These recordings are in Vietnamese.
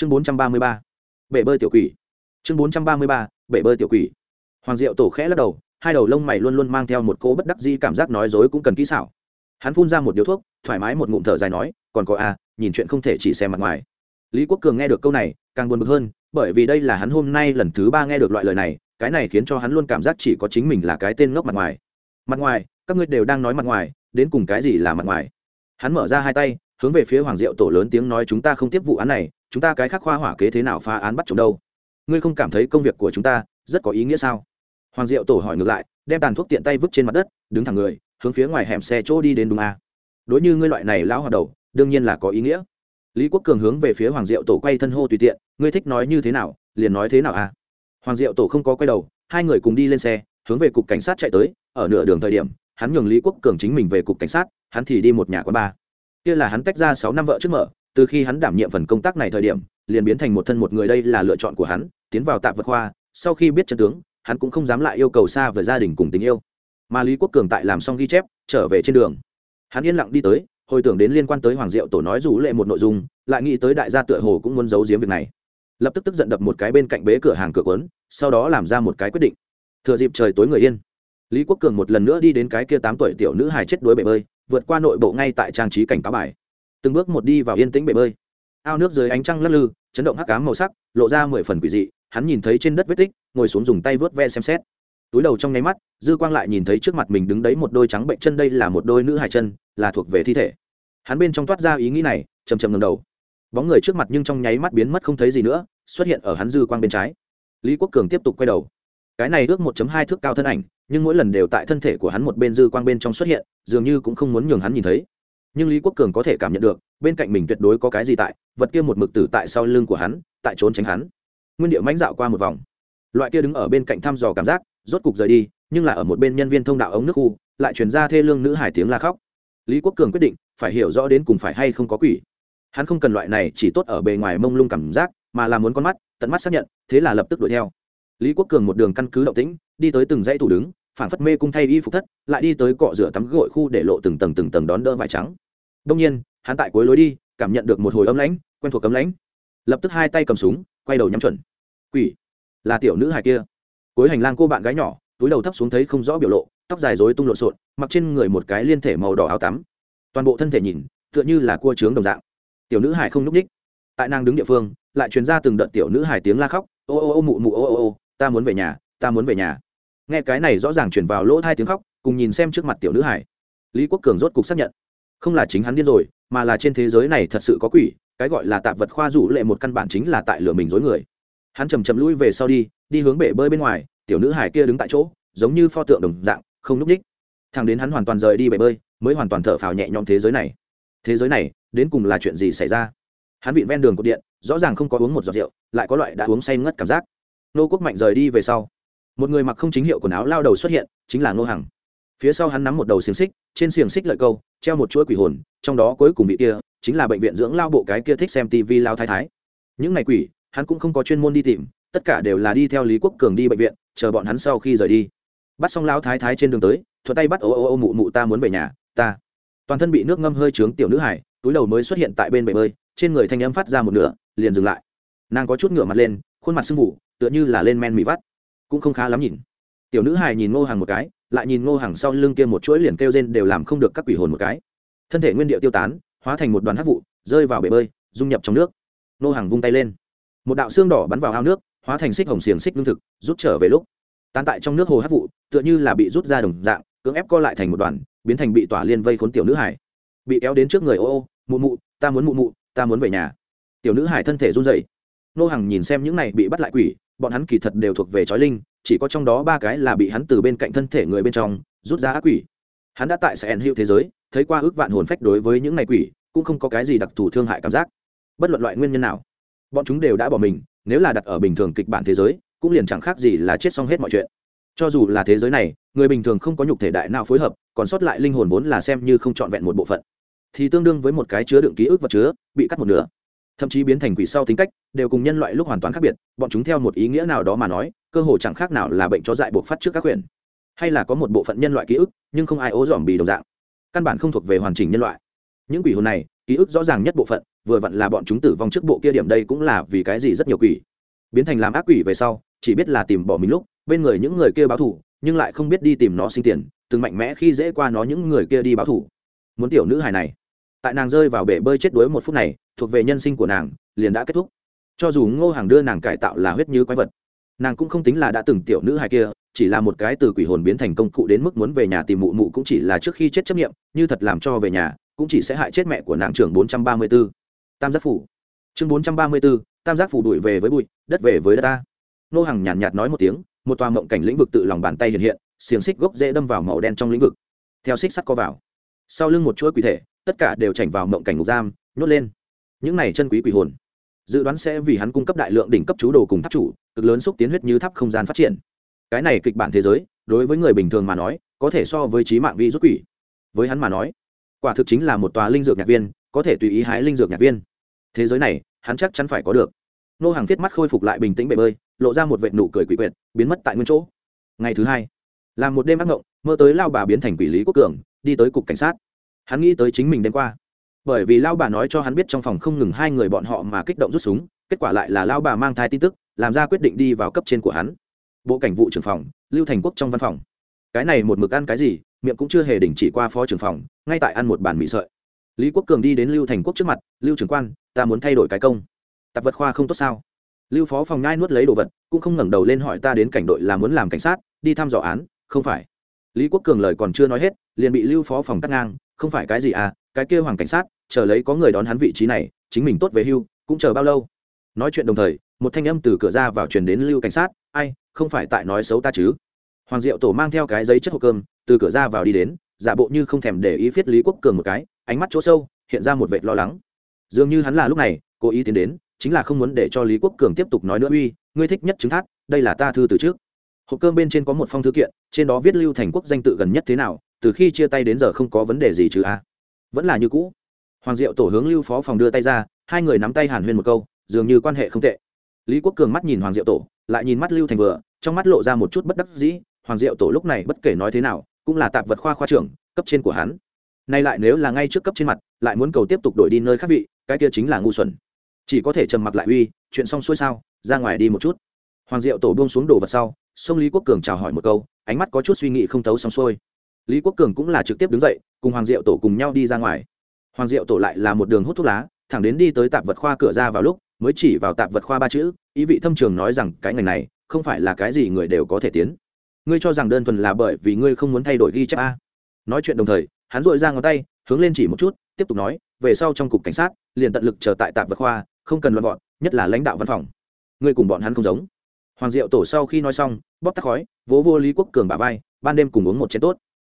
chương bốn trăm ba mươi ba bể bơi tiểu quỷ. Chương bốn trăm ba mươi ba bể bơi tiểu quỷ. Hoàng diệu tổ khẽ lắc đầu hai đầu lông mày luôn luôn mang theo một cỗ bất đắc di cảm giác nói dối cũng cần kỹ xảo. Hắn phun ra một điếu thuốc thoải mái một ngụm thở dài nói còn có a à, nhìn chuyện không thể chỉ xem mặt ngoài. Lý quốc cường nghe được câu này càng buồn bực hơn bởi vì đây là hắn hôm nay lần thứ ba nghe được loại lời này cái này khiến cho hắn luôn cảm giác chỉ có chính mình là cái tên ngốc mặt ngoài. Mặt ngoài các ngươi đều đang nói mặt ngoài đến cùng cái gì là mặt ngoài? Hắn mở ra hai tay hướng về phía hoàng diệu tổ lớn tiếng nói chúng ta không tiếp vụ án này chúng ta cái khác khoa hỏa kế thế nào phá án bắt chúng đâu? Ngươi không cảm thấy công việc của chúng ta rất có ý nghĩa sao? Hoàng diệu tổ hỏi ngược lại, đem tàn thuốc tiện tay vứt trên mặt đất, đứng thẳng người, hướng phía ngoài hẻm xe chỗ đi đến đúng a. Đối như ngươi loại này lão hoạt đầu, đương nhiên là có ý nghĩa. Lý quốc cường hướng về phía hoàng diệu tổ quay thân hô tùy tiện, ngươi thích nói như thế nào, liền nói thế nào a. Hoàng diệu tổ không có quay đầu, hai người cùng đi lên xe, hướng về cục cảnh sát chạy tới, ở nửa đường thời điểm, hắn nhường lý quốc cường chính mình về cục cảnh sát, hắn thì đi một nhà quán bar. Kia là hắn tách ra sáu năm vợ trước mở từ khi hắn đảm nhiệm phần công tác này thời điểm, liền biến thành một thân một người đây là lựa chọn của hắn, tiến vào tạp vật khoa, sau khi biết chân tướng, hắn cũng không dám lại yêu cầu xa về gia đình cùng tình yêu. Mà lý quốc cường tại làm xong ghi chép, trở về trên đường. Hắn yên lặng đi tới, hồi tưởng đến liên quan tới hoàng diệu tổ nói rủ lệ một nội dung, lại nghĩ tới đại gia tựa hồ cũng muốn giấu giếm việc này. Lập tức tức giận đập một cái bên cạnh bế cửa hàng cửa quấn sau đó làm ra một cái quyết định. Thừa dịp trời tối người yên, lý quốc cường một lần nữa đi đến cái kia tám tuổi tiểu nữ hài chết đuối bể bơi, vượt qua nội bộ ngay tại trang trí cảnh cáo bài từng bước một đi vào yên tĩnh bể bơi. Ao nước dưới ánh trăng lắc lư, chấn động hắc cám màu sắc, lộ ra mười phần quỷ dị, hắn nhìn thấy trên đất vết tích, ngồi xuống dùng tay vớt ve xem xét. Túi đầu trong nháy mắt, dư quang lại nhìn thấy trước mặt mình đứng đấy một đôi trắng bệnh chân, đây là một đôi nữ hài chân, là thuộc về thi thể. Hắn bên trong toát ra ý nghĩ này chầm chầm ngầm đầu. Bóng người trước mặt nhưng trong nháy mắt biến mất không thấy gì nữa, xuất hiện ở hắn dư quang bên trái. Lý quốc cường tiếp tục quay đầu. Cái này ước 1 hai thước cao thân ảnh, nhưng mỗi lần đều tại thân thể của hắn một bên dư quang bên trong xuất hiện, dường như cũng không muốn nhường hắn nhìn thấy nhưng lý quốc cường có thể cảm nhận được, bên cạnh mình tuyệt đối có cái gì tại, vật kia một mực tử tại sau lưng của hắn, tại trốn tránh hắn. Nguyên điệu mãnh dạo qua một vòng. Loại kia đứng ở bên cạnh thăm dò cảm giác, rốt cục rời đi, nhưng là ở một bên nhân viên thông đạo ống nước khu, lại truyền ra thê lương nữ hải tiếng la khóc. Lý quốc cường quyết định, phải hiểu rõ đến cùng phải hay không có quỷ. Hắn không cần loại này chỉ tốt ở bề ngoài mông lung cảm giác, mà là muốn con mắt, tận mắt xác nhận, thế là lập tức đuổi theo. Lý quốc cường một đường căn cứ động tĩnh, đi tới từng dãy tủ đứng phản phất mê cung thay y phục thất, lại đi tới cọ rửa tắm gội khu để lộ từng tầng từng tầng đón đỡ vải trắng đông nhiên, hắn tại cuối lối đi, cảm nhận được một hồi ấm lãnh, quen thuộc cấm lãnh. Lập tức hai tay cầm súng, quay đầu nhắm chuẩn. Quỷ, là tiểu nữ hài kia. Cuối hành lang cô bạn gái nhỏ, túi đầu thấp xuống thấy không rõ biểu lộ, tóc dài rối tung lộn xộn, mặc trên người một cái liên thể màu đỏ áo tắm. Toàn bộ thân thể nhìn, tựa như là cua trướng đồng dạng. Tiểu nữ hải không n ú c ních tại nàng đứng địa phương, lại truyền ra từng đợt tiểu nữ hải tiếng la khóc, ô ô ô, mụ mụ, ô ô ô, ta muốn về nhà, ta muốn về nhà. Nghe cái này rõ ràng chuyển vào lỗ hai tiếng khóc, cùng nhìn xem trước mặt tiểu nữ hải lý quốc cường rốt cục xác nhận không là chính hắn điên rồi, mà là trên thế giới này thật sự có quỷ, cái gọi là tạp vật khoa rủ lệ một căn bản chính là tại lửa mình dối người. Hắn chầm chầm lui về sau đi đi hướng bể bơi bên ngoài, tiểu nữ hải kia đứng tại chỗ, giống như pho tượng đồng dạng, không núp ních thằng đến hắn hoàn toàn rời đi bể bơi, mới hoàn toàn thở phào nhẹ nhõm thế giới này. Thế giới này, đến cùng là chuyện gì xảy ra? Hắn vịn ven đường cột điện, rõ ràng không có uống một giọt rượu, lại có loại đã uống say ngất cảm giác. Nô quốc mạnh rời đi về sau, một người mặc không chính hiệu quần áo lao đầu xuất hiện, chính là ngô hằng phía sau hắn nắm một đầu xiềng xích, trên xiềng xích lợi câu, treo một chuỗi quỷ hồn, trong đó cuối cùng vị kia, chính là bệnh viện dưỡng lao bộ cái kia thích xem tv lao thái thái. Những ngày quỷ, hắn cũng không có chuyên môn đi tìm, tất cả đều là đi theo lý quốc cường đi bệnh viện, chờ bọn hắn sau khi rời đi. Bắt xong lao thái thái trên đường tới thuật tay bắt ô ô ô mụ mụ ta muốn về nhà, ta. Toàn thân bị nước ngâm hơi trướng tiểu nữ hải, túi đầu mới xuất hiện tại bên bể bơi, trên người thanh âm phát ra một nửa, liền dừng lại. Nàng có chút ngửa mặt lên, khuôn mặt sưng vụ tựa như là lên men mị vắt. Cũng không khá lắm nhìn. Tiểu nữ hải nhìn ngô hàng một cái lại nhìn ngô hàng sau lưng kia một chuỗi liền kêu rên đều làm không được các quỷ hồn một cái. Thân thể nguyên điệu tiêu tán, hóa thành một đoàn hát vụ, rơi vào bể bơi, dung nhập trong nước. Ngô hàng vung tay lên. Một đạo xương đỏ bắn vào ao nước, hóa thành xích hồng xiềng xích lương thực, rút trở về lúc. Tán tại trong nước hồ hát vụ, tựa như là bị rút ra đồng dạng, cưỡng ép co lại thành một đoàn, biến thành bị tỏa liên vây khốn tiểu nữ hải. Bị kéo đến trước người ô ô, mụ mụ, ta muốn mụ mụ, ta muốn về nhà. Tiểu nữ hải thân thể run rẩy. Nô hằng nhìn xem những này bị bắt lại quỷ, bọn hắn kỳ thật đều thuộc về trói linh chỉ có trong đó ba cái là bị hắn từ bên cạnh thân thể người bên trong, rút ra ác quỷ. Hắn đã tại sẽ hữu thế giới, thấy qua ước vạn hồn phách đối với những này quỷ, cũng không có cái gì đặc thù thương hại cảm giác. Bất luận loại nguyên nhân nào, bọn chúng đều đã bỏ mình, nếu là đặt ở bình thường kịch bản thế giới, cũng liền chẳng khác gì là chết xong hết mọi chuyện. Cho dù là thế giới này, người bình thường không có nhục thể đại nào phối hợp, còn sót lại linh hồn vốn là xem như không trọn vẹn một bộ phận, thì tương đương với một cái chứa đựng ký ức vật chứa, bị cắt một nửa. Thậm chí biến thành quỷ sau tính cách, đều cùng nhân loại lúc hoàn toàn khác biệt, bọn chúng theo một ý nghĩa nào đó mà nói cơ hồ chẳng khác nào là bệnh chó dại buộc phát trước các quyển, hay là có một bộ phận nhân loại ký ức nhưng không ai ố dòm bì đồng dạng. Căn bản không thuộc về hoàn chỉnh nhân loại. Những quỷ hồn này ký ức rõ ràng nhất bộ phận vừa vặn là bọn chúng tử vong trước bộ kia điểm đây cũng là vì cái gì rất nhiều quỷ. Biến thành làm ác quỷ về sau chỉ biết là tìm bỏ mình lúc bên người những người kia báo thủ nhưng lại không biết đi tìm nó sinh tiền từng mạnh mẽ khi dễ qua nó những người kia đi báo thủ muốn tiểu nữ hài này tại nàng rơi vào bể bơi chết đuối một phút này thuộc về nhân sinh của nàng liền đã kết thúc. Cho dù ngô hàng đưa nàng cải tạo là huyết như quái vật nàng cũng không tính là đã từng tiểu nữ hài kia chỉ là một cái từ quỷ hồn biến thành công cụ đến mức muốn về nhà tìm mụ mụ cũng chỉ là trước khi chết chấp nghiệm như thật làm cho về nhà cũng chỉ sẽ hại chết mẹ của nàng trưởng bốn trăm ba mươi 434. tam giác phủ. Chương bốn trăm ba mươi 434, tam giác phủ đuổi về với bụi đất về với đất ta. Nô hàng nhàn nhạt nói một tiếng một tòa mộng cảnh lĩnh vực tự lòng bàn tay hiện hiện xiềng xích gốc dễ đâm vào màu đen trong lĩnh vực. Theo xích sắt co vào. Sau lưng một chuỗi quỷ thể tất cả đều chảnh vào mộng cảnh ngục giam nhốt lên. Những này chân quý quỷ hồn dự đoán sẽ vì hắn cung cấp đại lượng đỉnh cấp chú đồ cùng tháp chủ, cực lớn xúc tiến huyết như tháp không gian phát triển. Cái này kịch bản thế giới, đối với người bình thường mà nói, có thể so với trí mạng vi rút quỷ. Với hắn mà nói, quả thực chính là một tòa linh dược nhạc viên, có thể tùy ý hái linh dược nhạc viên. Thế giới này, hắn chắc chắn phải có được. Nô hàng thiết mắt khôi phục lại bình tĩnh bể bơi, lộ ra một vệ nụ cười quỷ quyệt, biến mất tại nguyên chỗ. Ngày thứ hai làm một đêm ác ngộng mơ tới lao bà biến thành quỷ lý quốc cường, đi tới cục cảnh sát. Hắn nghĩ tới chính mình đêm qua bởi vì lao bà nói cho hắn biết trong phòng không ngừng hai người bọn họ mà kích động rút súng, kết quả lại là lao bà mang thai tin tức, làm ra quyết định đi vào cấp trên của hắn. Bộ cảnh vụ trưởng phòng, lưu thành quốc trong văn phòng. Cái này một mực ăn cái gì, miệng cũng chưa hề đình chỉ qua phó trưởng phòng, ngay tại ăn một bàn mì sợi. Lý quốc cường đi đến lưu thành quốc trước mặt, lưu trưởng quan, ta muốn thay đổi cái công. Tạp vật khoa không tốt sao? Lưu phó phòng nhai nuốt lấy đồ vật, cũng không ngẩng đầu lên hỏi ta đến cảnh đội là muốn làm cảnh sát, đi thăm dò án, không phải. Lý quốc cường lời còn chưa nói hết, liền bị lưu phó phòng cắt ngang, không phải cái gì à cái kia hoàng cảnh sát chờ lấy có người đón hắn vị trí này, chính mình tốt về hưu, cũng chờ bao lâu. Nói chuyện đồng thời, một thanh âm từ cửa ra vào truyền đến lưu cảnh sát, ai, không phải tại nói xấu ta chứ? Hoàng diệu tổ mang theo cái giấy chất hộp cơm, từ cửa ra vào đi đến, giả bộ như không thèm để ý viết lý quốc cường một cái, ánh mắt chỗ sâu, hiện ra một vệt lo lắng. Dường như hắn là lúc này, cố ý tiến đến, chính là không muốn để cho lý quốc cường tiếp tục nói nữa, uy, ngươi thích nhất chứng thác đây là ta thư từ trước. Hộp cơm bên trên có một phong thư kiện, trên đó viết lưu thành quốc danh tự gần nhất thế nào, từ khi chia tay đến giờ không có vấn đề gì chứ a vẫn là như cũ hoàng diệu tổ hướng lưu phó phòng đưa tay ra, hai người nắm tay hàn huyên một câu, dường như quan hệ không tệ. Lý quốc cường mắt nhìn hoàng diệu tổ, lại nhìn mắt lưu thành vừa, trong mắt lộ ra một chút bất đắc dĩ, hoàng diệu tổ lúc này bất kể nói thế nào, cũng là tạp vật khoa khoa trưởng, cấp trên của hắn. Nay lại nếu là ngay trước cấp trên mặt, lại muốn cầu tiếp tục đổi đi nơi khác vị, cái kia chính là ngu xuẩn. Chỉ có thể trầm mặc lại uy, chuyện xong xuôi sao, ra ngoài đi một chút. Hoàng diệu tổ buông xuống đồ vật sau sông lý quốc cường chào hỏi một câu, ánh mắt có chút suy nghĩ không thấu xong xuôi. Lý quốc cường cũng là trực tiếp đứng dậy, cùng hoàng diệu tổ cùng nhau đi ra ngoài hoàng diệu tổ lại là một đường hút thuốc lá, thẳng đến đi tới tạp vật khoa cửa ra vào lúc, mới chỉ vào tạp vật khoa ba chữ, ý vị thâm trường nói rằng cái ngành này, không phải là cái gì người đều có thể tiến. Ngươi cho rằng đơn thuần là bởi vì ngươi không muốn thay đổi ghi chép a? Nói chuyện đồng thời, hắn dội ra ngón tay, hướng lên chỉ một chút, tiếp tục nói, về sau trong cục cảnh sát, liền tận lực chờ tại tạp vật khoa, không cần loạn vọn nhất là lãnh đạo văn phòng. Ngươi cùng bọn hắn không giống. Hoàng diệu tổ sau khi nói xong, bóp tắt khói, vỗ vô lý quốc cường bà vai, ban đêm cùng uống một chén tốt.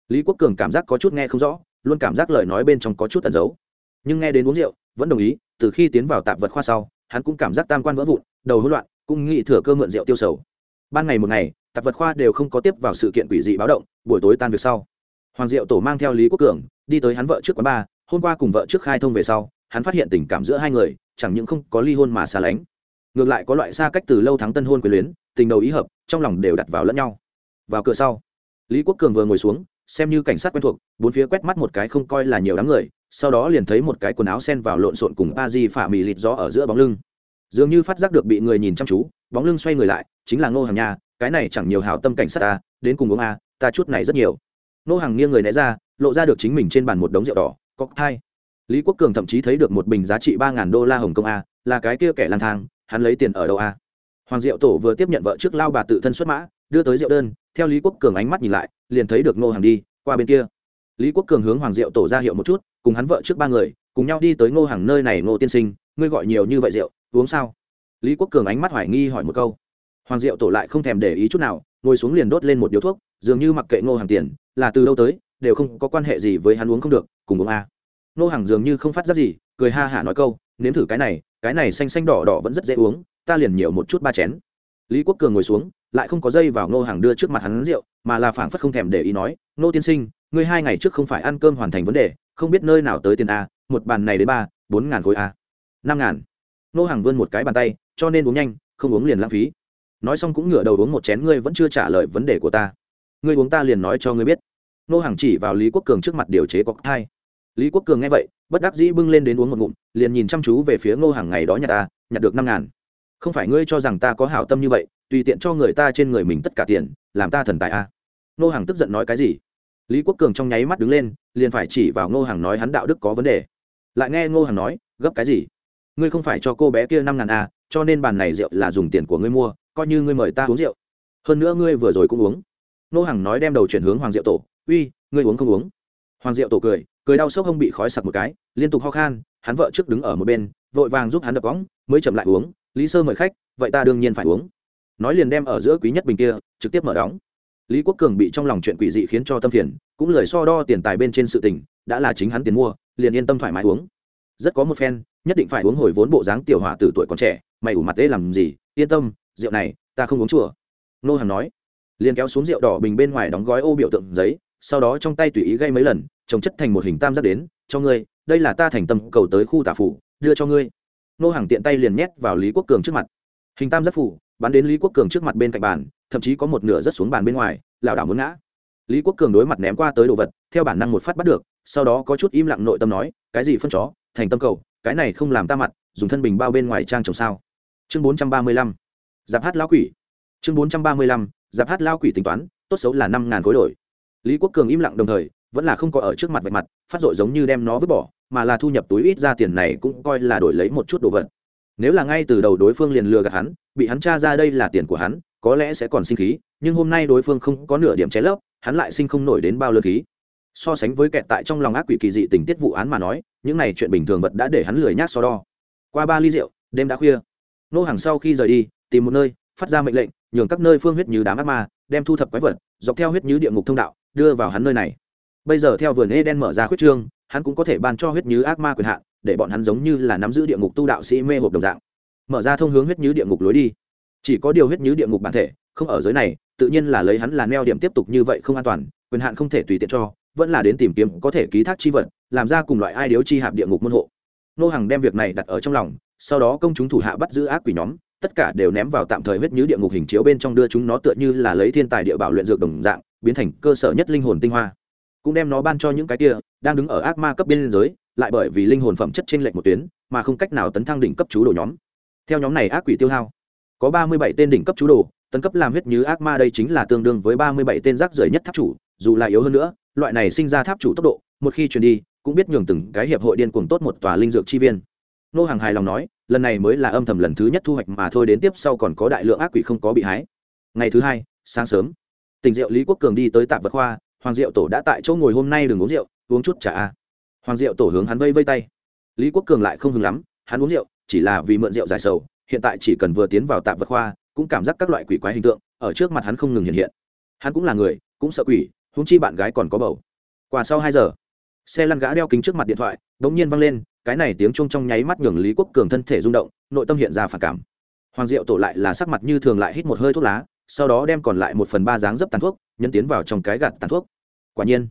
Lý quốc cường cảm giác có chút nghe không rõ luôn cảm giác lời nói bên trong có chút tẩn giấu. Nhưng nghe đến uống rượu, vẫn đồng ý, từ khi tiến vào tạp vật khoa sau, hắn cũng cảm giác tam quan vỡ vụn, đầu hỗn loạn, cũng nghĩ thừa cơ mượn rượu tiêu sầu. Ban ngày một ngày, tạp vật khoa đều không có tiếp vào sự kiện quỷ dị báo động, buổi tối tan việc sau. Hoàng diệu tổ mang theo lý quốc cường, đi tới hắn vợ trước quán bar, hôm qua cùng vợ trước khai thông về sau, hắn phát hiện tình cảm giữa hai người, chẳng những không có ly hôn mà xa lánh. Ngược lại có loại xa cách từ lâu tháng tân hôn quyền luyến, tình đầu ý hợp, trong lòng đều đặt vào lẫn nhau. Vào cửa sau, lý quốc cường vừa ngồi xuống xem như cảnh sát quen thuộc, bốn phía quét mắt một cái không coi là nhiều đám người, sau đó liền thấy một cái quần áo sen vào lộn xộn cùng pa di phả mì lịt gió ở giữa bóng lưng. Dường như phát giác được bị người nhìn chăm chú, bóng lưng xoay người lại, chính là ngô hàng nha, cái này chẳng nhiều hảo tâm cảnh sát ta, đến cùng uống a ta chút này rất nhiều. Ngô hàng nghiêng người né ra, lộ ra được chính mình trên bàn một đống rượu đỏ, có hai. Lý quốc cường thậm chí thấy được một bình giá trị ba ngàn đô la hồng kông a, là cái kia kẻ lang thang, hắn lấy tiền ở đâu a? Hoàng diệu tổ vừa tiếp nhận vợ trước lao bà tự thân xuất mã đưa tới rượu đơn, theo lý quốc cường ánh mắt nhìn lại, liền thấy được ngô hàng đi, qua bên kia. Lý quốc cường hướng hoàng diệu tổ ra hiệu một chút, cùng hắn vợ trước ba người, cùng nhau đi tới ngô hàng nơi này, ngô tiên sinh, ngươi gọi nhiều như vậy rượu, uống sao? Lý quốc cường ánh mắt hoài nghi hỏi một câu. Hoàng diệu tổ lại không thèm để ý chút nào, ngồi xuống liền đốt lên một điếu thuốc, dường như mặc kệ ngô hàng tiền, là từ đâu tới, đều không có quan hệ gì với hắn uống không được, cùng uống a. Ngô hàng dường như không phát giác gì, cười ha hả nói câu, nếm thử cái này cái này xanh xanh đỏ đỏ vẫn rất dễ uống, ta liền nhiều một chút ba chén. Lý quốc cường ngồi xuống lại không có dây vào ngô hàng đưa trước mặt hắn rượu, mà là phảng phất không thèm để ý nói, ngô tiên sinh, ngươi hai ngày trước không phải ăn cơm hoàn thành vấn đề, không biết nơi nào tới tiền a, một bàn này đến ba, bốn ngàn khối a. Năm ngàn. Ngô hàng vươn một cái bàn tay, cho nên uống nhanh, không uống liền lãng phí. Nói xong cũng ngửa đầu uống một chén, ngươi vẫn chưa trả lời vấn đề của ta. Ngươi uống ta liền nói cho ngươi biết. Ngô hàng chỉ vào lý quốc cường trước mặt điều chế có thai. Lý quốc cường nghe vậy, bất đắc dĩ bưng lên đến uống một ngụm, liền nhìn chăm chú về phía ngô hàng ngày đó nhà ta, nhặt được năm ngàn. Không phải ngươi cho rằng ta có hảo tâm như vậy tùy tiện cho người ta trên người mình tất cả tiền, làm ta thần tài a. À. ngô hàng tức giận nói cái gì? Lý quốc cường trong nháy mắt đứng lên, liền phải chỉ vào ngô hàng nói hắn đạo đức có vấn đề. Lại nghe ngô hàng nói, gấp cái gì? Ngươi không phải cho cô bé kia năm ngàn a cho nên bàn này rượu là dùng tiền của ngươi mua, coi như ngươi mời ta uống rượu. Hơn nữa ngươi vừa rồi cũng uống. Ngô hàng nói đem đầu chuyển hướng hoàng diệu tổ, uy, ngươi uống không uống? Hoàng diệu tổ cười cười đau sốc không bị khói sặc một cái, liên tục ho khan, hắn vợ trước đứng ở một bên, vội vàng giúp hắn đập cõng, mới chậm lại uống, lý sơ mời khách, vậy ta đương nhiên phải uống nói liền đem ở giữa quý nhất bình kia, trực tiếp mở đóng. Lý quốc cường bị trong lòng chuyện quỷ dị khiến cho tâm phiền, cũng lời so đo tiền tài bên trên sự tình, đã là chính hắn tiền mua, liền yên tâm thoải mái uống. Rất có một phen, nhất định phải uống hồi vốn bộ dáng tiểu hỏa từ tuổi còn trẻ, mày ủ mặt tê làm gì, yên tâm, rượu này, ta không uống chùa. Nô hàng nói, liền kéo xuống rượu đỏ bình bên ngoài đóng gói ô biểu tượng giấy, sau đó trong tay tùy ý gây mấy lần, trồng chất thành một hình tam giác đến, cho ngươi, đây là ta thành tâm cầu tới khu tả phủ, đưa cho ngươi. Nô hàng tiện tay liền nhét vào lý quốc cường trước mặt. Hình tam giác phủ bắn đến lý quốc cường trước mặt bên cạnh bàn, thậm chí có một nửa rất xuống bàn bên ngoài, lảo đảo muốn ngã. Lý quốc cường đối mặt ném qua tới đồ vật, theo bản năng một phát bắt được, sau đó có chút im lặng nội tâm nói, cái gì phân chó? Thành tâm cầu, cái này không làm ta mặt, dùng thân bình bao bên ngoài trang trồng sao? Chương bốn trăm ba mươi lăm, giáp hát lao quỷ. Chương bốn trăm ba mươi lăm, giáp hát lao quỷ tính toán, tốt xấu là năm ngàn khối đổi. Lý quốc cường im lặng đồng thời, vẫn là không có ở trước mặt vạch mặt, phát dội giống như đem nó vứt bỏ, mà là thu nhập túi ít ra tiền này cũng coi là đổi lấy một chút đồ vật nếu là ngay từ đầu đối phương liền lừa gạt hắn, bị hắn tra ra đây là tiền của hắn, có lẽ sẽ còn sinh khí, nhưng hôm nay đối phương không có nửa điểm cháy lấp, hắn lại sinh không nổi đến bao lơ khí. So sánh với kẹt tại trong lòng ác quỷ kỳ dị tình tiết vụ án mà nói, những này chuyện bình thường vật đã để hắn lười nhác so đo. Qua ba ly rượu, đêm đã khuya. Nô hàng sau khi rời đi, tìm một nơi, phát ra mệnh lệnh, nhường các nơi phương huyết như đám ác ma, đem thu thập quái vật, dọc theo huyết như địa ngục thông đạo, đưa vào hắn nơi này. Bây giờ theo vườn đen mở ra khuyết trương, hắn cũng có thể ban cho huyết như ác ma quyền hạn để bọn hắn giống như là nắm giữ địa ngục tu đạo sĩ mê hộp đồng dạng. Mở ra thông hướng huyết như địa ngục lối đi. Chỉ có điều huyết như địa ngục bản thể, không ở giới này, tự nhiên là lấy hắn là neo điểm tiếp tục như vậy không an toàn, quyền hạn không thể tùy tiện cho, vẫn là đến tìm kiếm có thể ký thác chi vật, làm ra cùng loại ai điếu chi hạp địa ngục môn hộ. Nô hàng đem việc này đặt ở trong lòng, sau đó công chúng thủ hạ bắt giữ ác quỷ nhóm, tất cả đều ném vào tạm thời huyết như địa ngục hình chiếu bên trong đưa chúng nó tựa như là lấy thiên tài địa bảo luyện dược đồng dạng, biến thành cơ sở nhất linh hồn tinh hoa cũng đem nó ban cho những cái kia đang đứng ở ác ma cấp biên giới, lại bởi vì linh hồn phẩm chất trên lệnh một tuyến, mà không cách nào tấn thăng đỉnh cấp chú đồ nhóm. Theo nhóm này ác quỷ tiêu hao, có ba mươi bảy tên đỉnh cấp chú đồ, tấn cấp làm huyết như ác ma đây chính là tương đương với ba mươi bảy tên rác rưởi nhất tháp chủ, dù là yếu hơn nữa, loại này sinh ra tháp chủ tốc độ, một khi truyền đi, cũng biết nhường từng cái hiệp hội điên cuồng tốt một tòa linh dược chi viên. Nô hàng hài lòng nói, lần này mới là âm thầm lần thứ nhất thu hoạch mà thôi, đến tiếp sau còn có đại lượng ác quỷ không có bị hái. Ngày thứ hai, sáng sớm, tỉnh rượu lý quốc cường đi tới tạp vật khoa hoàng diệu tổ đã tại chỗ ngồi hôm nay đừng uống rượu, uống chút trà a. Hoàng diệu tổ hướng hắn vây vây tay. Lý quốc cường lại không hứng lắm, hắn uống rượu, chỉ là vì mượn rượu dài sầu, hiện tại chỉ cần vừa tiến vào tạp vật khoa, cũng cảm giác các loại quỷ quái hình tượng ở trước mặt hắn không ngừng hiện hiện. Hắn cũng là người, cũng sợ quỷ húng chi bạn gái còn có bầu. Qua sau hai giờ, xe lăn gã đeo kính trước mặt điện thoại đ ỗ n g nhiên văng lên, cái này tiếng chung trong nháy mắt nhường lý quốc cường thân thể rung động, nội tâm hiện ra phản cảm. Hoàng diệu tổ lại là sắc mặt như thường lại hít một hơi thuốc lá sau đó đem còn lại một phần ba dáng dấp tàn thuốc, nhấn tiến vào trong cái gạt tàn thuốc. Quả nhiên,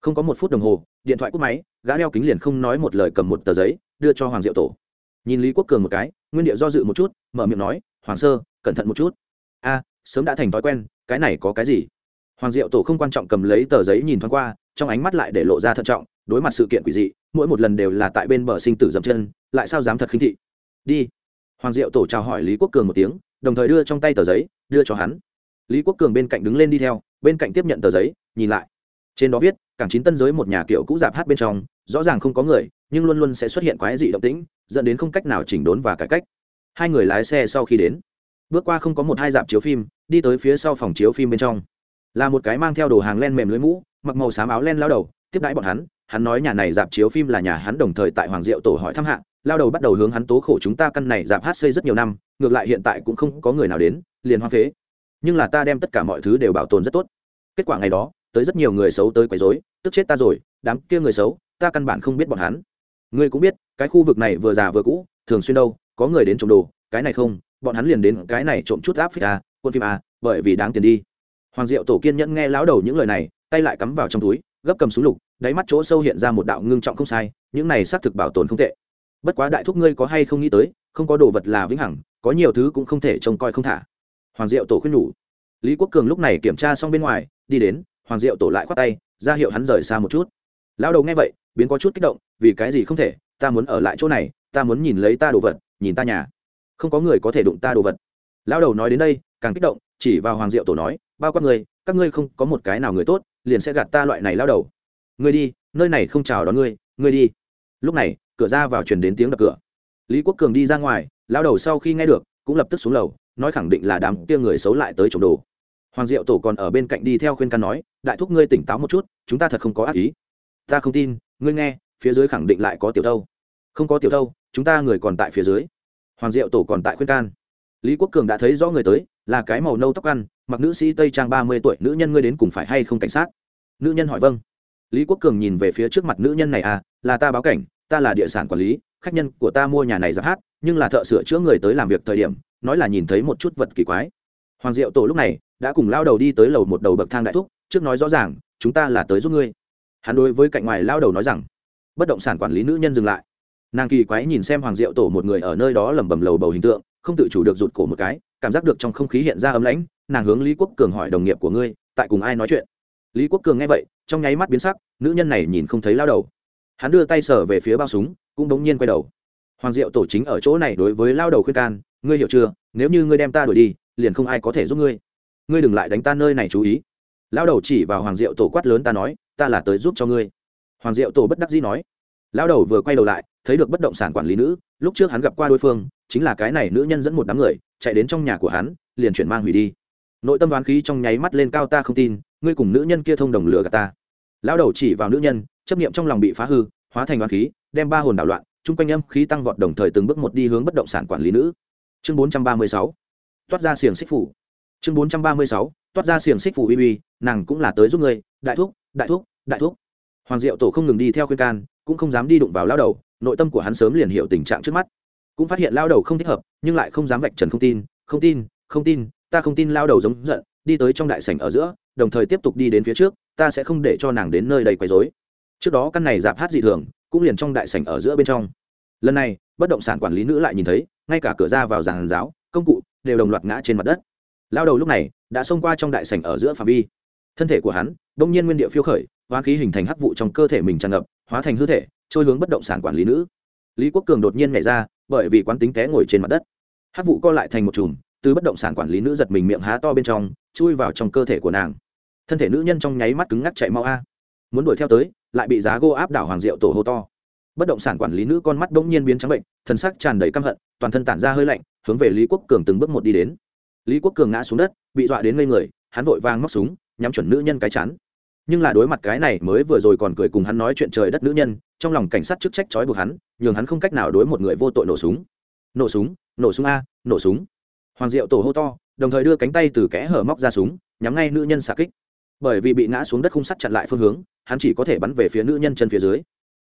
không có một phút đồng hồ, điện thoại cúp máy, gã đeo kính liền không nói một lời cầm một tờ giấy, đưa cho hoàng diệu tổ. Nhìn lý quốc cường một cái, nguyên điệu do dự một chút, mở miệng nói, hoàng sơ, cẩn thận một chút. A, sớm đã thành thói quen, cái này có cái gì? Hoàng diệu tổ không quan trọng cầm lấy tờ giấy nhìn thoáng qua, trong ánh mắt lại để lộ ra thận trọng, đối mặt sự kiện quỷ dị, mỗi một lần đều là tại bên bờ sinh tử dậm chân, lại sao dám thật khinh thị? Đi. Hoàng diệu tổ chào hỏi lý quốc cường một tiếng đồng thời đưa trong tay tờ giấy, đưa cho hắn. Lý quốc cường bên cạnh đứng lên đi theo, bên cạnh tiếp nhận tờ giấy, nhìn lại. Trên đó viết, cảng chín tân giới một nhà kiểu cũ dạp hát bên trong, rõ ràng không có người, nhưng luôn luôn sẽ xuất hiện quái dị động tĩnh, dẫn đến không cách nào chỉnh đốn và cải cách. Hai người lái xe sau khi đến, bước qua không có một hai dạp chiếu phim, đi tới phía sau phòng chiếu phim bên trong. Là một cái mang theo đồ hàng len mềm lưới mũ, mặc màu xám áo len lao đầu, tiếp đãi bọn hắn hắn nói nhà này dạp chiếu phim là nhà hắn đồng thời tại hoàng diệu tổ hỏi thăm hạng lao đầu bắt đầu hướng hắn tố khổ chúng ta căn này dạp hát xây rất nhiều năm, ngược lại hiện tại cũng không có người nào đến, liền hoang phế. Nhưng là ta đem tất cả mọi thứ đều bảo tồn rất tốt. Kết quả ngày đó, tới rất nhiều người xấu tới quấy rối, tức chết ta rồi, đám kia người xấu, ta căn bản không biết bọn hắn. Ngươi cũng biết, cái khu vực này vừa già vừa cũ, thường xuyên đâu, có người đến trộm đồ, cái này không, bọn hắn liền đến cái này trộm chút áp phích a quân phim a bởi vì đáng tiền đi. Hoàng diệu tổ kiên nhẫn nghe lão đầu những lời này, tay lại cắm vào trong túi, gấp cầm súng lục, đáy mắt chỗ sâu hiện ra một đạo ngưng trọng không sai, những này xác thực bảo tồn không tệ bất quá đại thúc ngươi có hay không nghĩ tới, không có đồ vật là vĩnh hằng, có nhiều thứ cũng không thể trông coi không thả. Hoàng diệu tổ khuyên nhủ. Lý quốc cường lúc này kiểm tra xong bên ngoài, đi đến, hoàng diệu tổ lại khoát tay, ra hiệu hắn rời xa một chút. Lao đầu nghe vậy, biến có chút kích động, vì cái gì không thể, ta muốn ở lại chỗ này, ta muốn nhìn lấy ta đồ vật, nhìn ta nhà. Không có người có thể đụng ta đồ vật. Lao đầu nói đến đây, càng kích động, chỉ vào hoàng diệu tổ nói, bao quát người, các ngươi không có một cái nào người tốt, liền sẽ gạt ta loại này lao đầu. Ngươi đi, nơi này không chào đón ngươi ngươi đi. Lúc này cửa ra vào truyền đến tiếng đập cửa. Lý quốc cường đi ra ngoài lao đầu sau khi nghe được, cũng lập tức xuống lầu, nói khẳng định là đám kia người xấu lại tới trộm đồ. Hoàng diệu tổ còn ở bên cạnh đi theo khuyên can nói, đại thúc ngươi tỉnh táo một chút, chúng ta thật không có ác ý. Ta không tin, ngươi nghe, phía dưới khẳng định lại có tiểu thâu. Không có tiểu thâu, chúng ta người còn tại phía dưới. Hoàng diệu tổ còn tại khuyên can. Lý quốc cường đã thấy rõ người tới, là cái màu nâu tóc ăn, mặc nữ sĩ tây trang ba mươi tuổi, nữ nhân ngươi đến cùng phải hay không cảnh sát? Nữ nhân hỏi vâng. Lý quốc cường nhìn về phía trước mặt nữ nhân này à là ta báo cảnh ta là địa sản quản lý, khách nhân của ta mua nhà này giáp hát, nhưng là thợ sửa chữa người tới làm việc thời điểm, nói là nhìn thấy một chút vật kỳ quái. Hoàng diệu tổ lúc này đã cùng lao đầu đi tới lầu một đầu bậc thang đại thúc, trước nói rõ ràng, chúng ta là tới giúp ngươi. Hắn đối với cạnh ngoài lao đầu nói rằng, bất động sản quản lý nữ nhân dừng lại. Nàng kỳ quái nhìn xem hoàng diệu tổ một người ở nơi đó lẩm bẩm lầu bầu hình tượng, không tự chủ được rụt cổ một cái, cảm giác được trong không khí hiện ra ấm lãnh, nàng hướng lý quốc cường hỏi đồng nghiệp của ngươi, tại cùng ai nói chuyện? Lý quốc cường nghe vậy, trong nháy mắt biến sắc, nữ nhân này nhìn không thấy lao đầu hắn đưa tay sở về phía bao súng, cũng đống nhiên quay đầu. Hoàng diệu tổ chính ở chỗ này đối với lao đầu khuyên can, ngươi hiểu chưa? Nếu như ngươi đem ta đuổi đi, liền không ai có thể giúp ngươi. Ngươi đừng lại đánh ta nơi này chú ý. Lao đầu chỉ vào hoàng diệu tổ quát lớn, ta nói, ta là tới giúp cho ngươi. Hoàng diệu tổ bất đắc dĩ nói. Lao đầu vừa quay đầu lại, thấy được bất động sản quản lý nữ, lúc trước hắn gặp qua đối phương, chính là cái này nữ nhân dẫn một đám người, chạy đến trong nhà của hắn, liền chuyển mang hủy đi. Nội tâm đoán khí trong nháy mắt lên cao, ta không tin, ngươi cùng nữ nhân kia thông đồng lừa gạt ta. Lao đầu chỉ vào nữ nhân chấp niệm trong lòng bị phá hư, hóa thành đoán khí, đem ba hồn đảo loạn, chung quanh âm khí tăng vọt đồng thời từng bước một đi hướng bất động sản quản lý nữ. Chương bốn trăm ba mươi sáu, toát ra xiềng xích phủ. Chương bốn trăm ba mươi sáu, toát ra xiềng xích phủ uy uy, nàng cũng là tới giúp người đại thúc đại thúc đại thúc. Hoàng diệu tổ không ngừng đi theo khuyên can, cũng không dám đi đụng vào lao đầu, nội tâm của hắn sớm liền hiểu tình trạng trước mắt. Cũng phát hiện lao đầu không thích hợp, nhưng lại không dám vạch trần không tin không tin không tin, ta không tin lao đầu giống giận, đi tới trong đại sảnh ở giữa, đồng thời tiếp tục đi đến phía trước, ta sẽ không để cho nàng đến nơi đầy quấy rối trước đó căn này dạp hát dị thường, cũng liền trong đại sảnh ở giữa bên trong. Lần này, bất động sản quản lý nữ lại nhìn thấy, ngay cả cửa ra vào giàn giáo, công cụ đều đồng loạt ngã trên mặt đất. Lao đầu lúc này đã xông qua trong đại sảnh ở giữa phạm vi. Thân thể của hắn đông nhiên nguyên địa phiêu khởi, hóa khí hình thành hắc vụ trong cơ thể mình tràn ngập, hóa thành hư thể, trôi hướng bất động sản quản lý nữ. Lý quốc cường đột nhiên nhảy ra, bởi vì quán tính té ngồi trên mặt đất. Hắc vụ co lại thành một chùm, từ bất động sản quản lý nữ giật mình miệng há to bên trong, chui vào trong cơ thể của nàng. Thân thể nữ nhân trong nháy mắt cứng ngắc chạy mau a muốn đuổi theo tới, lại bị giá gô áp đảo hoàng diệu tổ hô to. Bất động sản quản lý nữ con mắt bỗng nhiên biến trắng bệnh thân sắc tràn đầy căm hận, toàn thân tản ra hơi lạnh, hướng về lý quốc cường từng bước một đi đến. Lý quốc cường ngã xuống đất, bị dọa đến ngây người, hắn vội vang móc súng, nhắm chuẩn nữ nhân cái chán. nhưng là đối mặt cái này mới vừa rồi còn cười cùng hắn nói chuyện trời đất nữ nhân, trong lòng cảnh sát chức trách trói buộc hắn, nhường hắn không cách nào đối một người vô tội nổ súng. Nổ súng nổ súng a, nổ súng. Hoàng diệu tổ hô to, đồng thời đưa cánh tay từ kẽ hở móc ra súng, nhắm ngay nữ nhân xạ kích. Bởi vì bị ngã xuống đất khung sắt chặn lại phương hướng hắn chỉ có thể bắn về phía nữ nhân chân phía dưới.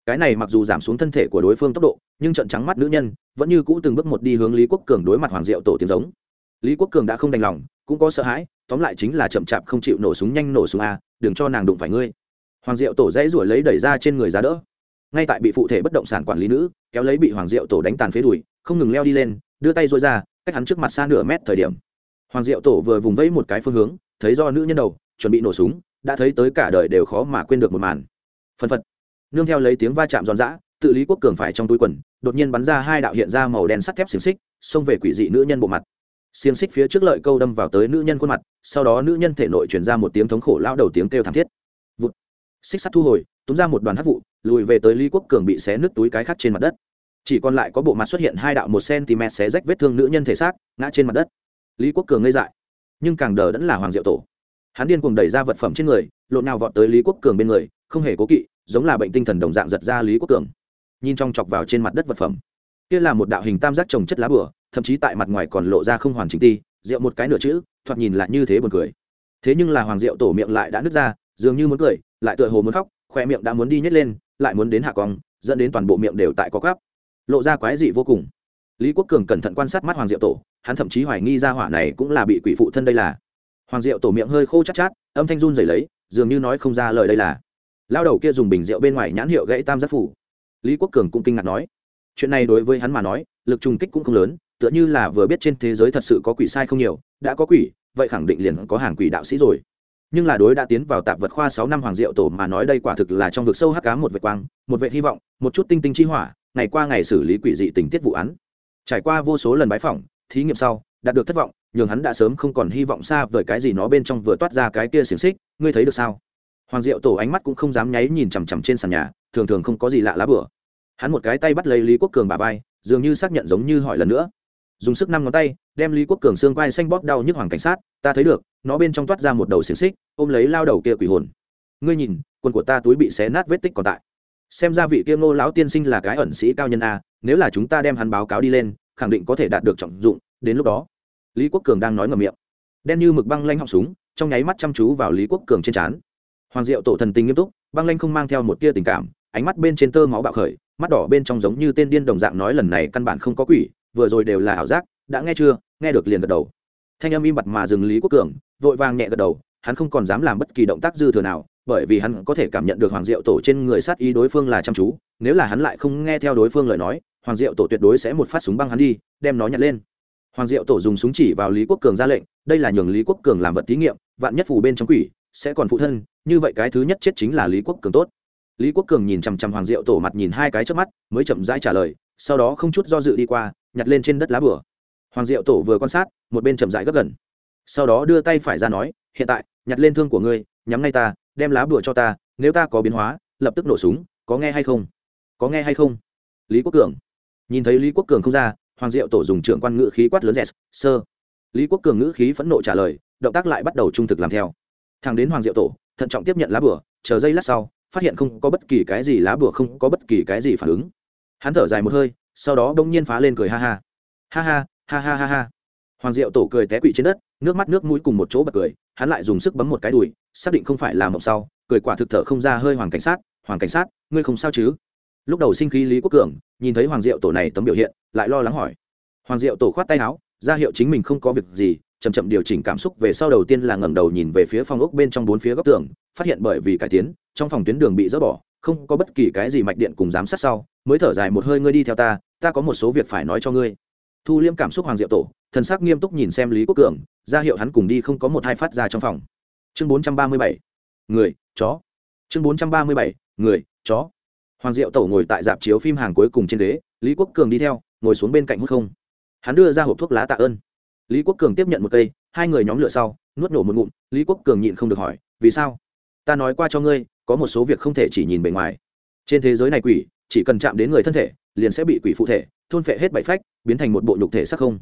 Cái này mặc dù giảm xuống thân thể của đối phương tốc độ, nhưng trận trắng mắt nữ nhân vẫn như cũ từng bước một đi hướng lý quốc cường đối mặt hoàng diệu tổ tiếng giống. Lý quốc cường đã không đành lòng, cũng có sợ hãi, tóm lại chính là chậm chạp không chịu nổ súng nhanh nổ súng a, đừng cho nàng đụng phải ngươi. Hoàng diệu tổ dãy ruổi lấy đẩy ra trên người giá đỡ. Ngay tại bị phụ thể bất động sản quản lý nữ, kéo lấy bị hoàng diệu tổ đánh tàn phế đùi, không ngừng leo đi lên, đưa tay dội ra, cách hắn trước mặt xa nửa mét thời điểm. Hoàng diệu tổ vừa vùng vẫy một cái phương hướng, thấy do nữ nhân đầu, chuẩn bị nổ súng đã thấy tới cả đời đều khó mà quên được một màn. Phân phật. Nương theo lấy tiếng va chạm giòn giã, tự lý quốc cường phải trong túi quần, đột nhiên bắn ra hai đạo hiện ra màu đen sắt thép xiềng xích, xông về quỷ dị nữ nhân bộ mặt. Xiềng xích phía trước lợi câu đâm vào tới nữ nhân khuôn mặt, sau đó nữ nhân thể nội truyền ra một tiếng thống khổ lao đầu tiếng kêu thảm thiết. Vụt. Xích sắt thu hồi, túm ra một đoàn hát vụ, lùi về tới lý quốc cường bị xé nứt túi cái khắc trên mặt đất. Chỉ còn lại có bộ mặt xuất hiện hai đạo một cm xé rách vết thương nữ nhân thể xác, ngã trên mặt đất. Lý quốc cường ngây dại, nhưng càng đờ đẫn là hoàng diệu tổ hắn điên cuồng đẩy ra vật phẩm trên người, lộn nào vọt tới lý quốc cường bên người, không hề cố kỵ, giống là bệnh tinh thần đồng dạng giật ra lý quốc cường. Nhìn trong chọc vào trên mặt đất vật phẩm. Kia là một đạo hình tam giác trồng chất lá bửa thậm chí tại mặt ngoài còn lộ ra không hoàn chỉnh ti, rượu một cái nửa chữ, thoạt nhìn lại như thế buồn cười. Thế nhưng là hoàng diệu tổ miệng lại đã nứt ra, dường như muốn cười, lại tựa hồ muốn khóc, khoe miệng đã muốn đi nhét lên, lại muốn đến hạ cong, dẫn đến toàn bộ miệng đều tại có gắp lộ ra quái dị vô cùng. Lý quốc cường cẩn thận quan sát mắt hoàng diệu tổ, hắn thậm chí hoài nghi ra hỏa này cũng là bị quỷ phụ thân đây là hoàng diệu tổ miệng hơi khô chát chát, âm thanh run rẩy lấy, dường như nói không ra lời đây là. Lao đầu kia dùng bình rượu bên ngoài nhãn hiệu gãy tam giác phủ. Lý quốc cường cũng kinh ngạc nói, chuyện này đối với hắn mà nói, lực trùng kích cũng không lớn, tựa như là vừa biết trên thế giới thật sự có quỷ sai không nhiều, đã có quỷ, vậy khẳng định liền có hàng quỷ đạo sĩ rồi. Nhưng là đối đã tiến vào tạp vật khoa sáu năm hoàng diệu tổ mà nói đây quả thực là trong vực sâu hắc cá một vệt quang, một vệt hy vọng, một chút tinh tinh chi hỏa, ngày qua ngày xử lý quỷ dị tình tiết vụ án. Trải qua vô số lần bái phỏng, thí nghiệm sau đạt được thất vọng, nhường hắn đã sớm không còn hy vọng xa vời cái gì nó bên trong vừa toát ra cái kia xiềng xích, ngươi thấy được sao? Hoàng diệu tổ ánh mắt cũng không dám nháy nhìn chằm chằm trên sàn nhà, thường thường không có gì lạ lá bửa. hắn một cái tay bắt lấy lý quốc cường bà vai, dường như xác nhận giống như hỏi lần nữa. Dùng sức năm ngón tay, đem lý quốc cường xương vai xanh bóp đau nhức hoàng cảnh sát, ta thấy được, nó bên trong toát ra một đầu xiềng xích, ôm lấy lao đầu kia quỷ hồn. Ngươi nhìn, quần của ta túi bị xé nát vết tích còn tại. Xem ra vị kia ngô lão tiên sinh là cái ẩn sĩ cao nhân a, nếu là chúng ta đem hắn báo cáo đi lên, khẳng định có thể đạt được trọng dụng, đến lúc đó lý quốc cường đang nói ngầm miệng. Đen như mực băng lanh họng súng, trong nháy mắt chăm chú vào lý quốc cường trên trán. Hoàng diệu tổ thần tình nghiêm túc, băng lanh không mang theo một tia tình cảm, ánh mắt bên trên tơ máu bạo khởi, mắt đỏ bên trong giống như tên điên đồng dạng nói lần này căn bản không có quỷ, vừa rồi đều là ảo giác, đã nghe chưa, nghe được liền gật đầu. Thanh âm im bặt mà dừng lý quốc cường, vội vàng nhẹ gật đầu, hắn không còn dám làm bất kỳ động tác dư thừa nào, bởi vì hắn có thể cảm nhận được hoàng diệu tổ trên người sát ý đối phương là chăm chú, nếu là hắn lại không nghe theo đối phương lời nói, hoàng diệu tổ tuyệt đối sẽ một phát súng băng hắn đi, đem nó nhặt lên hoàng diệu tổ dùng súng chỉ vào lý quốc cường ra lệnh, đây là nhường lý quốc cường làm vật thí nghiệm, vạn nhất Phủ bên trong quỷ, sẽ còn phụ thân, như vậy cái thứ nhất chết chính là lý quốc cường tốt. Lý quốc cường nhìn chằm chằm hoàng diệu tổ mặt nhìn hai cái trước mắt, mới chậm rãi trả lời, sau đó không chút do dự đi qua, nhặt lên trên đất lá bửa hoàng diệu tổ vừa quan sát, một bên chậm rãi gấp gần. Sau đó đưa tay phải ra nói, hiện tại, nhặt lên thương của ngươi, nhắm ngay ta, đem lá bửa cho ta, nếu ta có biến hóa, lập tức nổ súng, có nghe hay không? Có nghe hay không? Lý quốc cường. Nhìn thấy lý quốc cường không ra hoàng diệu tổ dùng trưởng quan ngữ khí quát lớn dẹt sơ lý quốc cường ngữ khí phẫn nộ trả lời, động tác lại bắt đầu trung thực làm theo. Thằng đến hoàng diệu tổ, thận trọng tiếp nhận lá bửa chờ giây lát sau, phát hiện không có bất kỳ cái gì lá bửa không có bất kỳ cái gì phản ứng. Hắn thở dài một hơi, sau đó đông nhiên phá lên cười ha ha. Ha ha ha ha ha ha. Hoàng diệu tổ cười té quỵ trên đất, nước mắt nước mũi cùng một chỗ bật cười, hắn lại dùng sức bấm một cái đùi, xác định không phải là mộng sau, cười quả thực thở không ra hơi hoàng cảnh sát, hoàng cảnh sát, ngươi không sao chứ? Lúc đầu sinh khí lý quốc cường, nhìn thấy hoàng diệu tổ này tấm biểu hiện, lại lo lắng hỏi. Hoàng diệu tổ khoát tay áo, ra hiệu chính mình không có việc gì, chậm chậm điều chỉnh cảm xúc về sau đầu tiên là ngẩng đầu nhìn về phía phòng ốc bên trong bốn phía góc tường, phát hiện bởi vì cải tiến, trong phòng tuyến đường bị dỡ bỏ, không có bất kỳ cái gì mạch điện cùng giám sát sau, mới thở dài một hơi, ngươi đi theo ta ta có một số việc phải nói cho ngươi. Thu liêm cảm xúc hoàng diệu tổ, thần sắc nghiêm túc nhìn xem lý quốc cường, ra hiệu hắn cùng đi không có một hai phát ra trong phòng. Chương bốn trăm ba mươi bảy, người, chó. Chương bốn trăm ba mươi bảy, người, chó hoàng diệu tổ ngồi tại dạp chiếu phim hàng cuối cùng trên ghế, lý quốc cường đi theo, ngồi xuống bên cạnh hút không. Hắn đưa ra hộp thuốc lá tạ ơn. Lý quốc cường tiếp nhận một cây, hai người nhóm lửa sau, nuốt nổ một ngụm, lý quốc cường nhịn không được hỏi, vì sao? Ta nói qua cho ngươi, có một số việc không thể chỉ nhìn bề ngoài. Trên thế giới này quỷ, chỉ cần chạm đến người thân thể, liền sẽ bị quỷ phụ thể, thôn phệ hết bảy phách, biến thành một bộ nhục thể sắc không.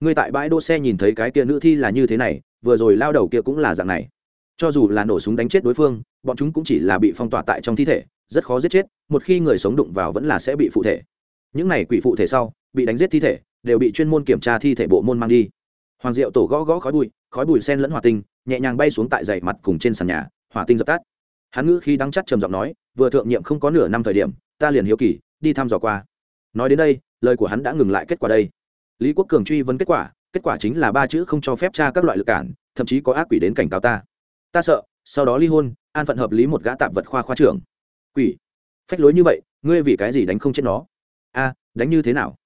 Ngươi tại bãi đỗ xe nhìn thấy cái kia nữ thi là như thế này, vừa rồi lao đầu kia cũng là dạng này. Cho dù là nổ súng đánh chết đối phương, bọn chúng cũng chỉ là bị phong tỏa tại trong thi thể rất khó giết chết, một khi người sống đụng vào vẫn là sẽ bị phụ thể. Những này quỷ phụ thể sau, bị đánh giết thi thể, đều bị chuyên môn kiểm tra thi thể bộ môn mang đi. Hoàng diệu tổ gõ gõ khói bụi khói bụi sen lẫn hỏa tinh, nhẹ nhàng bay xuống tại dày mặt cùng trên sàn nhà, hỏa tinh dập tắt. Hắn ngữ khi đắng chắt trầm giọng nói, vừa thượng nhiệm không có nửa năm thời điểm, ta liền hiếu kỳ, đi thăm dò qua. Nói đến đây, lời của hắn đã ngừng lại kết quả đây. Lý quốc cường truy vấn kết quả kết quả chính là ba chữ không cho phép tra các loại lực cản, thậm chí có ác quỷ đến cảnh cáo ta. Ta sợ, sau đó ly hôn, an phận hợp lý một gã tạp vật khoa khoa trưởng quỷ. Phách lối như vậy, ngươi vì cái gì đánh không chết nó? A, đánh như thế nào?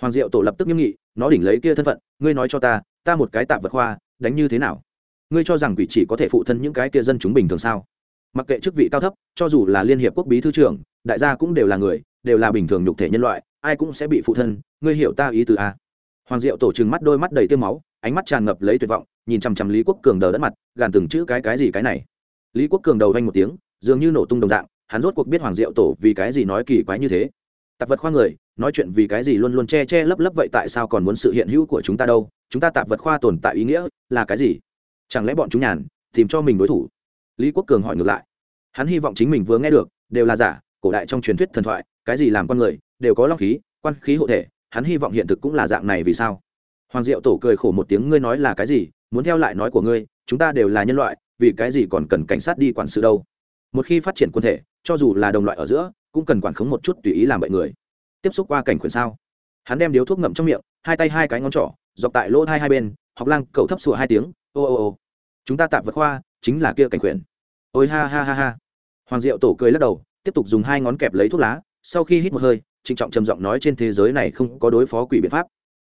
Hoàng diệu tổ lập tức nghiêm nghị, nó đỉnh lấy kia thân phận, ngươi nói cho ta ta một cái tạp vật khoa, đánh như thế nào? Ngươi cho rằng quỷ chỉ có thể phụ thân những cái kia dân chúng bình thường sao? Mặc kệ chức vị cao thấp, cho dù là liên hiệp quốc bí thư trưởng, đại gia cũng đều là người, đều là bình thường nhục thể nhân loại, ai cũng sẽ bị phụ thân, ngươi hiểu ta ý từ a. Hoàng diệu tổ trừng mắt đôi mắt đầy tiêu máu, ánh mắt tràn ngập lấy tuyệt vọng, nhìn chằm chằm lý quốc cường đờ đất mặt, gàn từng chữ cái cái gì cái này. Lý quốc cường đầu vanh một tiếng, dường như nổ tung đồng dạng hắn rốt cuộc biết hoàng diệu tổ vì cái gì nói kỳ quái như thế. Tạp vật khoa người, nói chuyện vì cái gì luôn luôn che che lấp lấp vậy tại sao còn muốn sự hiện hữu của chúng ta đâu? Chúng ta tạp vật khoa tồn tại ý nghĩa là cái gì? Chẳng lẽ bọn chúng nhàn, tìm cho mình đối thủ? Lý quốc cường hỏi ngược lại. Hắn hy vọng chính mình vừa nghe được, đều là giả, cổ đại trong truyền thuyết thần thoại, cái gì làm con người, đều có long khí, quan khí hộ thể, hắn hy vọng hiện thực cũng là dạng này vì sao? Hoàng diệu tổ cười khổ một tiếng, ngươi nói là cái gì? Muốn theo lại nói của ngươi, chúng ta đều là nhân loại, vì cái gì còn cần cảnh sát đi quản sự đâu? Một khi phát triển quân thể, cho dù là đồng loại ở giữa, cũng cần quản khống một chút tùy ý làm bậy người. Tiếp xúc qua cảnh quyền sao? Hắn đem điếu thuốc ngậm trong miệng, hai tay hai cái ngón trỏ, dọc tại lỗ hai hai bên, học lang cậu thấp sủa hai tiếng, ô ô ô, chúng ta tạm vật khoa, chính là kia cảnh quyền. Ôi, ha ha ha ha. Hoàng diệu tổ cười lắc đầu, tiếp tục dùng hai ngón kẹp lấy thuốc lá, sau khi hít một hơi, trịnh trọng trầm giọng nói trên thế giới này không có đối phó quỷ biện pháp.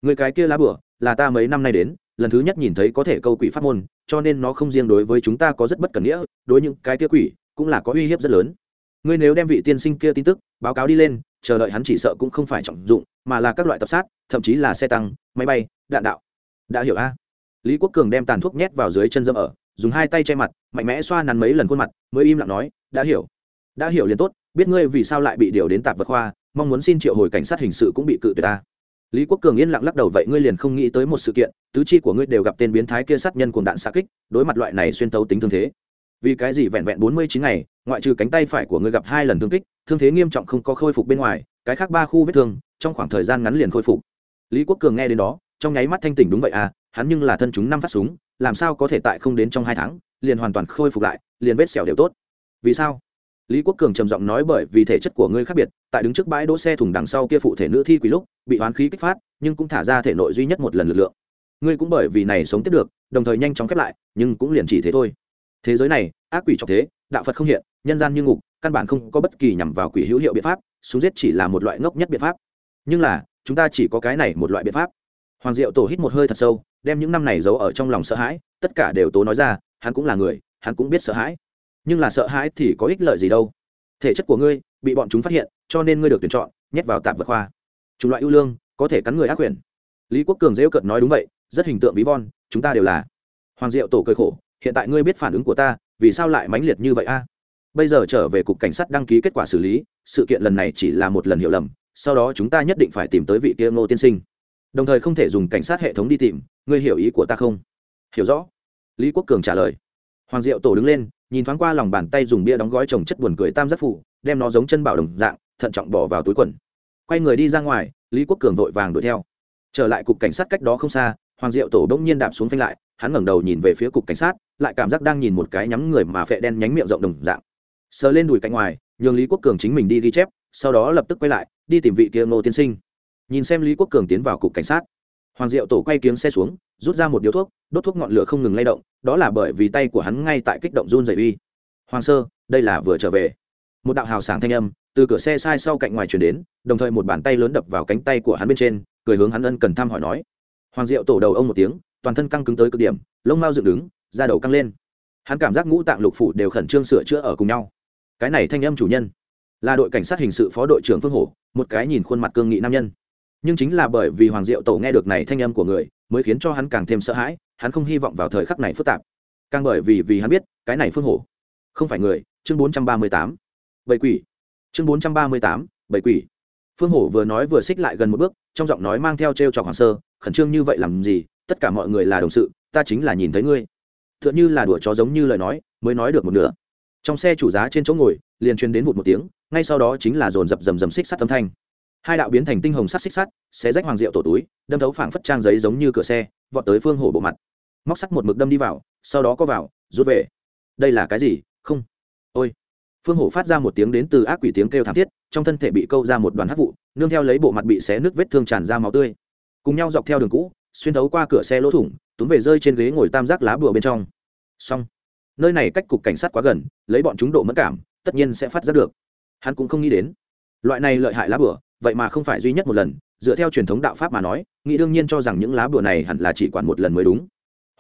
Người cái kia lá bửa là ta mấy năm nay đến, lần thứ nhất nhìn thấy có thể câu quỷ pháp môn, cho nên nó không riêng đối với chúng ta có rất bất cần nghĩa, đối những cái kia quỷ cũng là có uy hiếp rất lớn. Ngươi nếu đem vị tiên sinh kia tin tức báo cáo đi lên, chờ đợi hắn chỉ sợ cũng không phải trọng dụng, mà là các loại tập sát, thậm chí là xe tăng, máy bay, đạn đạo. Đã hiểu a. Lý quốc cường đem tàn thuốc nhét vào dưới chân dâm ở, dùng hai tay che mặt, mạnh mẽ xoa nắn mấy lần khuôn mặt, mới im lặng nói, đã hiểu. Đã hiểu liền tốt, biết ngươi vì sao lại bị điều đến tạp vật khoa, mong muốn xin triệu hồi cảnh sát hình sự cũng bị cự tuyệt ta. Lý quốc cường yên lặng lắc đầu, vậy ngươi liền không nghĩ tới một sự kiện, tứ chi của ngươi đều gặp tên biến thái kia sát nhân cuồng đạn xa kích, đối mặt loại này xuyên tấu tính thương thế vì cái gì vẹn vẹn bốn mươi chín ngày, ngoại trừ cánh tay phải của ngươi gặp hai lần thương kích, thương thế nghiêm trọng không có khôi phục bên ngoài, cái khác ba khu vết thương, trong khoảng thời gian ngắn liền khôi phục. Lý quốc cường nghe đến đó, trong nháy mắt thanh tỉnh đúng vậy à hắn nhưng là thân chúng năm phát súng, làm sao có thể tại không đến trong hai tháng, liền hoàn toàn khôi phục lại, liền vết sẹo đều tốt. Vì sao? Lý quốc cường trầm giọng nói bởi vì thể chất của ngươi khác biệt, tại đứng trước bãi đỗ xe thùng đằng sau kia phụ thể nữ thi quỷ lúc, bị oán khí kích phát, nhưng cũng thả ra thể nội duy nhất một lần lực lượng. Ngươi cũng bởi vì này sống tiếp được, đồng thời nhanh chóng khép lại, nhưng cũng liền chỉ thế thôi thế giới này, ác quỷ trọng thế, đạo phật không hiện, nhân gian như ngục, căn bản không có bất kỳ nhằm vào quỷ hữu hiệu biện pháp, súng giết chỉ là một loại ngốc nhất biện pháp. Nhưng là, chúng ta chỉ có cái này một loại biện pháp. Hoàng diệu tổ hít một hơi thật sâu, đem những năm này giấu ở trong lòng sợ hãi, tất cả đều tố nói ra, hắn cũng là người, hắn cũng biết sợ hãi. Nhưng là sợ hãi thì có ích lợi gì đâu? Thể chất của ngươi, bị bọn chúng phát hiện, cho nên ngươi được tuyển chọn, nhét vào tạp vật khoa. Chủng loại ưu lương, có thể cắn người ác quyền. Lý quốc cường dễ cợt nói đúng vậy, rất hình tượng ví von, chúng ta đều là. Hoàng diệu tổ cười khổ hiện tại ngươi biết phản ứng của ta, vì sao lại mãnh liệt như vậy a? Bây giờ trở về cục cảnh sát đăng ký kết quả xử lý, sự kiện lần này chỉ là một lần hiểu lầm, sau đó chúng ta nhất định phải tìm tới vị kia ngô tiên sinh. Đồng thời không thể dùng cảnh sát hệ thống đi tìm, ngươi hiểu ý của ta không? Hiểu rõ. Lý quốc cường trả lời. Hoàng diệu tổ đứng lên, nhìn thoáng qua lòng bàn tay dùng bia đóng gói trồng chất buồn cười tam giác phủ, đem nó giống chân bảo đồng dạng, thận trọng bỏ vào túi quần. Quay người đi ra ngoài, lý quốc cường vội vàng đuổi theo. Trở lại cục cảnh sát cách đó không xa, hoàng diệu tổ đông nhiên đạp xuống phanh lại, hắn ngẩng đầu nhìn về phía cục cảnh sát lại cảm giác đang nhìn một cái nhắm người mà phệ đen nhánh miệng rộng đồng dạng. Sờ lên đùi cạnh ngoài, nhường lý quốc cường chính mình đi ghi chép, sau đó lập tức quay lại, đi tìm vị kia ngô tiên sinh. Nhìn xem lý quốc cường tiến vào cục cảnh sát, hoàng diệu tổ quay kiếng xe xuống, rút ra một điếu thuốc, đốt thuốc ngọn lửa không ngừng lay động, đó là bởi vì tay của hắn ngay tại kích động run dày uy. Hoàng sơ, đây là vừa trở về. Một đạo hào sảng thanh âm từ cửa xe sai sau cạnh ngoài chuyển đến, đồng thời một bàn tay lớn đập vào cánh tay của hắn bên trên, cười hướng hắn ân cần thăm hỏi nói. Hoàng diệu tổ đầu ông một tiếng, toàn thân căng cứng tới cực điểm, lông mao dựng đứng da đầu căng lên. Hắn cảm giác ngũ tạng lục phủ đều khẩn trương sửa chữa ở cùng nhau. Cái này thanh âm chủ nhân là đội cảnh sát hình sự phó đội trưởng phương hổ, một cái nhìn khuôn mặt cương nghị nam nhân. Nhưng chính là bởi vì hoàng diệu tổ nghe được này thanh âm của người, mới khiến cho hắn càng thêm sợ hãi, hắn không hy vọng vào thời khắc này phức tạp. Càng bởi vì vì hắn biết, cái này phương hổ không phải người, chương bốn trăm ba mươi tám bảy quỷ. Chương bốn trăm ba mươi tám bảy quỷ. Phương hổ vừa nói vừa xích lại gần một bước, trong giọng nói mang theo t r e o trọc hoàng sơ, khẩn trương như vậy làm gì? Tất cả mọi người là đồng sự, ta chính là nhìn thấy ngươi t h ư ợ n là đùa chó giống như lời nói, mới nói được một nửa. Trong xe chủ giá trên chỗ ngồi, liền truyền đến vụt một tiếng, ngay sau đó chính là dồn dập dầm dầm xích sắt âm thanh. Hai đạo biến thành tinh hồng sắt xích sắt, xé rách hoàng rượu tổ túi, đâm thấu phảng phất trang giấy giống như cửa xe, vọt tới phương hổ bộ mặt. Móc sắt một mực đâm đi vào, sau đó có vào, rút về. Đây là cái gì? Không. Ôi. Phương hổ phát ra một tiếng đến từ ác quỷ tiếng kêu thảm thiết, trong thân thể bị câu ra một đoàn hắc vụ, nương theo lấy bộ mặt bị xé nứt vết thương tràn ra máu tươi. Cùng nhau dọc theo đường cũ xuyên thấu qua cửa xe lỗ thủng, túm về rơi trên ghế ngồi tam giác lá bùa bên trong. Xong. Nơi này cách cục cảnh sát quá gần, lấy bọn chúng độ mất cảm, tất nhiên sẽ phát ra được. Hắn cũng không nghĩ đến. Loại này lợi hại lá bùa, vậy mà không phải duy nhất một lần, dựa theo truyền thống đạo pháp mà nói, nghĩ đương nhiên cho rằng những lá bùa này hẳn là chỉ quản một lần mới đúng.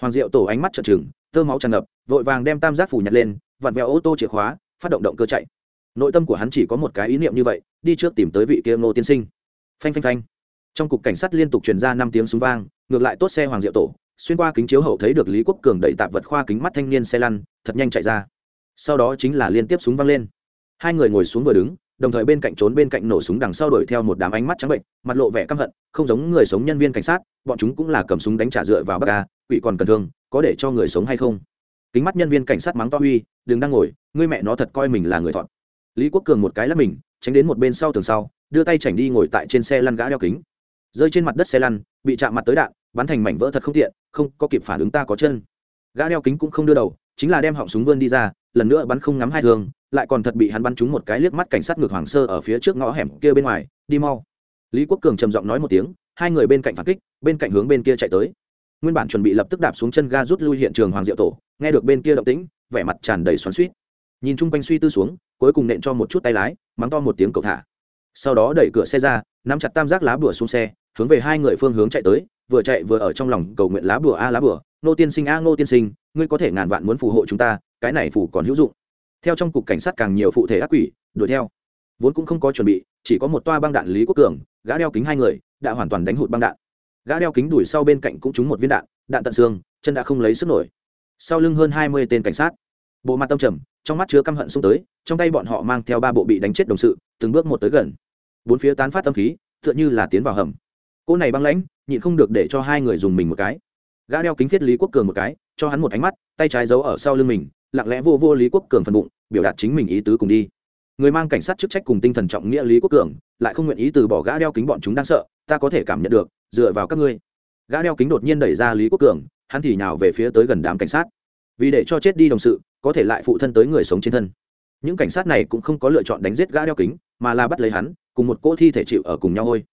Hoàng diệu tổ ánh mắt trợn trừng, tơ máu tràn ngập, vội vàng đem tam giác phủ nhặt lên, vặn vẹo ô tô chìa khóa, phát động động cơ chạy. Nội tâm của hắn chỉ có một cái ý niệm như vậy, đi trước tìm tới vị kia ngô tiên sinh. Phanh phanh phanh. Trong cục cảnh sát liên tục truyền ra năm tiếng súng vang ngược lại tốt xe hoàng diệu tổ, xuyên qua kính chiếu hậu thấy được lý quốc cường đẩy tạp vật khoa kính mắt thanh niên xe lăn, thật nhanh chạy ra. Sau đó chính là liên tiếp súng văng lên. Hai người ngồi xuống vừa đứng, đồng thời bên cạnh trốn bên cạnh nổ súng đằng sau đuổi theo một đám ánh mắt trắng bệnh, mặt lộ vẻ căm hận, không giống người sống nhân viên cảnh sát, bọn chúng cũng là cầm súng đánh trả dựa vào bắc ca quỷ còn cần thương, có để cho người sống hay không? Kính mắt nhân viên cảnh sát mắng to huy đừng đang ngồi, ngươi mẹ nó thật coi mình là người thọn. Lý quốc cường một cái lắp mình, tránh đến một bên sau tường sau, đưa tay chảnh đi ngồi tại trên xe lăn gã đeo kính. Rơi trên mặt đất xe lăn, bị chạm mặt tới đạn bắn thành mảnh vỡ thật không tiện, không có kịp phản ứng ta có chân. Gã đeo kính cũng không đưa đầu, chính là đem họng súng vươn đi ra, lần nữa bắn không ngắm hai thương, lại còn thật bị hắn bắn trúng một cái liếc mắt cảnh sát ngược hoàng sơ ở phía trước ngõ hẻm kia bên ngoài, đi mau. Lý quốc cường trầm giọng nói một tiếng, hai người bên cạnh phản kích, bên cạnh hướng bên kia chạy tới. Nguyên bản chuẩn bị lập tức đạp xuống chân ga rút lui hiện trường hoàng diệu tổ, nghe được bên kia động tĩnh, vẻ mặt tràn đầy xoắn suýt nhìn chung quanh suy tư xuống, cuối cùng nện cho một chút tay lái, mắng to một tiếng cầu thả. Sau đó đẩy cửa xe ra, nắm chặt tam giác lá bùa xuống xe, hướng về hai người phương hướng chạy tới vừa chạy vừa ở trong lòng cầu nguyện lá bùa a lá bùa nô tiên sinh a, ngô tiên sinh, ngươi có thể ngàn vạn muốn phù hộ chúng ta, cái này phù còn hữu dụng. Theo trong cục cảnh sát càng nhiều phụ thể ác quỷ, đuổi theo. Vốn cũng không có chuẩn bị, chỉ có một toa băng đạn lý quốc cường, gã đeo kính hai người, đã hoàn toàn đánh hụt băng đạn. Gã đeo kính đuổi sau bên cạnh cũng trúng một viên đạn đạn tận xương, chân đã không lấy sức nổi. Sau lưng hơn hai mươi tên cảnh sát. Bộ mặt tâm trầm, trong mắt chứa căm hận xông tới, trong tay bọn họ mang theo ba bộ bị đánh chết đồng sự, từng bước một tới gần. Bốn phía tán phát tâm khí, tựa như là tiến vào hầm cô này băng lãnh, nhịn không được để cho hai người dùng mình một cái. Gã đeo kính thiết lý quốc cường một cái, cho hắn một ánh mắt, tay trái giấu ở sau lưng mình, lặng lẽ vô vô lý quốc cường phần bụng, biểu đạt chính mình ý tứ cùng đi. Người mang cảnh sát chức trách cùng tinh thần trọng nghĩa lý quốc cường, lại không nguyện ý từ bỏ gã đeo kính bọn chúng đang sợ, ta có thể cảm nhận được, dựa vào các ngươi. Gã đeo kính đột nhiên đẩy ra lý quốc cường, hắn thì nhào về phía tới gần đám cảnh sát. Vì để cho chết đi đồng sự, có thể lại phụ thân tới người sống trên thân. Những cảnh sát này cũng không có lựa chọn đánh giết gã đeo kính, mà là bắt lấy hắn, cùng một cỗ thi thể chịu ở cùng nhau thôi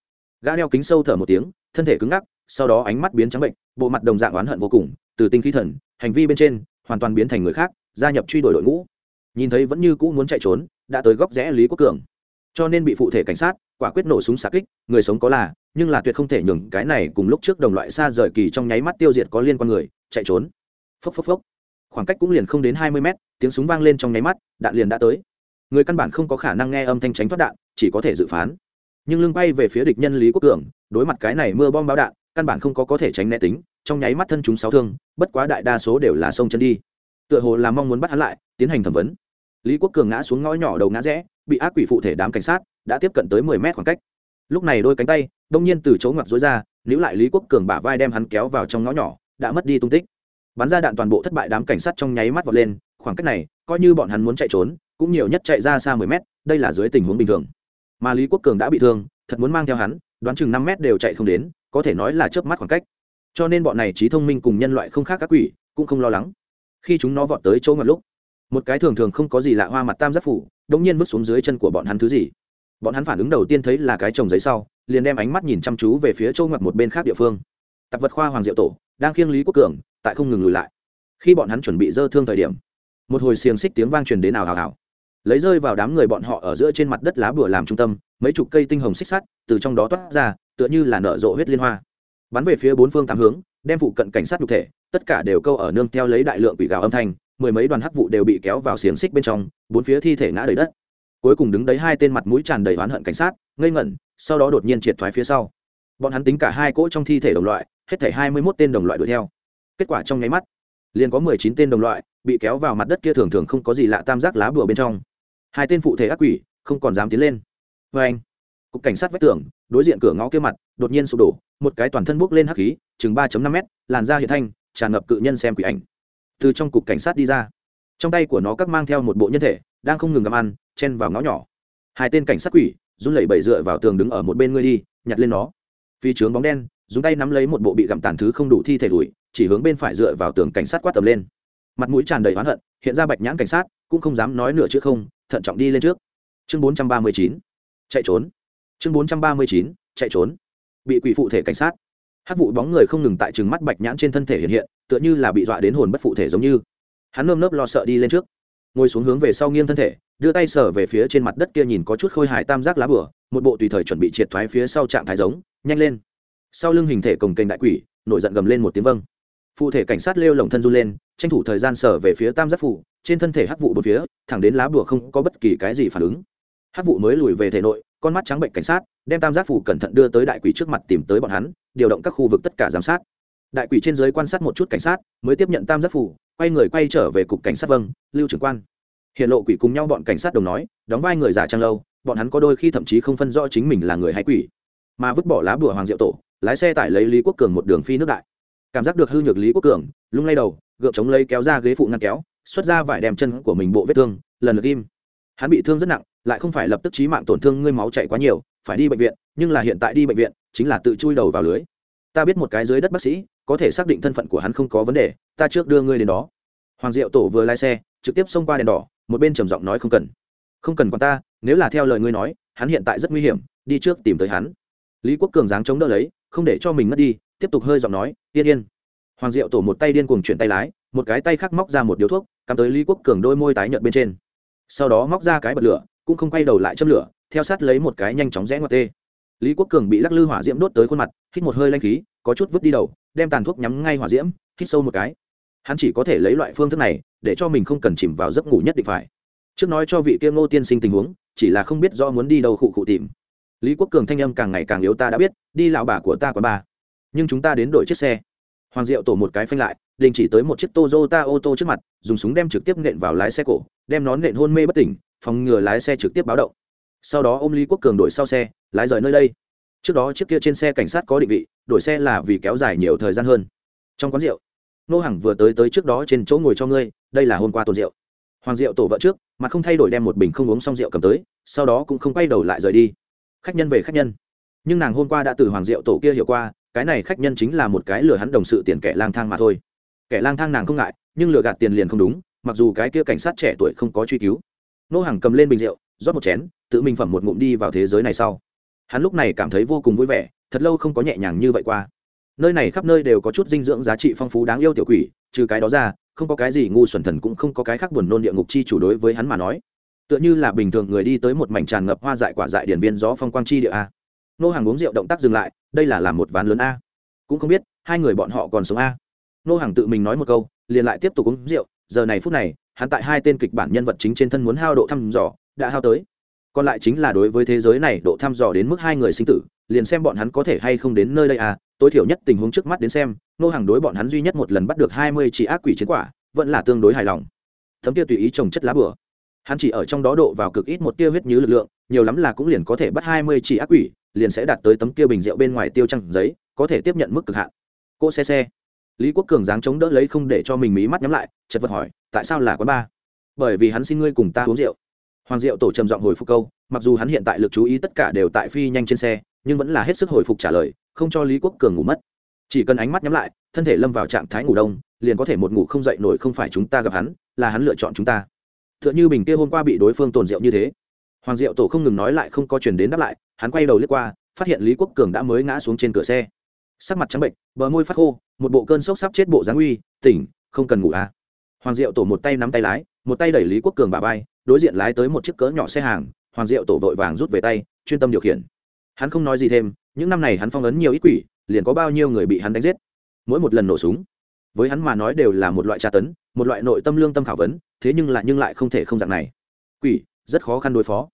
gã đeo kính sâu thở một tiếng, thân thể cứng ngắc, sau đó ánh mắt biến trắng bệnh, bộ mặt đồng dạng oán hận vô cùng, từ tinh khí thần, hành vi bên trên, hoàn toàn biến thành người khác, gia nhập truy đuổi đội ngũ. Nhìn thấy vẫn như cũ muốn chạy trốn, đã tới góc rẽ lý quốc cường. Cho nên bị phụ thể cảnh sát, quả quyết nổ súng xạ kích, người sống có là, nhưng là tuyệt không thể nhường cái này cùng lúc trước đồng loại xa rời kỳ trong nháy mắt tiêu diệt có liên quan người, chạy trốn. Phốc phốc phốc. Khoảng cách cũng liền không đến hai mươi mét, tiếng súng vang lên trong nháy mắt, đạn liền đã tới. Người căn bản không có khả năng nghe âm thanh tránh thoát đạn, chỉ có thể dự phán nhưng lưng bay về phía địch nhân lý quốc cường, đối mặt cái này mưa bom bão đạn, căn bản không có có thể tránh né tính, trong nháy mắt thân chúng sáu thương, bất quá đại đa số đều là sông chân đi. Tựa hồ là mong muốn bắt hắn lại, tiến hành thẩm vấn. Lý quốc cường ngã xuống ngõ nhỏ đầu ngã rẽ, bị ác quỷ phụ thể đám cảnh sát, đã tiếp cận tới mười mét khoảng cách. Lúc này đôi cánh tay, đông nhiên từ chỗ ngoặt dối ra, níu lại lý quốc cường bả vai đem hắn kéo vào trong ngõ nhỏ, đã mất đi tung tích. Bắn ra đạn toàn bộ thất bại đám cảnh sát trong nháy mắt vọt lên, khoảng cách này, coi như bọn hắn muốn chạy trốn, cũng nhiều nhất chạy ra xa mười mét, đây là dưới tình huống bình thường mà lý quốc cường đã bị thương thật muốn mang theo hắn đoán chừng năm mét đều chạy không đến có thể nói là chớp mắt khoảng cách cho nên bọn này trí thông minh cùng nhân loại không khác các quỷ cũng không lo lắng khi chúng nó vọt tới chỗ ngặt lúc một cái thường thường không có gì lạ hoa mặt tam giác phủ đống nhiên vứt xuống dưới chân của bọn hắn thứ gì bọn hắn phản ứng đầu tiên thấy là cái trồng giấy sau liền đem ánh mắt nhìn chăm chú về phía châu ngặt một bên khác địa phương tạp vật khoa hoàng diệu tổ đang khiêng lý quốc cường tại không ngừng lùi lại khi bọn hắn chuẩn bị dơ thương thời điểm một hồi xiềng xích tiếng vang truyền đến nào hào hào lấy rơi vào đám người bọn họ ở giữa trên mặt đất lá bùa làm trung tâm, mấy chục cây tinh hồng xích sắt từ trong đó toát ra, tựa như là nở rộ huyết liên hoa. Bắn về phía bốn phương tám hướng, đem phụ cận cảnh sát nhục thể, tất cả đều câu ở nương theo lấy đại lượng quỷ gào âm thanh, mười mấy đoàn hắc vụ đều bị kéo vào xiềng xích bên trong, bốn phía thi thể ngã đầy đất. Cuối cùng đứng đấy hai tên mặt mũi tràn đầy oán hận cảnh sát, ngây ngẩn, sau đó đột nhiên triệt thoái phía sau. Bọn hắn tính cả hai cỗ trong thi thể đồng loại, hết thể hai mươi mốt tên đồng loại đuổi theo. Kết quả trong nháy mắt, liền có mười chín tên đồng loại bị kéo vào mặt đất kia thường thường không có gì lạ tam giác lá bùa bên trong hai tên phụ thể ác quỷ không còn dám tiến lên. Vê anh, cục cảnh sát vách tường, đối diện cửa ngõ kia mặt, đột nhiên sụp đổ, một cái toàn thân bốc lên hắc khí, chừng ba năm m làn da hiện thanh, tràn ngập cự nhân xem quỷ ảnh. Từ trong cục cảnh sát đi ra. Trong tay của nó các mang theo một bộ nhân thể, đang không ngừng gặm ăn, chen vào ngõ nhỏ. Hai tên cảnh sát quỷ, run lẩy bẩy dựa vào tường đứng ở một bên ngươi đi, nhặt lên nó. Phi trướng bóng đen, dùng tay nắm lấy một bộ bị gặm tàn thứ không đủ thi thể đuổi, chỉ hướng bên phải dựa vào tường cảnh sát quát tầm lên. Mặt mũi tràn đầy oán hận hiện ra bạch nhãn cảnh sát, cũng không dám nói nửa chữ không, thận trọng đi lên trước. Chương bốn trăm ba mươi chín, chạy trốn. Chương bốn trăm ba mươi chín, chạy trốn. Bị quỷ phụ thể cảnh sát. Hát vụ bóng người không ngừng tại trừng mắt bạch nhãn trên thân thể hiện hiện, tựa như là bị dọa đến hồn bất phụ thể giống như. Hắn nơm nớp lo sợ đi lên trước. Ngồi xuống hướng về sau nghiêng thân thể, đưa tay sở về phía trên mặt đất kia nhìn có chút khôi hài tam giác lá bửa một bộ tùy thời chuẩn bị triệt thoái phía sau trạng thái giống, nhanh lên. Sau lưng hình thể cồng kềnh đại quỷ, nổi giận gầm lên một tiếng vâng phụ thể cảnh sát lêu lồng thân run lên, tranh thủ thời gian sở về phía tam giác phủ, trên thân thể hắc vụ một phía, thẳng đến lá bùa không có bất kỳ cái gì phản ứng. Hắc vụ mới lùi về thể nội, con mắt trắng bệnh cảnh sát, đem tam giác phủ cẩn thận đưa tới đại quỷ trước mặt tìm tới bọn hắn, điều động các khu vực tất cả giám sát. Đại quỷ trên giới quan sát một chút cảnh sát, mới tiếp nhận tam giác phủ, quay người quay trở về cục cảnh sát vâng lưu trưởng quan. Hiện lộ quỷ cùng nhau bọn cảnh sát đồng nói, đóng vai người giả trang lâu, bọn hắn có đôi khi thậm chí không phân rõ chính mình là người hay quỷ. Mà vứt bỏ lá bùa hoàng diệu tổ, lái xe tải lấy lý quốc cường một đường phi nước đại cảm giác được hư nhược lý quốc cường, lung lay đầu, gượng chống lấy kéo ra ghế phụ ngăn kéo, xuất ra vải đem chân của mình bộ vết thương, lần lượt im. Hắn bị thương rất nặng, lại không phải lập tức trí mạng tổn thương ngươi máu chạy quá nhiều, phải đi bệnh viện, nhưng là hiện tại đi bệnh viện, chính là tự chui đầu vào lưới. Ta biết một cái dưới đất bác sĩ, có thể xác định thân phận của hắn không có vấn đề, ta trước đưa ngươi đến đó. Hoàng diệu tổ vừa lái xe, trực tiếp xông qua đèn đỏ, một bên trầm giọng nói không cần. Không cần quan ta, nếu là theo lời ngươi nói, hắn hiện tại rất nguy hiểm, đi trước tìm tới hắn. Lý quốc cường dáng chống đỡ lấy, không để cho mình mất đi tiếp tục hơi giọng nói, yên yên. Hoàng diệu tổ một tay điên cuồng chuyển tay lái, một cái tay khác móc ra một điếu thuốc, cắm tới lý quốc cường đôi môi tái nhợt bên trên. Sau đó móc ra cái bật lửa, cũng không quay đầu lại châm lửa, theo sát lấy một cái nhanh chóng rẽ ngoặt tê. Lý quốc cường bị lắc lư hỏa diễm đốt tới khuôn mặt, hít một hơi lanh khí, có chút vứt đi đầu, đem tàn thuốc nhắm ngay hỏa diễm, hít sâu một cái. Hắn chỉ có thể lấy loại phương thức này, để cho mình không cần chìm vào giấc ngủ nhất định phải. Trước nói cho vị kia ngô tiên sinh tình huống, chỉ là không biết do muốn đi đâu khụ khụ tìm. Lý quốc cường thanh âm càng ngày càng yếu ta đã biết, đi lão bà của ta quá bà nhưng chúng ta đến đổi chiếc xe. Hoàng diệu tổ một cái phanh lại, đình chỉ tới một chiếc Toyota ô tô trước mặt, dùng súng đem trực tiếp nện vào lái xe cổ, đem nó nện hôn mê bất tỉnh, phòng ngừa lái xe trực tiếp báo động. Sau đó ôm lý quốc cường đổi sau xe, lái rời nơi đây. Trước đó chiếc kia trên xe cảnh sát có định vị, đổi xe là vì kéo dài nhiều thời gian hơn. Trong quán rượu, nô hằng vừa tới tới trước đó trên chỗ ngồi cho ngươi, đây là hôm qua tồn rượu. Hoàng rượu tổ vợ trước, mà không thay đổi đem một bình không uống xong rượu cầm tới, sau đó cũng không quay đầu lại rời đi. Khách nhân về khách nhân. Nhưng nàng hôm qua đã từ hoàng rượu tổ kia hiểu qua cái này khách nhân chính là một cái lừa hắn đồng sự tiền kẻ lang thang mà thôi. Kẻ lang thang nàng không ngại, nhưng lừa gạt tiền liền không đúng, mặc dù cái kia cảnh sát trẻ tuổi không có truy cứu. Nô hàng cầm lên bình rượu, rót một chén, tự mình phẩm một ngụm đi vào thế giới này sau. Hắn lúc này cảm thấy vô cùng vui vẻ, thật lâu không có nhẹ nhàng như vậy qua. Nơi này khắp nơi đều có chút dinh dưỡng giá trị phong phú đáng yêu tiểu quỷ, trừ cái đó ra, không có cái gì ngu xuẩn thần cũng không có cái khác buồn nôn địa ngục chi chủ đối với hắn mà nói. Tựa như là bình thường người đi tới một mảnh tràn ngập hoa dại quả dại điển viên gió phong quang chi địa a nô hàng uống rượu động tác dừng lại, đây là làm một ván lớn a. Cũng không biết, hai người bọn họ còn sống a. Nô hàng tự mình nói một câu, liền lại tiếp tục uống rượu. Giờ này phút này, hắn tại hai tên kịch bản nhân vật chính trên thân muốn hao độ thăm dò, đã hao tới. Còn lại chính là đối với thế giới này độ thăm dò đến mức hai người sinh tử, liền xem bọn hắn có thể hay không đến nơi đây à tối thiểu nhất tình huống trước mắt đến xem, nô hàng đối bọn hắn duy nhất một lần bắt được hai mươi chỉ ác quỷ chiến quả, vẫn là tương đối hài lòng. Thấm tia tùy ý trồng chất lá bừa. Hắn chỉ ở trong đó độ vào cực ít một tia huyết như lực lượng, nhiều lắm là cũng liền có thể bắt hai mươi chỉ ác quỷ liền sẽ đạt tới tấm kia bình rượu bên ngoài tiêu trăng giấy, có thể tiếp nhận mức cực hạn. Cỗ xe xe. Lý quốc cường dáng chống đỡ lấy không để cho mình mí mắt nhắm lại, chật vật hỏi, tại sao là quán ba? Bởi vì hắn xin ngươi cùng ta uống rượu. Hoàng diệu tổ trầm giọng hồi phục câu, mặc dù hắn hiện tại lực chú ý tất cả đều tại phi nhanh trên xe, nhưng vẫn là hết sức hồi phục trả lời, không cho lý quốc cường ngủ mất. Chỉ cần ánh mắt nhắm lại, thân thể lâm vào trạng thái ngủ đông, liền có thể một ngủ không dậy nổi không phải chúng ta gặp hắn, là hắn lựa chọn chúng ta. T h ư ợ n h ư bình kia hôm qua bị đối phương tồn rượu như thế hoàng diệu tổ không ngừng nói lại không có chuyển đến đáp lại, hắn quay đầu lướt qua, phát hiện lý quốc cường đã mới ngã xuống trên cửa xe. Sắc mặt trắng bệnh, bờ môi phát khô, một bộ cơn sốc sắp chết bộ dáng uy, tỉnh, không cần ngủ à. Hoàng diệu tổ một tay nắm tay lái, một tay đẩy lý quốc cường bà vai, đối diện lái tới một chiếc cỡ nhỏ xe hàng, hoàng diệu tổ vội vàng rút về tay, chuyên tâm điều khiển. Hắn không nói gì thêm, những năm này hắn phong ấn nhiều ít quỷ, liền có bao nhiêu người bị hắn đánh giết. Mỗi một lần nổ súng, với hắn mà nói đều là một loại tra tấn, một loại nội tâm lương tâm khảo vấn, thế nhưng lại nhưng lại không thể không dạng này. Quỷ, rất khó khăn đối phó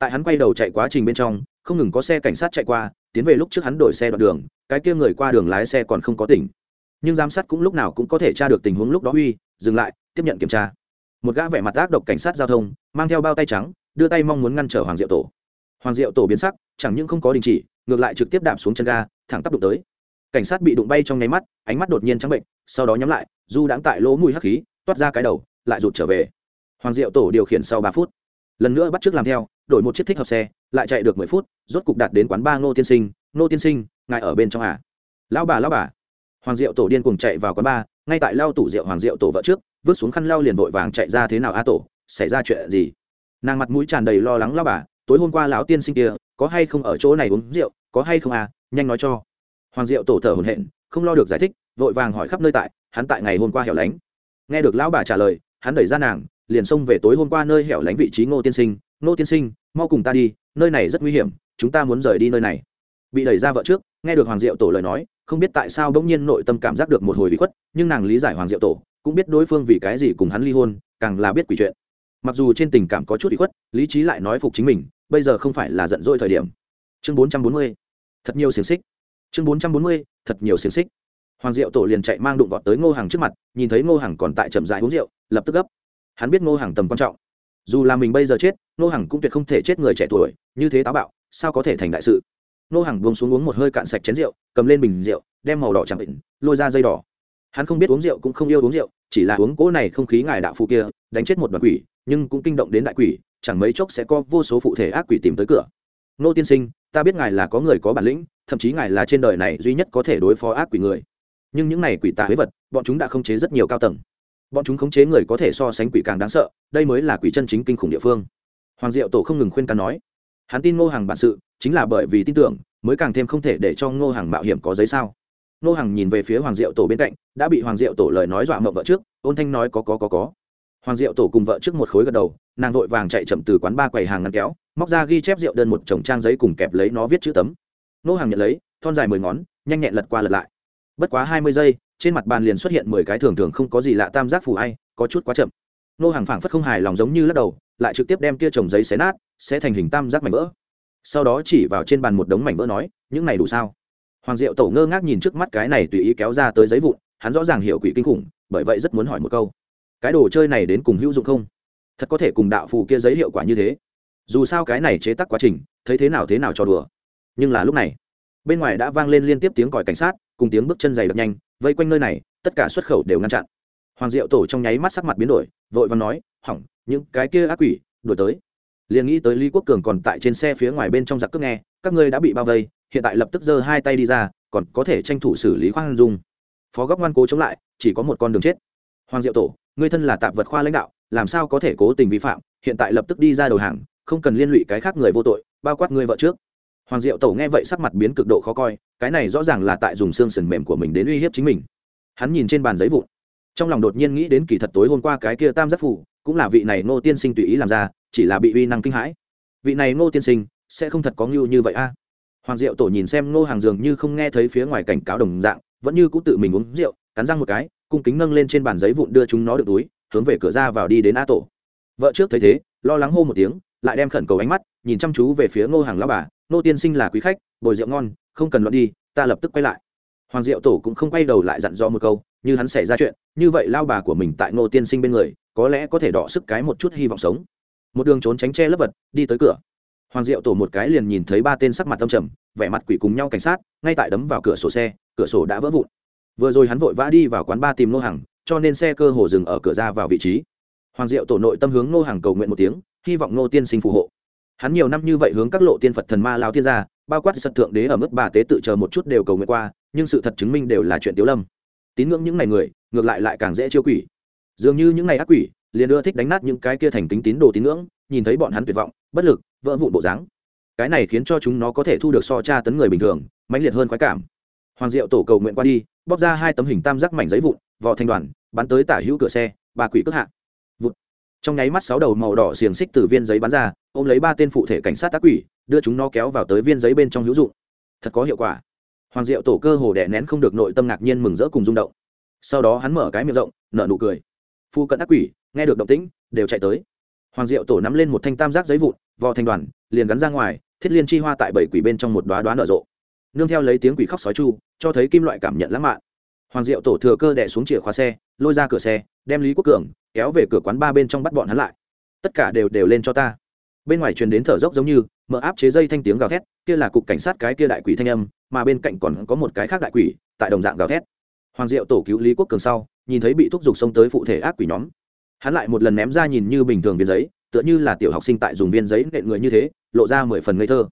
tại hắn quay đầu chạy quá trình bên trong, không ngừng có xe cảnh sát chạy qua, tiến về lúc trước hắn đổi xe đoạn đường, cái kia người qua đường lái xe còn không có tỉnh. Nhưng giám sát cũng lúc nào cũng có thể tra được tình huống lúc đó uy, dừng lại, tiếp nhận kiểm tra. Một gã vẻ mặt ác độc cảnh sát giao thông, mang theo bao tay trắng, đưa tay mong muốn ngăn trở hoàng diệu tổ. Hoàng diệu tổ biến sắc, chẳng những không có đình chỉ, ngược lại trực tiếp đạp xuống chân ga, thẳng tắp đụng tới. Cảnh sát bị đụng bay trong nháy mắt, ánh mắt đột nhiên trắng bệnh, sau đó nhắm lại, du đãng tại lỗ mùi hắc khí, toát ra cái đầu, lại rụt trở về. Hoàng diệu tổ điều khiển sau ba phút. Lần nữa bắt t làm theo đổi một chiếc thích hợp xe, lại chạy được mười phút, rốt cục đạt đến quán ba ngô tiên sinh. Ngô tiên sinh, ngài ở bên trong à. lão bà lão bà. Hoàng diệu tổ điên cùng chạy vào quán ba, ngay tại lao tủ rượu hoàng diệu tổ vợ trước, vứt xuống khăn lau liền vội vàng chạy ra thế nào a tổ, xảy ra chuyện gì? Nàng mặt mũi tràn đầy lo lắng lao bà, tối hôm qua lão tiên sinh kia, có hay không ở chỗ này uống rượu, có hay không à? Nhanh nói cho. Hoàng diệu tổ thở hồn hện không lo được giải thích, vội vàng hỏi khắp nơi tại, hắn tại ngày hôm qua hẻo lánh. Nghe được lão bà trả lời, hắn đẩy ra nàng liền xông về tối hôm qua nơi hẻo lánh vị trí ngô tiên sinh. Ngô tiên sinh, mau cùng ta đi, nơi này rất nguy hiểm, chúng ta muốn rời đi nơi này. Bị đẩy ra vợ trước, nghe được hoàng diệu tổ lời nói, không biết tại sao bỗng nhiên nội tâm cảm giác được một hồi bị khuất, nhưng nàng lý giải hoàng diệu tổ, cũng biết đối phương vì cái gì cùng hắn ly hôn, càng là biết quỷ chuyện. Mặc dù trên tình cảm có chút bị khuất, lý trí lại nói phục chính mình, bây giờ không phải là giận dỗi thời điểm. Chương bốn trăm bốn mươi, thật nhiều xiềng xích. Chương bốn trăm bốn mươi, thật nhiều xiềng xích. Hoàng diệu tổ liền chạy mang đụng vọt tới ngô hàng trước mặt, nhìn thấy ngô hàng còn tại chậm dại uống rượu, lập tức gấp hắn biết ngô hàng tầm quan trọng. Dù là mình bây giờ chết, ngô hàng cũng tuyệt không thể chết người trẻ tuổi, như thế táo bạo, sao có thể thành đại sự? Ngô hàng buông xuống uống một hơi cạn sạch chén rượu, cầm lên bình rượu, đem màu đỏ chẳng định lôi ra dây đỏ. Hắn không biết uống rượu cũng không yêu uống rượu, chỉ là uống cỗ này không khí ngài đạo phụ kia, đánh chết một đoàn quỷ, nhưng cũng kinh động đến đại quỷ, chẳng mấy chốc sẽ có vô số phụ thể ác quỷ tìm tới cửa. Nô tiên sinh, ta biết ngài là có người có bản lĩnh, thậm chí ngài là trên đời này duy nhất có thể đối phó ác quỷ người. Nhưng những này quỷ tà huế vật, bọn chúng đã không chế rất nhiều cao tầng bọn chúng khống chế người có thể so sánh quỷ càng đáng sợ, đây mới là quỷ chân chính kinh khủng địa phương. Hoàng diệu tổ không ngừng khuyên can nói, hắn tin ngô hàng bản sự, chính là bởi vì tin tưởng, mới càng thêm không thể để cho ngô hàng mạo hiểm có giấy sao. Ngô hàng nhìn về phía hoàng diệu tổ bên cạnh, đã bị hoàng diệu tổ lời nói dọa mộng vợ trước, ôn thanh nói, có có có có. Hoàng diệu tổ cùng vợ trước một khối gật đầu, nàng vội vàng chạy chậm từ quán ba quầy hàng ngăn kéo, móc ra ghi chép rượu đơn một chồng trang giấy cùng kẹp lấy nó viết chữ tấm. Ngô hàng nhận lấy, thon dài mười ngón, nhanh nhẹn lật qua lật lại. Bất quá hai mươi giây trên mặt bàn liền xuất hiện mười cái thường thường không có gì lạ tam giác phủ ai, có chút quá chậm. Nô hàng phảng phất không hài lòng giống như lắc đầu, lại trực tiếp đem kia trồng giấy xé nát sẽ thành hình tam giác mảnh vỡ. Sau đó chỉ vào trên bàn một đống mảnh vỡ nói, những này đủ sao? Hoàng diệu tổ ngơ ngác nhìn trước mắt cái này tùy ý kéo ra tới giấy vụn, hắn rõ ràng hiểu quỷ kinh khủng, bởi vậy rất muốn hỏi một câu. Cái đồ chơi này đến cùng hữu dụng không? Thật có thể cùng đạo phù kia giấy hiệu quả như thế? Dù sao cái này chế tác quá trình, thấy thế nào thế nào cho đùa. Nhưng là lúc này, bên ngoài đã vang lên liên tiếp tiếng còi cảnh sát, cùng tiếng bước chân dày đập nhanh vây quanh nơi này, tất cả xuất khẩu đều ngăn chặn. Hoàng diệu tổ trong nháy mắt sắc mặt biến đổi, vội và nói, hỏng, những cái kia ác quỷ đổi tới. Liền nghĩ tới lý quốc cường còn tại trên xe phía ngoài bên trong giặc cướp nghe, các ngươi đã bị bao vây, hiện tại lập tức giơ hai tay đi ra, còn có thể tranh thủ xử lý khoan dung. Phó góc ngoan cố chống lại, chỉ có một con đường chết. Hoàng diệu tổ, ngươi thân là tạp vật khoa lãnh đạo, làm sao có thể cố tình vi phạm, hiện tại lập tức đi ra đầu hàng, không cần liên lụy cái khác người vô tội, bao quát ngươi vợ trước hoàng diệu tổ nghe vậy sắc mặt biến cực độ khó coi, cái này rõ ràng là tại dùng xương sần mềm của mình đến uy hiếp chính mình. Hắn nhìn trên bàn giấy vụn, trong lòng đột nhiên nghĩ đến kỳ thật tối hôm qua cái kia tam giác phủ, cũng là vị này ngô tiên sinh tùy ý làm ra, chỉ là bị uy năng kinh hãi. Vị này ngô tiên sinh, sẽ không thật có ngưu như vậy a. Hoàng diệu tổ nhìn xem ngô hàng dường như không nghe thấy phía ngoài cảnh cáo đồng dạng, vẫn như cũng tự mình uống rượu, cắn răng một cái, cung kính nâng lên trên bàn giấy vụn đưa chúng nó được túi, hướng về cửa ra vào đi đến a tổ. Vợ trước thấy thế, lo lắng hô một tiếng, lại đem khẩn cầu ánh mắt nhìn chăm chú về phía ngô hàng lao bà, ngô tiên sinh là quý khách, bồi rượu ngon, không cần luận đi, ta lập tức quay lại. Hoàng diệu tổ cũng không quay đầu lại dặn dò một câu, như hắn xảy ra chuyện, như vậy lao bà của mình tại ngô tiên sinh bên người, có lẽ có thể đọ sức cái một chút hy vọng sống. Một đường trốn tránh che lấp vật, đi tới cửa. Hoàng diệu tổ một cái liền nhìn thấy ba tên sắc mặt tâm trầm, vẻ mặt quỷ cùng nhau cảnh sát, ngay tại đấm vào cửa sổ xe, cửa sổ đã vỡ vụn. Vừa rồi hắn vội vã đi vào quán ba tìm nô hàng, cho nên xe cơ hồ dừng ở cửa ra vào vị trí. Hoàng diệu tổ nội tâm hướng nô hàng cầu nguyện một tiếng, hy vọng nô tiên sinh phù hộ hắn nhiều năm như vậy hướng các lộ tiên phật thần ma lao tiên gia, bao quát sật thượng đế ở mức bà tế tự chờ một chút đều cầu nguyện qua, nhưng sự thật chứng minh đều là chuyện tiếu lâm. Tín ngưỡng những ngày người, ngược lại lại càng dễ chiêu quỷ. Dường như những ngày ác quỷ, liền ưa thích đánh nát những cái kia thành kính tín đồ tín ngưỡng, nhìn thấy bọn hắn tuyệt vọng, bất lực, vỡ vụn bộ dáng. Cái này khiến cho chúng nó có thể thu được so tra tấn người bình thường, mãnh liệt hơn khoái cảm. Hoàng diệu tổ cầu nguyện qua đi bóc ra hai tấm hình tam giác mảnh giấy vụn, vò thanh đoàn, bắn tới tả hữu cửa xe, ba quỷ cước hạ trong nháy mắt sáu đầu màu đỏ xiềng xích từ viên giấy bắn ra, ôm lấy ba tên phụ thể cảnh sát tác quỷ, đưa chúng nó kéo vào tới viên giấy bên trong hữu dụng. Thật có hiệu quả. Hoàng diệu tổ cơ hồ đẻ nén không được nội tâm ngạc nhiên mừng rỡ cùng rung động. Sau đó hắn mở cái miệng rộng, nở nụ cười. Phu cận ác quỷ, nghe được động tĩnh, đều chạy tới. Hoàng diệu tổ nắm lên một thanh tam giác giấy vụn, vò thành đoàn, liền gắn ra ngoài, thiết liên chi hoa tại bảy quỷ bên trong một đoá đoá nở rộ. Nương theo lấy tiếng quỷ khóc sói chu, cho thấy kim loại cảm nhận lãng mạn. Hoàng diệu tổ thừa cơ đẻ xuống chìa khóa xe, lôi ra cửa xe đem lý quốc cường kéo về cửa quán ba bên trong bắt bọn hắn lại tất cả đều đều lên cho ta bên ngoài truyền đến thở dốc giống như mở áp chế dây thanh tiếng gào thét kia là cục cảnh sát cái kia đại quỷ thanh âm mà bên cạnh còn có một cái khác đại quỷ tại đồng dạng gào thét hoàng diệu tổ cứu lý quốc cường sau nhìn thấy bị thúc giục xông tới phụ thể ác quỷ nhóm hắn lại một lần ném ra nhìn như bình thường viên giấy tựa như là tiểu học sinh tại dùng viên giấy nện người như thế lộ ra mười phần ngây thơ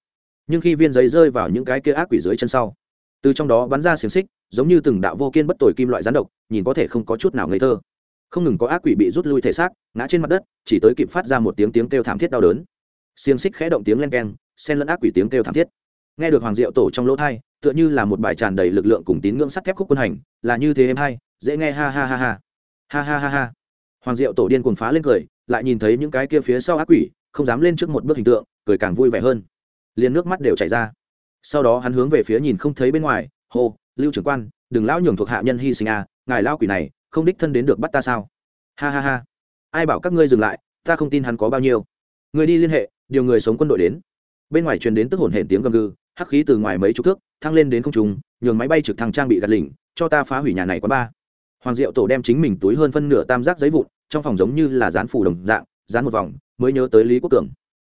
nhưng khi viên giấy rơi vào những cái kia ác quỷ dưới chân sau từ trong đó bắn ra xiềng xích giống như từng đạo vô kiên bất tồi kim loại rán độc nhìn có thể không có chút nào ngây thơ không ngừng có ác quỷ bị rút lui thể xác, ngã trên mặt đất, chỉ tới kịp phát ra một tiếng tiếng kêu thảm thiết đau đớn. Xiềng xích khẽ động tiếng len keng, xen lẫn ác quỷ tiếng kêu thảm thiết. Nghe được hoàng diệu tổ trong lỗ thai, tựa như là một bài tràn đầy lực lượng cùng tín ngưỡng sắt thép khúc quân hành, là như thế em hay, dễ nghe ha ha ha ha. Ha ha ha ha. Hoàng diệu tổ điên cuồng phá lên cười, lại nhìn thấy những cái kia phía sau ác quỷ, không dám lên trước một bước hình tượng, cười càng vui vẻ hơn. Liền nước mắt đều chảy ra. Sau đó hắn hướng về phía nhìn không thấy bên ngoài, hô, lưu trưởng quan, đừng lão nhường thuộc hạ nhân hy sinh à ngài lao quỷ này không đích thân đến được bắt ta sao? Ha ha ha. Ai bảo các ngươi dừng lại, ta không tin hắn có bao nhiêu. Người đi liên hệ, điều người sống quân đội đến. Bên ngoài truyền đến tức hồn hển tiếng gầm gừ, hắc khí từ ngoài mấy chục thước, thăng lên đến không trung, nhường máy bay trực thăng trang bị gạt lỉnh, cho ta phá hủy nhà này quá ba. Hoàng diệu tổ đem chính mình túi hơn phân nửa tam giác giấy vụn, trong phòng giống như là dán phủ đồng dạng, dán một vòng, mới nhớ tới lý quốc cường.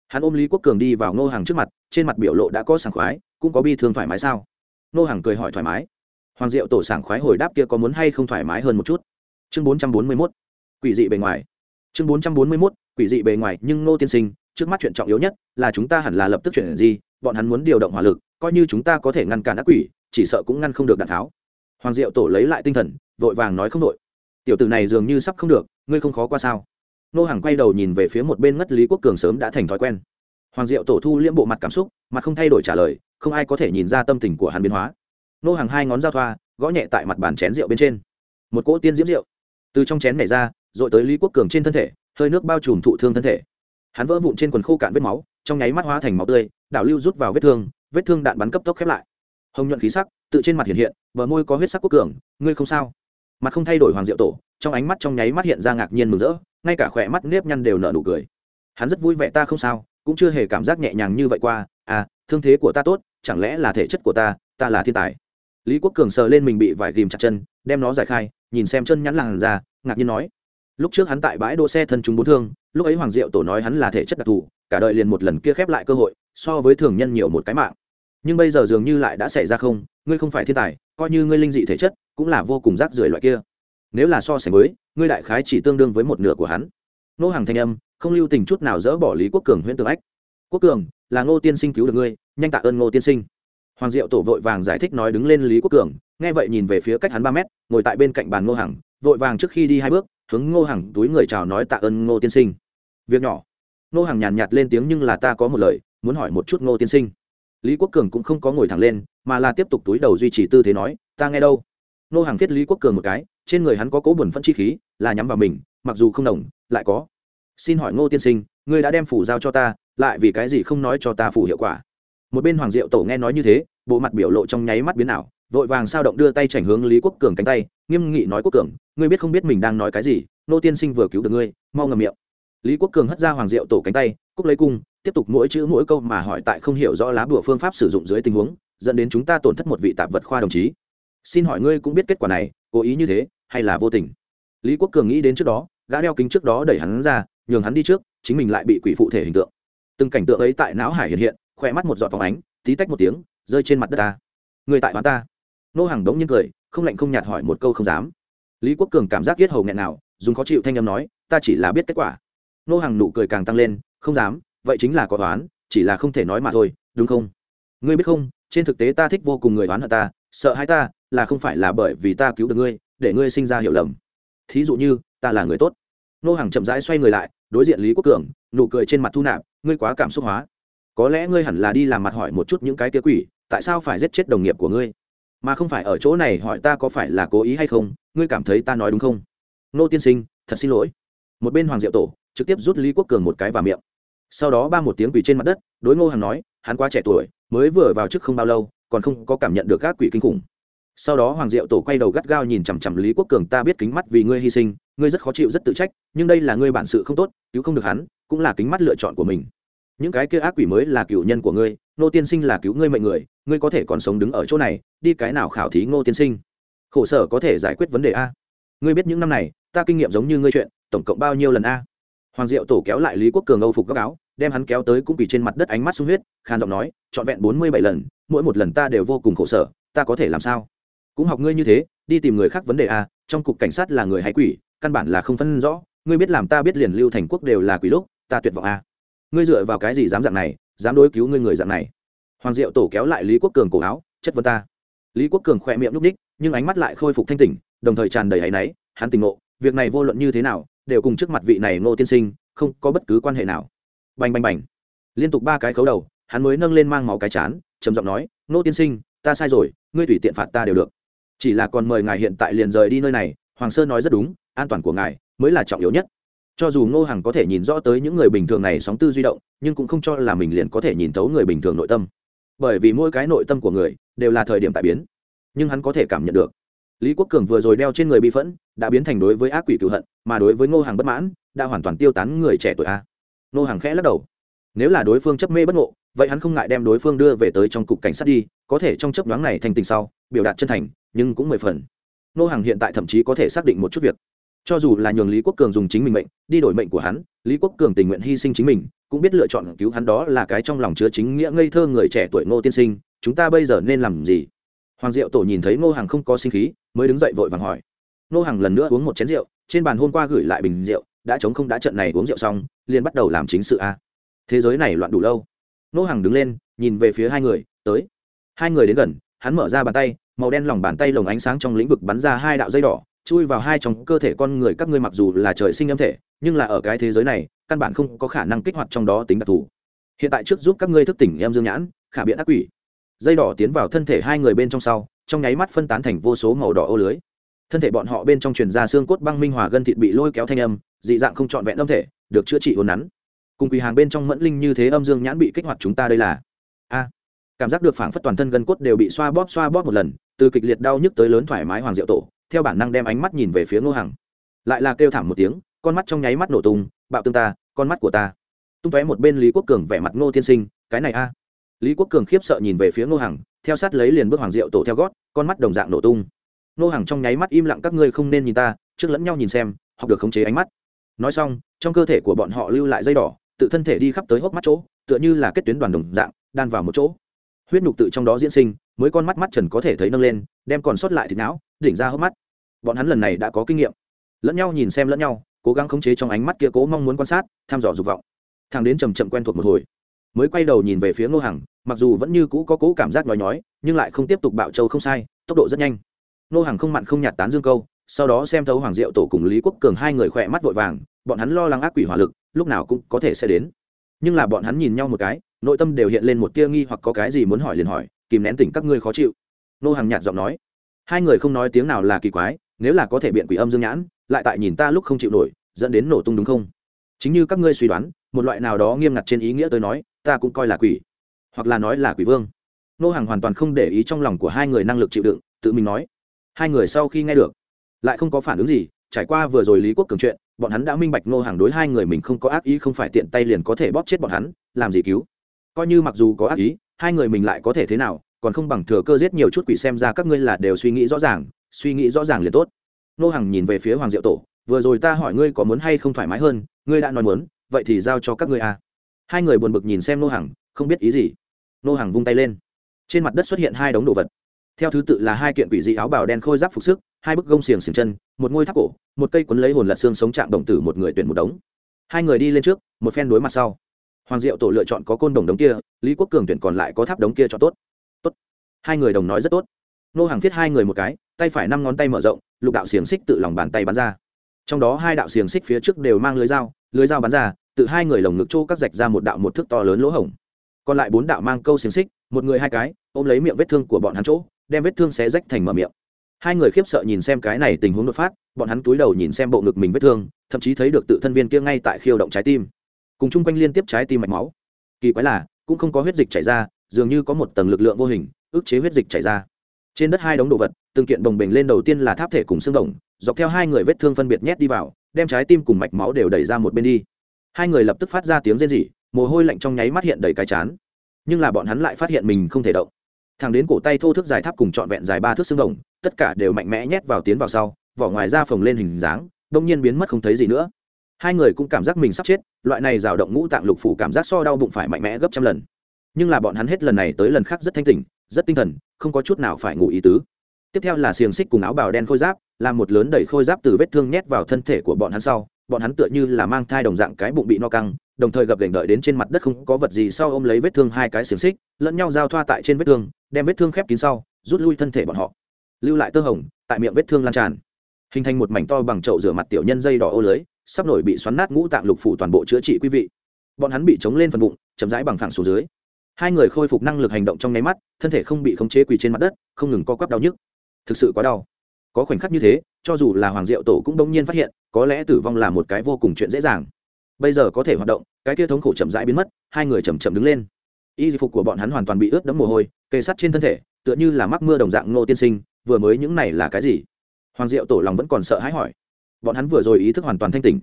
Hắn ôm lý quốc cường đi vào ngô hàng trước mặt, trên mặt biểu lộ đã có sảng khoái, cũng có bi thương thoải mái sao? Ngô hàng cười hỏi thoải mái hoàng diệu tổ sảng khoái hồi đáp kia có muốn hay không thoải mái hơn một chút. Chương bốn trăm bốn mươi mốt, quỷ dị bề ngoài. Chương bốn trăm bốn mươi mốt, quỷ dị bề ngoài, nhưng ngô tiên sinh, trước mắt chuyện trọng yếu nhất là chúng ta hẳn là lập tức chuyển gì, bọn hắn muốn điều động hỏa lực, coi như chúng ta có thể ngăn cản ác quỷ, chỉ sợ cũng ngăn không được đạn tháo. Hoàng diệu tổ lấy lại tinh thần, vội vàng nói không đội tiểu tử này dường như sắp không được, ngươi không khó qua sao? Nô hàng quay đầu nhìn về phía một bên ngất lý quốc cường sớm đã thành thói quen. Hoàng diệu tổ thu liễm bộ mặt cảm xúc, mặt không thay đổi trả lời, không ai có thể nhìn ra tâm tình của hắn biến hóa nô hàng hai ngón giao thoa, gõ nhẹ tại mặt bàn chén rượu bên trên. Một cỗ tiên diễm rượu. Từ trong chén này ra rồi tới lý quốc cường trên thân thể, hơi nước bao trùm thụ thương thân thể. Hắn vỡ vụn trên quần khô cạn vết máu, trong nháy mắt hóa thành máu tươi, đảo lưu rút vào vết thương vết thương đạn bắn cấp tốc khép lại. Hồng nhuận khí sắc, tự trên mặt hiện hiện, bờ môi có huyết sắc quốc cường, ngươi không sao. Mặt không thay đổi hoàng diệu tổ, trong ánh mắt trong nháy mắt hiện ra ngạc nhiên mừng rỡ, ngay cả khỏe mắt nếp nhăn đều nở nụ cười. Hắn rất vui vẻ ta không sao, cũng chưa hề cảm giác nhẹ nhàng như vậy qua à thương thế của ta tốt, chẳng lẽ là thể chất của ta ta là thiên tài? Lý quốc cường sờ lên mình bị vải ghìm chặt chân, đem nó giải khai, nhìn xem chân nhắn làn ra ngạc nhiên nói. Lúc trước hắn tại bãi đỗ xe thân chúng bốn thương, lúc ấy hoàng diệu tổ nói hắn là thể chất đặc thù, cả đời liền một lần kia khép lại cơ hội, so với thường nhân nhiều một cái mạng. Nhưng bây giờ dường như lại đã xảy ra không, ngươi không phải thiên tài, coi như ngươi linh dị thể chất, cũng là vô cùng rác rưởi loại kia. Nếu là so sánh với, ngươi đại khái chỉ tương đương với một nửa của hắn. Nô hàng thanh âm, không lưu tình chút nào dỡ bỏ lý quốc cường huyện tường ách. Quốc cường, là ngô tiên sinh cứu được ngươi, nhanh tạ ơn ngô tiên sinh hoàng diệu tổ vội vàng giải thích nói đứng lên lý quốc cường, nghe vậy nhìn về phía cách hắn ba mét, ngồi tại bên cạnh bàn ngô hằng, vội vàng trước khi đi hai bước, hướng ngô hằng túi người chào nói tạ ơn ngô tiên sinh. Việc nhỏ. Ngô hằng nhàn nhạt lên tiếng nhưng là ta có một lời, muốn hỏi một chút ngô tiên sinh. Lý quốc cường cũng không có ngồi thẳng lên, mà là tiếp tục túi đầu duy trì tư thế nói, ta nghe đâu. Ngô hằng thiết lý quốc cường một cái, trên người hắn có cố buồn phân chi khí, là nhắm vào mình, mặc dù không đồng, lại có. Xin hỏi ngô tiên sinh, ngươi đã đem phủ giao cho ta, lại vì cái gì không nói cho ta phủ hiệu quả? Một bên hoàng diệu tổ nghe nói như thế bộ mặt biểu lộ trong nháy mắt biến ảo, vội vàng sao động đưa tay chảnh hướng lý quốc cường cánh tay, nghiêm nghị nói quốc cường, ngươi biết không biết mình đang nói cái gì, nô tiên sinh vừa cứu được ngươi, mau ngầm miệng. Lý quốc cường hất ra hoàng diệu tổ cánh tay, cúc lấy cung, tiếp tục mỗi chữ mỗi câu mà hỏi tại không hiểu rõ lá bùa phương pháp sử dụng dưới tình huống, dẫn đến chúng ta tổn thất một vị tạp vật khoa đồng chí. Xin hỏi ngươi cũng biết kết quả này, cố ý như thế, hay là vô tình? Lý quốc cường nghĩ đến trước đó, gã đeo kính trước đó đẩy hắn ra, nhường hắn đi trước, chính mình lại bị quỷ phụ thể hình tượng. Từng cảnh tượng ấy tại não hải hiện hiện khỏe mắt một giọt phóng ánh, tí tách một tiếng, rơi trên mặt đất ta. Người tại hoán ta. Nô hàng đống nhiên cười, không lạnh không nhạt hỏi một câu không dám. Lý quốc cường cảm giác yết hầu nghẹn nào, dùng khó chịu thanh âm nói, ta chỉ là biết kết quả. Nô hàng nụ cười càng tăng lên, không dám, vậy chính là có toán chỉ là không thể nói mà thôi, đúng không? Ngươi biết không, trên thực tế ta thích vô cùng người đoán hận ta, sợ hai ta là không phải là bởi vì ta cứu được ngươi, để ngươi sinh ra hiểu lầm. Thí dụ như, ta là người tốt. Nô hàng chậm rãi xoay người lại, đối diện lý quốc cường, nụ cười trên mặt thu nạp, ngươi quá cảm xúc hóa có lẽ ngươi hẳn là đi làm mặt hỏi một chút những cái kia quỷ, tại sao phải giết chết đồng nghiệp của ngươi? Mà không phải ở chỗ này hỏi ta có phải là cố ý hay không, ngươi cảm thấy ta nói đúng không? Nô tiên sinh, thật xin lỗi. Một bên hoàng diệu tổ trực tiếp rút lý quốc cường một cái vào miệng. Sau đó ba một tiếng quỷ trên mặt đất, đối ngô Hằng nói, hắn quá trẻ tuổi, mới vừa vào chức không bao lâu, còn không có cảm nhận được các quỷ kinh khủng. Sau đó hoàng diệu tổ quay đầu gắt gao nhìn chằm chằm lý quốc cường, ta biết kính mắt vì ngươi hy sinh, ngươi rất khó chịu, rất tự trách, nhưng đây là ngươi bản sự không tốt, cứu không được hắn, cũng là kính mắt lựa chọn của mình những cái kia ác quỷ mới là cựu nhân của ngươi nô tiên sinh là cứu ngươi mệnh người, ngươi có thể còn sống đứng ở chỗ này, đi cái nào khảo thí ngô tiên sinh? Khổ sở có thể giải quyết vấn đề a. Ngươi biết những năm này, ta kinh nghiệm giống như ngươi chuyện, tổng cộng bao nhiêu lần a? Hoàng diệu tổ kéo lại lý quốc cường âu phục góc áo, đem hắn kéo tới cũng bị trên mặt đất ánh mắt sung huyết khan giọng nói, trọn vẹn bốn mươi bảy lần, mỗi một lần ta đều vô cùng khổ sở, ta có thể làm sao? Cũng học ngươi như thế, đi tìm người khác vấn đề a, trong cục cảnh sát là người hay quỷ, căn bản là không phân rõ, ngươi biết làm ta biết liền lưu thành quốc đều là quỷ lúc, ta tuyệt vọng a ngươi dựa vào cái gì dám dạng này, dám đối cứu ngươi người dạng này? Hoàng diệu tổ kéo lại lý quốc cường cổ áo, chất vấn ta. Lý quốc cường khỏe miệng núp ních nhưng ánh mắt lại khôi phục thanh tỉnh, đồng thời tràn đầy áy náy, hắn tỉnh ngộ, việc này vô luận như thế nào, đều cùng trước mặt vị này ngô tiên sinh, không có bất cứ quan hệ nào. Bành bành bành. Liên tục ba cái khấu đầu, hắn mới nâng lên mang máu cái chán, trầm giọng nói, ngô tiên sinh, ta sai rồi, ngươi tùy tiện phạt ta đều được. Chỉ là còn mời ngài hiện tại liền rời đi nơi này, hoàng sơn nói rất đúng, an toàn của ngài mới là trọng yếu nhất cho dù ngô hằng có thể nhìn rõ tới những người bình thường này sóng tư duy động, nhưng cũng không cho là mình liền có thể nhìn thấu người bình thường nội tâm. Bởi vì mỗi cái nội tâm của người đều là thời điểm tại biến, nhưng hắn có thể cảm nhận được. Lý quốc cường vừa rồi đeo trên người bị phẫn, đã biến thành đối với ác quỷ cựu hận, mà đối với ngô hàng bất mãn, đã hoàn toàn tiêu tán người trẻ tuổi a. Ngô hàng khẽ lắc đầu. Nếu là đối phương chấp mê bất ngộ, vậy hắn không ngại đem đối phương đưa về tới trong cục cảnh sát đi, có thể trong chấp đoán này thành tình sau, biểu đạt chân thành, nhưng cũng mười phần. Ngô hàng hiện tại thậm chí có thể xác định một chút việc cho dù là nhường lý quốc cường dùng chính mình mệnh, đi đổi mệnh của hắn, lý quốc cường tình nguyện hy sinh chính mình, cũng biết lựa chọn cứu hắn đó là cái trong lòng chứa chính nghĩa ngây thơ người trẻ tuổi ngô tiên sinh, chúng ta bây giờ nên làm gì? Hoàng diệu tổ nhìn thấy ngô hàng không có sinh khí, mới đứng dậy vội vàng hỏi. Ngô hàng lần nữa uống một chén rượu, trên bàn hôm qua gửi lại bình rượu, đã chống không đã trận này uống rượu xong, liền bắt đầu làm chính sự a. Thế giới này loạn đủ lâu. Ngô hàng đứng lên, nhìn về phía hai người, tới. Hai người đến gần, hắn mở ra bàn tay, màu đen lòng bàn tay lồng ánh sáng trong lĩnh vực bắn ra hai đạo dây đỏ chui vào hai trong cơ thể con người các ngươi mặc dù là trời sinh âm thể, nhưng là ở cái thế giới này, căn bản không có khả năng kích hoạt trong đó tính đặc thù. Hiện tại trước giúp các ngươi thức tỉnh em dương nhãn, khả biện ác quỷ. Dây đỏ tiến vào thân thể hai người bên trong sau, trong nháy mắt phân tán thành vô số màu đỏ ô lưới. Thân thể bọn họ bên trong truyền ra xương cốt băng minh hòa gân thịt bị lôi kéo thanh âm, dị dạng không trọn vẹn âm thể, được chữa trị ồn nắn. Cùng quỳ hàng bên trong mẫn linh như thế âm dương nhãn bị kích hoạt chúng ta đây là. A. Cảm giác được phảng phất toàn thân gân cốt đều bị xoa bóp xoa bóp một lần, từ kịch liệt đau nhức tới lớn thoải mái hoàng diệu tổ theo bản năng đem ánh mắt nhìn về phía ngô hằng. Lại là kêu thảm một tiếng, con mắt trong nháy mắt nổ tung, bạo tương ta, con mắt của ta. Tung tóe một bên lý quốc cường vẻ mặt ngô tiên sinh, cái này a. Lý quốc cường khiếp sợ nhìn về phía ngô hằng, theo sát lấy liền bước hoàng diệu tổ theo gót, con mắt đồng dạng nổ tung. Ngô hằng trong nháy mắt im lặng, các ngươi không nên nhìn ta, trước lẫn nhau nhìn xem, học được khống chế ánh mắt. Nói xong, trong cơ thể của bọn họ lưu lại dây đỏ, tự thân thể đi khắp tới hốc mắt chỗ, tựa như là kết tuyến đoàn đồng dạng, đan vào một chỗ. Huyết nhục tự trong đó diễn sinh, mới con mắt mắt trần có thể thấy nâng lên đem còn sót lại thịt não, đỉnh ra hốc mắt. Bọn hắn lần này đã có kinh nghiệm. Lẫn nhau nhìn xem lẫn nhau, cố gắng khống chế trong ánh mắt kia cố mong muốn quan sát, thăm dò dục vọng. Thằng đến chầm chậm quen thuộc một hồi, mới quay đầu nhìn về phía ngô hằng, mặc dù vẫn như cũ có cố cảm giác nhói nhói, nhưng lại không tiếp tục bạo trâu không sai, tốc độ rất nhanh. Ngô hằng không mặn không nhạt tán dương câu, sau đó xem thấu hoàng diệu tổ cùng lý quốc cường hai người khỏe mắt vội vàng, bọn hắn lo lắng ác quỷ hỏa lực, lúc nào cũng có thể sẽ đến. Nhưng là bọn hắn nhìn nhau một cái, nội tâm đều hiện lên một tia nghi hoặc có cái gì muốn hỏi liền hỏi, kìm nén tỉnh các ngươi khó chịu nô hàng nhạt giọng nói. Hai người không nói tiếng nào là kỳ quái, nếu là có thể biện quỷ âm dương nhãn, lại tại nhìn ta lúc không chịu nổi, dẫn đến nổ tung đúng không? Chính như các ngươi suy đoán, một loại nào đó nghiêm ngặt trên ý nghĩa tôi nói, ta cũng coi là quỷ, hoặc là nói là quỷ vương. Nô hàng hoàn toàn không để ý trong lòng của hai người năng lực chịu đựng, tự mình nói. Hai người sau khi nghe được, lại không có phản ứng gì, trải qua vừa rồi lý quốc cường chuyện, bọn hắn đã minh bạch nô hàng đối hai người mình không có ác ý, không phải tiện tay liền có thể bóp chết bọn hắn, làm gì cứu? Coi như mặc dù có ác ý, hai người mình lại có thể thế nào còn không bằng thừa cơ giết nhiều chút quỷ xem ra các ngươi là đều suy nghĩ rõ ràng suy nghĩ rõ ràng liền tốt. Nô Hằng nhìn về phía hoàng diệu tổ vừa rồi ta hỏi ngươi có muốn hay không thoải mái hơn ngươi đã nói muốn vậy thì giao cho các ngươi à. hai người buồn bực nhìn xem nô Hằng, không biết ý gì. Nô Hằng vung tay lên. Trên mặt đất xuất hiện hai đống đồ vật. Theo thứ tự là hai kiện quỷ dị áo bào đen khôi giáp phục sức hai bức gông xiềng xiềng chân một ngôi tháp cổ một cây quấn lấy hồn lật xương sống trạng đồng tử một người tuyển một đống. Hai người đi lên trước một phen đối mặt sau. Hoàng diệu tổ lựa chọn có côn đồng đống kia lý quốc cường tuyển còn lại có tháp đống kia cho tốt hai người đồng nói rất tốt. Nô hàng thiết hai người một cái, tay phải năm ngón tay mở rộng, lục đạo xiềng xích tự lòng bàn tay bắn ra. Trong đó hai đạo xiềng xích phía trước đều mang lưới dao lưới dao bắn ra, tự hai người lồng ngực chỗ các rạch ra một đạo một thước to lớn lỗ hổng. Còn lại bốn đạo mang câu xiềng xích, một người hai cái, ôm lấy miệng vết thương của bọn hắn chỗ, đem vết thương xé rách thành mở miệng. Hai người khiếp sợ nhìn xem cái này tình huống đột phát, bọn hắn túi đầu nhìn xem bộ ngực mình vết thương, thậm chí thấy được tự thân viên kia ngay tại khiêu động trái tim. Cùng chung quanh liên tiếp trái tim mạch máu. Kỳ quái là, cũng không có huyết dịch chảy ra, dường như có một tầng lực lượng vô hình ức chế huyết dịch chảy ra. Trên đất hai đống đồ vật, từng kiện bồng bềnh lên đầu tiên là tháp thể cùng xương đồng, dọc theo hai người vết thương phân biệt nhét đi vào, đem trái tim cùng mạch máu đều đẩy ra một bên đi. Hai người lập tức phát ra tiếng rên rỉ, mồ hôi lạnh trong nháy mắt hiện đầy cái chán. Nhưng là bọn hắn lại phát hiện mình không thể động. Thẳng đến cổ tay thô thước dài tháp cùng trọn vẹn dài ba thước xương đồng, tất cả đều mạnh mẽ nhét vào tiến vào sau, vỏ ngoài da phồng lên hình dáng đông nhiên biến mất không thấy gì nữa. Hai người cũng cảm giác mình sắp chết, loại này rào động ngũ tạng lục phủ cảm giác so đau bụng phải mạnh mẽ gấp trăm lần nhưng là bọn hắn hết lần này tới lần khác rất thanh tỉnh, rất tinh thần, không có chút nào phải ngủ ý tứ. Tiếp theo là xiềng xích cùng áo bào đen khôi giáp làm một lớn đẩy khôi giáp từ vết thương nhét vào thân thể của bọn hắn sau, bọn hắn tựa như là mang thai đồng dạng cái bụng bị no căng, đồng thời gập gành đợi đến trên mặt đất không có vật gì sau ôm lấy vết thương hai cái xiềng xích, lẫn nhau giao thoa tại trên vết thương, đem vết thương khép kín sau, rút lui thân thể bọn họ. Lưu lại tơ hồng, tại miệng vết thương lan tràn. Hình thành một mảnh to bằng chậu rửa mặt tiểu nhân dây đỏ ô lưới, sắp nổi bị xoắn nát ngũ tạng lục phủ toàn bộ chữa trị quý vị. Bọn hắn bị chống lên phần bụng, chậm rãi bằng phẳng xuống dưới hai người khôi phục năng lực hành động trong nháy mắt, thân thể không bị khống chế quỳ trên mặt đất, không ngừng co quắp đau nhức. Thực sự quá đau. Có khoảnh khắc như thế, cho dù là hoàng diệu tổ cũng đông nhiên phát hiện, có lẽ tử vong là một cái vô cùng chuyện dễ dàng. Bây giờ có thể hoạt động, cái kia thống khổ chậm rãi biến mất, hai người chậm chậm đứng lên. Y phục của bọn hắn hoàn toàn bị ướt đẫm mồ hôi, kề sắt trên thân thể, tựa như là mắc mưa đồng dạng ngô tiên sinh, vừa mới những này là cái gì? Hoàng diệu tổ lòng vẫn còn sợ hãi hỏi. Bọn hắn vừa rồi ý thức hoàn toàn thanh tỉnh.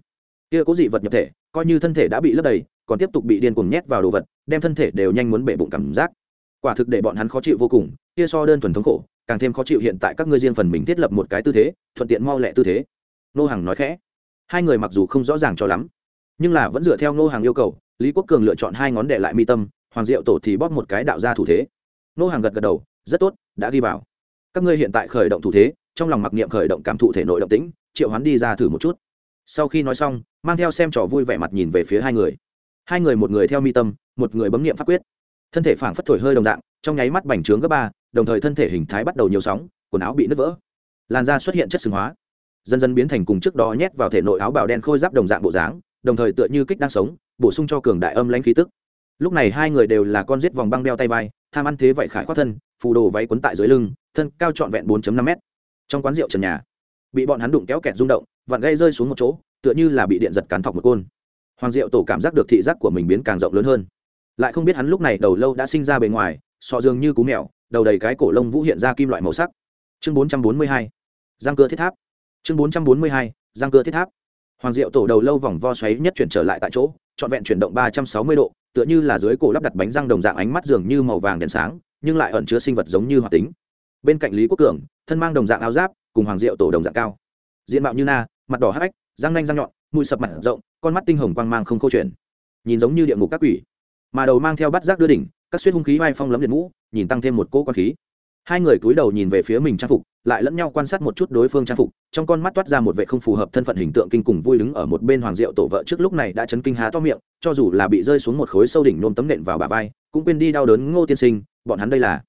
Kia có dị vật nhập thể, coi như thân thể đã bị lấp đầy còn tiếp tục bị điên cuồng nhét vào đồ vật, đem thân thể đều nhanh muốn bể bụng cảm giác. Quả thực để bọn hắn khó chịu vô cùng, kia so đơn thuần thống khổ, càng thêm khó chịu hiện tại các ngươi riêng phần mình thiết lập một cái tư thế, thuận tiện mau lẹ tư thế. Nô hàng nói khẽ. Hai người mặc dù không rõ ràng cho lắm, nhưng là vẫn dựa theo nô hàng yêu cầu, lý quốc cường lựa chọn hai ngón đệ lại mi tâm, hoàng diệu tổ thì bóp một cái đạo ra thủ thế. Nô hàng gật gật đầu, rất tốt, đã ghi vào. Các ngươi hiện tại khởi động thủ thế, trong lòng mặc niệm khởi động cảm thụ thể nội động tĩnh, triệu hoán đi ra thử một chút. Sau khi nói xong, mang theo xem trò vui vẻ mặt nhìn về phía hai người hai người một người theo mi tâm, một người bấm niệm pháp quyết. Thân thể phảng phất thổi hơi đồng dạng, trong nháy mắt bành trướng gấp ba, đồng thời thân thể hình thái bắt đầu nhiều sóng, quần áo bị nứt vỡ. Làn da xuất hiện chất sừng hóa. Dần dần biến thành cùng trước đó nhét vào thể nội áo bào đen khôi giáp đồng dạng bộ dáng, đồng thời tựa như kích đang sống, bổ sung cho cường đại âm lãnh khí tức. Lúc này hai người đều là con giết vòng băng đeo tay vai, tham ăn thế vậy khải khoác thân, phù đồ váy quấn tại dưới lưng, thân cao trọn vẹn 4 năm m trong quán rượu trần nhà, bị bọn hắn đụng kéo kẹt rung động, vặn gây rơi xuống một chỗ, tựa như là bị điện giật cán thọc một côn hoàng diệu tổ cảm giác được thị giác của mình biến càng rộng lớn hơn. Lại không biết hắn lúc này đầu lâu đã sinh ra bề ngoài, sọ dường như cú mèo, đầu đầy cái cổ lông vũ hiện ra kim loại màu sắc. Chương bốn trăm bốn mươi hai, giang cơ thiết tháp. Chương bốn trăm bốn mươi hai, giang cơ thiết tháp. Hoàng diệu tổ đầu lâu vòng vo xoáy nhất chuyển trở lại tại chỗ, trọn vẹn chuyển động ba trăm sáu mươi độ, tựa như là dưới cổ lắp đặt bánh răng đồng dạng ánh mắt dường như màu vàng đèn sáng, nhưng lại ẩn chứa sinh vật giống như hoạt tính. Bên cạnh lý quốc cường, thân mang đồng dạng áo giáp, cùng hoàng diệu tổ đồng dạng cao. Diện mạo như na, mặt đỏ hắc răng nanh răng nhọn, mũi sập mặt rộng con mắt tinh hồng quang mang không câu chuyện nhìn giống như địa ngục các quỷ, mà đầu mang theo bắt giác đưa đỉnh, các suýt hung khí vai phong lấm liệt mũ, nhìn tăng thêm một cỗ quan khí. Hai người cúi đầu nhìn về phía mình trang phục, lại lẫn nhau quan sát một chút đối phương trang phục, trong con mắt toát ra một vệ không phù hợp thân phận hình tượng kinh cùng vui đứng ở một bên hoàng diệu tổ vợ trước lúc này đã chấn kinh há to miệng, cho dù là bị rơi xuống một khối sâu đỉnh nôm tấm nện vào bà vai, cũng quên đi đau đớn ngô tiên sinh, bọn hắn đây là.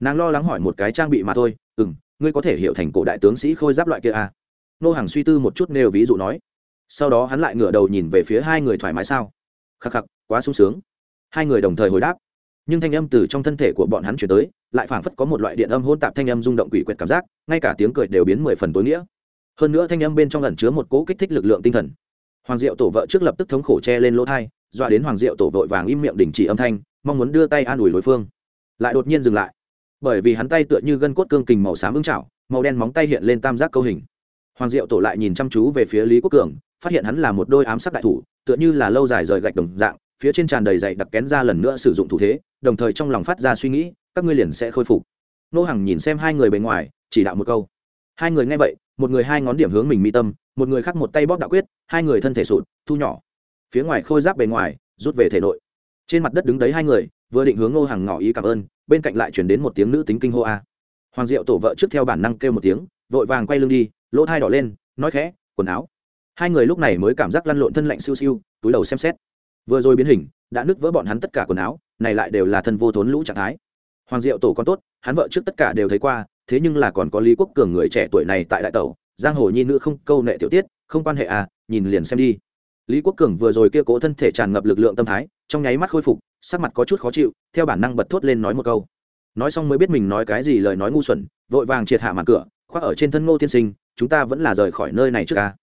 Nàng lo lắng hỏi một cái trang bị mà thôi ừ m ngươi có thể hiểu thành cổ đại tướng sĩ khôi giáp loại kia à. nô hàng suy tư một chút nêu ví dụ nói sau đó hắn lại ngửa đầu nhìn về phía hai người thoải mái sao? Khắc khắc, quá sung sướng. Hai người đồng thời hồi đáp. Nhưng thanh âm từ trong thân thể của bọn hắn chuyển tới, lại phảng phất có một loại điện âm hôn tạp thanh âm rung động quỷ quyệt cảm giác, ngay cả tiếng cười đều biến mười phần tối nghĩa. Hơn nữa thanh âm bên trong ẩn chứa một cỗ kích thích lực lượng tinh thần. Hoàng diệu tổ vợ trước lập tức thống khổ che lên lỗ thai, dọa đến hoàng diệu tổ vội vàng im miệng đình chỉ âm thanh, mong muốn đưa tay an ủi đối phương. Lại đột nhiên dừng lại. Bởi vì hắn tay tựa như gân cốt cương kình màu xám ưng chảo, màu đen móng tay hiện lên tam giác câu hình hoàng diệu tổ lại nhìn chăm chú về phía lý quốc cường, phát hiện hắn là một đôi ám sát đại thủ, tựa như là lâu dài rời gạch đồng dạng, phía trên tràn đầy dày đặc kén ra lần nữa sử dụng thủ thế, đồng thời trong lòng phát ra suy nghĩ, các ngươi liền sẽ khôi phục. Nô hằng nhìn xem hai người bề ngoài, chỉ đạo một câu. Hai người nghe vậy, một người hai ngón điểm hướng mình mi tâm, một người khác một tay bóp đạo quyết, hai người thân thể sụt, thu nhỏ. Phía ngoài khôi giáp bề ngoài, rút về thể nội. Trên mặt đất đứng đấy hai người, vừa định hướng ngô Hằng ngỏ ý cảm ơn, bên cạnh lại chuyển đến một tiếng nữ tính kinh hô a. Hoàng diệu tổ vợ trước theo bản năng kêu một tiếng, vội vàng quay lưng đi lỗ thai đỏ lên, nói khẽ, quần áo. Hai người lúc này mới cảm giác lăn lộn thân lạnh siêu siêu, túi đầu xem xét. Vừa rồi biến hình, đã nứt vỡ bọn hắn tất cả quần áo, này lại đều là thân vô thốn lũ trạng thái. Hoàng diệu tổ còn tốt, hắn vợ trước tất cả đều thấy qua, thế nhưng là còn có lý quốc cường người trẻ tuổi này tại đại tẩu, giang hồ nhi nữ không câu nệ tiểu tiết, không quan hệ à nhìn liền xem đi. Lý quốc cường vừa rồi kia cố thân thể tràn ngập lực lượng tâm thái, trong nháy mắt khôi phục, sắc mặt có chút khó chịu, theo bản năng bật thốt lên nói một câu. Nói xong mới biết mình nói cái gì lời nói ngu xuẩn, vội vàng triệt hạ mặt cửa khoác ở trên thân ngô tiên sinh, chúng ta vẫn là rời khỏi nơi này trước ca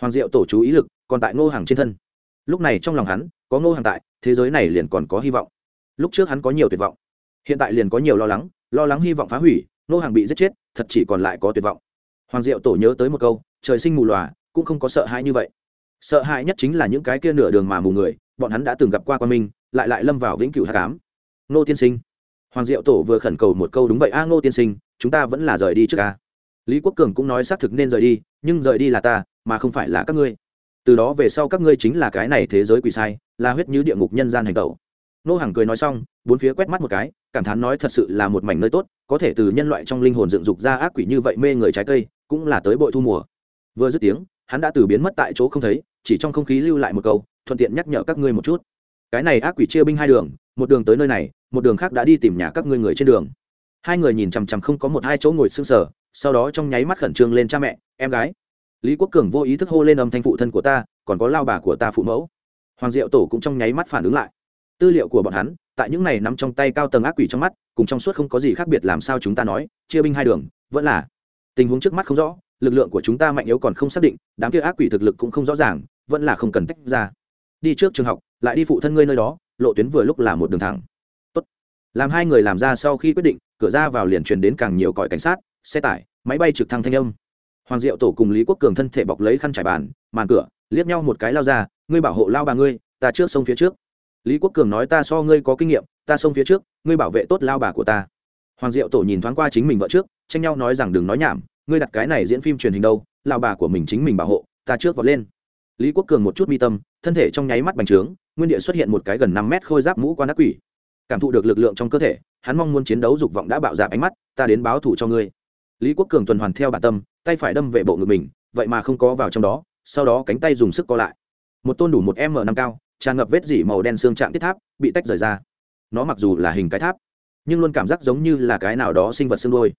hoàng diệu tổ chú ý lực, còn tại ngô hàng trên thân. Lúc này trong lòng hắn, có ngô hàng tại, thế giới này liền còn có hy vọng. Lúc trước hắn có nhiều tuyệt vọng, hiện tại liền có nhiều lo lắng lo lắng hy vọng phá hủy, ngô hàng bị giết chết, thật chỉ còn lại có tuyệt vọng. Hoàng diệu tổ nhớ tới một câu, trời sinh mù lòa, cũng không có sợ hãi như vậy. Sợ hãi nhất chính là những cái kia nửa đường mà mù người, bọn hắn đã từng gặp qua qua minh, lại lại lâm vào vĩnh cửu hạ cám ngô tiên sinh. Hoàng diệu tổ vừa khẩn cầu một câu, đúng vậy a, ngô tiên sinh, chúng ta vẫn là rời đi trước ca lý quốc cường cũng nói xác thực nên rời đi, nhưng rời đi là ta, mà không phải là các ngươi. Từ đó về sau các ngươi chính là cái này thế giới quỷ sai, là huyết như địa ngục nhân gian hành tẩu. Nô hàng cười nói xong, bốn phía quét mắt một cái, cảm thán nói thật sự là một mảnh nơi tốt, có thể từ nhân loại trong linh hồn dựng dục ra ác quỷ như vậy mê người trái cây, cũng là tới bội thu mùa. Vừa dứt tiếng, hắn đã từ biến mất tại chỗ không thấy, chỉ trong không khí lưu lại một câu, thuận tiện nhắc nhở các ngươi một chút. Cái này ác quỷ chia binh hai đường, một đường tới nơi này, một đường khác đã đi tìm nhà các ngươi người trên đường. Hai người nhìn chằm chằm không có một hai chỗ ngồi xương sở sau đó trong nháy mắt khẩn trương lên cha mẹ, em gái. Lý quốc cường vô ý thức hô lên âm thanh phụ thân của ta, còn có lao bà của ta phụ mẫu. Hoàng diệu tổ cũng trong nháy mắt phản ứng lại. Tư liệu của bọn hắn, tại những này nằm trong tay cao tầng ác quỷ trong mắt, cùng trong suốt không có gì khác biệt làm sao chúng ta nói, chia binh hai đường, vẫn là. Tình huống trước mắt không rõ, lực lượng của chúng ta mạnh yếu còn không xác định, đám kia ác quỷ thực lực cũng không rõ ràng, vẫn là không cần tách ra. Đi trước trường học, lại đi phụ thân ngươi nơi đó, lộ tuyến vừa lúc là một đường thẳng. Tốt. làm hai người làm ra sau khi quyết định, cửa ra vào liền truyền đến càng nhiều còi cảnh sát xe tải, máy bay trực thăng thanh âm. Hoàng diệu tổ cùng lý quốc cường thân thể bọc lấy khăn trải bàn, màn cửa, liếc nhau một cái lao ra, ngươi bảo hộ lao bà ngươi, ta trước sông phía trước. Lý quốc cường nói, ta so ngươi có kinh nghiệm, ta sông phía trước, ngươi bảo vệ tốt lao bà của ta. Hoàng diệu tổ nhìn thoáng qua chính mình vợ trước, tranh nhau nói rằng, đừng nói nhảm, ngươi đặt cái này diễn phim truyền hình đâu, lao bà của mình chính mình bảo hộ, ta trước vọt lên. Lý quốc cường một chút mi tâm, thân thể trong nháy mắt bành trướng, nguyên địa xuất hiện một cái gần năm mét khôi giáp mũ quan ác quỷ. Cảm thụ được lực lượng trong cơ thể, hắn mong muốn chiến đấu dục vọng đã bạo dạp ánh mắt, ta đến báo thủ cho ngươi lý quốc cường tuần hoàn theo bản tâm, tay phải đâm về bộ ngực mình, vậy mà không có vào trong đó, sau đó cánh tay dùng sức co lại. Một tôn đủ một m năm cao, tràn ngập vết dỉ màu đen xương trạng tiết tháp, bị tách rời ra. Nó mặc dù là hình cái tháp, nhưng luôn cảm giác giống như là cái nào đó sinh vật xương đôi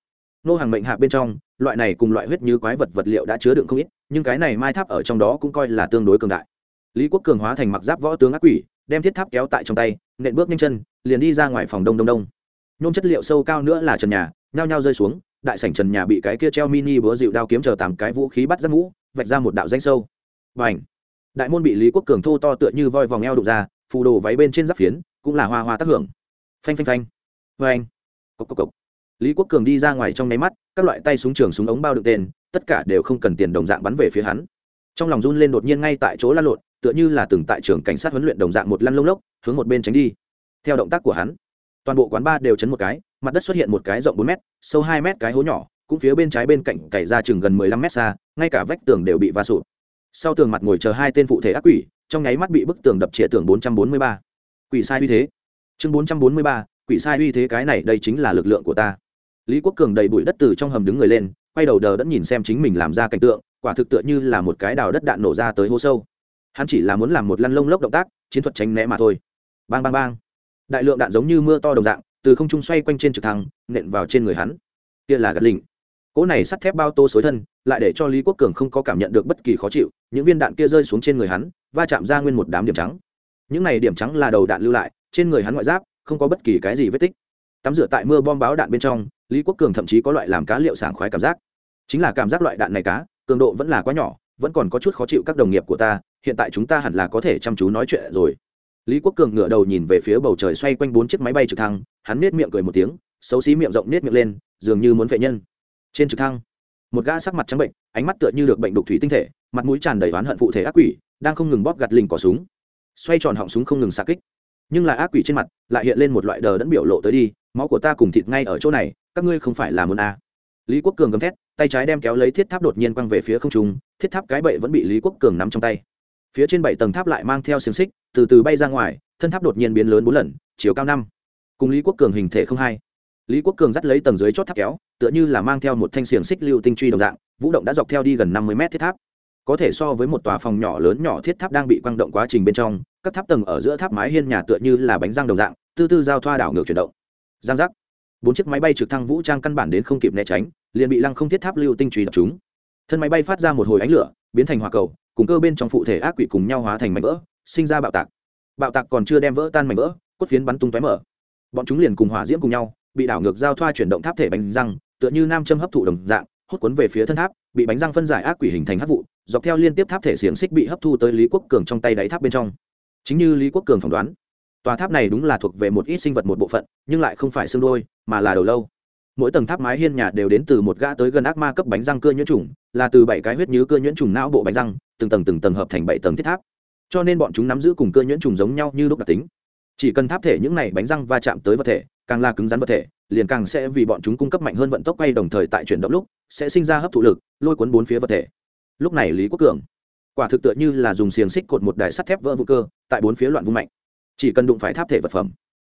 nô hàng mệnh hạ bên trong, loại này cùng loại huyết như quái vật vật liệu đã chứa đựng không ít, nhưng cái này mai tháp ở trong đó cũng coi là tương đối cường đại. Lý quốc cường hóa thành mặc giáp võ tướng ác quỷ, đem thiết tháp kéo tại trong tay, nện bước nhanh chân, liền đi ra ngoài phòng đông đông đông. Nhôm chất liệu sâu cao nữa là trần nhà, nhao nhao rơi xuống đại sảnh trần nhà bị cái kia treo mini búa dịu đao kiếm chờ tám cái vũ khí bắt giấc ngũ vạch ra một đạo danh sâu. Và ảnh đại môn bị lý quốc cường thô to tựa như voi vòng eo đục ra, phù đồ váy bên trên giáp phiến cũng là hoa hoa tác hưởng. Phanh phanh phanh! Vê anh cộc cộc cộc! Lý quốc cường đi ra ngoài trong nháy mắt, các loại tay súng trường súng ống bao đựng tên, tất cả đều không cần tiền đồng dạng bắn về phía hắn. Trong lòng run lên đột nhiên ngay tại chỗ lăn lộn, tựa như là từng tại trường cảnh sát huấn luyện đồng dạng một lăn lông lốc, hướng một bên tránh đi. Theo động tác của hắn toàn bộ quán ba đều chấn một cái, mặt đất xuất hiện một cái rộng bốn m sâu hai m cái hố nhỏ, cũng phía bên trái bên cạnh cày ra chừng gần mười lăm m xa, ngay cả vách tường đều bị va sụp sau tường mặt ngồi chờ hai tên phụ thể ác quỷ, trong nháy mắt bị bức tường đập trịa tường bốn trăm bốn mươi ba. Quỷ sai uy thế. Chương bốn trăm bốn mươi ba, quỷ sai uy thế cái này đây chính là lực lượng của ta. Lý quốc cường đầy bụi đất từ trong hầm đứng người lên, quay đầu đờ đẫn nhìn xem chính mình làm ra cảnh tượng, quả thực tựa như là một cái đào đất đạn nổ ra tới hố sâu. Hắn chỉ là muốn làm một lăn lông lốc động tác, chiến thuật tránh né mà thôi. Bang bang bang đại lượng đạn giống như mưa to đồng dạng, từ không trung xoay quanh trên trực thăng, nện vào trên người hắn. Kia là gạt lình. Cỗ này sắt thép bao tô xối thân, lại để cho lý quốc cường không có cảm nhận được bất kỳ khó chịu, những viên đạn kia rơi xuống trên người hắn, va chạm ra nguyên một đám điểm trắng. Những này điểm trắng là đầu đạn lưu lại, trên người hắn ngoại giáp, không có bất kỳ cái gì vết tích. Tắm rửa tại mưa bom báo đạn bên trong, lý quốc cường thậm chí có loại làm cá liệu sảng khoái cảm giác. Chính là cảm giác loại đạn này cá, cường độ vẫn là quá nhỏ, vẫn còn có chút khó chịu các đồng nghiệp của ta, hiện tại chúng ta hẳn là có thể chăm chú nói chuyện rồi lý quốc cường ngửa đầu nhìn về phía bầu trời xoay quanh bốn chiếc máy bay trực thăng, hắn nết miệng cười một tiếng, xấu xí miệng rộng nết miệng lên, dường như muốn vệ nhân. Trên trực thăng, một gã sắc mặt trắng bệnh, ánh mắt tựa như được bệnh đục thủy tinh thể, mặt mũi tràn đầy oán hận phụ thể ác quỷ, đang không ngừng bóp gặt lình cỏ súng. Xoay tròn họng súng không ngừng xạ kích. Nhưng là ác quỷ trên mặt lại hiện lên một loại đờ đẫn biểu lộ tới đi, máu của ta cùng thịt ngay ở chỗ này, các ngươi không phải là muốn a? À. lý quốc cường gầm thét, tay trái đem kéo lấy thiết tháp đột nhiên quăng về phía không trung, thiết tháp cái bậy vẫn bị lý quốc cường nắm trong tay phía trên bảy tầng tháp lại mang theo xiềng xích, từ từ bay ra ngoài, thân tháp đột nhiên biến lớn bốn lần, chiều cao năm. Cùng lý quốc cường hình thể không hai. Lý quốc cường dắt lấy tầng dưới chót tháp kéo, tựa như là mang theo một thanh xiềng xích lưu tinh truy đồng dạng, vũ động đã dọc theo đi gần năm mươi mét thiết tháp. Có thể so với một tòa phòng nhỏ lớn nhỏ thiết tháp đang bị quăng động quá trình bên trong, các tháp tầng ở giữa tháp mái hiên nhà tựa như là bánh răng đồng dạng, tư tư giao thoa đảo ngược chuyển động. Giang giác. Bốn chiếc máy bay trực thăng vũ trang căn bản đến không kịp né tránh, liền bị lăng không thiết tháp lưu tinh truy đập chúng thân máy bay phát ra một hồi ánh lửa, biến thành hỏa cầu, cùng cơ bên trong phụ thể ác quỷ cùng nhau hóa thành mảnh vỡ, sinh ra bạo tạc. Bạo tạc còn chưa đem vỡ tan mảnh vỡ, cốt phiến bắn tung tóe mở. Bọn chúng liền cùng hỏa diễm cùng nhau, bị đảo ngược giao thoa chuyển động tháp thể bánh răng, tựa như nam châm hấp thụ đồng dạng, hút cuốn về phía thân tháp, bị bánh răng phân giải ác quỷ hình thành hấp vụ, dọc theo liên tiếp tháp thể xiềng xích bị hấp thu tới lý quốc cường trong tay đáy tháp bên trong. Chính như lý quốc cường phỏng đoán, tòa tháp này đúng là thuộc về một ít sinh vật một bộ phận, nhưng lại không phải xương đôi, mà là đầu lâu mỗi tầng tháp mái hiên nhà đều đến từ một gã tới gần ác ma cấp bánh răng cưa nhuyễn trùng, là từ bảy cái huyết nhứ cưa nhuyễn trùng não bộ bánh răng, từng tầng từng tầng hợp thành bảy tầng thiết tháp. Cho nên bọn chúng nắm giữ cùng cưa nhuyễn trùng giống nhau như lúc đặc tính. Chỉ cần tháp thể những này bánh răng va chạm tới vật thể, càng là cứng rắn vật thể, liền càng sẽ vì bọn chúng cung cấp mạnh hơn vận tốc quay đồng thời tại chuyển động lúc, sẽ sinh ra hấp thụ lực, lôi cuốn bốn phía vật thể. Lúc này lý quốc cường, quả thực tựa như là dùng xiềng xích cột một đài sắt thép vỡ vụn cơ, tại bốn phía loạn vung mạnh. Chỉ cần đụng phải tháp thể vật phẩm,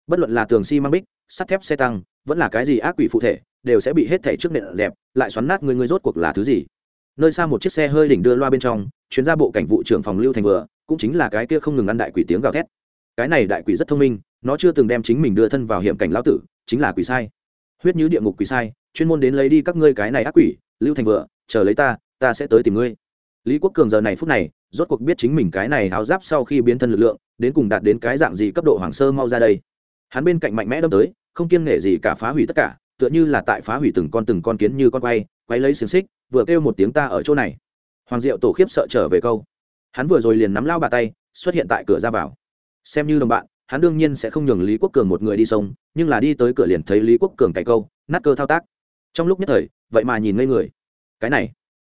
bất luận là tường xi măng bích, sắt thép xe tăng vẫn là cái gì ác quỷ phụ thể, đều sẽ bị hết thảy trước nện dẹp, lại xoắn nát người người rốt cuộc là thứ gì? Nơi xa một chiếc xe hơi đỉnh đưa loa bên trong, chuyến ra bộ cảnh vụ trưởng phòng lưu thành vừa, cũng chính là cái kia không ngừng ăn đại quỷ tiếng gào thét. Cái này đại quỷ rất thông minh, nó chưa từng đem chính mình đưa thân vào hiểm cảnh lão tử, chính là quỷ sai. Huyết như địa ngục quỷ sai, chuyên môn đến lấy đi các ngươi cái này ác quỷ, lưu thành vừa, chờ lấy ta ta sẽ tới tìm ngươi. Lý quốc cường giờ này phút này, rốt cuộc biết chính mình cái này háo giáp sau khi biến thân lực lượng, đến cùng đạt đến cái dạng gì cấp độ hoàng sơ mau ra đây. Hắn bên cạnh mạnh mẽ đâm tới không kiêng nể gì cả phá hủy tất cả, tựa như là tại phá hủy từng con từng con kiến như con quay quay lấy xiềng xích, vừa kêu một tiếng ta ở chỗ này. Hoàng diệu tổ khiếp sợ trở về câu. Hắn vừa rồi liền nắm lao bà tay, xuất hiện tại cửa ra vào. Xem như đồng bạn, hắn đương nhiên sẽ không nhường lý quốc cường một người đi sông, nhưng là đi tới cửa liền thấy lý quốc cường cày câu, nát cơ thao tác. Trong lúc nhất thời, vậy mà nhìn ngây người. Cái này,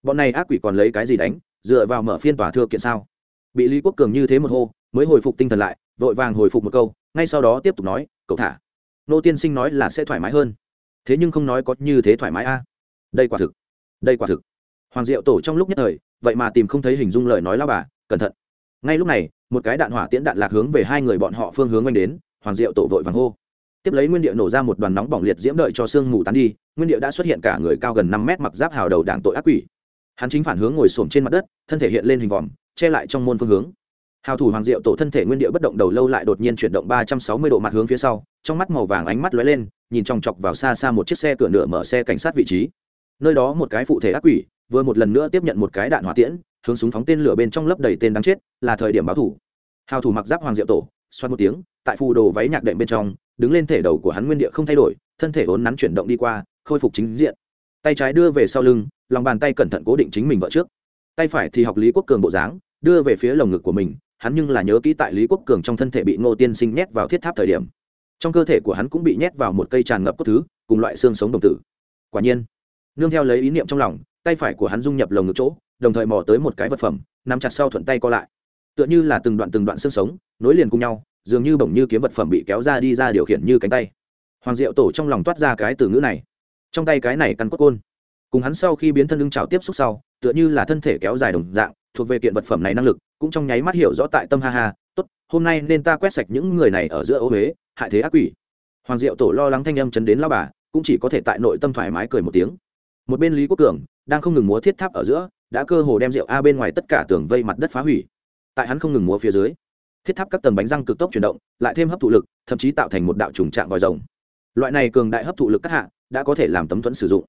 bọn này ác quỷ còn lấy cái gì đánh, dựa vào mở phiên tòa thưa kiện sao? Bị lý quốc cường như thế một hô, mới hồi phục tinh thần lại, vội vàng hồi phục một câu, ngay sau đó tiếp tục nói, cậu thả nô tiên sinh nói là sẽ thoải mái hơn. Thế nhưng không nói có như thế thoải mái a. Đây quả thực, đây quả thực. Hoàng diệu tổ trong lúc nhất thời, vậy mà tìm không thấy hình dung lời nói lao bà, cẩn thận. Ngay lúc này, một cái đạn hỏa tiễn đạn lạc hướng về hai người bọn họ phương hướng oanh đến, hoàng diệu tổ vội vàng hô. Tiếp lấy nguyên địa nổ ra một đoàn nóng bỏng liệt diễm đợi cho sương mù tán đi, nguyên địa đã xuất hiện cả người cao gần năm mét mặc giáp hào đầu đảng tội ác quỷ. Hắn chính phản hướng ngồi xổm trên mặt đất, thân thể hiện lên hình vòm, che lại trong môn phương hướng hào thủ hoàng diệu tổ thân thể nguyên địa bất động đầu lâu lại đột nhiên chuyển động ba trăm sáu mươi độ mặt hướng phía sau, trong mắt màu vàng ánh mắt lóe lên, nhìn chòng chọc vào xa xa một chiếc xe cửa nửa mở xe cảnh sát vị trí. Nơi đó một cái phụ thể ác quỷ, vừa một lần nữa tiếp nhận một cái đạn hỏa tiễn, hướng súng phóng tên lửa bên trong lấp đầy tên đáng chết, là thời điểm báo thủ. Hào thủ mặc giáp hoàng diệu tổ, xoát một tiếng, tại phù đồ váy nhạc đệm bên trong, đứng lên thể đầu của hắn nguyên địa không thay đổi, thân thể ốn nắn chuyển động đi qua, khôi phục chính diện. Tay trái đưa về sau lưng, lòng bàn tay cẩn thận cố định chính mình vợ trước. Tay phải thì học lý quốc cường bộ dáng, đưa về phía lồng ngực của mình hắn nhưng là nhớ kỹ tại lý quốc cường trong thân thể bị ngô tiên sinh nhét vào thiết tháp thời điểm. Trong cơ thể của hắn cũng bị nhét vào một cây tràn ngập cốt thứ, cùng loại xương sống đồng tử. Quả nhiên, nương theo lấy ý niệm trong lòng, tay phải của hắn dung nhập lồng ngực chỗ, đồng thời mò tới một cái vật phẩm, nắm chặt sau thuận tay co lại. Tựa như là từng đoạn từng đoạn xương sống, nối liền cùng nhau, dường như bỗng như kiếm vật phẩm bị kéo ra đi ra điều khiển như cánh tay. Hoàng diệu tổ trong lòng toát ra cái từ ngữ này. Trong tay cái này căn cốt côn. Cùng hắn sau khi biến thân lưng trào tiếp xúc sau, tựa như là thân thể kéo dài đồng dạng thuộc về kiện vật phẩm này năng lực, cũng trong nháy mắt hiểu rõ tại tâm ha ha, tốt, hôm nay nên ta quét sạch những người này ở giữa ô huế hại thế ác quỷ. Hoàng diệu tổ lo lắng thanh âm chấn đến lao bà, cũng chỉ có thể tại nội tâm thoải mái cười một tiếng. Một bên lý quốc cường, đang không ngừng múa thiết tháp ở giữa, đã cơ hồ đem rượu a bên ngoài tất cả tường vây mặt đất phá hủy. Tại hắn không ngừng múa phía dưới, thiết tháp các tầng bánh răng cực tốc chuyển động, lại thêm hấp thụ lực, thậm chí tạo thành một đạo trùng trạng vòi rồng. Loại này cường đại hấp thụ lực các hạ, đã có thể làm tấm thuẫn sử dụng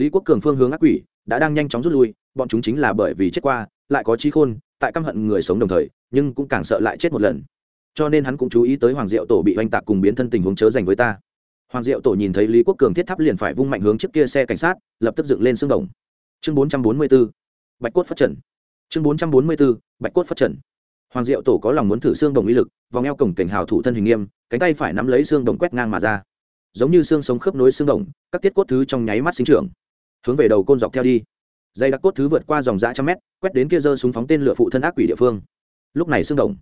lý quốc cường phương hướng ác quỷ, đã đang nhanh chóng rút lui, bọn chúng chính là bởi vì chết qua, lại có trí khôn, tại căm hận người sống đồng thời, nhưng cũng càng sợ lại chết một lần. Cho nên hắn cũng chú ý tới hoàng diệu tổ bị oanh tạc cùng biến thân tình huống chớ dành với ta. Hoàng diệu tổ nhìn thấy lý quốc cường thiết tháp liền phải vung mạnh hướng trước kia xe cảnh sát, lập tức dựng lên xương đồng. Chương bốn trăm bốn mươi b ố bạch cốt phát trần. Chương bốn trăm bốn mươi b ố bạch cốt phát trần. Hoàng diệu tổ có lòng muốn thử xương đồng uy lực, vòng eo cổng cảnh hào thủ thân hình nghiêm, cánh tay phải nắm lấy xương đồng quét ngang mà ra. Giống như xương sống khớp nối xương đồng, các tiết cốt thứ trong nháy mắt sinh trưởng hướng về đầu côn dọc theo đi. Dây đặc cốt thứ vượt qua dòng dã trăm mét quét đến kia giơ súng phóng tên lửa phụ thân ác quỷ địa phương. Lúc này xương động,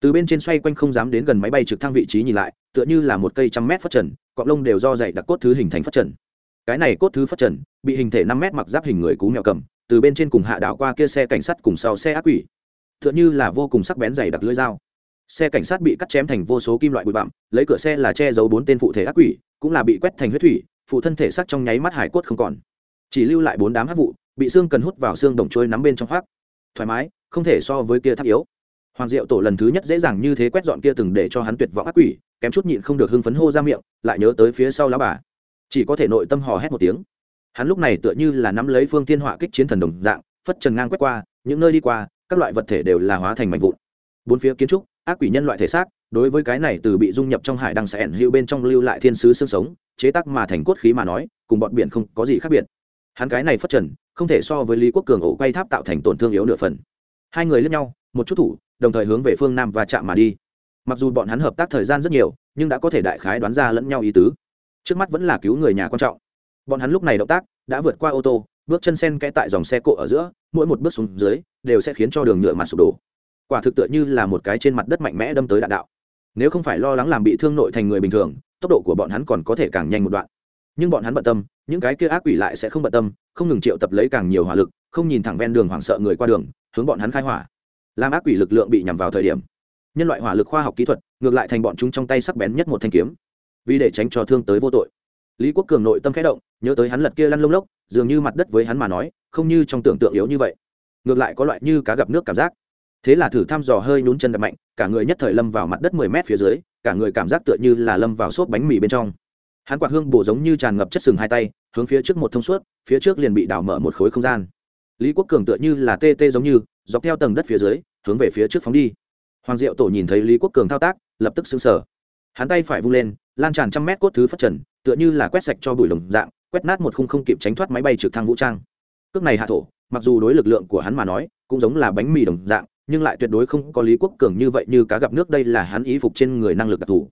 từ bên trên xoay quanh không dám đến gần máy bay trực thăng vị trí nhìn lại tựa như là một cây trăm mét phát trần cọng lông đều do dày đặc cốt thứ hình thành phát trần. Cái này cốt thứ phát trần bị hình thể năm mét mặc giáp hình người cú mèo cầm từ bên trên cùng hạ đảo qua kia xe cảnh sát cùng sau xe ác quỷ. Tựa như là vô cùng sắc bén dày đặc lưỡi dao. Xe cảnh sát bị cắt chém thành vô số kim loại bụi bặm lấy cửa xe là che giấu bốn tên phụ thể ác quỷ cũng là bị quét thành huyết thủy phụ thân thể sắc trong nháy mắt hải cốt không còn chỉ lưu lại bốn đám hát vụ, bị xương cần hút vào xương đồng trôi nắm bên trong hoác. Thoải mái, không thể so với kia tháp yếu. Hoàng diệu tổ lần thứ nhất dễ dàng như thế quét dọn kia từng để cho hắn tuyệt vọng ác quỷ, kém chút nhịn không được hưng phấn hô ra miệng, lại nhớ tới phía sau lá bà. Chỉ có thể nội tâm hò hét một tiếng. Hắn lúc này tựa như là nắm lấy phương tiên họa kích chiến thần đồng dạng, phất trần ngang quét qua, những nơi đi qua, các loại vật thể đều là hóa thành mảnh vụn. Bốn phía kiến trúc, ác quỷ nhân loại thể xác, đối với cái này từ bị dung nhập trong hải đăng sẽ ẩn hữu bên trong lưu lại thiên sứ xương sống, chế tác mà thành cốt khí mà nói, cùng bọn biển không có gì khác biệt hắn cái này phất trần, không thể so với lý quốc cường ổ quay tháp tạo thành tổn thương yếu nửa phần. Hai người lẫn nhau, một chút thủ, đồng thời hướng về phương nam và chạm mà đi. Mặc dù bọn hắn hợp tác thời gian rất nhiều, nhưng đã có thể đại khái đoán ra lẫn nhau ý tứ. Trước mắt vẫn là cứu người nhà quan trọng. Bọn hắn lúc này động tác, đã vượt qua ô tô, bước chân sen kẽ tại dòng xe cộ ở giữa, mỗi một bước xuống dưới, đều sẽ khiến cho đường nhựa mặt sụp đổ. Quả thực tựa như là một cái trên mặt đất mạnh mẽ đâm tới đạn đạo. Nếu không phải lo lắng làm bị thương nội thành người bình thường, tốc độ của bọn hắn còn có thể càng nhanh một đoạn. Nhưng bọn hắn bận tâm những cái kia ác quỷ lại sẽ không bận tâm, không ngừng triệu tập lấy càng nhiều hỏa lực, không nhìn thẳng ven đường hoảng sợ người qua đường, hướng bọn hắn khai hỏa. Làm ác quỷ lực lượng bị nhằm vào thời điểm, nhân loại hỏa lực khoa học kỹ thuật, ngược lại thành bọn chúng trong tay sắc bén nhất một thanh kiếm. Vì để tránh cho thương tới vô tội, lý quốc cường nội tâm khẽ động, nhớ tới hắn lật kia lăn lông lốc, dường như mặt đất với hắn mà nói, không như trong tưởng tượng yếu như vậy. Ngược lại có loại như cá gặp nước cảm giác. Thế là thử thăm dò hơi nhún chân đập mạnh, cả người nhất thời lâm vào mặt đất mười mét phía dưới, cả người cảm giác tựa như là lâm vào xốp bánh mì bên trong hắn quạt hương bổ giống như tràn ngập chất sừng hai tay, hướng phía trước một thông suốt, phía trước liền bị đào mở một khối không gian. Lý quốc cường tựa như là tê tê giống như, dọc theo tầng đất phía dưới, hướng về phía trước phóng đi. Hoàng diệu tổ nhìn thấy lý quốc cường thao tác, lập tức xứng sở hắn tay phải vung lên, lan tràn trăm mét cốt thứ phát trần, tựa như là quét sạch cho bụi lồng dạng, quét nát một khung không kịp tránh thoát máy bay trực thăng vũ trang. Cước này hạ thổ, mặc dù đối lực lượng của hắn mà nói, cũng giống là bánh mì đồng dạng, nhưng lại tuyệt đối không có lý quốc cường như vậy như cá gặp nước, đây là hắn ý phục trên người năng lực đặc thù.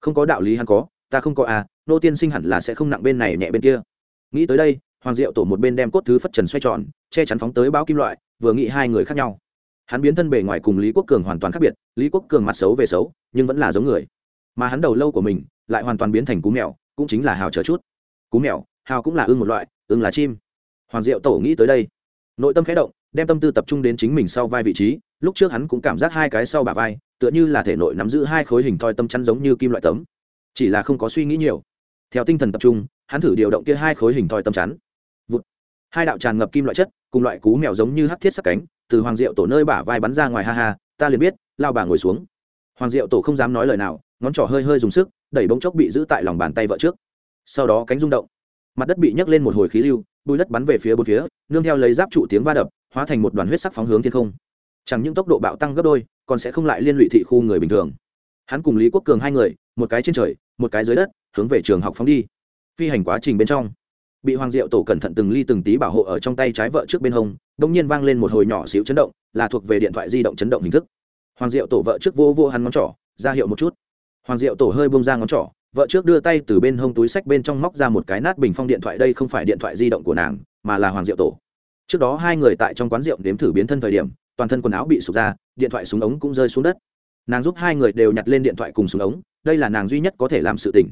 Không có đạo lý hắn có ta không có à nô tiên sinh hẳn là sẽ không nặng bên này nhẹ bên kia. Nghĩ tới đây, hoàng diệu tổ một bên đem cốt thứ phất trần xoay tròn, che chắn phóng tới báo kim loại, vừa nghĩ hai người khác nhau. Hắn biến thân bề ngoài cùng lý quốc cường hoàn toàn khác biệt, lý quốc cường mặt xấu về xấu, nhưng vẫn là giống người. Mà hắn đầu lâu của mình, lại hoàn toàn biến thành cú mèo, cũng chính là hào chờ chút. Cú mèo, hào cũng là ưng một loại, ưng là chim. Hoàng diệu tổ nghĩ tới đây, nội tâm khẽ động, đem tâm tư tập trung đến chính mình sau vai vị trí, lúc trước hắn cũng cảm giác hai cái sau bả vai, tựa như là thể nội nắm giữ hai khối hình thoi tâm chắn giống như kim loại tấm chỉ là không có suy nghĩ nhiều. Theo tinh thần tập trung, hắn thử điều động kia hai khối hình thoi tâm chắn. Vụt. hai đạo tràn ngập kim loại chất, cùng loại cú mèo giống như hắc thiết sắc cánh, từ hoàng diệu tổ nơi bả vai bắn ra ngoài, ha ha, ta liền biết, lao bà ngồi xuống. Hoàng diệu tổ không dám nói lời nào, ngón trỏ hơi hơi dùng sức, đẩy bông chốc bị giữ tại lòng bàn tay vợ trước. Sau đó cánh rung động. Mặt đất bị nhấc lên một hồi khí lưu bùi đất bắn về phía bốn phía, nương theo lấy giáp trụ tiếng va đập, hóa thành một đoàn huyết sắc phóng hướng thiên không. Chẳng những tốc độ bạo tăng gấp đôi, còn sẽ không lại liên lụy thị khu người bình thường. Hắn cùng lý quốc cường hai người, một cái trên trời một cái dưới đất, hướng về trường học phóng đi. Phi hành quá trình bên trong, bị hoàng diệu tổ cẩn thận từng ly từng tí bảo hộ ở trong tay trái vợ trước bên hông đông nhiên vang lên một hồi nhỏ xíu chấn động, là thuộc về điện thoại di động chấn động hình thức. Hoàng diệu tổ vợ trước vô vô hắn ngón trỏ, ra hiệu một chút. Hoàng diệu tổ hơi bông ra ngón trỏ, vợ trước đưa tay từ bên hông túi sách bên trong móc ra một cái nát bình phong điện thoại, đây không phải điện thoại di động của nàng, mà là hoàng diệu tổ. Trước đó hai người tại trong quán rượu đếm thử biến thân thời điểm, toàn thân quần áo bị sụp ra, điện thoại súng ống cũng rơi xuống đất. Nàng giúp hai người đều nhặt lên điện thoại cùng súng ống đây là nàng duy nhất có thể làm sự tình.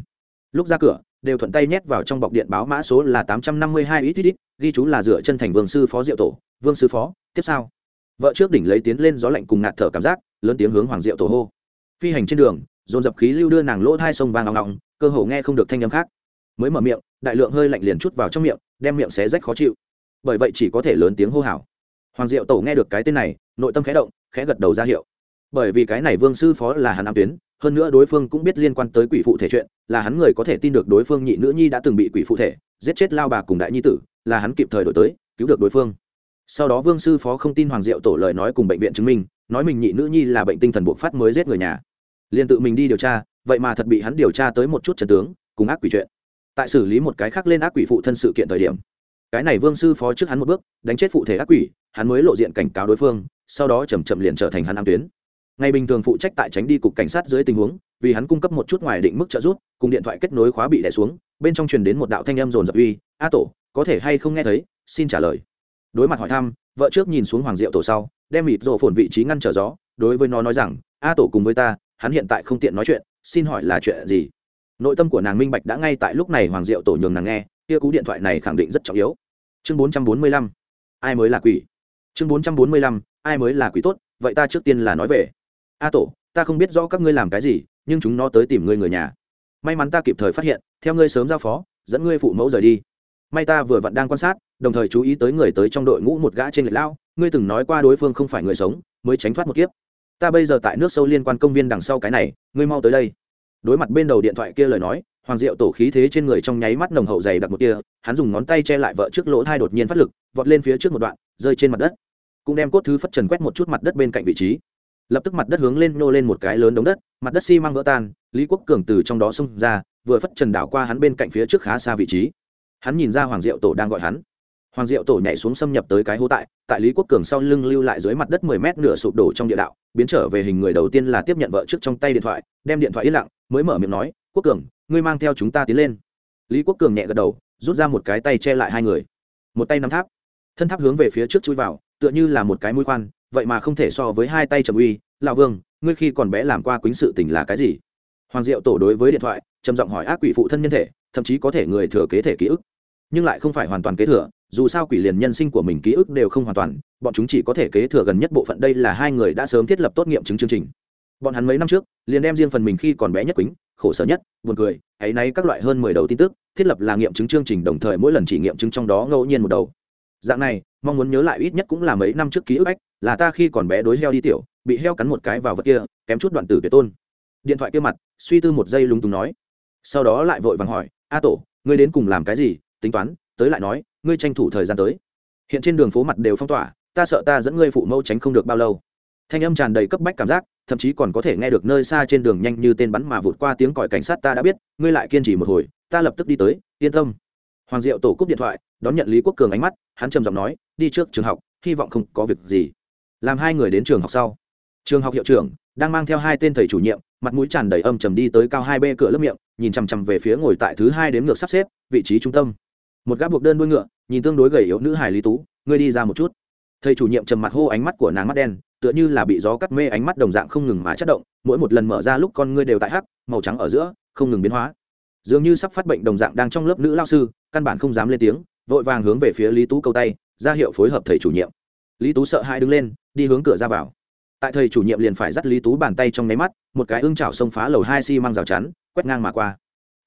Lúc ra cửa, đều thuận tay nhét vào trong bọc điện báo mã số là tám trăm năm mươi hai ít ít ít, ghi chú là dựa chân thành vương sư phó diệu tổ. Vương sư phó, tiếp sau. Vợ trước đỉnh lấy tiến lên gió lạnh cùng ngạt thở cảm giác, lớn tiếng hướng hoàng diệu tổ hô. Phi hành trên đường, dồn dập khí lưu đưa nàng lỗ hai sông vàng ngọng ngọng cơ hồ nghe không được thanh âm khác. Mới mở miệng, đại lượng hơi lạnh liền chút vào trong miệng, đem miệng xé rách khó chịu. Bởi vậy chỉ có thể lớn tiếng hô hào. Hoàng diệu tổ nghe được cái tên này, nội tâm khẽ động, khẽ gật đầu ra hiệu. Bởi vì cái này vương sư phó là hắn nam tuyến hơn nữa đối phương cũng biết liên quan tới quỷ phụ thể chuyện, là hắn người có thể tin được đối phương nhị nữ nhi đã từng bị quỷ phụ thể, giết chết lao bà cùng đại nhi tử, là hắn kịp thời đổi tới, cứu được đối phương. Sau đó vương sư phó không tin hoàng diệu tổ lời nói cùng bệnh viện chứng minh, nói mình nhị nữ nhi là bệnh tinh thần buộc phát mới giết người nhà. Liền tự mình đi điều tra, vậy mà thật bị hắn điều tra tới một chút trần tướng, cùng ác quỷ chuyện. Tại xử lý một cái khác lên ác quỷ phụ thân sự kiện thời điểm, cái này vương sư phó trước hắn một bước, đánh chết phụ thể ác quỷ, hắn mới lộ diện cảnh cáo đối phương, sau đó chầm chậm liền trở thành hắn ám tuyến ngày bình thường phụ trách tại tránh đi cục cảnh sát dưới tình huống, vì hắn cung cấp một chút ngoài định mức trợ giúp, cùng điện thoại kết nối khóa bị đẻ xuống, bên trong truyền đến một đạo thanh âm rồn rập uy, a tổ, có thể hay không nghe thấy? Xin trả lời. Đối mặt hỏi thăm, vợ trước nhìn xuống hoàng diệu tổ sau, đem mịt rộ phồn vị trí ngăn trở gió, đối với nó nói rằng, a tổ cùng với ta, hắn hiện tại không tiện nói chuyện, xin hỏi là chuyện gì? Nội tâm của nàng minh bạch đã ngay tại lúc này hoàng diệu tổ nhường nàng nghe, kia cú điện thoại này khẳng định rất trọng yếu. Chương bốn trăm bốn mươi lăm, ai mới là quỷ? Chương bốn trăm bốn mươi lăm, ai mới là quỷ tốt? Vậy ta trước tiên là nói về a tổ, ta không biết rõ các ngươi làm cái gì, nhưng chúng nó tới tìm ngươi người nhà. May mắn ta kịp thời phát hiện, theo ngươi sớm giao phó, dẫn ngươi phụ mẫu rời đi. May ta vừa vặn đang quan sát, đồng thời chú ý tới người tới trong đội ngũ một gã trên lệch lao, ngươi từng nói qua đối phương không phải người sống, mới tránh thoát một kiếp. Ta bây giờ tại nước sâu liên quan công viên đằng sau cái này, ngươi mau tới đây. Đối mặt bên đầu điện thoại kia lời nói, hoàng diệu tổ khí thế trên người trong nháy mắt nồng hậu dày đặc một kia hắn dùng ngón tay che lại vợ trước lỗ thai đột nhiên phát lực, vọt lên phía trước một đoạn, rơi trên mặt đất. Cũng đem cốt thứ phất trần quét một chút mặt đất bên cạnh vị trí lập tức mặt đất hướng lên nô lên một cái lớn đống đất, mặt đất xi、si、măng vỡ tan, lý quốc cường từ trong đó xông ra, vừa phất trần đảo qua hắn bên cạnh phía trước khá xa vị trí. Hắn nhìn ra hoàng diệu tổ đang gọi hắn. Hoàng diệu tổ nhảy xuống xâm nhập tới cái hố tại tại lý quốc cường sau lưng lưu lại dưới mặt đất mười mét nửa sụp đổ trong địa đạo, biến trở về hình người đầu tiên là tiếp nhận vợ trước trong tay điện thoại, đem điện thoại yên lặng, mới mở miệng nói, quốc cường, ngươi mang theo chúng ta tiến lên. Lý quốc cường nhẹ gật đầu, rút ra một cái tay che lại hai người. Một tay nắm tháp, thân tháp hướng về phía trước chui vào, tựa như là một cái mũi khoan vậy mà không thể so với hai tay trầm uy, lão vương, ngươi khi còn bé làm qua quýnh sự tình là cái gì? Hoàng diệu tổ đối với điện thoại, trầm giọng hỏi ác quỷ phụ thân nhân thể, thậm chí có thể người thừa kế thể ký ức. Nhưng lại không phải hoàn toàn kế thừa, dù sao quỷ liền nhân sinh của mình ký ức đều không hoàn toàn, bọn chúng chỉ có thể kế thừa gần nhất bộ phận đây là hai người đã sớm thiết lập tốt nghiệm chứng chương trình. Bọn hắn mấy năm trước, liền đem riêng phần mình khi còn bé nhất quýnh, khổ sở nhất, buồn cười hay nay các loại hơn mười đầu tin tức, thiết lập là nghiệm chứng chương trình đồng thời mỗi lần chỉ nghiệm chứng trong đó ngẫu nhiên một đầu. Dạng này, mong muốn nhớ lại ít nhất cũng là mấy năm trước ký ức ách là ta khi còn bé đối heo đi tiểu, bị heo cắn một cái vào vật kia, kém chút đoạn tử tuyệt tôn. Điện thoại kia mặt, suy tư một giây lúng túng nói. Sau đó lại vội vàng hỏi, a tổ, ngươi đến cùng làm cái gì? Tính toán, tới lại nói, ngươi tranh thủ thời gian tới. Hiện trên đường phố mặt đều phong tỏa, ta sợ ta dẫn ngươi phụ mẫu tránh không được bao lâu. Thanh âm tràn đầy cấp bách cảm giác, thậm chí còn có thể nghe được nơi xa trên đường nhanh như tên bắn mà vụt qua tiếng còi cảnh sát ta đã biết, ngươi lại kiên trì một hồi, ta lập tức đi tới, yên tâm. Hoàng diệu tổ cúp điện thoại, đón nhận lý quốc cường ánh mắt, hắn trầm giọng nói, đi trước trường học, hy vọng không có việc gì làm hai người đến trường học sau. Trường học hiệu trưởng đang mang theo hai tên thầy chủ nhiệm, mặt mũi tràn đầy âm trầm đi tới cao hai b cửa lớp miệng, nhìn chằm chằm về phía ngồi tại thứ hai đếm ngược sắp xếp, vị trí trung tâm. Một gã buộc đơn đuôi ngựa, nhìn tương đối gầy yếu nữ hải lý tú, ngươi đi ra một chút. Thầy chủ nhiệm trầm mặt hô ánh mắt của nàng mắt đen, tựa như là bị gió cắt mê ánh mắt đồng dạng không ngừng mà chất động, mỗi một lần mở ra lúc con ngươi đều tại hắc, màu trắng ở giữa, không ngừng biến hóa. Dường như sắp phát bệnh đồng dạng đang trong lớp nữ lao sư, căn bản không dám lên tiếng, vội vàng hướng về phía lý tú câu tay, ra hiệu phối hợp thầy chủ nhiệm lý tú sợ hai đứng lên, đi hướng cửa ra vào. Tại thầy chủ nhiệm liền phải dắt lý tú bàn tay trong nháy mắt, một cái ưng chảo xông phá lầu hai xi、si、măng rào chắn, quét ngang mà qua.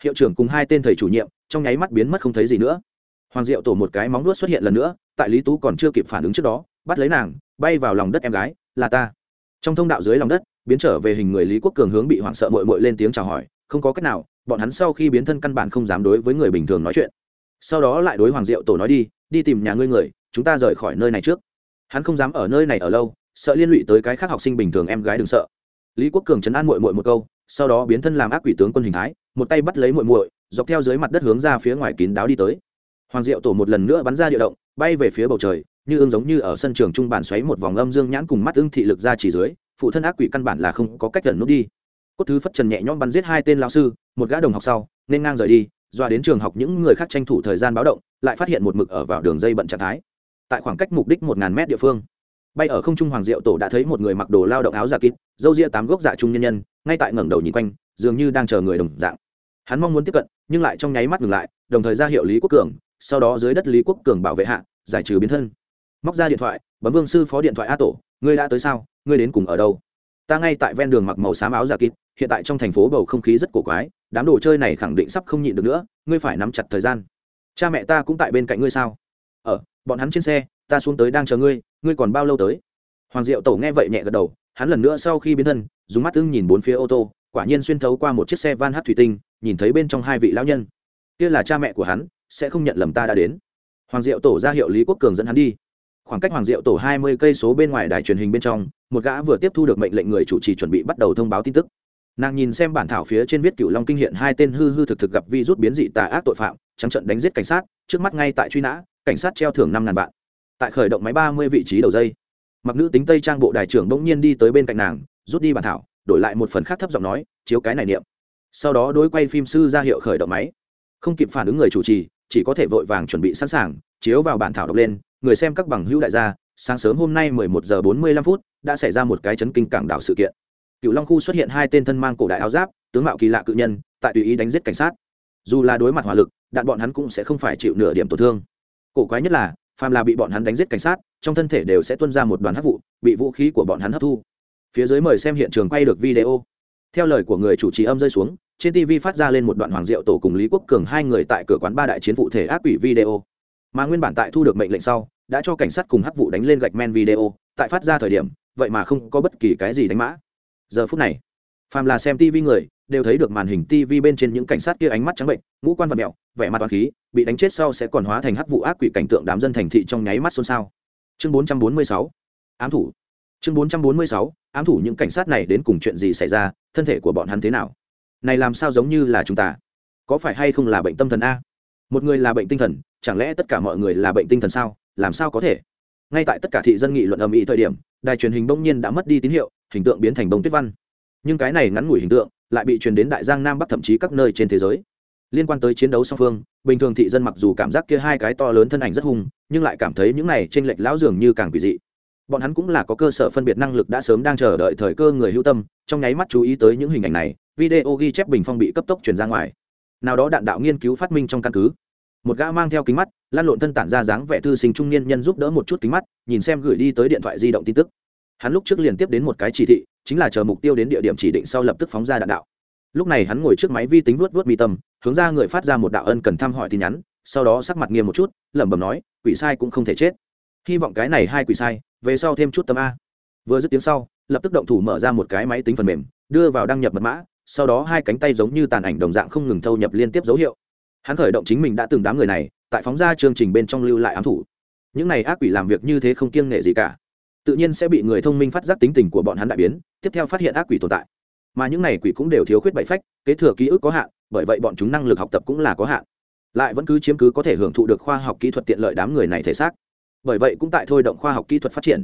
Hiệu trưởng cùng hai tên thầy chủ nhiệm, trong nháy mắt biến mất không thấy gì nữa. Hoàng diệu tổ một cái móng nuốt xuất hiện lần nữa, tại lý tú còn chưa kịp phản ứng trước đó, bắt lấy nàng, bay vào lòng đất em gái, là ta. Trong thông đạo dưới lòng đất, biến trở về hình người lý quốc cường hướng bị hoảng sợ mội mội lên tiếng chào hỏi, không có cách nào, bọn hắn sau khi biến thân căn bản không dám đối với người bình thường nói chuyện. Sau đó lại đối hoàng diệu tổ nói đi đi tìm nhà ngươi người, chúng ta rời khỏi nơi này trước hắn không dám ở nơi này ở lâu, sợ liên lụy tới cái khác học sinh bình thường em gái đừng sợ. Lý quốc cường chấn an mội mội một câu, sau đó biến thân làm ác quỷ tướng quân hình thái, một tay bắt lấy mội mội dọc theo dưới mặt đất hướng ra phía ngoài kín đáo đi tới. Hoàng diệu tổ một lần nữa bắn ra địa động, bay về phía bầu trời, như ương giống như ở sân trường trung bản xoáy một vòng âm dương nhãn cùng mắt ưng thị lực ra chỉ dưới, phụ thân ác quỷ căn bản là không có cách gần nút đi. Cốt thứ phất trần nhẹ nhõm bắn giết hai tên lao sư, một gã đồng học sau, nên ngang rời đi doa đến trường học những người khác tranh thủ thời gian báo động, lại phát hiện một mực ở vào đường dây bận trạng thái tại khoảng cách mục đích một ngàn mét địa phương. Bay ở không trung hoàng diệu tổ đã thấy một người mặc đồ lao động áo giả kít dâu ria tám gốc dạ trung nhân nhân, ngay tại ngẩng đầu nhìn quanh, dường như đang chờ người đồng dạng. Hắn mong muốn tiếp cận, nhưng lại trong nháy mắt ngừng lại, đồng thời ra hiệu lý quốc cường, sau đó dưới đất lý quốc cường bảo vệ hạ, giải trừ biến thân. Móc ra điện thoại bấm vương sư phó điện thoại a tổ, ngươi đã tới sao? Ngươi đến cùng ở đâu? Ta ngay tại ven đường mặc màu xám áo giả kít hiện tại trong thành phố bầu không khí rất cổ quái, đám đồ chơi này khẳng định sắp không nhịn được nữa, ngươi phải nắm chặt thời gian. Cha mẹ ta cũng tại bên cạnh ngươi sao? Ở bọn hắn trên xe, ta xuống tới đang chờ ngươi ngươi còn bao lâu tới? Hoàng diệu tổ nghe vậy nhẹ gật đầu, hắn lần nữa sau khi biến thân, dùng mắt ưng nhìn bốn phía ô tô, quả nhiên xuyên thấu qua một chiếc xe van hát thủy tinh, nhìn thấy bên trong hai vị lão nhân. Kia là cha mẹ của hắn, sẽ không nhận lầm ta đã đến. Hoàng diệu tổ ra hiệu lý quốc cường dẫn hắn đi. Khoảng cách hoàng diệu tổ hai mươi cây số bên ngoài đài truyền hình bên trong, một gã vừa tiếp thu được mệnh lệnh người chủ trì chuẩn bị bắt đầu thông báo tin tức. Nàng nhìn xem bản thảo phía trên viết cựu long kinh hiện hai tên hư hư thực thực gặp vi rút biến dị tà ác tội phạm, trắng trận đánh giết cảnh sát, trước mắt ngay tại truy nã cảnh sát treo thưởng năm ngàn vạn. Tại khởi động máy ba mươi vị trí đầu dây, mặc nữ tính tây trang bộ đại trưởng bỗng nhiên đi tới bên cạnh nàng, rút đi bản thảo, đổi lại một phần khác thấp giọng nói, chiếu cái này niệm. Sau đó đối quay phim sư ra hiệu khởi động máy. Không kịp phản ứng người chủ trì, chỉ có thể vội vàng chuẩn bị sẵn sàng, chiếu vào bản thảo đọc lên, người xem các bằng hữu đại gia, sáng sớm hôm nay 11 giờ 45 phút, đã xảy ra một cái chấn kinh cảng đảo sự kiện. Cựu long khu xuất hiện hai tên thân mang cổ đại áo giáp, tướng mạo kỳ lạ cự nhân, tại tùy ý đánh giết cảnh sát. Dù là đối mặt hỏa lực, đạn bọn hắn cũng sẽ không phải chịu nửa điểm tổn thương cổ quái nhất là, phàm là bị bọn hắn đánh giết cảnh sát, trong thân thể đều sẽ tuôn ra một đoàn hấp vụ, bị vũ khí của bọn hắn hấp thu. Phía dưới mời xem hiện trường quay được video. Theo lời của người chủ trì âm rơi xuống, trên tv phát ra lên một đoạn hoàng diệu tổ cùng lý quốc cường hai người tại cửa quán ba đại chiến vụ thể ác quỷ video. Mà nguyên bản tại thu được mệnh lệnh sau, đã cho cảnh sát cùng hắc vụ đánh lên gạch men video, tại phát ra thời điểm, vậy mà không có bất kỳ cái gì đánh mã. Giờ phút này, phàm là xem tv người đều thấy được màn hình tv bên trên những cảnh sát kia ánh mắt trắng bệnh, ngũ quan vật mẹo, vẻ mặt toàn khí, bị đánh chết sau sẽ còn hóa thành hắc vụ ác quỷ cảnh tượng đám dân thành thị trong nháy mắt xôn xao. Chương 446 ám thủ. Chương 446 ám thủ những cảnh sát này đến cùng chuyện gì xảy ra, thân thể của bọn hắn thế nào? Này làm sao giống như là chúng ta? Có phải hay không là bệnh tâm thần a? Một người là bệnh tinh thần, chẳng lẽ tất cả mọi người là bệnh tinh thần sao? Làm sao có thể? Ngay tại tất cả thị dân nghị luận ầm ĩ thời điểm, đài truyền hình bỗng nhiên đã mất đi tín hiệu, hình tượng biến thành bông tuyết văn. Nhưng cái này ngắn ngủi hình tượng lại bị truyền đến đại giang nam bắc thậm chí các nơi trên thế giới. Liên quan tới chiến đấu song phương, bình thường thị dân mặc dù cảm giác kia hai cái to lớn thân ảnh rất hung, nhưng lại cảm thấy những này trên lệch lão dường như càng quỷ dị. Bọn hắn cũng là có cơ sở phân biệt năng lực đã sớm đang chờ đợi thời cơ người hữu tâm, trong nháy mắt chú ý tới những hình ảnh này, video ghi chép bình phong bị cấp tốc truyền ra ngoài. Nào đó đạn đạo nghiên cứu phát minh trong căn cứ. Một gã mang theo kính mắt lan lộn thân tản ra dáng vẻ thư sinh trung niên nhân giúp đỡ một chút kính mắt, nhìn xem gửi đi tới điện thoại di động tin tức. Hắn lúc trước liền tiếp đến một cái chỉ thị chính là chờ mục tiêu đến địa điểm chỉ định sau lập tức phóng ra đạn đạo. Lúc này hắn ngồi trước máy vi tính vuốt vuốt mi tâm, hướng ra người phát ra một đạo ân cần thăm hỏi tin nhắn, sau đó sắc mặt nghiêm một chút, lẩm bẩm nói, quỷ sai cũng không thể chết. Hy vọng cái này hai quỷ sai, về sau thêm chút tâm a. Vừa dứt tiếng sau, lập tức động thủ mở ra một cái máy tính phần mềm, đưa vào đăng nhập mật mã, sau đó hai cánh tay giống như tàn ảnh đồng dạng không ngừng thâu nhập liên tiếp dấu hiệu. Hắn khởi động chính mình đã từng đám người này, tại phóng ra chương trình bên trong lưu lại ám thủ. Những này ác quỷ làm việc như thế không kiêng nghệ gì cả tự nhiên sẽ bị người thông minh phát giác tính tình của bọn hắn đại biến, tiếp theo phát hiện ác quỷ tồn tại. Mà những này quỷ cũng đều thiếu khuyết bảy phách, kế thừa ký ức có hạn, bởi vậy bọn chúng năng lực học tập cũng là có hạn. Lại vẫn cứ chiếm cứ có thể hưởng thụ được khoa học kỹ thuật tiện lợi đám người này thể xác. Bởi vậy cũng tại thôi động khoa học kỹ thuật phát triển.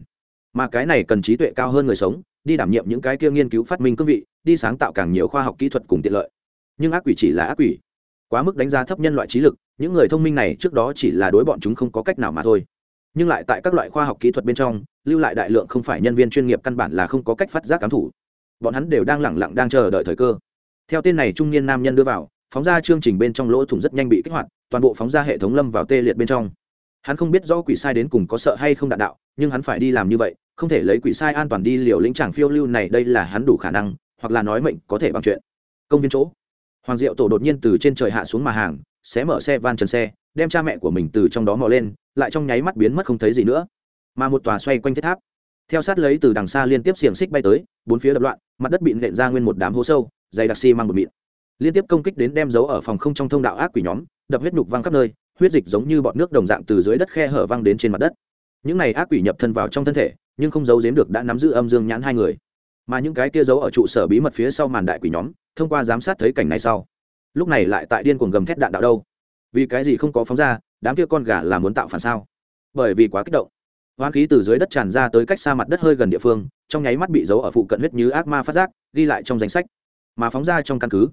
Mà cái này cần trí tuệ cao hơn người sống, đi đảm nhiệm những cái kia nghiên cứu phát minh cương vị, đi sáng tạo càng nhiều khoa học kỹ thuật cùng tiện lợi. Nhưng ác quỷ chỉ là ác quỷ. Quá mức đánh giá thấp nhân loại trí lực, những người thông minh này trước đó chỉ là đối bọn chúng không có cách nào mà thôi nhưng lại tại các loại khoa học kỹ thuật bên trong, lưu lại đại lượng không phải nhân viên chuyên nghiệp căn bản là không có cách phát giác cám thủ. Bọn hắn đều đang lẳng lặng đang chờ đợi thời cơ. Theo tên này trung niên nam nhân đưa vào, phóng ra chương trình bên trong lỗ thủng rất nhanh bị kích hoạt, toàn bộ phóng ra hệ thống lâm vào tê liệt bên trong. Hắn không biết rõ quỷ sai đến cùng có sợ hay không đạn đạo, nhưng hắn phải đi làm như vậy, không thể lấy quỷ sai an toàn đi liều lĩnh tràng phiêu lưu này, đây là hắn đủ khả năng, hoặc là nói mệnh có thể bằng chuyện. Công viên chỗ. Hoàng diệu tổ đột nhiên từ trên trời hạ xuống mà hàng, xé mở xe van trần xe đem cha mẹ của mình từ trong đó mò lên, lại trong nháy mắt biến mất không thấy gì nữa. Mà một tòa xoay quanh thiết tháp. Theo sát lấy từ đằng xa liên tiếp xiềng xích bay tới, bốn phía đập loạn, mặt đất bị nện ra nguyên một đám hố sâu, dày đặc xi、si、mang bột mịn. Liên tiếp công kích đến đem dấu ở phòng không trong thông đạo ác quỷ nhóm, đập huyết nhục văng khắp nơi, huyết dịch giống như bọt nước đồng dạng từ dưới đất khe hở văng đến trên mặt đất. Những này ác quỷ nhập thân vào trong thân thể, nhưng không giấu giếm được đã nắm giữ âm dương nhãn hai người. Mà những cái kia giấu ở trụ sở bí mật phía sau màn đại quỷ nhóm, thông qua giám sát thấy cảnh này sau. Lúc này lại tại điên cuồng gầm thét đạn đạo đâu vì cái gì không có phóng ra, đám kia con gà là muốn tạo phản sao? Bởi vì quá kích động. Hoán khí từ dưới đất tràn ra tới cách xa mặt đất hơi gần địa phương, trong nháy mắt bị giấu ở phụ cận huyết như ác ma phát giác, ghi lại trong danh sách. Mà phóng ra trong căn cứ.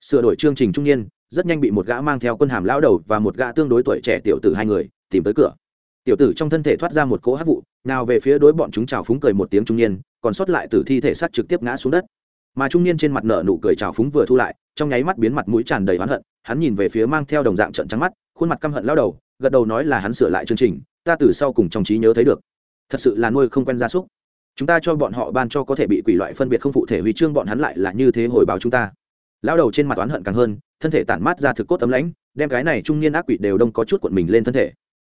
Sửa đổi chương trình trung niên, rất nhanh bị một gã mang theo quân hàm lão đầu và một gã tương đối tuổi trẻ tiểu tử hai người, tìm tới cửa. Tiểu tử trong thân thể thoát ra một cỗ hát vụ, nào về phía đối bọn chúng trào phúng cười một tiếng trung niên, còn sót lại từ thi thể sát trực tiếp ngã xuống đất. Mà trung niên trên mặt nợ nụ cười trào phúng vừa thu lại, trong nháy mắt biến mặt mũi tràn đầy oán hận hắn nhìn về phía mang theo đồng dạng trận trắng mắt, khuôn mặt căm hận lao đầu, gật đầu nói là hắn sửa lại chương trình, ta từ sau cùng trong trí nhớ thấy được. Thật sự là nuôi không quen gia súc. Chúng ta cho bọn họ ban cho có thể bị quỷ loại phân biệt không phụ thể huy chương, bọn hắn lại là như thế hồi báo chúng ta. Lao đầu trên mặt oán hận càng hơn, thân thể tản mát ra thực cốt tấm lãnh, đem cái này trung niên ác quỷ đều đông có chút cuộn mình lên thân thể.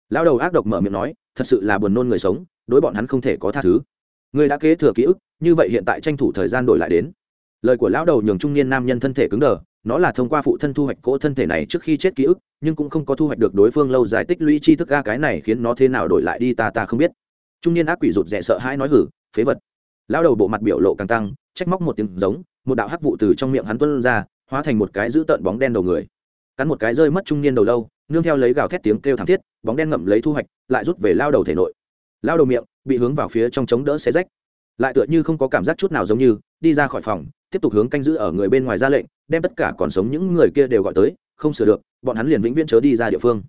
Lao đầu ác độc mở miệng nói, thật sự là buồn nôn người sống, đối bọn hắn không thể có tha thứ. Người đã kế thừa ký ức, như vậy hiện tại tranh thủ thời gian đổi lại đến. Lời của lão đầu nhường trung niên nam nhân thân thể cứng đờ nó là thông qua phụ thân thu hoạch cỗ thân thể này trước khi chết ký ức, nhưng cũng không có thu hoạch được đối phương lâu dài tích lũy tri thức ga cái này khiến nó thế nào đổi lại đi ta ta không biết. Trung niên ác quỷ rụt rè sợ hãi nói hử, phế vật. Lao đầu bộ mặt biểu lộ càng tăng, trách móc một tiếng giống, một đạo hắc vụ từ trong miệng hắn tuân ra, hóa thành một cái giữ tợn bóng đen đầu người. Cắn một cái rơi mất trung niên đầu lâu, nương theo lấy gào thét tiếng kêu thảm thiết, bóng đen ngậm lấy thu hoạch, lại rút về lao đầu thể nội. Lao đầu miệng bị hướng vào phía trong chống đỡ xé rách. Lại tựa như không có cảm giác chút nào giống như, đi ra khỏi phòng tiếp tục hướng canh giữ ở người bên ngoài ra lệnh, đem tất cả còn sống những người kia đều gọi tới, không sửa được, bọn hắn liền vĩnh viễn chớ đi ra địa phương.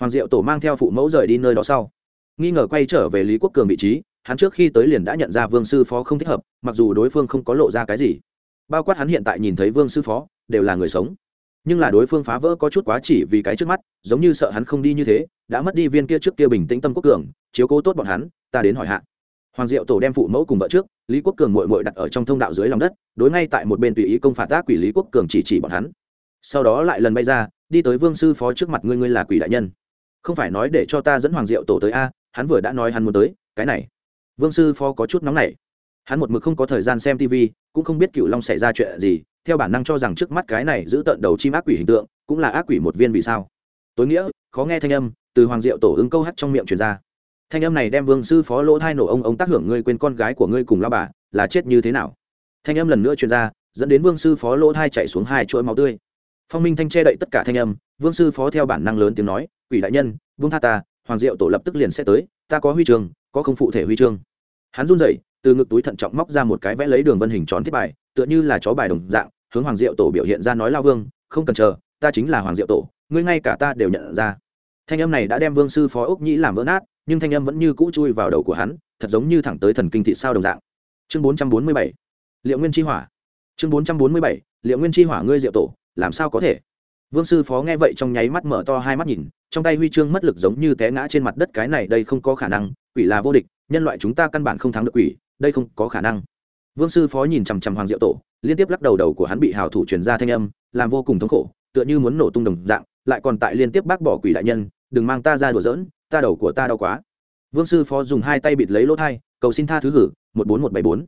Hoàng diệu tổ mang theo phụ mẫu rời đi nơi đó sau. Nghi ngờ quay trở về lý quốc cường vị trí, hắn trước khi tới liền đã nhận ra vương sư phó không thích hợp, mặc dù đối phương không có lộ ra cái gì. Bao quát hắn hiện tại nhìn thấy vương sư phó, đều là người sống. Nhưng là đối phương phá vỡ có chút quá chỉ vì cái trước mắt, giống như sợ hắn không đi như thế, đã mất đi viên kia trước kia bình tĩnh tâm quốc cường, chiếu cố tốt bọn hắn, ta đến hỏi hạ hoàng diệu tổ đem phụ mẫu cùng vợ trước, lý quốc cường mội mội đặt ở trong thông đạo dưới lòng đất, đối ngay tại một bên tùy ý công phạt tác quỷ lý quốc cường chỉ chỉ bọn hắn. Sau đó lại lần bay ra, đi tới vương sư phó trước mặt ngươi ngươi là quỷ đại nhân. Không phải nói để cho ta dẫn hoàng diệu tổ tới a, hắn vừa đã nói hắn muốn tới, cái này. Vương sư phó có chút nóng nảy. Hắn một mực không có thời gian xem tv cũng không biết cựu long xảy ra chuyện gì, theo bản năng cho rằng trước mắt cái này giữ tận đầu chim ác quỷ hình tượng, cũng là ác quỷ một viên vì sao. Tối nghĩa, khó nghe thanh âm, từ hoàng diệu tổ ứng câu hắt trong miệng truyền ra thanh âm này đem vương sư phó lỗ thai nổ ông ông tác hưởng ngươi quên con gái của ngươi cùng lao bà, là chết như thế nào? Thanh âm lần nữa truyền ra, dẫn đến vương sư phó lỗ thai chạy xuống hai chuỗi máu tươi. Phong minh thanh che đậy tất cả thanh âm, vương sư phó theo bản năng lớn tiếng nói, quỷ đại nhân vương tha ta, hoàng diệu tổ lập tức liền sẽ tới, ta có huy chương, có không phụ thể huy chương. Hắn run rẩy, từ ngực túi thận trọng móc ra một cái vẽ lấy đường vân hình tròn thiết bài, tựa như là chó bài đồng dạng, hướng hoàng diệu tổ biểu hiện ra nói, lao vương, không cần chờ, ta chính là hoàng diệu tổ, ngươi ngay cả ta đều nhận ra. Thanh âm này đã đem vương sư phó úc nhĩ làm vỡ nát nhưng thanh âm vẫn như cũ chui vào đầu của hắn, thật giống như thẳng tới thần kinh thị sao đồng dạng. Chương bốn trăm bốn mươi bảy, liệu nguyên chi hỏa. Chương bốn trăm bốn mươi bảy, liệu nguyên chi hỏa ngươi diệu tổ, làm sao có thể? Vương sư phó nghe vậy trong nháy mắt mở to hai mắt nhìn, trong tay huy chương mất lực giống như té ngã trên mặt đất cái này đây không có khả năng, quỷ là vô địch, nhân loại chúng ta căn bản không thắng được quỷ, đây không có khả năng. Vương sư phó nhìn chằm chằm hoàng diệu tổ, liên tiếp lắc đầu đầu của hắn bị hào thủ truyền ra thanh âm, làm vô cùng thống khổ, tựa như muốn nổ tung đồng dạng, lại còn tại liên tiếp bác bỏ quỷ đại nhân, đừng mang ta ra đùa giỡn ta đầu của ta đau quá. Vương sư phó dùng hai tay bịt lấy lỗ thai, cầu xin tha thứ hử, một bốn một bảy bốn.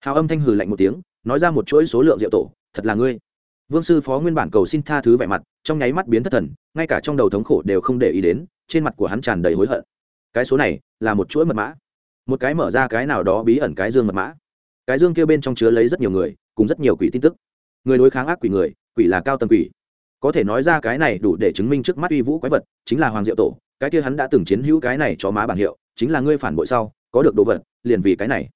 Hào âm thanh hử lạnh một tiếng, nói ra một chuỗi số lượng diệu tổ, thật là ngươi. Vương sư phó nguyên bản cầu xin tha thứ vẻ mặt, trong nháy mắt biến thất thần, ngay cả trong đầu thống khổ đều không để ý đến, trên mặt của hắn tràn đầy hối hận. Cái số này, là một chuỗi mật mã. Một cái mở ra cái nào đó bí ẩn cái dương mật mã. Cái dương kia bên trong chứa lấy rất nhiều người, cùng rất nhiều quỷ tin tức. Người đối kháng ác quỷ người, quỷ là cao tầng quỷ. Có thể nói ra cái này đủ để chứng minh trước mắt uy vũ quái vật, chính là hoàng diệu tổ cái kia hắn đã từng chiến hữu cái này cho má bản hiệu, chính là ngươi phản bội sau, có được đồ vật, liền vì cái này.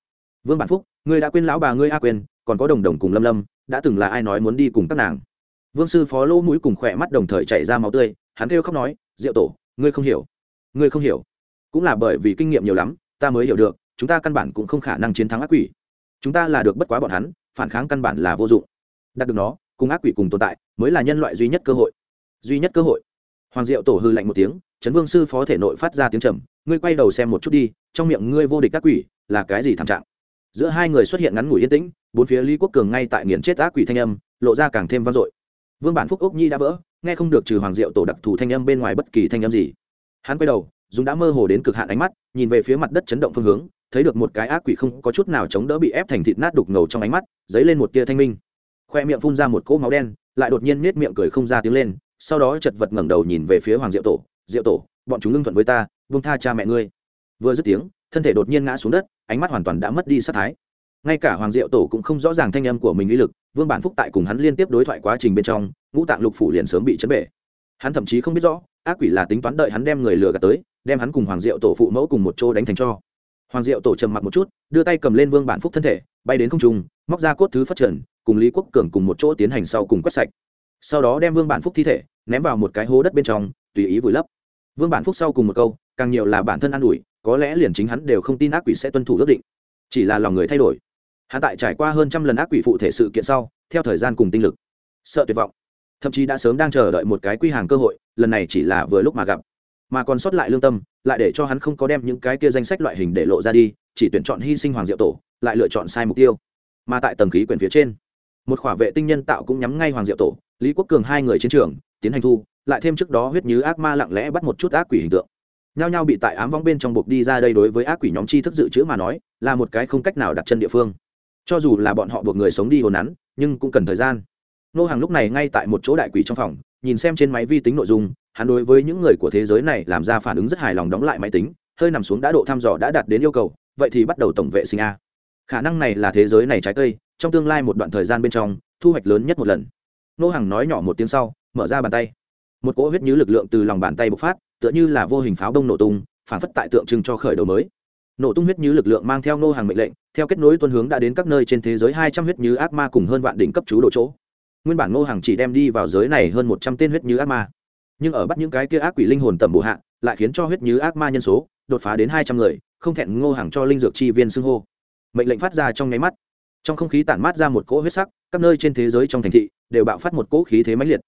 Vương bản phúc, ngươi đã quên lão bà ngươi a quên còn có đồng đồng cùng lâm lâm, đã từng là ai nói muốn đi cùng các nàng? Vương sư phó lỗ mũi cùng khỏe mắt đồng thời chảy ra máu tươi, hắn kêu khóc nói, diệu tổ, ngươi không hiểu. Ngươi không hiểu. Cũng là bởi vì kinh nghiệm nhiều lắm, ta mới hiểu được, chúng ta căn bản cũng không khả năng chiến thắng ác quỷ. Chúng ta là được bất quá bọn hắn, phản kháng căn bản là vô dụng. Đạt được nó, cùng ác quỷ cùng tồn tại, mới là nhân loại duy nhất cơ hội. Duy nhất cơ hội. Hoàng diệu tổ hư lạnh một tiếng trấn vương sư phó thể nội phát ra tiếng trầm, ngươi quay đầu xem một chút đi, trong miệng ngươi vô địch ác quỷ là cái gì thảm trạng? Giữa hai người xuất hiện ngắn ngủi yên tĩnh, bốn phía lý quốc cường ngay tại nghiền chết ác quỷ thanh âm, lộ ra càng thêm vang dội. Vương bản phúc ốc nhi đã vỡ, nghe không được trừ hoàng diệu tổ đặc thù thanh âm bên ngoài bất kỳ thanh âm gì. Hắn quay đầu, dùng đã mơ hồ đến cực hạn ánh mắt, nhìn về phía mặt đất chấn động phương hướng, thấy được một cái ác quỷ không có chút nào chống đỡ bị ép thành thịt nát đục ngầu trong ánh mắt, dấy lên một tia thanh minh. Khoe miệng phun ra một cỗ máu đen, lại đột nhiên nết miệng cười không ra tiếng lên, sau đó chật vật ngẩng đầu nhìn về phía hoàng diệu tổ diệu tổ bọn chúng lưng thuận với ta vung tha cha mẹ ngươi. Vừa dứt tiếng thân thể đột nhiên ngã xuống đất ánh mắt hoàn toàn đã mất đi sát thái. Ngay cả hoàng diệu tổ cũng không rõ ràng thanh âm của mình uy lực vương bản phúc tại cùng hắn liên tiếp đối thoại quá trình bên trong ngũ tạng lục phủ liền sớm bị chấn bể. Hắn thậm chí không biết rõ ác quỷ là tính toán đợi hắn đem người lừa gạt tới đem hắn cùng hoàng diệu tổ phụ mẫu cùng một chỗ đánh thành cho. Hoàng diệu tổ trầm mặc một chút đưa tay cầm lên vương bản phúc thân thể bay đến không trung móc ra cốt thứ phát triển, cùng lý quốc cường cùng một chỗ tiến hành sau cùng quét sạch. Sau đó đem vương bản phúc thi thể ném vào một cái hố đất bên trong tùy ý vùi lấp vương bản phúc sau cùng một câu, càng nhiều là bản thân an ủi, có lẽ liền chính hắn đều không tin ác quỷ sẽ tuân thủ ước định. Chỉ là lòng người thay đổi. Hắn tại trải qua hơn trăm lần ác quỷ phụ thể sự kiện sau, theo thời gian cùng tinh lực, sợ tuyệt vọng. Thậm chí đã sớm đang chờ đợi một cái quy hàng cơ hội, lần này chỉ là vừa lúc mà gặp. Mà còn sót lại lương tâm, lại để cho hắn không có đem những cái kia danh sách loại hình để lộ ra đi, chỉ tuyển chọn hy sinh hoàng diệu tổ, lại lựa chọn sai mục tiêu. Mà tại tầng khí quyển phía trên, một khỏa vệ tinh nhân tạo cũng nhắm ngay hoàng diệu tổ, lý quốc cường hai người chiến trường, tiến hành thu lại thêm trước đó huyết như ác ma lặng lẽ bắt một chút ác quỷ hình tượng. Nhao nhao bị tại ám vong bên trong buộc đi ra đây đối với ác quỷ nhóm chi thức dự trữ mà nói, là một cái không cách nào đặt chân địa phương. Cho dù là bọn họ buộc người sống đi hồn nắn, nhưng cũng cần thời gian. Nô hàng lúc này ngay tại một chỗ đại quỷ trong phòng, nhìn xem trên máy vi tính nội dung, hắn đối với những người của thế giới này làm ra phản ứng rất hài lòng đóng lại máy tính, hơi nằm xuống đã độ thăm dò đã đạt đến yêu cầu, vậy thì bắt đầu tổng vệ sinh a. Khả năng này là thế giới này trái cây, trong tương lai một đoạn thời gian bên trong, thu hoạch lớn nhất một lần. Nô hàng nói nhỏ một tiếng sau, mở ra bàn tay một cỗ huyết như lực lượng từ lòng bàn tay bộc phát, tựa như là vô hình pháo đông nổ tung, phản phất tại tượng trưng cho khởi đầu mới. Nổ tung huyết như lực lượng mang theo nô hàng mệnh lệnh, theo kết nối tuân hướng đã đến các nơi trên thế giới hai trăm huyết như ác ma cùng hơn vạn đỉnh cấp chú độ chỗ. Nguyên bản nô hàng chỉ đem đi vào giới này hơn một trăm tên huyết như ác ma. Nhưng ở bắt những cái kia ác quỷ linh hồn tầm bổ hạ, lại khiến cho huyết như ác ma nhân số đột phá đến hai trăm người, không thẹn ngô hàng cho linh dược chi viên xưng hô. Mệnh lệnh phát ra trong nháy mắt. Trong không khí tản mát ra một cỗ huyết sắc, các nơi trên thế giới trong thành thị đều bạo phát một cỗ khí thế mãnh liệt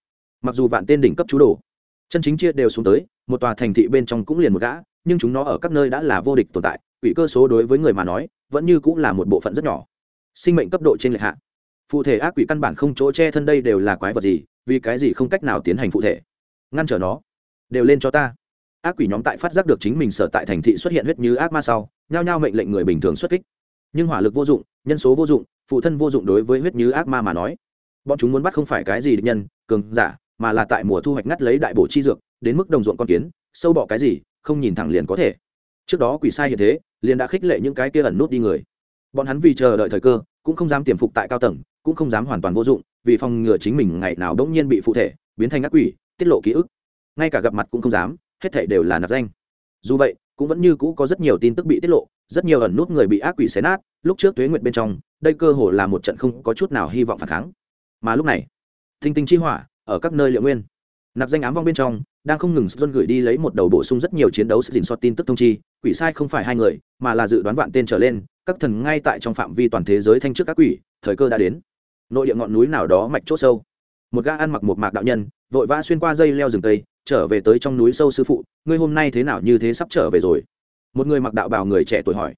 mặc dù vạn tên đỉnh cấp chú đồ, chân chính chia đều xuống tới, một tòa thành thị bên trong cũng liền một gã, nhưng chúng nó ở các nơi đã là vô địch tồn tại, quỷ cơ số đối với người mà nói, vẫn như cũng là một bộ phận rất nhỏ. Sinh mệnh cấp độ trên lệ hạ. Phụ thể ác quỷ căn bản không chỗ che thân đây đều là quái vật gì, vì cái gì không cách nào tiến hành phụ thể? Ngăn trở nó. Đều lên cho ta. Ác quỷ nhóm tại phát giác được chính mình sở tại thành thị xuất hiện huyết như ác ma sau, nhao nhao mệnh lệnh người bình thường xuất kích. Nhưng hỏa lực vô dụng, nhân số vô dụng, phụ thân vô dụng đối với huyết như ác ma mà nói. Bọn chúng muốn bắt không phải cái gì địch nhân, cường giả mà là tại mùa thu hoạch ngắt lấy đại bổ chi dược, đến mức đồng ruộng con kiến, sâu bọ cái gì, không nhìn thẳng liền có thể. Trước đó quỷ sai hiện thế, liền đã khích lệ những cái kia ẩn nút đi người. Bọn hắn vì chờ đợi thời cơ, cũng không dám tiềm phục tại cao tầng, cũng không dám hoàn toàn vô dụng, vì phòng ngừa chính mình ngày nào đống nhiên bị phụ thể, biến thành ác quỷ, tiết lộ ký ức. Ngay cả gặp mặt cũng không dám, hết thảy đều là nạp danh. Dù vậy, cũng vẫn như cũ có rất nhiều tin tức bị tiết lộ, rất nhiều ẩn nút người bị ác quỷ xé nát, lúc trước tuế nguyệt bên trong, đây cơ hồ là một trận không có chút nào hy vọng phản kháng. Mà lúc này, thinh tinh chi hỏa ở các nơi liệu nguyên. Nạp danh ám vong bên trong, đang không ngừng dân gửi đi lấy một đầu bổ sung rất nhiều chiến đấu sự dình soát tin tức thông chi, quỷ sai không phải hai người, mà là dự đoán vạn tên trở lên, các thần ngay tại trong phạm vi toàn thế giới thanh trước các quỷ, thời cơ đã đến. Nội địa ngọn núi nào đó mạch chốt sâu. Một gã ăn mặc một mạc đạo nhân, vội vã xuyên qua dây leo rừng tây, trở về tới trong núi sâu sư phụ, ngươi hôm nay thế nào như thế sắp trở về rồi? Một người mặc đạo bào người trẻ tuổi hỏi.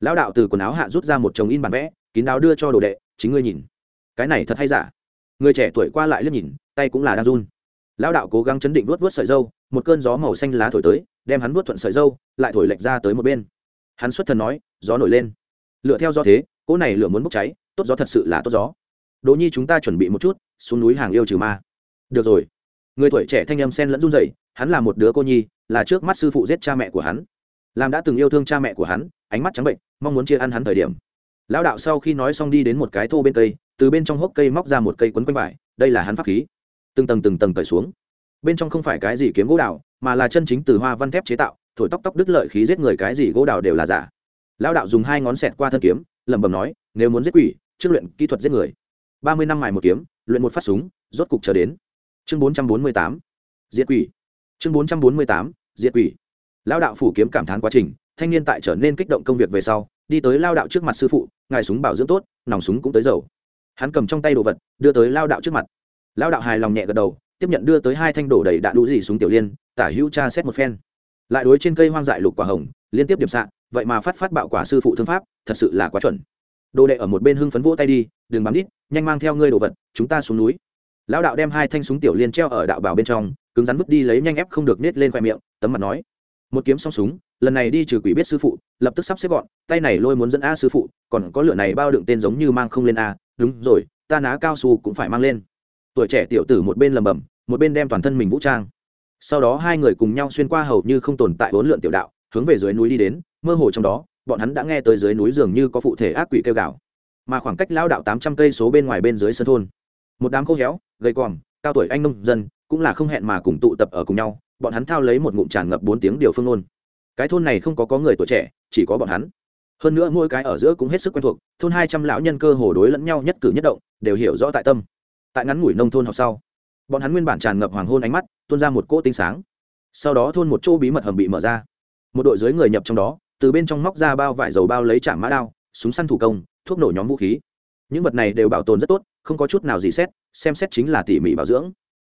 Lão đạo từ quần áo hạ rút ra một chồng in bản vẽ, kín đáo đưa cho đồ đệ, chính ngươi nhìn. Cái này thật hay giả? Người trẻ tuổi qua lại liếc nhìn tay cũng là đang run. Lão đạo cố gắng chấn định vuốt vuốt sợi dâu, một cơn gió màu xanh lá thổi tới, đem hắn vuốt thuận sợi dâu, lại thổi lệch ra tới một bên. Hắn xuất thần nói, gió nổi lên. Lựa theo gió thế, cỗ này lửa muốn bốc cháy, tốt gió thật sự là tốt gió. Đỗ nhi chúng ta chuẩn bị một chút, xuống núi hàng yêu trừ ma. Được rồi. Người tuổi trẻ thanh âm sen lẫn run rẩy, hắn là một đứa cô nhi, là trước mắt sư phụ giết cha mẹ của hắn. Làm đã từng yêu thương cha mẹ của hắn, ánh mắt trắng bệnh, mong muốn chia ăn hắn thời điểm. Lão đạo sau khi nói xong đi đến một cái thô bên cây, từ bên trong hốc cây móc ra một cây quấn quanh vải, đây là hắn pháp khí từng tầng từng tầng cởi xuống. Bên trong không phải cái gì kiếm gỗ đào, mà là chân chính từ hoa văn thép chế tạo, thổi tóc tóc đứt lợi khí giết người cái gì gỗ đào đều là giả. Lão đạo dùng hai ngón xẹt qua thân kiếm, lẩm bẩm nói, nếu muốn giết quỷ, trước luyện kỹ thuật giết người. Ba mươi năm mài một kiếm, luyện một phát súng, rốt cục chờ đến. Chương bốn trăm bốn mươi tám, diệt quỷ. Chương bốn trăm bốn mươi tám, diệt quỷ. Lao đạo phủ kiếm cảm thán quá trình, thanh niên tại trở nên kích động công việc về sau, đi tới lao đạo trước mặt sư phụ, ngài súng bảo dưỡng tốt, nòng súng cũng tới dầu. Hắn cầm trong tay đồ vật, đưa tới lao đạo trước mặt. Lão đạo hài lòng nhẹ gật đầu, tiếp nhận đưa tới hai thanh đổ đầy đạn đũ gì xuống tiểu liên, tả hữu cha xét một phen. Lại đối trên cây hoang dại lục quả hồng, liên tiếp điểm sạn vậy mà phát phát bạo quả sư phụ thương pháp, thật sự là quá chuẩn. Đồ đệ ở một bên hưng phấn vỗ tay đi, đừng bám đít, nhanh mang theo ngươi đồ vật, chúng ta xuống núi. Lão đạo đem hai thanh súng tiểu liên treo ở đạo bào bên trong, cứng rắn vứt đi lấy nhanh ép không được nết lên khoe miệng, tấm mặt nói, một kiếm xong súng, lần này đi trừ quỷ biết sư phụ, lập tức sắp xếp gọn, tay này lôi muốn dẫn a sư phụ, còn có lửa này bao đựng tên giống như mang không lên a, đúng rồi, ta ná cao su cũng phải mang lên tuổi trẻ tiểu tử một bên lầm bầm, một bên đem toàn thân mình vũ trang. Sau đó hai người cùng nhau xuyên qua hầu như không tồn tại bốn lượn tiểu đạo, hướng về dưới núi đi đến, mơ hồ trong đó, bọn hắn đã nghe tới dưới núi dường như có phụ thể ác quỷ kêu gào. Mà khoảng cách lao đạo tám trăm cây số bên ngoài bên dưới sân thôn, một đám khô héo, gầy còm cao tuổi anh nông dân cũng là không hẹn mà cùng tụ tập ở cùng nhau, bọn hắn thao lấy một ngụm tràn ngập bốn tiếng điều phương ngôn. Cái thôn này không có có người tuổi trẻ, chỉ có bọn hắn. Hơn nữa mỗi cái ở giữa cũng hết sức quen thuộc, thôn hai trăm lão nhân cơ hồ đối lẫn nhau nhất cử nhất động, đều hiểu rõ tại tâm tại ngắn ngủi nông thôn học sau, bọn hắn nguyên bản tràn ngập hoàng hôn ánh mắt, tuôn ra một cỗ tinh sáng. Sau đó thôn một chỗ bí mật hầm bị mở ra. Một đội dưới người nhập trong đó, từ bên trong móc ra bao vải dầu bao lấy chạm mã đao, súng săn thủ công, thuốc nổ nhóm vũ khí. Những vật này đều bảo tồn rất tốt, không có chút nào gì xét, xem xét chính là tỉ mỉ bảo dưỡng.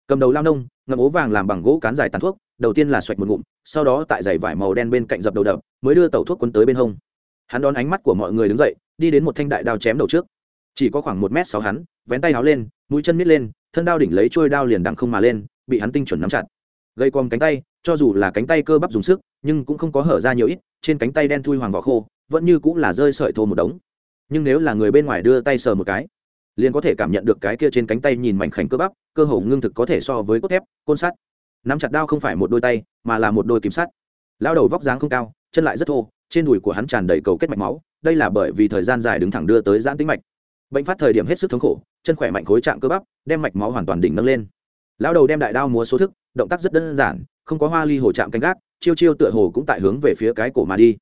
Cầm đầu lao nông, ngậm ố vàng làm bằng gỗ cán dài tàn thuốc, đầu tiên là xoạch một ngụm, sau đó tại giày vải màu đen bên cạnh dập đầu đập, mới đưa tàu thuốc quấn tới bên hông. Hắn đón ánh mắt của mọi người đứng dậy, đi đến một thanh đại đao chém đầu trước. Chỉ có khoảng một m sáu hắn vén tay áo lên, mũi chân miết lên, thân đao đỉnh lấy trôi đao liền đằng không mà lên, bị hắn tinh chuẩn nắm chặt. Gây còm cánh tay, cho dù là cánh tay cơ bắp dùng sức, nhưng cũng không có hở ra nhiều ít, trên cánh tay đen thui hoàng vỏ khô, vẫn như cũng là rơi sợi thô một đống. Nhưng nếu là người bên ngoài đưa tay sờ một cái, liền có thể cảm nhận được cái kia trên cánh tay nhìn mảnh khảnh cơ bắp, cơ hồ ngưng thực có thể so với cốt thép, côn sắt. Nắm chặt đao không phải một đôi tay, mà là một đôi kim sắt. Lao đầu vóc dáng không cao, chân lại rất thô, trên đùi của hắn tràn đầy cầu kết mạch máu, đây là bởi vì thời gian dài đứng thẳng đưa tới giãn tính mạch bệnh phát thời điểm hết sức thống khổ, chân khỏe mạnh khối trạng cơ bắp, đem mạch máu hoàn toàn đỉnh nâng lên. Lão đầu đem đại đao múa số thức, động tác rất đơn giản, không có hoa ly hồ chạm canh gác, chiêu chiêu tựa hồ cũng tại hướng về phía cái cổ mà đi.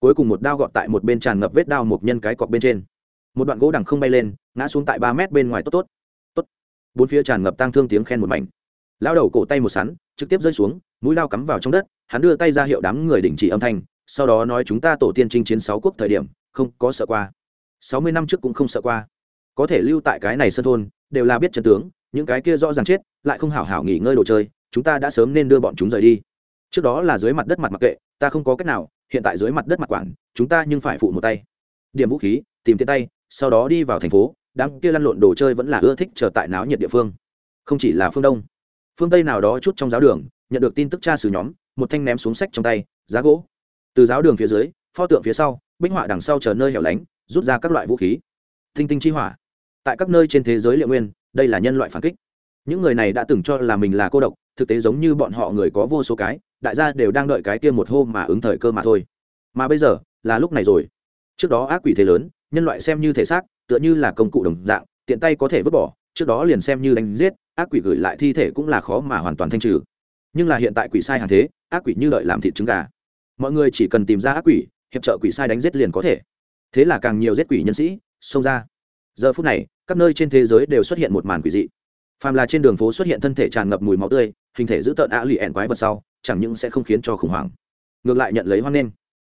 Cuối cùng một đao gọt tại một bên tràn ngập vết đao một nhân cái cọc bên trên. Một đoạn gỗ đằng không bay lên, ngã xuống tại ba mét bên ngoài tốt tốt. Tốt. Bốn phía tràn ngập tang thương tiếng khen một mảnh. Lao đầu cổ tay một sắn, trực tiếp rơi xuống, mũi lao cắm vào trong đất, hắn đưa tay ra hiệu đám người đình chỉ âm thanh, sau đó nói chúng ta tổ tiên chinh chiến sáu quốc thời điểm, không có sợ qua sáu mươi năm trước cũng không sợ qua. Có thể lưu tại cái này sân thôn, đều là biết trần tướng, những cái kia rõ ràng chết, lại không hảo hảo nghỉ ngơi đồ chơi, chúng ta đã sớm nên đưa bọn chúng rời đi. Trước đó là dưới mặt đất mặt mặc kệ, ta không có cách nào, hiện tại dưới mặt đất mặt quản, chúng ta nhưng phải phụ một tay. Điểm vũ khí, tìm tiền tay, sau đó đi vào thành phố, đám kia lăn lộn đồ chơi vẫn là ưa thích chờ tại náo nhiệt địa phương. Không chỉ là phương đông. Phương tây nào đó chút trong giáo đường, nhận được tin tức cha sử nhóm, một thanh ném xuống sách trong tay, giá gỗ. Từ giáo đường phía dưới, pho tượng phía sau, bích họa đằng sau chờ nơi hẻo lánh rút ra các loại vũ khí. Thinh tinh chi hỏa. Tại các nơi trên thế giới liệu nguyên, đây là nhân loại phản kích. Những người này đã từng cho là mình là cô độc, thực tế giống như bọn họ người có vô số cái, đại gia đều đang đợi cái kia một hôm mà ứng thời cơ mà thôi. Mà bây giờ, là lúc này rồi. Trước đó ác quỷ thế lớn, nhân loại xem như thể xác, tựa như là công cụ đồng dạng, tiện tay có thể vứt bỏ, trước đó liền xem như đánh giết, ác quỷ gửi lại thi thể cũng là khó mà hoàn toàn thanh trừ. Nhưng là hiện tại quỷ sai hàng thế, ác quỷ như đợi làm thịt trứng gà. Mọi người chỉ cần tìm ra ác quỷ, hiệp trợ quỷ sai đánh giết liền có thể thế là càng nhiều giết quỷ nhân sĩ, xông ra. Giờ phút này các nơi trên thế giới đều xuất hiện một màn quỷ dị. Phàm là trên đường phố xuất hiện thân thể tràn ngập mùi máu tươi, hình thể giữ tợn ạ lì ẻn quái vật sau, chẳng những sẽ không khiến cho khủng hoảng, ngược lại nhận lấy hoan nghênh.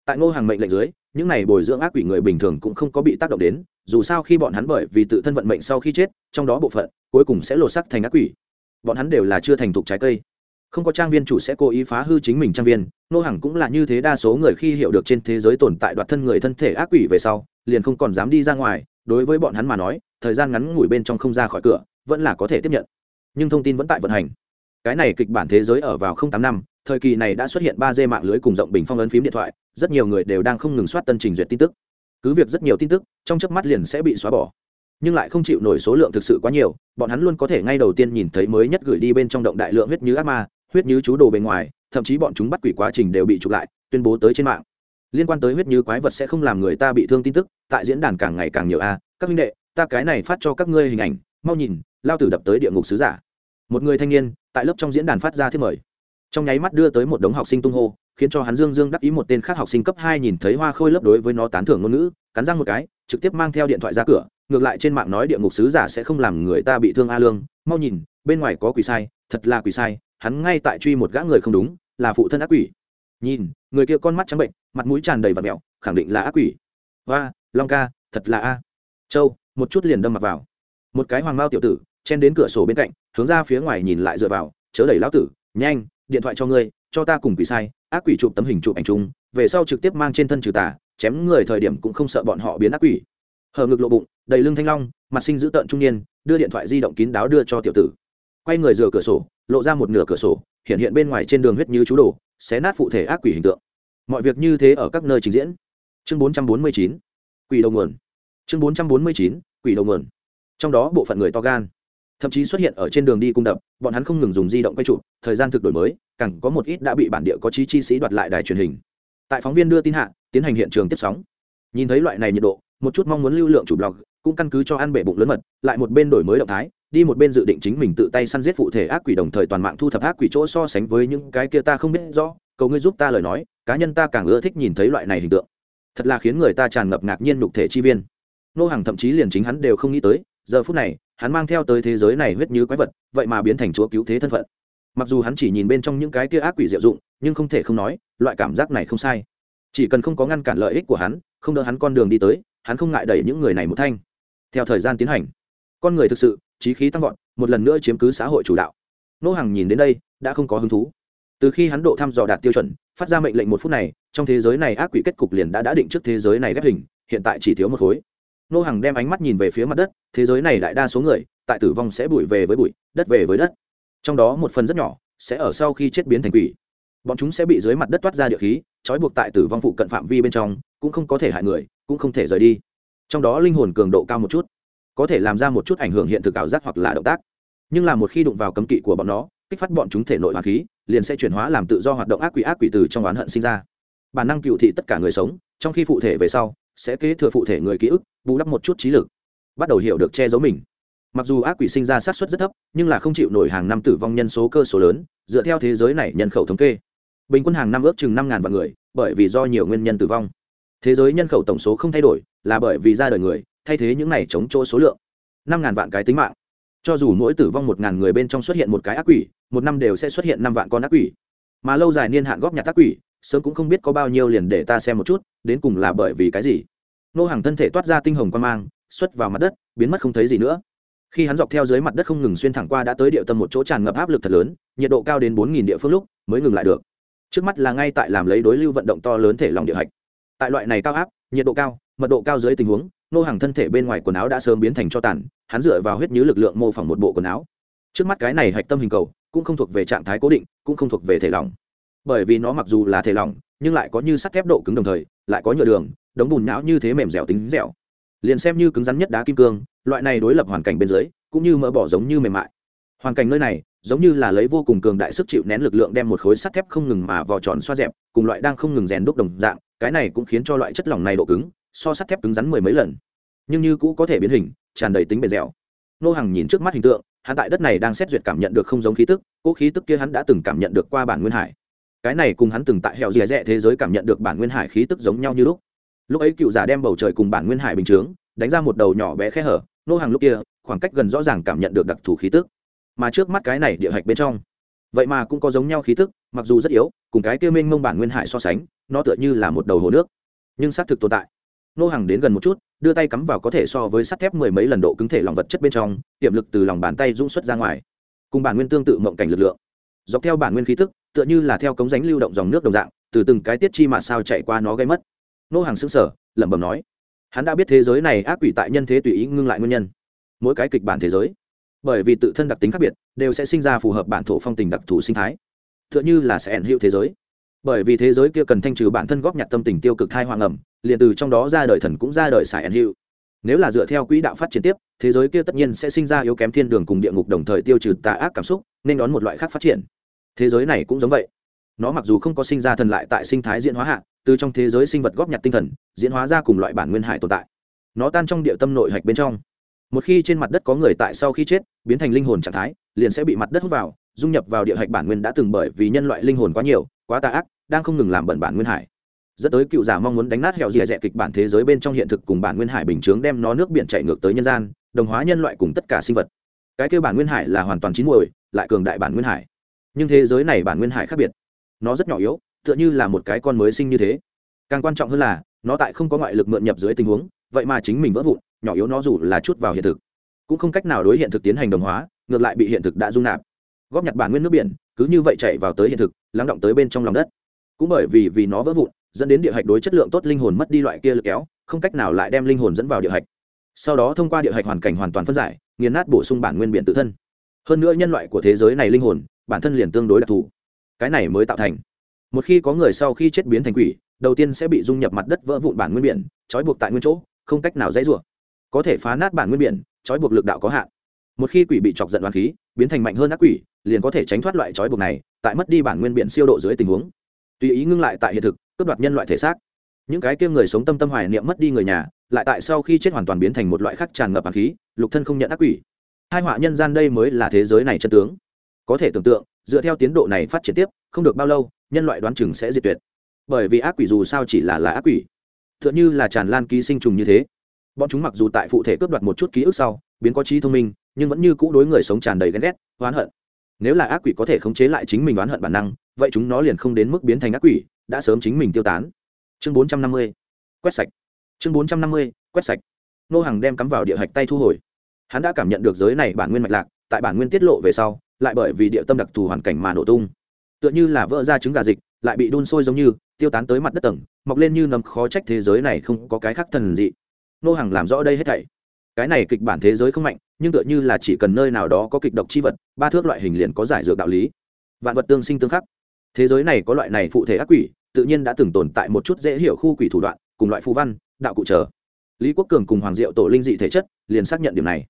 Tại ngô hàng mệnh lệnh dưới, những này bồi dưỡng ác quỷ người bình thường cũng không có bị tác động đến, dù sao khi bọn hắn bởi vì tự thân vận mệnh sau khi chết, trong đó bộ phận cuối cùng sẽ lột sắc thành ác quỷ. Bọn hắn đều là chưa thành thục trái cây không có trang viên chủ sẽ cố ý phá hư chính mình trang viên, nô hàng cũng là như thế đa số người khi hiểu được trên thế giới tồn tại đoạt thân người thân thể ác quỷ về sau, liền không còn dám đi ra ngoài, đối với bọn hắn mà nói, thời gian ngắn ngủi bên trong không ra khỏi cửa, vẫn là có thể tiếp nhận. Nhưng thông tin vẫn tại vận hành. Cái này kịch bản thế giới ở vào không tám năm, thời kỳ này đã xuất hiện ba d mạng lưới cùng rộng bình phong ấn phím điện thoại, rất nhiều người đều đang không ngừng soát tân trình duyệt tin tức. Cứ việc rất nhiều tin tức, trong chớp mắt liền sẽ bị xóa bỏ, nhưng lại không chịu nổi số lượng thực sự quá nhiều, bọn hắn luôn có thể ngay đầu tiên nhìn thấy mới nhất gửi đi bên trong động đại lượng huyết như ác ma huyết như chú đồ bề ngoài, thậm chí bọn chúng bắt quỷ quá trình đều bị chụp lại, tuyên bố tới trên mạng. Liên quan tới huyết như quái vật sẽ không làm người ta bị thương tin tức, tại diễn đàn càng ngày càng nhiều a, các minh đệ, ta cái này phát cho các ngươi hình ảnh, mau nhìn, lao tử đập tới địa ngục sứ giả. Một người thanh niên, tại lớp trong diễn đàn phát ra thiết mời. Trong nháy mắt đưa tới một đống học sinh tung hô, khiến cho hắn dương dương đắc ý một tên khác học sinh cấp hai nhìn thấy hoa khôi lớp đối với nó tán thưởng ngôn ngữ, cắn răng một cái, trực tiếp mang theo điện thoại ra cửa, ngược lại trên mạng nói địa ngục sứ giả sẽ không làm người ta bị thương a lương. Mau nhìn, bên ngoài có quỷ sai, thật là quỷ sai hắn ngay tại truy một gã người không đúng, là phụ thân ác quỷ. Nhìn, người kia con mắt trắng bệnh, mặt mũi tràn đầy và mẹo khẳng định là ác quỷ. Và long ca, thật là a. Châu, một chút liền đâm mặt vào. Một cái hoàng mao tiểu tử, chen đến cửa sổ bên cạnh, hướng ra phía ngoài nhìn lại dựa vào, chớ đẩy lão tử, nhanh, điện thoại cho ngươi, cho ta cùng quỷ sai, ác quỷ chụp tấm hình chụp ảnh chung, về sau trực tiếp mang trên thân trừ tà, chém người thời điểm cũng không sợ bọn họ biến ác quỷ. Hở ngực lộ bụng, đầy lưng thanh long, mặt sinh dữ tợn trung niên, đưa điện thoại di động kín đáo đưa cho tiểu tử quay người rửa cửa sổ lộ ra một nửa cửa sổ hiện hiện bên ngoài trên đường huyết như chú đồ xé nát phụ thể ác quỷ hình tượng. Mọi việc như thế ở các nơi trình diễn. Chương 449, quỷ đầu nguồn. Chương 449, quỷ đầu nguồn. Trong đó bộ phận người to gan. Thậm chí xuất hiện ở trên đường đi cung đập bọn hắn không ngừng dùng di động quay trụ thời gian thực đổi mới càng có một ít đã bị bản địa có chí chi sĩ đoạt lại đài truyền hình. Tại phóng viên đưa tin hạ tiến hành hiện trường tiếp sóng. Nhìn thấy loại này nhiệt độ một chút mong muốn lưu lượng chủ blog cũng căn cứ cho ăn bể bụng lớn mật lại một bên đổi mới động thái đi một bên dự định chính mình tự tay săn giết phụ thể ác quỷ đồng thời toàn mạng thu thập ác quỷ chỗ so sánh với những cái kia ta không biết rõ, cầu ngươi giúp ta lời nói, cá nhân ta càng ưa thích nhìn thấy loại này hình tượng. Thật là khiến người ta tràn ngập ngạc nhiên nhục thể chi viên. Nô hàng thậm chí liền chính hắn đều không nghĩ tới, giờ phút này, hắn mang theo tới thế giới này huyết như quái vật, vậy mà biến thành chúa cứu thế thân phận. Mặc dù hắn chỉ nhìn bên trong những cái kia ác quỷ diệu dụng, nhưng không thể không nói, loại cảm giác này không sai. Chỉ cần không có ngăn cản lợi ích của hắn, không đỡ hắn con đường đi tới, hắn không ngại đẩy những người này một thanh. Theo thời gian tiến hành, con người thực sự trí khí tăng vọt, một lần nữa chiếm cứ xã hội chủ đạo. Nô hàng nhìn đến đây, đã không có hứng thú. Từ khi hắn độ thăm dò đạt tiêu chuẩn, phát ra mệnh lệnh một phút này, trong thế giới này ác quỷ kết cục liền đã đã định trước thế giới này ghép hình, hiện tại chỉ thiếu một khối. Nô hàng đem ánh mắt nhìn về phía mặt đất, thế giới này đại đa số người, tại tử vong sẽ bụi về với bụi, đất về với đất. Trong đó một phần rất nhỏ, sẽ ở sau khi chết biến thành quỷ. Bọn chúng sẽ bị dưới mặt đất toát ra địa khí, trói buộc tại tử vong phụ cận phạm vi bên trong, cũng không có thể hại người, cũng không thể rời đi. Trong đó linh hồn cường độ cao một chút có thể làm ra một chút ảnh hưởng hiện thực ảo giác hoặc là động tác. Nhưng là một khi đụng vào cấm kỵ của bọn nó, kích phát bọn chúng thể nội hoàng khí, liền sẽ chuyển hóa làm tự do hoạt động ác quỷ ác quỷ từ trong oán hận sinh ra. Bản năng cựu thị tất cả người sống, trong khi phụ thể về sau, sẽ kế thừa phụ thể người ký ức, bù đắp một chút trí lực, bắt đầu hiểu được che giấu mình. Mặc dù ác quỷ sinh ra sát xuất rất thấp, nhưng là không chịu nổi hàng năm tử vong nhân số cơ số lớn, dựa theo thế giới này nhân khẩu thống kê. Bình quân hàng năm ước chừng năm ngàn vạn người, bởi vì do nhiều nguyên nhân tử vong. Thế giới nhân khẩu tổng số không thay đổi, là bởi vì ra đời người thay thế những này chống chỗ số lượng. Năm ngàn vạn cái tính mạng. Cho dù mỗi tử vong một ngàn người bên trong xuất hiện một cái ác quỷ, một năm đều sẽ xuất hiện năm vạn con ác quỷ. Mà lâu dài niên hạn góp nhặt ác quỷ, sớm cũng không biết có bao nhiêu liền để ta xem một chút, đến cùng là bởi vì cái gì. Nô hàng thân thể toát ra tinh hồng quan mang, xuất vào mặt đất, biến mất không thấy gì nữa. Khi hắn dọc theo dưới mặt đất không ngừng xuyên thẳng qua đã tới địa tâm một chỗ tràn ngập áp lực thật lớn, nhiệt độ cao đến bốn nghìn địa phương lúc mới ngừng lại được. Trước mắt là ngay tại làm lấy đối lưu vận động to lớn thể lòng địa hạch. Tại loại này cao áp, nhiệt độ cao, mật độ cao dưới tình huống nô hàng thân thể bên ngoài quần áo đã sớm biến thành cho tàn, hắn dựa vào huyết nhứ lực lượng mô phỏng một bộ quần áo. Trước mắt cái này hạch tâm hình cầu, cũng không thuộc về trạng thái cố định, cũng không thuộc về thể lỏng. Bởi vì nó mặc dù là thể lỏng, nhưng lại có như sắt thép độ cứng đồng thời, lại có nhựa đường, đống bùn não như thế mềm dẻo tính dẻo. Liền xem như cứng rắn nhất đá kim cương, loại này đối lập hoàn cảnh bên dưới, cũng như mỡ bỏ giống như mềm mại. Hoàn cảnh nơi này, giống như là lấy vô cùng cường đại sức chịu nén lực lượng đem một khối sắt thép không ngừng mà vò tròn xoa dẹp, cùng loại đang không ngừng rèn đúc đồng dạng, cái này cũng khiến cho loại chất lỏng này độ cứng so sắt thép cứng rắn mười mấy lần. Nhưng như cũ có thể biến hình, tràn đầy tính bền dẻo. Nô hàng nhìn trước mắt hình tượng, hắn tại đất này đang xét duyệt cảm nhận được không giống khí tức cỗ khí tức kia hắn đã từng cảm nhận được qua bản nguyên hải. Cái này cùng hắn từng tại hẹo dìa rẽ thế giới cảm nhận được bản nguyên hải khí tức giống nhau như lúc. Lúc ấy cựu giả đem bầu trời cùng bản nguyên hải bình chướng, đánh ra một đầu nhỏ bé khe hở, nô hàng lúc kia, khoảng cách gần rõ ràng cảm nhận được đặc thù khí tức. Mà trước mắt cái này địa hạch bên trong, vậy mà cũng có giống nhau khí tức, mặc dù rất yếu, cùng cái kia minh mông bản nguyên hải so sánh, nó tựa như là một đầu hồ nước, nhưng xác thực tồn tại nô hàng đến gần một chút, đưa tay cắm vào có thể so với sắt thép mười mấy lần độ cứng thể lòng vật chất bên trong, tiềm lực từ lòng bàn tay dũng xuất ra ngoài. Cùng bản nguyên tương tự mộng cảnh lực lượng. Dọc theo bản nguyên khí tức, tựa như là theo cống ránh lưu động dòng nước đồng dạng, từ từng cái tiết chi mà sao chạy qua nó gây mất. Nô hàng xứng sở lẩm bẩm nói, hắn đã biết thế giới này ác quỷ tại nhân thế tùy ý ngưng lại nguyên nhân. Mỗi cái kịch bản thế giới, bởi vì tự thân đặc tính khác biệt, đều sẽ sinh ra phù hợp bản thổ phong tình đặc thù sinh thái. Tựa như là sẽ ẩn hữu thế giới. Bởi vì thế giới kia cần thanh trừ bản thân góp nhặt tâm tình tiêu cực thai hoàng ẩm liền từ trong đó ra đời thần cũng ra đời sải ẩn hiệu nếu là dựa theo quỹ đạo phát triển tiếp, thế giới kia tất nhiên sẽ sinh ra yếu kém thiên đường cùng địa ngục đồng thời tiêu trừ tà ác cảm xúc, nên đón một loại khác phát triển. Thế giới này cũng giống vậy. Nó mặc dù không có sinh ra thần lại tại sinh thái diễn hóa hạ, từ trong thế giới sinh vật góp nhặt tinh thần, diễn hóa ra cùng loại bản nguyên hải tồn tại. Nó tan trong địa tâm nội hạch bên trong. Một khi trên mặt đất có người tại sau khi chết, biến thành linh hồn trạng thái, liền sẽ bị mặt đất hút vào, dung nhập vào địa hạch bản nguyên đã từng bởi vì nhân loại linh hồn quá nhiều, quá tà ác, đang không ngừng làm bẩn bản nguyên hải dẫn tới cựu giả mong muốn đánh nát hẹo dìa dẹ kịch bản thế giới bên trong hiện thực cùng bản nguyên hải bình chướng đem nó nước biển chạy ngược tới nhân gian, đồng hóa nhân loại cùng tất cả sinh vật. Cái kêu bản nguyên hải là hoàn toàn chín muồi, lại cường đại bản nguyên hải. Nhưng thế giới này bản nguyên hải khác biệt. Nó rất nhỏ yếu, tựa như là một cái con mới sinh như thế. Càng quan trọng hơn là, nó tại không có ngoại lực mượn nhập dưới tình huống, vậy mà chính mình vỡ vụn, nhỏ yếu nó dù là chút vào hiện thực, cũng không cách nào đối hiện thực tiến hành đồng hóa, ngược lại bị hiện thực đã dung nạp. Góp nhặt bản nguyên nước biển, cứ như vậy chạy vào tới hiện thực, lắng động tới bên trong lòng đất. Cũng bởi vì vì nó vỡ vụn dẫn đến địa hạch đối chất lượng tốt linh hồn mất đi loại kia lực kéo, không cách nào lại đem linh hồn dẫn vào địa hạch. Sau đó thông qua địa hạch hoàn cảnh hoàn toàn phân giải, nghiền nát bổ sung bản nguyên biển tự thân. Hơn nữa nhân loại của thế giới này linh hồn, bản thân liền tương đối đặc thù. Cái này mới tạo thành. Một khi có người sau khi chết biến thành quỷ, đầu tiên sẽ bị dung nhập mặt đất vỡ vụn bản nguyên biển, trói buộc tại nguyên chỗ, không cách nào dãy rủa. Có thể phá nát bản nguyên biển, trói buộc lực đạo có hạn. Một khi quỷ bị chọc giận đoàn khí, biến thành mạnh hơn ác quỷ, liền có thể tránh thoát loại trói buộc này, tại mất đi bản nguyên biển siêu độ dưới tình huống. Tùy ý ngưng lại tại hiện thực cướp đoạt nhân loại thể xác. Những cái kia người sống tâm tâm hoài niệm mất đi người nhà, lại tại sau khi chết hoàn toàn biến thành một loại khác tràn ngập hàn khí, lục thân không nhận ác quỷ. Hai họa nhân gian đây mới là thế giới này chân tướng. Có thể tưởng tượng, dựa theo tiến độ này phát triển tiếp, không được bao lâu, nhân loại đoán chừng sẽ diệt tuyệt. Bởi vì ác quỷ dù sao chỉ là là ác quỷ. T h ư ợ n h ư là tràn lan ký sinh trùng như thế. Bọn chúng mặc dù tại phụ thể cướp đoạt một chút ký ức sau, biến có trí thông minh, nhưng vẫn như cũ đối người sống tràn đầy ghen ghét, oán hận. Nếu là ác quỷ có thể khống chế lại chính mình oán hận bản năng, vậy chúng nó liền không đến mức biến thành ác quỷ đã sớm chính mình tiêu tán. Chương bốn trăm năm mươi, quét sạch. Chương bốn trăm năm mươi, quét sạch. Nô hàng đem cắm vào địa hạch tay thu hồi. Hắn đã cảm nhận được giới này bản nguyên mạch lạc, tại bản nguyên tiết lộ về sau, lại bởi vì địa tâm đặc thù hoàn cảnh mà nổ tung. Tựa như là vỡ ra trứng gà dịch, lại bị đun sôi giống như, tiêu tán tới mặt đất tầng, mọc lên như nấm khó trách thế giới này không có cái khác thần dị. Nô hàng làm rõ đây hết thảy. Cái này kịch bản thế giới không mạnh, nhưng tựa như là chỉ cần nơi nào đó có kịch độc chi vật, ba thước loại hình liền có giải dược đạo lý. Vạn vật tương sinh tương khắc thế giới này có loại này phụ thể ác quỷ, tự nhiên đã từng tồn tại một chút dễ hiểu khu quỷ thủ đoạn, cùng loại phù văn, đạo cụ trở. Lý quốc cường cùng hoàng diệu tổ linh dị thể chất, liền xác nhận điểm này.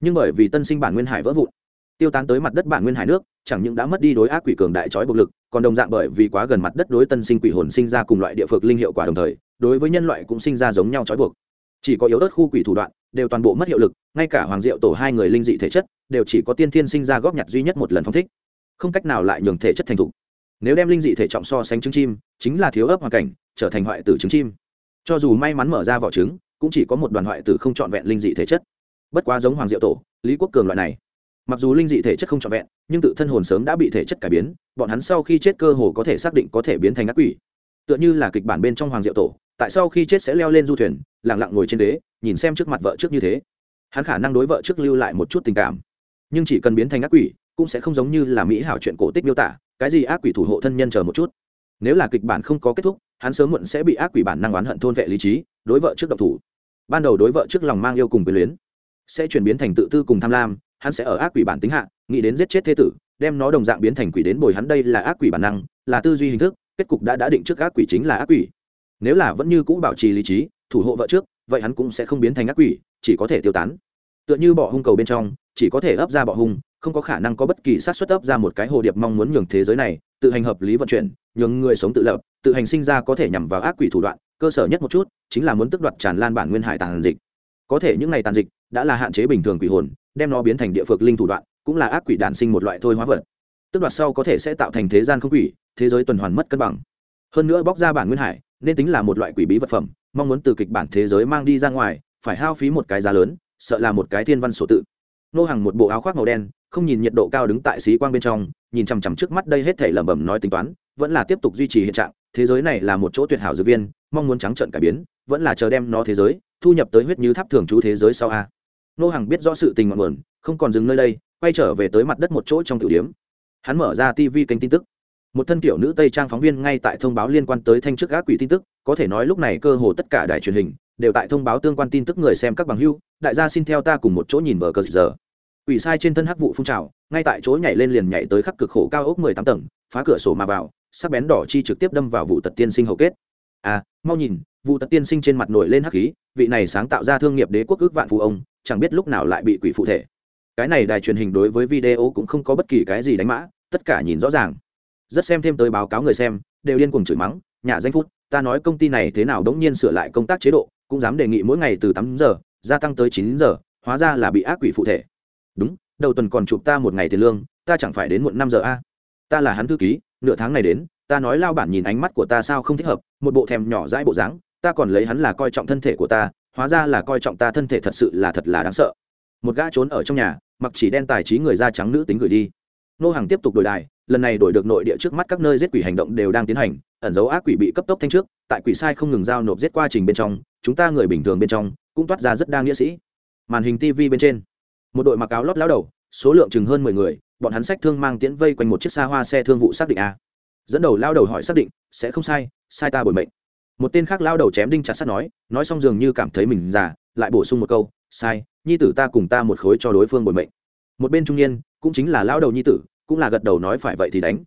Nhưng bởi vì tân sinh bản nguyên hải vỡ vụn, tiêu tán tới mặt đất bản nguyên hải nước, chẳng những đã mất đi đối ác quỷ cường đại trói bộc lực, còn đồng dạng bởi vì quá gần mặt đất đối tân sinh quỷ hồn sinh ra cùng loại địa phược linh hiệu quả đồng thời, đối với nhân loại cũng sinh ra giống nhau trói buộc. Chỉ có yếu đất khu quỷ thủ đoạn, đều toàn bộ mất hiệu lực, ngay cả hoàng diệu tổ hai người linh dị thể chất, đều chỉ có tiên thiên sinh ra góp nhặt duy nhất một lần phong thích. Không cách nào lại nhường thể chất thành thục nếu đem linh dị thể trọng so sánh trứng chim, chính là thiếu ấp hoàn cảnh, trở thành hoại tử trứng chim. Cho dù may mắn mở ra vỏ trứng, cũng chỉ có một đoàn hoại tử không trọn vẹn linh dị thể chất. Bất quá giống hoàng diệu tổ, lý quốc cường loại này, mặc dù linh dị thể chất không trọn vẹn, nhưng tự thân hồn sớm đã bị thể chất cải biến, bọn hắn sau khi chết cơ hồ có thể xác định có thể biến thành ác quỷ. Tựa như là kịch bản bên trong hoàng diệu tổ, tại sau khi chết sẽ leo lên du thuyền lẳng lặng ngồi trên đế, nhìn xem trước mặt vợ trước như thế. Hắn khả năng đối vợ trước lưu lại một chút tình cảm, nhưng chỉ cần biến thành ác quỷ, cũng sẽ không giống như là mỹ hảo chuyện cổ tích miêu tả cái gì ác quỷ thủ hộ thân nhân chờ một chút? Nếu là kịch bản không có kết thúc, hắn sớm muộn sẽ bị ác quỷ bản năng oán hận thôn vệ lý trí, đối vợ trước độc thủ. Ban đầu đối vợ trước lòng mang yêu cùng quyền luyến, sẽ chuyển biến thành tự tư cùng tham lam, hắn sẽ ở ác quỷ bản tính hạ, nghĩ đến giết chết thế tử, đem nó đồng dạng biến thành quỷ đến bồi hắn đây là ác quỷ bản năng, là tư duy hình thức, kết cục đã đã định trước ác quỷ chính là ác quỷ. Nếu là vẫn như cũ bảo trì lý trí, thủ hộ vợ trước, vậy hắn cũng sẽ không biến thành ác quỷ, chỉ có thể tiêu tán. Tựa như bỏ hung cầu bên trong, chỉ có thể ấp ra bỏ hung không có khả năng có bất kỳ sát xuất ấp ra một cái hồ điệp mong muốn nhường thế giới này, tự hành hợp lý vận chuyển, nhường người sống tự lập, tự hành sinh ra có thể nhằm vào ác quỷ thủ đoạn, cơ sở nhất một chút chính là muốn tức đoạt tràn lan bản nguyên hải tàn dịch. Có thể những ngày tàn dịch đã là hạn chế bình thường quỷ hồn, đem nó biến thành địa phược linh thủ đoạn, cũng là ác quỷ đản sinh một loại thôi hóa vật. Tức đoạt sau có thể sẽ tạo thành thế gian không quỷ, thế giới tuần hoàn mất cân bằng. Hơn nữa bóc ra bản nguyên hải, nên tính là một loại quỷ bí vật phẩm, mong muốn từ kịch bản thế giới mang đi ra ngoài, phải hao phí một cái giá lớn, sợ là một cái thiên văn sổ tự nô hàng một bộ áo khoác màu đen, không nhìn nhiệt độ cao đứng tại xí quang bên trong, nhìn chằm chằm trước mắt đây hết thể lẩm bẩm nói tính toán, vẫn là tiếp tục duy trì hiện trạng, thế giới này là một chỗ tuyệt hảo dược viên, mong muốn trắng trợn cải biến, vẫn là chờ đem nó thế giới, thu nhập tới huyết như tháp thường trú thế giới sau a nô hàng biết rõ sự tình ngọn nguồn, không còn dừng nơi đây, quay trở về tới mặt đất một chỗ trong tiểu điểm. hắn mở ra tv kênh tin tức một thân kiểu nữ tây trang phóng viên ngay tại thông báo liên quan tới thanh chức gác quỷ tin tức, có thể nói lúc này cơ hồ tất cả đài truyền hình đều tại thông báo tương quan tin tức người xem các bằng hưu, đại gia xin theo ta cùng một chỗ nhìn vở cờ giờ. Quỷ sai trên thân hắc vụ phun trào, ngay tại chỗ nhảy lên liền nhảy tới khắc cực khổ cao ốc mười tám tầng, phá cửa sổ mà vào, sắc bén đỏ chi trực tiếp đâm vào vụ tật tiên sinh hầu kết. À mau nhìn, vụ tật tiên sinh trên mặt nổi lên hắc khí, vị này sáng tạo ra thương nghiệp đế quốc ước vạn phụ ông, chẳng biết lúc nào lại bị quỷ phụ thể. Cái này đài truyền hình đối với video cũng không có bất kỳ cái gì đánh mã, tất cả nhìn rõ ràng. Rất xem thêm tới báo cáo người xem, đều điên cuồng chửi mắng, nhà danh phút, ta nói công ty này thế nào đống nhiên sửa lại công tác chế độ cũng dám đề nghị mỗi ngày từ tám giờ, gia tăng tới chín giờ, hóa ra là bị ác quỷ phụ thể. Đúng, đầu tuần còn chụp ta một ngày tiền lương, ta chẳng phải đến muộn năm giờ a? Ta là hắn thư ký, nửa tháng này đến, ta nói lao bản nhìn ánh mắt của ta sao không thích hợp, một bộ thèm nhỏ dãi bộ dáng, ta còn lấy hắn là coi trọng thân thể của ta, hóa ra là coi trọng ta thân thể thật sự là thật là đáng sợ. Một gã trốn ở trong nhà, mặc chỉ đen tài trí người da trắng nữ tính gửi đi. Nô hàng tiếp tục đổi đài, lần này đổi được nội địa trước mắt các nơi giết quỷ hành động đều đang tiến hành, ẩn dấu ác quỷ bị cấp tốc thanh trước, tại quỷ sai không ngừng giao nộp giết qua trình bên trong chúng ta người bình thường bên trong cũng toát ra rất đa nghĩa sĩ. Màn hình tv bên trên, một đội mặc áo lót lao đầu, số lượng chừng hơn mười người, bọn hắn sách thương mang tiễn vây quanh một chiếc xa hoa xe thương vụ xác định a. Dẫn đầu lao đầu hỏi xác định, sẽ không sai sai ta bồi mệnh. Một tên khác lao đầu chém đinh chặt sắt nói nói xong dường như cảm thấy mình già, lại bổ sung một câu, sai, nhi tử ta cùng ta một khối cho đối phương bồi mệnh. Một bên trung niên, cũng chính là lao đầu nhi tử, cũng là gật đầu nói phải vậy thì đánh.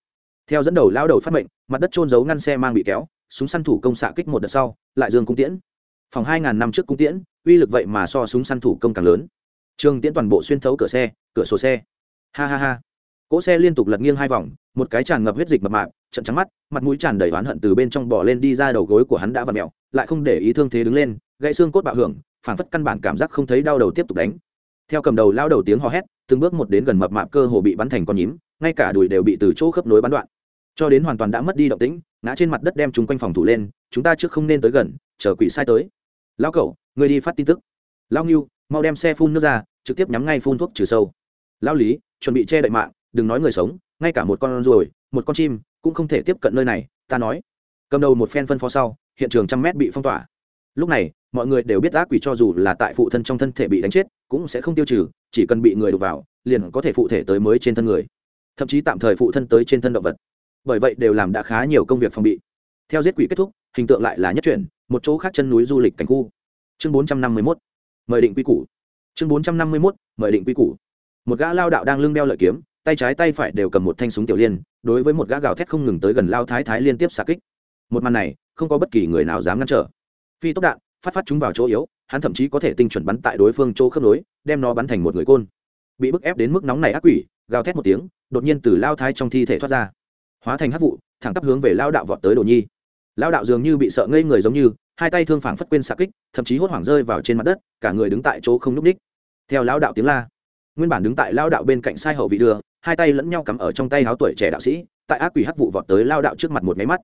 Theo dẫn đầu lao đầu phát mệnh, mặt đất trôn giấu ngăn xe mang bị kéo, súng săn thủ công xạ kích một đợt sau, lại dương cung tiễn phòng hai ngàn năm trước cung tiễn, uy lực vậy mà so súng săn thủ công càng lớn. Trường tiễn toàn bộ xuyên thấu cửa xe, cửa sổ xe. Ha ha ha. Cỗ xe liên tục lật nghiêng hai vòng, một cái tràn ngập huyết dịch mập mạp, trận trắng mắt, mặt mũi tràn đầy oán hận từ bên trong bỏ lên đi ra đầu gối của hắn đã vặn mẹo lại không để ý thương thế đứng lên, gãy xương cốt bạo hưởng, phảng phất căn bản cảm giác không thấy đau đầu tiếp tục đánh. Theo cầm đầu lao đầu tiếng hò hét, từng bước một đến gần mập mạp cơ hồ bị bắn thành con nhím, ngay cả đùi đều bị từ chỗ khớp nối bắn đoạn. Cho đến hoàn toàn đã mất đi động tĩnh, ngã trên mặt đất đem chúng quanh phòng thủ lên, chúng ta trước không nên tới gần, chờ quỷ sai tới. Lão cậu người đi phát tin tức. Lão nghiêu mau đem xe phun nước ra, trực tiếp nhắm ngay phun thuốc trừ sâu. Lão lý, chuẩn bị che đậy mạng, đừng nói người sống, ngay cả một con ruồi, một con chim cũng không thể tiếp cận nơi này, ta nói. Cầm đầu một phen phân phó sau, hiện trường trăm mét bị phong tỏa. Lúc này, mọi người đều biết ác quỷ cho dù là tại phụ thân trong thân thể bị đánh chết, cũng sẽ không tiêu trừ, chỉ cần bị người đục vào, liền có thể phụ thể tới mới trên thân người. Thậm chí tạm thời phụ thân tới trên thân động vật. Bởi vậy đều làm đã khá nhiều công việc phòng bị theo giết quỷ kết thúc, hình tượng lại là nhất chuyển, một chỗ khác chân núi du lịch cảnh khu. Chương bốn trăm năm mươi mốt, mời định quy củ. Chương bốn trăm năm mươi mốt, mời định quy củ. Một gã lao đạo đang lưng đeo lợi kiếm, tay trái tay phải đều cầm một thanh súng tiểu liên, đối với một gã gào thét không ngừng tới gần lao thái thái liên tiếp xạ kích. Một màn này, không có bất kỳ người nào dám ngăn trở. Phi tốc đạn, phát phát chúng vào chỗ yếu, hắn thậm chí có thể tinh chuẩn bắn tại đối phương chỗ khớp nối, đem nó bắn thành một người côn. Bị bức ép đến mức nóng này ác quỷ, gào thét một tiếng, đột nhiên từ lao thái trong thi thể thoát ra. Hóa thành hắc vụ, thẳng tắp hướng về lao đạo vọt tới đồ nhi lao đạo dường như bị sợ ngây người giống như, hai tay thương phảng phất quên xạ kích, thậm chí hốt hoảng rơi vào trên mặt đất, cả người đứng tại chỗ không nhúc ních theo lao đạo tiếng la, nguyên bản đứng tại lao đạo bên cạnh sai hậu vị đưa, hai tay lẫn nhau cắm ở trong tay háo tuổi trẻ đạo sĩ, tại ác quỷ hắc vụ vọt tới lao đạo trước mặt một máy mắt.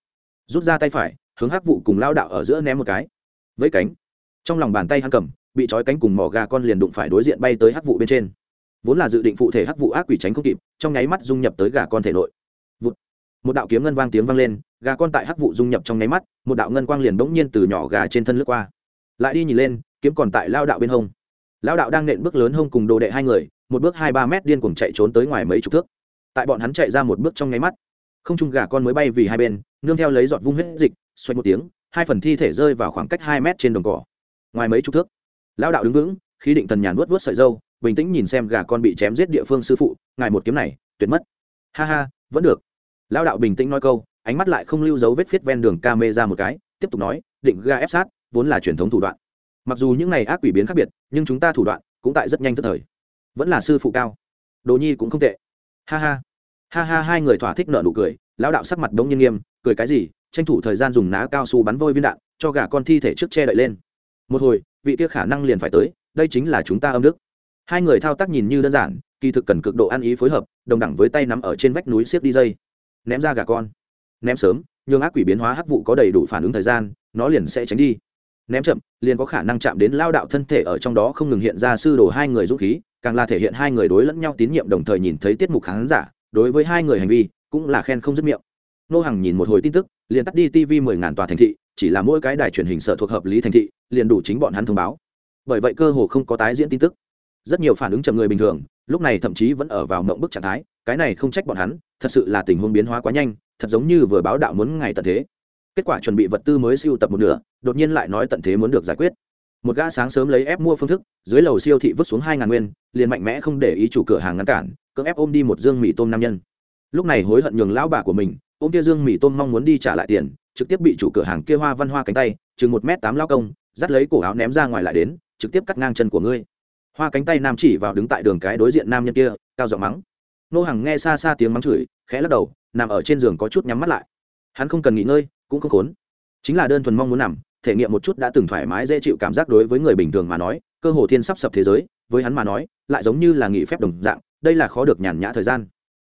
Rút ra tay phải, hướng hắc vụ cùng lao đạo ở giữa ném một cái. Với cánh, trong lòng bàn tay hắn cầm, bị trói cánh cùng mỏ gà con liền đụng phải đối diện bay tới hắc vụ bên trên. Vốn là dự định phụ thể hắc vụ ác quỷ tránh không kịp, trong nháy mắt dung nhập tới gà con thể nội một đạo kiếm ngân vang tiếng vang lên, gà con tại hắc vụ dung nhập trong nháy mắt, một đạo ngân quang liền bỗng nhiên từ nhỏ gà trên thân lướt qua. Lại đi nhìn lên, kiếm còn tại lao đạo bên hông. Lao đạo đang nện bước lớn hông cùng đồ đệ hai người, một bước hai ba mét điên cuồng chạy trốn tới ngoài mấy chục thước. Tại bọn hắn chạy ra một bước trong nháy mắt, không trung gà con mới bay vì hai bên, nương theo lấy giọt vung huyết dịch, xoay một tiếng, hai phần thi thể rơi vào khoảng cách hai mét trên đồng cỏ. Ngoài mấy chục thước, lao đạo đứng vững, khí định thần nhàn vuốt vớt sợi dâu, bình tĩnh nhìn xem gà con bị chém giết địa phương sư phụ, ngài một kiếm này, tuyệt mất. Ha ha, vẫn được lao đạo bình tĩnh nói câu, ánh mắt lại không lưu dấu vết viết ven đường ca mê ra một cái, tiếp tục nói, định ga ép sát, vốn là truyền thống thủ đoạn. Mặc dù những này ác quỷ biến khác biệt, nhưng chúng ta thủ đoạn cũng tại rất nhanh tức thời. Vẫn là sư phụ cao. Đồ nhi cũng không tệ. Ha ha. Ha ha, hai người thỏa thích nợ nụ cười, lão đạo sắc mặt đống nhiên nghiêm, cười cái gì, tranh thủ thời gian dùng ná cao su bắn vôi viên đạn, cho gà con thi thể trước che đậy lên. Một hồi, vị kia khả năng liền phải tới, đây chính là chúng ta âm đức. Hai người thao tác nhìn như đơn giản, kỳ thực cần cực độ ăn ý phối hợp, đồng đẳng với tay nắm ở trên vách núi xiết đi dây ném ra gà con. Ném sớm, nhường ác quỷ biến hóa hắc vụ có đầy đủ phản ứng thời gian, nó liền sẽ tránh đi. Ném chậm, liền có khả năng chạm đến lao đạo thân thể ở trong đó không ngừng hiện ra sư đồ hai người dũng khí, càng là thể hiện hai người đối lẫn nhau tín nhiệm đồng thời nhìn thấy tiết mục khán giả, đối với hai người hành vi, cũng là khen không dứt miệng. Nô hàng nhìn một hồi tin tức, liền tắt đi tv mười ngàn tòa thành thị, chỉ là mỗi cái đài truyền hình sở thuộc hợp lý thành thị, liền đủ chính bọn hắn thông báo. Bởi vậy cơ hồ không có tái diễn tin tức. Rất nhiều phản ứng chậm người bình thường, lúc này thậm chí vẫn ở vào mộng bức trạng thái, cái này không trách bọn hắn thật sự là tình huống biến hóa quá nhanh, thật giống như vừa báo đạo muốn ngày tận thế. Kết quả chuẩn bị vật tư mới siêu tập một nửa, đột nhiên lại nói tận thế muốn được giải quyết. Một gã sáng sớm lấy ép mua phương thức, dưới lầu siêu thị vứt xuống hai ngàn nguyên, liền mạnh mẽ không để ý chủ cửa hàng ngăn cản, cưỡng ép ôm đi một dương mì tôm nam nhân. Lúc này hối hận nhường lão bà của mình, ôm kia dương mì tôm mong muốn đi trả lại tiền, trực tiếp bị chủ cửa hàng kia hoa văn hoa cánh tay, chừng một m tám lao công, dắt lấy cổ áo ném ra ngoài lại đến, trực tiếp cắt ngang chân của ngươi. Hoa cánh tay nam chỉ vào đứng tại đường cái đối diện nam nhân kia, cao giọng mắng nô hàng nghe xa xa tiếng mắng chửi, khẽ lắc đầu, nằm ở trên giường có chút nhắm mắt lại. Hắn không cần nghỉ ngơi, cũng không khốn. Chính là đơn thuần mong muốn nằm, thể nghiệm một chút đã từng thoải mái dễ chịu cảm giác đối với người bình thường mà nói, cơ hồ thiên sắp sập thế giới, với hắn mà nói, lại giống như là nghỉ phép đồng dạng, đây là khó được nhàn nhã thời gian.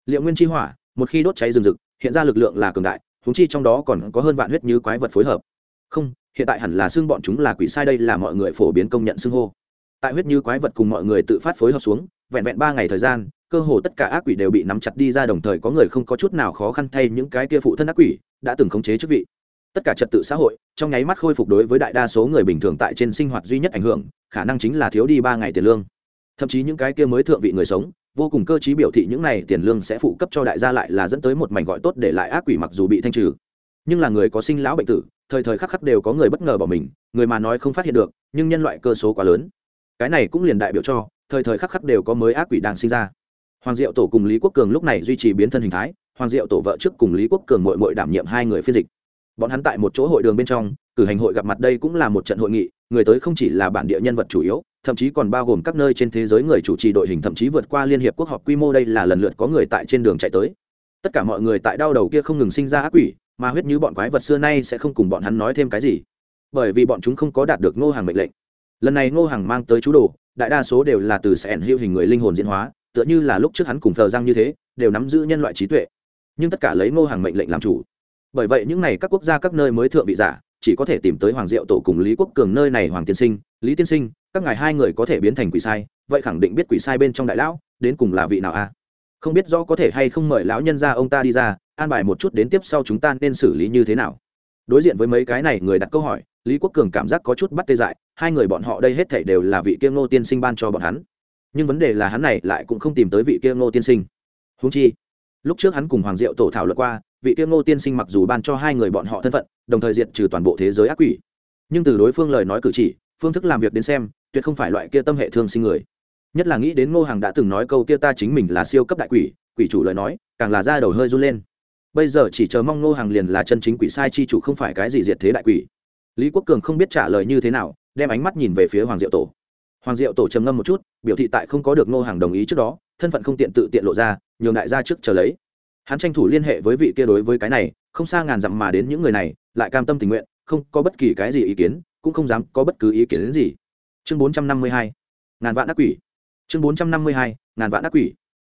Liệu nguyên chi hỏa, một khi đốt cháy rừng rực, hiện ra lực lượng là cường đại húng chi trong đó còn có hơn vạn huyết như quái vật phối hợp. Không, hiện tại hẳn là xương bọn chúng là quỷ sai đây là mọi người phổ biến công nhận xưng hô. Tại huyết như quái vật cùng mọi người tự phát phối hợp xuống, vẹn vẹn ba ngày thời gian cơ hồ tất cả ác quỷ đều bị nắm chặt đi ra đồng thời có người không có chút nào khó khăn thay những cái kia phụ thân ác quỷ đã từng khống chế chức vị. Tất cả trật tự xã hội, trong nháy mắt khôi phục đối với đại đa số người bình thường tại trên sinh hoạt duy nhất ảnh hưởng, khả năng chính là thiếu đi ba ngày tiền lương. Thậm chí những cái kia mới thượng vị người sống, vô cùng cơ chí biểu thị những này tiền lương sẽ phụ cấp cho đại gia lại là dẫn tới một mảnh gọi tốt để lại ác quỷ mặc dù bị thanh trừ. Nhưng là người có sinh lão bệnh tử, thời thời khắc khắc đều có người bất ngờ bỏ mình, người mà nói không phát hiện được, nhưng nhân loại cơ số quá lớn. Cái này cũng liền đại biểu cho, thời thời khắc khắc đều có mới ác quỷ đang sinh ra hoàng diệu tổ cùng lý quốc cường lúc này duy trì biến thân hình thái, hoàng diệu tổ vợ trước cùng lý quốc cường mội mội đảm nhiệm hai người phiên dịch. Bọn hắn tại một chỗ hội đường bên trong, cử hành hội gặp mặt đây cũng là một trận hội nghị, người tới không chỉ là bản địa nhân vật chủ yếu, thậm chí còn bao gồm các nơi trên thế giới người chủ trì đội hình, thậm chí vượt qua liên hiệp quốc họp quy mô đây là lần lượt có người tại trên đường chạy tới. Tất cả mọi người tại đau đầu kia không ngừng sinh ra ác quỷ, mà huyết như bọn quái vật xưa nay sẽ không cùng bọn hắn nói thêm cái gì. Bởi vì bọn chúng không có đạt được ngô hàng mệnh lệnh. Lần này ngô hàng mang tới chú đồ, đại đa số đều là từ sẻn hữu hình người linh hồn diễn hóa tựa như là lúc trước hắn cùng thờ giang như thế, đều nắm giữ nhân loại trí tuệ. Nhưng tất cả lấy ngô hàng mệnh lệnh làm chủ. Bởi vậy những n à y các quốc gia các nơi mới thượng vị giả, chỉ có thể tìm tới hoàng diệu tổ cùng lý quốc cường nơi này hoàng tiên sinh, lý tiên sinh, các ngài hai người có thể biến thành quỷ sai, vậy khẳng định biết quỷ sai bên trong đại lão, đến cùng là vị nào a? Không biết rõ có thể hay không mời lão nhân ra ông ta đi ra, an bài một chút đến tiếp sau chúng ta nên xử lý như thế nào? Đối diện với mấy cái này người đặt câu hỏi, lý quốc cường cảm giác có chút bắt tê dại, hai người bọn họ đây hết thảy đều là vị kiêng ngô tiên sinh ban cho bọn hắn nhưng vấn đề là hắn này lại cũng không tìm tới vị kia ngô tiên sinh. Húng chi, lúc trước hắn cùng hoàng diệu tổ thảo luận qua, vị kia ngô tiên sinh mặc dù ban cho hai người bọn họ thân phận, đồng thời diệt trừ toàn bộ thế giới ác quỷ. Nhưng từ đối phương lời nói cử chỉ, phương thức làm việc đến xem, tuyệt không phải loại kia tâm hệ thương sinh người. Nhất là nghĩ đến ngô Hằng đã từng nói câu kia ta chính mình là siêu cấp đại quỷ quỷ chủ lời nói, càng là ra đầu hơi run lên. Bây giờ chỉ chờ mong ngô Hằng liền là chân chính quỷ sai chi chủ không phải cái gì diệt thế đại quỷ. Lý quốc cường không biết trả lời như thế nào, đem ánh mắt nhìn về phía hoàng diệu tổ hoàng diệu tổ trầm ngâm một chút, biểu thị tại không có được ngô hàng đồng ý trước đó, thân phận không tiện tự tiện lộ ra, nhường đại gia trước chờ lấy. Hắn tranh thủ liên hệ với vị kia đối với cái này, không xa ngàn dặm mà đến những người này, lại cam tâm tình nguyện, không có bất kỳ cái gì ý kiến, cũng không dám có bất cứ ý kiến đến gì. Chương bốn trăm năm mươi hai, ngàn vạn ác quỷ. Chương bốn trăm năm mươi hai, ngàn vạn ác quỷ.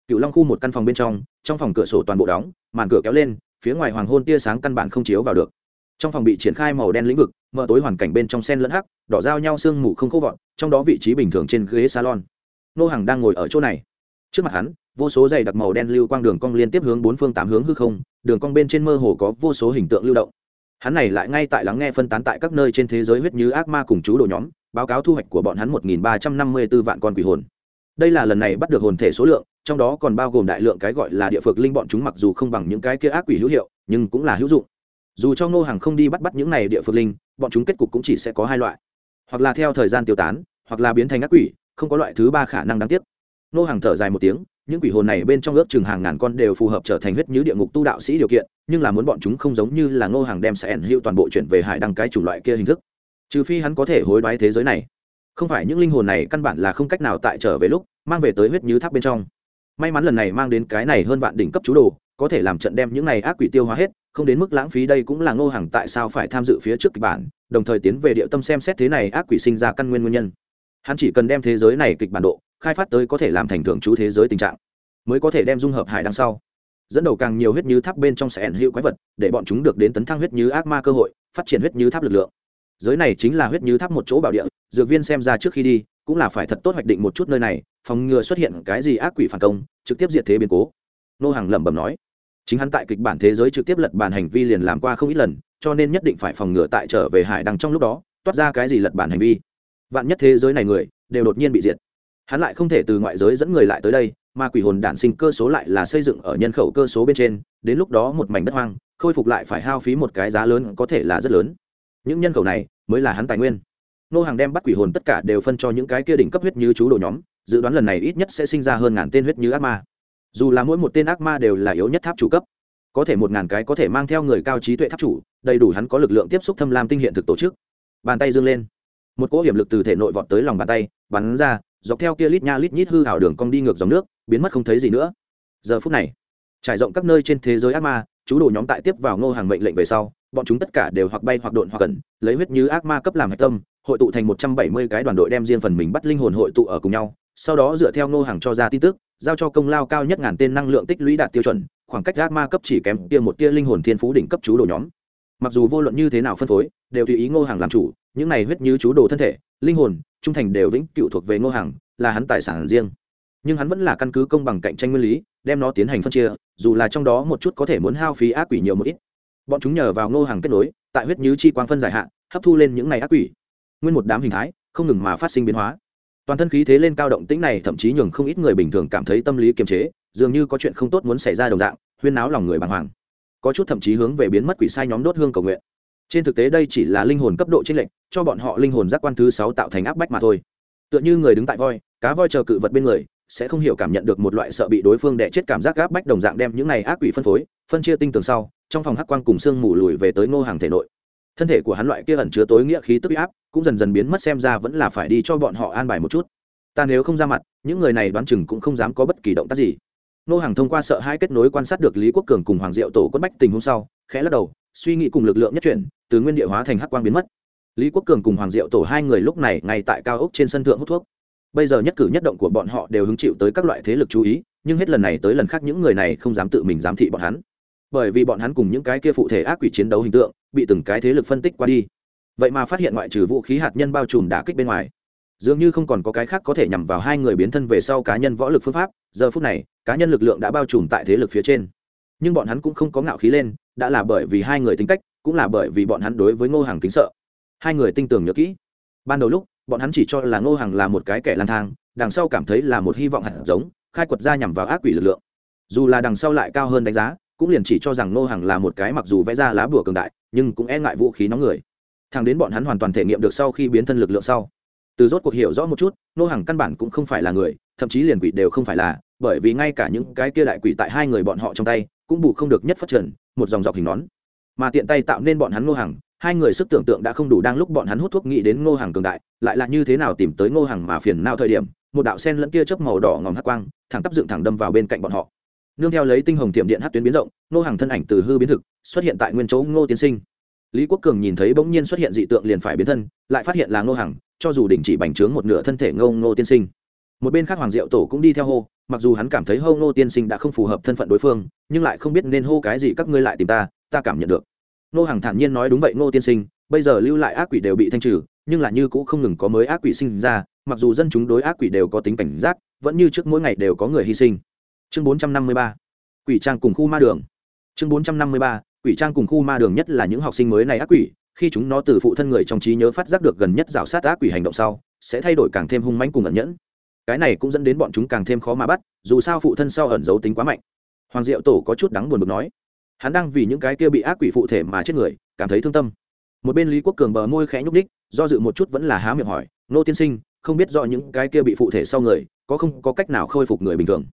Cựu long khu một căn phòng bên trong trong phòng cửa sổ toàn bộ đóng, màn cửa kéo lên, phía ngoài hoàng hôn tia sáng căn bản không chiếu vào được. Trong phòng bị triển khai màu đen lĩnh vực mở tối hoàn cảnh bên trong sen lẫn hắc, đỏ giao nhau sương mù không khô vọt, trong đó vị trí bình thường trên ghế salon. Nô hàng đang ngồi ở chỗ này. Trước mặt hắn, vô số dày đặc màu đen lưu quang đường cong liên tiếp hướng bốn phương tám hướng hư không, đường cong bên trên mơ hồ có vô số hình tượng lưu động. Hắn này lại ngay tại lắng nghe phân tán tại các nơi trên thế giới huyết như ác ma cùng chú đồ nhóm, báo cáo thu hoạch của bọn hắn một nghìn ba trăm năm mươi 1354 vạn con quỷ hồn. Đây là lần này bắt được hồn thể số lượng, trong đó còn bao gồm đại lượng cái gọi là địa phược linh bọn chúng mặc dù không bằng những cái kia ác quỷ hữu hiệu, nhưng cũng là hữu dụng. Dù cho ngô hàng không đi bắt bắt những này địa phược linh bọn chúng kết cục cũng chỉ sẽ có hai loại. Hoặc là theo thời gian tiêu tán, hoặc là biến thành ác quỷ, không có loại thứ ba khả năng đáng tiếc. Ngô hàng thở dài một tiếng, những quỷ hồn này bên trong ước chừng hàng ngàn con đều phù hợp trở thành huyết như địa ngục tu đạo sĩ điều kiện, nhưng là muốn bọn chúng không giống như là ngô hàng đem sẽ ẩn hiệu toàn bộ chuyển về hải đăng cái chủng loại kia hình thức. Trừ phi hắn có thể hối đoái thế giới này. Không phải những linh hồn này căn bản là không cách nào tại trở về lúc, mang về tới huyết như tháp bên trong. May mắn lần này mang đến cái này hơn vạn đỉnh cấp chú đồ có thể làm trận đem những này ác quỷ tiêu hóa hết, không đến mức lãng phí đây cũng là ngô hàng tại sao phải tham dự phía trước kịch bản, đồng thời tiến về địa tâm xem xét thế này ác quỷ sinh ra căn nguyên nguyên nhân. Hắn chỉ cần đem thế giới này kịch bản độ, khai phát tới có thể làm thành thường trú thế giới tình trạng, mới có thể đem dung hợp hải đằng sau. Dẫn đầu càng nhiều huyết như tháp bên trong sẽ ẩn hữu quái vật, để bọn chúng được đến tấn thăng huyết như ác ma cơ hội, phát triển huyết như tháp lực lượng. Giới này chính là huyết như tháp một chỗ bảo địa, dược viên xem ra trước khi đi, cũng là phải thật tốt hoạch định một chút nơi này, phòng ngừa xuất hiện cái gì ác quỷ phản công, trực tiếp diệt thế biến cố. Nô hàng lẩm bẩm nói chính hắn tại kịch bản thế giới trực tiếp lật bản hành vi liền làm qua không ít lần, cho nên nhất định phải phòng ngừa tại trở về hải đăng trong lúc đó, toát ra cái gì lật bản hành vi. Vạn nhất thế giới này người, đều đột nhiên bị diệt. Hắn lại không thể từ ngoại giới dẫn người lại tới đây, mà quỷ hồn đản sinh cơ số lại là xây dựng ở nhân khẩu cơ số bên trên, đến lúc đó một mảnh đất hoang, khôi phục lại phải hao phí một cái giá lớn có thể là rất lớn. Những nhân khẩu này, mới là hắn tài nguyên. Nô hàng đem bắt quỷ hồn tất cả đều phân cho những cái kia đỉnh cấp huyết như chú đồ nhóm, dự đoán lần này ít nhất sẽ sinh ra hơn ngàn tên huyết như ác ma dù là mỗi một tên ác ma đều là yếu nhất tháp chủ cấp, có thể một ngàn cái có thể mang theo người cao trí tuệ tháp chủ, đầy đủ hắn có lực lượng tiếp xúc thâm lam tinh hiện thực tổ chức. Bàn tay dương lên, một cỗ hiểm lực từ thể nội vọt tới lòng bàn tay, bắn ra, dọc theo kia lít nha lít nhít hư hảo đường cong đi ngược dòng nước, biến mất không thấy gì nữa. Giờ phút này, trải rộng các nơi trên thế giới ác ma, chú đồ nhóm tại tiếp vào ngô hàng mệnh lệnh về sau, bọn chúng tất cả đều hoặc bay hoặc độn hoặc cẩn lấy huyết như ác ma cấp làm hạch tâm, hội tụ thành một trăm bảy mươi cái đoàn đội đem riêng phần mình bắt linh hồn hội tụ ở cùng nhau, sau đó dựa theo ngô hàng cho ra tin tức giao cho công lao cao nhất ngàn tên năng lượng tích lũy đạt tiêu chuẩn, khoảng cách gác ma cấp chỉ kém tia một tia linh hồn thiên phú đỉnh cấp chú đồ nhóm. Mặc dù vô luận như thế nào phân phối, đều tùy ý ngô hàng làm chủ, những này huyết như chú đồ thân thể, linh hồn, trung thành đều vĩnh cựu thuộc về ngô hàng là hắn tài sản riêng. Nhưng hắn vẫn là căn cứ công bằng cạnh tranh nguyên lý, đem nó tiến hành phân chia, dù là trong đó một chút có thể muốn hao phí ác quỷ nhiều một ít. Bọn chúng nhờ vào ngô hàng kết nối, tại huyết như chi quang phân giải hạn hấp thu lên những này ác quỷ. Nguyên một đám hình thái, không ngừng mà phát sinh biến hóa toàn thân khí thế lên cao động tĩnh này, thậm chí nhường không ít người bình thường cảm thấy tâm lý kiềm chế, dường như có chuyện không tốt muốn xảy ra đồng dạng, huyên náo lòng người bàng hoàng. Có chút thậm chí hướng về biến mất quỷ sai nhóm đốt hương cầu nguyện. Trên thực tế đây chỉ là linh hồn cấp độ t r ê n lệch, cho bọn họ linh hồn giác quan thứ sáu tạo thành áp bách mà thôi. Tựa như người đứng tại voi, cá voi chờ cự vật bên người, sẽ không hiểu cảm nhận được một loại sợ bị đối phương đẻ chết cảm giác áp bách đồng dạng đem những này ác quỷ phân phối, phân chia tinh tường sau, trong phòng hắc quang cùng sương mù lùi về tới ngô hàng thể nội thân thể của hắn loại kia ẩn chứa tối nghĩa khí tức áp cũng dần dần biến mất, xem ra vẫn là phải đi cho bọn họ an bài một chút. Ta nếu không ra mặt, những người này đoán chừng cũng không dám có bất kỳ động tác gì. Nô hàng thông qua sợ hai kết nối quan sát được lý quốc cường cùng hoàng diệu tổ quất bách tình hôm sau, khẽ lắc đầu, suy nghĩ cùng lực lượng nhất chuyển, từ nguyên địa hóa thành hắc quang biến mất. Lý quốc cường cùng hoàng diệu tổ hai người lúc này ngay tại cao ốc trên sân thượng hút thuốc. Bây giờ nhất cử nhất động của bọn họ đều hứng chịu tới các loại thế lực chú ý, nhưng hết lần này tới lần khác những người này không dám tự mình giám thị bọn hắn. Bởi vì bọn hắn cùng những cái kia phụ thể ác quỷ chiến đấu hình tượng bị từng cái thế lực phân tích qua đi. Vậy mà phát hiện ngoại trừ vũ khí hạt nhân bao trùm đả kích bên ngoài, dường như không còn có cái khác có thể nhằm vào hai người biến thân về sau cá nhân võ lực phương pháp, giờ phút này, cá nhân lực lượng đã bao trùm tại thế lực phía trên. Nhưng bọn hắn cũng không có ngạo khí lên, đã là bởi vì hai người tính cách, cũng là bởi vì bọn hắn đối với ngô hàng kính sợ. Hai người tinh tường nhớ kỹ. Ban đầu lúc, bọn hắn chỉ cho là ngô hàng là một cái kẻ lang thang, đằng sau cảm thấy là một hy vọng hạt giống, khai quật ra nhằm vào ác quỷ lực lượng. Dù là đằng sau lại cao hơn đánh giá cũng liền chỉ cho rằng ngô hàng là một cái mặc dù vẽ ra lá bùa cường đại, nhưng cũng e ngại vũ khí nóng người. Thằng đến bọn hắn hoàn toàn thể nghiệm được sau khi biến thân lực lượng sau. Từ rốt cuộc hiểu rõ một chút, ngô hàng căn bản cũng không phải là người, thậm chí liền quỷ đều không phải là, bởi vì ngay cả những cái kia đại quỷ tại hai người bọn họ trong tay, cũng bù không được nhất phát trần, một dòng dọc hình nón. Mà tiện tay tạo nên bọn hắn ngô hàng hai người sức tưởng tượng đã không đủ đang lúc bọn hắn hút thuốc nghĩ đến ngô hàng cường đại, lại là như thế nào tìm tới ngô hàng mà phiền nào thời điểm, một đạo sen lẫn kia chớp màu đỏ ngòm hắc quang, thẳng tắp dựng thẳng đâm vào bên cạnh bọn họ nương theo lấy tinh hồng tiệm điện hát tuyến biến rộng, nô hàng thân ảnh từ hư biến thực, xuất hiện tại nguyên chỗ ngô tiến sinh. Lý quốc cường nhìn thấy bỗng nhiên xuất hiện dị tượng liền phải biến thân, lại phát hiện là ngô hàng cho dù đình chỉ bành trướng một nửa thân thể ngô ngô tiên sinh. Một bên khác hoàng diệu tổ cũng đi theo hô, mặc dù hắn cảm thấy hô ngô tiên sinh đã không phù hợp thân phận đối phương, nhưng lại không biết nên hô cái gì các ngươi lại tìm ta ta cảm nhận được. Ngô hàng thản nhiên nói đúng vậy ngô tiên sinh, bây giờ lưu lại ác quỷ đều bị thanh trừ, nhưng là như cũng không ngừng có mới ác quỷ sinh ra, mặc dù dân chúng đối ác quỷ đều có tính cảnh giác, vẫn như trước mỗi ngày đều có người hy sinh chương bốn trăm năm mươi ba, quỷ trang cùng khu ma đường. Chương bốn trăm năm mươi ba, quỷ trang cùng khu ma đường nhất là những học sinh mới này ác quỷ, khi chúng nó từ phụ thân người trong trí nhớ phát giác được gần nhất rào sát ác quỷ hành động sau, sẽ thay đổi càng thêm hung mãnh cùng ẩn nhẫn. Cái này cũng dẫn đến bọn chúng càng thêm khó mà bắt, dù sao phụ thân sau ẩn giấu tính quá mạnh. Hoàng diệu tổ có chút đắng buồn bực nói, hắn đang vì những cái kia bị ác quỷ phụ thể mà chết người, cảm thấy thương tâm. Một bên lý quốc cường bờ môi khẽ nhúc ních do dự một chút vẫn là há miệng hỏi, nô tiên sinh, không biết do những cái kia bị phụ thể sau người, có không có cách nào khôi phục người bình thường?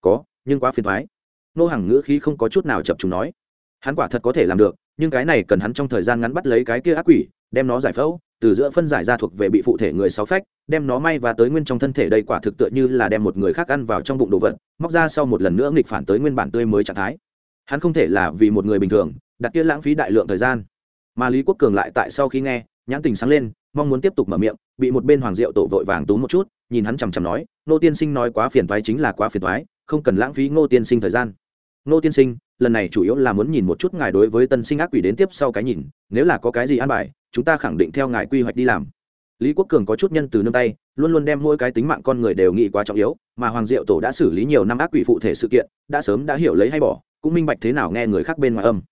Có, nhưng quá phiền thoái. Nô hàng ngữ khí không có chút nào chập chúng nói. Hắn quả thật có thể làm được, nhưng cái này cần hắn trong thời gian ngắn bắt lấy cái kia ác quỷ, đem nó giải phẫu, từ giữa phân giải ra thuộc về bị phụ thể người sáu phách, đem nó may và tới nguyên trong thân thể đây quả thực tựa như là đem một người khác ăn vào trong bụng đồ vật, móc ra sau một lần nữa nghịch phản tới nguyên bản tươi mới trạng thái. Hắn không thể là vì một người bình thường, đặt kia lãng phí đại lượng thời gian. Mà lý quốc cường lại tại sau khi nghe, nhãn tình sáng lên, mong muốn tiếp tục mở miệng, bị một bên hoàng diệu tổ vội vàng tú một chút, nhìn hắn chằm chằm nói, nô tiên sinh nói quá phiền thoái chính là quá phiền thoái không cần lãng phí ngô tiên sinh thời gian. Ngô tiên sinh, lần này chủ yếu là muốn nhìn một chút ngài đối với tân sinh ác quỷ đến tiếp sau cái nhìn, nếu là có cái gì an bài, chúng ta khẳng định theo ngài quy hoạch đi làm. Lý quốc cường có chút nhân từ nương tay, luôn luôn đem mỗi cái tính mạng con người đều nghĩ quá trọng yếu, mà hoàng diệu tổ đã xử lý nhiều năm ác quỷ phụ thể sự kiện, đã sớm đã hiểu lấy hay bỏ, cũng minh bạch thế nào nghe người khác bên ngoài âm.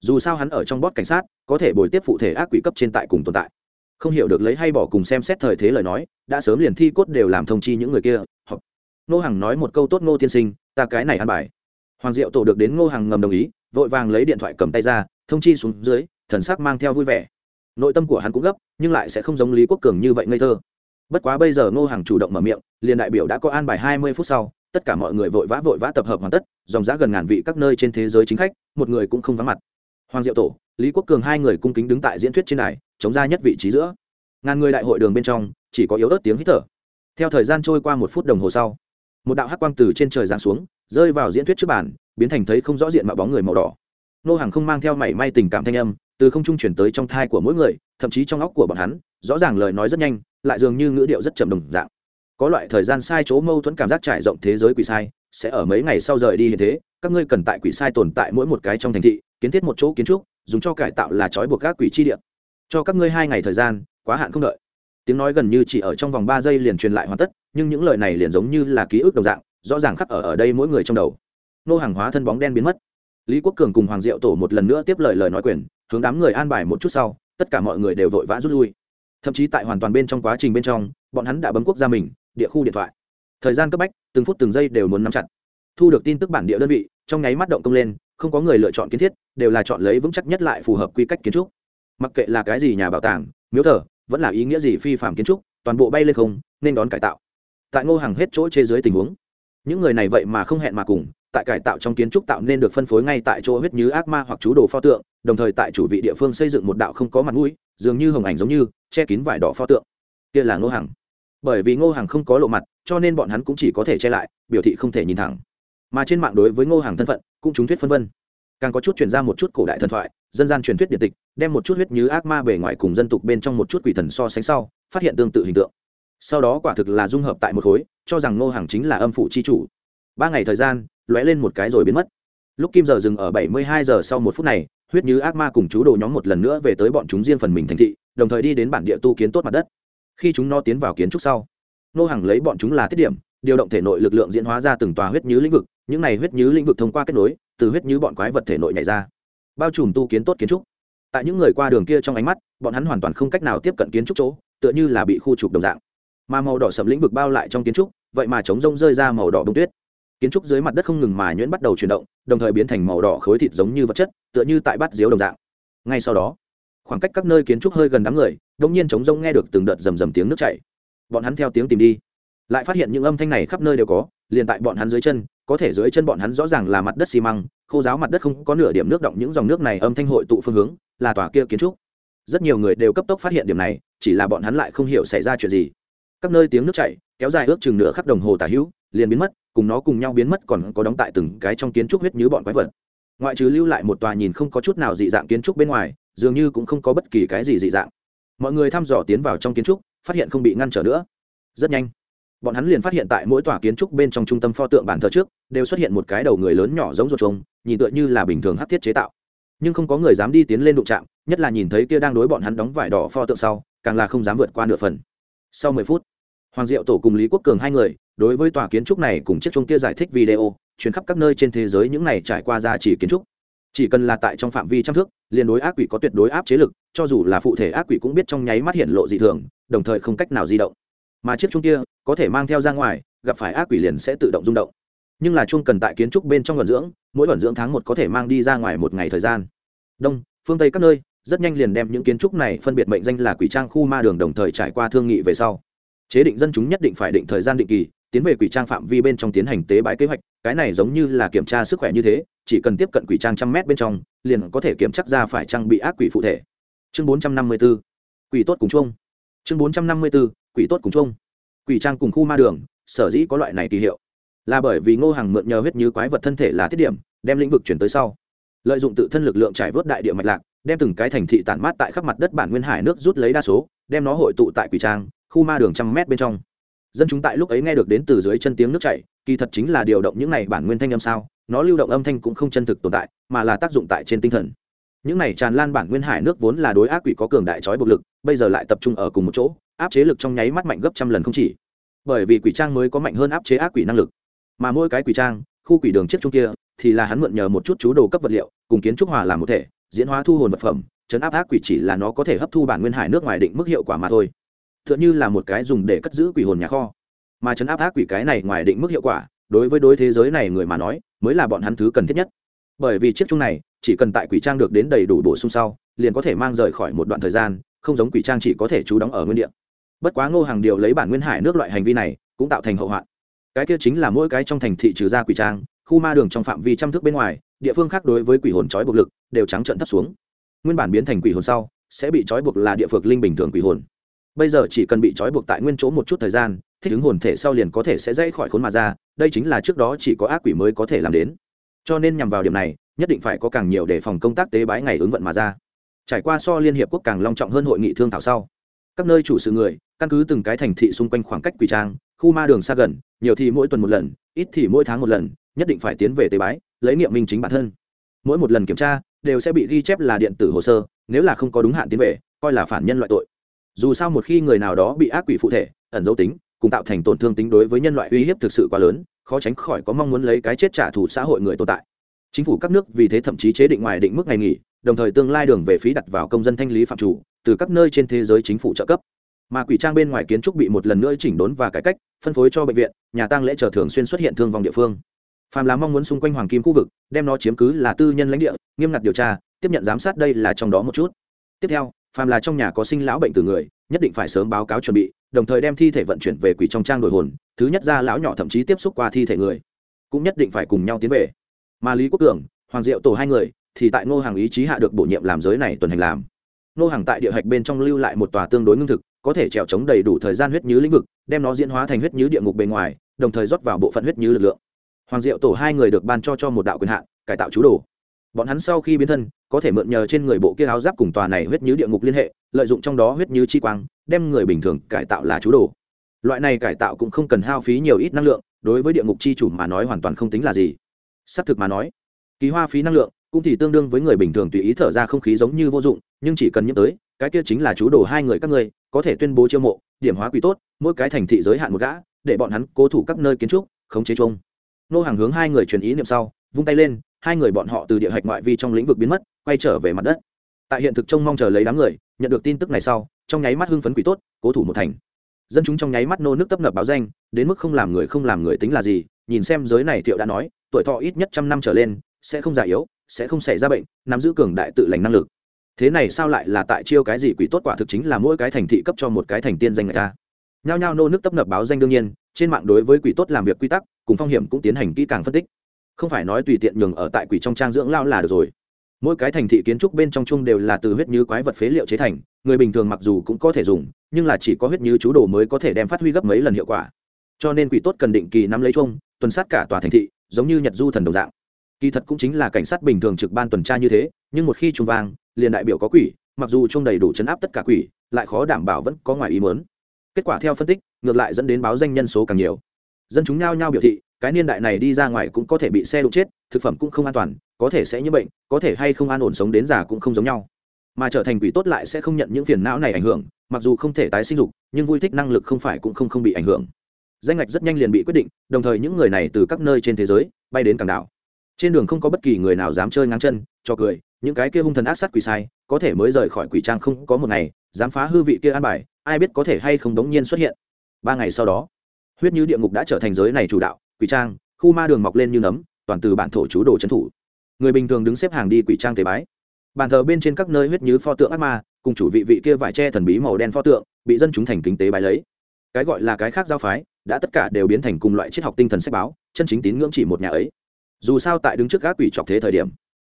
Dù sao hắn ở trong bót cảnh sát, có thể bồi tiếp phụ thể ác quỷ cấp trên tại cùng tồn tại. Không hiểu được lấy hay bỏ cùng xem xét thời thế lời nói, đã sớm liền thi cốt đều làm thông chi những người kia hoặc Ngô hằng nói một câu tốt ngô tiên sinh, ta cái này ăn bài. Hoàng diệu tổ được đến ngô hằng ngầm đồng ý, vội vàng lấy điện thoại cầm tay ra, thông chi xuống dưới, thần sắc mang theo vui vẻ. Nội tâm của hắn cũng gấp, nhưng lại sẽ không giống lý quốc cường như vậy ngây thơ. Bất quá bây giờ ngô hằng chủ động mở miệng, liền đại biểu đã có an bài hai mươi phút sau, tất cả mọi người vội vã vội vã tập hợp hoàn tất, dòng giá gần ngàn vị các nơi trên thế giới chính khách, một người cũng không vắng mặt. Hoàng diệu tổ, lý quốc cường hai người cung kính đứng tại diễn thuyết trên này chống ra nhất vị trí giữa. Ngàn người đại hội đường bên trong, chỉ có yếu ớt tiếng hít thở. Theo thời gian trôi qua một phút đồng hồ sau một đạo hắc quang từ trên trời giáng xuống, rơi vào diễn thuyết trước bàn, biến thành thấy không rõ diện mạo bóng người màu đỏ. Nô hàng không mang theo mảy may tình cảm thanh âm, từ không trung chuyển tới trong thai của mỗi người, thậm chí trong óc của bọn hắn, rõ ràng lời nói rất nhanh, lại dường như ngữ điệu rất chậm đồng dạng. Có loại thời gian sai chỗ mâu thuẫn cảm giác trải rộng thế giới quỷ sai, sẽ ở mấy ngày sau rời đi hiện thế, các ngươi cần tại quỷ sai tồn tại mỗi một cái trong thành thị, kiến thiết một chỗ kiến trúc, dùng cho cải tạo là trói buộc các quỷ chi địa. Cho các ngươi hai ngày thời gian, quá hạn không đợi tiếng nói gần như chỉ ở trong vòng ba giây liền truyền lại hoàn tất, nhưng những lời này liền giống như là ký ức đồng dạng, rõ ràng khắc ở ở đây mỗi người trong đầu. Nô hàng hóa thân bóng đen biến mất. Lý quốc cường cùng hoàng diệu tổ một lần nữa tiếp lời lời nói quyền, hướng đám người an bài một chút sau, tất cả mọi người đều vội vã rút lui. Thậm chí tại hoàn toàn bên trong quá trình bên trong, bọn hắn đã bấm quốc gia mình, địa khu điện thoại. Thời gian cấp bách, từng phút từng giây đều muốn nắm chặt. Thu được tin tức bản địa đơn vị, trong nháy mắt động công lên, không có người lựa chọn kiến thiết, đều là chọn lấy vững chắc nhất lại phù hợp quy cách kiến trúc. Mặc kệ là cái gì nhà bảo tàng, miếu thờ vẫn là ý nghĩa gì phi phạm kiến trúc, toàn bộ bay lên không, nên đón cải tạo. Tại ngô hàng hết chỗ chế dưới tình huống, những người này vậy mà không hẹn mà cùng, tại cải tạo trong kiến trúc tạo nên được phân phối ngay tại chỗ huyết như ác ma hoặc chú đồ pho tượng, đồng thời tại chủ vị địa phương xây dựng một đạo không có mặt mũi, dường như hồng ảnh giống như, che kín vải đỏ pho tượng. Kia là ngô hàng. Bởi vì ngô hàng không có lộ mặt, cho nên bọn hắn cũng chỉ có thể che lại, biểu thị không thể nhìn thẳng. Mà trên mạng đối với ngô hàng thân phận, cũng chúng thuyết phân vân. Càng có chút chuyển ra một chút cổ đại thần thoại dân gian truyền thuyết điện tịch, đem một chút huyết như ác ma bề ngoài cùng dân tục bên trong một chút quỷ thần so sánh sau, phát hiện tương tự hình tượng. Sau đó quả thực là dung hợp tại một khối, cho rằng ngô hàng chính là âm phụ c h i chủ. Ba ngày thời gian, lóe lên một cái rồi biến mất. Lúc kim giờ dừng ở bảy mươi hai giờ sau một phút này, huyết như ác ma cùng chú đồ nhóm một lần nữa về tới bọn chúng riêng phần mình thành thị, đồng thời đi đến bản địa tu kiến tốt mặt đất. Khi chúng nó tiến vào kiến trúc sau nô hàng lấy bọn chúng là tiết điểm, điều động thể nội lực lượng diễn hóa ra từng tòa huyết như lĩnh vực, những này huyết như lĩnh vực thông qua kết nối, từ huyết như bọn quái vật thể nội nhảy ra bao trùm tu kiến tốt kiến trúc. Tại những người qua đường kia trong ánh mắt, bọn hắn hoàn toàn không cách nào tiếp cận kiến trúc chỗ, tựa như là bị khu trục đồng dạng. Mà màu đỏ sầm lĩnh vực bao lại trong kiến trúc, vậy mà chống rông rơi ra màu đỏ bông tuyết. Kiến trúc dưới mặt đất không ngừng mà nhuyễn bắt đầu chuyển động, đồng thời biến thành màu đỏ khối thịt giống như vật chất, tựa như tại bát diếu đồng dạng. Ngay sau đó, khoảng cách các nơi kiến trúc hơi gần đám người đông nhiên chống rông nghe được từng đợt rầm rầm tiếng nước chảy. Bọn hắn theo tiếng tìm đi lại phát hiện những âm thanh này khắp nơi đều có, liền tại bọn hắn dưới chân, có thể dưới chân bọn hắn rõ ràng là mặt đất xi măng, khô giáo mặt đất không có nửa điểm nước động những dòng nước này âm thanh hội tụ phương hướng, là tòa kia kiến trúc. Rất nhiều người đều cấp tốc phát hiện điểm này, chỉ là bọn hắn lại không hiểu xảy ra chuyện gì. Các nơi tiếng nước chảy, kéo dài ước chừng nửa khắc đồng hồ tả hữu, liền biến mất, cùng nó cùng nhau biến mất còn có đóng tại từng cái trong kiến trúc huyết như bọn quái vật. Ngoại trừ lưu lại một tòa nhìn không có chút nào dị dạng kiến trúc bên ngoài, dường như cũng không có bất kỳ cái gì dị dạng. Mọi người thăm dò tiến vào trong kiến trúc, phát hiện không bị ngăn trở nữa. Rất nhanh bọn hắn liền phát hiện tại mỗi tòa kiến trúc bên trong trung tâm pho tượng bàn thờ trước, đều xuất hiện một cái đầu người lớn nhỏ giống ruột trống nhìn tựa như là bình thường hát thiết chế tạo. Nhưng không có người dám đi tiến lên đụng trạm nhất là nhìn thấy kia đang đối bọn hắn đóng vải đỏ pho tượng sau, càng là không dám vượt qua nửa phần. Sau mười phút, hoàng diệu tổ cùng lý quốc cường hai người, đối với tòa kiến trúc này cùng chiếc chung kia giải thích video chuyến khắp các nơi trên thế giới những này trải qua ra chỉ kiến trúc. Chỉ cần là tại trong phạm vi trăm thước, liền đối ác quỷ có tuyệt đối áp chế lực, cho dù là phụ thể ác quỷ cũng biết trong nháy mắt hiện lộ dị thường, đồng thời không cách nào di động mà chiếc chuông kia có thể mang theo ra ngoài, gặp phải ác quỷ liền sẽ tự động rung động. Nhưng là chuông cần tại kiến trúc bên trong vận dưỡng, mỗi vận dưỡng tháng một có thể mang đi ra ngoài một ngày thời gian. Đông, phương tây các nơi, rất nhanh liền đem những kiến trúc này phân biệt mệnh danh là quỷ trang khu ma đường đồng thời trải qua thương nghị về sau. Chế định dân chúng nhất định phải định thời gian định kỳ, tiến về quỷ trang phạm vi bên trong tiến hành tế bãi kế hoạch, cái này giống như là kiểm tra sức khỏe như thế, chỉ cần tiếp cận quỷ trang trăm mét bên trong, liền có thể kiểm chắc ra phải trang bị ác quỷ phụ thể. Chương bốn trăm năm mươi b ố quỷ tốt cùng chung chương bốn trăm năm mươi b ố quỷ tốt cùng chung. Quỷ trang cùng khu ma đường, sở dĩ có loại này kỳ hiệu. Là bởi vì ngô hàng mượn nhờ huyết như quái vật thân thể là thiết điểm, đem lĩnh vực chuyển tới sau. Lợi dụng tự thân lực lượng trải vớt đại địa mạch lạc, đem từng cái thành thị tản mát tại khắp mặt đất bản nguyên hải nước rút lấy đa số, đem nó hội tụ tại quỷ trang, khu ma đường trăm mét bên trong. Dân chúng tại lúc ấy nghe được đến từ dưới chân tiếng nước chảy, kỳ thật chính là điều động những này bản nguyên thanh âm sao, nó lưu động âm thanh cũng không chân thực tồn tại, mà là tác dụng tại trên tinh thần những này tràn lan bản nguyên hải nước vốn là đối ác quỷ có cường đại trói bộc lực, bây giờ lại tập trung ở cùng một chỗ, áp chế lực trong nháy mắt mạnh gấp trăm lần không chỉ. Bởi vì quỷ trang mới có mạnh hơn áp chế ác quỷ năng lực. Mà mỗi cái quỷ trang, khu quỷ đường chiếc chung kia, thì là hắn mượn nhờ một chút chú đồ cấp vật liệu, cùng kiến trúc hòa làm một thể, diễn hóa thu hồn vật phẩm, chấn áp ác quỷ chỉ là nó có thể hấp thu bản nguyên hải nước ngoài định mức hiệu quả mà thôi. T h ư ợ n h ư là một cái dùng để cất giữ quỷ hồn nhà kho. Mà chấn áp ác quỷ cái này ngoài định mức hiệu quả, đối với đối thế giới này người mà nói, mới là bọn hắn thứ cần thiết nhất. Bởi vì chiếc chung này chỉ cần tại quỷ trang được đến đầy đủ bổ sung sau, liền có thể mang rời khỏi một đoạn thời gian, không giống quỷ trang chỉ có thể trú đóng ở nguyên đ ị a bất quá ngô hàng điều lấy bản nguyên hải nước loại hành vi này, cũng tạo thành hậu hoạn. Cái kia chính là mỗi cái trong thành thị trừ ra quỷ trang, khu ma đường trong phạm vi trăm thước bên ngoài, địa phương khác đối với quỷ hồn trói buộc lực, đều trắng trợn thấp xuống. Nguyên bản biến thành quỷ hồn sau, sẽ bị trói buộc là địa phược linh bình thường quỷ hồn. Bây giờ chỉ cần bị trói buộc tại nguyên chỗ một chút thời gian, thích ứng hồn thể sau liền có thể sẽ dãy khỏi khốn mà ra, đây chính là trước đó chỉ có ác quỷ mới có thể làm đến cho nên nhằm vào điểm này, nhất định phải có càng nhiều để phòng công tác tế bái ngày ứng vận mà ra. Trải qua so liên hiệp quốc càng long trọng hơn hội nghị thương thảo sau, các nơi chủ sự người, căn cứ từng cái thành thị xung quanh khoảng cách quỷ trang, khu ma đường xa gần, nhiều thì mỗi tuần một lần, ít thì mỗi tháng một lần, nhất định phải tiến về tế bái, lấy nghiệm minh chính bản thân. Mỗi một lần kiểm tra, đều sẽ bị ghi chép là điện tử hồ sơ, nếu là không có đúng hạn tiến về, coi là phản nhân loại tội. Dù sao một khi người nào đó bị ác quỷ phụ thể, ẩn dấu tính, cùng tạo thành tổn thương tính đối với nhân loại uy hiếp thực sự quá lớn khó tránh khỏi có mong muốn lấy cái chết trả thù xã hội người tồn tại. Chính phủ các nước vì thế thậm chí chế định ngoài định mức ngày nghỉ, đồng thời tương lai đường về phí đặt vào công dân thanh lý phạm chủ từ các nơi trên thế giới chính phủ trợ cấp. Mà quỷ trang bên ngoài kiến trúc bị một lần nữa chỉnh đốn và cải cách, phân phối cho bệnh viện, nhà tăng lễ chờ thường xuyên xuất hiện thương vong địa phương. Phàm là mong muốn xung quanh hoàng kim khu vực, đem nó chiếm cứ là tư nhân lãnh địa, nghiêm ngặt điều tra, tiếp nhận giám sát đây là trong đó một chút. Tiếp theo, phàm là trong nhà có sinh lão bệnh từ người, nhất định phải sớm báo cáo chuẩn bị, đồng thời đem thi thể vận chuyển về quỷ trong trang đổi hồn thứ nhất ra lão nhỏ thậm chí tiếp xúc qua thi thể người, cũng nhất định phải cùng nhau tiến về. Mà lý quốc cường, hoàng diệu tổ hai người thì tại ngô hàng ý chí hạ được bổ nhiệm làm giới này tuần hành làm. Ngô hàng tại địa hạch bên trong lưu lại một tòa tương đối ngưng thực, có thể trèo chống đầy đủ thời gian huyết nhứ lĩnh vực, đem nó diễn hóa thành huyết nhứ địa ngục bề ngoài, đồng thời rót vào bộ phận huyết nhứ lực lượng. Hoàng diệu tổ hai người được ban cho cho một đạo quyền hạn, cải tạo chú đồ. Bọn hắn sau khi biến thân, có thể mượn nhờ trên người bộ kia áo giáp cùng tòa này huyết nhứ địa ngục liên hệ, lợi dụng trong đó huyết nhứ chi quang, đem người bình thường cải tạo là chú đồ loại này cải tạo cũng không cần hao phí nhiều ít năng lượng, đối với địa ngục chi chủ mà nói hoàn toàn không tính là gì. Xác thực mà nói ký hoa phí năng lượng cũng thì tương đương với người bình thường tùy ý thở ra không khí giống như vô dụng, nhưng chỉ cần nhắc tới, cái kia chính là chú đồ hai người các ngươi, có thể tuyên bố chiêu mộ, điểm hóa quỷ tốt, mỗi cái thành thị giới hạn một gã, để bọn hắn cố thủ các nơi kiến trúc, khống chế chung. Nô hàng hướng hai người truyền ý niệm sau, vung tay lên, hai người bọn họ từ địa hạch ngoại vi trong lĩnh vực biến mất, quay trở về mặt đất. Tại hiện thực trông mong chờ lấy đám người, nhận được tin tức này sau, trong nháy mắt hưng phấn quỷ tốt, cố thủ một thành dân chúng trong nháy mắt nô nước tấp nập báo danh, đến mức không làm người không làm người tính là gì, nhìn xem giới này thiệu đã nói, tuổi thọ ít nhất trăm năm trở lên, sẽ không già yếu, sẽ không xảy ra bệnh, nắm giữ cường đại tự lành năng lực. Thế này sao lại là tại chiêu cái gì quỷ tốt quả thực chính là mỗi cái thành thị cấp cho một cái thành tiên danh người ta. Nhao nhao nô nước tấp nập báo danh đương nhiên, trên mạng đối với quỷ tốt làm việc quy tắc, cùng phong hiểm cũng tiến hành kỹ càng phân tích. Không phải nói tùy tiện nhường ở tại quỷ trong trang dưỡng lao là được rồi. Mỗi cái thành thị kiến trúc bên trong chung đều là từ huyết như quái vật phế liệu chế thành người bình thường mặc dù cũng có thể dùng, nhưng là chỉ có huyết như chú đồ mới có thể đem phát huy gấp mấy lần hiệu quả. Cho nên quỷ tốt cần định kỳ nắm lấy chung tuần sát cả tòa thành thị, giống như nhật du thần đồng dạng. Kỳ thật cũng chính là cảnh sát bình thường trực ban tuần tra như thế, nhưng một khi trung vang, liền đại biểu có quỷ, mặc dù chung đầy đủ chấn áp tất cả quỷ, lại khó đảm bảo vẫn có ngoài ý muốn. kết quả theo phân tích, ngược lại dẫn đến báo danh nhân số càng nhiều. Dân chúng nhao nhao biểu thị, cái niên đại này đi ra ngoài cũng có thể bị xe đụng chết, thực phẩm cũng không an toàn, có thể sẽ nhiễm bệnh, có thể hay không an ổn sống đến già cũng không giống nhau mà trở thành quỷ tốt lại sẽ không nhận những phiền não này ảnh hưởng, mặc dù không thể tái sinh dục, nhưng vui thích năng lực không phải cũng không không bị ảnh hưởng. Danh ngạch rất nhanh liền bị quyết định, đồng thời những người này từ các nơi trên thế giới, bay đến cảng đảo. Trên đường không có bất kỳ người nào dám chơi ngang chân, cho cười, những cái kia hung thần ác sát quỷ sai, có thể mới rời khỏi quỷ trang không có một ngày, dám phá hư vị kia an bài, ai biết có thể hay không đống nhiên xuất hiện. Ba ngày sau đó, huyết như địa ngục đã trở thành giới này chủ đạo, quỷ trang, khu ma đường mọc lên như nấm, toàn từ bản thổ chú đồ trấn thủ. Người bình thường đứng xếp hàng đi quỷ trang tế bái bàn thờ bên trên các nơi huyết như pho tượng ác ma, cùng chủ vị vị kia vải tre thần bí màu đen pho tượng, bị dân chúng thành kính tế bái lấy. Cái gọi là cái khác giao phái, đã tất cả đều biến thành cùng loại triết học tinh thần sách báo, chân chính tín ngưỡng chỉ một nhà ấy. Dù sao tại đứng trước các quỷ trọc thế thời điểm,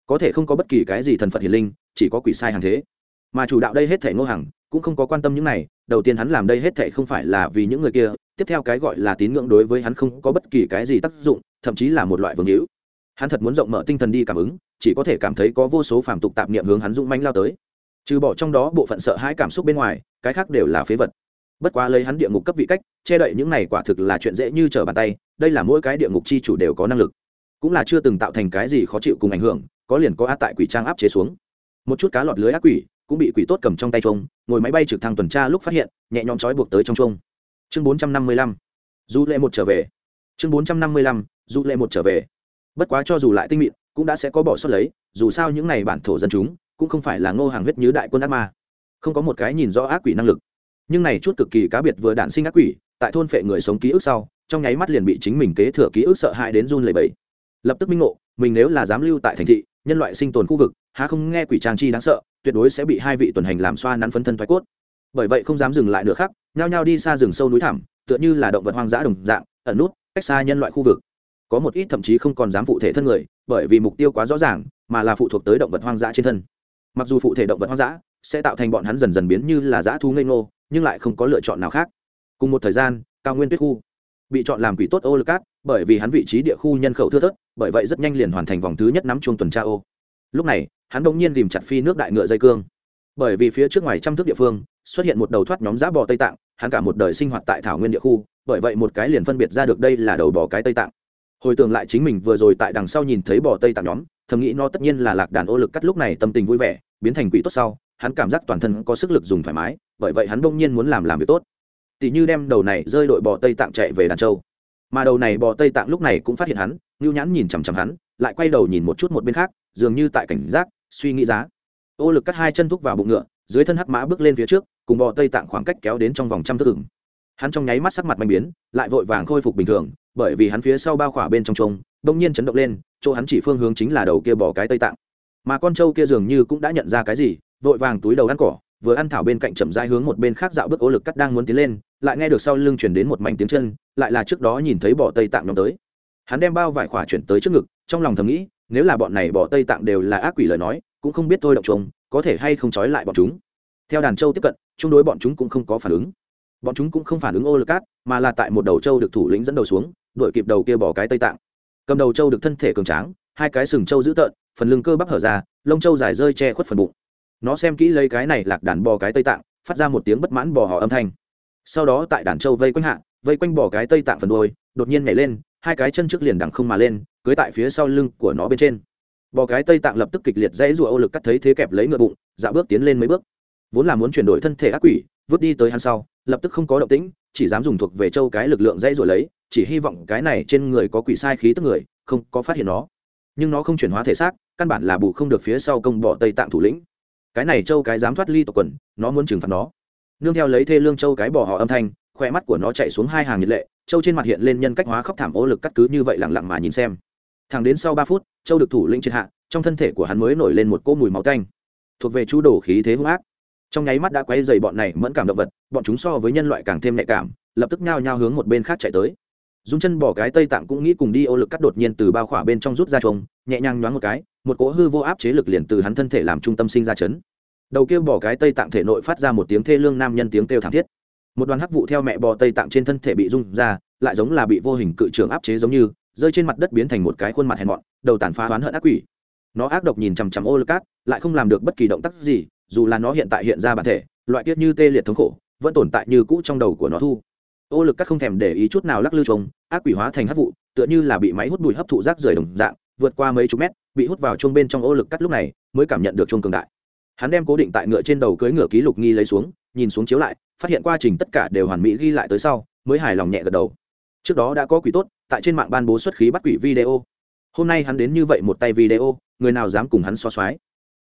có thể không có bất kỳ cái gì thần phật hiền linh, chỉ có quỷ sai hàng thế. Mà chủ đạo đây hết thể ngô hằng, cũng không có quan tâm những này, đầu tiên hắn làm đây hết thể không phải là vì những người kia, tiếp theo cái gọi là tín ngưỡng đối với hắn không có bất kỳ cái gì tác dụng, thậm chí là một loại vương hữu. Hắn thật muốn rộng mở tinh thần đi cảm ứng chỉ có thể cảm thấy có vô số phàm tục tạp niệm hướng hắn dũng manh lao tới. Trừ bỏ trong đó bộ phận sợ hãi cảm xúc bên ngoài, cái khác đều là phế vật. Bất quá lấy hắn địa ngục cấp vị cách, che đậy những này quả thực là chuyện dễ như trở bàn tay, đây là mỗi cái địa ngục chi chủ đều có năng lực. Cũng là chưa từng tạo thành cái gì khó chịu cùng ảnh hưởng, có liền có áp tại quỷ trang áp chế xuống. Một chút cá lọt lưới ác quỷ cũng bị quỷ tốt cầm trong tay trông ngồi máy bay trực thăng tuần tra lúc phát hiện, nhẹ nhõm trói buộc tới trong trông chương bốn trăm năm mươi lăm du lệ một trở về. Chương bốn trăm năm mươi lăm du lệ một trở về. Bất quá cho dù lại tinh mịn cũng đã sẽ có bỏ sót lấy, dù sao những này bản thổ dân chúng cũng không phải là ngô hàng huyết như đại quân ác ma. Không có một cái nhìn rõ ác quỷ năng lực. Nhưng này chút cực kỳ cá biệt vừa đạn sinh ác quỷ, tại thôn phệ người sống ký ức sau, trong nháy mắt liền bị chính mình kế thừa ký ức sợ hãi đến run lẩy bẩy. Lập tức minh ngộ, mình nếu là dám lưu tại thành thị, nhân loại sinh tồn khu vực, há không nghe quỷ trang chi đáng sợ, tuyệt đối sẽ bị hai vị tuần hành làm xoa nắn phấn thân thoái cốt. Bởi vậy không dám dừng lại nữa khác nhao nhao đi xa rừng sâu núi thẳm, tựa như là động vật hoang dã đồng dạng, ẩn nút cách xa nhân loại khu vực có một ít thậm chí không còn dám phụ thể thân người, bởi vì mục tiêu quá rõ ràng, mà là phụ thuộc tới động vật hoang dã trên thân. Mặc dù phụ thể động vật hoang dã sẽ tạo thành bọn hắn dần dần biến như là dã thú ngây ngô, nhưng lại không có lựa chọn nào khác. Cùng một thời gian, cao nguyên tuyết khu bị chọn làm quỷ tốt ô lực cát, bởi vì hắn vị trí địa khu nhân khẩu thưa thớt, bởi vậy rất nhanh liền hoàn thành vòng thứ nhất nắm chuông tuần tra ô. Lúc này, hắn bỗng nhiên tìm chặt phi nước đại ngựa dây cương. Bởi vì phía trước ngoài trăm thước địa phương, xuất hiện một đầu thoát nhóm giã bò tây tạng, hắn cả một đời sinh hoạt tại thảo nguyên địa khu, bởi vậy một cái liền phân biệt ra được đây là đầu bò cái tây tạng hồi tưởng lại chính mình vừa rồi tại đằng sau nhìn thấy bò tây tạng nhóm, thầm nghĩ nó tất nhiên là lạc đàn ô lực cắt lúc này tâm tình vui vẻ, biến thành quỷ tốt sau, hắn cảm giác toàn thân có sức lực dùng thoải mái, bởi vậy hắn bỗng nhiên muốn làm làm việc tốt. Tỷ như đem đầu này rơi đội bò tây tạng chạy về đàn châu. Mà đầu này bò tây tạng lúc này cũng phát hiện hắn ngưu nhãn nhìn chằm chằm hắn, lại quay đầu nhìn một chút một bên khác, dường như tại cảnh giác, suy nghĩ giá. Ô lực cắt hai chân thúc vào bụng ngựa, dưới thân hắc mã bước lên phía trước, cùng bò tây tạng khoảng cách kéo đến trong vòng trăm thước ửng hắn trong nháy mắt sắc mặt manh biến, lại vội vàng khôi phục bình thường, bởi vì hắn phía sau bao khỏa bên trong trông, đông nhiên chấn động lên, chỗ hắn chỉ phương hướng chính là đầu kia bỏ cái tây tạng. Mà con trâu kia dường như cũng đã nhận ra cái gì, vội vàng túi đầu ăn cỏ, vừa ăn thảo bên cạnh chậm rãi hướng một bên khác dạo bước ô lực cắt đang muốn tiến lên, lại nghe được sau lưng chuyển đến một mảnh tiếng chân, lại là trước đó nhìn thấy bỏ tây tạng nhóm tới. Hắn đem bao vải khỏa chuyển tới trước ngực, trong lòng thầm nghĩ, nếu là bọn này bỏ tây tạng đều là ác quỷ lời nói, cũng không biết thôi động trông có thể hay không trói lại bọn chúng. Theo đàn trâu tiếp cận chung đối bọn chúng cũng không có phản ứng bọn chúng cũng không phản ứng ô lực cát mà là tại một đầu trâu được thủ lĩnh dẫn đầu xuống, đuổi kịp đầu kia bỏ cái tây tạng. Cầm đầu trâu được thân thể cường tráng, hai cái sừng trâu dữ tợn, phần lưng cơ bắp hở ra, lông trâu dài rơi che khuất phần bụng. Nó xem kỹ lấy cái này lạc đàn bò cái tây tạng, phát ra một tiếng bất mãn bò họ âm thanh. Sau đó tại đàn trâu vây quanh hạ, vây quanh bò cái tây tạng phần đuôi, đột nhiên nhảy lên, hai cái chân trước liền đằng không mà lên, cưới tại phía sau lưng của nó bên trên. Bò cái tây tạng lập tức kịch liệt dãy rùa ô lực cắt thấy thế kẹp lấy ngựa bụng, dạo bước tiến lên mấy bước. Vốn là muốn chuyển đổi thân thể ác quỷ, vứt đi tới hắn sau lập tức không có động tĩnh, chỉ dám dùng thuộc về châu cái lực lượng dây rồi lấy, chỉ hy vọng cái này trên người có quỷ sai khí tức người, không có phát hiện nó. Nhưng nó không chuyển hóa thể xác, căn bản là bù không được phía sau công bỏ tây tạng thủ lĩnh. Cái này châu cái dám thoát ly tộc quần, nó muốn trừng phạt nó. Nương theo lấy thê lương châu cái bỏ họ âm thanh khoe mắt của nó chạy xuống hai hàng nhiệt lệ, châu trên mặt hiện lên nhân cách hóa khóc thảm ô lực cắt cứ như vậy lặng lặng mà nhìn xem. Thẳng đến sau ba phút, châu được thủ lĩnh triệt hạ, trong thân thể của hắn mới nổi lên một cỗ mùi máu tanh. Thuộc về chú đồ khí thế hung ác trong nháy mắt đã quay dày bọn này mẫn cảm động vật, bọn chúng so với nhân loại càng thêm nhạy cảm, lập tức nhao nhao hướng một bên khác chạy tới. Dung chân bỏ cái tây tạng cũng nghĩ cùng đi ô lực cắt đột nhiên từ bao khỏa bên trong rút ra trông nhẹ nhàng nhoáng một cái, một cỗ hư vô áp chế lực liền từ hắn thân thể làm trung tâm sinh ra chấn. Đầu kia bỏ cái tây tạng thể nội phát ra một tiếng thê lương nam nhân tiếng kêu thảm thiết. Một đoàn hắc vụ theo mẹ bò tây tạng trên thân thể bị rung ra, lại giống là bị vô hình cự trường áp chế giống như, rơi trên mặt đất biến thành một cái khuôn mặt hèn mọn, đầu tàn phá oán hận ác quỷ. Nó ác độc nhìn chằm chằm ô lực cát lại không làm được bất kỳ động tác gì dù là nó hiện tại hiện ra bản thể, loại tiết như tê liệt thống khổ, vẫn tồn tại như cũ trong đầu của nó thu. Ô lực các không thèm để ý chút nào lắc lư trống ác quỷ hóa thành hấp vụ, tựa như là bị máy hút bụi hấp thụ rác rời đồng dạng, vượt qua mấy chục mét, bị hút vào chuông bên trong ô lực cắt lúc này, mới cảm nhận được chuông cường đại. Hắn đem cố định tại ngựa trên đầu cưới ngựa ký lục nghi lấy xuống, nhìn xuống chiếu lại, phát hiện quá trình tất cả đều hoàn mỹ ghi lại tới sau, mới hài lòng nhẹ gật đầu. Trước đó đã có quỷ tốt, tại trên mạng ban bố xuất khí bắt quỷ video. Hôm nay hắn đến như vậy một tay video, người nào dám cùng hắn so soái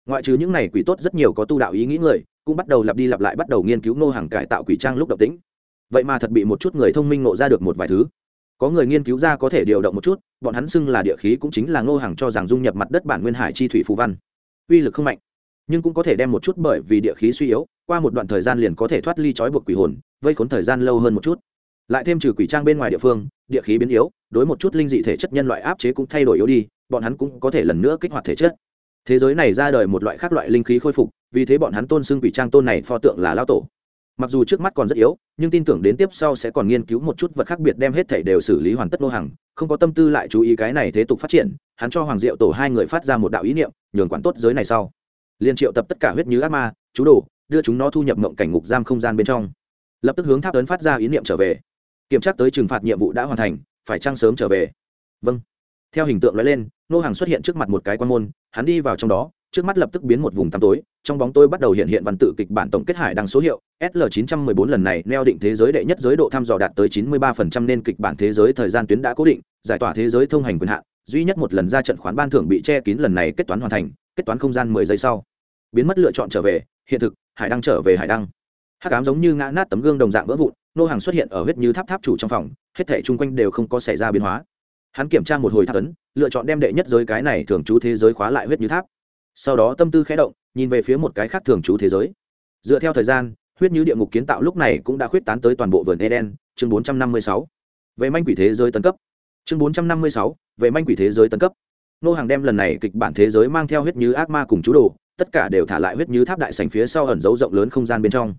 ngoại trừ những này quỷ tốt rất nhiều có tu đạo ý nghĩ người, cũng bắt đầu lặp đi lặp lại bắt đầu nghiên cứu nô hàng cải tạo quỷ trang lúc độc tính vậy mà thật bị một chút người thông minh nộ ra được một vài thứ. Có người nghiên cứu ra có thể điều động một chút, bọn hắn xưng là địa khí cũng chính là ngô hàng cho rằng dung nhập mặt đất bản nguyên hải chi thủy phù văn. Uy lực không mạnh, nhưng cũng có thể đem một chút bởi vì địa khí suy yếu, qua một đoạn thời gian liền có thể thoát ly trói buộc quỷ hồn, vây khốn thời gian lâu hơn một chút. Lại thêm trừ quỷ trang bên ngoài địa phương, địa khí biến yếu, đối một chút linh dị thể chất nhân loại áp chế cũng thay đổi yếu đi, bọn hắn cũng có thể lần nữa kích hoạt thể chất thế giới này ra đời một loại khác loại linh khí khôi phục, vì thế bọn hắn tôn xưng quỷ trang tôn này pho tượng là lao tổ. Mặc dù trước mắt còn rất yếu, nhưng tin tưởng đến tiếp sau sẽ còn nghiên cứu một chút vật khác biệt đem hết thể đều xử lý hoàn tất nô hàng không có tâm tư lại chú ý cái này thế tục phát triển, hắn cho hoàng diệu tổ hai người phát ra một đạo ý niệm, nhường quản tốt giới này sau. Liên triệu tập tất cả huyết như ác ma, chú đồ, đưa chúng nó thu nhập mộng cảnh ngục giam không gian bên trong. Lập tức hướng tháp ấn phát ra ý niệm trở về. Kiểm tra tới trừng phạt nhiệm vụ đã hoàn thành, phải trăng sớm trở về? Vâng. Theo hình tượng nói lên nô hàng xuất hiện trước mặt một cái quan môn, hắn đi vào trong đó, trước mắt lập tức biến một vùng tăm tối, trong bóng tối bắt đầu hiện hiện văn tự kịch bản tổng kết hải đăng số hiệu sl 914 lần này neo định thế giới đệ nhất giới độ thăm dò đạt tới 93% nên kịch bản thế giới thời gian tuyến đã cố định, giải tỏa thế giới thông hành quyền hạn, duy nhất một lần ra trận khoán ban thưởng bị che kín lần này kết toán hoàn thành, kết toán không gian 10 giây sau. Biến mất lựa chọn trở về, hiện thực, hải đăng trở về hải đăng. Hắc ám giống như ngã nát tấm gương đồng dạng vỡ vụn, nô hàng xuất hiện ở huyết như tháp tháp chủ trong phòng, hết thể chung quanh đều không có xảy ra biến hóa hắn kiểm tra một hồi tháp ấn, lựa chọn đem đệ nhất giới cái này thường trú thế giới khóa lại huyết như tháp. Sau đó tâm tư khẽ động, nhìn về phía một cái khác thường trú thế giới. Dựa theo thời gian, huyết như địa ngục kiến tạo lúc này cũng đã khuyết tán tới toàn bộ vườn eden, chương 456. về manh quỷ thế giới tân cấp. Chương 456. về manh quỷ thế giới tân cấp. Nô hàng đem lần này kịch bản thế giới mang theo huyết như ác ma cùng chú đồ, tất cả đều thả lại huyết như tháp đại sành phía sau ẩn dấu rộng lớn không gian bên trong.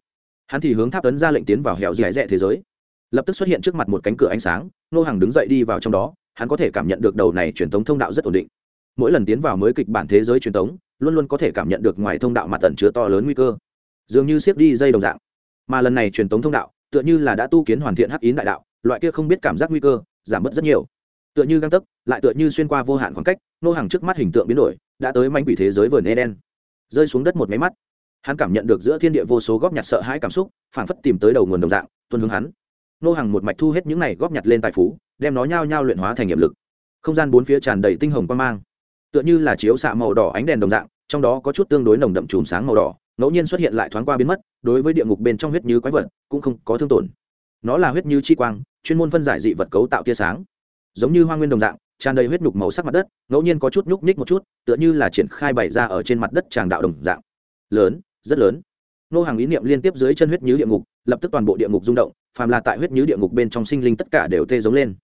Hắn thì hướng tháp ấn ra lệnh tiến vào hẻo dẻ rẽ thế giới. Lập tức xuất hiện trước mặt một cánh cửa ánh sáng, nô hàng đứng dậy đi vào trong đó hắn có thể cảm nhận được đầu này truyền thống thông đạo rất ổn định. Mỗi lần tiến vào mới kịch bản thế giới truyền thống, luôn luôn có thể cảm nhận được ngoài thông đạo mặt tận chứa to lớn nguy cơ. Dường như siết đi dây đồng dạng. Mà lần này truyền thống thông đạo, tựa như là đã tu kiến hoàn thiện hắc yến đại đạo, loại kia không biết cảm giác nguy cơ, giảm bớt rất nhiều. Tựa như găng tấc, lại tựa như xuyên qua vô hạn khoảng cách, nô hàng trước mắt hình tượng biến đổi, đã tới manh quỷ thế giới vườn eden. Rơi xuống đất một máy mắt, hắn cảm nhận được giữa thiên địa vô số góp nhặt sợ hãi cảm xúc, phảng phất tìm tới đầu nguồn đồng dạng, tuân hướng hắn. Nô hàng một mạch thu hết những này góp nhặt lên tài phú đem nó nhao nhao luyện hóa thành nghiệp lực. Không gian bốn phía tràn đầy tinh hồng quan mang. Tựa như là chiếu xạ màu đỏ ánh đèn đồng dạng, trong đó có chút tương đối nồng đậm chùm sáng màu đỏ, ngẫu nhiên xuất hiện lại thoáng qua biến mất, đối với địa ngục bên trong huyết như quái vật, cũng không có thương tổn. Nó là huyết như chi quang, chuyên môn phân giải dị vật cấu tạo tia sáng. Giống như hoa nguyên đồng dạng, tràn đầy huyết nhục màu sắc mặt đất, ngẫu nhiên có chút nhúc nhích một chút, tựa như là triển khai bày ra ở trên mặt đất tràng đạo đồng dạng. Lớn, rất lớn. Nô hàng ý niệm liên tiếp dưới chân huyết nhứ địa ngục, lập tức toàn bộ địa ngục rung động, phàm là tại huyết nhứ địa ngục bên trong sinh linh tất cả đều tê giống lên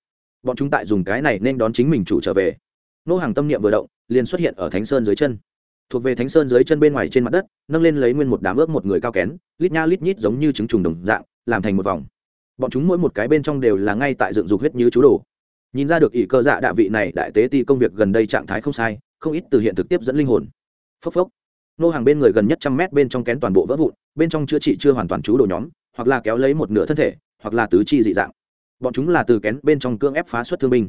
bọn chúng tại dùng cái này nên đón chính mình chủ trở về. Nô hàng tâm niệm vừa động, liền xuất hiện ở thánh sơn dưới chân. Thuộc về thánh sơn dưới chân bên ngoài trên mặt đất, nâng lên lấy nguyên một đám ướp một người cao kén, lít nha lít nhít giống như trứng trùng đồng dạng, làm thành một vòng. Bọn chúng mỗi một cái bên trong đều là ngay tại dựng dục huyết như chú đồ. Nhìn ra được ỷ cơ dạ đạ vị này đại tế ti công việc gần đây trạng thái không sai, không ít từ hiện thực tiếp dẫn linh hồn. Phốc phốc. Nô hàng bên người gần nhất trăm mét bên trong kén toàn bộ vỡ vụn, bên trong chữa trị chưa hoàn toàn chú đồ nhóm, hoặc là kéo lấy một nửa thân thể, hoặc là tứ chi dị dạng bọn chúng là từ kén bên trong cương ép phá xuất thương binh.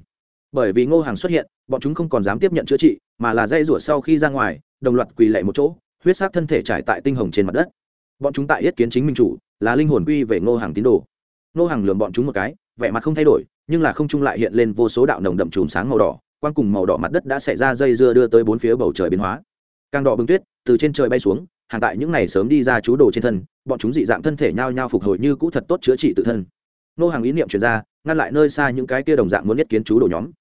Bởi vì ngô hàng xuất hiện, bọn chúng không còn dám tiếp nhận chữa trị, mà là dây rủa sau khi ra ngoài, đồng loạt quỳ lệ một chỗ, huyết sát thân thể trải tại tinh hồng trên mặt đất. Bọn chúng tại yết kiến chính minh chủ, là linh hồn quy về ngô hàng tín đồ. Ngô hàng lường bọn chúng một cái, vẻ mặt không thay đổi, nhưng là không trung lại hiện lên vô số đạo nồng đậm chùm sáng màu đỏ, quang cùng màu đỏ mặt đất đã xảy ra dây dưa đưa tới bốn phía bầu trời biến hóa. Càng đỏ bừng tuyết, từ trên trời bay xuống, hàng tại những ngày sớm đi ra chú đồ trên thân, bọn chúng dị dạng thân thể nhao nhao phục hồi như cũ thật tốt chữa trị tự thân nô hàng ý niệm chuyển ra, ngăn lại nơi xa những cái kia đồng dạng muốn nhất kiến chú đồ nhóm.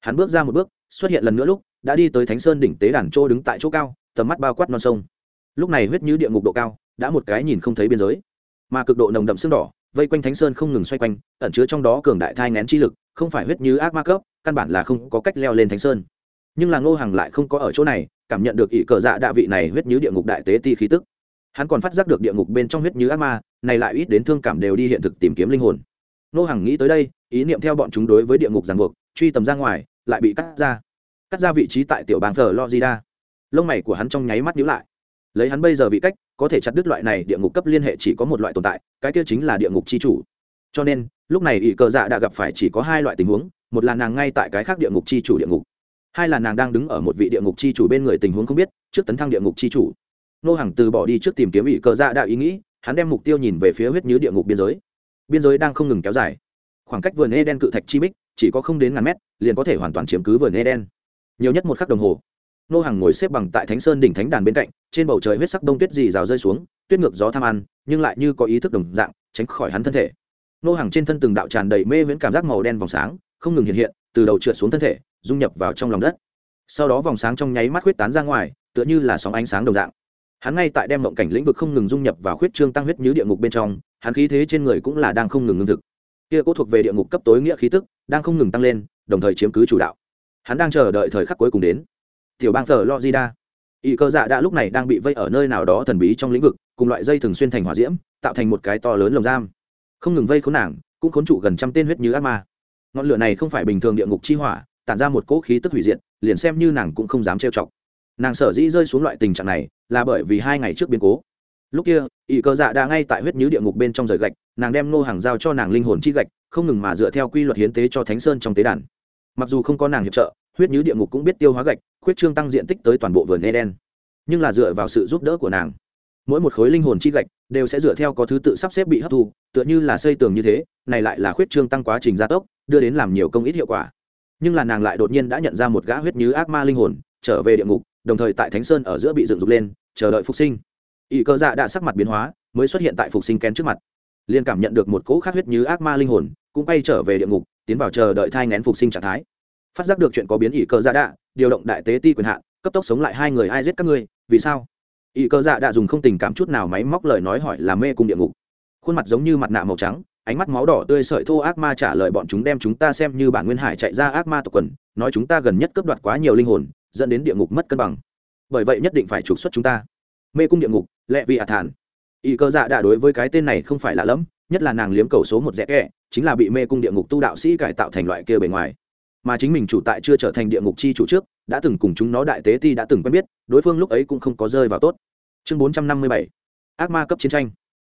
Hắn bước ra một bước, xuất hiện lần nữa lúc, đã đi tới thánh sơn đỉnh tế đàn châu đứng tại chỗ cao, tầm mắt bao quát non sông. Lúc này huyết như địa ngục độ cao, đã một cái nhìn không thấy biên giới. Mà cực độ nồng đậm xương đỏ, vây quanh thánh sơn không ngừng xoay quanh, ẩn chứa trong đó cường đại thai ngén chi lực, không phải huyết như ác ma cấp, căn bản là không có cách leo lên thánh sơn. Nhưng là ngô hàng lại không có ở chỗ này, cảm nhận được ỷ cờ dạ đạ vị này huyết như địa ngục đại tế ti khí tức. Hắn còn phát giác được địa ngục bên trong huyết như ác ma, này lại ít đến thương cảm đều đi hiện thực tìm kiếm linh hồn. Nô hằng nghĩ tới đây, ý niệm theo bọn chúng đối với địa ngục ràng buộc, truy tầm ra ngoài, lại bị cắt ra. Cắt ra vị trí tại tiểu bang thờ logida lông mày của hắn trong nháy mắt nhíu lại. Lấy hắn bây giờ vị cách, có thể chặt đứt loại này địa ngục cấp liên hệ chỉ có một loại tồn tại, cái kia chính là địa ngục c h i chủ. Cho nên, lúc này ỵ cờ dạ đã gặp phải chỉ có hai loại tình huống, một là nàng ngay tại cái khác địa ngục c h i chủ địa ngục, hai là nàng đang đứng ở một vị địa ngục c h i chủ bên người tình huống không biết, trước tấn thăng địa ngục c h i chủ. Nô hàng từ bỏ đi trước tìm kiếm ỵ cờ dạ đã ý nghĩ, hắn đem mục tiêu nhìn về phía huyết như địa ngục biên giới biên giới đang không ngừng kéo dài. Khoảng cách vườn e đen cự thạch chi bích chỉ có không đến ngàn mét, liền có thể hoàn toàn chiếm cứ vườn e đen nhiều nhất một khắc đồng hồ, nô hàng ngồi xếp bằng tại thánh sơn đỉnh thánh đàn bên cạnh, trên bầu trời huyết sắc đông tuyết dì rào rơi xuống, tuyết ngược gió tham ăn, nhưng lại như có ý thức đồng dạng, tránh khỏi hắn thân thể. Nô hàng trên thân từng đạo tràn đầy mê viễn cảm giác màu đen vòng sáng, không ngừng hiện hiện, từ đầu trượt xuống thân thể, dung nhập vào trong lòng đất. Sau đó vòng sáng trong nháy mắt huyết tán ra ngoài, tựa như là sóng ánh sáng đồng dạng hắn ngay tại đem mộng cảnh lĩnh vực không ngừng dung nhập vào khuyết trương tăng huyết như địa ngục bên trong, hắn khí thế trên người cũng là đang không ngừng ngưng thực. Kia cố thuộc về địa ngục cấp tối nghĩa khí tức, đang không ngừng tăng lên, đồng thời chiếm cứ chủ đạo. Hắn đang chờ đợi thời khắc cuối cùng đến. Tiểu bang thờ logida y cơ dạ đã lúc này đang bị vây ở nơi nào đó thần bí trong lĩnh vực, cùng loại dây thường xuyên thành hỏa diễm, tạo thành một cái to lớn lồng giam. Không ngừng vây khốn nàng, cũng khốn trụ gần trăm tên huyết như ác ma. Ngọn lửa này không phải bình thường địa ngục chi hỏa, tản ra một cỗ khí tức hủy diệt, liền xem như nàng cũng không dám trêu chọc. Nàng sở dĩ rơi xuống loại tình trạng này là bởi vì hai ngày trước biến cố. Lúc kia, ỷ cơ dạ đã ngay tại huyết như địa ngục bên trong rời gạch, nàng đem nô hàng giao cho nàng linh hồn chi gạch, không ngừng mà dựa theo quy luật hiến tế cho thánh sơn trong tế đàn. Mặc dù không có nàng hiệp trợ, huyết như địa ngục cũng biết tiêu hóa gạch, khuyết trương tăng diện tích tới toàn bộ vườn eden. Nhưng là dựa vào sự giúp đỡ của nàng, mỗi một khối linh hồn chi gạch đều sẽ dựa theo có thứ tự sắp xếp bị hấp thu, tựa như là xây tường như thế, này lại là khuyết trương tăng quá trình gia tốc, đưa đến làm nhiều công ít hiệu quả. Nhưng là nàng lại đột nhiên đã nhận ra một gã huyết như ác ma linh hồn, trở về địa ngục đồng thời tại thánh sơn ở giữa bị dựng dục lên, chờ đợi phục sinh. Ỵ cơ dạ đã sắc mặt biến hóa, mới xuất hiện tại phục sinh kén trước mặt. Liên cảm nhận được một cỗ khát huyết như ác ma linh hồn, cũng bay trở về địa ngục, tiến vào chờ đợi thai ngén phục sinh trạng thái. Phát giác được chuyện có biến ỷ cơ dạ đạ điều động đại tế ti quyền hạn, cấp tốc sống lại hai người ai giết các ngươi, vì sao? Ỷ cơ dạ đạ dùng không tình cảm chút nào máy móc lời nói hỏi là mê cung địa ngục. Khuôn mặt giống như mặt nạ màu trắng, ánh mắt máu đỏ tươi sợi thô ác ma trả lời bọn chúng đem chúng ta xem như bản nguyên hải chạy ra ác ma tộc quần, nói chúng ta gần nhất cướp đoạt quá nhiều linh hồn dẫn đến địa ngục mất cân bằng. Bởi vậy nhất định phải trục xuất chúng ta. Mê cung địa ngục, lệ vị hạ thản. Y cơ dạ đã đối với cái tên này không phải lạ lẫm, nhất là nàng liếm cầu số một rẽ kẹ, chính là bị mê cung địa ngục tu đạo sĩ cải tạo thành loại kia bề ngoài. Mà chính mình chủ tại chưa trở thành địa ngục chi chủ trước, đã từng cùng chúng nó đại tế ti đã từng quen biết, đối phương lúc ấy cũng không có rơi vào tốt. Chương bốn trăm năm mươi bảy, ác ma cấp chiến tranh.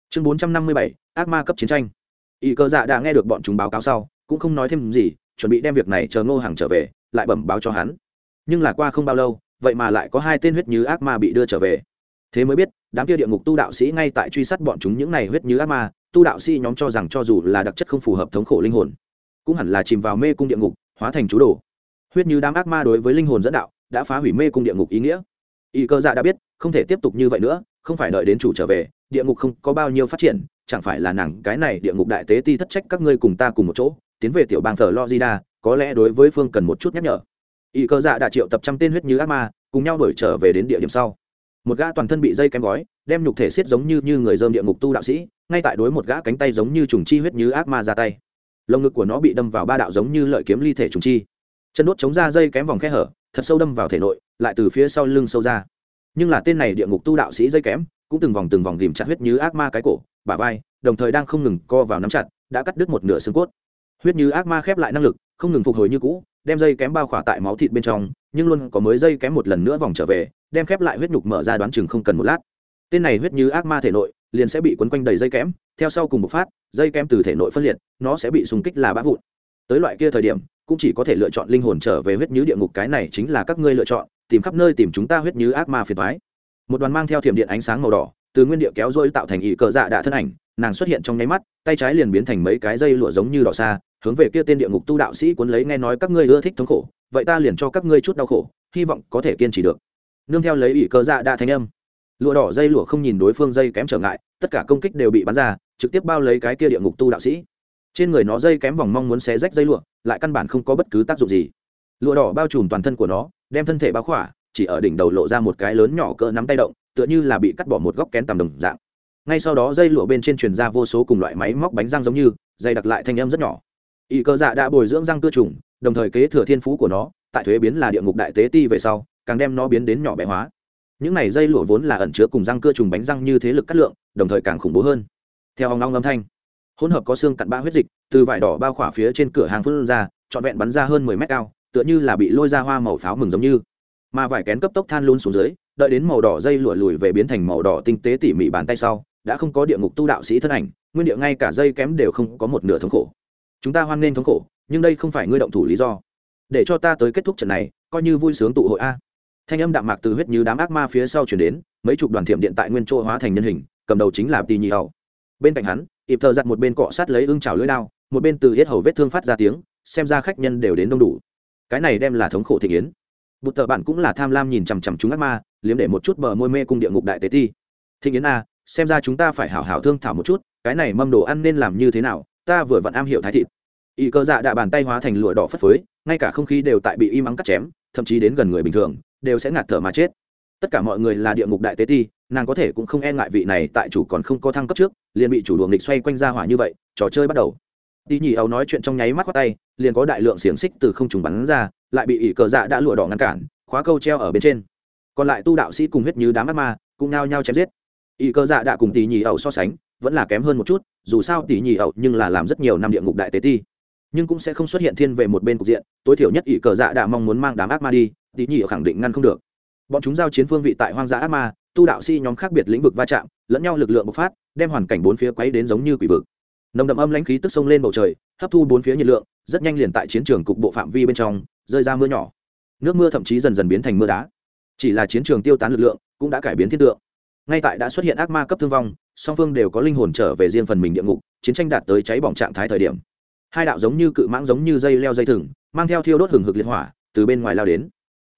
Chương bốn trăm năm mươi bảy, ác ma cấp chiến tranh. Y cơ dạ đã nghe được bọn chúng báo cáo sau, cũng không nói thêm gì, chuẩn bị đem việc này chờ ngô hàng trở về, lại bẩm báo cho hắn nhưng là qua không bao lâu, vậy mà lại có hai tên huyết như ác ma bị đưa trở về. Thế mới biết, đám kia địa ngục tu đạo sĩ ngay tại truy sát bọn chúng những này huyết như ác ma, tu đạo sĩ nhóm cho rằng cho dù là đặc chất không phù hợp thống khổ linh hồn, cũng hẳn là chìm vào mê cung địa ngục, hóa thành chú đồ. Huyết như đám ác ma đối với linh hồn dẫn đạo, đã phá hủy mê cung địa ngục ý nghĩa. Y cơ dạ đã biết, không thể tiếp tục như vậy nữa, không phải đợi đến chủ trở về, địa ngục không có bao nhiêu phát triển, chẳng phải là nàng cái này địa ngục đại tế ti thất trách các ngươi cùng ta cùng một chỗ, tiến về tiểu bang thờ logida có lẽ đối với phương cần một chút nhắc nhở y cơ dạ đã triệu tập trăm tên huyết như ác ma, cùng nhau đuổi trở về đến địa điểm sau. Một gã toàn thân bị dây kém gói, đem nhục thể xiết giống như như người dơm địa ngục tu đạo sĩ, ngay tại đối một gã cánh tay giống như trùng chi huyết như ác ma ra tay. Lồng ngực của nó bị đâm vào ba đạo giống như lợi kiếm ly thể trùng chi. Chân đốt chống ra dây kém vòng khe hở, thật sâu đâm vào thể nội, lại từ phía sau lưng sâu ra. Nhưng là tên này địa ngục tu đạo sĩ dây kém, cũng từng vòng từng vòng ghìm chặt huyết như ác ma cái cổ, bả vai, đồng thời đang không ngừng co vào nắm chặt, đã cắt đứt một nửa xương cốt. Huyết như ác ma khép lại năng lực, không ngừng phục hồi như cũ đem dây kém bao khỏa tại máu thịt bên trong, nhưng luôn có mới dây kém một lần nữa vòng trở về, đem khép lại huyết nhục mở ra đoán chừng không cần một lát. Tên này huyết như ác ma thể nội, liền sẽ bị quấn quanh đầy dây kém, theo sau cùng một phát, dây kém từ thể nội phân liệt, nó sẽ bị xung kích là bã vụn. Tới loại kia thời điểm, cũng chỉ có thể lựa chọn linh hồn trở về huyết như địa ngục, cái này chính là các ngươi lựa chọn, tìm khắp nơi tìm chúng ta huyết như ác ma phiền thoái một đoàn mang theo thiểm điện ánh sáng màu đỏ, từ nguyên địa kéo dôi tạo thành ỵ cờ dạ đạ thân ảnh nàng xuất hiện trong nháy mắt, tay trái liền biến thành mấy cái dây lụa giống như đỏ xa, hướng về kia tên địa ngục tu đạo sĩ cuốn lấy nghe nói các ngươi ưa thích thống khổ, vậy ta liền cho các ngươi chút đau khổ, hy vọng có thể kiên trì được. Nương theo lấy ủy cơ dạ đa thanh âm, lụa đỏ dây lụa không nhìn đối phương dây kém trở ngại, tất cả công kích đều bị bắn ra, trực tiếp bao lấy cái kia địa ngục tu đạo sĩ. Trên người nó dây kém vòng mong muốn xé rách dây lụa, lại căn bản không có bất cứ tác dụng gì. Lụa đỏ bao trùm toàn thân của nó, đem thân thể bao khỏa, chỉ ở đỉnh đầu lộ ra một cái lớn nhỏ cỡ nắm tay động, tựa như là bị cắt bỏ một góc kén tầm đồng dạng ngay sau đó dây lụa bên trên truyền ra vô số cùng loại máy móc bánh răng giống như dây đặc lại thanh âm rất nhỏ. Y cơ dạ đã bồi dưỡng răng cưa trùng, đồng thời kế thừa thiên phú của nó, tại thuế biến là địa ngục đại tế ti về sau, càng đem nó biến đến nhỏ bé hóa. Những này dây lụa vốn là ẩn chứa cùng răng cưa trùng bánh răng như thế lực cắt lượng, đồng thời càng khủng bố hơn. Theo hòng long âm thanh, hỗn hợp có xương cặn bã huyết dịch, từ vải đỏ bao khỏa phía trên cửa hàng phân ra, trọn vẹn bắn ra hơn mười mét cao, tựa như là bị lôi ra hoa màu pháo mừng giống như. Mà vải kén cấp tốc than luôn xuống dưới, đợi đến màu đỏ dây lụa lùi về biến thành màu đỏ tinh tế tỉ mỉ bàn tay sau đã không có địa ngục tu đạo sĩ thân ảnh, nguyên địa ngay cả dây kém đều không có một nửa thống khổ. Chúng ta hoan nghênh thống khổ, nhưng đây không phải ngươi động thủ lý do. Để cho ta tới kết thúc trận này, coi như vui sướng tụ hội a. Thanh âm đạm mạc từ huyết như đám ác ma phía sau chuyển đến, mấy chục đoàn thiểm điện tại nguyên chỗ hóa thành nhân hình, cầm đầu chính là tì nhị hầu bên cạnh hắn ịp thờ giặt một bên cọ sát lấy ưng trào lưỡi lao một bên từ hết hầu vết thương phát ra tiếng, xem ra khách nhân đều đến đông đủ. Cái này đem là thống khổ thị kiến. Bụt tờ bạn cũng là tham lam nhìn chằm chằm chúng ác ma, liếm để một chút bờ môi mê cung địa ngục đại tế ti. Thị kiến a xem ra chúng ta phải hảo hảo thương thảo một chút, cái này mâm đồ ăn nên làm như thế nào, ta vừa vặn am hiểu thái thịt. Y cơ dạ đạ bàn tay hóa thành lụa đỏ phất phới, ngay cả không khí đều tại bị im ắng cắt chém, thậm chí đến gần người bình thường, đều sẽ ngạt thở mà chết. Tất cả mọi người là địa ngục đại tế ti, nàng có thể cũng không e ngại vị này tại chủ còn không có thăng cấp trước, liền bị chủ đuồng địch xoay quanh ra hỏa như vậy, trò chơi bắt đầu. Đi nhì ấu nói chuyện trong nháy mắt khoác tay, liền có đại lượng xiềng xích từ không trùng bắn ra, lại bị ỷ cờ dạ đã lụa đỏ ngăn cản, khóa câu treo ở bên trên. Còn lại tu đạo sĩ cùng huyết như đám ác ma, cũng nao nhau chém giết. Y cờ dạ đã cùng tỷ nhì ẩu so sánh, vẫn là kém hơn một chút, dù sao tỷ nhì ẩu nhưng là làm rất nhiều năm địa ngục đại tế ti. Nhưng cũng sẽ không xuất hiện thiên về một bên cục diện, tối thiểu nhất ỷ cờ dạ đã mong muốn mang đám ác ma đi tỷ nhì ẩu khẳng định ngăn không được. Bọn chúng giao chiến phương vị tại hoang dã ác ma, tu đạo sĩ nhóm khác biệt lĩnh vực va chạm, lẫn nhau lực lượng bộc phát, đem hoàn cảnh bốn phía quấy đến giống như quỷ vực. Nồng đậm âm lãnh khí tức sông lên bầu trời, hấp thu bốn phía nhiệt lượng, rất nhanh liền tại chiến trường cục bộ phạm vi bên trong, rơi ra mưa nhỏ. Nước mưa thậm chí dần dần biến thành mưa đá. Chỉ là chiến trường tiêu tán lực lượng, cũng đã cải biến thiên tượng ngay tại đã xuất hiện ác ma cấp thương vong, song phương đều có linh hồn trở về riêng phần mình địa ngục, chiến tranh đạt tới cháy bỏng trạng thái thời điểm. Hai đạo giống như cự mãng giống như dây leo dây thừng, mang theo thiêu đốt hừng hực liệt hỏa, từ bên ngoài lao đến.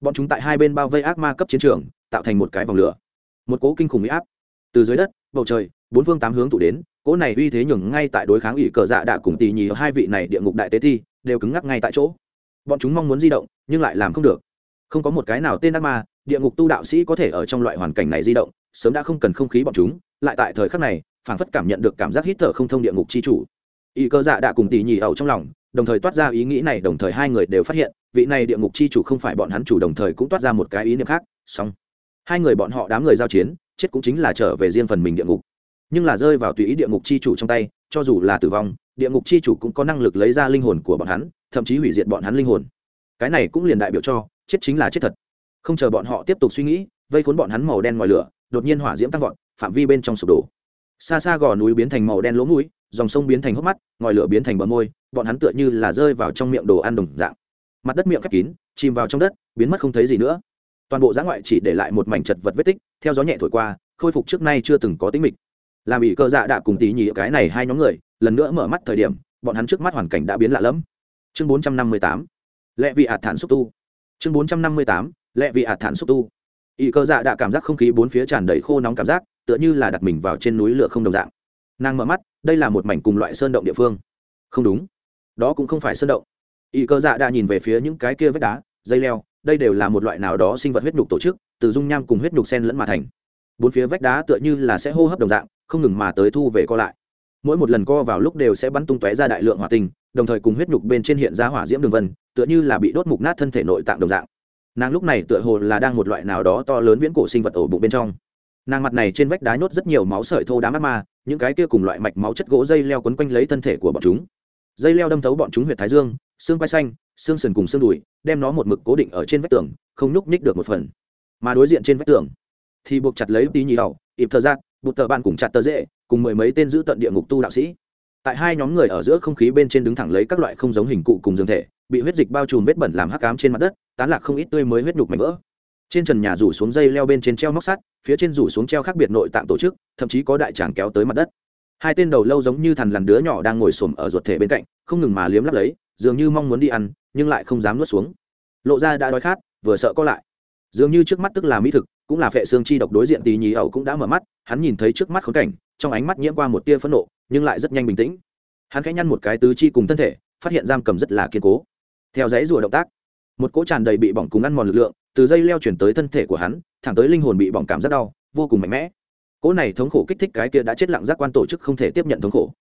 Bọn chúng tại hai bên bao vây ác ma cấp chiến trường, tạo thành một cái vòng lửa. Một cố kinh khủng huy áp. Từ dưới đất, bầu trời, bốn phương tám hướng tụ đến, cỗ này uy thế nhường ngay tại đối kháng ủy cờ dạ đạ cùng tỉ nhì hai vị này địa ngục đại tế thi, đều cứng ngắc ngay tại chỗ. Bọn chúng mong muốn di động, nhưng lại làm không được. Không có một cái nào tên ác ma, địa ngục tu đạo sĩ có thể ở trong loại hoàn cảnh này di động sớm đã không cần không khí bọn chúng, lại tại thời khắc này, phảng phất cảm nhận được cảm giác hít thở không thông địa ngục chi chủ. Y cơ dạ đã cùng tỉ nhì ẩu trong lòng, đồng thời toát ra ý nghĩ này, đồng thời hai người đều phát hiện, vị này địa ngục chi chủ không phải bọn hắn chủ đồng thời cũng toát ra một cái ý niệm khác song hai người bọn họ đám người giao chiến, chết cũng chính là trở về riêng phần mình địa ngục. Nhưng là rơi vào tùy ý địa ngục chi chủ trong tay, cho dù là tử vong, địa ngục chi chủ cũng có năng lực lấy ra linh hồn của bọn hắn, thậm chí hủy diệt bọn hắn linh hồn. Cái này cũng liền đại biểu cho, chết chính là chết thật. Không chờ bọn họ tiếp tục suy nghĩ, vây cuốn bọn hắn màu đen ngoài lửa đột nhiên hỏa diễm tăng vọt, phạm vi bên trong sụp đổ. Xa xa gò núi biến thành màu đen lỗ mũi, dòng sông biến thành hốc mắt, ngòi lửa biến thành bờ môi, bọn hắn tựa như là rơi vào trong miệng đồ ăn đồng dạng. Mặt đất miệng khép kín, chìm vào trong đất, biến mất không thấy gì nữa. Toàn bộ giã ngoại chỉ để lại một mảnh chật vật vết tích, theo gió nhẹ thổi qua, khôi phục trước nay chưa từng có tính mịch. Làm bị cơ dạ đã cùng tí nhị cái này hai nhóm người, lần nữa mở mắt thời điểm, bọn hắn trước mắt hoàn cảnh đã biến lạ lẫm. Chương bốn trăm năm mươi tám, lệ vị ạt thản xúc tu. Chương bốn trăm năm mươi tám, lệ vị ạt thản xúc tu y cơ dạ đã cảm giác không khí bốn phía tràn đầy khô nóng cảm giác, tựa như là đặt mình vào trên núi lửa không đồng dạng. Nàng mở mắt, đây là một mảnh cùng loại sơn động địa phương. Không đúng. Đó cũng không phải sơn động. Y cơ dạ đã nhìn về phía những cái kia vách đá, dây leo, đây đều là một loại nào đó sinh vật huyết nhục tổ chức, từ dung nham cùng huyết nhục sen lẫn mà thành. Bốn phía vách đá tựa như là sẽ hô hấp đồng dạng, không ngừng mà tới thu về co lại. Mỗi một lần co vào lúc đều sẽ bắn tung tóe ra đại lượng hỏa tinh, đồng thời cùng huyết nhục bên trên hiện ra hỏa diễm đường vân, tựa như là bị đốt mục nát thân thể nội tạng đồng dạng nàng lúc này tựa hồ là đang một loại nào đó to lớn viễn cổ sinh vật ổ bụng bên trong. Nàng mặt này trên vách đá nhốt rất nhiều máu sợi thô đám ác ma những cái kia cùng loại mạch máu chất gỗ dây leo quấn quanh lấy thân thể của bọn chúng. Dây leo đâm thấu bọn chúng huyệt thái dương, xương quai xanh, xương sườn cùng xương đùi, đem nó một mực cố định ở trên vách tường, không nhúc nhích được một phần. Mà đối diện trên vách tường, thì buộc chặt lấy tí nhì đầu ịp thờ giác bụt tờ ban cùng chặt tờ dễ cùng mười mấy tên giữ tận địa ngục tu đạo sĩ. Tại hai nhóm người ở giữa không khí bên trên đứng thẳng lấy các loại không giống hình cụ cùng dương thể bị huyết dịch bao trùm vết bẩn làm hắc cám trên mặt đất, tán lạc không ít tươi mới huyết nhục mảnh vỡ. Trên trần nhà rủ xuống dây leo bên trên treo móc sắt, phía trên rủ xuống treo khác biệt nội tạng tổ chức, thậm chí có đại tràng kéo tới mặt đất. Hai tên đầu lâu giống như thằn lằn đứa nhỏ đang ngồi xổm ở ruột thể bên cạnh, không ngừng mà liếm lắp lấy, dường như mong muốn đi ăn, nhưng lại không dám nuốt xuống. Lộ ra đã đói khát, vừa sợ có lại. Dường như trước mắt tức là mỹ thực, cũng là phệ xương chi độc đối diện tì nhì ẩu cũng đã mở mắt, hắn nhìn thấy trước mắt khốn cảnh, trong ánh mắt nhiễm qua một tia phẫn nộ, nhưng lại rất nhanh bình tĩnh. Hắn khẽ nhăn một cái tứ chi cùng thân thể, phát hiện giam cầm rất là kiên cố theo dãy rùa động tác. Một cỗ tràn đầy bị bỏng cùng ăn mòn lực lượng, từ dây leo chuyển tới thân thể của hắn, thẳng tới linh hồn bị bỏng cảm rất đau, vô cùng mạnh mẽ. Cỗ này thống khổ kích thích cái kia đã chết lặng giác quan tổ chức không thể tiếp nhận thống khổ.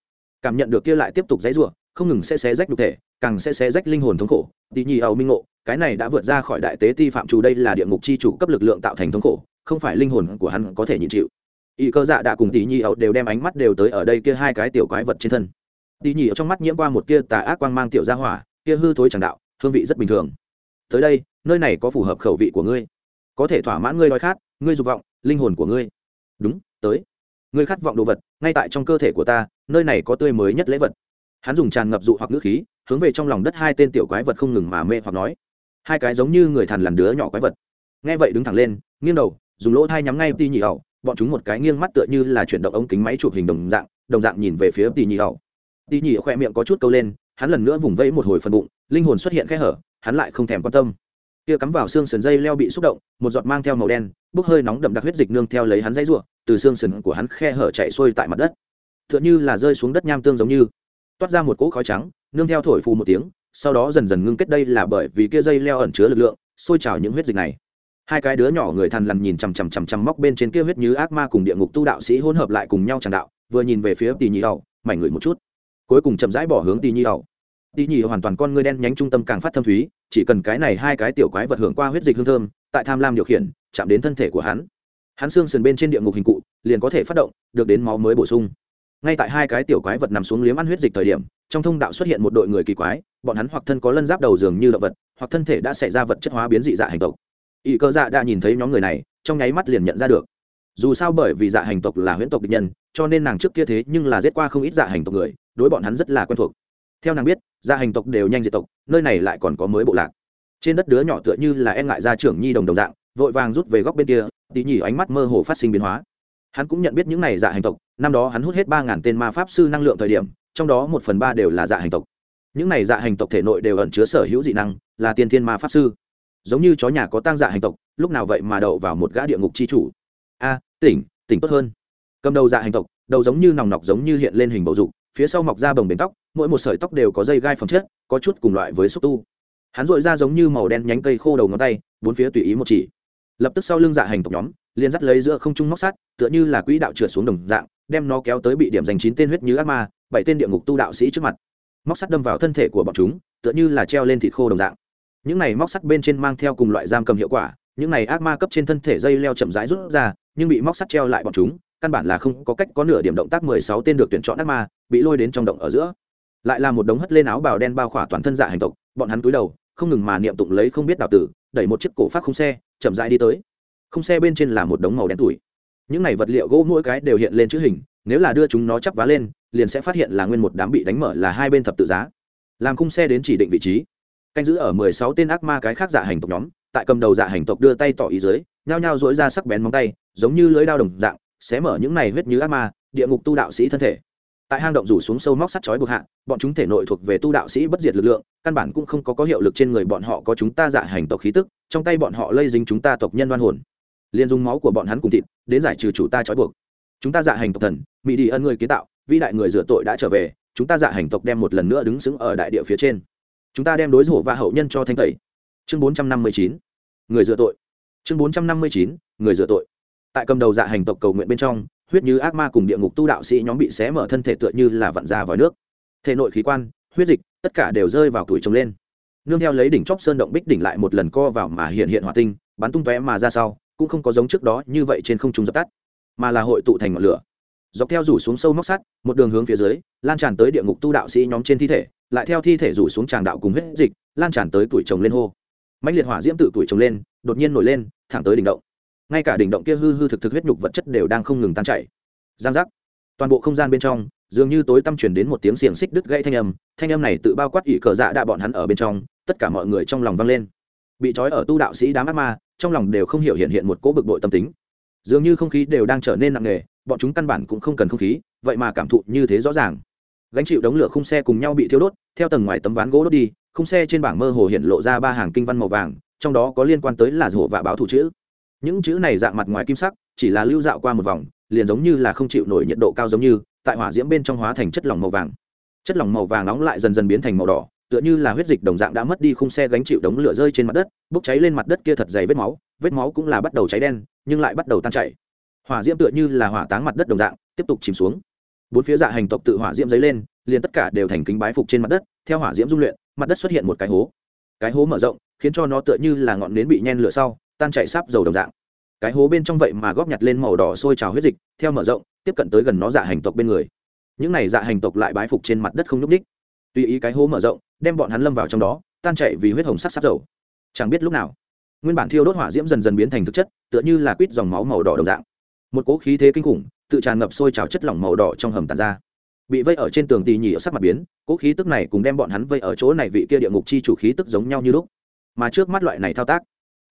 Cảm nhận được kia lại tiếp tục dãy rùa, không ngừng sẽ xé rách nhục thể, càng sẽ xé rách linh hồn thống khổ. Tỉ nhì ầu minh ngộ, cái này đã vượt ra khỏi đại tế ti phạm chủ đây là địa ngục chi chủ cấp lực lượng tạo thành thống khổ, không phải linh hồn của hắn có thể nhịn chịu. Y cơ dạ đã cùng tỉ nhi ầu đều đem ánh mắt đều tới ở đây kia hai cái tiểu quái vật trên thân. Tỉ nhị ầu trong mắt nhiễm qua một tia tà ác quang mang tiểu gia hỏa, kia hư thối chẳng đạo hương vị rất bình thường. Tới đây, nơi này có phù hợp khẩu vị của ngươi. Có thể thỏa mãn ngươi đói khát, ngươi dục vọng, linh hồn của ngươi. Đúng, tới. Ngươi khát vọng đồ vật, ngay tại trong cơ thể của ta, nơi này có tươi mới nhất lễ vật. Hắn dùng tràn ngập dụ hoặc ngữ khí, hướng về trong lòng đất hai tên tiểu quái vật không ngừng mà mê hoặc nói. Hai cái giống như người thằn lằn đứa nhỏ quái vật. Nghe vậy đứng thẳng lên, nghiêng đầu, dùng lỗ thai nhắm ngay ti nhị ẩu bọn chúng một cái nghiêng mắt tựa như là chuyển động ống kính máy chụp hình đồng dạng đồng dạng nhìn về phía ti nhị ẩu ti nhị khoe miệng có chút câu lên hắn lần nữa vùng vẫy một hồi phần bụng, linh hồn xuất hiện khe hở, hắn lại không thèm quan tâm. Kia cắm vào xương sườn dây leo bị xúc động, một giọt mang theo màu đen, bốc hơi nóng đậm đặc huyết dịch nương theo lấy hắn dây ruộng từ xương sườn của hắn khe hở chạy xuôi tại mặt đất. Tựa như là rơi xuống đất nham tương giống như. Toát ra một cỗ khói trắng, nương theo thổi phù một tiếng, sau đó dần dần ngưng kết đây là bởi vì kia dây leo ẩn chứa lực lượng, sôi trào những huyết dịch này. Hai cái đứa nhỏ người thằn lằn nhìn chằm chằm chằm chằm móc bên trên kia huyết như ác ma cùng địa ngục tu đạo sĩ hỗn hợp lại cùng nhau tràn đạo, vừa nhìn về phía tì nhị ẩu mảnh người một chút cuối cùng chậm rãi bỏ hướng tì nhi hậu. Tì nhi hoàn toàn con ngươi đen nhánh trung tâm càng phát thâm thúy, chỉ cần cái này hai cái tiểu quái vật hưởng qua huyết dịch hương thơm, tại tham lam điều khiển, chạm đến thân thể của hắn. Hắn xương sườn bên trên địa ngục hình cụ, liền có thể phát động, được đến máu mới bổ sung. Ngay tại hai cái tiểu quái vật nằm xuống liếm ăn huyết dịch thời điểm, trong thông đạo xuất hiện một đội người kỳ quái, bọn hắn hoặc thân có lân giáp đầu dường như động vật, hoặc thân thể đã xảy ra vật chất hóa biến dị dạ hành tộc. Ỵ cơ dạ đã nhìn thấy nhóm người này, trong nháy mắt liền nhận ra được dù sao bởi vì dạ hành tộc là huyễn tộc địch nhân, cho nên nàng trước kia thế nhưng là giết qua không ít dạ hành tộc người, đối bọn hắn rất là quen thuộc. Theo nàng biết dạ hành tộc đều nhanh diệt tộc, nơi này lại còn có mới bộ lạc. Trên đất đứa nhỏ tựa như là e ngại gia trưởng nhi đồng đồng dạng, vội vàng rút về góc bên kia, tỉ nhỉ ánh mắt mơ hồ phát sinh biến hóa. Hắn cũng nhận biết những này dạ hành tộc, năm đó hắn hút hết ba ngàn tên ma pháp sư năng lượng thời điểm, trong đó một phần ba đều là dạ hành tộc. Những này dạ hành tộc thể nội đều ẩn chứa sở hữu dị năng, là tiên thiên ma pháp sư. Giống như chó nhà có tang dạ hành tộc, lúc nào vậy mà đậu vào một gã địa ngục c h i chủ tỉnh tỉnh tốt hơn. Cầm đầu dạ hành tộc, đầu giống như nòng nọc giống như hiện lên hình bầu dục, phía sau mọc ra bồng bềnh tóc, mỗi một sợi tóc đều có dây gai phẩm chất, có chút cùng loại với xúc tu. Hắn dội ra giống như màu đen nhánh cây khô đầu ngón tay, bốn phía tùy ý một chỉ. Lập tức sau lưng dạ hành tộc nhóm, liền dắt lấy giữa không trung móc sắt, tựa như là quỹ đạo trượt xuống đồng dạng, đem nó kéo tới bị điểm dành chín tên huyết như ác ma, bảy tên địa ngục tu đạo sĩ trước mặt. Móc sắt đâm vào thân thể của bọn chúng, tựa như là treo lên thịt khô đồng dạng. Những này móc sắt bên trên mang theo cùng loại giam cầm hiệu quả, những này ác ma cấp trên thân thể dây leo chậm rãi rút ra nhưng bị móc sắt treo lại bọn chúng, căn bản là không có cách có nửa điểm động tác mười sáu tên được tuyển chọn ác ma, bị lôi đến trong động ở giữa. Lại là một đống hất lên áo bào đen bao khỏa toàn thân dạ hành tộc, bọn hắn cúi đầu, không ngừng mà niệm tụng lấy không biết đạo tử, đẩy một chiếc cổ phát không xe, chậm rãi đi tới. Không xe bên trên là một đống màu đen tuổi những này vật liệu gỗ mỗi cái đều hiện lên chữ hình, nếu là đưa chúng nó chắp vá lên, liền sẽ phát hiện là nguyên một đám bị đánh mở là hai bên thập tự giá. Làm khung xe đến chỉ định vị trí. Canh giữ ở mười sáu tên ác ma cái khác dạ hành tộc nhóm, tại cầm đầu dạ hành tộc đưa tay tỏ ý dưới nhao nhao dỗi ra sắc bén móng tay, giống như lưới đao đồng dạng, xé mở những này huyết như ác ma, địa ngục tu đạo sĩ thân thể. Tại hang động rủ xuống sâu móc sắt chói buộc hạ, bọn chúng thể nội thuộc về tu đạo sĩ bất diệt lực lượng, căn bản cũng không có có hiệu lực trên người bọn họ có chúng ta dạ hành tộc khí tức, trong tay bọn họ lây dính chúng ta tộc nhân đoan hồn. Liền dùng máu của bọn hắn cùng thịt, đến giải trừ chủ ta trói buộc. Chúng ta dạ hành tộc thần, mỹ đi ân người kiến tạo, vĩ đại người rửa tội đã trở về, chúng ta dạ hành tộc đem một lần nữa đứng xứng ở đại địa phía trên. Chúng ta đem đối rủ và hậu nhân cho thanh tẩy. Chương bốn trăm năm mươi chín. Người rửa tội chương bốn trăm năm mươi chín, người rửa tội. Tại cầm đầu dạ hành tộc cầu nguyện bên trong, huyết như ác ma cùng địa ngục tu đạo sĩ nhóm bị xé mở thân thể tựa như là vặn ra vòi nước. Thể nội khí quan, huyết dịch, tất cả đều rơi vào tuổi trồng lên. Nương theo lấy đỉnh chóp sơn động bích đỉnh lại một lần co vào mà hiện hiện hỏa tinh, bắn tung tóe mà ra sau, cũng không có giống trước đó như vậy trên không trung dập tắt, mà là hội tụ thành ngọn lửa. Dọc theo rủ xuống sâu móc sắt, một đường hướng phía dưới, lan tràn tới địa ngục tu đạo sĩ nhóm trên thi thể, lại theo thi thể rủ xuống tràng đạo cùng huyết dịch, lan tràn tới tuổi trồng lên hô mạnh liệt hỏa diễm tự tuổi trồng lên, đột nhiên nổi lên, thẳng tới đỉnh động. Ngay cả đỉnh động kia hư hư thực thực huyết nhục vật chất đều đang không ngừng tan chảy. Giang giác. Toàn bộ không gian bên trong, dường như tối tăm chuyển đến một tiếng xiềng xích đứt gãy thanh âm thanh âm này tự bao quát ỷ cờ dạ đạ bọn hắn ở bên trong, tất cả mọi người trong lòng vang lên. Bị trói ở tu đạo sĩ đám ác ma, trong lòng đều không hiểu hiện hiện một cỗ bực bội tâm tính. Dường như không khí đều đang trở nên nặng nề, bọn chúng căn bản cũng không cần không khí, vậy mà cảm thụ như thế rõ ràng. Gánh chịu đống lửa khung xe cùng nhau bị thiêu đốt, theo tầng ngoài tấm ván gỗ đốt đi khung xe trên bảng mơ hồ hiện lộ ra ba hàng kinh văn màu vàng, trong đó có liên quan tới là rổ và báo thủ chữ. Những chữ này dạng mặt ngoài kim sắc, chỉ là lưu dạo qua một vòng, liền giống như là không chịu nổi nhiệt độ cao giống như, tại hỏa diễm bên trong hóa thành chất lỏng màu vàng. Chất lỏng màu vàng nóng lại dần dần biến thành màu đỏ, tựa như là huyết dịch đồng dạng đã mất đi khung xe gánh chịu đống lửa rơi trên mặt đất, bốc cháy lên mặt đất kia thật dày vết máu vết máu cũng là bắt đầu cháy đen, nhưng lại bắt đầu tan chảy. Hỏa diễm tựa như là hỏa táng mặt đất đồng dạng, tiếp tục chìm xuống. Bốn phía dạ hành tộc tự hỏa diễm dấy lên liền tất cả đều thành kính bái phục trên mặt đất, theo hỏa diễm dung luyện, mặt đất xuất hiện một cái hố. Cái hố mở rộng, khiến cho nó tựa như là ngọn nến bị nhen lửa sau, tan chảy sáp dầu đồng dạng. Cái hố bên trong vậy mà góp nhặt lên màu đỏ sôi trào huyết dịch, theo mở rộng, tiếp cận tới gần nó dạ hành tộc bên người. Những này dạ hành tộc lại bái phục trên mặt đất không nhúc ních tùy ý cái hố mở rộng, đem bọn hắn lâm vào trong đó, tan chảy vì huyết hồng sắc sáp dầu. Chẳng biết lúc nào, nguyên bản thiêu đốt hỏa diễm dần dần biến thành thực chất, tựa như là quýt dòng máu màu đỏ đồng dạng. Một cỗ khí thế kinh khủng, tự tràn ngập sôi trào chất lỏng màu đỏ trong hầm tàn ra bị vây ở trên tường tỉ nhỉ ở sắc mặt biến cỗ khí tức này cùng đem bọn hắn vây ở chỗ này vị kia địa ngục chi chủ khí tức giống nhau như lúc. Mà trước mắt loại này thao tác,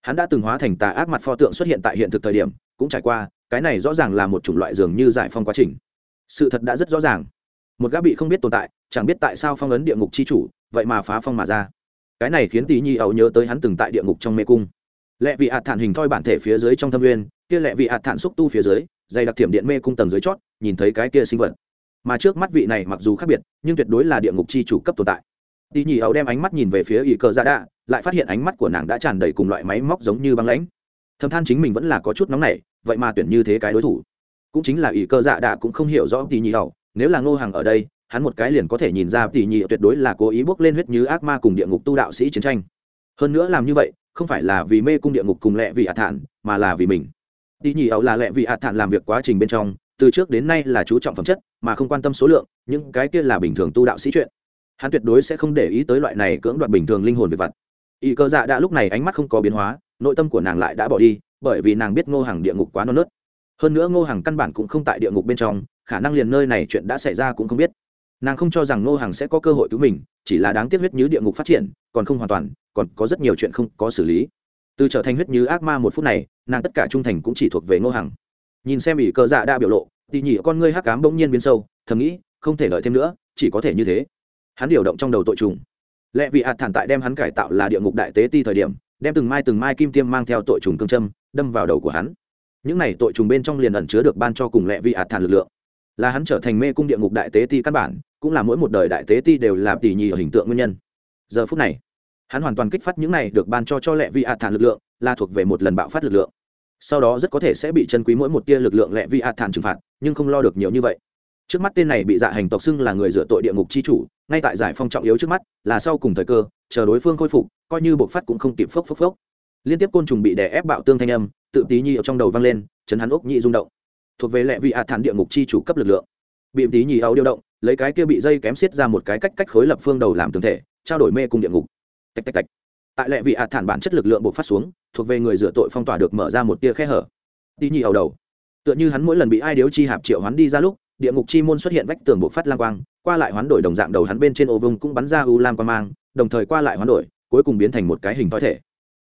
hắn đã từng hóa thành tà ác mặt pho tượng xuất hiện tại hiện thực thời điểm, cũng trải qua, cái này rõ ràng là một chủng loại dường như giải phong quá trình. Sự thật đã rất rõ ràng. Một gã bị không biết tồn tại, chẳng biết tại sao phong ấn địa ngục chi chủ, vậy mà phá phong mà ra. Cái này khiến tỷ nhi ẩu nhớ tới hắn từng tại địa ngục trong mê cung. Lệ vị hạt thản hình thoi bản thể phía dưới trong thâm nguyên, kia lệ vị hạt thản xúc tu phía dưới, dày đặc thiểm điện mê cung tầng dưới chót, nhìn thấy cái kia sinh vật mà trước mắt vị này mặc dù khác biệt, nhưng tuyệt đối là địa ngục chi chủ cấp tồn tại. Tỷ nhỉ ấu đem ánh mắt nhìn về phía ỷ cờ dạ đạ, lại phát hiện ánh mắt của nàng đã tràn đầy cùng loại máy móc giống như băng lãnh. Thầm than chính mình vẫn là có chút nóng nảy, vậy mà tuyển như thế cái đối thủ. Cũng chính là ỷ cơ dạ đạ cũng không hiểu rõ tỷ nhỉ ấu nếu là ngô hàng ở đây, hắn một cái liền có thể nhìn ra tỷ nhỉ tuyệt đối là cố ý bước lên huyết như ác ma cùng địa ngục tu đạo sĩ chiến tranh. Hơn nữa làm như vậy, không phải là vì mê cung địa ngục cùng lệ vị hạ thản, mà là vì mình. Tỷ nhỉ ấu là lệ vị hạ thản làm việc quá trình bên trong, từ trước đến nay là chú trọng phẩm chất mà không quan tâm số lượng, những cái kia là bình thường tu đạo sĩ chuyện. Hắn tuyệt đối sẽ không để ý tới loại này cưỡng đoạt bình thường linh hồn về vật y cơ dạ đã lúc này ánh mắt không có biến hóa, nội tâm của nàng lại đã bỏ đi, bởi vì nàng biết ngô hàng địa ngục quá non nớt. Hơn nữa ngô hàng căn bản cũng không tại địa ngục bên trong, khả năng liền nơi này chuyện đã xảy ra cũng không biết. Nàng không cho rằng ngô hàng sẽ có cơ hội cứu mình, chỉ là đáng tiếc huyết như địa ngục phát triển, còn không hoàn toàn, còn có rất nhiều chuyện không có xử lý. Từ trở thành huyết như ác ma một phút này, nàng tất cả trung thành cũng chỉ thuộc về ngô hàng nhìn xem ỷ cơ dạ đã biểu lộ tỉ nhỉ, con ngươi hắc cám bỗng nhiên biến sâu, thầm nghĩ, không thể lợi thêm nữa, chỉ có thể như thế. Hắn điều động trong đầu tội trùng. Lẽ vì hạt thản tại đem hắn cải tạo là địa ngục đại tế ti thời điểm, đem từng mai từng mai kim tiêm mang theo tội trùng cương châm, đâm vào đầu của hắn. Những này tội trùng bên trong liền ẩn chứa được ban cho cùng lẹ vị hạt thản lực lượng. Là hắn trở thành mê cung địa ngục đại tế ti căn bản, cũng là mỗi một đời đại tế ti đều là tỉ nhỉ ở hình tượng nguyên nhân. Giờ phút này, hắn hoàn toàn kích phát những này được ban cho cho lẹ vị hạt thản lực lượng, là thuộc về một lần bạo phát lực lượng sau đó rất có thể sẽ bị chân quý mỗi một tia lực lượng lẹ vi hạt thản trừng phạt, nhưng không lo được nhiều như vậy. Trước mắt tên này bị dạ hành tộc xưng là người dựa tội địa ngục chi chủ, ngay tại giải phong trọng yếu trước mắt, là sau cùng thời cơ, chờ đối phương khôi phục, coi như bộc phát cũng không kịp phốc phốc phốc. Liên tiếp côn trùng bị đè ép bạo tương thanh âm, tự tí nhi ở trong đầu vang lên, chấn hắn ốc nhị rung động. Thuộc về lẹ vị hạ thản địa ngục chi chủ cấp lực lượng. Bị tí nhi áo điều động, lấy cái kia bị dây kém xiết ra một cái cách cách khối lập phương đầu làm tương thể, trao đổi mê cùng địa ngục. Tạch tạch tạch tại lệ vị hạ thản bản chất lực lượng bộc phát xuống, thuộc về người rửa tội phong tỏa được mở ra một tia khe hở. Đi nhi hầu đầu. Tựa như hắn mỗi lần bị ai điếu chi hạp triệu hắn đi ra lúc, địa ngục chi môn xuất hiện vách tường buộc phát lang quang, qua lại hoán đổi đồng dạng đầu hắn bên trên ô vung cũng bắn ra u lam quang mang, đồng thời qua lại hoán đổi, cuối cùng biến thành một cái hình thoi thể.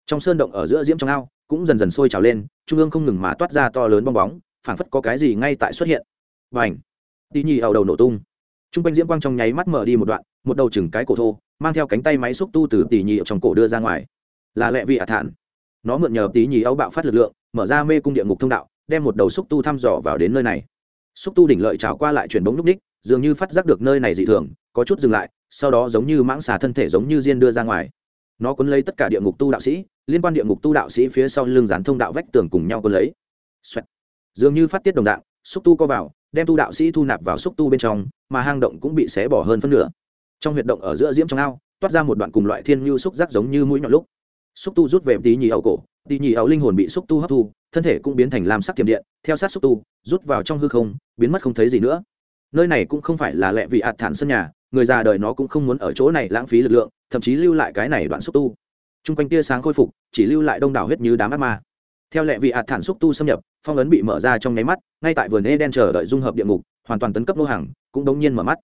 Trong sơn động ở giữa diễm trong ao, cũng dần dần sôi trào lên, trung ương không ngừng mà toát ra to lớn bong bóng, phảng phất có cái gì ngay tại xuất hiện. Và ảnh đi nhị ảo đầu nổ tung. T r u n g quanh diễm quang trong nháy mắt mở đi một đoạn, một đầu chừng cái cổ thô mang theo cánh tay máy xúc tu từ tỉ nhị trong cổ đưa ra ngoài. Là lẹ vị ả thản. Nó mượn nhờ tỉ nhị ấu bạo phát lực lượng, mở ra mê cung địa ngục thông đạo, đem một đầu xúc tu thăm dò vào đến nơi này. Xúc tu đỉnh lợi trào qua lại chuyển bóng núp ních dường như phát giác được nơi này dị thường, có chút dừng lại, sau đó giống như mãng xà thân thể giống như diên đưa ra ngoài. Nó cuốn lấy tất cả địa ngục tu đạo sĩ, liên quan địa ngục tu đạo sĩ phía sau lưng dán thông đạo vách tường cùng nhau cuốn lấy. Xoẹt. dường như phát tiết đồng dạng, xúc tu co vào, đem tu đạo sĩ thu nạp vào xúc tu bên trong, mà hang động cũng bị xé bỏ hơn phân nửa trong huyệt động ở giữa diễm trong ao, toát ra một đoạn cùng loại thiên nhu xúc giác giống như mũi nhọn lúc. Xúc tu rút về tí nhì ẩu cổ, tí nhì ẩu linh hồn bị xúc tu hấp thu, thân thể cũng biến thành làm sắc tiềm điện, theo sát xúc tu, rút vào trong hư không, biến mất không thấy gì nữa. Nơi này cũng không phải là lẹ vị ạt thản sân nhà, người già đời nó cũng không muốn ở chỗ này lãng phí lực lượng, thậm chí lưu lại cái này đoạn xúc tu. T r u n g quanh tia sáng khôi phục, chỉ lưu lại đông đảo huyết như đám ác ma. Theo lẹ vị ạt thản xúc tu xâm nhập, phong ấn bị mở ra trong nháy mắt, ngay tại vườn e đen chờ đợi dung hợp địa ngục, hoàn toàn tấn cấp lô hàng, cũng đống nhiên mở mắt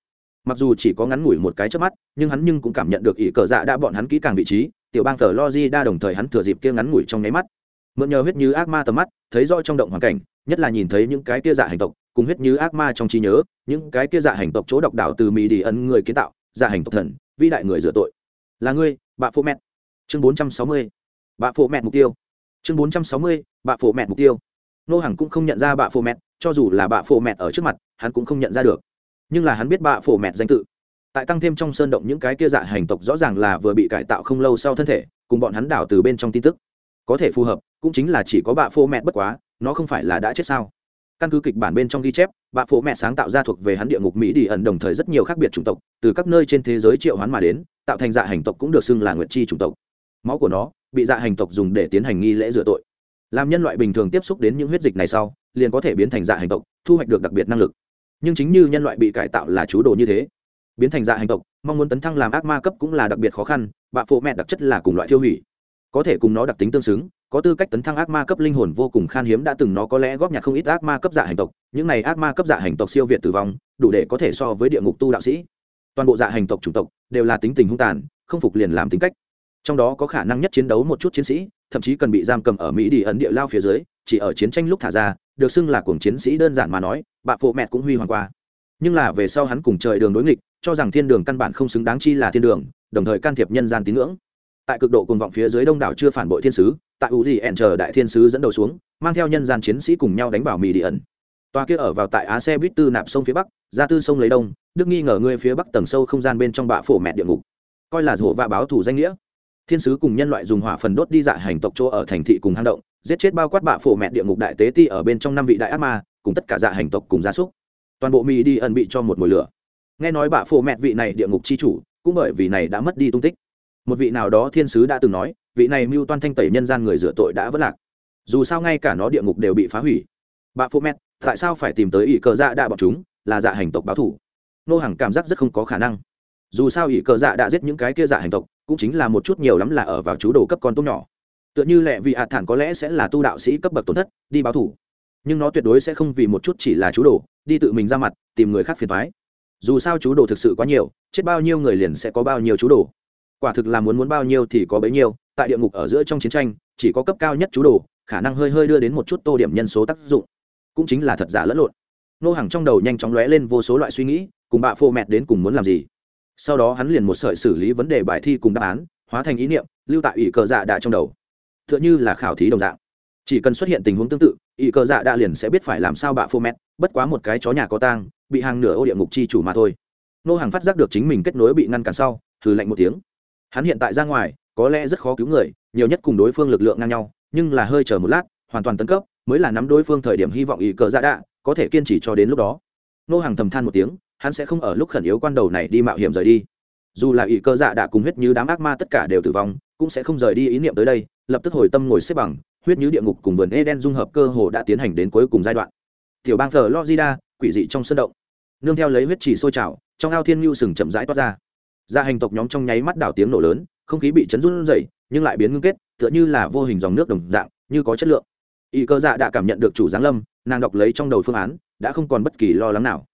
mặc dù chỉ có ngắn ngủi một cái trước mắt, nhưng hắn nhưng cũng cảm nhận được ỷ cờ dạ đã bọn hắn kỹ càng vị trí, tiểu bang thờ logi đa đồng thời hắn thừa dịp kia ngắn ngủi trong nháy mắt. Mượn nhờ huyết như ác ma tầm mắt, thấy rõ trong động hoàn cảnh, nhất là nhìn thấy những cái kia dạ hành tộc, cùng huyết như ác ma trong trí nhớ, những cái kia dạ hành tộc chỗ độc đảo từ mỹ đi ấn người kiến tạo dạ hành tộc thần, vĩ đại người rửa tội. Là ngươi, bạ phô mẹt. Chương bốn trăm sáu mươi. Bạ phô mẹt mục tiêu. Chương bốn trăm sáu mươi, bạ phô mẹt mục tiêu. Nô hàng cũng không nhận ra bạ phô mẹt, cho dù là bạ phô mẹt ở trước mặt, hắn cũng không nhận ra được nhưng là hắn biết bạ phổ mẹt danh tự. Tại tăng thêm trong sơn động những cái kia dạ hành tộc rõ ràng là vừa bị cải tạo không lâu sau thân thể, cùng bọn hắn đảo từ bên trong tin tức. Có thể phù hợp, cũng chính là chỉ có bạ phổ mẹt bất quá, nó không phải là đã chết sao? Căn cứ kịch bản bên trong ghi chép, bạ phổ mẹ sáng tạo ra thuộc về hắn địa ngục mỹ đi ẩn đồng thời rất nhiều khác biệt chủng tộc, từ các nơi trên thế giới triệu hắn mà đến, tạo thành dạ hành tộc cũng được xưng là nguyệt chi chủng tộc. Máu của nó bị dạ hành tộc dùng để tiến hành nghi lễ rửa tội. Làm nhân loại bình thường tiếp xúc đến những huyết dịch này sau, liền có thể biến thành dạ hành tộc, thu hoạch được đặc biệt năng lực nhưng chính như nhân loại bị cải tạo là chú đồ như thế. Biến thành dạ hành tộc, mong muốn tấn thăng làm ác ma cấp cũng là đặc biệt khó khăn, bạ phụ mẹ đặc chất là cùng loại tiêu hủy. Có thể cùng nó đặc tính tương xứng, có tư cách tấn thăng ác ma cấp linh hồn vô cùng khan hiếm đã từng nó có lẽ góp nhặt không ít ác ma cấp dạ hành tộc, những này ác ma cấp dạ hành tộc siêu việt tử vong, đủ để có thể so với địa ngục tu đạo sĩ. Toàn bộ dạ hành tộc chủng tộc đều là tính tình hung tàn, không phục liền làm tính cách. Trong đó có khả năng nhất chiến đấu một chút chiến sĩ thậm chí cần bị giam cầm ở mỹ đi ấn địa lao phía dưới, chỉ ở chiến tranh lúc thả ra, được xưng là cuồng chiến sĩ đơn giản mà nói bạ phụ mẹ cũng huy hoàng qua. Nhưng là về sau hắn cùng trời đường đối nghịch, cho rằng thiên đường căn bản không xứng đáng chi là thiên đường, đồng thời can thiệp nhân gian tín ngưỡng. Tại cực độ cuồng vọng phía dưới đông đảo chưa phản bội thiên sứ, tại u gì ẻn chờ đại thiên sứ dẫn đầu xuống, mang theo nhân gian chiến sĩ cùng nhau đánh vào mỹ đi ẩn. Toa kia ở vào tại á xe buýt tư nạp sông phía bắc, ra tư sông lấy đông, đức nghi ngờ ngươi phía bắc tầng sâu không gian bên trong bạ phổ mẹ địa ngục. Coi là rổ và báo thủ danh nghĩa thiên sứ cùng nhân loại dùng hỏa phần đốt đi dạ hành tộc chỗ ở thành thị cùng hang động, giết chết bao quát bạ phổ mẹ địa ngục đại tế ti ở bên trong năm vị đại ác ma, cùng tất cả dạ hành tộc cùng gia súc. Toàn bộ mỹ đi ẩn bị cho một mồi lửa. Nghe nói bạ phổ mẹ vị này địa ngục chi chủ, cũng bởi vì này đã mất đi tung tích. Một vị nào đó thiên sứ đã từng nói, vị này mưu toan thanh tẩy nhân gian người rửa tội đã vất lạc. Dù sao ngay cả nó địa ngục đều bị phá hủy. Bạ phổ mẹ, tại sao phải tìm tới ỷ cờ dạ đạ bọn chúng, là dạ hành tộc báo thủ? Nô hàng cảm giác rất không có khả năng. Dù sao ỷ cờ dạ đã giết những cái kia dạ hành tộc cũng chính là một chút nhiều lắm là ở vào chú đồ cấp con tôm nhỏ. Tựa như lẹ vị hạ thản có lẽ sẽ là tu đạo sĩ cấp bậc tổn thất, đi báo thủ. Nhưng nó tuyệt đối sẽ không vì một chút chỉ là chú đồ, đi tự mình ra mặt, tìm người khác phiền thoái dù sao chú đồ thực sự quá nhiều, chết bao nhiêu người liền sẽ có bao nhiêu chú đồ. Quả thực là muốn muốn bao nhiêu thì có bấy nhiêu, tại địa ngục ở giữa trong chiến tranh, chỉ có cấp cao nhất chú đồ, khả năng hơi hơi đưa đến một chút tô điểm nhân số tác dụng. Cũng chính là thật giả lẫn lộn. Nô hàng trong đầu nhanh chóng lóe lên vô số loại suy nghĩ, cùng bạ phô mẹt đến cùng muốn làm gì? Sau đó hắn liền một sợi xử lý vấn đề bài thi cùng đáp án, hóa thành ý niệm, lưu tại ỷ cờ dạ đạ trong đầu. T h ư ợ n h ư là khảo thí đồng dạng. Chỉ cần xuất hiện tình huống tương tự, ỷ cờ dạ đạ liền sẽ biết phải làm sao bạ phô mẹt bất quá một cái chó nhà có tang, bị hàng nửa ô địa ngục chi chủ mà thôi. Nô hàng phát giác được chính mình kết nối bị ngăn cản sau thử lạnh một tiếng. Hắn hiện tại ra ngoài, có lẽ rất khó cứu người, nhiều nhất cùng đối phương lực lượng ngang nhau, nhưng là hơi chờ một lát, hoàn toàn tấn cấp, mới là nắm đối phương thời điểm hy vọng ý cờ dạ đạ có thể kiên trì cho đến lúc đó. Nô hàng thầm than một tiếng hắn sẽ không ở lúc khẩn yếu quan đầu này đi mạo hiểm rời đi. Dù là ỷ cơ dạ đã cùng huyết như đám ác ma tất cả đều tử vong, cũng sẽ không rời đi ý niệm tới đây, lập tức hồi tâm ngồi xếp bằng, huyết như địa ngục cùng vườn eden dung hợp cơ hồ đã tiến hành đến cuối cùng giai đoạn. Tiểu bang thờ logida quỷ dị trong sân động. Nương theo lấy huyết chỉ sôi trào, trong ao thiên nhu sừng chậm rãi toát ra. Gia hành tộc nhóm trong nháy mắt đảo tiếng nổ lớn, không khí bị chấn run rẩy, nhưng lại biến ngưng kết, tựa như là vô hình dòng nước đồng dạng, như có chất lượng. Y cơ dạ đã cảm nhận được chủ giáng lâm, nàng đọc lấy trong đầu phương án, đã không còn bất kỳ lo lắng nào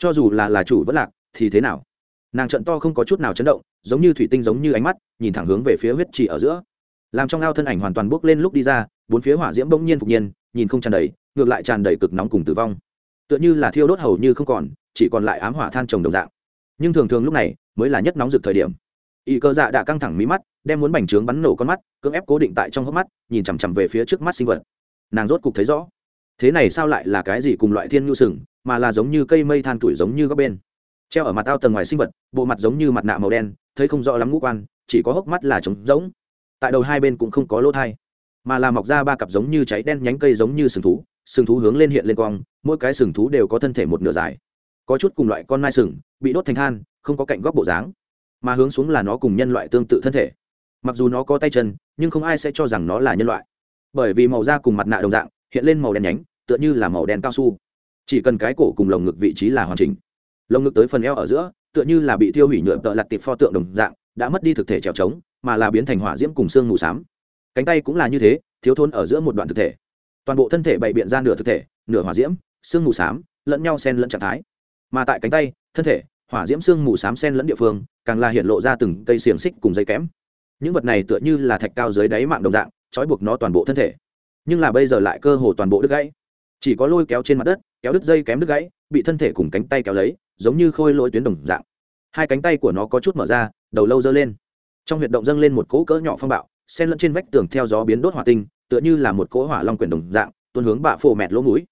cho dù là là chủ vẫn lạc, thì thế nào? Nàng trận to không có chút nào chấn động, giống như thủy tinh giống như ánh mắt, nhìn thẳng hướng về phía huyết trì ở giữa. Làm trong ao thân ảnh hoàn toàn bước lên lúc đi ra, bốn phía hỏa diễm bỗng nhiên phục nhiên, nhìn không tràn đầy, ngược lại tràn đầy cực nóng cùng tử vong. Tựa như là thiêu đốt hầu như không còn, chỉ còn lại ám hỏa than trồng đồng dạng. Nhưng thường thường lúc này, mới là nhất nóng rực thời điểm. Y cơ dạ đã căng thẳng mí mắt, đem muốn bành trướng bắn nổ con mắt, cưỡng ép cố định tại trong hốc mắt, nhìn chằm chằm về phía trước mắt sinh vật. Nàng rốt cục thấy rõ. Thế này sao lại là cái gì cùng loại thiên nhu sừng mà là giống như cây mây than tuổi giống như các bên. Treo ở mặt ao tầng ngoài sinh vật, bộ mặt giống như mặt nạ màu đen, thấy không rõ lắm ngũ quan, chỉ có hốc mắt là trống giống tại đầu hai bên cũng không có lỗ thai, mà là mọc ra ba cặp giống như cháy đen nhánh cây giống như sừng thú sừng thú hướng lên hiện lên cong mỗi cái sừng thú đều có thân thể một nửa dài. Có chút cùng loại con nai sừng, bị đốt thành than, không có cạnh góc bộ dáng, mà hướng xuống là nó cùng nhân loại tương tự thân thể. Mặc dù nó có tay chân, nhưng không ai sẽ cho rằng nó là nhân loại, bởi vì màu da cùng mặt nạ đồng dạng, hiện lên màu đen nhánh, tựa như là màu đen cao su chỉ cần cái cổ cùng lồng ngực vị trí là hoàn chỉnh. Lồng ngực tới phần eo ở giữa, tựa như là bị tiêu hủy nhựa tợ lặt tiệp pho tượng đồng dạng, đã mất đi thực thể trèo trống, mà là biến thành hỏa diễm cùng xương mù xám. Cánh tay cũng là như thế, thiếu thốn ở giữa một đoạn thực thể. Toàn bộ thân thể bày biện ra nửa thực thể, nửa hỏa diễm, xương mù xám, lẫn nhau sen lẫn trạng thái. Mà tại cánh tay, thân thể, hỏa diễm xương mù xám sen lẫn địa phương, càng là hiện lộ ra từng cây xiềng xích cùng dây kém những vật này tựa như là thạch cao dưới đáy mạng đồng dạng, trói buộc nó toàn bộ thân thể. Nhưng là bây giờ lại cơ hồ toàn bộ đứt gãy chỉ có lôi kéo trên mặt đất, kéo đứt dây kém đứt gãy, bị thân thể cùng cánh tay kéo lấy, giống như khôi lỗi tuyến đồng dạng. Hai cánh tay của nó có chút mở ra, đầu lâu dơ lên. Trong huyệt động dâng lên một cỗ cỡ nhỏ phong bạo, xen lẫn trên vách tường theo gió biến đốt hỏa tinh, tựa như là một cỗ hỏa long quyển đồng dạng, tuôn hướng bạ phổ mẹt lỗ mũi.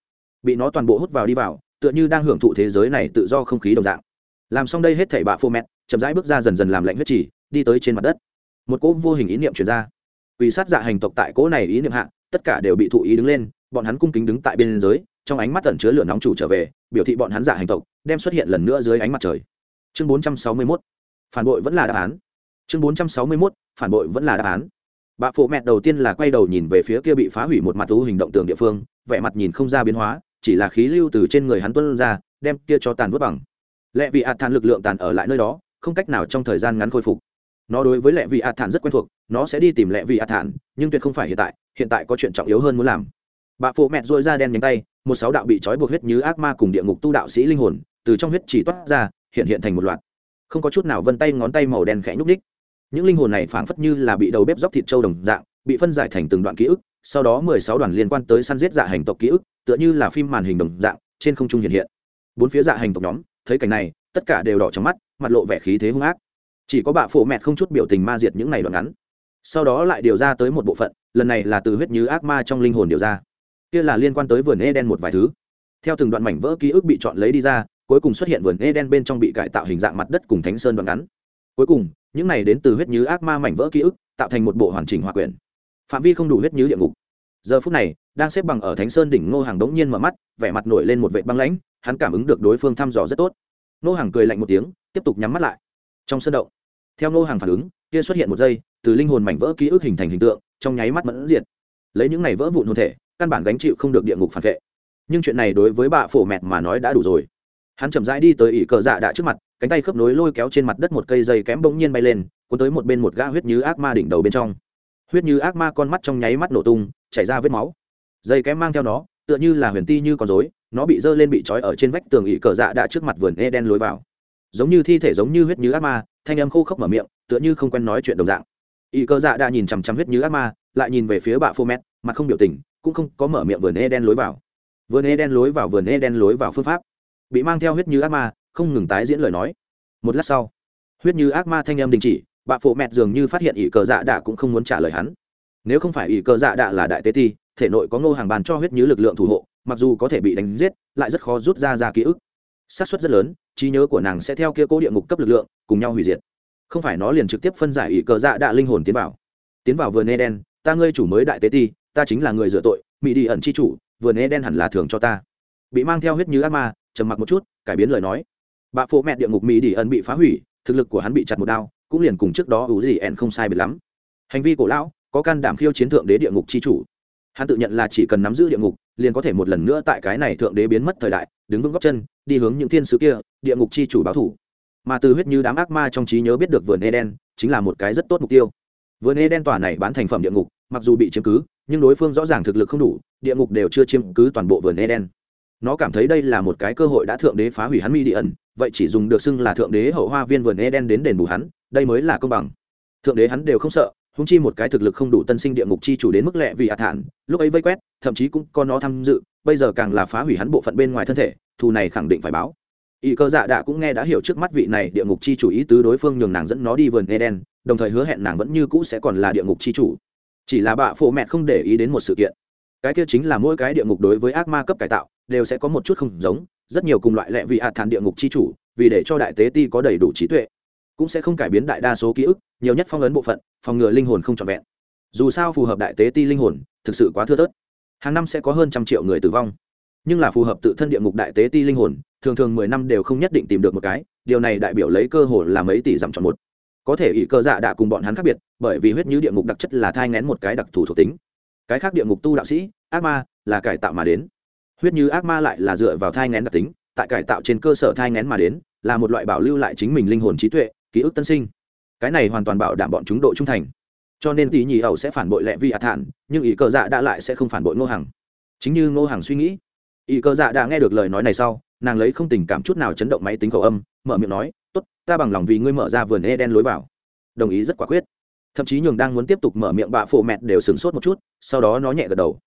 Bị nó toàn bộ hút vào đi vào, tựa như đang hưởng thụ thế giới này tự do không khí đồng dạng. Làm xong đây hết thảy bạ phổ mẹt, chậm rãi bước ra dần dần làm lạnh huyết chỉ, đi tới trên mặt đất. Một cỗ vô hình ý niệm truyền ra. Quỷ sát dạ hành tộc tại cỗ này ý niệm hạ, tất cả đều bị thụ ý đứng lên bọn hắn cung kính đứng tại bên giới, trong ánh mắt tẩn chứa lửa nóng chủ trở về, biểu thị bọn hắn giả hành tộc, đem xuất hiện lần nữa dưới ánh mặt trời. Chương 461 phản bội vẫn là đáp án. Chương 461 phản bội vẫn là đáp án. Bà phụ mẹ đầu tiên là quay đầu nhìn về phía kia bị phá hủy một mặt thú hình động tường địa phương, vẻ mặt nhìn không ra biến hóa, chỉ là khí lưu từ trên người hắn tuân ra, đem kia cho tàn vứt bằng. Lẽ vì ạt thản lực lượng tàn ở lại nơi đó, không cách nào trong thời gian ngắn khôi phục. Nó đối với lẽ vì ạt thản rất quen thuộc, nó sẽ đi tìm lẽ vì ạt thản, nhưng tuyệt không phải hiện tại hiện tại có chuyện trọng yếu hơn muốn làm bạ phụ mẹ dội ra đen nhánh tay, một sáu đạo bị trói buộc huyết như ác ma cùng địa ngục tu đạo sĩ linh hồn, từ trong huyết chỉ toát ra, hiện hiện thành một loạt. Không có chút nào vân tay ngón tay màu đen khẽ nhúc ních những linh hồn này phảng phất như là bị đầu bếp dóc thịt trâu đồng dạng, bị phân giải thành từng đoạn ký ức, sau đó mười sáu đoàn liên quan tới săn giết dạ hành tộc ký ức, tựa như là phim màn hình đồng dạng, trên không trung hiện hiện. Bốn phía dạ hành tộc nhóm, thấy cảnh này, tất cả đều đỏ trong mắt, mặt lộ vẻ khí thế hung ác. Chỉ có bạ phổ mẹ không chút biểu tình ma diệt những này đoạn ngắn. Sau đó lại điều ra tới một bộ phận, lần này là từ huyết như ác ma trong linh hồn điều ra kia là liên quan tới vườn eden một vài thứ. Theo từng đoạn mảnh vỡ ký ức bị chọn lấy đi ra, cuối cùng xuất hiện vườn eden bên trong bị cải tạo hình dạng mặt đất cùng thánh sơn đoạn ngắn. Cuối cùng, những này đến từ huyết như ác ma mảnh vỡ ký ức, tạo thành một bộ hoàn chỉnh hòa quyển. Phạm vi không đủ huyết như địa ngục. Giờ phút này, đang xếp bằng ở thánh sơn đỉnh ngô hàng đống nhiên mở mắt, vẻ mặt nổi lên một vệ băng lãnh, hắn cảm ứng được đối phương thăm dò rất tốt. Ngô hàng cười lạnh một tiếng, tiếp tục nhắm mắt lại. Trong sân động, theo ngô hàng phản ứng, kia xuất hiện một giây, từ linh hồn mảnh vỡ ký ức hình thành hình tượng, trong nháy mắt mẫn diệt. Lấy những này vỡ vụn hồn thể căn bản gánh chịu không được địa ngục phản vệ. Nhưng chuyện này đối với bà phổ mẹt mà nói đã đủ rồi. Hắn chậm rãi đi tới ỷ cờ dạ đã trước mặt, cánh tay khớp nối lôi kéo trên mặt đất một cây dây kém bỗng nhiên bay lên, cuốn tới một bên một gã huyết như ác ma đỉnh đầu bên trong. Huyết như ác ma con mắt trong nháy mắt nổ tung, chảy ra vết máu. Dây kém mang theo nó, tựa như là huyền ti như con rối, nó bị dơ lên bị trói ở trên vách tường ỷ cờ dạ đã trước mặt vườn e đen lối vào. Giống như thi thể giống như huyết như ác ma, thanh âm khô khốc mở miệng, tựa như không quen nói chuyện đồng dạng. Ỷ cờ dạ đã nhìn chằm chằm huyết như ác ma, lại nhìn về phía bạ phô mét mặt không biểu tình cũng không có mở miệng vườn e đen lối vào. Vườn e đen lối vào vườn e đen lối vào phương pháp. Bị mang theo huyết như ác ma, không ngừng tái diễn lời nói. Một lát sau, huyết như ác ma thanh em đình chỉ bạ phụ mẹt dường như phát hiện ỷ cờ dạ đạ cũng không muốn trả lời hắn. Nếu không phải ỷ cờ dạ đạ là đại tế ti, thể nội có ngô hàng bàn cho huyết như lực lượng thủ hộ, mặc dù có thể bị đánh giết, lại rất khó rút ra ra ký ức. Xác suất rất lớn, trí nhớ của nàng sẽ theo kia cố địa ngục cấp lực lượng, cùng nhau hủy diệt. Không phải nó liền trực tiếp phân giải ỷ cờ dạ đạ linh hồn tiến vào. Tiến vào vườn đen, ta ngươi chủ mới đại tế ti ta chính là người rửa tội mỹ đi ẩn chi chủ vườn eden hẳn là thường cho ta. Bị mang theo huyết như ác ma, trầm mặc một chút, cải biến lời nói. Bạ phụ mẹ địa ngục mỹ đi ẩn bị phá hủy, thực lực của hắn bị chặt một đao, cũng liền cùng trước đó ủ gì ẻn không sai biệt lắm. Hành vi cổ lão, có can đảm khiêu chiến thượng đế địa ngục chi chủ. Hắn tự nhận là chỉ cần nắm giữ địa ngục, liền có thể một lần nữa tại cái này thượng đế biến mất thời đại, đứng vững góc chân, đi hướng những thiên sứ kia, địa ngục chi chủ báo thủ. Mà từ huyết như đám ác ma trong trí nhớ biết được vườn eden chính là một cái rất tốt mục tiêu. Vườn eden tòa này bán thành phẩm địa ngục, mặc dù bị chiếm cứ nhưng đối phương rõ ràng thực lực không đủ, địa ngục đều chưa chiếm cứ toàn bộ vườn eden. Nó cảm thấy đây là một cái cơ hội đã thượng đế phá hủy hắn mi đi ẩn, vậy chỉ dùng được xưng là thượng đế hậu hoa viên vườn eden đến đền bù hắn, đây mới là công bằng. Thượng đế hắn đều không sợ húng chi một cái thực lực không đủ tân sinh địa ngục chi chủ đến mức lẹ vì hạ thản, lúc ấy vây quét, thậm chí cũng có nó tham dự, bây giờ càng là phá hủy hắn bộ phận bên ngoài thân thể, thù này khẳng định phải báo. Y cơ dạ đạ cũng nghe đã hiểu trước mắt vị này địa ngục chi chủ ý tứ đối phương nhường nàng dẫn nó đi vườn eden, đồng thời hứa hẹn nàng vẫn như cũ sẽ còn là địa ngục chi chủ chỉ là bạ phổ mẹ không để ý đến một sự kiện. Cái kia chính là mỗi cái địa ngục đối với ác ma cấp cải tạo, đều sẽ có một chút không giống, rất nhiều cùng loại lệ vị hạt thản địa ngục chi chủ, vì để cho đại tế ti có đầy đủ trí tuệ, cũng sẽ không cải biến đại đa số ký ức, nhiều nhất phong ấn bộ phận, phòng ngừa linh hồn không trọn vẹn. Dù sao phù hợp đại tế ti linh hồn, thực sự quá thưa thớt. Hàng năm sẽ có hơn trăm triệu người tử vong. Nhưng là phù hợp tự thân địa ngục đại tế ti linh hồn, thường thường mười năm đều không nhất định tìm được một cái, điều này đại biểu lấy cơ hội là mấy tỷ dặm chọn một có thể ỷ cơ dạ đã cùng bọn hắn khác biệt, bởi vì huyết như địa ngục đặc chất là thai ngén một cái đặc thù thuộc tính. Cái khác địa ngục tu đạo sĩ, ác ma, là cải tạo mà đến. Huyết như ác ma lại là dựa vào thai ngén đặc tính, tại cải tạo trên cơ sở thai ngén mà đến, là một loại bảo lưu lại chính mình linh hồn trí tuệ, ký ức tân sinh. Cái này hoàn toàn bảo đảm bọn chúng độ trung thành. Cho nên tỷ nhì ẩu sẽ phản bội lẹ vi ạt thản, nhưng ý cờ dạ đã lại sẽ không phản bội ngô hằng. Chính như ngô hằng suy nghĩ ý cờ dạ đã nghe được lời nói này sau, nàng lấy không tình cảm chút nào chấn động máy tính cầu âm, mở miệng nói tốt, ta bằng lòng vì ngươi mở ra vườn e đen lối vào. Đồng ý rất quả quyết. Thậm chí nhường đang muốn tiếp tục mở miệng bạ phổ mẹt đều sửng sốt một chút, sau đó nó nhẹ gật đầu.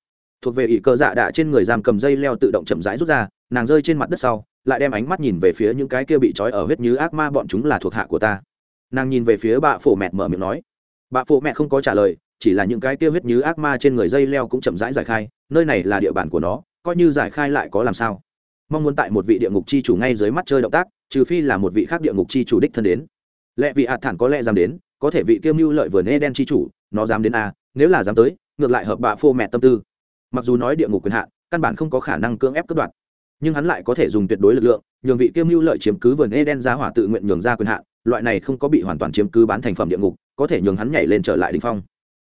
Thuộc về ỷ cơ dạ đạ trên người giam cầm dây leo tự động chậm rãi rút ra, nàng rơi trên mặt đất sau, lại đem ánh mắt nhìn về phía những cái kia bị trói ở huyết như ác ma bọn chúng là thuộc hạ của ta. Nàng nhìn về phía bạ phổ mẹt mở miệng nói. Bạ phổ mẹt không có trả lời, chỉ là những cái kia huyết như ác ma trên người dây leo cũng chậm rãi giải khai, nơi này là địa bàn của nó, coi như giải khai lại có làm sao? Mong muốn tại một vị địa ngục chi chủ ngay dưới mắt chơi động tác trừ phi là một vị khác địa ngục chi chủ đích thân đến. Lẽ vị hạ thản có lẽ dám đến có thể vị kiêm mưu lợi vườn nê đen chi chủ nó dám đến a à, nếu là dám tới ngược lại hợp bạ phô mẹ tâm tư. Mặc dù nói địa ngục quyền hạn căn bản không có khả năng cưỡng ép cướp đoạt nhưng hắn lại có thể dùng tuyệt đối lực lượng nhường vị kiêm mưu lợi chiếm cứ vườn Eden đen giá hỏa tự nguyện nhường ra quyền hạn loại này không có bị hoàn toàn chiếm cứ bán thành phẩm địa ngục có thể nhường hắn nhảy lên trở lại đình phong.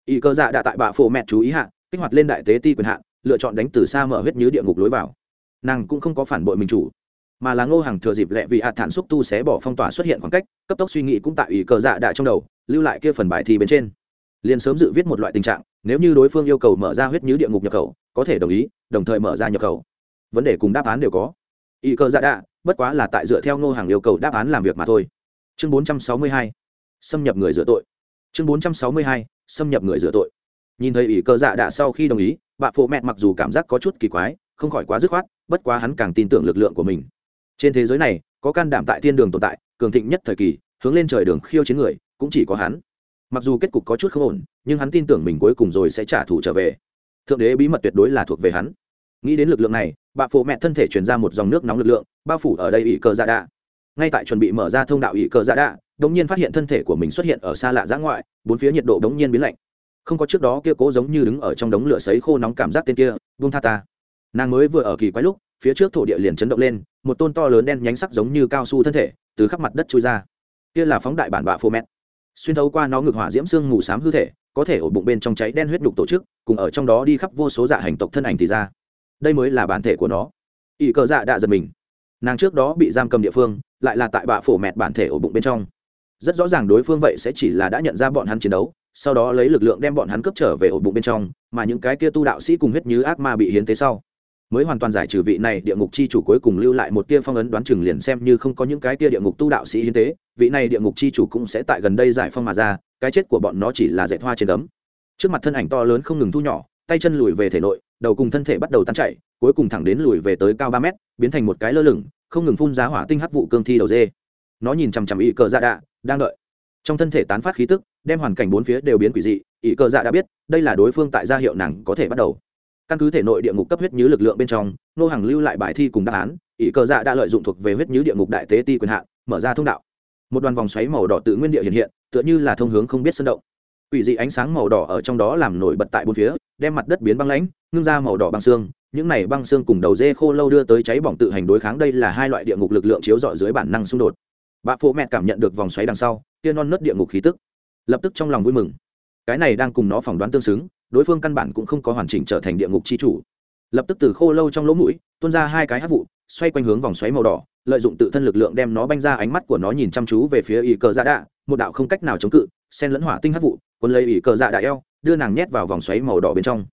Y cơ dạ đã tại bạ phô mẹ chú ý hạ kích hoạt lên đại tế ti quyền hạn lựa chọn đánh từ xa mở huyết như địa ngục lối vào. Nàng cũng không có phản bội mình chủ mà là ngô hàng thừa dịp lẹ vì hạt thản xúc tu xé bỏ phong tỏa xuất hiện khoảng cách, cấp tốc suy nghĩ cũng tại ủy cờ dạ đạ trong đầu, lưu lại kia phần bài thi bên trên. Liền sớm dự viết một loại tình trạng, nếu như đối phương yêu cầu mở ra huyết như địa ngục nhập khẩu, có thể đồng ý, đồng thời mở ra nhập khẩu. Vấn đề cùng đáp án đều có. Ý cờ dạ đạ bất quá là tại dựa theo ngô hàng yêu cầu đáp án làm việc mà thôi. Chương 462. xâm nhập người rửa tội. Chương 462. xâm nhập người rửa tội. Nhìn thấy ý cờ dạ đạ sau khi đồng ý bạ phụ mẹ mặc dù cảm giác có chút kỳ quái, không khỏi quá dứt khoát, bất quá hắn càng tin tưởng lực lượng của mình trên thế giới này, có can đảm tại thiên đường tồn tại, cường thịnh nhất thời kỳ, hướng lên trời đường khiêu chiến người, cũng chỉ có hắn. Mặc dù kết cục có chút không ổn, nhưng hắn tin tưởng mình cuối cùng rồi sẽ trả thù trở về. Thượng đế bí mật tuyệt đối là thuộc về hắn. Nghĩ đến lực lượng này, bạ phụ mẹ thân thể chuyển ra một dòng nước nóng lực lượng, bao phủ ở đây ỷ cờ dạ đạ. Ngay tại chuẩn bị mở ra thông đạo ỷ cờ dạ đạ đống nhiên phát hiện thân thể của mình xuất hiện ở xa lạ giã ngoại, bốn phía nhiệt độ đống nhiên biến lạnh. Không có trước đó kia cố giống như đứng ở trong đống lửa sấy khô nóng cảm giác tên kia, buông tha ta. Nàng mới vừa ở kỳ quái lúc phía trước thổ địa liền chấn động lên, một tôn to lớn đen nhánh sắc giống như cao su thân thể, từ khắp mặt đất trôi ra. Kia là phóng đại bản bạ phô mét xuyên thấu qua nó ngực hỏa diễm xương mù s á m hư thể, có thể ổ bụng bên trong cháy đen huyết đục tổ chức, cùng ở trong đó đi khắp vô số dạ hành tộc thân ảnh thì ra. Đây mới là bản thể của nó. Ỵ cờ dạ đã giật mình. Nàng trước đó bị giam cầm địa phương, lại là tại bạ phổ mẹt bản thể ổ bụng bên trong. Rất rõ ràng đối phương vậy sẽ chỉ là đã nhận ra bọn hắn chiến đấu, sau đó lấy lực lượng đem bọn hắn cướp trở về ổ bụng bên trong, mà những cái kia tu đạo sĩ cùng huyết như ác ma bị hiến tế sau mới hoàn toàn giải trừ vị này địa ngục chi chủ cuối cùng lưu lại một tia phong ấn đoán chừng liền xem như không có những cái tia địa ngục tu đạo sĩ hiến tế, vị này địa ngục chi chủ cũng sẽ tại gần đây giải phong mà ra, cái chết của bọn nó chỉ là dạy hoa trên đấm trước mặt thân ảnh to lớn không ngừng thu nhỏ, tay chân lùi về thể nội, đầu cùng thân thể bắt đầu tan chạy cuối cùng thẳng đến lùi về tới cao ba mét, biến thành một cái lơ lửng, không ngừng phun giá hỏa tinh hắc vụ cương thi đầu dê. Nó nhìn chằm chằm ý cờ dạ đạ, đang đợi. Trong thân thể tán phát khí tức, đem hoàn cảnh bốn phía đều biến quỷ dị ý cờ dạ đã biết, đây là đối phương tại gia hiệu nàng có thể bắt đầu căn cứ thể nội địa ngục cấp huyết nhứ lực lượng bên trong nô hàng lưu lại bài thi cùng đáp án, ỷ cờ dạ đã lợi dụng thuộc về huyết nhứ địa ngục đại tế ti quyền hạn, mở ra thông đạo. Một đoàn vòng xoáy màu đỏ tự nguyên địa hiện hiện, tựa như là thông hướng không biết sân động. Ủy dị ánh sáng màu đỏ ở trong đó làm nổi bật tại bốn phía, đem mặt đất biến băng lãnh, ngưng ra màu đỏ băng xương. Những này băng xương cùng đầu dê khô lâu đưa tới cháy bỏng tự hành đối kháng, đây là hai loại địa ngục lực lượng chiếu rọi dưới bản năng xung đột. Bà phụ mẹ cảm nhận được vòng xoáy đằng sau, kia non nớt địa ngục khí tức, lập tức trong lòng vui mừng. Cái này đang cùng nó phỏng đoán tương xứng đối phương căn bản cũng không có hoàn chỉnh trở thành địa ngục chi chủ. Lập tức từ khô lâu trong lỗ mũi, tuôn ra hai cái hát vụ, xoay quanh hướng vòng xoáy màu đỏ, lợi dụng tự thân lực lượng đem nó banh ra ánh mắt của nó nhìn chăm chú về phía ỷ cờ dạ đạ, một đạo không cách nào chống cự sen lẫn hỏa tinh hát vụ quân lấy ỷ cờ dạ đạ eo, đưa nàng nhét vào vòng xoáy màu đỏ bên trong.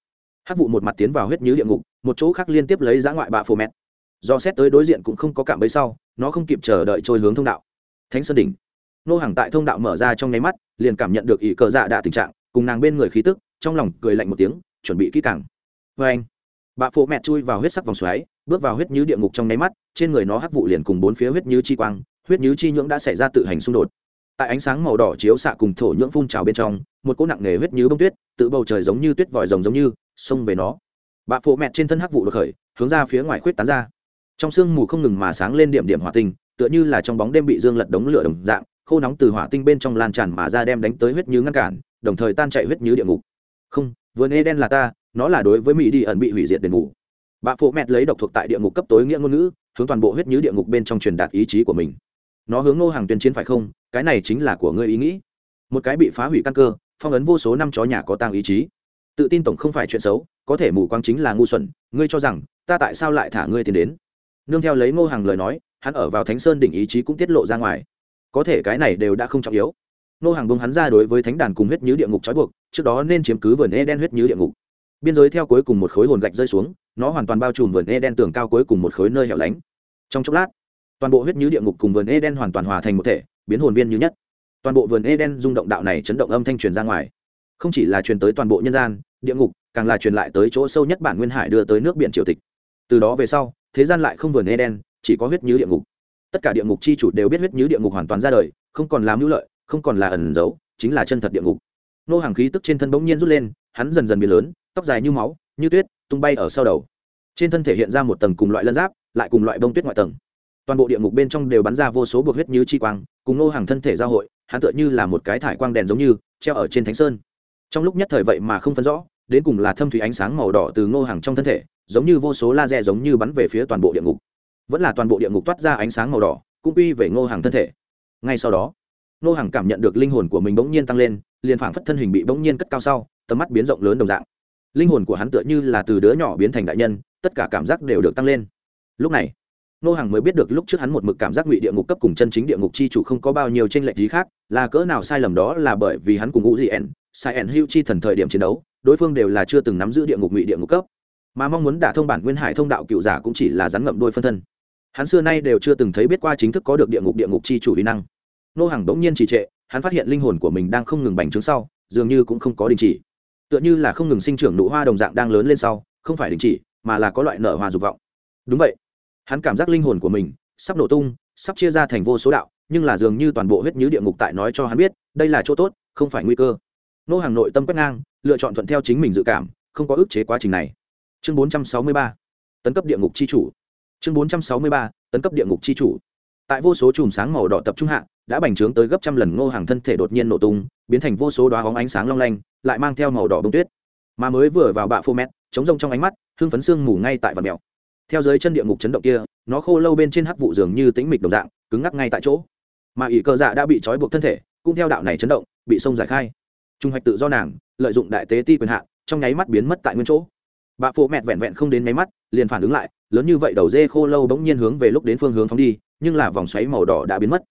Hát vụ một mặt tiến vào huyết như địa ngục, một chỗ khác liên tiếp lấy giã ngoại bạ phô mét do xét tới đối diện cũng không có cảm bấy sau, nó không kịp chờ đợi trôi hướng thông đạo. Thánh sơn đỉnh. Nô hàng tại thông đạo mở ra trong nháy mắt, liền cảm nhận được ỷ cờ dạ đạ tình trạng cùng nàng bên người khí tức, trong lòng cười lạnh một tiếng, chuẩn bị kỹ càng. Vê anh bạ phụ mẹ chui vào huyết sắc vòng xoáy, bước vào huyết như địa ngục trong nháy mắt, trên người nó hắc vụ liền cùng bốn phía huyết như chi quang, huyết như chi nhưỡng đã xảy ra tự hành xung đột. Tại ánh sáng màu đỏ chiếu xạ cùng thổ nhưỡng phun trào bên trong, một cỗ nặng nề huyết như bông tuyết, tự bầu trời giống như tuyết vòi rồng giống như, xông về nó. Bạ phụ mẹ trên thân hắc vụ được khởi, hướng ra phía ngoài khuyết tán ra. Trong sương mù không ngừng mà sáng lên điểm điểm hỏa tinh, tựa như là trong bóng đêm bị dương lật đống lửa đồng dạng, khô nóng từ hỏa tinh bên trong lan tràn mà ra đem đánh tới huyết như ngăn cản đồng thời tan chạy huyết như địa ngục. Không, vườn eden là ta, nó là đối với mỹ đi ẩn bị hủy diệt đền ngủ Bà phụ mẹt lấy độc thuộc tại địa ngục cấp tối nghĩa ngôn ngữ, hướng toàn bộ huyết như địa ngục bên trong truyền đạt ý chí của mình. Nó hướng ngô hàng tuyên chiến phải không? Cái này chính là của ngươi ý nghĩ. Một cái bị phá hủy căn cơ, phong ấn vô số năm chó nhà có tăng ý chí. Tự tin tổng không phải chuyện xấu, có thể mù quang chính là ngu xuẩn, ngươi cho rằng, ta tại sao lại thả ngươi tiền đến? Nương theo lấy ngô hàng lời nói, hắn ở vào thánh sơn đỉnh ý chí cũng tiết lộ ra ngoài. Có thể cái này đều đã không trọng yếu nô hàng bông hắn ra đối với thánh đàn cùng huyết nhứ địa ngục trói buộc, trước đó nên chiếm cứ vườn e đen huyết nhứ địa ngục. Biên giới theo cuối cùng một khối hồn gạch rơi xuống, nó hoàn toàn bao trùm vườn e đen tường cao cuối cùng một khối nơi hẻo lánh. Trong chốc lát, toàn bộ huyết nhứ địa ngục cùng vườn e đen hoàn toàn hòa thành một thể, biến hồn viên như nhất. Toàn bộ vườn e đen rung động đạo này chấn động âm thanh truyền ra ngoài. Không chỉ là truyền tới toàn bộ nhân gian, địa ngục, càng là truyền lại tới chỗ sâu nhất bản nguyên hải đưa tới nước biển triều tịch. Từ đó về sau, thế gian lại không vườn e đen chỉ có huyết nhứ địa ngục. Tất cả địa ngục chi chủ đều biết huyết nhứ địa ngục hoàn toàn ra đời, không còn làm hữu lợi không còn là ẩn giấu, chính là chân thật địa ngục. Nô hàng khí tức trên thân bỗng nhiên rút lên, hắn dần dần biến lớn, tóc dài như máu, như tuyết, tung bay ở sau đầu. Trên thân thể hiện ra một tầng cùng loại lân giáp, lại cùng loại bông tuyết ngoại tầng. Toàn bộ địa ngục bên trong đều bắn ra vô số bột huyết như chi quang, cùng nô hàng thân thể giao hội, hắn tựa như là một cái thải quang đèn giống như, treo ở trên thánh sơn. Trong lúc nhất thời vậy mà không phân rõ, đến cùng là thâm thủy ánh sáng màu đỏ từ ngô hàng trong thân thể, giống như vô số laser giống như bắn về phía toàn bộ địa ngục. Vẫn là toàn bộ địa ngục toát ra ánh sáng màu đỏ, cũng quy về ngô hàng thân thể. Ngay sau đó Nô hàng cảm nhận được linh hồn của mình bỗng nhiên tăng lên, liền phảng phất thân hình bị bỗng nhiên cất cao sau, tầm mắt biến rộng lớn đồng dạng. Linh hồn của hắn tựa như là từ đứa nhỏ biến thành đại nhân, tất cả cảm giác đều được tăng lên. Lúc này, nô hàng mới biết được lúc trước hắn một mực cảm giác ngụy địa ngục cấp cùng chân chính địa ngục chi chủ không có bao nhiêu tranh lệch gì khác, là cỡ nào sai lầm đó là bởi vì hắn cùng ngũ dị ẻn, sai ẻn hữu chi thần thời điểm chiến đấu, đối phương đều là chưa từng nắm giữ địa ngục ngụy địa ngục cấp. Mà mong muốn đả thông bản nguyên hải thông đạo cựu giả cũng chỉ là rắn ngậm đôi phân thân. Hắn xưa nay đều chưa từng thấy biết qua chính thức có được địa ngục địa ngục chi chủ uy năng nô hàng bỗng nhiên trì trệ hắn phát hiện linh hồn của mình đang không ngừng bành trướng sau dường như cũng không có đình chỉ. Tựa như là không ngừng sinh trưởng nụ hoa đồng dạng đang lớn lên sau không phải đình chỉ mà là có loại nở hoa dục vọng. Đúng vậy. Hắn cảm giác linh hồn của mình sắp nổ tung sắp chia ra thành vô số đạo nhưng là dường như toàn bộ huyết nhứ địa ngục tại nói cho hắn biết đây là chỗ tốt không phải nguy cơ. Nô hàng nội tâm quét ngang lựa chọn thuận theo chính mình dự cảm không có ức chế quá trình này. Chương 463, tấn cấp địa ngục chi chủ. Chương 463, tấn cấp địa ngục chi chủ tại vô số chùm sáng màu đỏ tập trung hạ, đã bành trướng tới gấp trăm lần ngô hàng thân thể đột nhiên nổ tung, biến thành vô số đoá hóng ánh sáng long lanh, lại mang theo màu đỏ bông tuyết. Mà mới vừa vào bạ phô mét, chống rông trong ánh mắt hương phấn xương mù ngay tại vạt mèo. Theo dưới chân địa ngục chấn động kia, nó khô lâu bên trên hắc vụ dường như tĩnh mịch đồng dạng, cứng ngắc ngay tại chỗ. Mà ỷ cơ dạ đã bị trói buộc thân thể, cũng theo đạo này chấn động, bị sông giải khai. Trung hoạch tự do nàng, lợi dụng đại tế ti quyền hạn trong nháy mắt biến mất tại nguyên chỗ. Bạ phô mẹt vẹn vẹn không đến nháy mắt, liền phản ứng lại, lớn như vậy đầu dê khô lâu bỗng nhiên hướng về lúc đến phương hướng phóng đi nhưng là vòng xoáy màu đỏ đã biến mất.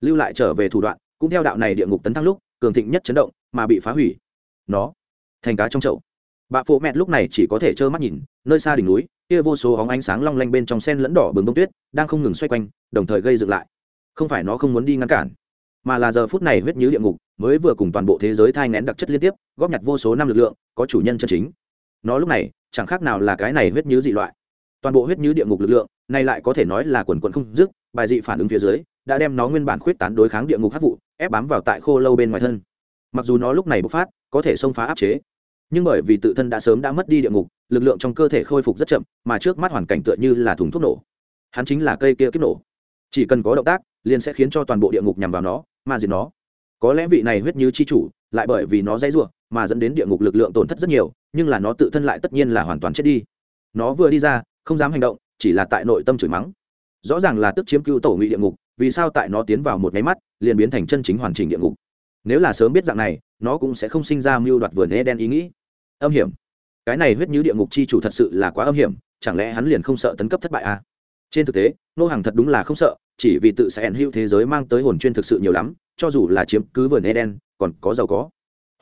Lưu lại trở về thủ đoạn, cũng theo đạo này địa ngục tấn thăng lúc, cường thịnh nhất chấn động, mà bị phá hủy. Nó, thành cá trong chậu. Bà phụ mẹ lúc này chỉ có thể trơ mắt nhìn, nơi xa đỉnh núi, kia vô số óng ánh sáng long lanh bên trong sen lẫn đỏ bừng bông tuyết, đang không ngừng xoay quanh, đồng thời gây dựng lại. Không phải nó không muốn đi ngăn cản, mà là giờ phút này huyết nhứ địa ngục, mới vừa cùng toàn bộ thế giới thai ngén đặc chất liên tiếp, góp nhặt vô số năm lực lượng, có chủ nhân chân chính. Nó lúc này, chẳng khác nào là cái này huyết nhứ dị loại. Toàn bộ huyết nhứ địa ngục lực lượng, này lại có thể nói là quần quận không dứt bài dị phản ứng phía dưới, đã đem nó nguyên bản khuyết tán đối kháng địa ngục hắc vụ, ép bám vào tại khô lâu bên ngoài thân. Mặc dù nó lúc này bộc phát, có thể xông phá áp chế, nhưng bởi vì tự thân đã sớm đã mất đi địa ngục, lực lượng trong cơ thể khôi phục rất chậm, mà trước mắt hoàn cảnh tựa như là thùng thuốc nổ. Hắn chính là cây kia kích nổ. Chỉ cần có động tác, liền sẽ khiến cho toàn bộ địa ngục nhằm vào nó, mà diệt nó. Có lẽ vị này huyết như chi chủ, lại bởi vì nó dãy ruộng mà dẫn đến địa ngục lực lượng tổn thất rất nhiều, nhưng là nó tự thân lại tất nhiên là hoàn toàn chết đi. Nó vừa đi ra, không dám hành động, chỉ là tại nội tâm chửi mắng rõ ràng là tức chiếm cưu tổ ngụy địa ngục, vì sao tại nó tiến vào một nháy mắt, liền biến thành chân chính hoàn chỉnh địa ngục? Nếu là sớm biết dạng này, nó cũng sẽ không sinh ra mưu đoạt vườn e đen ý nghĩ. Âm hiểm. Cái này huyết như địa ngục chi chủ thật sự là quá âm hiểm, chẳng lẽ hắn liền không sợ tấn cấp thất bại à? trên thực tế, nô hàng thật đúng là không sợ, chỉ vì tự sẽ ẩn hữu thế giới mang tới hồn chuyên thực sự nhiều lắm, cho dù là chiếm cứ vườn eden, còn có giàu có.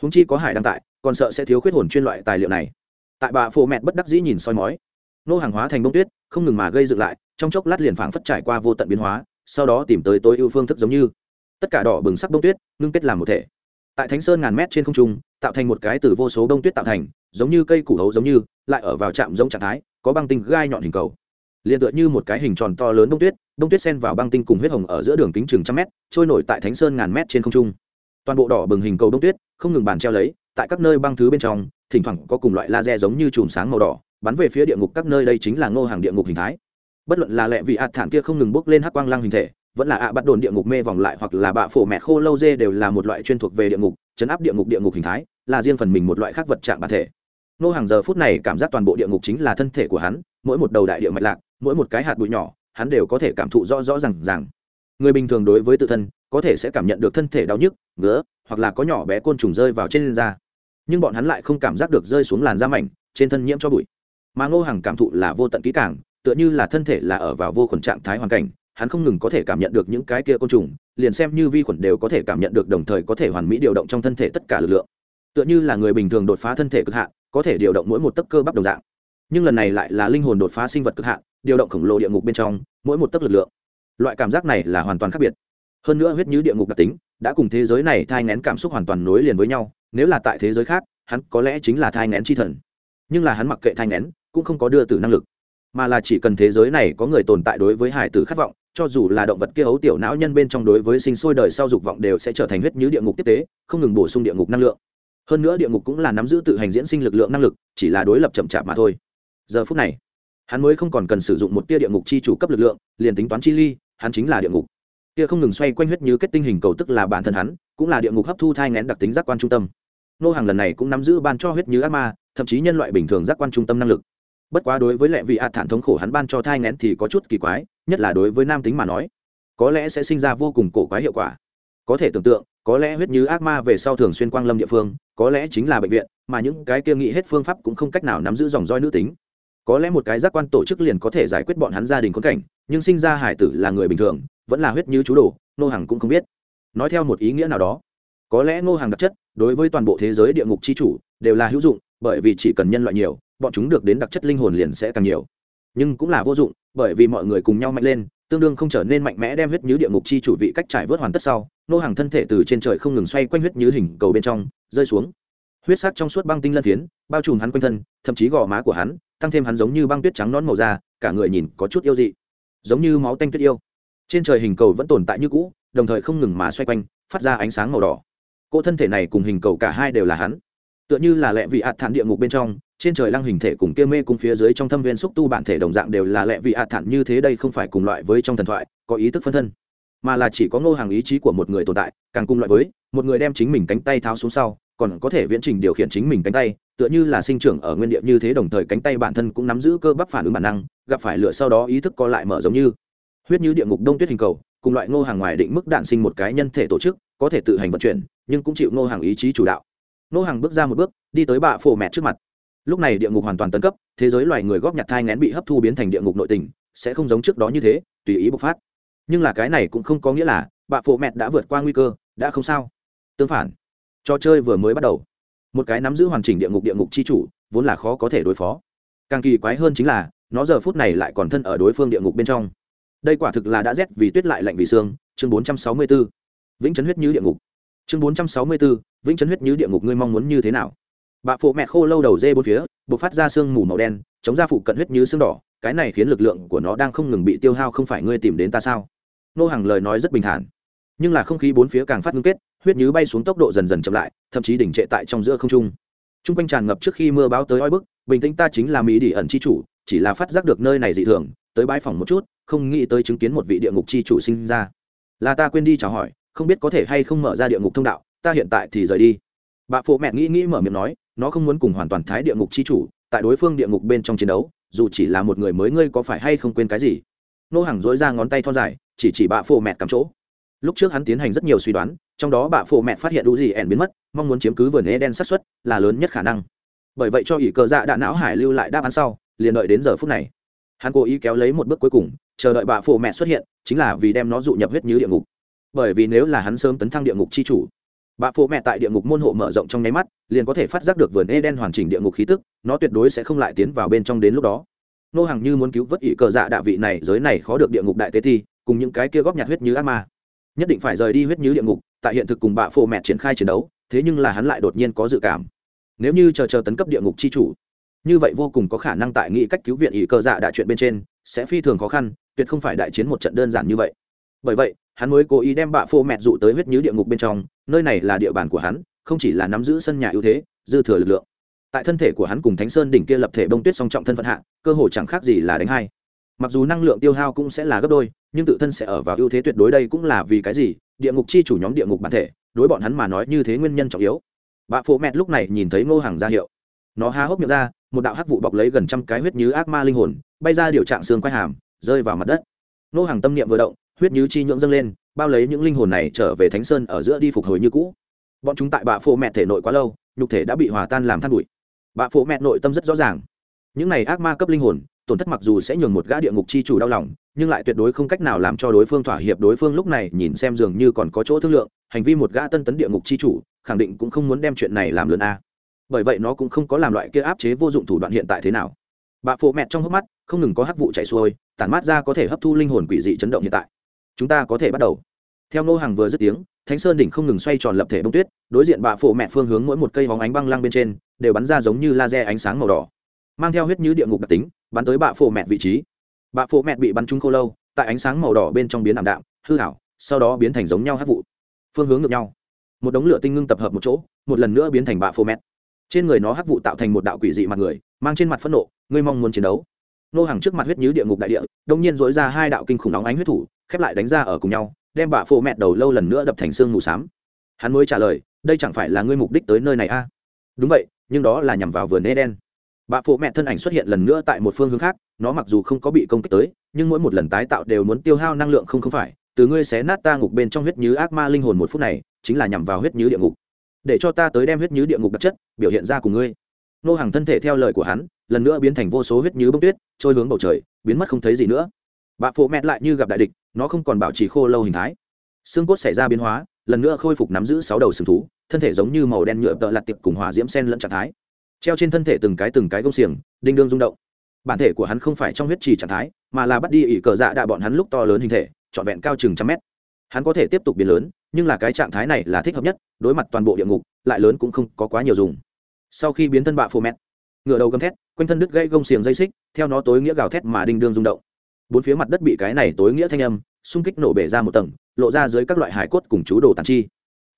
Húng chi có hải đăng tại, còn sợ sẽ thiếu khuyết hồn chuyên loại tài liệu này. Tại bà phô mẹt bất đắc dĩ nhìn soi mói, nô hàng hóa thành bông tuyết, không ngừng mà gây dựng lại trong chốc lát liền phảng phất trải qua vô tận biến hóa, sau đó tìm tới tối ưu phương thức giống như. Tất cả đỏ bừng sắc bông tuyết, ngưng kết làm một thể. Tại thánh sơn ngàn mét trên không trung, tạo thành một cái từ vô số bông tuyết tạo thành, giống như cây củ hấu giống như, lại ở vào trạm giống trạng thái, có băng tinh gai nhọn hình cầu. Liền tựa như một cái hình tròn to lớn bông tuyết bông tuyết sen vào băng tinh cùng huyết hồng ở giữa đường kính chừng trăm mét, trôi nổi tại thánh sơn ngàn mét trên không trung. Toàn bộ đỏ bừng hình cầu bông tuyết, không ngừng bàn treo lấy, tại các nơi băng thứ bên trong, thỉnh thoảng có cùng loại laser giống như chùm sáng màu đỏ, bắn về phía địa ngục các nơi, đây chính là ngô hàng địa ngục hình thái bất luận là lẹ vị ạt thản kia không ngừng bốc lên hắc quang lăng hình thể, vẫn là ạ bắt đồn địa ngục mê vòng lại hoặc là bạ phổ mẹ khô lâu dê đều là một loại chuyên thuộc về địa ngục, chấn áp địa ngục địa ngục hình thái, là riêng phần mình một loại khác vật trạng bản thể. Nô hàng giờ phút này cảm giác toàn bộ địa ngục chính là thân thể của hắn, mỗi một đầu đại địa mạch lạc, mỗi một cái hạt bụi nhỏ, hắn đều có thể cảm thụ rõ rõ r à n g rằng người bình thường đối với tự thân, có thể sẽ cảm nhận được thân thể đau nhức, ngứa, hoặc là có nhỏ bé côn trùng rơi vào trên da. Nhưng bọn hắn lại không cảm giác được rơi xuống làn da mảnh, trên thân nhiễm cho bụi. Mà ngô hàng cảm thụ là vô tận kỹ càng tựa như là thân thể là ở vào vô khuẩn trạng thái hoàn cảnh, hắn không ngừng có thể cảm nhận được những cái kia côn trùng, liền xem như vi khuẩn đều có thể cảm nhận được đồng thời có thể hoàn mỹ điều động trong thân thể tất cả lực lượng. Tựa như là người bình thường đột phá thân thể cực hạn, có thể điều động mỗi một tấc cơ bắp đồng dạng. Nhưng lần này lại là linh hồn đột phá sinh vật cực hạn, điều động khổng lồ địa ngục bên trong, mỗi một tấc lực lượng. Loại cảm giác này là hoàn toàn khác biệt. Hơn nữa huyết như địa ngục đặc tính, đã cùng thế giới này thai ngén cảm xúc hoàn toàn nối liền với nhau, nếu là tại thế giới khác, hắn có lẽ chính là thai ngén chi thần. Nhưng là hắn mặc kệ thai ngén cũng không có đưa từ năng lực mà là chỉ cần thế giới này có người tồn tại đối với hải tử khát vọng, cho dù là động vật kia ấu tiểu não nhân bên trong đối với sinh sôi đời sau dục vọng đều sẽ trở thành huyết như địa ngục tiếp tế, không ngừng bổ sung địa ngục năng lượng. Hơn nữa địa ngục cũng là nắm giữ tự hành diễn sinh lực lượng năng lực, chỉ là đối lập chậm chạp mà thôi. Giờ phút này, hắn mới không còn cần sử dụng một tia địa ngục chi chủ cấp lực lượng, liền tính toán chi ly, hắn chính là địa ngục. Tia không ngừng xoay quanh huyết như kết tinh hình cầu tức là bản thân hắn, cũng là địa ngục hấp thu thai ngén đặc tính giác quan trung tâm. Nô hàng lần này cũng nắm giữ ban cho huyết như ác ma, thậm chí nhân loại bình thường giác quan trung tâm năng lực bất quá đối với lệ vị ạt thản thống khổ hắn ban cho thai ngén thì có chút kỳ quái, nhất là đối với nam tính mà nói, có lẽ sẽ sinh ra vô cùng cổ quái hiệu quả. Có thể tưởng tượng, có lẽ huyết như ác ma về sau thường xuyên quang lâm địa phương, có lẽ chính là bệnh viện, mà những cái kia nghĩ hết phương pháp cũng không cách nào nắm giữ dòng roi nữ tính. Có lẽ một cái giác quan tổ chức liền có thể giải quyết bọn hắn gia đình khốn cảnh, nhưng sinh ra hải tử là người bình thường, vẫn là huyết như chú đồ nô hàng cũng không biết. Nói theo một ý nghĩa nào đó, có lẽ ngô hàng đặc chất, đối với toàn bộ thế giới địa ngục c h i chủ, đều là hữu dụng, bởi vì chỉ cần nhân loại nhiều bọn chúng được đến đặc chất linh hồn liền sẽ càng nhiều. Nhưng cũng là vô dụng, bởi vì mọi người cùng nhau mạnh lên, tương đương không trở nên mạnh mẽ đem huyết như địa ngục chi chủ vị cách trải vớt hoàn tất sau, nô hàng thân thể từ trên trời không ngừng xoay quanh huyết như hình cầu bên trong, rơi xuống. Huyết sắc trong suốt băng tinh lân phiến, bao trùm hắn quanh thân, thậm chí gò má của hắn, tăng thêm hắn giống như băng tuyết trắng nón màu da, cả người nhìn có chút yêu dị. Giống như máu tanh tuyết yêu. Trên trời hình cầu vẫn tồn tại như cũ, đồng thời không ngừng mà xoay quanh, phát ra ánh sáng màu đỏ. Cô thân thể này cùng hình cầu cả hai đều là hắn tựa như là lẹ vị ạt thản địa ngục bên trong, trên trời lăng hình thể cùng kia mê cùng phía dưới trong thâm viên xúc tu bản thể đồng dạng đều là lẹ vị ạt thản như thế đây không phải cùng loại với trong thần thoại, có ý thức phân thân, mà là chỉ có ngô hàng ý chí của một người tồn tại, càng cùng loại với, một người đem chính mình cánh tay tháo xuống sau, còn có thể viễn trình điều khiển chính mình cánh tay, tựa như là sinh trưởng ở nguyên địa như thế đồng thời cánh tay bản thân cũng nắm giữ cơ bắp phản ứng bản năng, gặp phải lửa sau đó ý thức co lại mở giống như huyết như địa ngục đông tuyết hình cầu, cùng loại ngô hàng ngoài định mức đạn sinh một cái nhân thể tổ chức, có thể tự hành vận chuyển, nhưng cũng chịu ngô hàng ý chí chủ đạo nô hàng bước ra một bước, đi tới bạ phổ mẹ trước mặt. Lúc này địa ngục hoàn toàn tấn cấp, thế giới loài người góp nhặt thai ngén bị hấp thu biến thành địa ngục nội tình, sẽ không giống trước đó như thế, tùy ý bộc phát. Nhưng là cái này cũng không có nghĩa là bạ phổ mẹ đã vượt qua nguy cơ, đã không sao. Tương phản, trò chơi vừa mới bắt đầu. Một cái nắm giữ hoàn chỉnh địa ngục địa ngục chi chủ, vốn là khó có thể đối phó. Càng kỳ quái hơn chính là, nó giờ phút này lại còn thân ở đối phương địa ngục bên trong. Đây quả thực là đã rét vì tuyết lại lạnh vì xương, chương bốn trăm sáu mươi 464. vĩnh chấn huyết như địa ngục chương bốn trăm sáu mươi 464. vĩnh chấn huyết như địa ngục ngươi mong muốn như thế nào? Bạ phụ mẹ khô lâu đầu dê bốn phía, bộc phát ra sương mù màu đen, chống ra phụ cận huyết như xương đỏ, cái này khiến lực lượng của nó đang không ngừng bị tiêu hao không phải ngươi tìm đến ta sao? Nô hàng lời nói rất bình thản. Nhưng là không khí bốn phía càng phát ngưng kết, huyết như bay xuống tốc độ dần dần chậm lại, thậm chí đỉnh trệ tại trong giữa không trung. T r u n g quanh tràn ngập trước khi mưa báo tới oi bức, bình tĩnh ta chính là mỹ đỉ ẩn c h i chủ, chỉ là phát giác được nơi này dị thường, tới bãi phòng một chút, không nghĩ tới chứng kiến một vị địa ngục c h i chủ sinh ra. Là ta quên đi chào hỏi không biết có thể hay không mở ra địa ngục thông đạo, ta hiện tại thì rời đi. Bà phụ mẹ nghĩ nghĩ mở miệng nói, nó không muốn cùng hoàn toàn thái địa ngục c h i chủ, tại đối phương địa ngục bên trong chiến đấu, dù chỉ là một người mới ngươi có phải hay không quên cái gì? Nô hàng dối ra ngón tay thon dài, chỉ chỉ bà phụ mẹ cắm chỗ. Lúc trước hắn tiến hành rất nhiều suy đoán, trong đó bà phụ mẹ phát hiện đủ gì ẻn biến mất, mong muốn chiếm cứ vườn ế đen xác suất là lớn nhất khả năng. Bởi vậy cho ỷ cờ dạ đạn não hải lưu lại đáp án sau, liền đợi đến giờ phút này. Hắn cố ý kéo lấy một bước cuối cùng, chờ đợi bà phụ mẹ xuất hiện, chính là vì đem nó dụ nhập huyết như địa ngục bởi vì nếu là hắn sớm tấn thăng địa ngục chi chủ bạ phụ mẹ tại địa ngục môn hộ mở rộng trong nháy mắt, liền có thể phát giác được vườn e đen hoàn chỉnh địa ngục khí tức, nó tuyệt đối sẽ không lại tiến vào bên trong đến lúc đó. Nô hàng như muốn cứu vớt ỷ cờ dạ đạ vị này, giới này khó được địa ngục đại tế thi, cùng những cái kia góp nhặt huyết như ác ma. Nhất định phải rời đi huyết như địa ngục, tại hiện thực cùng bạ phụ mẹ triển khai chiến đấu, thế nhưng là hắn lại đột nhiên có dự cảm. Nếu như chờ chờ tấn cấp địa ngục c chủ, như vậy vô cùng có khả năng tại nghị cách cứu viện ý cờ dạ đại chuyện bên trên, sẽ phi thường khó khăn, tuyệt không phải đại chiến một trận đơn giản như vậy bởi vậy, hắn mới cố ý đem bạ phô mẹ dụ tới huyết như địa ngục bên trong, nơi này là địa bàn của hắn, không chỉ là nắm giữ sân nhà ưu thế, dư thừa lực lượng. Tại thân thể của hắn cùng thánh sơn đỉnh kia lập thể bông tuyết song trọng thân phận hạ, cơ hội chẳng khác gì là đánh hai. Mặc dù năng lượng tiêu hao cũng sẽ là gấp đôi, nhưng tự thân sẽ ở vào ưu thế tuyệt đối đây cũng là vì cái gì? Địa ngục chi chủ nhóm địa ngục bản thể, đối bọn hắn mà nói như thế nguyên nhân trọng yếu. Bạ phô mẹt lúc này nhìn thấy ngô hàng ra hiệu. Nó há hốc miệng ra, một đạo hắc vụ bọc lấy gần trăm cái huyết như ác ma linh hồn, bay ra điều trạng xương quay hàm, rơi vào mặt đất. Ngô hàng tâm niệm vừa động huyết như chi nhưỡng dâng lên, bao lấy những linh hồn này trở về thánh sơn ở giữa đi phục hồi như cũ. Bọn chúng tại bạ phổ mẹ thể nội quá lâu, nhục thể đã bị hòa tan làm than bụi. Bạ phổ mẹ nội tâm rất rõ ràng. Những này ác ma cấp linh hồn, tổn thất mặc dù sẽ nhường một gã địa ngục chi chủ đau lòng, nhưng lại tuyệt đối không cách nào làm cho đối phương thỏa hiệp. Đối phương lúc này nhìn xem dường như còn có chỗ thương lượng, hành vi một gã tân tấn địa ngục chi chủ, khẳng định cũng không muốn đem chuyện này làm lớn a. Bởi vậy nó cũng không có làm loại kia áp chế vô dụng thủ đoạn hiện tại thế nào. Bà phụ mẹ trong hốc mắt, không ngừng có hắc vụ chạy xuôi, tản mát ra có thể hấp thu linh hồn quỷ dị chấn động hiện tại chúng ta có thể bắt đầu. Theo nô hàng vừa dứt tiếng, thánh sơn đỉnh không ngừng xoay tròn lập thể bông tuyết, đối diện bạ phụ mẹ phương hướng mỗi một cây hóng ánh băng lăng bên trên, đều bắn ra giống như laser ánh sáng màu đỏ. Mang theo huyết như địa ngục đặc tính, bắn tới bạ phổ mẹ vị trí. Bạ phổ mẹ bị bắn trúng khô lâu, tại ánh sáng màu đỏ bên trong biến ảm đạm, hư hảo sau đó biến thành giống nhau hát vụ. Phương hướng ngược nhau. Một đống lửa tinh ngưng tập hợp một chỗ, một lần nữa biến thành bạ phổ mẹ. Trên người nó hát vụ tạo thành một đạo quỷ dị mặt người, mang trên mặt phẫn nộ, ngươi mong muốn chiến đấu. Nô hàng trước mặt huyết như địa ngục đại địa, đông nhiên dối ra hai đạo kinh khủng nóng ánh huyết thủ khép lại đánh ra ở cùng nhau, đem bạ phổ mẹt đầu lâu lần nữa đập thành xương mù xám. Hắn mới trả lời, đây chẳng phải là ngươi mục đích tới nơi này a? À? đúng vậy, nhưng đó là nhằm vào vườn nê đen. Bạ phổ mẹ thân ảnh xuất hiện lần nữa tại một phương hướng khác, nó mặc dù không có bị công kích tới, nhưng mỗi một lần tái tạo đều muốn tiêu hao năng lượng không không phải, từ ngươi xé nát ta ngục bên trong huyết như ác ma linh hồn một phút này, chính là nhằm vào huyết như địa ngục. Để cho ta tới đem huyết như địa ngục đặc chất, biểu hiện ra cùng ngươi. Nô hàng thân thể theo lời của hắn, lần nữa biến thành vô số huyết như bông tuyết, trôi hướng bầu trời, biến mất không thấy gì nữa bạ phổ mẹt lại như gặp đại địch, nó không còn bảo trì khô lâu hình thái. Xương cốt xảy ra biến hóa, lần nữa khôi phục nắm giữ sáu đầu sừng thú, thân thể giống như màu đen nhựa tợ lặt tiệp cùng hỏa diễm sen lẫn trạng thái. Treo trên thân thể từng cái từng cái gông xiềng, đinh đương rung động. Bản thể của hắn không phải trong huyết trì trạng thái, mà là bắt đi ỉ cờ dạ đạ bọn hắn lúc to lớn hình thể, trọn vẹn cao chừng trăm mét. Hắn có thể tiếp tục biến lớn, nhưng là cái trạng thái này là thích hợp nhất, đối mặt toàn bộ địa ngục, lại lớn cũng không có quá nhiều dùng. Sau khi biến thân bạ phô mét ngựa đầu gầm thét, quanh thân đứt gãy gông xiềng dây xích, theo nó tối nghĩa gào thét mà đinh đương rung động bốn phía mặt đất bị cái này tối nghĩa thanh âm, xung kích nổ bể ra một tầng, lộ ra dưới các loại hải cốt cùng chú đồ tàn chi.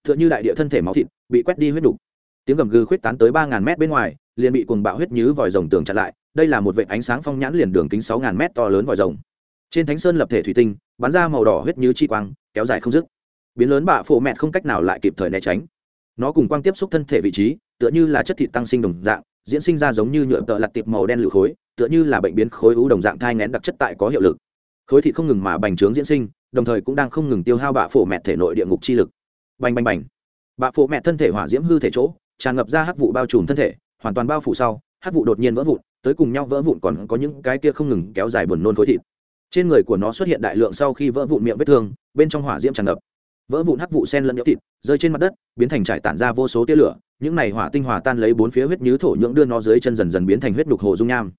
T h ư ợ n h ư đại địa thân thể máu thịt, bị quét đi huyết đục. Tiếng gầm gừ khuyết tán tới ba ngàn mét bên ngoài, liền bị cuồng bạo huyết nhứ vòi rồng tường chặn lại, đây là một vệ ánh sáng phong nhãn liền đường kính sáu ngàn mét to lớn vòi rồng. Trên thánh sơn lập thể thủy tinh, bắn ra màu đỏ huyết nhứ chi quang, kéo dài không dứt. Biến lớn bạ phổ mẹt không cách nào lại kịp thời né tránh. Nó cùng quang tiếp xúc thân thể vị trí, tựa như là chất thịt tăng sinh đồng dạng diễn sinh ra giống như nhựa tợ lặt tiệp màu đen lựu khối, tựa như là bệnh biến khối u đồng dạng thai ngén đặc chất tại có hiệu lực. Khối thịt không ngừng mà bành trướng diễn sinh, đồng thời cũng đang không ngừng tiêu hao bạ phổ mẹ thể nội địa ngục chi lực. Bành bành bành. Bạ phổ mẹ thân thể hỏa diễm hư thể chỗ, tràn ngập ra hắc vụ bao trùm thân thể, hoàn toàn bao phủ sau, hắc vụ đột nhiên vỡ vụn, tới cùng nhau vỡ vụn còn có những cái kia không ngừng kéo dài buồn nôn khối thịt. Trên người của nó xuất hiện đại lượng sau khi vỡ vụn miệng vết thương, bên trong hỏa diễm tràn ngập vỡ vụn hắc vụ sen lẫn nhỡ thịt, rơi trên mặt đất, biến thành trải tản ra vô số tia lửa, những này hỏa tinh hòa tan lấy bốn phía huyết nhứ thổ nhưỡng đưa nó dưới chân dần dần biến thành huyết đục hồ dung nham.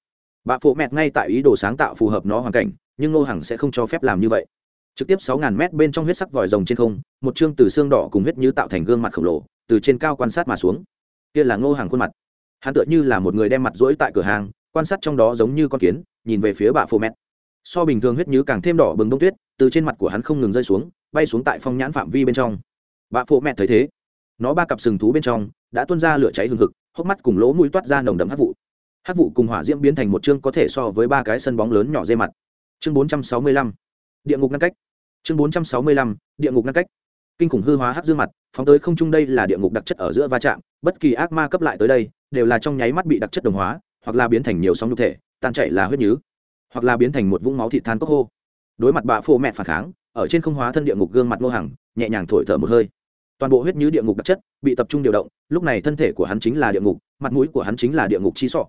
Bạ phụ mẹt ngay tại ý đồ sáng tạo phù hợp nó hoàn cảnh, nhưng ngô hằng sẽ không cho phép làm như vậy. Trực tiếp sáu ngàn mét bên trong huyết sắc vòi rồng trên không, một chương từ xương đỏ cùng huyết như tạo thành gương mặt khổng lồ, từ trên cao quan sát mà xuống. Kia là ngô hàng khuôn mặt. Hắn tựa như là một người đem mặt rỗi tại cửa hàng, quan sát trong đó giống như con kiến, nhìn về phía bạ phụ mẹt. So bình thường huyết như càng thêm đỏ bừng đông tuyết, từ trên mặt của hắn không ngừng rơi xuống bay xuống tại phong nhãn phạm vi bên trong. Bạ phụ mẹ thấy thế, nó ba cặp sừng thú bên trong đã tuôn ra lửa cháy hừng hực, hốc mắt cùng lỗ mũi toát ra nồng đậm hát vụ. Hát vụ cùng hỏa diễm biến thành một chương có thể so với ba cái sân bóng lớn nhỏ dây mặt. Chương bốn trăm sáu mươi lăm, địa ngục ngăn cách. Chương bốn trăm sáu mươi lăm, địa ngục ngăn cách. Kinh khủng hư hóa hát dương mặt, phóng tới không trung đây là địa ngục đặc chất ở giữa va chạm, bất kỳ ác ma cấp lại tới đây, đều là trong nháy mắt bị đặc chất đồng hóa, hoặc là biến thành nhiều sóng nhục thể, tan chảy là huyết nhứ, hoặc là biến thành một vũng máu thị than cốc hô. Đối mặt bạ phô mẹ phản kháng ở trên không hóa thân địa ngục gương mặt nô hàng nhẹ nhàng thổi thở một hơi. Toàn bộ huyết như địa ngục đặc chất bị tập trung điều động, lúc này thân thể của hắn chính là địa ngục, mặt mũi của hắn chính là địa ngục chi sọ.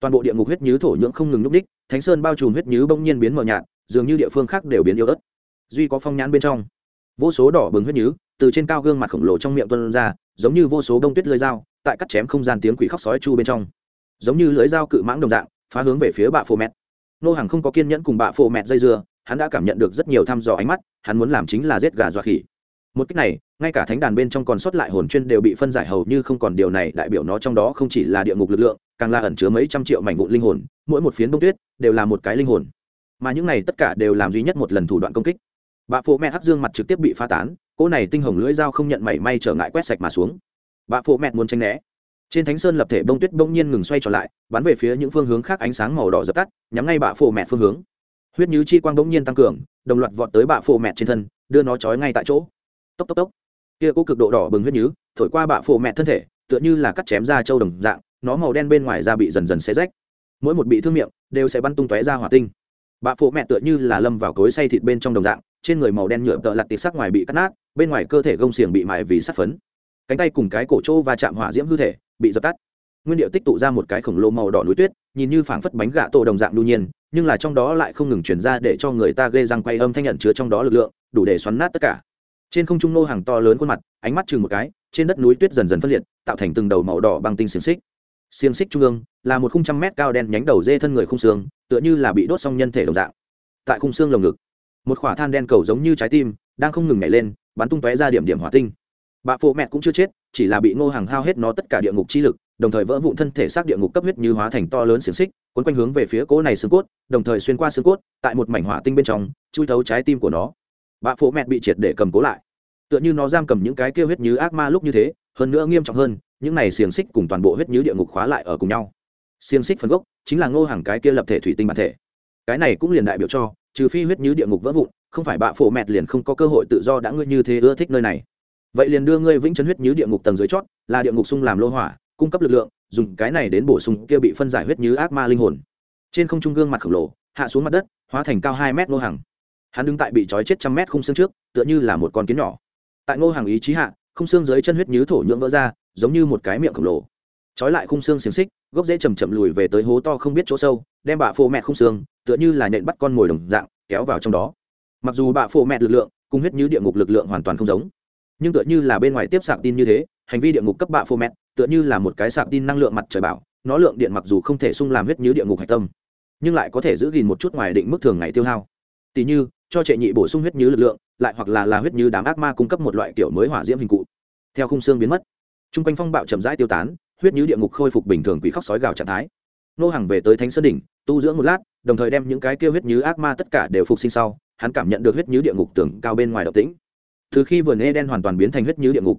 Toàn bộ địa ngục huyết như thổ nhưỡng không ngừng núp ních, thánh sơn bao trùm huyết như bỗng nhiên biến mờ nhạt, dường như địa phương khác đều biến yếu ớt. Duy có phong nhãn bên trong. Vô số đỏ bừng huyết như từ trên cao gương mặt khổng lồ trong miệng tuân ra, giống như vô số đông tuyết lưới dao, tại cắt chém không gian tiếng quỷ khóc sói chu bên trong. Giống như lưới dao cự mãng đồng dạng, phá hướng về phía bạ phô mẹt. Nô hàng không có kiên nhẫn cùng bạ phô mẹt dây dưa hắn đã cảm nhận được rất nhiều thăm dò ánh mắt, hắn muốn làm chính là giết gà dọa khỉ. Một cách này, ngay cả thánh đàn bên trong còn sót lại hồn chuyên đều bị phân giải hầu như không còn điều này, đại biểu nó trong đó không chỉ là địa ngục lực lượng, càng là ẩn chứa mấy trăm triệu mảnh vụn linh hồn, mỗi một phiến bông tuyết đều là một cái linh hồn. Mà những này tất cả đều làm duy nhất một lần thủ đoạn công kích. Bạ phụ mẹ hắc dương mặt trực tiếp bị pha tán, cỗ này tinh hồng lưỡi dao không nhận mảy may trở ngại quét sạch mà xuống. Bạ phụ mẹ muốn tranh né. Trên thánh sơn lập thể bông tuyết bỗng nhiên ngừng xoay trở lại, bắn về phía những phương hướng khác ánh sáng màu đỏ dập tắt, nhắm ngay bạ phụ mẹ phương hướng huyết nhứ chi quang bỗng nhiên tăng cường, đồng loạt vọt tới bạ phổ mẹ trên thân, đưa nó trói ngay tại chỗ. Tốc tốc tốc. Kia cố cực độ đỏ bừng huyết nhứ, thổi qua bạ phổ mẹ thân thể, tựa như là cắt chém ra châu đồng dạng, nó màu đen bên ngoài da bị dần dần xé rách. Mỗi một bị thương miệng, đều sẽ bắn tung tóe ra hỏa tinh. Bạ phổ mẹ tựa như là lâm vào cối say thịt bên trong đồng dạng, trên người màu đen nhựa tợ lặt tịt sắc ngoài bị cắt nát, bên ngoài cơ thể gông xiềng bị mài vì sắt phấn. Cánh tay cùng cái cổ chỗ và chạm hỏa diễm hư thể, bị dập tắt nguyên điệu tích tụ ra một cái khổng lồ màu đỏ núi tuyết, nhìn như phảng phất bánh gạ tổ đồng dạng đu nhiên, nhưng là trong đó lại không ngừng chuyển ra để cho người ta ghê răng quay âm thanh nhận chứa trong đó lực lượng, đủ để xoắn nát tất cả. Trên không trung nô hàng to lớn khuôn mặt, ánh mắt chừng một cái, trên đất núi tuyết dần dần phân liệt, tạo thành từng đầu màu đỏ bằng tinh xiềng xích. Xiềng xích trung ương, là một khung trăm mét cao đen nhánh đầu dê thân người khung xương, tựa như là bị đốt xong nhân thể đồng dạng. Tại khung xương lồng ngực, một khỏa than đen cầu giống như trái tim, đang không ngừng nhảy lên, bắn tung tóe ra điểm điểm hỏa tinh. Bà phụ mẹ cũng chưa chết, chỉ là bị ngô hàng hao hết nó tất cả địa ngục chi lực đồng thời vỡ vụn thân thể xác địa ngục cấp huyết như hóa thành to lớn xiềng xích quấn quanh hướng về phía cỗ này xương cốt, đồng thời xuyên qua xương cốt, tại một mảnh hỏa tinh bên trong, chui thấu trái tim của nó. Bạ phụ mẹt bị triệt để cầm cố lại. Tựa như nó giam cầm những cái kêu huyết như ác ma lúc như thế, hơn nữa nghiêm trọng hơn, những này xiềng xích cùng toàn bộ huyết như địa ngục khóa lại ở cùng nhau. Xiềng xích phần gốc chính là ngô hàng cái kia lập thể thủy tinh bản thể. Cái này cũng liền đại biểu cho, trừ phi huyết như địa ngục vỡ vụn, không phải bạ phổ mẹt liền không có cơ hội tự do đã ngươi như thế ưa thích nơi này. Vậy liền đưa ngươi vĩnh chân huyết như địa ngục tầng dưới chót, là địa ngục sung làm lô hỏa cung cấp lực lượng, dùng cái này đến bổ sung kia bị phân giải huyết như ác ma linh hồn. Trên không trung gương mặt khổng lồ, hạ xuống mặt đất, hóa thành cao hai mét ngô hàng hắn đứng tại bị trói chết trăm mét khung xương trước, tựa như là một con kiến nhỏ. Tại ngô hàng ý chí hạ, khung xương dưới chân huyết như thổ nhưỡng vỡ ra, giống như một cái miệng khổng lồ. Trói lại khung xương xiềng xích, gốc dễ chầm chậm lùi về tới hố to không biết chỗ sâu, đem bà phô mẹ khung xương, tựa như là nhện bắt con mồi đồng dạng, kéo vào trong đó. Mặc dù bà phô mẹ lực lượng cùng huyết như địa ngục lực lượng hoàn toàn không giống, nhưng tựa như là bên ngoài tiếp sạc tin như thế, hành vi địa ngục cấp bạ phô mẹ tựa như là một cái sạc tin năng lượng mặt trời bảo, nó lượng điện mặc dù không thể sung làm huyết như địa ngục hạch tâm, nhưng lại có thể giữ gìn một chút ngoài định mức thường ngày tiêu hao. Tỷ như, cho trệ nhị bổ sung huyết như lực lượng, lại hoặc là là huyết như đám ác ma cung cấp một loại kiểu mới hỏa diễm hình cụ. Theo khung xương biến mất t r u n g quanh phong bạo chậm rãi tiêu tán, huyết như địa ngục khôi phục bình thường quỷ khóc sói gào trạng thái. Nô hàng về tới thánh sơn đỉnh, tu dưỡng một lát, đồng thời đem những cái kêu huyết như ác ma tất cả đều phục sinh sau, hắn cảm nhận được huyết như địa ngục tưởng cao bên ngoài độc tĩnh. Từ khi vườn e đen hoàn toàn biến thành huyết như địa ngục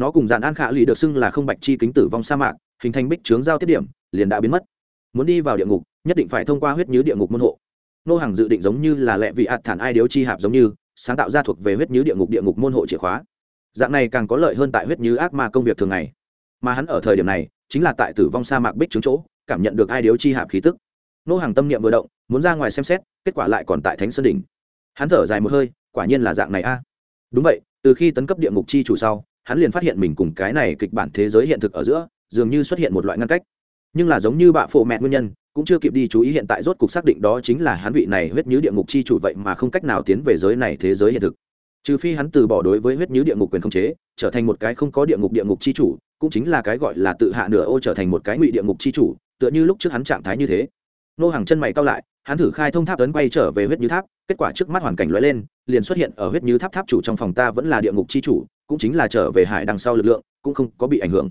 nó cùng dàn an khả lì được xưng là không bạch chi kính tử vong sa mạc, hình thành bích trướng giao tiết điểm, liền đã biến mất. Muốn đi vào địa ngục, nhất định phải thông qua huyết như địa ngục môn hộ. Nô hàng dự định giống như là lệ vị ạt thản ai điếu chi hạp giống như, sáng tạo ra thuộc về huyết như địa ngục địa ngục môn hộ chìa khóa. Dạng này càng có lợi hơn tại huyết như ác ma công việc thường ngày. Mà hắn ở thời điểm này, chính là tại tử vong sa mạc bích trướng chỗ, cảm nhận được ai điếu chi hạp khí tức. Nô hàng tâm niệm vừa động, muốn ra ngoài xem xét, kết quả lại còn tại thánh sơn đỉnh. Hắn thở dài một hơi, quả nhiên là dạng này a. Đúng vậy, từ khi tấn cấp địa ngục chi chủ sau hắn liền phát hiện mình cùng cái này kịch bản thế giới hiện thực ở giữa, dường như xuất hiện một loại ngăn cách. Nhưng là giống như bạ phổ mẹ nguyên nhân, cũng chưa kịp đi chú ý hiện tại rốt cục xác định đó chính là hắn vị này huyết nhứ địa ngục chi chủ vậy mà không cách nào tiến về giới này thế giới hiện thực. Trừ phi hắn từ bỏ đối với huyết nhứ địa ngục quyền khống chế, trở thành một cái không có địa ngục địa ngục chi chủ, cũng chính là cái gọi là tự hạ nửa ô trở thành một cái ngụy địa ngục chi chủ, tựa như lúc trước hắn trạng thái như thế. Nô hàng chân mày cao lại, hắn thử khai thông tháp tấn quay trở về huyết như tháp, kết quả trước mắt hoàn cảnh lóe lên, liền xuất hiện ở huyết như tháp tháp chủ trong phòng ta vẫn là địa ngục chi chủ cũng chính là trở về hải đằng sau lực lượng, cũng không có bị ảnh hưởng.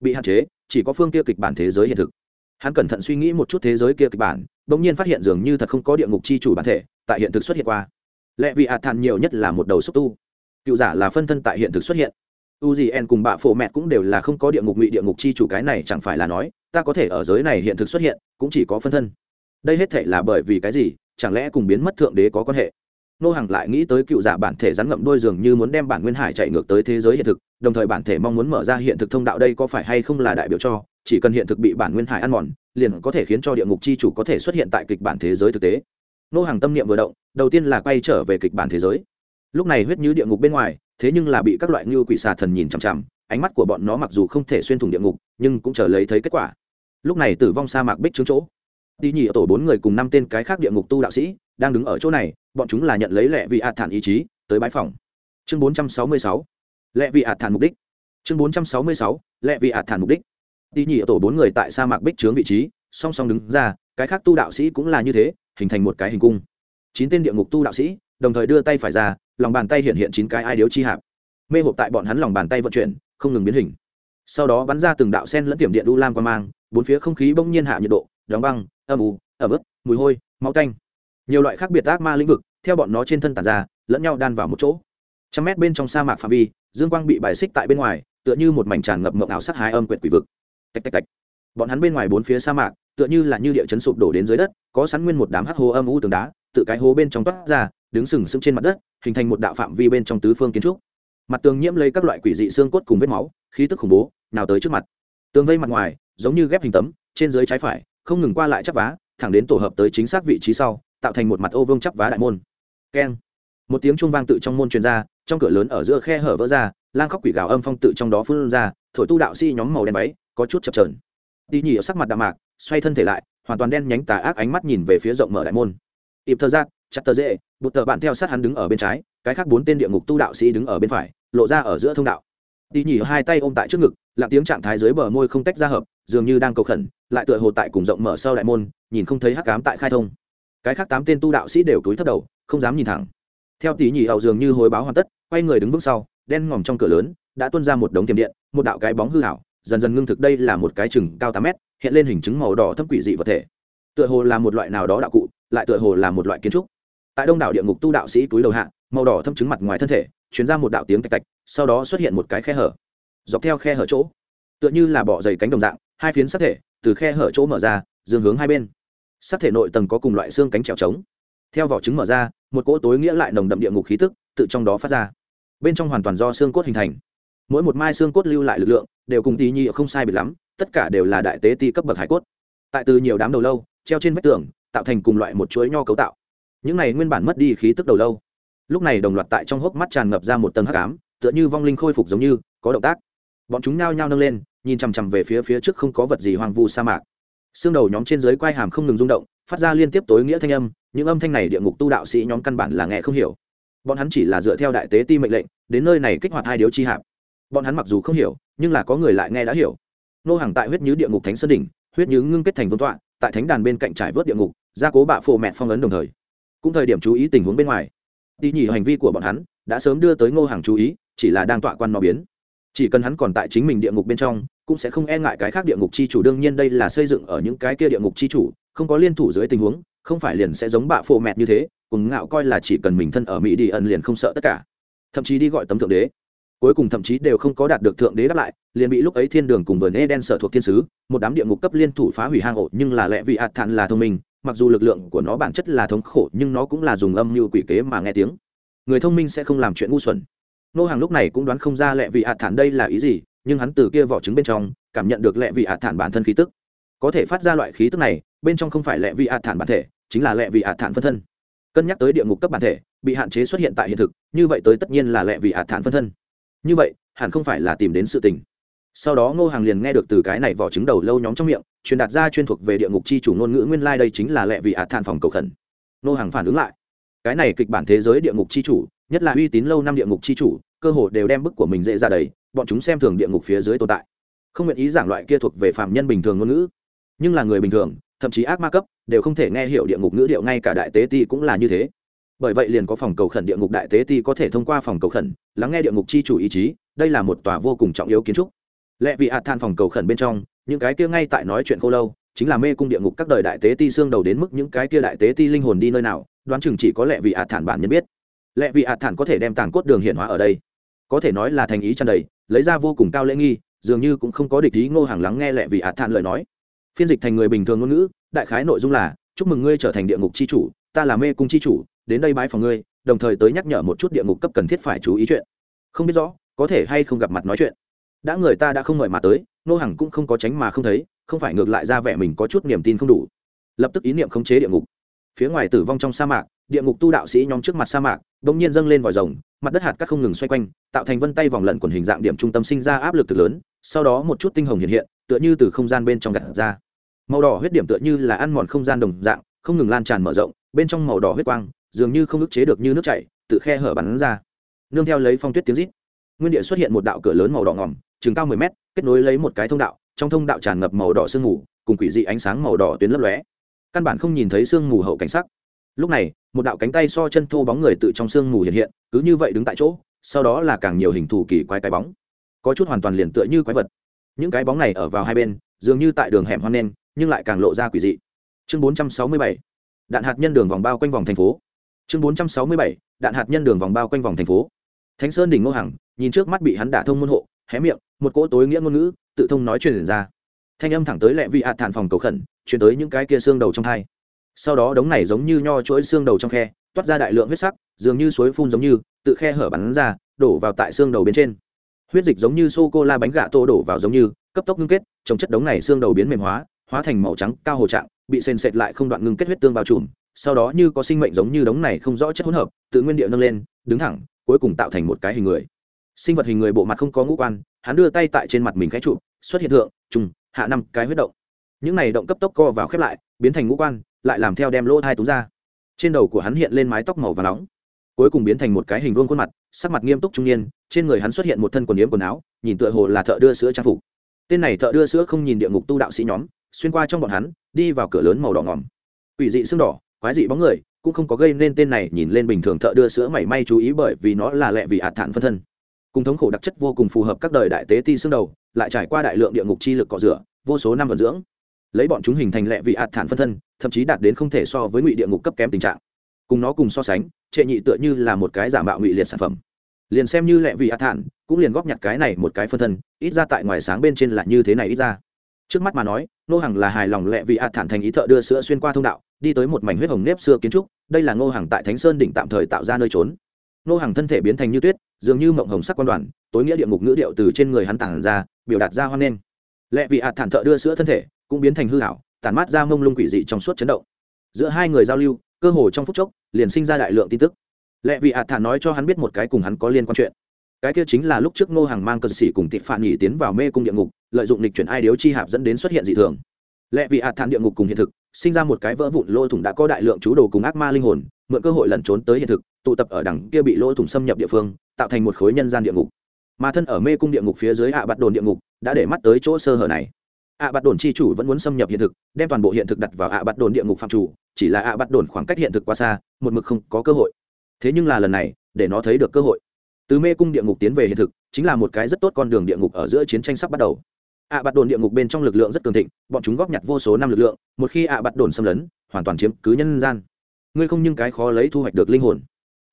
Bị hạn chế, chỉ có phương kia kịch bản thế giới hiện thực. Hắn cẩn thận suy nghĩ một chút thế giới kia kịch bản, bỗng nhiên phát hiện dường như thật không có địa ngục chi chủ bản thể, tại hiện thực xuất hiện qua. Lẽ vì hạt thản nhiều nhất là một đầu xúc tu. Cựu giả là phân thân tại hiện thực xuất hiện. U gì en cùng bạ phổ mẹ cũng đều là không có địa ngục ngụy địa ngục chi chủ cái này chẳng phải là nói, ta có thể ở giới này hiện thực xuất hiện, cũng chỉ có phân thân. Đây hết thể là bởi vì cái gì? Chẳng lẽ cùng biến mất thượng đế có quan hệ? Nô hàng lại nghĩ tới cựu giả bản thể rắn ngậm đôi dường như muốn đem bản nguyên hải chạy ngược tới thế giới hiện thực, đồng thời bản thể mong muốn mở ra hiện thực thông đạo đây có phải hay không là đại biểu cho, chỉ cần hiện thực bị bản nguyên hải ăn mòn, liền có thể khiến cho địa ngục chi chủ có thể xuất hiện tại kịch bản thế giới thực tế. Nô hàng tâm niệm vừa động, đầu tiên là quay trở về kịch bản thế giới. Lúc này huyết như địa ngục bên ngoài, thế nhưng là bị các loại như quỷ xà thần nhìn chằm chằm, ánh mắt của bọn nó mặc dù không thể xuyên thủng địa ngục, nhưng cũng chờ lấy thấy kết quả. Lúc này tử vong sa mạc bích trướng chỗ. Đi nhị ở tổ bốn người cùng năm tên cái khác địa ngục tu đạo sĩ đang đứng ở chỗ này, bọn chúng là nhận lấy lệ vị ạt thản ý chí, tới bãi phòng. Chương bốn trăm sáu mươi sáu. Lệ vị ạt thản mục đích. Chương bốn trăm sáu mươi sáu, lệ vị ạt thản mục đích. Đi nhị tổ bốn người tại sa mạc bích trướng vị trí, song song đứng ra, cái khác tu đạo sĩ cũng là như thế, hình thành một cái hình cung. Chín tên địa ngục tu đạo sĩ, đồng thời đưa tay phải ra, lòng bàn tay hiện hiện chín cái ai điếu chi hạp. Mê hộp tại bọn hắn lòng bàn tay vận chuyển, không ngừng biến hình. Sau đó bắn ra từng đạo sen lẫn tiềm điện đu lam qua mang, bốn phía không khí bỗng nhiên hạ nhiệt độ, đóng băng, âm ù ẩm ướt, mùi hôi, máu tanh nhiều loại khác biệt ác ma lĩnh vực, theo bọn nó trên thân tàn ra, lẫn nhau đan vào một chỗ. Trăm mét bên trong sa mạc phạm vi, dương quang bị bài xích tại bên ngoài, tựa như một mảnh tràn ngập mộng ảo sát hái âm quyệt quỷ vực. Tạch tạch tạch. Bọn hắn bên ngoài bốn phía sa mạc, tựa như là như địa chấn sụp đổ đến dưới đất, có sẵn nguyên một đám hắc hồ âm u tường đá, tự cái hố bên trong toát ra, đứng sừng sững trên mặt đất, hình thành một đạo phạm vi bên trong tứ phương kiến trúc. Mặt tường nhiễm lấy các loại quỷ dị xương cốt cùng vết máu, khí tức khủng bố, nào tới trước mặt. Tường vây mặt ngoài, giống như ghép hình tấm, trên dưới trái phải, không ngừng qua lại chắp vá, thẳng đến tổ hợp tới chính xác vị trí sau tạo thành một mặt ô vương chắp vá đại môn. Keng. Một tiếng chuông vang tự trong môn truyền ra, trong cửa lớn ở giữa khe hở vỡ ra, lang khóc quỷ gào âm phong tự trong đó phun ra, thổi tu đạo sĩ nhóm màu đen váy, có chút chập trờn đi nhỉ ở sắc mặt đạm mạc, xoay thân thể lại, hoàn toàn đen nhánh tà ác ánh mắt nhìn về phía rộng mở đại môn. Ịp thơ giác, chặt tờ dễ, bụt tờ bạn theo sát hắn đứng ở bên trái, cái khác bốn tên địa ngục tu đạo sĩ đứng ở bên phải, lộ ra ở giữa thông đạo. Đi nhỉ hai tay ôm tại trước ngực, lặng tiếng trạng thái dưới bờ môi không tách ra hợp, dường như đang cầu khẩn, lại tựa hồ tại cùng rộng mở sau đại môn, nhìn không thấy hắc cám tại khai thông cái khác tám tên tu đạo sĩ đều túi thấp đầu, không dám nhìn thẳng. Theo tỷ nhị hậu dường như hồi báo hoàn tất, quay người đứng vững sau, đen ngòm trong cửa lớn, đã tuôn ra một đống tiềm điện, một đạo cái bóng hư hảo, dần dần ngưng thực đây là một cái chừng cao tám mét, hiện lên hình chứng màu đỏ thâm quỷ dị vật thể. Tựa hồ là một loại nào đó đạo cụ, lại tựa hồ là một loại kiến trúc. Tại đông đảo địa ngục tu đạo sĩ túi đầu hạ, màu đỏ thâm chứng mặt ngoài thân thể chuyển ra một đạo tiếng tạch tạch, sau đó xuất hiện một cái khe hở. Dọc theo khe hở chỗ, tựa như là bỏ dày cánh đồng dạng, hai phiến sắc thể từ khe hở chỗ mở ra, dương hướng hai bên sắc thể nội tầng có cùng loại xương cánh trèo trống. Theo vỏ trứng mở ra, một cỗ tối nghĩa lại nồng đậm địa ngục khí tức tự trong đó phát ra. Bên trong hoàn toàn do xương cốt hình thành. Mỗi một mai xương cốt lưu lại lực lượng, đều cùng tí nhi không sai biệt lắm, tất cả đều là đại tế ti cấp bậc hải cốt. Tại từ nhiều đám đầu lâu, treo trên vách tường, tạo thành cùng loại một chuỗi nho cấu tạo. Những này nguyên bản mất đi khí tức đầu lâu. Lúc này đồng loạt tại trong hốc mắt tràn ngập ra một tầng hắc ám, tựa như vong linh khôi phục giống như, có động tác. Bọn chúng nao nhao nâng lên, nhìn chằm chằm về phía phía trước không có vật gì hoang vu sa mạc xương đầu nhóm trên dưới quai hàm không ngừng rung động, phát ra liên tiếp tối nghĩa thanh âm, những âm thanh này địa ngục tu đạo sĩ nhóm căn bản là nghe không hiểu. Bọn hắn chỉ là dựa theo đại tế ti mệnh lệnh, đến nơi này kích hoạt hai điếu chi hạp. Bọn hắn mặc dù không hiểu, nhưng là có người lại nghe đã hiểu. Nô hàng tại huyết nhứ địa ngục thánh sơn đỉnh, huyết nhứ ngưng kết thành vương tọa, tại thánh đàn bên cạnh trải vớt địa ngục, gia cố bạ phổ mẹ phong ấn đồng thời. Cũng thời điểm chú ý tình huống bên ngoài. Đi nhỉ hành vi của bọn hắn, đã sớm đưa tới ngô hàng chú ý, chỉ là đang tọa quan nó biến chỉ cần hắn còn tại chính mình địa ngục bên trong, cũng sẽ không e ngại cái khác địa ngục chi chủ. Đương nhiên đây là xây dựng ở những cái kia địa ngục chi chủ, không có liên thủ dưới tình huống, không phải liền sẽ giống bạ phô mẹt như thế, cùng ngạo coi là chỉ cần mình thân ở mỹ đi ẩn liền không sợ tất cả. Thậm chí đi gọi tấm thượng đế. Cuối cùng thậm chí đều không có đạt được thượng đế đáp lại, liền bị lúc ấy thiên đường cùng vườn e đen sở thuộc thiên sứ, một đám địa ngục cấp liên thủ phá hủy hang ổ, nhưng là lẽ vị hạt thản là thông minh, mặc dù lực lượng của nó bản chất là thống khổ, nhưng nó cũng là dùng âm mưu quỷ kế mà nghe tiếng. Người thông minh sẽ không làm chuyện ngu xuẩn nô hàng lúc này cũng đoán không ra lẹ vị hạt thản đây là ý gì, nhưng hắn từ kia vỏ trứng bên trong cảm nhận được lẹ vị hạt thản bản thân khí tức. Có thể phát ra loại khí tức này, bên trong không phải lẹ vị hạt thản bản thể, chính là lẹ vị hạt thản phân thân. Cân nhắc tới địa ngục cấp bản thể, bị hạn chế xuất hiện tại hiện thực, như vậy tới tất nhiên là lẹ vị hạt thản phân thân. Như vậy, hẳn không phải là tìm đến sự tình. Sau đó ngô hàng liền nghe được từ cái này vỏ trứng đầu lâu nhóm trong miệng, truyền đạt ra chuyên thuộc về địa ngục chi chủ ngôn ngữ nguyên lai、like、đây chính là lệ vị hạt thản phòng cầu khẩn. Ngô hàng phản ứng lại. Cái này kịch bản thế giới địa ngục chi chủ, nhất là uy tín lâu năm địa ngục chi chủ cơ hồ đều đem bức của mình dễ ra đầy, bọn chúng xem thường địa ngục phía dưới tồn tại. Không nguyện ý giảng loại kia thuộc về phạm nhân bình thường ngôn ngữ. Nhưng là người bình thường, thậm chí ác ma cấp, đều không thể nghe hiểu địa ngục ngữ điệu, ngay cả đại tế ti cũng là như thế. Bởi vậy liền có phòng cầu khẩn địa ngục đại tế ti có thể thông qua phòng cầu khẩn, lắng nghe địa ngục chi chủ ý chí, đây là một tòa vô cùng trọng yếu kiến trúc. Lẽ vì hạt than phòng cầu khẩn bên trong, những cái kia ngay tại nói chuyện khô lâu, chính là mê cung địa ngục các đời đại tế ti xương đầu đến mức những cái kia đại tế ti linh hồn đi nơi nào, đoán chừng chỉ có lẽ vì hạt thản bản nhân biết. Lẽ vì hạt thản có thể đem tàng cốt đường hiện hóa ở đây có thể nói là thành ý tràn đầy, lấy ra vô cùng cao lễ nghi, dường như cũng không có địch ý ngô hàng lắng nghe lẹ vì ạt thản lời nói. Phiên dịch thành người bình thường ngôn ngữ, đại khái nội dung là, chúc mừng ngươi trở thành địa ngục c h i chủ, ta là mê cung c h i chủ, đến đây bái phòng ngươi, đồng thời tới nhắc nhở một chút địa ngục cấp cần thiết phải chú ý chuyện. Không biết rõ, có thể hay không gặp mặt nói chuyện. Đã người ta đã không mời mà tới nô hằng cũng không có tránh mà không thấy, không phải ngược lại ra vẻ mình có chút niềm tin không đủ. Lập tức ý niệm khống chế địa ngục. Phía ngoài tử vong trong sa mạc, địa ngục tu đạo sĩ nhóm trước mặt sa mạc bỗng nhiên dâng lên vòi rồng, mặt đất hạt cắt không ngừng xoay quanh, tạo thành vân tay vòng lẩn quần hình dạng điểm trung tâm sinh ra áp lực thực lớn, sau đó một chút tinh hồng hiện hiện, tựa như từ không gian bên trong gặt ra. Màu đỏ huyết điểm tựa như là ăn mòn không gian đồng dạng, không ngừng lan tràn mở rộng, bên trong màu đỏ huyết quang, dường như không ức chế được như nước chảy, tự khe hở bắn ra. Nương theo lấy phong tuyết tiếng rít, nguyên địa xuất hiện một đạo cửa lớn màu đỏ ngỏm chừng cao mười mét, kết nối lấy một cái thông đạo, trong thông đạo tràn ngập màu đỏ sương mù, cùng quỷ dị ánh sáng màu đỏ tuyến lấp lóe. Căn bản không nhìn thấy sương mù hậu cảnh sắc lúc này, một đạo cánh tay so chân thô bóng người tự trong sương mù hiện hiện, cứ như vậy đứng tại chỗ, sau đó là càng nhiều hình thù kỳ quái cái bóng. Có chút hoàn toàn liền tựa như quái vật. Những cái bóng này ở vào hai bên, dường như tại đường hẻm hoang nen nhưng lại càng lộ ra quỷ dị. Chương 467 đạn hạt nhân đường vòng bao quanh vòng thành phố. Chương 467 đạn hạt nhân đường vòng bao quanh vòng thành phố. Thánh sơn đỉnh ngô hằng, nhìn trước mắt bị hắn đả thông môn hộ, hé miệng, một cỗ tối nghĩa ngôn ngữ, tự thông nói truyền ra. Thanh âm thẳng tới lẹ vị hạt thản phòng cầu khẩn chuyển tới những cái kia xương đầu trong thai sau đó đống này giống như nho chuỗi xương đầu trong khe, toát ra đại lượng huyết sắc, dường như suối phun giống như, tự khe hở bắn ra, đổ vào tại xương đầu bên trên. Huyết dịch giống như sô cô la bánh gà tô đổ vào giống như, cấp tốc ngưng kết trong chất đống này xương đầu biến mềm hóa hóa thành màu trắng, cao hồ trạng, bị sền sệt lại không đoạn ngưng kết huyết tương bao trùm, sau đó như có sinh mệnh giống như đống này không rõ chất hỗn hợp, tự nguyên địa nâng lên, đứng thẳng, cuối cùng tạo thành một cái hình người. Sinh vật hình người bộ mặt không có ngũ quan, hắn đưa tay tại trên mặt mình khẽ trụ, xuất hiện thượng, trùng, hạ năm cái huyết động. Những này động cấp tốc co vào khép lại, biến thành ngũ quan lại làm theo đem lỗ hai túm ra. Trên đầu của hắn hiện lên mái tóc màu và nóng, cuối cùng biến thành một cái hình vuông khuôn mặt, sắc mặt nghiêm túc trung niên, trên người hắn xuất hiện một thân quần yếm quần áo, nhìn tựa hồ là thợ đưa sữa trang phục. Tên này thợ đưa sữa không nhìn địa ngục tu đạo sĩ nhóm, xuyên qua trong bọn hắn, đi vào cửa lớn màu đỏ ngòm. Quỷ dị xương đỏ, quái dị bóng người, cũng không có gây nên tên này nhìn lên bình thường thợ đưa sữa mảy may chú ý bởi vì nó là lẹ vì ạt thản phân thân. Cùng thống khổ đặc chất vô cùng phù hợp các đời đại tế ti xương đầu, lại trải qua đại lượng địa ngục chi lực cọ rửa, vô số năm vận dưỡng lấy bọn chúng hình thành lệ vị ạt thản phân thân, thậm chí đạt đến không thể so với ngụy địa ngục cấp kém tình trạng. Cùng nó cùng so sánh, trệ nhị tựa như là một cái giả mạo ngụy liệt sản phẩm. Liền xem như lệ vị ạt thản, cũng liền góp nhặt cái này một cái phân thân, ít ra tại ngoài sáng bên trên là như thế này ít ra. Trước mắt mà nói nô hàng là hài lòng lệ vị ạt thản thành ý thợ đưa sữa xuyên qua thông đạo, đi tới một mảnh huyết hồng nếp xưa kiến trúc, đây là ngô hàng tại thánh sơn đỉnh tạm thời tạo ra nơi trốn. Nô hàng thân thể biến thành như tuyết, dường như mộng hồng sắc quan đoàn, tối nghĩa địa ngục ngữ điệu từ trên người hắn tản ra, biểu đạt ra hoan nghênh. Lệ vị ạt thản thợ đưa sữa thân thể cũng biến thành hư hảo, tản mát ra mông lung quỷ dị trong suốt chấn động. Giữa hai người giao lưu, cơ hồ trong phút chốc, liền sinh ra đại lượng tin tức. Lệ vị ạt thản nói cho hắn biết một cái cùng hắn có liên quan chuyện. Cái kia chính là lúc trước ngô hàng mang cờ sĩ cùng tịp phản nhỉ tiến vào mê cung địa ngục, lợi dụng lịch chuyển ai điếu chi hạp dẫn đến xuất hiện dị thường. Lệ vị ạt thản địa ngục cùng hiện thực, sinh ra một cái vỡ vụn lỗ thủng đã có đại lượng chú đồ cùng ác ma linh hồn, mượn cơ hội lẩn trốn tới hiện thực, tụ tập ở đằng kia bị lỗ thủng xâm nhập địa phương, tạo thành một khối nhân gian địa ngục. Mà thân ở mê cung địa ngục phía dưới ạ à đồn địa ngục, đã để mắt tới chỗ sơ hở này ạ à bạt đồn chi chủ vẫn muốn xâm nhập hiện thực, đem toàn bộ hiện thực đặt vào ạ à bạt đồn địa ngục phạm chủ, chỉ là ạ bạt đồn khoảng cách hiện thực quá xa, một mực không có cơ hội. Thế nhưng là lần này, để nó thấy được cơ hội. Từ mê cung địa ngục tiến về hiện thực, chính là một cái rất tốt con đường địa ngục ở giữa chiến tranh sắp bắt đầu. Ạ bạt đồn địa ngục bên trong lực lượng rất cường thịnh, bọn chúng góp nhặt vô số năm lực lượng, một khi ạ bạt đồn xâm lấn, hoàn toàn chiếm cứ nhân gian. Ngươi không những cái khó lấy thu hoạch được linh hồn.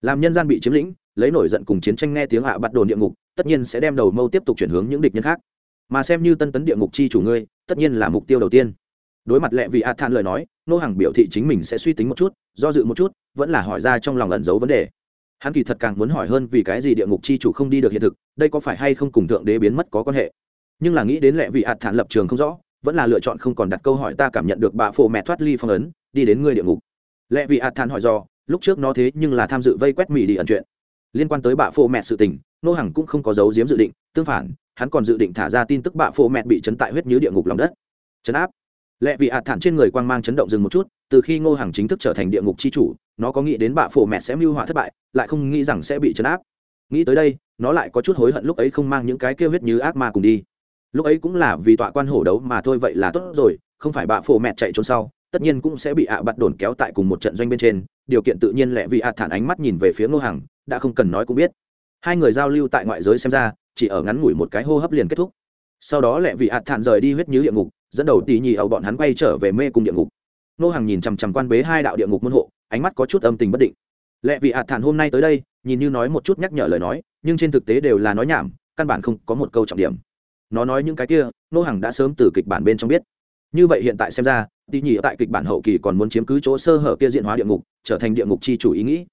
Làm nhân gian bị chiếm lĩnh, lấy nổi giận cùng chiến tranh nghe tiếng ạ bạt đồn địa ngục, tất nhiên sẽ đem đầu mâu tiếp tục chuyển hướng những địch nhân khác mà xem như tân tấn địa ngục chi chủ ngươi, tất nhiên là mục tiêu đầu tiên. Đối mặt lệ vị a than lời nói, nô hàng biểu thị chính mình sẽ suy tính một chút, do dự một chút, vẫn là hỏi ra trong lòng ẩn giấu vấn đề. Hắn kỳ thật càng muốn hỏi hơn vì cái gì địa ngục chi chủ không đi được hiện thực, đây có phải hay không cùng thượng đế biến mất có quan hệ? Nhưng là nghĩ đến lệ vị ạt thản lập trường không rõ, vẫn là lựa chọn không còn đặt câu hỏi ta cảm nhận được bà phổ mẹ thoát ly phong ấn, đi đến ngươi địa ngục. Lệ vị ạt thản hỏi do, lúc trước nó thế nhưng là tham dự vây quét mỹ đi ẩn chuyện. Liên quan tới bà phổ mẹ sự tình, nô hằng cũng không có dấu diếm dự định, tương phản hắn còn dự định thả ra tin tức bạ phô mẹ bị chấn tại huyết như địa ngục lòng đất. Chấn áp. Lệ vị Hạt thản trên người quang mang chấn động dừng một chút, từ khi ngô hằng chính thức trở thành địa ngục c h i chủ, nó có nghĩ đến bạ phổ mẹ sẽ mưu họa thất bại, lại không nghĩ rằng sẽ bị chấn áp. Nghĩ tới đây, nó lại có chút hối hận lúc ấy không mang những cái kêu huyết như ác ma cùng đi. Lúc ấy cũng là vì tọa quan hổ đấu mà thôi vậy là tốt rồi, không phải bạ phổ mẹ chạy trốn sau, tất nhiên cũng sẽ bị ạ à bắt đồn kéo tại cùng một trận doanh bên trên. Điều kiện tự nhiên lệ vị Hạt thản ánh mắt nhìn về phía ngô hằng, đã không cần nói cũng biết. Hai người giao lưu tại ngoại giới xem ra chỉ ở ngắn ngủi một cái hô hấp liền kết thúc. Sau đó lẹ vị hạt thản rời đi huyết nhứ địa ngục, dẫn đầu tỉ nhì ẩu bọn hắn quay trở về mê cung địa ngục. Nô hàng nhìn chằm chằm quan bế hai đạo địa ngục môn hộ, ánh mắt có chút âm tình bất định. Lẹ vị hạt thản hôm nay tới đây, nhìn như nói một chút nhắc nhở lời nói, nhưng trên thực tế đều là nói nhảm, căn bản không có một câu trọng điểm. Nó nói những cái kia, nô hàng đã sớm từ kịch bản bên trong biết. Như vậy hiện tại xem ra, tỉ nhì tại kịch bản hậu kỳ còn muốn chiếm cứ chỗ sơ hở kia diện hóa địa ngục, trở thành địa ngục chi chủ ý nghĩ.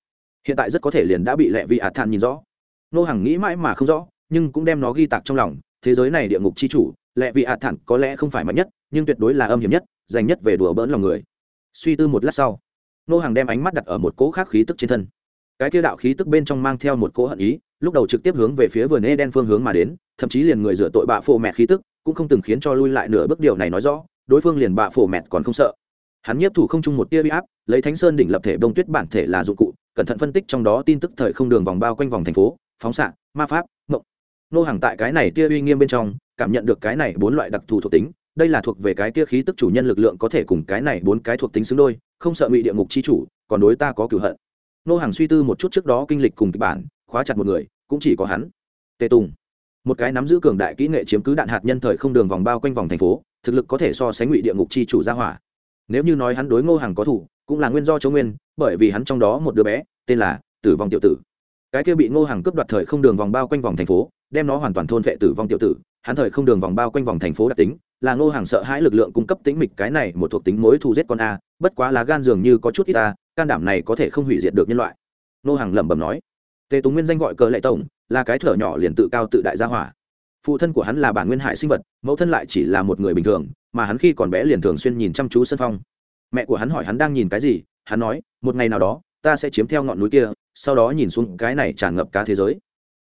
Hiện tại rất có thể liền đã bị lẹ vị hạt thản nhìn rõ. Nô hàng nghĩ mãi mà không rõ nhưng cũng đem nó ghi tạc trong lòng, thế giới này địa ngục chi chủ lệ vị ạt thản có lẽ không phải mạnh nhất, nhưng tuyệt đối là âm hiểm nhất, dành nhất về đùa bỡn lòng người. Suy tư một lát sau, nô hàng đem ánh mắt đặt ở một cỗ khác khí tức trên thân. Cái kia đạo khí tức bên trong mang theo một cỗ hận ý, lúc đầu trực tiếp hướng về phía vườn e đen phương hướng mà đến, thậm chí liền người rửa tội bạ phổ mẹ khí tức, cũng không từng khiến cho lui lại nửa bước điều này nói rõ, đối phương liền bạ phổ mẹ còn không sợ. Hắn nhiếp thủ không chung một tia bị áp, lấy thánh sơn đỉnh lập thể bông tuyết bản thể là dụng cụ, cẩn thận phân tích trong đó tin tức thời không đường vòng bao quanh vòng thành phố, phóng xạ, ma pháp, mộng nô hàng tại cái này tia uy nghiêm bên trong, cảm nhận được cái này bốn loại đặc thù thuộc tính, đây là thuộc về cái tia khí tức chủ nhân lực lượng có thể cùng cái này bốn cái thuộc tính xứng đôi, không sợ ngụy địa ngục chi chủ, còn đối ta có cửu hận. Nô hàng suy tư một chút trước đó kinh lịch cùng kịch bản, khóa chặt một người, cũng chỉ có hắn. Tề tùng. Một cái nắm giữ cường đại kỹ nghệ chiếm cứ đạn hạt nhân thời không đường vòng bao quanh vòng thành phố, thực lực có thể so sánh ngụy địa ngục chi chủ ra hỏa. Nếu như nói hắn đối ngô hàng có thủ, cũng là nguyên do châu nguyên, bởi vì hắn trong đó một đứa bé, tên là tử vong tiểu tử. Cái kia bị ngô hàng cướp đoạt thời không đường vòng bao quanh vòng thành phố đem nó hoàn toàn thôn vệ tử vong tiểu tử, hắn thời không đường vòng bao quanh vòng thành phố đặc tính, là ngô hàng sợ hãi lực lượng cung cấp tính mịch cái này một thuộc tính mối thù giết con a, bất quá lá gan dường như có chút ít ta can đảm này có thể không hủy diệt được nhân loại. Ngô hàng lẩm bẩm nói, tề tùng nguyên danh gọi cờ lệ tổng, là cái thở nhỏ liền tự cao tự đại gia hỏa. Phụ thân của hắn là bản nguyên hải sinh vật, mẫu thân lại chỉ là một người bình thường, mà hắn khi còn bé liền thường xuyên nhìn chăm chú sân phong. Mẹ của hắn hỏi hắn đang nhìn cái gì, hắn nói, một ngày nào đó, ta sẽ chiếm theo ngọn núi kia, sau đó nhìn xuống cái này tràn ngập cả thế giới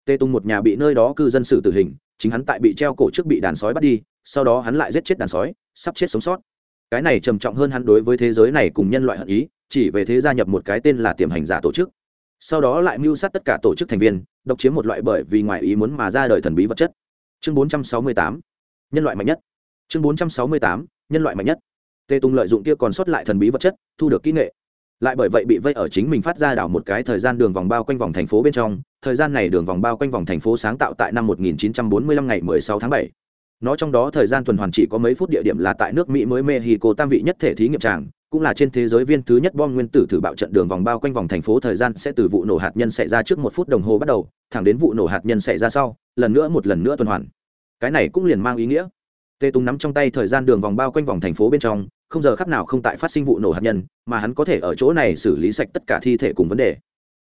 tê tung một nhà bị nơi đó cư dân xử tử hình, chính hắn tại bị treo cổ trước bị đàn sói bắt đi, sau đó hắn lại giết chết đàn sói, sắp chết sống sót. Cái này trầm trọng hơn hắn đối với thế giới này cùng nhân loại hận ý, chỉ về thế gia nhập một cái tên là tiềm hành giả tổ chức. Sau đó lại mưu sát tất cả tổ chức thành viên, độc chiếm một loại bởi vì ngoài ý muốn mà ra đời thần bí vật chất. Chương 468 nhân loại mạnh nhất. Chương 468 nhân loại mạnh nhất. Tê tung lợi dụng kia còn sót lại thần bí vật chất, thu được kỹ nghệ lại bởi vậy bị vây ở chính mình phát ra đảo một cái thời gian đường vòng bao quanh vòng thành phố bên trong, thời gian này đường vòng bao quanh vòng thành phố sáng tạo tại năm 1945 ngày 16 tháng 7. nó trong đó thời gian tuần hoàn chỉ có mấy phút địa điểm là tại nước mỹ mới mexico tam vị nhất thể thí nghiệm tràng, cũng là trên thế giới viên thứ nhất bom nguyên tử thử bạo trận đường vòng bao quanh vòng thành phố thời gian sẽ từ vụ nổ hạt nhân xảy ra trước một phút đồng hồ bắt đầu, thẳng đến vụ nổ hạt nhân xảy ra sau, lần nữa một lần nữa tuần hoàn cái này cũng liền mang ý nghĩa tê tùng nắm trong tay thời gian đường vòng bao quanh vòng thành phố bên trong không giờ khắc nào không tại phát sinh vụ nổ hạt nhân, mà hắn có thể ở chỗ này xử lý sạch tất cả thi thể cùng vấn đề.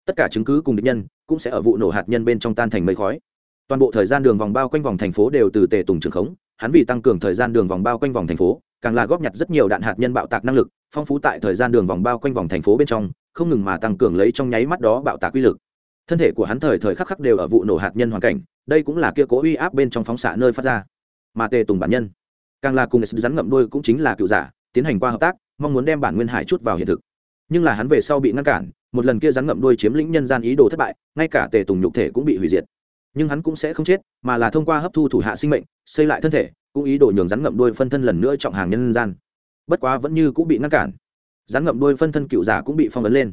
Tất cả chứng cứ cùng địch nhân cũng sẽ ở vụ nổ hạt nhân bên trong tan thành mây khói. Toàn bộ thời gian đường vòng bao quanh vòng thành phố đều từ tề tùng trường khống, hắn vì tăng cường thời gian đường vòng bao quanh vòng thành phố, càng là góp nhặt rất nhiều đạn hạt nhân bạo tạc năng lực, phong phú tại thời gian đường vòng bao quanh vòng thành phố bên trong, không ngừng mà tăng cường lấy trong nháy mắt đó bạo tạc uy lực. Thân thể của hắn thời thời khắc khắc đều ở vụ nổ hạt nhân hoàn cảnh, đây cũng là kia cố uy áp bên trong phóng xạ nơi phát ra. Mà tề tùng bản nhân, càng là cùng rắn ngậm đôi cũng chính là cựu giả tiến hành qua hợp tác, mong muốn đem bản nguyên hải chút vào hiện thực. Nhưng là hắn về sau bị ngăn cản, một lần kia rắn ngậm đuôi chiếm lĩnh nhân gian ý đồ thất bại, ngay cả tề tùng nhục thể cũng bị hủy diệt. Nhưng hắn cũng sẽ không chết, mà là thông qua hấp thu thủ hạ sinh mệnh, xây lại thân thể, cũng ý đồ nhường rắn ngậm đuôi phân thân lần nữa trọng hàng nhân gian. Bất quá vẫn như cũng bị ngăn cản. Rắn ngậm đuôi phân thân cựu giả cũng bị phong ấn lên.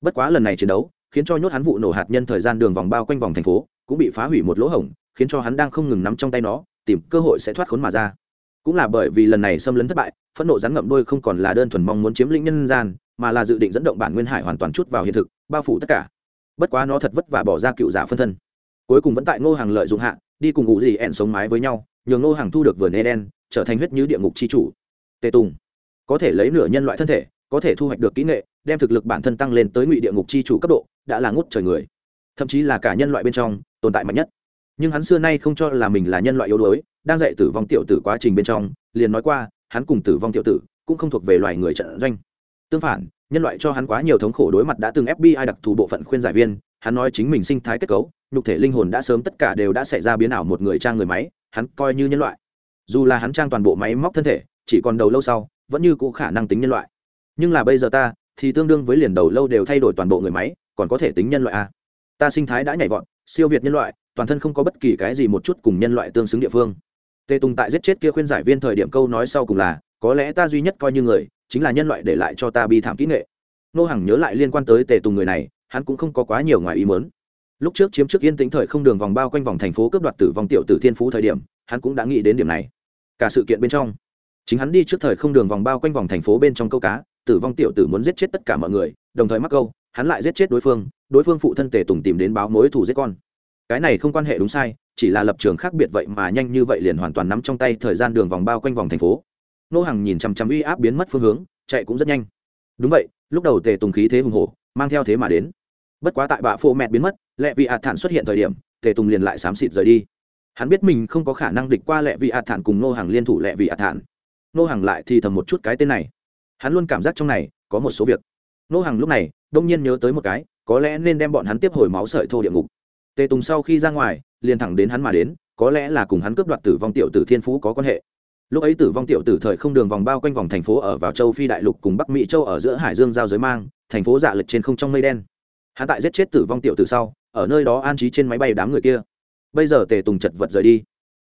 Bất quá lần này chiến đấu, khiến cho nhốt hắn vụ nổ hạt nhân thời gian đường vòng bao quanh vòng thành phố, cũng bị phá hủy một lỗ hổng, khiến cho hắn đang không ngừng nắm trong tay nó, tìm cơ hội sẽ thoát khốn mà ra cũng là bởi vì lần này xâm lấn thất bại, phẫn nộ rắn ngậm đôi không còn là đơn thuần mong muốn chiếm lĩnh nhân gian, mà là dự định dẫn động bản nguyên hải hoàn toàn chút vào hiện thực, bao phủ tất cả. Bất quá nó thật vất vả bỏ ra cựu giả phân thân. Cuối cùng vẫn tại ngô hàng lợi dụng hạ, đi cùng ngụ gì ẻn sống mái với nhau, nhường ngô hàng thu được vườn eden, trở thành huyết như địa ngục c h i chủ. Tề tùng, có thể lấy nửa nhân loại thân thể, có thể thu hoạch được kỹ nghệ, đem thực lực bản thân tăng lên tới ngụy địa ngục c h i chủ cấp độ, đã là ngút trời người. Thậm chí là cả nhân loại bên trong, tồn tại mạnh nhất nhưng hắn xưa nay không cho là mình là nhân loại yếu đuối, đang dạy tử vong tiểu tử quá trình bên trong, liền nói qua, hắn cùng tử vong tiểu tử cũng không thuộc về loài người trận doanh. Tương phản, nhân loại cho hắn quá nhiều thống khổ đối mặt đã từng fbi đặc thù bộ phận khuyên giải viên, hắn nói chính mình sinh thái kết cấu, nhục thể linh hồn đã sớm tất cả đều đã xảy ra biến ảo một người trang người máy, hắn coi như nhân loại. Dù là hắn trang toàn bộ máy móc thân thể, chỉ còn đầu lâu sau, vẫn như cũ khả năng tính nhân loại. Nhưng là bây giờ ta, thì tương đương với liền đầu lâu đều thay đổi toàn bộ người máy, còn có thể tính nhân loại a à? ta sinh thái đã nhảy vọt, siêu việt nhân loại toàn thân không có bất kỳ cái gì một chút cùng nhân loại tương xứng địa phương. Tề tùng tại giết chết kia khuyên giải viên thời điểm câu nói sau cùng là, có lẽ ta duy nhất coi như người, chính là nhân loại để lại cho ta bi thảm kỹ nghệ. Nô hằng nhớ lại liên quan tới tề tùng người này, hắn cũng không có quá nhiều ngoài ý mớn lúc trước chiếm trước yên tĩnh thời không đường vòng bao quanh vòng thành phố cướp đoạt tử vong tiểu tử thiên phú thời điểm, hắn cũng đã nghĩ đến điểm này. Cả sự kiện bên trong, chính hắn đi trước thời không đường vòng bao quanh vòng thành phố bên trong câu cá, tử vong tiểu tử muốn giết chết tất cả mọi người, đồng thời mắc câu, hắn lại giết chết đối phương đối phương phụ thân tề tùng tìm đến báo mối thù giết con cái này không quan hệ đúng sai, chỉ là lập trường khác biệt vậy mà nhanh như vậy liền hoàn toàn nắm trong tay thời gian đường vòng bao quanh vòng thành phố. Nô hàng nhìn chằm chằm uy áp biến mất phương hướng, chạy cũng rất nhanh. Đúng vậy, lúc đầu tề tùng khí thế hùng hổ, mang theo thế mà đến. Bất quá tại bạ phô mẹ biến mất, lệ vị hạt thản xuất hiện thời điểm, tề tùng liền lại xám xịt rời đi. Hắn biết mình không có khả năng địch qua lệ vị hạt thản cùng nô hàng liên thủ lệ vị hạt thản. Nô hàng lại thì thầm một chút cái tên này. Hắn luôn cảm giác trong này có một số việc. Nô hàng lúc này, đông nhiên nhớ tới một cái, có lẽ nên đem bọn hắn tiếp hồi máu sợi thô địa ngục tề tùng sau khi ra ngoài, liền thẳng đến hắn mà đến, có lẽ là cùng hắn cướp đoạt tử vong tiểu tử thiên phú có quan hệ. Lúc ấy tử vong tiểu tử thời không đường vòng bao quanh vòng thành phố ở vào châu phi đại lục cùng bắc mỹ châu ở giữa hải dương giao giới mang, thành phố dạ lệch trên không trong mây đen. Hắn tại giết chết tử vong tiểu tử sau, ở nơi đó an trí trên máy bay đám người kia. Bây giờ tề tùng chật vật rời đi.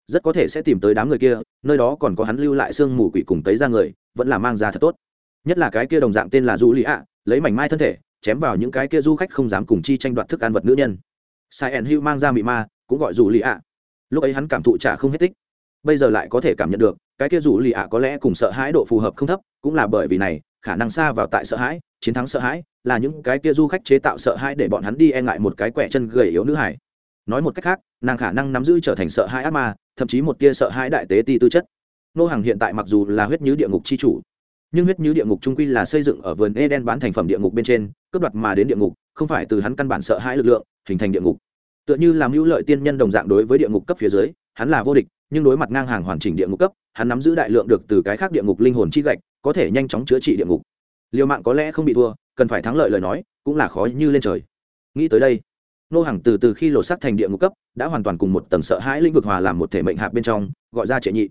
Rất có thể sẽ tìm tới đám người kia, nơi đó còn có hắn lưu lại sương mù quỷ cùng tấy ra người, vẫn là mang ra thật tốt. Nhất là cái kia đồng dạng tên là du lý ạ, lấy mảnh mai thân thể, chém vào những cái kia du khách không dám cùng chi tranh đoạt thức ăn vật nữ nhân sai ẩn hữu mang ra mị ma, cũng gọi dù lì ạ. Lúc ấy hắn cảm thụ trả không hết tích. Bây giờ lại có thể cảm nhận được, cái kia dù lì ạ có lẽ cùng sợ hãi độ phù hợp không thấp, cũng là bởi vì này, khả năng xa vào tại sợ hãi, chiến thắng sợ hãi, là những cái kia du khách chế tạo sợ hãi để bọn hắn đi e ngại một cái quẻ chân gầy yếu nữ hải. Nói một cách khác, nàng khả năng nắm giữ trở thành sợ hãi ác ma, thậm chí một tia sợ hãi đại tế ti tư chất. Nô hàng hiện tại mặc dù là huyết nhứ địa ngục c h i chủ, nhưng huyết nhứ địa ngục trung quy là xây dựng ở vườn eden bán thành phẩm địa ngục bên trên, cướp đoạt mà đến địa ngục không phải từ hắn căn bản sợ hãi lực lượng, hình thành địa ngục. Tựa như làm hữu lợi tiên nhân đồng dạng đối với địa ngục cấp phía dưới, hắn là vô địch, nhưng đối mặt ngang hàng hoàn chỉnh địa ngục cấp, hắn nắm giữ đại lượng được từ cái khác địa ngục linh hồn chi gạch, có thể nhanh chóng chữa trị địa ngục. Liều mạng có lẽ không bị thua, cần phải thắng lợi lời nói, cũng là khó như lên trời. Nghĩ tới đây, nô hàng từ từ khi lột sắc thành địa ngục cấp, đã hoàn toàn cùng một tầng sợ hãi lĩnh vực hòa làm một thể mệnh hạp bên trong, gọi ra trệ nhị.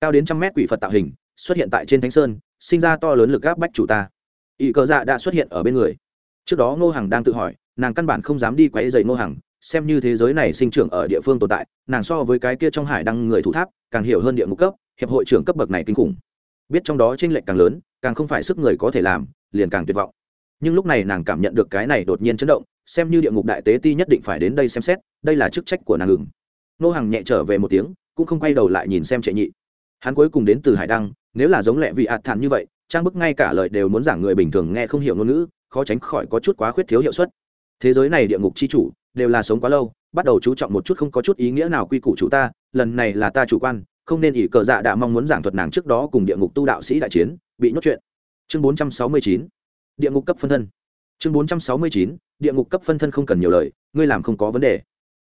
Cao đến trăm mét quỷ phật tạo hình, xuất hiện tại trên thánh sơn, sinh ra to lớn lực gáp bách chủ ta. Ỵ cờ dạ đã xuất hiện ở bên người trước đó ngô hằng đang tự hỏi, nàng căn bản không dám đi quấy dày ngô hằng, xem như thế giới này sinh trưởng ở địa phương tồn tại, nàng so với cái kia trong hải đăng người thủ tháp, càng hiểu hơn địa ngục cấp, hiệp hội trưởng cấp bậc này kinh khủng. Biết trong đó tranh lệch càng lớn, càng không phải sức người có thể làm, liền càng tuyệt vọng. Nhưng lúc này nàng cảm nhận được cái này đột nhiên chấn động, xem như địa ngục đại tế ti nhất định phải đến đây xem xét, đây là chức trách của nàng ngừng nô hàng nhẹ trở về một tiếng, cũng không quay đầu lại nhìn xem trệ nhị. Hắn cuối cùng đến từ hải đăng, nếu là giống lẹ vị ạt thản như vậy trang bức ngay cả lời đều muốn giảng người bình thường nghe không hiểu ngôn ngữ, khó tránh khỏi có chút quá khuyết thiếu hiệu suất. Thế giới này địa ngục c h i chủ, đều là sống quá lâu, bắt đầu chú trọng một chút không có chút ý nghĩa nào quy củ chủ ta, lần này là ta chủ quan, không nên ỷ cờ dạ đã mong muốn giảng thuật nàng trước đó cùng địa ngục tu đạo sĩ đại chiến, bị nhốt chuyện. Chương bốn trăm sáu mươi chín, địa ngục cấp phân thân. Chương bốn trăm sáu mươi chín, địa ngục cấp phân thân không cần nhiều lời, ngươi làm không có vấn đề.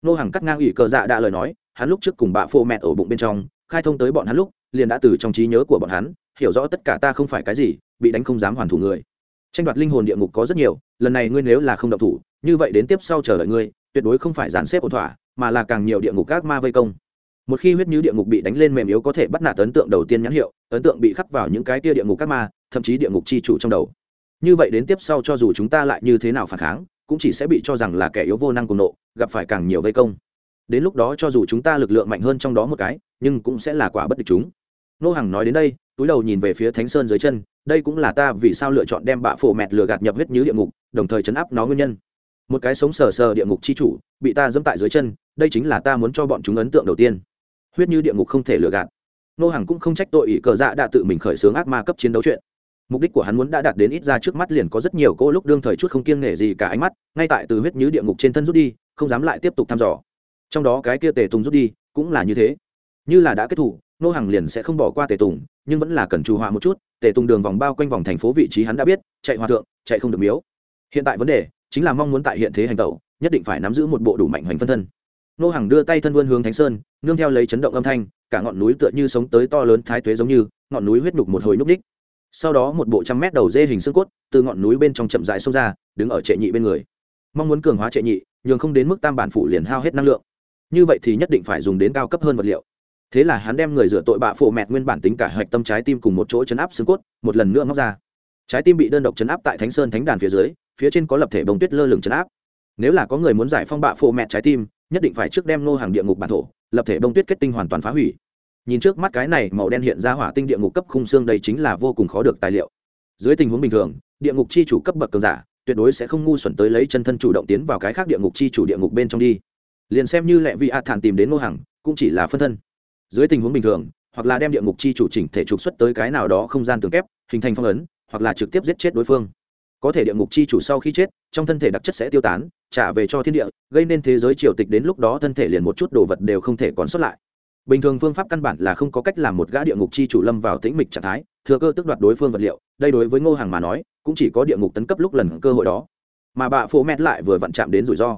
Nô hàng cắt ngang ỷ cờ dạ đã lời nói, hắn lúc trước cùng bà phô mẹ ở bụng bên trong, khai thông tới bọn hắn lúc liền đã từ trong trí nhớ của bọn hắn, hiểu rõ tất cả ta không phải cái gì, bị đánh không dám hoàn thủ người. Tranh đoạt linh hồn địa ngục có rất nhiều, lần này ngươi nếu là không động thủ, như vậy đến tiếp sau chờ đợi ngươi, tuyệt đối không phải dàn xếp ổn thỏa, mà là càng nhiều địa ngục các ma vây công. Một khi huyết như địa ngục bị đánh lên mềm yếu có thể bắt nạt ấn tượng đầu tiên nhãn hiệu, ấn tượng bị khắc vào những cái tia địa ngục các ma, thậm chí địa ngục chi chủ trong đầu. Như vậy đến tiếp sau cho dù chúng ta lại như thế nào phản kháng, cũng chỉ sẽ bị cho rằng là kẻ yếu vô năng cùng nộ, gặp phải càng nhiều vây công. Đến lúc đó cho dù chúng ta lực lượng mạnh hơn trong đó một cái nhưng cũng sẽ là quả bất địch chúng. Nô hằng nói đến đây, túi đầu nhìn về phía thánh sơn dưới chân, đây cũng là ta vì sao lựa chọn đem bạ phổ mẹt lừa gạt nhập huyết như địa ngục, đồng thời chấn áp nó nguyên nhân. Một cái sống sờ sờ địa ngục chi chủ, bị ta dẫm tại dưới chân, đây chính là ta muốn cho bọn chúng ấn tượng đầu tiên. Huyết như địa ngục không thể lừa gạt. Nô hằng cũng không trách tội ý cờ dạ đã tự mình khởi xướng ác ma cấp chiến đấu chuyện. Mục đích của hắn muốn đã đạt đến ít ra trước mắt liền có rất nhiều cô lúc đương thời chút không kiêng nể gì cả ánh mắt, ngay tại từ huyết như địa ngục trên thân rút đi, không dám lại tiếp tục thăm dò. Trong đó cái kia tề tùng rút đi, cũng là như thế như là đã kết thủ, nô hàng liền sẽ không bỏ qua tề tùng, nhưng vẫn là cần trù hòa một chút, tề tùng đường vòng bao quanh vòng thành phố vị trí hắn đã biết, chạy hòa thượng, chạy không được miếu. Hiện tại vấn đề chính là mong muốn tại hiện thế hành tẩu, nhất định phải nắm giữ một bộ đủ mạnh hoành phân thân. Nô hàng đưa tay thân vươn hướng thánh sơn, nương theo lấy chấn động âm thanh, cả ngọn núi tựa như sống tới to lớn thái tuế giống như, ngọn núi huyết nhục một hồi núp ních. Sau đó một bộ trăm mét đầu dê hình xương cốt, từ ngọn núi bên trong chậm dại xông ra, đứng ở trệ nhị bên người. Mong muốn cường hóa trệ nhị, nhường không đến mức tam bản phủ liền hao hết năng lượng. Như vậy thì nhất định phải dùng đến cao cấp hơn vật liệu thế là hắn đem người rửa tội bạ phổ mẹt nguyên bản tính cả hạch tâm trái tim cùng một chỗ chấn áp xương cốt, một lần nữa móc ra. Trái tim bị đơn độc chấn áp tại thánh sơn thánh đàn phía dưới, phía trên có lập thể bông tuyết lơ lửng chấn áp. Nếu là có người muốn giải phong bạ phổ mẹt trái tim, nhất định phải trước đem nô hàng địa ngục bản thổ, lập thể bông tuyết kết tinh hoàn toàn phá hủy. Nhìn trước mắt cái này màu đen hiện ra hỏa tinh địa ngục cấp khung xương đây chính là vô cùng khó được tài liệu. Dưới tình huống bình thường, địa ngục chi chủ cấp bậc cường giả, tuyệt đối sẽ không ngu xuẩn tới lấy chân thân chủ động tiến vào cái khác địa ngục chi chủ địa ngục bên trong đi. Liền xem như lệ vị a thản tìm đến nô hàng cũng chỉ là phân thân dưới tình huống bình thường, hoặc là đem địa ngục chi chủ chỉnh thể trục xuất tới cái nào đó không gian tường kép, hình thành phong ấn, hoặc là trực tiếp giết chết đối phương. Có thể địa ngục chi chủ sau khi chết, trong thân thể đặc chất sẽ tiêu tán, trả về cho thiên địa, gây nên thế giới triều tịch đến lúc đó thân thể liền một chút đồ vật đều không thể còn xuất lại. Bình thường phương pháp căn bản là không có cách làm một gã địa ngục chi chủ lâm vào tĩnh mịch trạng thái, thừa cơ tức đoạt đối phương vật liệu, đây đối với ngô hàng mà nói, cũng chỉ có địa ngục tấn cấp lúc lần cơ hội đó. Mà bà phô mét lại vừa vặn chạm đến rủi ro.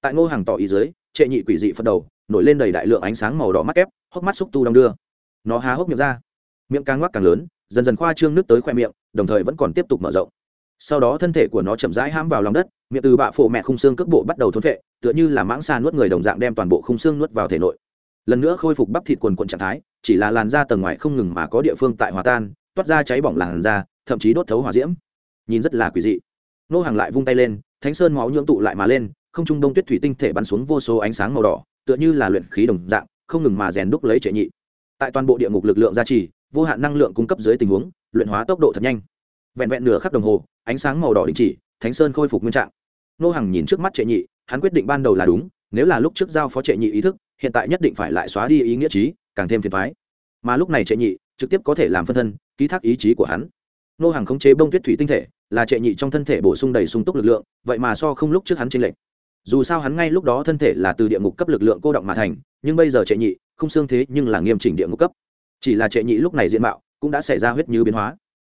Tại ngô hàng tỏ ý dưới, trệ nhị quỷ dị phật đầu, nổi lên đầy đại lượng ánh sáng màu đỏ mắt kép hốc mắt xúc tu đong đưa. Nó há hốc miệng ra. Miệng càng ngoác càng lớn, dần dần khoa trương nước tới khoe miệng, đồng thời vẫn còn tiếp tục mở rộng. Sau đó thân thể của nó chậm rãi hãm vào lòng đất, miệng từ bạ phổ mẹ khung xương cước bộ bắt đầu thốn vệ tựa như là mãng xa nuốt người đồng dạng đem toàn bộ khung xương nuốt vào thể nội. Lần nữa khôi phục bắp thịt quần quận trạng thái, chỉ là làn da tầng ngoài không ngừng mà có địa phương tại hòa tan, toát ra cháy bỏng làn da, thậm chí đốt thấu hỏa diễm. Nhìn rất là quỷ dị. Nô hàng lại vung tay lên, thánh sơn máu nhưỡng tụ lại mà lên, không trung đông tuyết thủy tinh thể bắn xuống vô số ánh sáng màu đỏ, tựa như là luyện khí đồng dạng không ngừng mà rèn đúc lấy trệ nhị. Tại toàn bộ địa ngục lực lượng gia trì, vô hạn năng lượng cung cấp dưới tình huống, luyện hóa tốc độ thật nhanh. Vẹn vẹn nửa khắc đồng hồ, ánh sáng màu đỏ đình chỉ, thánh sơn khôi phục nguyên trạng. Nô hằng nhìn trước mắt trệ nhị, hắn quyết định ban đầu là đúng, nếu là lúc trước giao phó trệ nhị ý thức, hiện tại nhất định phải lại xóa đi ý nghĩa trí, càng thêm phiền thoái mà lúc này trệ nhị, trực tiếp có thể làm phân thân, ký thác ý chí của hắn. Nô hàng khống chế bông tuyết thủy tinh thể, là trệ nhị trong thân thể bổ sung đầy sung túc lực lượng, vậy mà so không lúc trước hắn tranh lệch. Dù sao hắn ngay lúc đó thân thể là từ địa ngục cấp lực lượng cô động mà thành nhưng bây giờ trệ nhị, không xương thế nhưng là nghiêm chỉnh địa ngục cấp. Chỉ là trệ nhị lúc này diện mạo cũng đã xảy ra huyết như biến hóa.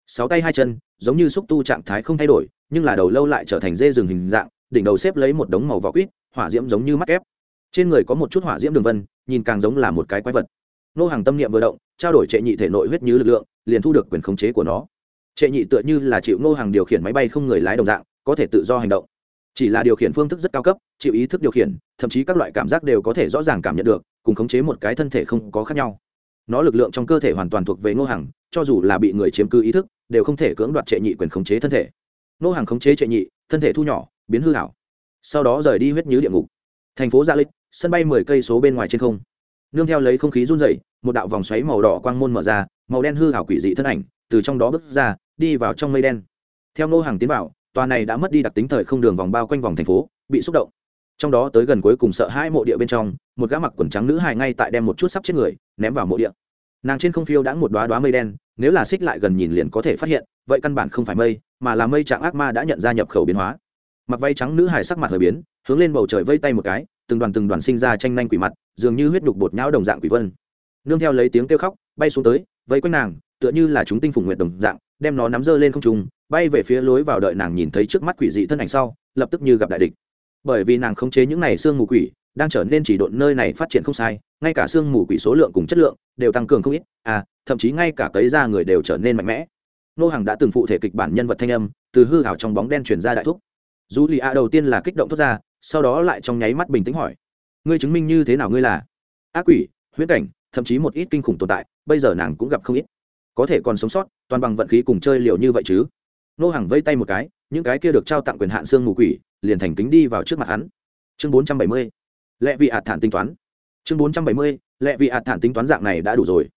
Sáu tay hai chân, giống như xúc tu trạng thái không thay đổi, nhưng là đầu lâu lại trở thành dê rừng hình dạng, đỉnh đầu xếp lấy một đống màu vỏ quýt, hỏa diễm giống như mắt ép trên người có một chút hỏa diễm đường vân, nhìn càng giống là một cái quái vật. Nô hàng tâm niệm vừa động, trao đổi trệ nhị thể nội huyết như lực lượng, liền thu được quyền khống chế của nó. Trệ nhị tựa như là chịu nô hàng điều khiển máy bay không người lái đồng dạng, có thể tự do hành động chỉ là điều khiển phương thức rất cao cấp, chịu ý thức điều khiển, thậm chí các loại cảm giác đều có thể rõ ràng cảm nhận được, cùng khống chế một cái thân thể không có khác nhau. Nó lực lượng trong cơ thể hoàn toàn thuộc về ngô hàng cho dù là bị người chiếm cư ý thức, đều không thể cưỡng đoạt trệ nhị quyền khống chế thân thể. Ngô hàng khống chế trệ nhị, thân thể thu nhỏ, biến hư hảo sau đó rời đi huyết nhứ địa ngục. Thành phố gia lịch, sân bay mười cây số bên ngoài trên không. Nương theo lấy không khí run dày một đạo vòng xoáy màu đỏ quang môn mở ra, màu đen hư hảo quỷ dị thân ảnh, từ trong đó bước ra, đi vào trong mây đen. Theo ngô hàng tiến vào tòa này đã mất đi đặc tính thời không đường vòng bao quanh vòng thành phố, bị xúc động. Trong đó tới gần cuối cùng sợ hai mộ địa bên trong, một gã mặc quần trắng nữ hài ngay tại đem một chút sắp chết người, ném vào mộ địa. Nàng trên không phiêu đã một đoá đoá mây đen, nếu là xích lại gần nhìn liền có thể phát hiện, vậy căn bản không phải mây, mà là mây trạng ác ma đã nhận ra nhập khẩu biến hóa. Mặc váy trắng nữ hài sắc mặt hơi biến, hướng lên bầu trời vây tay một cái, từng đoàn từng đoàn sinh ra tranh nhanh quỷ mặt, dường như huyết đục bột nhão đồng dạng quỷ vân. Nương theo lấy tiếng kêu khóc bay xuống tới, vây quanh nàng, tựa như là chúng tinh phùng nguyệt đồng dạng, đem nó nắm dơ lên không trung bay về phía lối vào đợi nàng nhìn thấy trước mắt quỷ dị thân ảnh sau, lập tức như gặp đại địch. Bởi vì nàng khống chế những này xương mù quỷ, đang trở nên chỉ độn nơi này phát triển không sai, ngay cả xương mù quỷ số lượng cùng chất lượng đều tăng cường không ít à thậm chí ngay cả cấy ra người đều trở nên mạnh mẽ. Nô hàng đã từng phụ thể kịch bản nhân vật thanh âm, từ hư hảo trong bóng đen chuyển ra đại thúc. Dù lì a đầu tiên là kích động thốt ra, sau đó lại trong nháy mắt bình tĩnh hỏi, ngươi chứng minh như thế nào ngươi là? Ác quỷ, huyễn cảnh, thậm chí một ít kinh khủng tồn tại, bây giờ nàng cũng gặp không ít. Có thể còn sống sót, toàn bằng vận khí cùng chơi liều như vậy chứ? Nô hàng vây tay một cái, những cái kia được trao tặng quyền hạn xương mù quỷ, liền thành kính đi vào trước mặt hắn. Chương bốn trăm bảy mươi, lệ vị hạt thản tính toán. Chương bốn trăm bảy mươi, lệ vị hạt thản tính toán dạng này đã đủ rồi.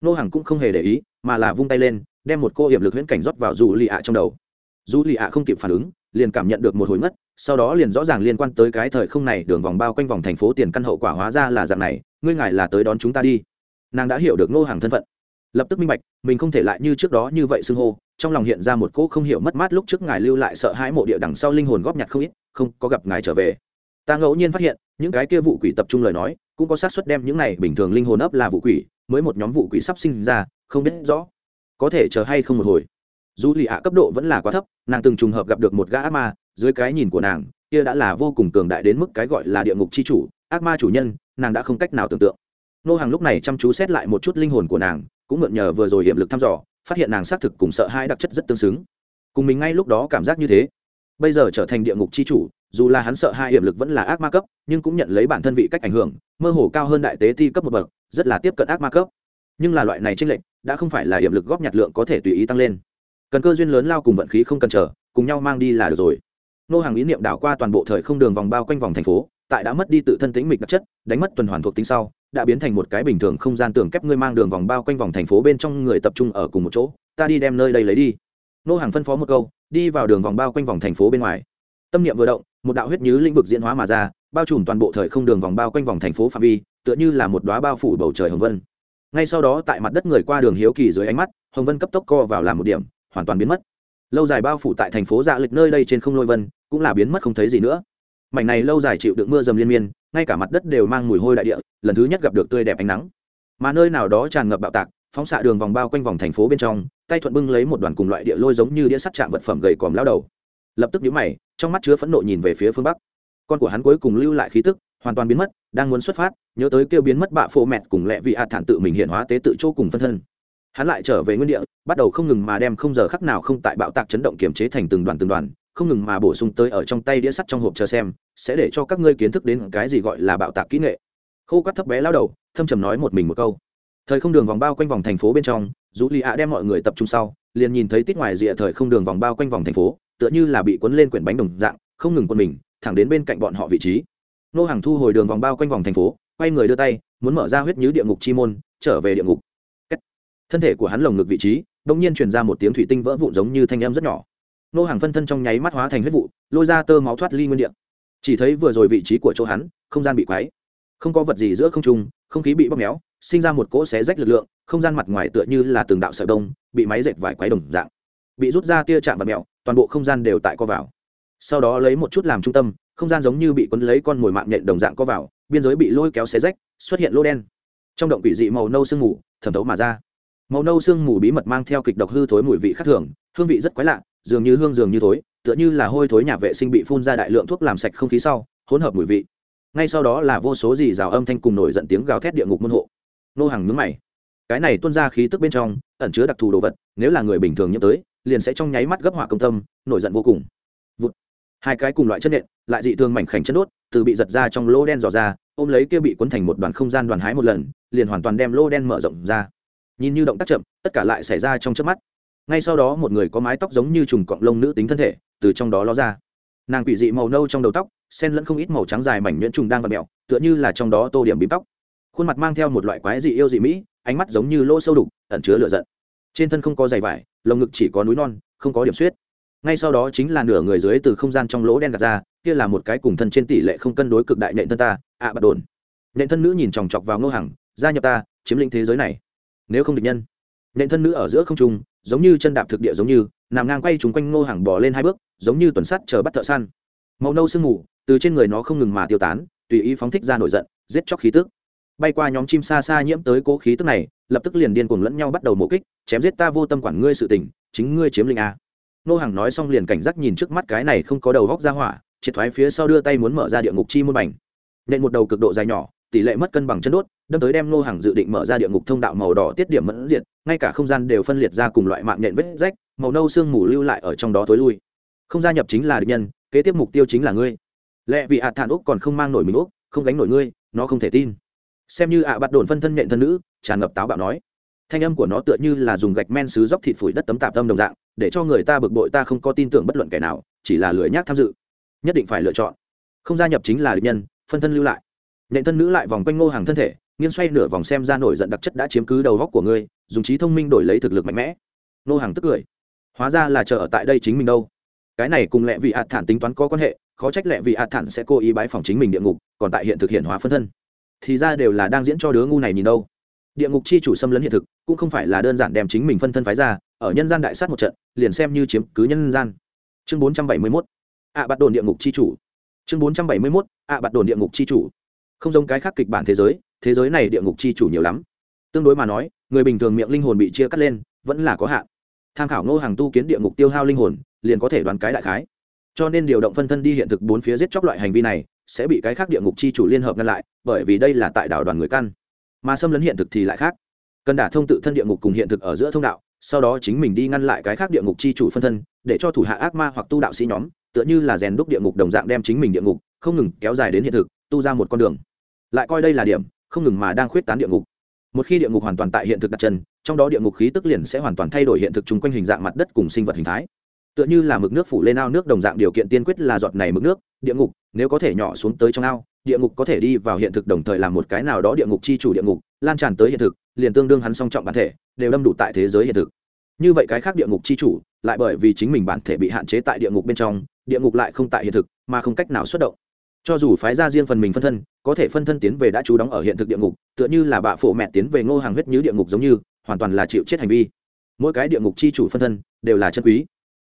Nô hàng cũng không hề để ý, mà là vung tay lên, đem một cô hiểm lực huyễn cảnh rót vào dù lì ạ trong đầu. Dù lì ạ không kịp phản ứng, liền cảm nhận được một hồi ngất, sau đó liền rõ ràng liên quan tới cái thời không này đường vòng bao quanh vòng thành phố tiền căn hậu quả hóa ra là dạng này, ngươi ngài là tới đón chúng ta đi. Nàng đã hiểu được nô hàng thân phận. Lập tức minh bạch, mình không thể lại như trước đó như vậy xưng hô trong lòng hiện ra một cỗ không hiểu mất mát lúc trước ngài lưu lại sợ hãi mộ địa đằng sau linh hồn góp nhặt không ít, không có gặp ngài trở về. Ta ngẫu nhiên phát hiện, những cái kia vụ quỷ tập trung lời nói, cũng có xác suất đem những này bình thường linh hồn ấp là vụ quỷ, mới một nhóm vụ quỷ sắp sinh ra, không biết rõ, có thể chờ hay không một hồi. Dù lì ạ cấp độ vẫn là quá thấp, nàng từng trùng hợp gặp được một gã ác ma, dưới cái nhìn của nàng, kia đã là vô cùng cường đại đến mức cái gọi là địa ngục c h i chủ, ác ma chủ nhân, nàng đã không cách nào tưởng tượng. Nô hàng lúc này chăm chú xét lại một chút linh hồn của nàng, cũng mượn nhờ vừa rồi hiểm lực thăm dò phát hiện nàng xác thực cùng sợ hai đặc chất rất tương xứng. Cùng mình ngay lúc đó cảm giác như thế. Bây giờ trở thành địa ngục c h i chủ, dù là hắn sợ hai hiểm lực vẫn là ác ma cấp, nhưng cũng nhận lấy bản thân vị cách ảnh hưởng, mơ hồ cao hơn đại tế ti cấp một bậc, rất là tiếp cận ác ma cấp. Nhưng là loại này tranh lệch, đã không phải là hiểm lực góp nhặt lượng có thể tùy ý tăng lên. Cần cơ duyên lớn lao cùng vận khí không cần chờ, cùng nhau mang đi là được rồi. Nô hàng ý niệm đảo qua toàn bộ thời không đường vòng bao quanh vòng thành phố, tại đã mất đi tự thân tính mịch đặc chất, đánh mất tuần hoàn thuộc tính sau đã biến thành một cái bình thường không gian tường kép ngươi mang đường vòng bao quanh vòng thành phố bên trong người tập trung ở cùng một chỗ. Ta đi đem nơi đây lấy đi. Nô hàng phân phó một câu, đi vào đường vòng bao quanh vòng thành phố bên ngoài. Tâm niệm vừa động, một đạo huyết như lĩnh vực diễn hóa mà ra, bao trùm toàn bộ thời không đường vòng bao quanh vòng thành phố phạm vi, tựa như là một đoá bao phủ bầu trời hồng vân. Ngay sau đó, tại mặt đất người qua đường hiếu kỳ dưới ánh mắt, hồng vân cấp tốc co vào làm một điểm, hoàn toàn biến mất. Lâu dài bao phủ tại thành phố dạ lịch nơi đây trên không lôi vân, cũng là biến mất không thấy gì nữa. Mảnh này lâu dài chịu đựng mưa dầm liên miên ngay cả mặt đất đều mang mùi hôi đại địa, lần thứ nhất gặp được tươi đẹp ánh nắng. Mà nơi nào đó tràn ngập bạo tạc, phóng xạ đường vòng bao quanh vòng thành phố bên trong, tay thuận bưng lấy một đoàn cùng loại địa lôi giống như đĩa sắt chạm vật phẩm gầy còm lao đầu. Lập tức nhíu mày, trong mắt chứa phẫn nộ nhìn về phía phương bắc. Con của hắn cuối cùng lưu lại khí tức, hoàn toàn biến mất, đang muốn xuất phát, nhớ tới kêu biến mất bạ phô mẹt cùng lẹ vị hạt thản tự mình hiện hóa tế tự chỗ cùng phân thân. Hắn lại trở về nguyên địa, bắt đầu không ngừng mà đem không giờ khắc nào không tại bạo tạc chấn động kiềm chế thành từng đoàn từng đoàn không ngừng mà bổ sung tới ở trong tay đĩa sắt trong hộp chờ xem, sẽ để cho các ngươi kiến thức đến cái gì gọi là bạo tạc kỹ nghệ. Khô quát thấp bé lao đầu, thâm trầm nói một mình một câu. Thời không đường vòng bao quanh vòng thành phố bên trong dù lì ạ đem mọi người tập trung sau, liền nhìn thấy tít ngoài rìa thời không đường vòng bao quanh vòng thành phố, tựa như là bị cuốn lên quyển bánh đồng dạng, không ngừng quân mình, thẳng đến bên cạnh bọn họ vị trí. Nô hàng thu hồi đường vòng bao quanh vòng thành phố, quay người đưa tay, muốn mở ra huyết nhứ địa ngục chi môn, trở về địa ngục. Thân thể của hắn lồng ngực vị trí đông nhiên truyền ra một tiếng thủy tinh vỡ vụn giống như thanh âm rất nhỏ nô hàng phân thân trong nháy mắt hóa thành huyết vụ, lôi ra tơ máu thoát ly nguyên địa. Chỉ thấy vừa rồi vị trí của chỗ hắn, không gian bị quáy không có vật gì giữa không trung, không khí bị bóp méo, sinh ra một cỗ xé rách lực lượng, không gian mặt ngoài tựa như là từng đạo sợi đông bị máy dệt vải quáy đồng dạng. Bị rút ra tia chạm và mẹo, toàn bộ không gian đều tại co vào. Sau đó lấy một chút làm trung tâm, không gian giống như bị quấn lấy con mồi mạng nhện đồng dạng co vào, biên giới bị lôi kéo xé rách, xuất hiện lô đen. Trong động quỷ dị màu nâu sương mù, thẩm thấu mà ra. Màu nâu sương mù bí mật mang theo kịch độc hư thối mùi vị khác thường, hương vị rất quái lạ dường như hương dường như thối, tựa như là hôi thối nhà vệ sinh bị phun ra đại lượng thuốc làm sạch không khí sau, hỗn hợp mùi vị. Ngay sau đó là vô số dì rào âm thanh cùng nổi giận tiếng gào thét địa ngục môn hộ. Nô hàng nhướng mày. Cái này tuôn ra khí tức bên trong, ẩn chứa đặc thù đồ vật, nếu là người bình thường nhiễm tới, liền sẽ trong nháy mắt gấp hỏa công tâm, nổi giận vô cùng. Vụt. hai cái cùng loại chất nện, lại dị thường mảnh khảnh chất đốt, từ bị giật ra trong lô đen dò ra, ôm lấy kia bị cuốn thành một đoàn không gian đoàn hái một lần, liền hoàn toàn đem lô đen mở rộng ra. Nhìn như động tác chậm, tất cả lại xảy ra trong chớp mắt ngay sau đó một người có mái tóc giống như trùng cọng lông nữ tính thân thể, từ trong đó ló ra. Nàng quỷ dị màu nâu trong đầu tóc sen lẫn không ít màu trắng dài mảnh nhuyễn trùng đang vặt mẹo tựa như là trong đó tô điểm bím tóc. Khuôn mặt mang theo một loại quái dị yêu dị mỹ, ánh mắt giống như lỗ sâu đục, ẩn chứa lửa giận. Trên thân không có giày vải, lồng ngực chỉ có núi non, không có điểm suyết. Ngay sau đó chính là nửa người dưới từ không gian trong lỗ đen gạt ra, kia là một cái cùng thân trên tỷ lệ không cân đối cực đại nện thân ta, ạ, bạt đồn. Nện thân nữ nhìn chòng chọc vào ngô hằng, gia nhập ta, chiếm lĩnh thế giới này. Nếu không địch nhân, nện thân nữ ở giữa không trung giống như chân đạp thực địa giống như, nằm ngang quay trúng quanh ngô hàng bỏ lên hai bước, giống như tuần sắt chờ bắt thợ săn. Màu nâu sương mù, từ trên người nó không ngừng mà tiêu tán, tùy ý phóng thích ra nổi giận, giết chóc khí tức. Bay qua nhóm chim xa xa nhiễm tới cố khí tức này, lập tức liền điên cuồng lẫn nhau bắt đầu mổ kích, chém giết ta vô tâm quản ngươi sự tình, chính ngươi chiếm linh a. Nô hàng nói xong liền cảnh giác nhìn trước mắt cái này không có đầu góc ra hỏa, triệt thoái phía sau đưa tay muốn mở ra địa ngục chi môn bành. Nên một đầu cực độ dài nhỏ tỷ lệ mất cân bằng chân đốt, đâm tới đem nô hàng dự định mở ra địa ngục thông đạo màu đỏ tiết điểm mẫn diệt, ngay cả không gian đều phân liệt ra cùng loại mạng nhện vết rách, màu nâu sương mù lưu lại ở trong đó tối lui. Không gia nhập chính là địch nhân, kế tiếp mục tiêu chính là ngươi. Lẽ vì ạ thản úc còn không mang nổi mình úc, không gánh nổi ngươi, nó không thể tin. Xem như ạ bắt đồn phân thân nhện thân nữ, tràn ngập táo bạo nói. Thanh âm của nó tựa như là dùng gạch men xứ dốc thịt phủi đất tấm tạp tâm đồng dạng, để cho người ta bực bội ta không có tin tưởng bất luận kẻ nào, chỉ là lười nhác tham dự. Nhất định phải lựa chọn. Không gia nhập chính là địch nhân, phân thân lưu lại nện thân nữ lại vòng quanh ngô hàng thân thể, nghiêng xoay nửa vòng xem ra nổi giận đặc chất đã chiếm cứ đầu góc của ngươi, dùng trí thông minh đổi lấy thực lực mạnh mẽ. Ngô hàng tức cười. Hóa ra là chờ ở tại đây chính mình đâu. Cái này cùng lẹ vị hạt thản tính toán có quan hệ, khó trách lẹ vị hạt thản sẽ cố ý bái phòng chính mình địa ngục, còn tại hiện thực hiện hóa phân thân. Thì ra đều là đang diễn cho đứa ngu này nhìn đâu. Địa ngục chi chủ xâm lấn hiện thực, cũng không phải là đơn giản đem chính mình phân thân phái ra, ở nhân gian đại sát một trận, liền xem như chiếm cứ nhân gian. Chương bốn trăm bảy mươi mốt. Ạ bắt đồn địa ngục chi chủ. Chương bốn trăm bảy mươi mốt. Ạ bắt đồn địa ngục chi chủ không giống cái khác kịch bản thế giới thế giới này địa ngục chi chủ nhiều lắm. Tương đối mà nói, người bình thường miệng linh hồn bị chia cắt lên, vẫn là có hạn. Tham khảo ngô hàng tu kiến địa ngục tiêu hao linh hồn, liền có thể đoán cái đại khái. Cho nên điều động phân thân đi hiện thực bốn phía giết chóc loại hành vi này, sẽ bị cái khác địa ngục chi chủ liên hợp ngăn lại, bởi vì đây là tại đảo đoàn người căn. Mà xâm lấn hiện thực thì lại khác. Cần đả thông tự thân địa ngục cùng hiện thực ở giữa thông đạo, sau đó chính mình đi ngăn lại cái khác địa ngục chi chủ phân thân, để cho thủ hạ ác ma hoặc tu đạo sĩ nhóm, tựa như là rèn đúc địa ngục đồng dạng đem chính mình địa ngục, không ngừng kéo dài đến hiện thực, tu ra một con đường lại coi đây là điểm, không ngừng mà đang khuyết tán địa ngục. Một khi địa ngục hoàn toàn tại hiện thực đặt chân, trong đó địa ngục khí tức liền sẽ hoàn toàn thay đổi hiện thực chung quanh hình dạng mặt đất cùng sinh vật hình thái. Tựa như là mực nước phủ lên ao nước đồng dạng điều kiện tiên quyết là giọt này mực nước, địa ngục, nếu có thể nhỏ xuống tới trong ao, địa ngục có thể đi vào hiện thực đồng thời làm một cái nào đó địa ngục chi chủ địa ngục, lan tràn tới hiện thực, liền tương đương hắn song trọng bản thể, đều đâm đủ tại thế giới hiện thực. Như vậy cái khác địa ngục chi chủ, lại bởi vì chính mình bản thể bị hạn chế tại địa ngục bên trong, địa ngục lại không tại hiện thực, mà không cách nào xuất động cho dù phái ra riêng phần mình phân thân, có thể phân thân tiến về đã trú đóng ở hiện thực địa ngục, tựa như là bạ phổ mẹ tiến về ngô hàng huyết như địa ngục giống như, hoàn toàn là chịu chết hành vi. Mỗi cái địa ngục chi chủ phân thân, đều là chân quý.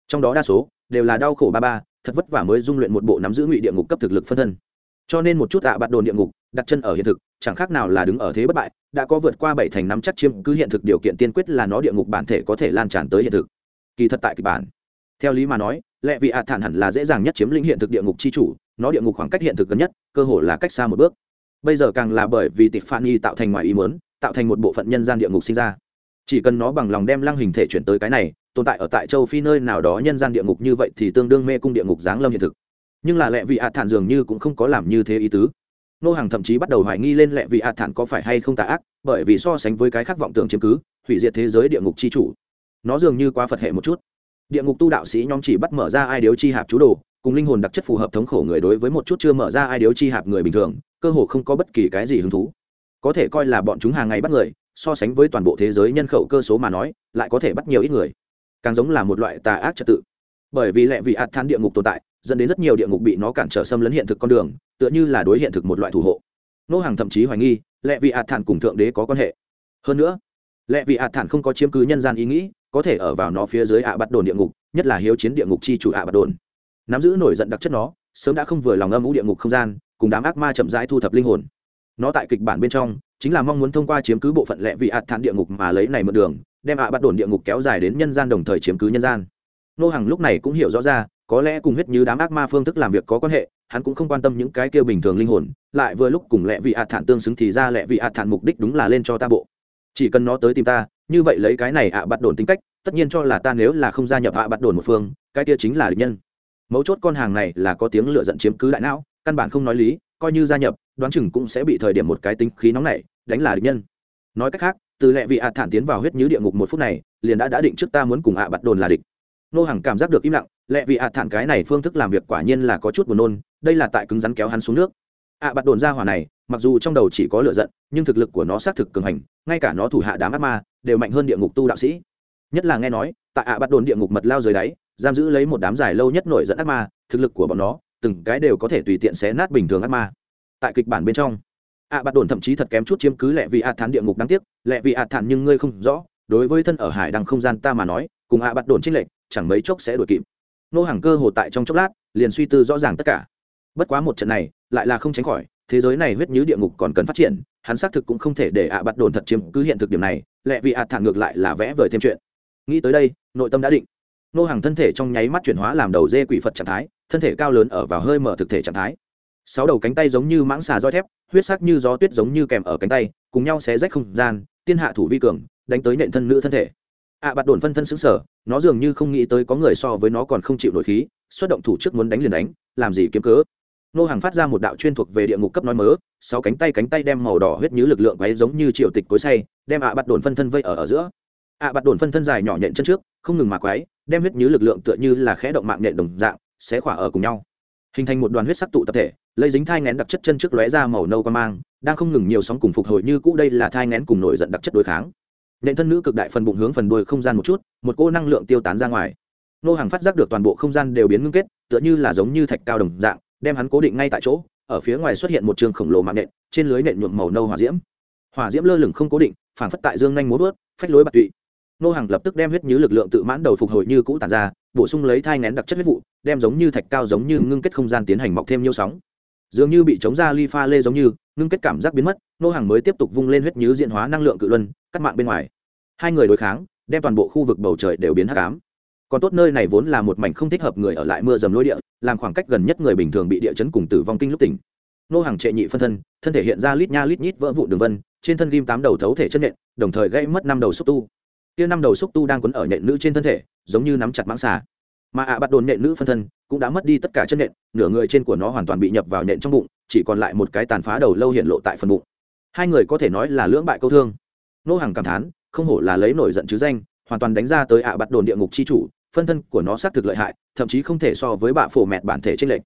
Trong đó đa số, đều là đau khổ ba ba, thật vất vả mới dung luyện một bộ nắm giữ ngụy địa ngục cấp thực lực phân thân. Cho nên một chút tạ à bạt đồn địa ngục, đặt chân ở hiện thực, chẳng khác nào là đứng ở thế bất bại, đã có vượt qua bảy thành năm chắc chiêm cứ hiện thực điều kiện tiên quyết là nó địa ngục bản thể có thể lan tràn tới hiện thực. Kỳ thật tại kịch bản, theo lý mà nói lẽ vì ạ thản hẳn là dễ dàng nhất chiếm lĩnh hiện thực địa ngục chi chủ nó địa ngục khoảng cách hiện thực gần nhất, cơ hội là cách xa một bước. Bây giờ càng là bởi vì tịch phan y tạo thành ngoài ý muốn, tạo thành một bộ phận nhân gian địa ngục sinh ra. Chỉ cần nó bằng lòng đem lăng hình thể chuyển tới cái này, tồn tại ở tại châu phi nơi nào đó nhân gian địa ngục như vậy thì tương đương mê cung địa ngục giáng lâm hiện thực. Nhưng là lẽ vị ạ thản dường như cũng không có làm như thế ý tứ. Nô hàng thậm chí bắt đầu hoài nghi lên lẽ vị ạ thản có phải hay không tà ác, bởi vì so sánh với cái khác vọng tưởng chiếm cứ, hủy diệt thế giới địa ngục chi chủ. Nó dường như quá phật hệ một chút. Địa ngục tu đạo sĩ nhóm chỉ bắt mở ra ai điếu chi hạp chú đồ cùng linh hồn đặc chất phù hợp thống khổ người đối với một chút chưa mở ra ai điếu chi hạp người bình thường, cơ hồ không có bất kỳ cái gì hứng thú. Có thể coi là bọn chúng hàng ngày bắt người, so sánh với toàn bộ thế giới nhân khẩu cơ số mà nói, lại có thể bắt nhiều ít người. Càng giống là một loại tà ác trật tự. Bởi vì lẽ vì ạt than địa ngục tồn tại, dẫn đến rất nhiều địa ngục bị nó cản trở xâm lấn hiện thực con đường, tựa như là đối hiện thực một loại thủ hộ. Nô hàng thậm chí hoài nghi lẽ vì ạt thản cùng thượng đế có quan hệ. Hơn nữa lẽ vì ạt thản không có chiếm cứ nhân gian ý nghĩ, có thể ở vào nó phía dưới ạ bắt đồn địa ngục, nhất là hiếu chiến địa ngục chi chủ ạ bắt đồn nắm giữ nổi giận đặc chất nó, sớm đã không vừa lòng âm ủ địa ngục không gian, cùng đám ác ma chậm rãi thu thập linh hồn. Nó tại kịch bản bên trong, chính là mong muốn thông qua chiếm cứ bộ phận lệ vị ạt thản địa ngục mà lấy này mượn đường, đem ạ bắt đồn địa ngục kéo dài đến nhân gian đồng thời chiếm cứ nhân gian. Nô hàng lúc này cũng hiểu rõ ra, có lẽ cùng huyết như đám ác ma phương thức làm việc có quan hệ, hắn cũng không quan tâm những cái kia bình thường linh hồn, lại vừa lúc cùng lệ vị ạt thản tương xứng thì ra lệ vị ạt thản mục đích đúng là lên cho ta bộ. Chỉ cần nó tới tìm ta, như vậy lấy cái này ạ bắt đồn tính cách, tất nhiên cho là ta nếu là không gia nhập ạ bắt đồn một phương, cái kia chính là địch nhân mấu chốt con hàng này là có tiếng lựa giận chiếm cứ đại não, căn bản không nói lý, coi như gia nhập, đoán chừng cũng sẽ bị thời điểm một cái tính khí nóng này đánh là địch nhân. Nói cách khác, từ lệ vị ạ thản tiến vào huyết nhứ địa ngục một phút này, liền đã đã định trước ta muốn cùng ạ bắt đồn là địch. Nô hàng cảm giác được im lặng, lệ vị ạ thản cái này phương thức làm việc quả nhiên là có chút buồn nôn, đây là tại cứng rắn kéo hắn xuống nước. Ạ bắt đồn ra hỏa này, mặc dù trong đầu chỉ có lựa giận, nhưng thực lực của nó xác thực cường hành, ngay cả nó thủ hạ đám ác ma, đều mạnh hơn địa ngục tu đạo sĩ. Nhất là nghe nói, tại ạ bắt đồn địa ngục mật lao dưới đáy giam giữ lấy một đám dài lâu nhất nổi dẫn ác ma, thực lực của bọn nó, từng cái đều có thể tùy tiện xé nát bình thường ác ma. Tại kịch bản bên trong, ạ bạt đồn thậm chí thật kém chút chiếm cứ lẹ vì ạ thản địa ngục đáng tiếc lẹ vì ạ thản nhưng ngươi không rõ, đối với thân ở hải đăng không gian ta mà nói, cùng ạ bạt đồn trích lệch, chẳng mấy chốc sẽ đuổi kịp. Nô hàng cơ hồ tại trong chốc lát, liền suy tư rõ ràng tất cả. Bất quá một trận này, lại là không tránh khỏi, thế giới này huyết như địa ngục còn cần phát triển, hắn xác thực cũng không thể để ạ bạt đồn thật chiếm cứ hiện thực điểm này lẹ vì ạ thản ngược lại là vẽ vời thêm chuyện. Nghĩ tới đây, nội tâm đã định nô hàng thân thể trong nháy mắt chuyển hóa làm đầu dê quỷ phật trạng thái thân thể cao lớn ở vào hơi mở thực thể trạng thái. Sáu đầu cánh tay giống như mãng xà roi thép huyết sắc như gió tuyết giống như kèm ở cánh tay cùng nhau xé rách không gian tiên hạ thủ vi cường đánh tới nện thân nữ thân thể. Ạ à, bạt đồn phân thân xứng sở nó dường như không nghĩ tới có người so với nó còn không chịu nổi khí xuất động thủ trước muốn đánh liền đánh làm gì kiếm cớ. Nô hàng phát ra một đạo chuyên thuộc về địa ngục cấp nói mớ sáu cánh tay cánh tay đem màu đỏ huyết như lực lượng quấy giống như triệu tịch cối say đem ạ à bạt đồn phân thân vây ở ở giữa ạ bạt đồn phân thân dài nhỏ nhện chân trước không ngừng mà quái, đem huyết như lực lượng tựa như là khẽ động mạng nhện đồng dạng sẽ khỏa ở cùng nhau. Hình thành một đoàn huyết sắc tụ tập thể lấy dính thai ngén đặc chất chân trước lóe ra màu nâu qua mang đang không ngừng nhiều sóng cùng phục hồi như cũ đây là thai ngén cùng nổi giận đặc chất đối kháng. Nện thân nữ cực đại phần bụng hướng phần đuôi không gian một chút một cô năng lượng tiêu tán ra ngoài. Nô hàng phát giác được toàn bộ không gian đều biến ngưng kết tựa như là giống như thạch cao đồng dạng đem hắn cố định ngay tại chỗ ở phía ngoài xuất hiện một trường khổng lồ mạng nện trên lưới nện nhuộm màu nâu hỏa diễm. Hỏa diễm lơ lửng không cố định phản phất tại dương nhanh múa vớt phách lối bạc tụy nô hàng lập tức đem huyết như lực lượng tự mãn đầu phục hồi như cũ tàn ra, bổ sung lấy thai ngén đặc chất huyết vụ, đem giống như thạch cao giống như ngưng kết không gian tiến hành mọc thêm nhiêu sóng. Dường như bị chống ra ly pha lê giống như, ngưng kết cảm giác biến mất, nô hàng mới tiếp tục vung lên huyết nhứ diện hóa năng lượng cự luân, cắt mạng bên ngoài. Hai người đối kháng, đem toàn bộ khu vực bầu trời đều biến hắc ám. Còn tốt nơi này vốn là một mảnh không thích hợp người ở lại mưa dầm lối địa, làm khoảng cách gần nhất người bình thường bị địa chấn cùng tử vong kinh lúc tỉnh. Nô hàng trệ nhị phân thân thân thể hiện ra lít nha lít nhít vỡ vụn đường vân, trên thân ghim tám đầu thấu thể chân nện, đồng thời gây mất năm đầu xúc tu kia năm đầu xúc tu đang quấn ở nhện nữ trên thân thể, giống như nắm chặt mãng xà. Mà ạ bắt đồn nhện nữ phân thân cũng đã mất đi tất cả chân nhện nửa người trên của nó hoàn toàn bị nhập vào nhện trong bụng, chỉ còn lại một cái tàn phá đầu lâu hiện lộ tại phần bụng. Hai người có thể nói là lưỡng bại câu thương. Nô hàng cảm thán, không hổ là lấy nổi giận chứ danh, hoàn toàn đánh ra tới ạ bắt đồn địa ngục chi chủ, phân thân của nó xác thực lợi hại, thậm chí không thể so với bạ phổ mẹt bản thể trên lệnh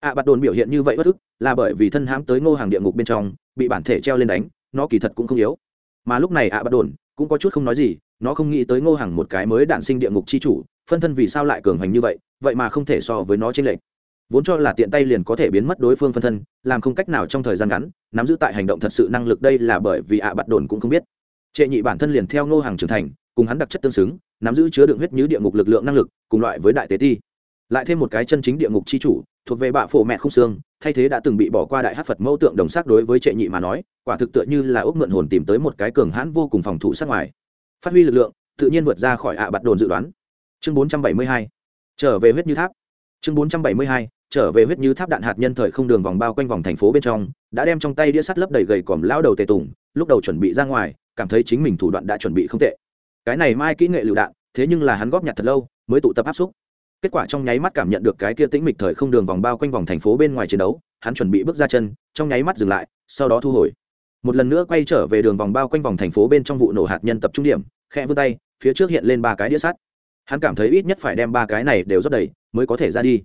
ạ bắt đồn biểu hiện như vậy bất ức, là bởi vì thân hãm tới ngô hàng địa ngục bên trong, bị bản thể treo lên đánh, nó kỳ thật cũng không yếu. Mà lúc này ạ bắt đồn cũng có chút không nói gì nó không nghĩ tới ngô hàng một cái mới đản sinh địa ngục chi chủ, phân thân vì sao lại cường hành như vậy vậy mà không thể so với nó trên lệnh vốn cho là tiện tay liền có thể biến mất đối phương phân thân, làm không cách nào trong thời gian ngắn, nắm giữ tại hành động thật sự năng lực đây là bởi vì ạ bắt đồn cũng không biết. Trệ nhị bản thân liền theo ngô hàng trưởng thành, cùng hắn đặc chất tương xứng, nắm giữ chứa đựng huyết như địa ngục lực lượng năng lực, cùng loại với đại tế ti. Lại thêm một cái chân chính địa ngục chi chủ, thuộc về bạ phổ mẹ không xương, thay thế đã từng bị bỏ qua đại hát phật mẫu tượng đồng xác đối với trệ nhị mà nói, quả thực tựa như là ốc mượn hồn tìm tới một cái cường hãn vô cùng phòng thủ sát ngoài phát huy lực lượng, tự nhiên vượt ra khỏi ạ bạt đồn dự đoán. Chương 472 trở về huyết như tháp. Chương 472 trở về huyết như tháp đạn hạt nhân thời không đường vòng bao quanh vòng thành phố bên trong, đã đem trong tay đĩa sắt lấp đầy gầy còm lao đầu tề tùng, lúc đầu chuẩn bị ra ngoài, cảm thấy chính mình thủ đoạn đã chuẩn bị không tệ. Cái này mai kỹ nghệ lựu đạn, thế nhưng là hắn góp nhặt thật lâu, mới tụ tập áp xúc. Kết quả trong nháy mắt cảm nhận được cái kia tĩnh mịch thời không đường vòng bao quanh vòng thành phố bên ngoài chiến đấu, hắn chuẩn bị bước ra chân, trong nháy mắt dừng lại, sau đó thu hồi. Một lần nữa quay trở về đường vòng bao quanh vòng thành phố bên trong vụ nổ hạt nhân tập trung điểm khẽ vươn tay, phía trước hiện lên ba cái đĩa sắt. Hắn cảm thấy ít nhất phải đem ba cái này đều rót đầy mới có thể ra đi.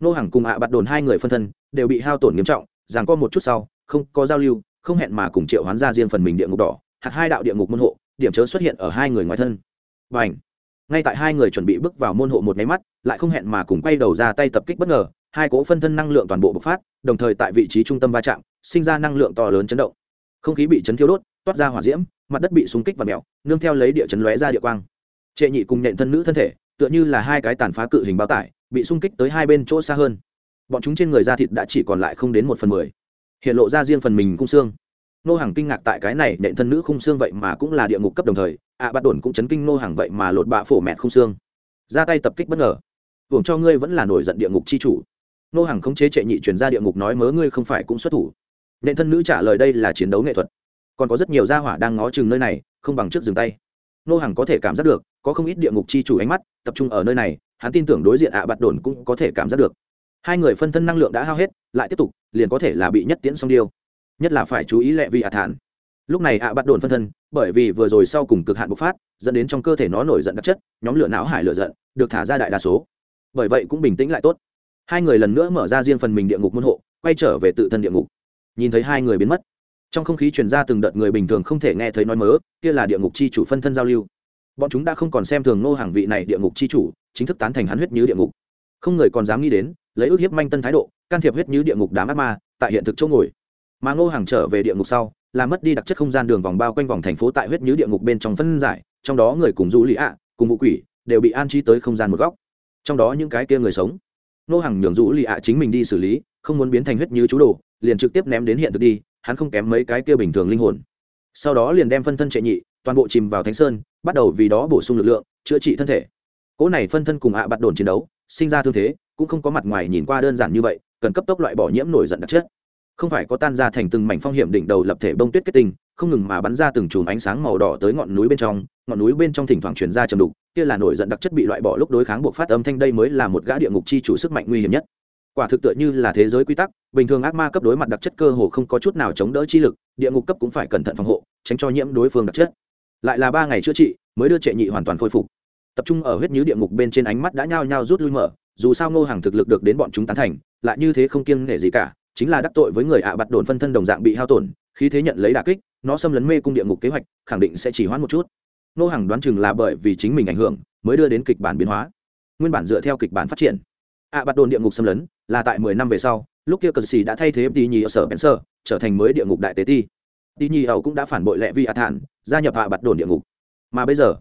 Nô hàng cùng ạ à bạt đồn hai người phân thân đều bị hao tổn nghiêm trọng rằng có một chút sau, không có giao lưu, không hẹn mà cùng triệu hoán ra riêng phần mình địa ngục đỏ, hạt hai đạo địa ngục môn hộ, điểm chớ xuất hiện ở hai người ngoài thân. Và ảnh ngay tại hai người chuẩn bị bước vào môn hộ một máy mắt, lại không hẹn mà cùng quay đầu ra tay tập kích bất ngờ, hai cỗ phân thân năng lượng toàn bộ bộc phát, đồng thời tại vị trí trung tâm va chạm, sinh ra năng lượng to lớn chấn động. Không khí bị chấn thiêu đốt toát ra hỏa diễm mặt đất bị súng kích và mèo nương theo lấy địa chấn lóe ra địa quang. Trệ nhị cùng nện thân nữ thân thể tựa như là hai cái tàn phá cự hình bao tải bị xung kích tới hai bên chỗ xa hơn. Bọn chúng trên người da thịt đã chỉ còn lại không đến một phần mười. Hiện lộ ra riêng phần mình cung xương. Nô hàng kinh ngạc tại cái này nện thân nữ khung xương vậy mà cũng là địa ngục cấp đồng thời ạ à, bắt đồn cũng chấn kinh nô hàng vậy mà lột bạ phổ mẹt khung xương. Ra tay tập kích bất ngờ. Hưởng cho ngươi vẫn là nổi giận địa ngục chi chủ. Nô hàng không chế trệ nhị chuyển ra địa ngục nói mớ ngươi không phải cũng xuất thủ. Nện thân nữ trả lời đây là chiến đấu nghệ thuật còn có rất nhiều gia hỏa đang ngó chừng nơi này, không bằng trước dừng tay. Nô hàng có thể cảm giác được, có không ít địa ngục chi chủ ánh mắt tập trung ở nơi này, hắn tin tưởng đối diện ạ à bạt đồn cũng có thể cảm giác được. Hai người phân thân năng lượng đã hao hết, lại tiếp tục, liền có thể là bị nhất tiễn song điêu. Nhất là phải chú ý lệ vì ạ thản. Lúc này ạ à bạt đồn phân thân, bởi vì vừa rồi sau cùng cực hạn bộc phát, dẫn đến trong cơ thể nó nổi giận đặc chất, nhóm lửa não hải lửa giận, được thả ra đại đa số. Bởi vậy cũng bình tĩnh lại tốt. Hai người lần nữa mở ra riêng phần mình địa ngục môn hộ, quay trở về tự thân địa ngục. Nhìn thấy hai người biến mất trong không khí truyền ra từng đợt người bình thường không thể nghe thấy nói mớ, kia là địa ngục chi chủ phân thân giao lưu. Bọn chúng đã không còn xem thường nô hàng vị này địa ngục chi chủ, chính thức tán thành hắn huyết như địa ngục. Không người còn dám nghĩ đến, lấy ước hiếp manh tân thái độ, can thiệp huyết như địa ngục đám ác ma, tại hiện thực chỗ ngồi. Mà ngô hàng trở về địa ngục sau, là mất đi đặc chất không gian đường vòng bao quanh vòng thành phố tại huyết như địa ngục bên trong phân giải, trong đó người cùng du lì ạ, cùng vũ quỷ, đều bị an trí tới không gian một góc. Trong đó những cái kia người sống, ngô hàng nhường du lì ạ chính mình đi xử lý, không muốn biến thành huyết như chú đồ, liền trực tiếp ném đến hiện thực đi hắn không kém mấy cái kia bình thường linh hồn. Sau đó liền đem phân thân trệ nhị, toàn bộ chìm vào thánh sơn, bắt đầu vì đó bổ sung lực lượng, chữa trị thân thể. Cỗ này phân thân cùng ạ à bắt đồn chiến đấu, sinh ra thương thế, cũng không có mặt ngoài nhìn qua đơn giản như vậy, cần cấp tốc loại bỏ nhiễm nổi giận đặc chất. Không phải có tan ra thành từng mảnh phong hiểm đỉnh đầu lập thể bông tuyết kết tinh, không ngừng mà bắn ra từng chùm ánh sáng màu đỏ tới ngọn núi bên trong, ngọn núi bên trong thỉnh thoảng truyền ra trầm đục, kia là nổi giận đặc chất bị loại bỏ lúc đối kháng buộc phát âm thanh đây mới là một gã địa ngục chi chủ sức mạnh nguy hiểm nhất. Quả thực tựa như là thế giới quy tắc bình thường ác ma cấp đối mặt đặc chất cơ hồ không có chút nào chống đỡ chi lực, địa ngục cấp cũng phải cẩn thận phòng hộ, tránh cho nhiễm đối phương đặc chất. Lại là ba ngày chữa trị, mới đưa trệ nhị hoàn toàn khôi phục. Tập trung ở huyết nhứ địa ngục bên trên ánh mắt đã nhao nhao rút lui mở, dù sao ngô hàng thực lực được đến bọn chúng tán thành, lại như thế không kiêng nể gì cả, chính là đắc tội với người ạ à bặt đồn phân thân đồng dạng bị hao tổn khi thế nhận lấy đà kích, nó xâm lấn mê cung địa ngục kế hoạch, khẳng định sẽ chỉ hoãn một chút. Ngô hàng đoán chừng là bởi vì chính mình ảnh hưởng, mới đưa đến kịch bản biến hóa. Nguyên bản dựa theo kịch bản phát triển, ạ à bặt đồn địa ngục xâm lấn là tại mười năm về sau, lúc kia cờ xì đã thay thế đi nhì ở sở bèn sơ trở thành mới địa ngục đại tế ti. Đi nhì ẩu cũng đã phản bội lệ vi ạ thản gia nhập hạ à đồn địa ngục. Mà bây giờ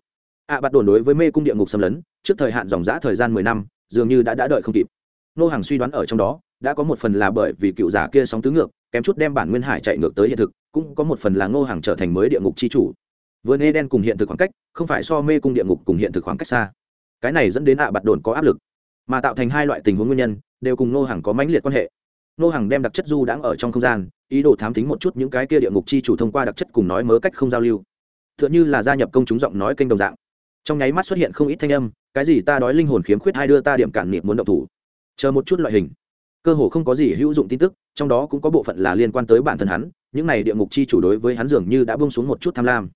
ạ bắt đồn đối với mê cung địa ngục xâm lấn, trước thời hạn dòng giã thời gian mười năm, dường như đã đã đợi không kịp. Nô hàng suy đoán ở trong đó, đã có một phần là bởi vì cựu giả kia sóng tứ ngược, kém chút đem bản nguyên hải chạy ngược tới hiện thực, cũng có một phần là ngô hàng trở thành mới địa ngục c h i chủ. Vừa nê đen cùng hiện thực khoảng cách, không phải so mê cung địa ngục cùng hiện thực khoảng cách xa. Cái này dẫn đến ạ bắt đồn có áp lực, mà tạo thành hai loại tình huống nguyên nhân đều cùng nô hàng có mãnh liệt quan hệ. Nô hàng đem đặc chất du đãng ở trong không gian, ý đồ thám tính một chút những cái kia địa ngục chi chủ thông qua đặc chất cùng nói mớ cách không giao lưu. T h ư ợ n h ư là gia nhập công chúng giọng nói kênh đồng dạng. Trong nháy mắt xuất hiện không ít thanh âm, cái gì ta đói linh hồn khiếm khuyết hay đưa ta điểm cản niệm muốn động thủ. Chờ một chút loại hình. Cơ hồ không có gì hữu dụng tin tức, trong đó cũng có bộ phận là liên quan tới bản thân hắn, những này địa ngục chi chủ đối với hắn dường như đã bông xuống một chút tham lam.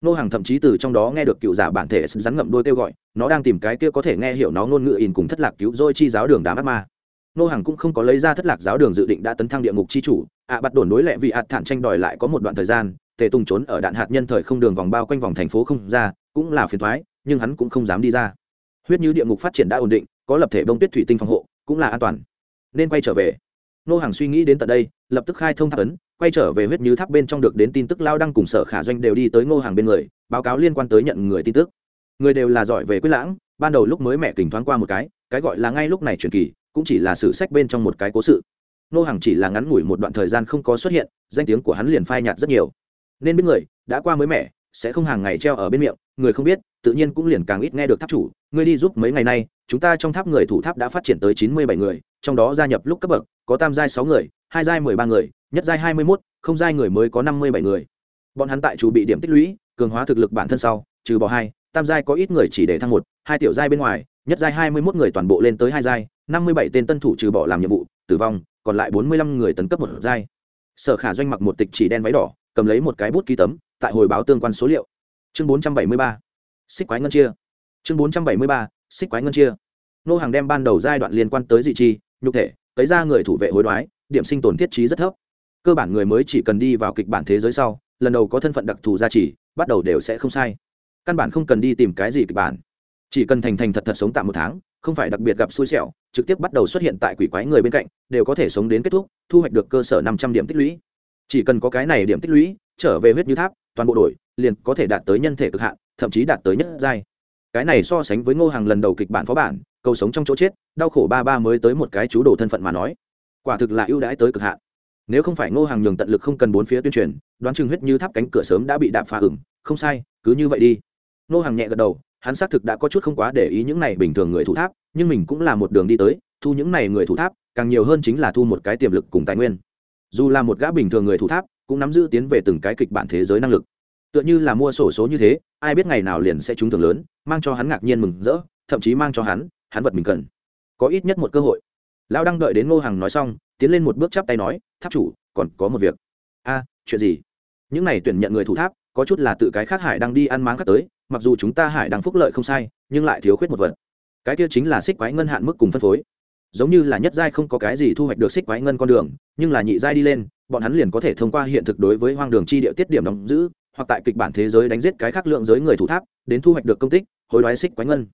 Nô hàng thậm chí từ trong đó nghe được cựu giả bản thể rắn ngậm đôi kêu gọi, nó đang tìm cái kia có thể nghe hiểu nó ngôn ngữ in cùng thất lạc cứu dôi chi giáo đường đám ác ma nô hàng cũng không có lấy ra thất lạc giáo đường dự định đã tấn thăng địa ngục chi chủ. Ạ bắt đồn đối lệ vì hạt thản tranh đòi lại có một đoạn thời gian, tề tùng trốn ở đạn hạt nhân thời không đường vòng bao quanh vòng thành phố không ra, cũng là phiền thoái nhưng hắn cũng không dám đi ra. Huyết như địa ngục phát triển đã ổn định, có lập thể bông tuyết thủy tinh phòng hộ, cũng là an toàn. Nên quay trở về. Nô hàng suy nghĩ đến tận đây, lập tức khai thông tháp ấn, quay trở về huyết như tháp bên trong được đến tin tức lao đăng cùng sở khả doanh đều đi tới ngô hàng bên người, báo cáo liên quan tới nhận người tin tức. Người đều là giỏi về quyết lãng, ban đầu lúc mới mẹ kình thoáng qua một cái cái gọi là ngay lúc này truyền kỳ cũng chỉ là sử sách bên trong một cái cố sự. Nô hàng chỉ là ngắn ngủi một đoạn thời gian không có xuất hiện, danh tiếng của hắn liền phai nhạt rất nhiều. Nên biết người, đã qua mới mẻ, sẽ không hàng ngày treo ở bên miệng, người không biết, tự nhiên cũng liền càng ít nghe được tháp chủ, ngươi đi giúp mấy ngày nay, chúng ta trong tháp người thủ tháp đã phát triển tới chín mươi bảy người, trong đó gia nhập lúc cấp bậc, có tam giai sáu người, hai giai mười ba người, nhất giai hai mươi mốt, không giai người mới có năm mươi bảy người. Bọn hắn tại chủ bị điểm tích lũy, cường hóa thực lực bản thân sau, trừ bỏ hai, tam giai có ít người chỉ để thăng một, hai tiểu giai bên ngoài, nhất giai hai mươi mốt người toàn bộ lên tới hai giai năm mươi bảy tên tân thủ trừ bỏ làm nhiệm vụ, tử vong, còn lại bốn mươi lăm người tấn cấp một giai. Sở khả doanh mặc một tịch chỉ đen váy đỏ, cầm lấy một cái bút ký tấm, tại hồi báo tương quan số liệu. Chương bốn trăm bảy mươi ba. Xích quái ngân chia. Chương bốn trăm bảy mươi ba. Xích quái ngân chia. Nô hàng đem ban đầu giai đoạn liên quan tới dị chi, nhục thể tới ra người thủ vệ hối đoái, điểm sinh tồn thiết trí rất thấp. Cơ bản người mới chỉ cần đi vào kịch bản thế giới sau, lần đầu có thân phận đặc thù gia trì, bắt đầu đều sẽ không sai. Căn bản không cần đi tìm cái gì kịch bản. Chỉ cần thành thành thật thật sống tạm một tháng, không phải đặc biệt gặp xui xẻo trực tiếp bắt đầu xuất hiện tại quỷ quái người bên cạnh, đều có thể sống đến kết thúc, thu hoạch được cơ sở năm trăm điểm tích lũy. Chỉ cần có cái này điểm tích lũy, trở về huyết như tháp, toàn bộ đổi, liền có thể đạt tới nhân thể cực hạn, thậm chí đạt tới nhất giai. Cái này so sánh với ngô hàng lần đầu kịch bản phó bản, cầu sống trong chỗ chết, đau khổ ba ba mới tới một cái chú đồ thân phận mà nói. Quả thực là ưu đãi tới cực hạn. Nếu không phải ngô hàng nhường tận lực không cần bốn phía tuyên truyền, đoán chừng huyết như tháp cánh cửa sớm đã bị đạp phá ửng, không sai, cứ như vậy đi. Ngô hàng nhẹ gật đầu, hắn xác thực đã có chút không quá để ý những này bình thường người thủ tháp nhưng mình cũng là một đường đi tới, thu những này người thủ tháp, càng nhiều hơn chính là thu một cái tiềm lực cùng tài nguyên. Dù là một gã bình thường người thủ tháp, cũng nắm giữ tiến về từng cái kịch bản thế giới năng lực. Tựa như là mua sổ số như thế, ai biết ngày nào liền sẽ trúng thưởng lớn, mang cho hắn ngạc nhiên mừng rỡ, thậm chí mang cho hắn hắn vật mình cần. Có ít nhất một cơ hội. Lão đang đợi đến ngô hằng nói xong, tiến lên một bước chắp tay nói, tháp chủ, còn có một việc. A, chuyện gì? Những này tuyển nhận người thủ tháp, có chút là tự cái khác hải đang đi ăn máng khác tới, mặc dù chúng ta hải đang phúc lợi không sai, nhưng lại thiếu khuyết một vật cái kia chính là xích quái ngân hạn mức cùng phân phối. Giống như là nhất giai không có cái gì thu hoạch được xích quái ngân con đường, nhưng là nhị giai đi lên, bọn hắn liền có thể thông qua hiện thực đối với hoang đường chi địa tiết điểm đóng giữ, hoặc tại kịch bản thế giới đánh giết cái khác lượng giới người thủ tháp, đến thu hoạch được công tích, hối đoái xích quái ngân.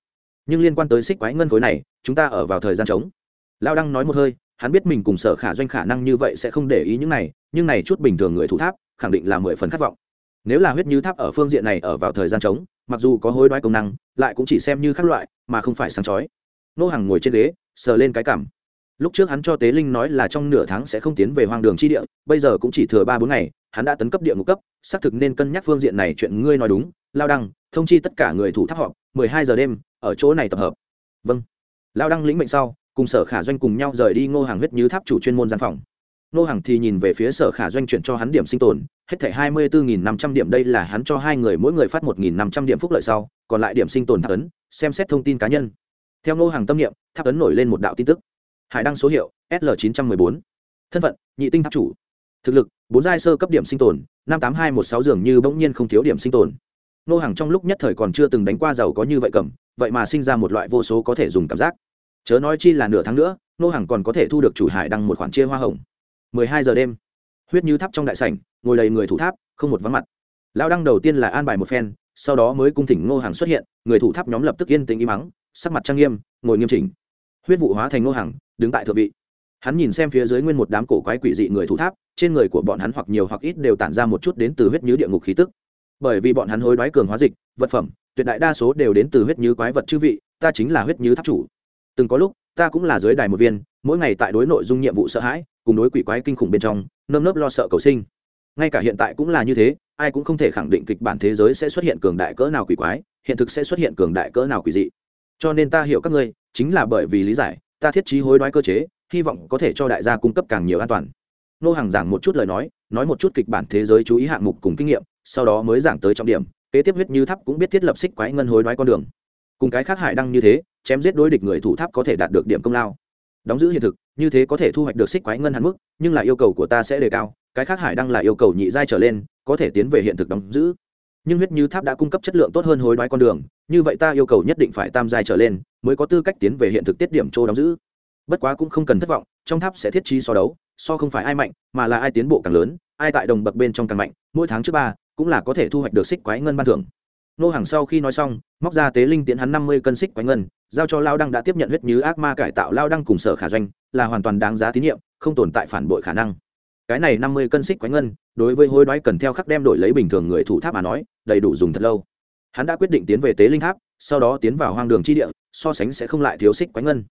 Nhưng liên quan tới xích quái ngân khối này, chúng ta ở vào thời gian trống. Lao đăng nói một hơi, hắn biết mình cùng sở khả doanh khả năng như vậy sẽ không để ý những này, nhưng này chút bình thường người thủ tháp, khẳng định là mười phần khát vọng. Nếu là huyết như tháp ở phương diện này ở vào thời gian trống mặc dù có hối đoái công năng, lại cũng chỉ xem như các loại, mà không phải sáng chói. Nô hàng ngồi trên ghế, sờ lên cái cảm. Lúc trước hắn cho tế linh nói là trong nửa tháng sẽ không tiến về hoang đường chi địa, bây giờ cũng chỉ thừa ba bốn ngày, hắn đã tấn cấp địa ngục cấp, xác thực nên cân nhắc phương diện này chuyện ngươi nói đúng, lao đăng, thông chi tất cả người thủ tháp họp, mười hai giờ đêm, ở chỗ này tập hợp. Vâng. Lao đăng lĩnh mệnh sau, cùng sở khả doanh cùng nhau rời đi ngô hàng huyết như tháp chủ chuyên môn gian phòng. Ngô hàng thì nhìn về phía sở khả doanh chuyển cho hắn điểm sinh tồn hết thảy hai mươi bốn năm trăm điểm, đây là hắn cho hai người, mỗi người phát một năm trăm điểm phúc lợi sau, còn lại điểm sinh tồn tháp ấn, xem xét thông tin cá nhân. Theo ngô hàng tâm niệm, tháp ấn nổi lên một đạo tin tức. Hải đăng số hiệu sl chín trăm m ư ơ i bốn. Thân phận, nhị tinh tháp chủ. Thực lực, bốn giai sơ cấp điểm sinh tồn, năm tám hai một sáu dường như bỗng nhiên không thiếu điểm sinh tồn. Nô hàng trong lúc nhất thời còn chưa từng đánh qua giàu có như vậy cầm, vậy mà sinh ra một loại vô số có thể dùng cảm giác. Chớ nói chi là nửa tháng nữa nô hàng còn có thể thu được chủ hải đăng một khoản chia hoa hồng. mười hai giờ đêm huyết như tháp trong đại sảnh, ngồi đầy người thủ tháp, không một vắng mặt. Lao đăng đầu tiên là an bài một phen, sau đó mới cung thỉnh ngô hàng xuất hiện, người thủ tháp nhóm lập tức yên tĩnh im mắng sắc mặt trang nghiêm, ngồi nghiêm chỉnh. Huyết vụ hóa thành ngô hàng đứng tại thượng vị. Hắn nhìn xem phía dưới nguyên một đám cổ quái quỷ dị người thủ tháp, trên người của bọn hắn hoặc nhiều hoặc ít đều tản ra một chút đến từ huyết như địa ngục khí tức. Bởi vì bọn hắn hối đoái cường hóa dịch, vật phẩm, tuyệt đại đa số đều đến từ huyết như quái vật chư vị, ta chính là huyết như tháp chủ. Từng có lúc, ta cũng là dưới đài một viên, mỗi ngày tại đối nội dung nhiệm vụ sợ hãi cùng đối quỷ quái kinh khủng bên trong, nơm nớp lo sợ cầu sinh. Ngay cả hiện tại cũng là như thế, ai cũng không thể khẳng định kịch bản thế giới sẽ xuất hiện cường đại cỡ nào quỷ quái, hiện thực sẽ xuất hiện cường đại cỡ nào quỷ dị. Cho nên ta hiểu các ngươi, chính là bởi vì lý giải, ta thiết trí hối đoái cơ chế, hy vọng có thể cho đại gia cung cấp càng nhiều an toàn. Nô hàng giảng một chút lời nói nói một chút kịch bản thế giới chú ý hạng mục cùng kinh nghiệm, sau đó mới giảng tới trọng điểm, kế tiếp huyết như tháp cũng biết thiết lập xích quái ngân hối đoái con đường. Cùng cái khác hải đăng như thế, chém giết đối địch người thủ tháp có thể đạt được điểm công lao đóng giữ hiện thực, như thế có thể thu hoạch được xích quái ngân hạn mức, nhưng là yêu cầu của ta sẽ đề cao, cái khác hải đăng là yêu cầu nhị giai trở lên, có thể tiến về hiện thực đóng giữ. Nhưng huyết như tháp đã cung cấp chất lượng tốt hơn hối đoái con đường, như vậy ta yêu cầu nhất định phải tam giai trở lên, mới có tư cách tiến về hiện thực tiết điểm chỗ đóng giữ. Bất quá cũng không cần thất vọng, trong tháp sẽ thiết trí so đấu, so không phải ai mạnh, mà là ai tiến bộ càng lớn, ai tại đồng bậc bên trong càng mạnh, mỗi tháng trước ba, cũng là có thể thu hoạch được xích quái ngân ban thưởng nô hàng sau khi nói xong, móc ra tế linh tiến hắn năm mươi cân xích quánh ngân, giao cho lao đăng đã tiếp nhận huyết như ác ma cải tạo. Lao đăng cùng sở khả doanh là hoàn toàn đáng giá tín nhiệm, không tồn tại phản bội khả năng. Cái này năm mươi cân xích quánh ngân, đối với hối đoái cần theo khắc đem đổi lấy bình thường người thủ tháp mà nói, đầy đủ dùng thật lâu. Hắn đã quyết định tiến về tế linh tháp, sau đó tiến vào hoang đường chi địa, so sánh sẽ không lại thiếu xích quánh ngân.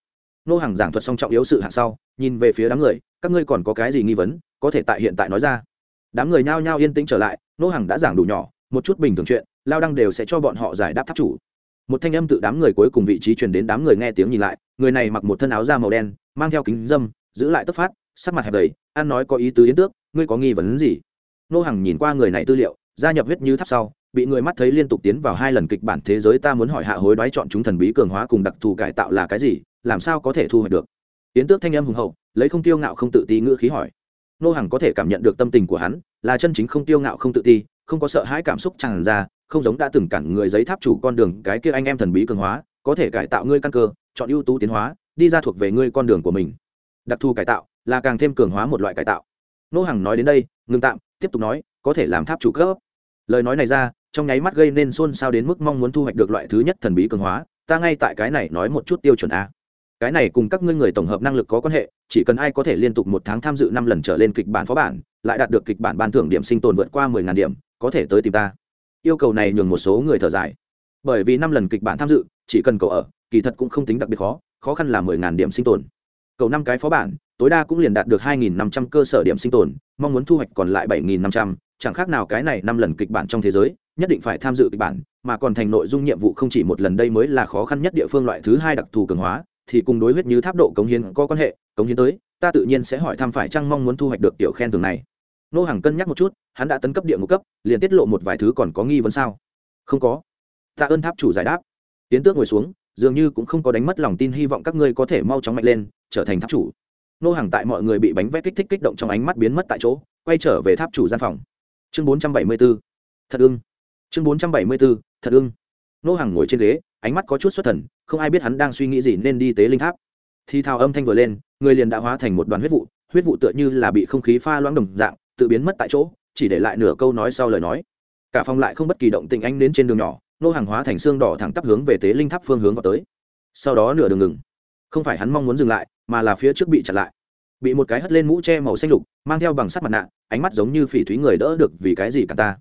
Nô hàng giảng thuật song trọng yếu sự hạng sau, nhìn về phía đám người, các ngươi còn có cái gì nghi vấn, có thể tại hiện tại nói ra. Đám người nhao nhao yên tĩnh trở lại, nô hàng đã giảng đủ nhỏ một chút bình thường chuyện, lao đăng đều sẽ cho bọn họ giải đáp tháp chủ. Một thanh âm tự đám người cuối cùng vị trí truyền đến đám người nghe tiếng nhìn lại, người này mặc một thân áo da màu đen, mang theo kính dâm, giữ lại tấp phát, sắc mặt hẹp đầy, ăn nói có ý tứ yến tước, ngươi có nghi vấn gì? Nô hằng nhìn qua người này tư liệu gia nhập huyết như tháp sau, bị người mắt thấy liên tục tiến vào hai lần kịch bản thế giới ta muốn hỏi hạ hối đoái chọn chúng thần bí cường hóa cùng đặc thù cải tạo là cái gì, làm sao có thể thu hoạch được? Yến tước thanh âm hùng hậu, lấy không tiêu ngạo không tự ti ngữ khí hỏi. Nô hằng có thể cảm nhận được tâm tình của hắn, là chân chính không tiêu ngạo không tự ti không có sợ hãi cảm xúc tràn ra, không giống đã từng cản người giấy tháp chủ con đường cái kia anh em thần bí cường hóa, có thể cải tạo ngươi căn cơ, chọn ưu tú tiến hóa, đi ra thuộc về ngươi con đường của mình. Đặc thù cải tạo là càng thêm cường hóa một loại cải tạo. Nô hằng nói đến đây, ngừng tạm, tiếp tục nói, có thể làm tháp chủ cấp. Lời nói này ra, trong nháy mắt gây nên xôn xao đến mức mong muốn thu hoạch được loại thứ nhất thần bí cường hóa, ta ngay tại cái này nói một chút tiêu chuẩn a. Cái này cùng các ngươi người tổng hợp năng lực có quan hệ, chỉ cần ai có thể liên tục một tháng tham dự năm lần trở lên kịch bản phó bản, lại đạt được kịch bản ban thưởng điểm sinh tồn vượt qua mười ngàn điểm có thể tới tìm ta. Yêu cầu này nhường một số người thở dài. Bởi vì năm lần kịch bản tham dự, chỉ cần cậu ở, kỳ thật cũng không tính đặc biệt khó khó khăn là mười ngàn điểm sinh tồn. Cầu năm cái phó bản, tối đa cũng liền đạt được hai nghìn năm trăm cơ sở điểm sinh tồn, mong muốn thu hoạch còn lại bảy nghìn năm trăm, chẳng khác nào cái này năm lần kịch bản trong thế giới, nhất định phải tham dự kịch bản, mà còn thành nội dung nhiệm vụ không chỉ một lần đây mới là khó khăn nhất địa phương loại thứ hai đặc thù cường hóa, thì cùng đối huyết như tháp độ cống hiến có quan hệ, cống hiến tới, ta tự nhiên sẽ hỏi thăm phải chăng mong muốn thu hoạch được tiểu khen thường này nô hàng cân nhắc một chút, hắn đã tấn cấp địa ngục cấp, liền tiết lộ một vài thứ còn có nghi vấn sao? Không có. Tạ ơn tháp chủ giải đáp. Tiến tước ngồi xuống, dường như cũng không có đánh mất lòng tin hy vọng các ngươi có thể mau chóng mạnh lên, trở thành tháp chủ. Nô hàng tại mọi người bị bánh vét kích thích kích động trong ánh mắt biến mất tại chỗ, quay trở về tháp chủ gian phòng. Chương bốn trăm bảy mươi b ố thật ưng. Chương bốn trăm bảy mươi b ố thật ưng. Nô hàng ngồi trên ghế, ánh mắt có chút xuất thần, không ai biết hắn đang suy nghĩ gì nên đi tế linh tháp. Thì thao âm thanh vừa lên, người liền đã hóa thành một đoàn huyết vụ huyết vụ tựa như là bị không khí pha loãng đồng dạng tự biến mất tại chỗ, chỉ để lại nửa câu nói sau lời nói. Cả phòng lại không bất kỳ động tình anh đến trên đường nhỏ, nô hàng hóa thành xương đỏ thẳng tắp hướng về tế linh tháp phương hướng vào tới. Sau đó nửa đường ngừng. Không phải hắn mong muốn dừng lại, mà là phía trước bị chặn lại. Bị một cái hất lên mũ che màu xanh lục, mang theo bằng sắt mặt nạ, ánh mắt giống như phỉ thúy người đỡ được vì cái gì cả ta.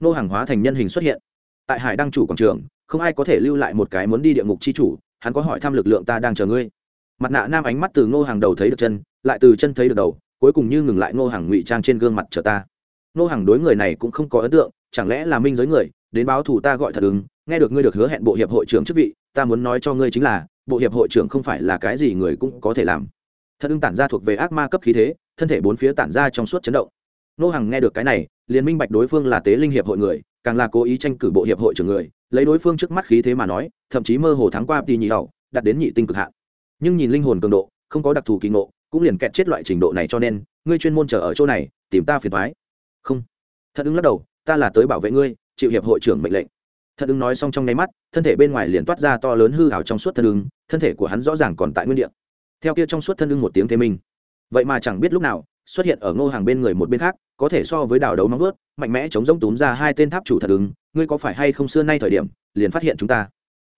Nô hàng hóa thành nhân hình xuất hiện. Tại hải đăng chủ quảng trường, không ai có thể lưu lại một cái muốn đi địa ngục chi chủ, hắn có hỏi thăm lực lượng ta đang chờ ngươi. Mặt nạ nam ánh mắt từ ngô hàng đầu thấy được chân, lại từ chân thấy được đầu cuối cùng như ngừng lại ngô hàng ngụy trang trên gương mặt chờ ta. Ngô hàng đối người này cũng không có ấn tượng, chẳng lẽ là minh giới người, đến báo thủ ta gọi thật ứng, nghe được ngươi được hứa hẹn bộ hiệp hội trưởng chức vị, ta muốn nói cho ngươi chính là, bộ hiệp hội trưởng không phải là cái gì người cũng có thể làm. Thật ứng tản ra thuộc về ác ma cấp khí thế, thân thể bốn phía tản ra trong suốt chấn động. Nô Hằng nghe được cái này, liền minh bạch đối phương là tế linh hiệp hội người, càng là cố ý tranh cử bộ hiệp hội trưởng người, lấy đối phương trước mắt khí thế mà nói, thậm chí mơ hồ thắng qua tỷ nhị hậu đặt đến nhị tinh cực hạn. Nhưng nhìn linh hồn cường độ, không có đặc thù kỳ ngộ cũng liền kẹt chết loại trình độ này cho nên, ngươi chuyên môn chờ ở chỗ này, tìm ta phiền thoái không. Thật ứng lắc đầu, ta là tới bảo vệ ngươi, chịu hiệp hội trưởng mệnh lệnh. Thật ứng nói xong trong nháy mắt, thân thể bên ngoài liền toát ra to lớn hư hào trong suốt thân ứng, thân thể của hắn rõ ràng còn tại nguyên địa. Theo kia trong suốt thân ứng một tiếng thế minh. Vậy mà chẳng biết lúc nào, xuất hiện ở ngô hàng bên người một bên khác, có thể so với đảo đấu nóng vớt, mạnh mẽ chống rông túm ra hai tên tháp chủ thật ứng, ngươi có phải hay không xưa nay thời điểm, liền phát hiện chúng ta.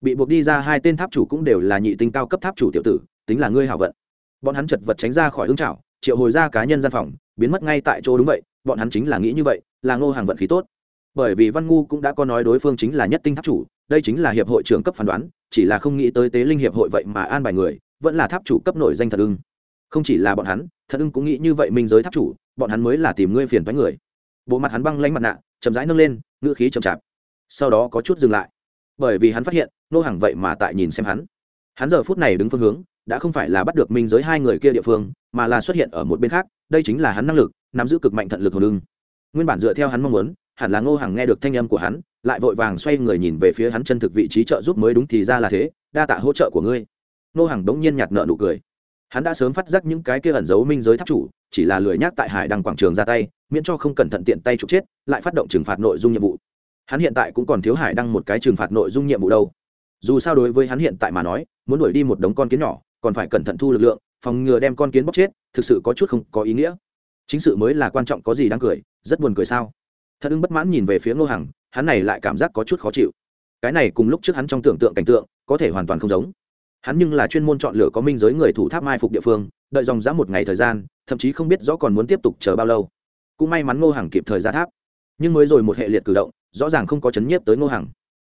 Bị buộc đi ra hai tên tháp chủ cũng đều là nhị tinh cao cấp tháp chủ tiểu tử, tính là ngươi hảo vận bọn hắn chật vật tránh ra khỏi hương trảo triệu hồi ra cá nhân gian phòng, biến mất ngay tại chỗ đúng vậy, bọn hắn chính là nghĩ như vậy, là ngô hàng vận khí tốt. Bởi vì văn ngu cũng đã có nói đối phương chính là nhất tinh tháp chủ, đây chính là hiệp hội trưởng cấp phán đoán, chỉ là không nghĩ tới tế linh hiệp hội vậy mà an bài người, vẫn là tháp chủ cấp nổi danh thật ưng. Không chỉ là bọn hắn, thật ưng cũng nghĩ như vậy minh giới tháp chủ, bọn hắn mới là tìm ngươi phiền thoái người. Bộ mặt hắn băng lanh mặt nạ, chậm rãi nâng lên, ngữ khí chậm chạp. Sau đó có chút dừng lại. Bởi vì hắn phát hiện nô hàng vậy mà tại nhìn xem hắn. Hắn giờ phút này đứng phương hướng đã không phải là bắt được minh giới hai người kia địa phương, mà là xuất hiện ở một bên khác, đây chính là hắn năng lực, nắm giữ cực mạnh thận lực hồn lưng. Nguyên bản dựa theo hắn mong muốn, hẳn là ngô Hằng nghe được thanh âm của hắn, lại vội vàng xoay người nhìn về phía hắn chân thực vị trí trợ giúp mới đúng thì ra là thế, đa tạ hỗ trợ của ngươi. Ngô Hằng đống nhiên nhạt nợ nụ cười. Hắn đã sớm phát giác những cái kia ẩn giấu minh giới tháp chủ, chỉ là lười nhác tại hải đăng quảng trường ra tay, miễn cho không cẩn thận tiện tay trục chết, lại phát động trừng phạt nội dung nhiệm vụ. Hắn hiện tại cũng còn thiếu hải đăng một cái trừng phạt nội dung nhiệm vụ đâu. Dù sao đối với hắn hiện tại mà nói, muốn đuổi đi một đống con kiến nhỏ còn phải cẩn thận thu lực lượng, phòng ngừa đem con kiến bóc chết, thực sự có chút không có ý nghĩa. Chính sự mới là quan trọng có gì đáng cười, rất buồn cười sao? Thật ưng bất mãn nhìn về phía ngô hằng, hắn này lại cảm giác có chút khó chịu. Cái này cùng lúc trước hắn trong tưởng tượng cảnh tượng, có thể hoàn toàn không giống. Hắn nhưng là chuyên môn chọn lựa có minh giới người thủ tháp mai phục địa phương, đợi dòng dã một ngày thời gian, thậm chí không biết rõ còn muốn tiếp tục chờ bao lâu. Cũng may mắn ngô hằng kịp thời ra tháp. Nhưng mới rồi một hệ liệt cử động, rõ ràng không có chấn nhiếp tới ngô hằng.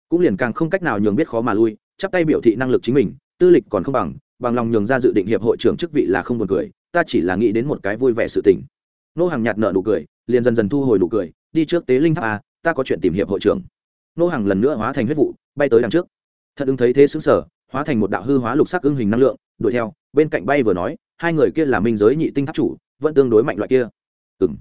Cũng liền càng không cách nào nhường biết khó mà lui, chắp tay biểu thị năng lực chính mình, tư lịch còn không bằng bằng lòng nhường ra dự định hiệp hội trưởng chức vị là không buồn cười, ta chỉ là nghĩ đến một cái vui vẻ sự tình. Nô hàng nhạt nợ nụ cười, liền dần dần thu hồi nụ cười, đi trước tế linh tháp a, ta có chuyện tìm hiệp hội trưởng. Nô hàng lần nữa hóa thành huyết vụ, bay tới đằng trước. Thật ứng thấy thế xứng sở hóa thành một đạo hư hóa lục sắc ưng hình năng lượng, đuổi theo, bên cạnh bay vừa nói, hai người kia là minh giới nhị tinh tháp chủ, vẫn tương đối mạnh loại kia. Ừ m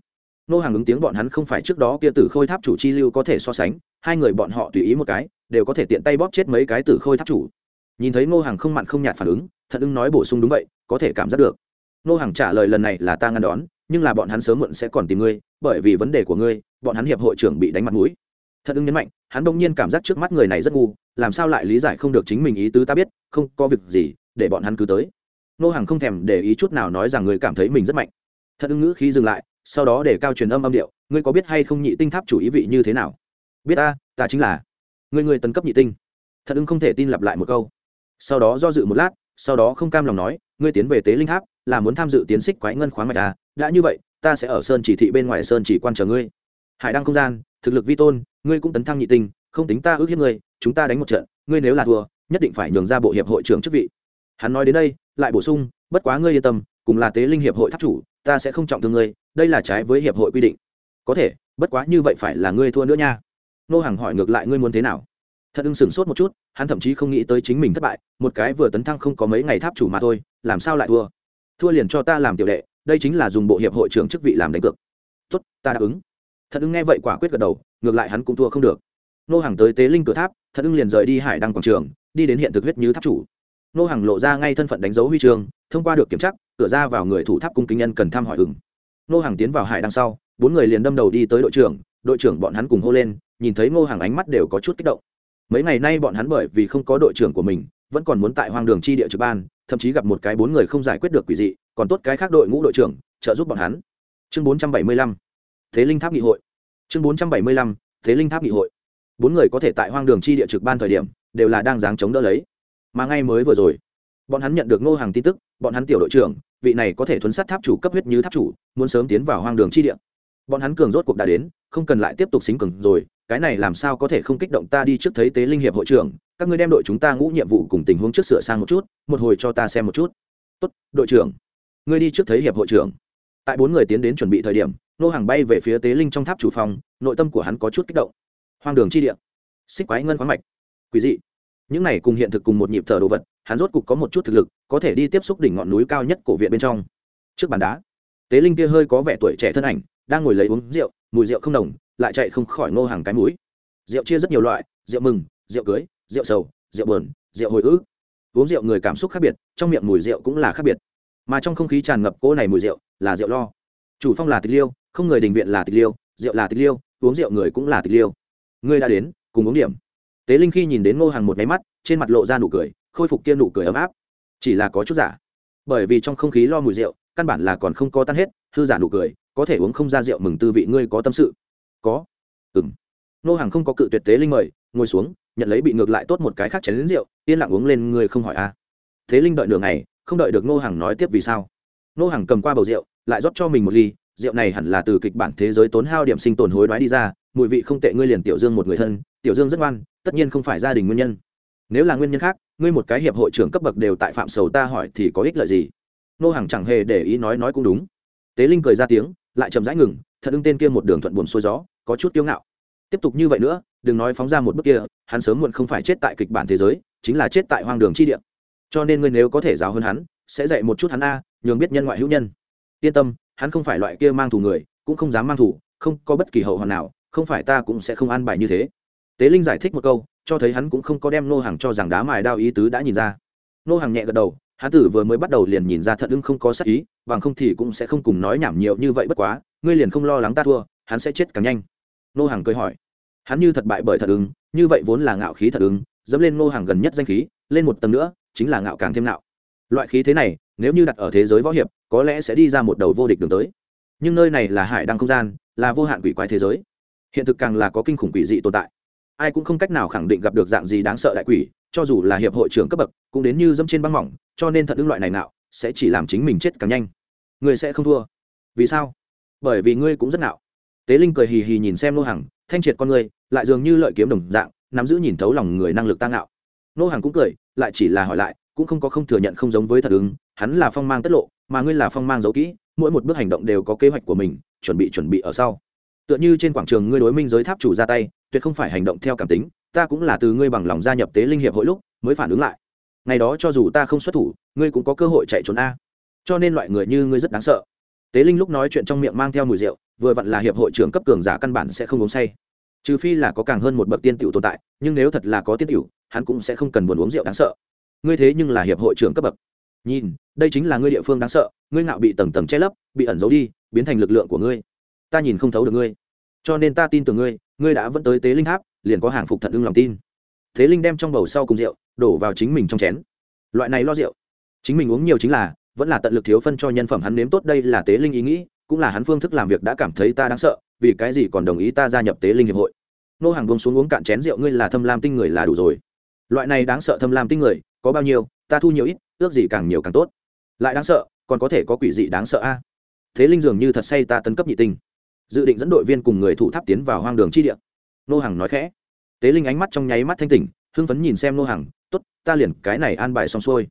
nô hàng ứng tiếng bọn hắn không phải trước đó kia tử khôi tháp chủ chi lưu có thể so sánh, hai người bọn họ tùy ý một cái, đều có thể tiện tay bóp chết mấy cái tử khôi tháp chủ. Nhìn thấy nô hàng không mặn không nhạt phản ứng thật ưng nói bổ sung đúng vậy, có thể cảm giác được. Nô hàng trả lời lần này là ta ngăn đón, nhưng là bọn hắn sớm muộn sẽ còn tìm ngươi, bởi vì vấn đề của ngươi, bọn hắn hiệp hội trưởng bị đánh mặt mũi. Thật ưng nhấn mạnh, hắn đông nhiên cảm giác trước mắt người này rất ngu, làm sao lại lý giải không được chính mình ý tứ ta biết, không có việc gì, để bọn hắn cứ tới. Nô hàng không thèm để ý chút nào nói rằng người cảm thấy mình rất mạnh. Thật ưng ngữ khi dừng lại, sau đó để cao truyền âm âm điệu, ngươi có biết hay không nhị tinh tháp chủ ý vị như thế nào? Biết ta ta chính là người người tấn cấp nhị tinh. Thật ưng không thể tin lặp lại một câu. Sau đó do dự một lát sau đó không cam lòng nói, ngươi tiến về tế linh tháp, là muốn tham dự tiến xích quái ngân khoáng mạch à? Đã như vậy, ta sẽ ở sơn chỉ thị bên ngoài sơn chỉ quan chờ ngươi. Hải đăng không gian, thực lực vi tôn, ngươi cũng tấn thăng nhị tinh, không tính ta ước hiếp ngươi, chúng ta đánh một trận, ngươi nếu là thua, nhất định phải nhường ra bộ hiệp hội trưởng chức vị. Hắn nói đến đây, lại bổ sung, bất quá ngươi yên tâm, cùng là tế linh hiệp hội tháp chủ, ta sẽ không trọng thương ngươi, đây là trái với hiệp hội quy định. Có thể, bất quá như vậy phải là ngươi thua nữa nha. Nô hàng hỏi ngược lại, ngươi muốn thế nào? Thật ưng sửng sốt một chút, hắn thậm chí không nghĩ tới chính mình thất bại, một cái vừa tấn thăng không có mấy ngày tháp chủ mà thôi, làm sao lại thua? Thua liền cho ta làm tiểu đệ, đây chính là dùng bộ hiệp hội trưởng chức vị làm đánh cược. Tốt, ta đáp ứng. Thật ưng nghe vậy quả quyết gật đầu, ngược lại hắn cũng thua không được. Nô hàng tới tế linh cửa tháp, thật ưng liền rời đi hải đăng quảng trường, đi đến hiện thực huyết như tháp chủ. Nô hàng lộ ra ngay thân phận đánh dấu huy chương, thông qua được kiểm tra, cửa ra vào người thủ tháp cung kính nhân cần thăm hỏi ứng nô hàng tiến vào hải đăng sau, bốn người liền đâm đầu đi tới đội trưởng đội trưởng bọn hắn cùng hô lên, nhìn thấy ngô hàng ánh mắt đều có chút kích động mấy ngày nay bọn hắn bởi vì không có đội trưởng của mình, vẫn còn muốn tại hoang đường chi địa trực ban, thậm chí gặp một cái bốn người không giải quyết được quỷ dị, còn tốt cái khác đội ngũ đội trưởng, trợ giúp bọn hắn. Chương bốn trăm bảy mươi lăm. Thế linh tháp nghị hội. Chương bốn trăm bảy mươi lăm. Thế linh tháp nghị hội. Bốn người có thể tại hoang đường chi địa trực ban thời điểm, đều là đang dáng chống đỡ lấy. Mà ngay mới vừa rồi, bọn hắn nhận được ngô hàng tin tức, bọn hắn tiểu đội trưởng, vị này có thể thuấn sát tháp chủ cấp huyết như tháp chủ, muốn sớm tiến vào hoang đường chi địa bọn hắn cường rốt cuộc đã đến, không cần lại tiếp tục xính cường rồi, cái này làm sao có thể không kích động ta đi trước thấy tế linh hiệp hội trưởng, các ngươi đem đội chúng ta ngũ nhiệm vụ cùng tình huống trước sửa sang một chút, một hồi cho ta xem một chút. Tốt, đội trưởng. Ngươi đi trước thấy hiệp hội trưởng. Tại bốn người tiến đến chuẩn bị thời điểm, nô hàng bay về phía tế linh trong tháp chủ phòng, nội tâm của hắn có chút kích động. Hoang đường chi địa. Xích quái ngân khoáng mạch. Quý dị. Những này cùng hiện thực cùng một nhịp thở đồ vật, hắn rốt cục có một chút thực lực, có thể đi tiếp xúc đỉnh ngọn núi cao nhất cổ viện bên trong. Trước bàn đá, tế linh kia hơi có vẻ tuổi trẻ thân ảnh đang ngồi lấy uống rượu, mùi rượu không đồng, lại chạy không khỏi ngô hàng cái mũi. Rượu chia rất nhiều loại, rượu mừng, rượu cưới, rượu sầu, rượu bờn rượu hồi ức. Uống rượu người cảm xúc khác biệt, trong miệng mùi rượu cũng là khác biệt. Mà trong không khí tràn ngập cỗ này mùi rượu là rượu lo. Chủ phong là tịch liêu, không người đình viện là tịch liêu, rượu là tịch liêu, uống rượu người cũng là tịch liêu. Ngươi đã đến, cùng uống điểm. Tế linh khi nhìn đến ngô hàng một máy mắt, trên mặt lộ ra nụ cười, khôi phục kia nụ cười ấm áp. Chỉ là có chút giả. Bởi vì trong không khí lo mùi rượu, căn bản là còn không có tan hết, hư giả nụ cười có thể uống không ra rượu mừng tư vị ngươi có tâm sự. Có. Ừng nô hàng không có cự tuyệt tế linh mời, ngồi xuống, nhận lấy bị ngược lại tốt một cái khác chén lính rượu, yên lặng uống lên, ngươi không hỏi a à. thế linh đợi nửa ngày, không đợi được nô hàng nói tiếp vì sao. Nô hàng cầm qua bầu rượu, lại rót cho mình một ly, rượu này hẳn là từ kịch bản thế giới tốn hao điểm sinh tồn hối đoái đi ra, mùi vị không tệ, ngươi liền tiểu dương một người thân, tiểu dương rất ngoan, tất nhiên không phải gia đình nguyên nhân. Nếu là nguyên nhân khác, ngươi một cái hiệp hội trưởng cấp bậc đều tại phạm sầu ta hỏi thì có ích lợi gì? Nô hàng chẳng hề để ý nói nói cũng đúng. Tế linh cười ra tiếng lại chậm rãi ngừng, thật ưng tên kia một đường thuận buồn xuôi gió, có chút kiêu ngạo. Tiếp tục như vậy nữa, đừng nói phóng ra một bước kia, hắn sớm muộn không phải chết tại kịch bản thế giới, chính là chết tại hoang đường chi địa. Cho nên ngươi nếu có thể giáo hơn hắn, sẽ dạy một chút hắn a, nhường biết nhân ngoại hữu nhân. Yên tâm, hắn không phải loại kia mang thù người, cũng không dám mang thù, không có bất kỳ hậu hoạn nào, không phải ta cũng sẽ không an bài như thế. Tế linh giải thích một câu, cho thấy hắn cũng không có đem nô hàng cho rằng đá mài đao ý tứ đã nhìn ra. Nô hàng nhẹ gật đầu, hắn tử vừa mới bắt đầu liền nhìn ra thận ưng không có sắc ý bằng không thì cũng sẽ không cùng nói nhảm nhiều như vậy bất quá, ngươi liền không lo lắng ta thua, hắn sẽ chết càng nhanh. Nô hàng cười hỏi. Hắn như thật bại bởi thật ứng, như vậy vốn là ngạo khí thật ứng, dẫm lên nô hàng gần nhất danh khí, lên một tầng nữa, chính là ngạo càng thêm ngạo. Loại khí thế này, nếu như đặt ở thế giới võ hiệp, có lẽ sẽ đi ra một đầu vô địch đường tới. Nhưng nơi này là hải đăng không gian, là vô hạn quỷ quái thế giới. Hiện thực càng là có kinh khủng quỷ dị tồn tại. Ai cũng không cách nào khẳng định gặp được dạng gì đáng sợ đại quỷ, cho dù là hiệp hội trưởng cấp bậc, cũng đến như dẫm trên băng mỏng, cho nên thật ứng loại này nào sẽ chỉ làm chính mình chết càng nhanh. Người sẽ không thua. Vì sao? Bởi vì ngươi cũng rất nạo tế linh cười hì hì nhìn xem nô hàng thanh triệt con người lại dường như lợi kiếm đồng dạng, nắm giữ nhìn thấu lòng người năng lực tăng nạo. nô hàng cũng cười, lại chỉ là hỏi lại, cũng không có không thừa nhận không giống với thật ứng, hắn là phong mang tất lộ, mà ngươi là phong mang giấu kỹ, mỗi một bước hành động đều có kế hoạch của mình, chuẩn bị chuẩn bị ở sau. Tựa như trên quảng trường ngươi đối minh giới tháp chủ ra tay, tuyệt không phải hành động theo cảm tính, ta cũng là từ ngươi bằng lòng gia nhập tế linh hiệp hội lúc, mới phản ứng lại ngày đó cho dù ta không xuất thủ, ngươi cũng có cơ hội chạy trốn a. Cho nên loại người như ngươi rất đáng sợ. Tế linh lúc nói chuyện trong miệng mang theo mùi rượu, vừa vặn là hiệp hội trưởng cấp cường giả căn bản sẽ không uống say. Trừ phi là có càng hơn một bậc tiên tiểu tồn tại, nhưng nếu thật là có tiên tiểu, hắn cũng sẽ không cần buồn uống rượu đáng sợ. Ngươi thế nhưng là hiệp hội trưởng cấp bậc. Nhìn, đây chính là ngươi địa phương đáng sợ, ngươi ngạo bị tầng tầng che lấp, bị ẩn giấu đi, biến thành lực lượng của ngươi. Ta nhìn không thấu được ngươi. Cho nên ta tin tưởng ngươi ngươi đã vẫn tới tế linh tháp, liền có hàng phục thận ưng lòng tin thế linh đem trong bầu sau cùng rượu, đổ vào chính mình trong chén. Loại này lo rượu, chính mình uống nhiều chính là, vẫn là tận lực thiếu phân cho nhân phẩm hắn nếm tốt đây là tế linh ý nghĩ, cũng là hắn phương thức làm việc đã cảm thấy ta đáng sợ, vì cái gì còn đồng ý ta gia nhập tế linh hiệp hội. Nô hàng bông xuống uống cạn chén rượu, ngươi là thâm lam tinh người là đủ rồi. Loại này đáng sợ thâm lam tinh người, có bao nhiêu, ta thu nhiều ít, ước gì càng nhiều càng tốt. Lại đáng sợ, còn có thể có quỷ dị đáng sợ a. Thế linh dường như thật say ta tấn cấp nhị tinh. Dự định dẫn đội viên cùng người thủ tháp tiến vào hoang đường chi địa. Nô hàng nói khẽ tế linh ánh mắt trong nháy mắt thanh tỉnh, hưng phấn nhìn xem nô hàng t ố t ta liền cái này an bài xong xuôi.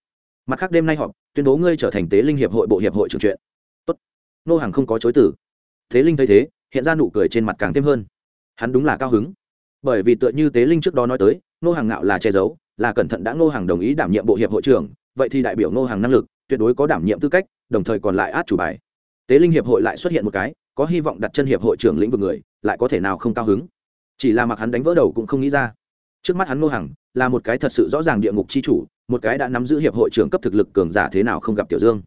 Mặt khác đêm nay họp, tuyên bố ngươi trở thành tế linh hiệp hội bộ hiệp hội trưởng chuyện. tốt. Nô hàng không có chối tử Tế linh thấy thế, hiện ra nụ cười trên mặt càng thêm hơn. Hắn đúng là cao hứng. Bởi vì tựa như tế linh trước đó nói tới, nô hàng ngạo là che giấu, là cẩn thận đã nô hàng đồng ý đảm nhiệm bộ hiệp hội trưởng, vậy thì đại biểu nô hàng năng lực, tuyệt đối có đảm nhiệm tư cách, đồng thời còn lại át chủ bài. Tế linh hiệp hội lại xuất hiện một cái, có hy vọng đặt chân hiệp hội trưởng lĩnh vực người, lại có thể nào không cao hứng? Chỉ là mặc hắn đánh vỡ đầu cũng không nghĩ ra. Trước mắt hắn nô hàng là một cái thật sự rõ ràng địa ngục c h i chủ, một cái đã nắm giữ hiệp hội trưởng cấp thực lực cường giả thế nào không gặp tiểu dương.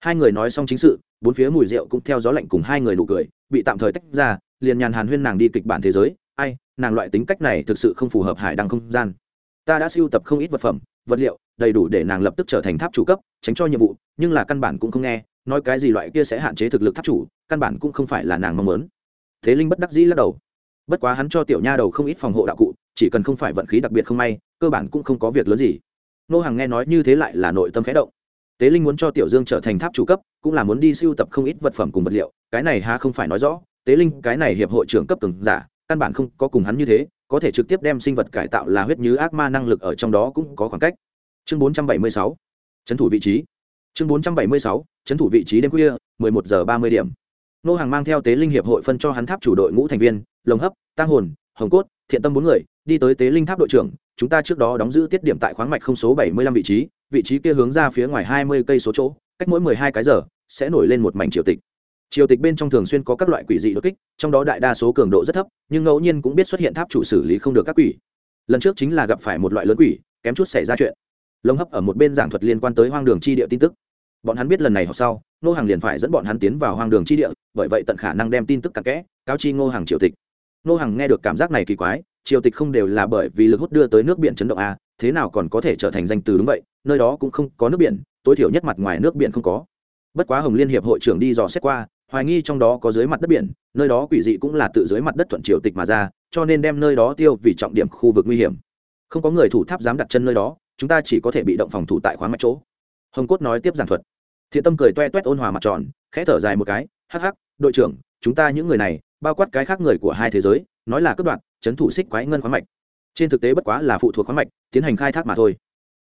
Hai người nói xong chính sự, bốn phía mùi rượu cũng theo gió lạnh cùng hai người nụ cười, bị tạm thời tách ra, liền nhàn hàn huyên nàng đi kịch bản thế giới. Ai, nàng loại tính cách này thực sự không phù hợp hải đăng không gian. Ta đã sưu tập không ít vật phẩm, vật liệu, đầy đủ để nàng lập tức trở thành tháp chủ cấp, tránh cho nhiệm vụ, nhưng là căn bản cũng không nghe, nói cái gì loại kia sẽ hạn chế thực lực tháp chủ, căn bản cũng không phải là nàng mong muốn. Thế linh bất đắc dĩ lắc đầu bất quá hắn cho tiểu nha đầu không ít phòng hộ đạo cụ, chỉ cần không phải vận khí đặc biệt không may, cơ bản cũng không có việc lớn gì. Nô hàng nghe nói như thế lại là nội tâm khẽ động. Tế linh muốn cho tiểu dương trở thành tháp chủ cấp, cũng là muốn đi sưu tập không ít vật phẩm cùng vật liệu, cái này ha không phải nói rõ. Tế linh, cái này hiệp hội trưởng cấp từng giả, căn bản không có cùng hắn như thế, có thể trực tiếp đem sinh vật cải tạo là huyết như ác ma năng lực ở trong đó cũng có khoảng cách. Chương 476 chấn thủ vị trí. Chương 476 chấn thủ vị trí đêm khuya 11 giờ 30 điểm nô hàng mang theo tế linh hiệp hội phân cho hắn tháp chủ đội ngũ thành viên, lồng hấp tăng hồn, hồng cốt, thiện tâm bốn người, đi tới tế linh tháp đội trưởng, chúng ta trước đó đóng giữ tiết điểm tại khoáng mạch không số 75 vị trí vị trí kia hướng ra phía ngoài 20 cây số chỗ, cách mỗi 12 cái giờ, sẽ nổi lên một mảnh triều tịch. Triều tịch bên trong thường xuyên có các loại quỷ dị đột kích, trong đó đại đa số cường độ rất thấp, nhưng ngẫu nhiên cũng biết xuất hiện tháp chủ xử lý không được các quỷ. Lần trước chính là gặp phải một loại lớn quỷ, kém chút xảy ra chuyện. Lồng hấp ở một bên giảng thuật liên quan tới hoang đường chi địa tin tức. Bọn hắn biết lần này học sau ngô hàng liền phải dẫn bọn hắn tiến vào hoang đường chi địa, bởi vậy tận khả năng đem tin tức cặn kẽ, cáo chi ngô hàng triều tịch. Ngô hàng nghe được cảm giác này kỳ quái, triều tịch không đều là bởi vì lực hút đưa tới nước biển chấn động a thế nào còn có thể trở thành danh từ đúng vậy, nơi đó cũng không có nước biển, tối thiểu nhất mặt ngoài nước biển không có. Bất quá hồng liên hiệp hội trưởng đi dò xét qua, hoài nghi trong đó có dưới mặt đất biển, nơi đó quỷ dị cũng là tự dưới mặt đất thuận triều tịch mà ra, cho nên đem nơi đó tiêu vì trọng điểm khu vực nguy hiểm. Không có người thủ tháp dám đặt chân nơi đó, chúng ta chỉ có thể bị động phòng thủ tại khoáng mạch chỗ. Hồng cốt nói tiếp giảng thuật thiện tâm cười toe toét ôn hòa mặt tròn, khẽ thở dài một cái, hắc hắc, đội trưởng, chúng ta những người này, bao quát cái khác người của hai thế giới, nói là cướp đoạt, chấn thủ xích quái ngân khoáng mạch. Trên thực tế bất quá là phụ thuộc khoáng mạch, tiến hành khai thác mà thôi.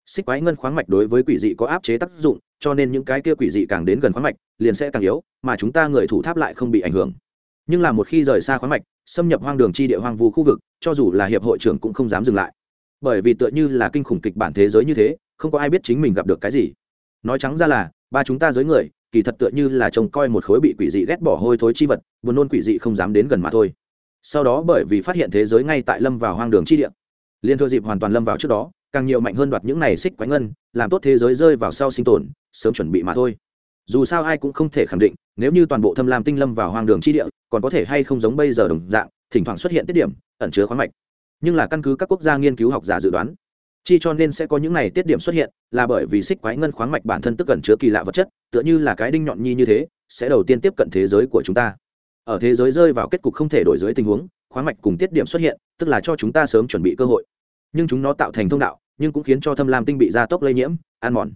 Xích quái ngân khoáng mạch đối với quỷ dị có áp chế tác dụng, cho nên những cái kia quỷ dị càng đến gần khoáng mạch, liền sẽ càng yếu, mà chúng ta người thủ tháp lại không bị ảnh hưởng. Nhưng là một khi rời xa khoáng mạch, xâm nhập hoang đường chi địa hoang vu khu vực, cho dù là hiệp hội trưởng cũng không dám dừng lại. Bởi vì tựa như là kinh khủng kịch bản thế giới như thế, không có ai biết chính mình gặp được cái gì. Nói trắng ra là ba chúng ta giới người, kỳ thật tựa như là trông coi một khối bị quỷ dị ghét bỏ hôi thối chi vật, buồn nôn quỷ dị không dám đến gần mà thôi. Sau đó bởi vì phát hiện thế giới ngay tại lâm vào hoang đường chi địa, liên thừa dịp hoàn toàn lâm vào trước đó, càng nhiều mạnh hơn đoạt những này xích quánh ngân, làm tốt thế giới rơi vào sau sinh tồn, sớm chuẩn bị mà thôi. Dù sao ai cũng không thể khẳng định, nếu như toàn bộ thâm lam tinh lâm vào hoang đường chi địa, còn có thể hay không giống bây giờ đồng dạng, thỉnh thoảng xuất hiện tiết điểm, ẩn chứa khoáng mạch. Nhưng là căn cứ các quốc gia nghiên cứu học giả dự đoán chi cho nên sẽ có những này tiết điểm xuất hiện, là bởi vì xích quái ngân khoáng mạch bản thân tức cần chứa kỳ lạ vật chất, tựa như là cái đinh nhọn nhi như thế, sẽ đầu tiên tiếp cận thế giới của chúng ta. Ở thế giới rơi vào kết cục không thể đổi dưới tình huống, khoáng mạch cùng tiết điểm xuất hiện, tức là cho chúng ta sớm chuẩn bị cơ hội. Nhưng chúng nó tạo thành thông đạo, nhưng cũng khiến cho thâm lam tinh bị gia tốc lây nhiễm, ăn mòn.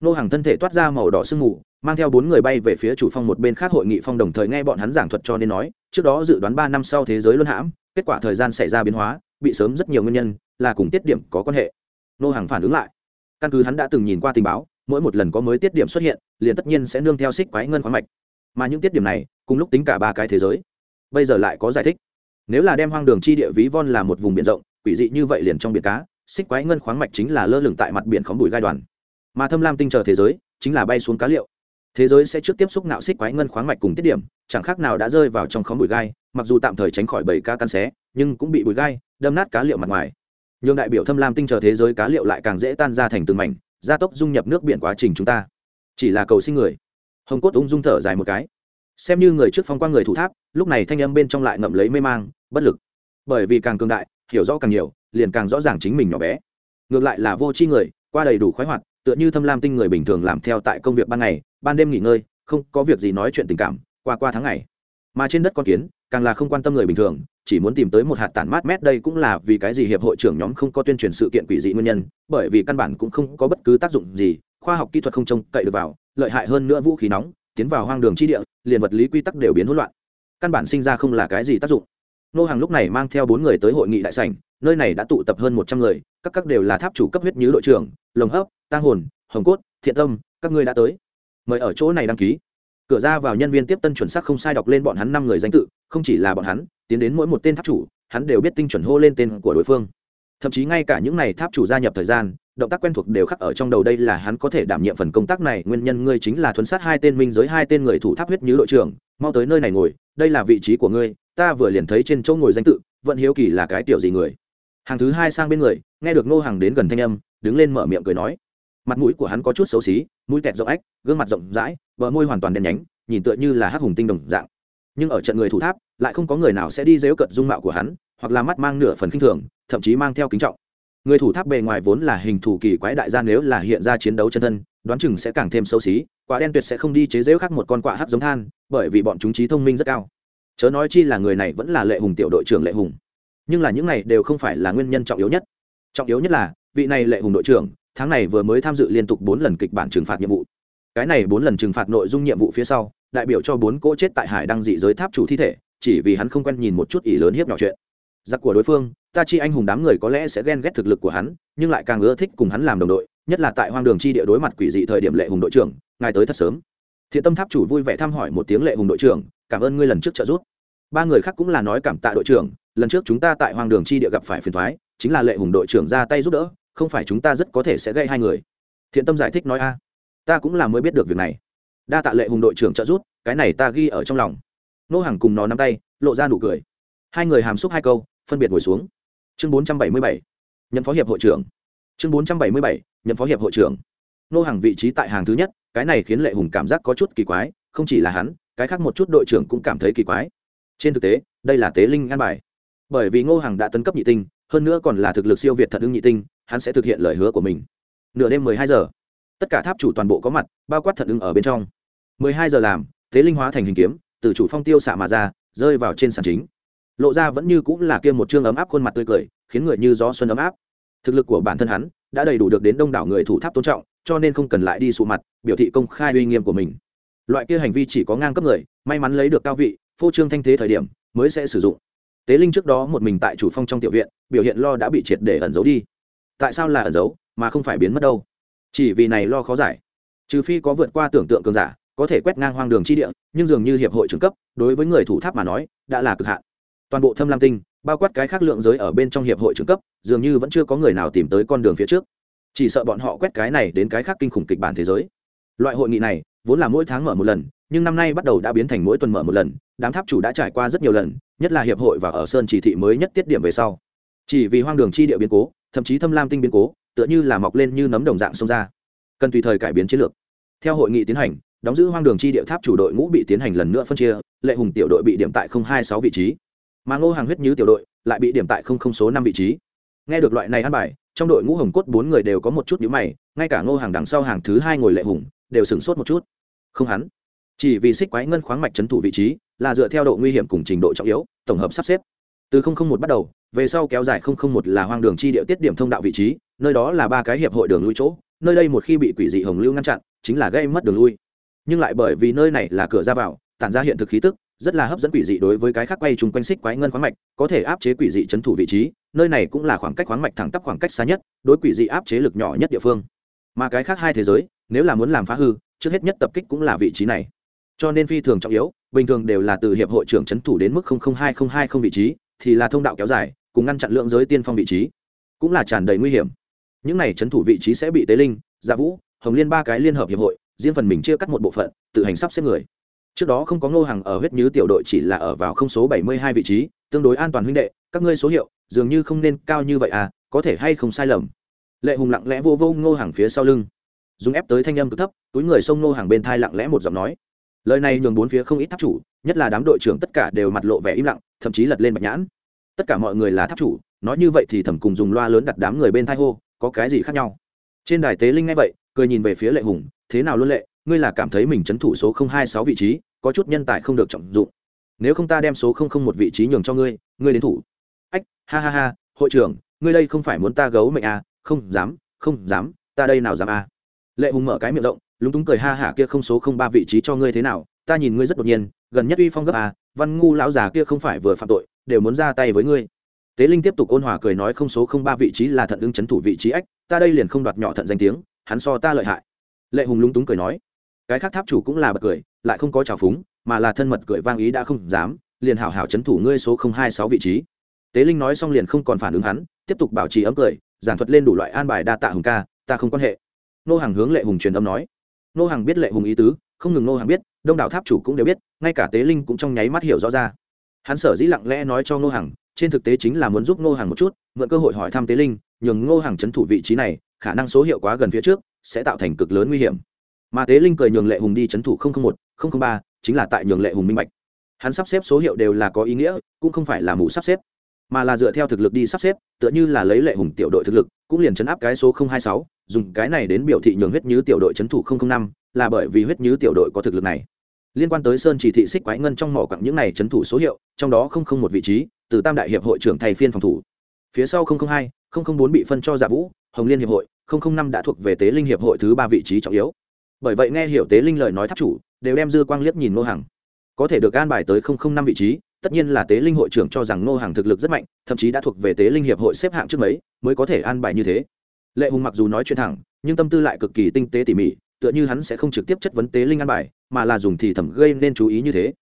Nô hàng thân thể toát ra màu đỏ sương mù, mang theo bốn người bay về phía chủ phong một bên khác hội nghị phong đồng thời nghe bọn hắn giảng thuật cho nên nói, trước đó dự đoán ba năm sau thế giới luân hãm, kết quả thời gian xảy ra biến hóa, bị sớm rất nhiều nguyên nhân, là cùng tiết điểm có quan hệ nô hàng phản ứng lại. Căn cứ hắn đã từng nhìn qua tình báo, mỗi một lần có mới tiết điểm xuất hiện, liền tất nhiên sẽ nương theo xích quái ngân khoáng mạch. Mà những tiết điểm này, cùng lúc tính cả ba cái thế giới. Bây giờ lại có giải thích. Nếu là đem hoang đường chi địa ví von là một vùng biển rộng, quỷ dị như vậy liền trong biển cá, xích quái ngân khoáng mạch chính là lơ lửng tại mặt biển khóm bụi gai đoàn. Mà thâm lam tinh chờ thế giới, chính là bay xuống cá liệu. Thế giới sẽ trước tiếp xúc nạo xích quái ngân khoáng mạch cùng tiết điểm, chẳng khác nào đã rơi vào trong khóm bụi gai, mặc dù tạm thời tránh khỏi bảy ca căn xé, nhưng cũng bị bụi gai, đâm nát cá liệu mặt ngoài nhường đại biểu thâm lam tinh chờ thế giới cá liệu lại càng dễ tan ra thành từng mảnh, gia tốc dung nhập nước biển quá trình chúng ta. Chỉ là cầu sinh người. Hồng cốt ung dung thở dài một cái. Xem như người trước phong qua người thủ tháp, lúc này thanh âm bên trong lại ngậm lấy mê mang, bất lực. Bởi vì càng cường đại, hiểu rõ càng nhiều, liền càng rõ ràng chính mình nhỏ bé. Ngược lại là vô tri người, qua đầy đủ khoái hoạt, tựa như thâm lam tinh người bình thường làm theo tại công việc ban ngày, ban đêm nghỉ ngơi, không có việc gì nói chuyện tình cảm, qua qua tháng ngày. Mà trên đất con kiến, càng là không quan tâm người bình thường chỉ muốn tìm tới một hạt tản mát mét đây cũng là vì cái gì hiệp hội trưởng nhóm không có tuyên truyền sự kiện quỷ dị nguyên nhân, bởi vì căn bản cũng không có bất cứ tác dụng gì, khoa học kỹ thuật không trông cậy được vào, lợi hại hơn nữa vũ khí nóng, tiến vào hoang đường chi địa, liền vật lý quy tắc đều biến hỗn loạn. Căn bản sinh ra không là cái gì tác dụng. Nô hàng lúc này mang theo bốn người tới hội nghị đại sảnh, nơi này đã tụ tập hơn một trăm người, các các đều là tháp chủ cấp huyết như đội trưởng, lồng hấp, tang hồn, hồng cốt, thiện tâm, các ngươi đã tới. Mời ở chỗ này đăng ký cửa ra vào nhân viên tiếp tân chuẩn xác không sai đọc lên bọn hắn năm người danh tự, không chỉ là bọn hắn, tiến đến mỗi một tên tháp chủ, hắn đều biết tinh chuẩn hô lên tên của đối phương. Thậm chí ngay cả những n à y tháp chủ gia nhập thời gian, động tác quen thuộc đều khắc ở trong đầu đây là hắn có thể đảm nhiệm phần công tác này, nguyên nhân ngươi chính là thuấn sát hai tên minh giới, hai tên người thủ tháp huyết như đội trưởng, mau tới nơi này ngồi, đây là vị trí của ngươi, ta vừa liền thấy trên chỗ ngồi danh tự vận hiếu kỳ là cái tiểu gì người. Hàng thứ hai sang bên người, nghe được ngô hàng đến gần thanh âm, đứng lên mở miệng cười nói mặt mũi của hắn có chút xấu xí, mũi tẹt rộng ách, gương mặt rộng rãi, bờ môi hoàn toàn đen nhánh, nhìn tựa như là hắc hùng tinh đồng dạng. Nhưng ở trận người thủ tháp, lại không có người nào sẽ đi dếu cận dung mạo của hắn, hoặc là mắt mang nửa phần khinh thường, thậm chí mang theo kính trọng. Người thủ tháp bề ngoài vốn là hình thủ kỳ quái đại gia nếu là hiện ra chiến đấu chân thân, đoán chừng sẽ càng thêm xấu xí, quả đen tuyệt sẽ không đi chế dễu khác một con quạ hắc giống than, bởi vì bọn chúng trí thông minh rất cao. Chớ nói chi là người này vẫn là lệ hùng tiểu đội trưởng lệ hùng. Nhưng là những này đều không phải là nguyên nhân trọng yếu nhất. Trọng yếu nhất là, vị này lệ hùng đội trưởng tháng này vừa mới tham dự liên tục bốn lần kịch bản trừng phạt nhiệm vụ. Cái này bốn lần trừng phạt nội dung nhiệm vụ phía sau, đại biểu cho bốn cỗ chết tại hải đăng dị giới tháp chủ thi thể, chỉ vì hắn không quen nhìn một chút ỷ lớn hiếp nhỏ chuyện. Giặc của đối phương, ta chi anh hùng đám người có lẽ sẽ ghen ghét thực lực của hắn, nhưng lại càng ưa thích cùng hắn làm đồng đội, nhất là tại hoang đường chi địa đối mặt quỷ dị thời điểm lệ hùng đội trưởng, ngài tới thật sớm. Thiện tâm tháp chủ vui vẻ thăm hỏi một tiếng lệ hùng đội trưởng, cảm ơn ngươi lần trước trợ giúp. Ba người khác cũng là nói cảm tạ đội trưởng, lần trước chúng ta tại hoang đường chi địa gặp phải phiền thoái, chính là lệ hùng đội trưởng ra tay giúp đỡ không phải chúng ta rất có thể sẽ gây hai người. Thiện tâm giải thích nói, a, ta cũng là mới biết được việc này. Đa tạ lệ hùng đội trưởng trợ giúp, cái này ta ghi ở trong lòng. Nô hàng cùng nó nắm tay, lộ ra nụ cười. Hai người hàm xúc hai câu, phân biệt ngồi xuống. Chương bốn trăm bảy mươi bảy, nhận phó hiệp hội trưởng. Chương bốn trăm bảy mươi bảy, nhận phó hiệp hội trưởng. Nô hàng vị trí tại hàng thứ nhất, cái này khiến lệ hùng cảm giác có chút kỳ quái, không chỉ là hắn, cái khác một chút đội trưởng cũng cảm thấy kỳ quái. Trên thực tế, đây là tế linh an bài. Bởi vì ngô hàng đã tấn cấp nhị tinh, hơn nữa còn là thực lực siêu việt thật ưng nhị tinh hắn sẽ thực hiện lời hứa của mình. Nửa đêm mười hai giờ, tất cả tháp chủ toàn bộ có mặt, bao quát thật ưng ở bên trong. Mười hai giờ làm, thế linh hóa thành hình kiếm, từ chủ phong tiêu xạ mà ra, rơi vào trên sàn chính. Lộ ra vẫn như cũng là kia một chương ấm áp khuôn mặt tươi cười, khiến người như gió xuân ấm áp. Thực lực của bản thân hắn đã đầy đủ được đến đông đảo người thủ tháp tôn trọng, cho nên không cần lại đi sụ mặt, biểu thị công khai uy nghiêm của mình. Loại kia hành vi chỉ có ngang cấp người, may mắn lấy được cao vị, phô trương thanh thế thời điểm mới sẽ sử dụng. Tế linh trước đó một mình tại chủ phong trong tiểu viện, biểu hiện lo đã bị triệt để ẩn giấu đi tại sao là ẩn giấu, mà không phải biến mất đâu? Chỉ vì này lo khó giải. Trừ phi có vượt qua tưởng tượng cường giả, có thể quét ngang hoang đường chi địa, nhưng dường như hiệp hội trưởng cấp, đối với người thủ tháp mà nói, đã là cực hạn. Toàn bộ thâm lam tinh, bao quát cái khác lượng giới ở bên trong hiệp hội trưởng cấp, dường như vẫn chưa có người nào tìm tới con đường phía trước. Chỉ sợ bọn họ quét cái này đến cái khác kinh khủng kịch bản thế giới. Loại hội nghị này, vốn là mỗi tháng mở một lần, nhưng năm nay bắt đầu đã biến thành mỗi tuần mở một lần, đám tháp chủ đã trải qua rất nhiều lần, nhất là hiệp hội và ở sơn chỉ thị mới nhất tiết điểm về sau chỉ vì hoang đường chi địa biến cố, thậm chí thâm lam tinh biến cố, tựa như là mọc lên như nấm đồng dạng xông ra. Cần tùy thời cải biến chiến lược. Theo hội nghị tiến hành, đóng giữ hoang đường chi địa tháp chủ đội ngũ bị tiến hành lần nữa phân chia, lệ hùng tiểu đội bị điểm tại hai sáu vị trí. Mà ngô hàng huyết như tiểu đội lại bị điểm tại không không số năm vị trí. Nghe được loại này ăn bài, trong đội ngũ hồng cốt bốn người đều có một chút nhíu mày, ngay cả ngô hàng đằng sau hàng thứ hai ngồi lệ hùng, đều sửng sốt một chút. Không hắn. Chỉ vì xích quái ngân khoáng mạch trấn thủ vị trí, là dựa theo độ nguy hiểm cùng trình độ trọng yếu, tổng hợp sắp xếp từ một bắt đầu, về sau kéo dài một là hoang đường chi địa tiết điểm thông đạo vị trí, nơi đó là ba cái hiệp hội đường lui chỗ, nơi đây một khi bị quỷ dị hồng lưu ngăn chặn, chính là gây mất đường lui. Nhưng lại bởi vì nơi này là cửa ra vào, tản ra hiện thực khí tức, rất là hấp dẫn quỷ dị đối với cái khác quay chung quanh xích quái ngân khoáng mạch, có thể áp chế quỷ dị trấn thủ vị trí, nơi này cũng là khoảng cách khoáng mạch thẳng tắp khoảng cách xa nhất, đối quỷ dị áp chế lực nhỏ nhất địa phương. Mà cái khác hai thế giới, nếu là muốn làm phá hư, trước hết nhất tập kích cũng là vị trí này. Cho nên phi thường trọng yếu, bình thường đều là từ hiệp hội trưởng trấn thủ đến mức hai nghìn hai mươi vị trí thì là thông đạo kéo dài, cùng ngăn chặn lượng giới tiên phong vị trí, cũng là tràn đầy nguy hiểm. Những này trấn thủ vị trí sẽ bị tế linh gia vũ, hồng liên ba cái liên hợp hiệp hội, riêng phần mình chia cắt một bộ phận, tự hành sắp xếp người. Trước đó không có ngô hàng ở huyết như tiểu đội chỉ là ở vào không số bảy mươi hai vị trí, tương đối an toàn huynh đệ, các ngươi số hiệu, dường như không nên cao như vậy à có thể hay không sai lầm. Lệ hùng lặng lẽ vô vô ngô hàng phía sau lưng, dùng ép tới thanh âm cực thấp, túi người xông ngô hàng bên thai lặng lẽ một giọng nói. Lời này nhường bốn phía không ít tháp chủ, nhất là đám đội trưởng tất cả đều mặt lộ vẻ im lặng, thậm chí lật lên bạch nhãn tất cả mọi người là tháp chủ nói như vậy thì thẩm cùng dùng loa lớn đặt đám người bên thai hô có cái gì khác nhau? Trên đài tế linh ngay vậy cười nhìn về phía lệ hùng thế nào luôn lệ ngươi là cảm thấy mình c h ấ n thủ số không hai sáu vị trí có chút nhân tài không được trọng dụng. Nếu không ta đem số không không một vị trí nhường cho ngươi ngươi đến thủ. Ách ha ha ha hội trưởng ngươi đây không phải muốn ta gấu mệnh à, không dám không dám ta đây nào dám à. lệ hùng mở cái miệng rộng lúng túng cười ha hả kia không số không ba vị trí cho ngươi thế nào? Ta nhìn ngươi rất đột nhiên gần nhất uy phong gấp à, văn ngu lão già kia không phải vừa phạm tội đều muốn ra tay với ngươi. Tế linh tiếp tục ôn hòa cười nói không số không ba vị trí là thận ưng c h ấ n thủ vị trí ách, ta đây liền không đoạt nhỏ thận danh tiếng, hắn so ta lợi hại. Lệ hùng lúng túng cười nói, cái khác tháp chủ cũng là bật cười, lại không có trào phúng, mà là thân mật cười vang ý đã không dám, liền hảo hảo c h ấ n thủ ngươi số không hai sáu vị trí. Tế linh nói xong liền không còn phản ứng hắn, tiếp tục bảo trì ấm cười, giảng thuật lên đủ loại an bài đa tạ hùng ca, ta không quan hệ. Nô hàng hướng lệ hùng truyền âm nói, nô hàng biết lệ hùng ý tứ, không ngừng nô hàng biết, đông đảo tháp chủ cũng đều biết, ngay cả tế linh cũng trong nháy mắt hiểu rõ ra hắn sở dĩ lặng lẽ nói cho Ngô Hằng, trên thực tế chính là muốn giúp Ngô Hằng một chút mượn cơ hội hỏi thăm tế linh nhường ngô Hằng c h ấ n thủ vị trí này khả năng số hiệu quá gần phía trước sẽ tạo thành cực lớn nguy hiểm. Mà tế linh cười nhường lệ hùng đi c thủ một ba chính là tại nhường lệ hùng minh bạch. Hắn sắp xếp số hiệu đều là có ý nghĩa cũng không phải là mù sắp xếp mà là dựa theo thực lực đi sắp xếp tựa như là lấy lệ hùng tiểu đội thực lực cũng liền chấn áp cái số hai sáu dùng cái này đến biểu thị nhường huyết như tiểu đội c thủ năm là bởi vì huyết như tiểu đội có thực lực này liên quan tới sơn chỉ thị xích quái ngân trong mỏ quặng những này trấn thủ số hiệu, trong đó không không một vị trí, từ tam đại hiệp hội trưởng thay phiên phòng thủ. Phía sau không không hai, không không bốn bị phân cho giả vũ, hồng liên hiệp hội, không không năm đã thuộc về tế linh hiệp hội thứ ba vị trí trọng yếu. Bởi vậy nghe hiểu tế linh lời nói tháp chủ, đều đem dư quang liếc nhìn ngô hằng. Có thể được an bài tới không không năm vị trí, tất nhiên là tế linh hội trưởng cho rằng ngô hàng thực lực rất mạnh, thậm chí đã thuộc về tế linh hiệp hội xếp hạng trước mấy, mới có thể an bài như thế. Lệ hùng mặc dù nói chuyện thẳng, nhưng tâm tư lại cực kỳ tinh tế tỉ mỉ tựa như hắn sẽ không trực tiếp chất vấn tế linh an bài, mà là dùng thì thẩm gây nên chú ý như thế.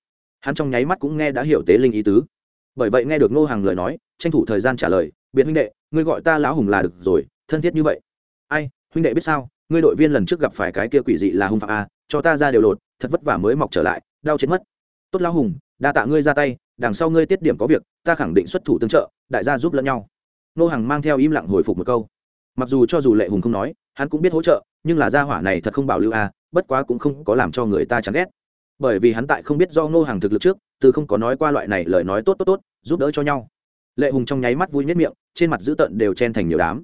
Hắn trong nháy mắt cũng nghe đã hiểu tế linh ý tứ. Bởi vậy nghe được ngô hàng lời nói, tranh thủ thời gian trả lời, biệt huynh đệ, ngươi gọi ta lão hùng là được rồi, thân thiết như vậy. Ai, huynh đệ biết sao? Ngươi đội viên lần trước gặp phải cái kia quỷ dị là hung phạm a, cho ta ra đều lột, thật vất vả mới mọc trở lại, đau chết mất. Tốt lão hùng, đa tạ ngươi ra tay, đằng sau ngươi tiết điểm có việc, ta khẳng định xuất thủ tương trợ, đại gia giúp lẫn nhau. Nô hàng mang theo im lặng hồi phục một câu. Mặc dù cho dù lệ hùng không nói, hắn cũng biết hỗ trợ nhưng là gia hỏa này thật không bảo lưu a, bất quá cũng không có làm cho người ta chán ghét. Bởi vì hắn tại không biết do Ngô hàng thực lực trước, từ không có nói qua loại này lời nói tốt tốt tốt, giúp đỡ cho nhau. Lệ hùng trong nháy mắt vui nhất miệng, trên mặt dữ tợn đều chen thành nhiều đám.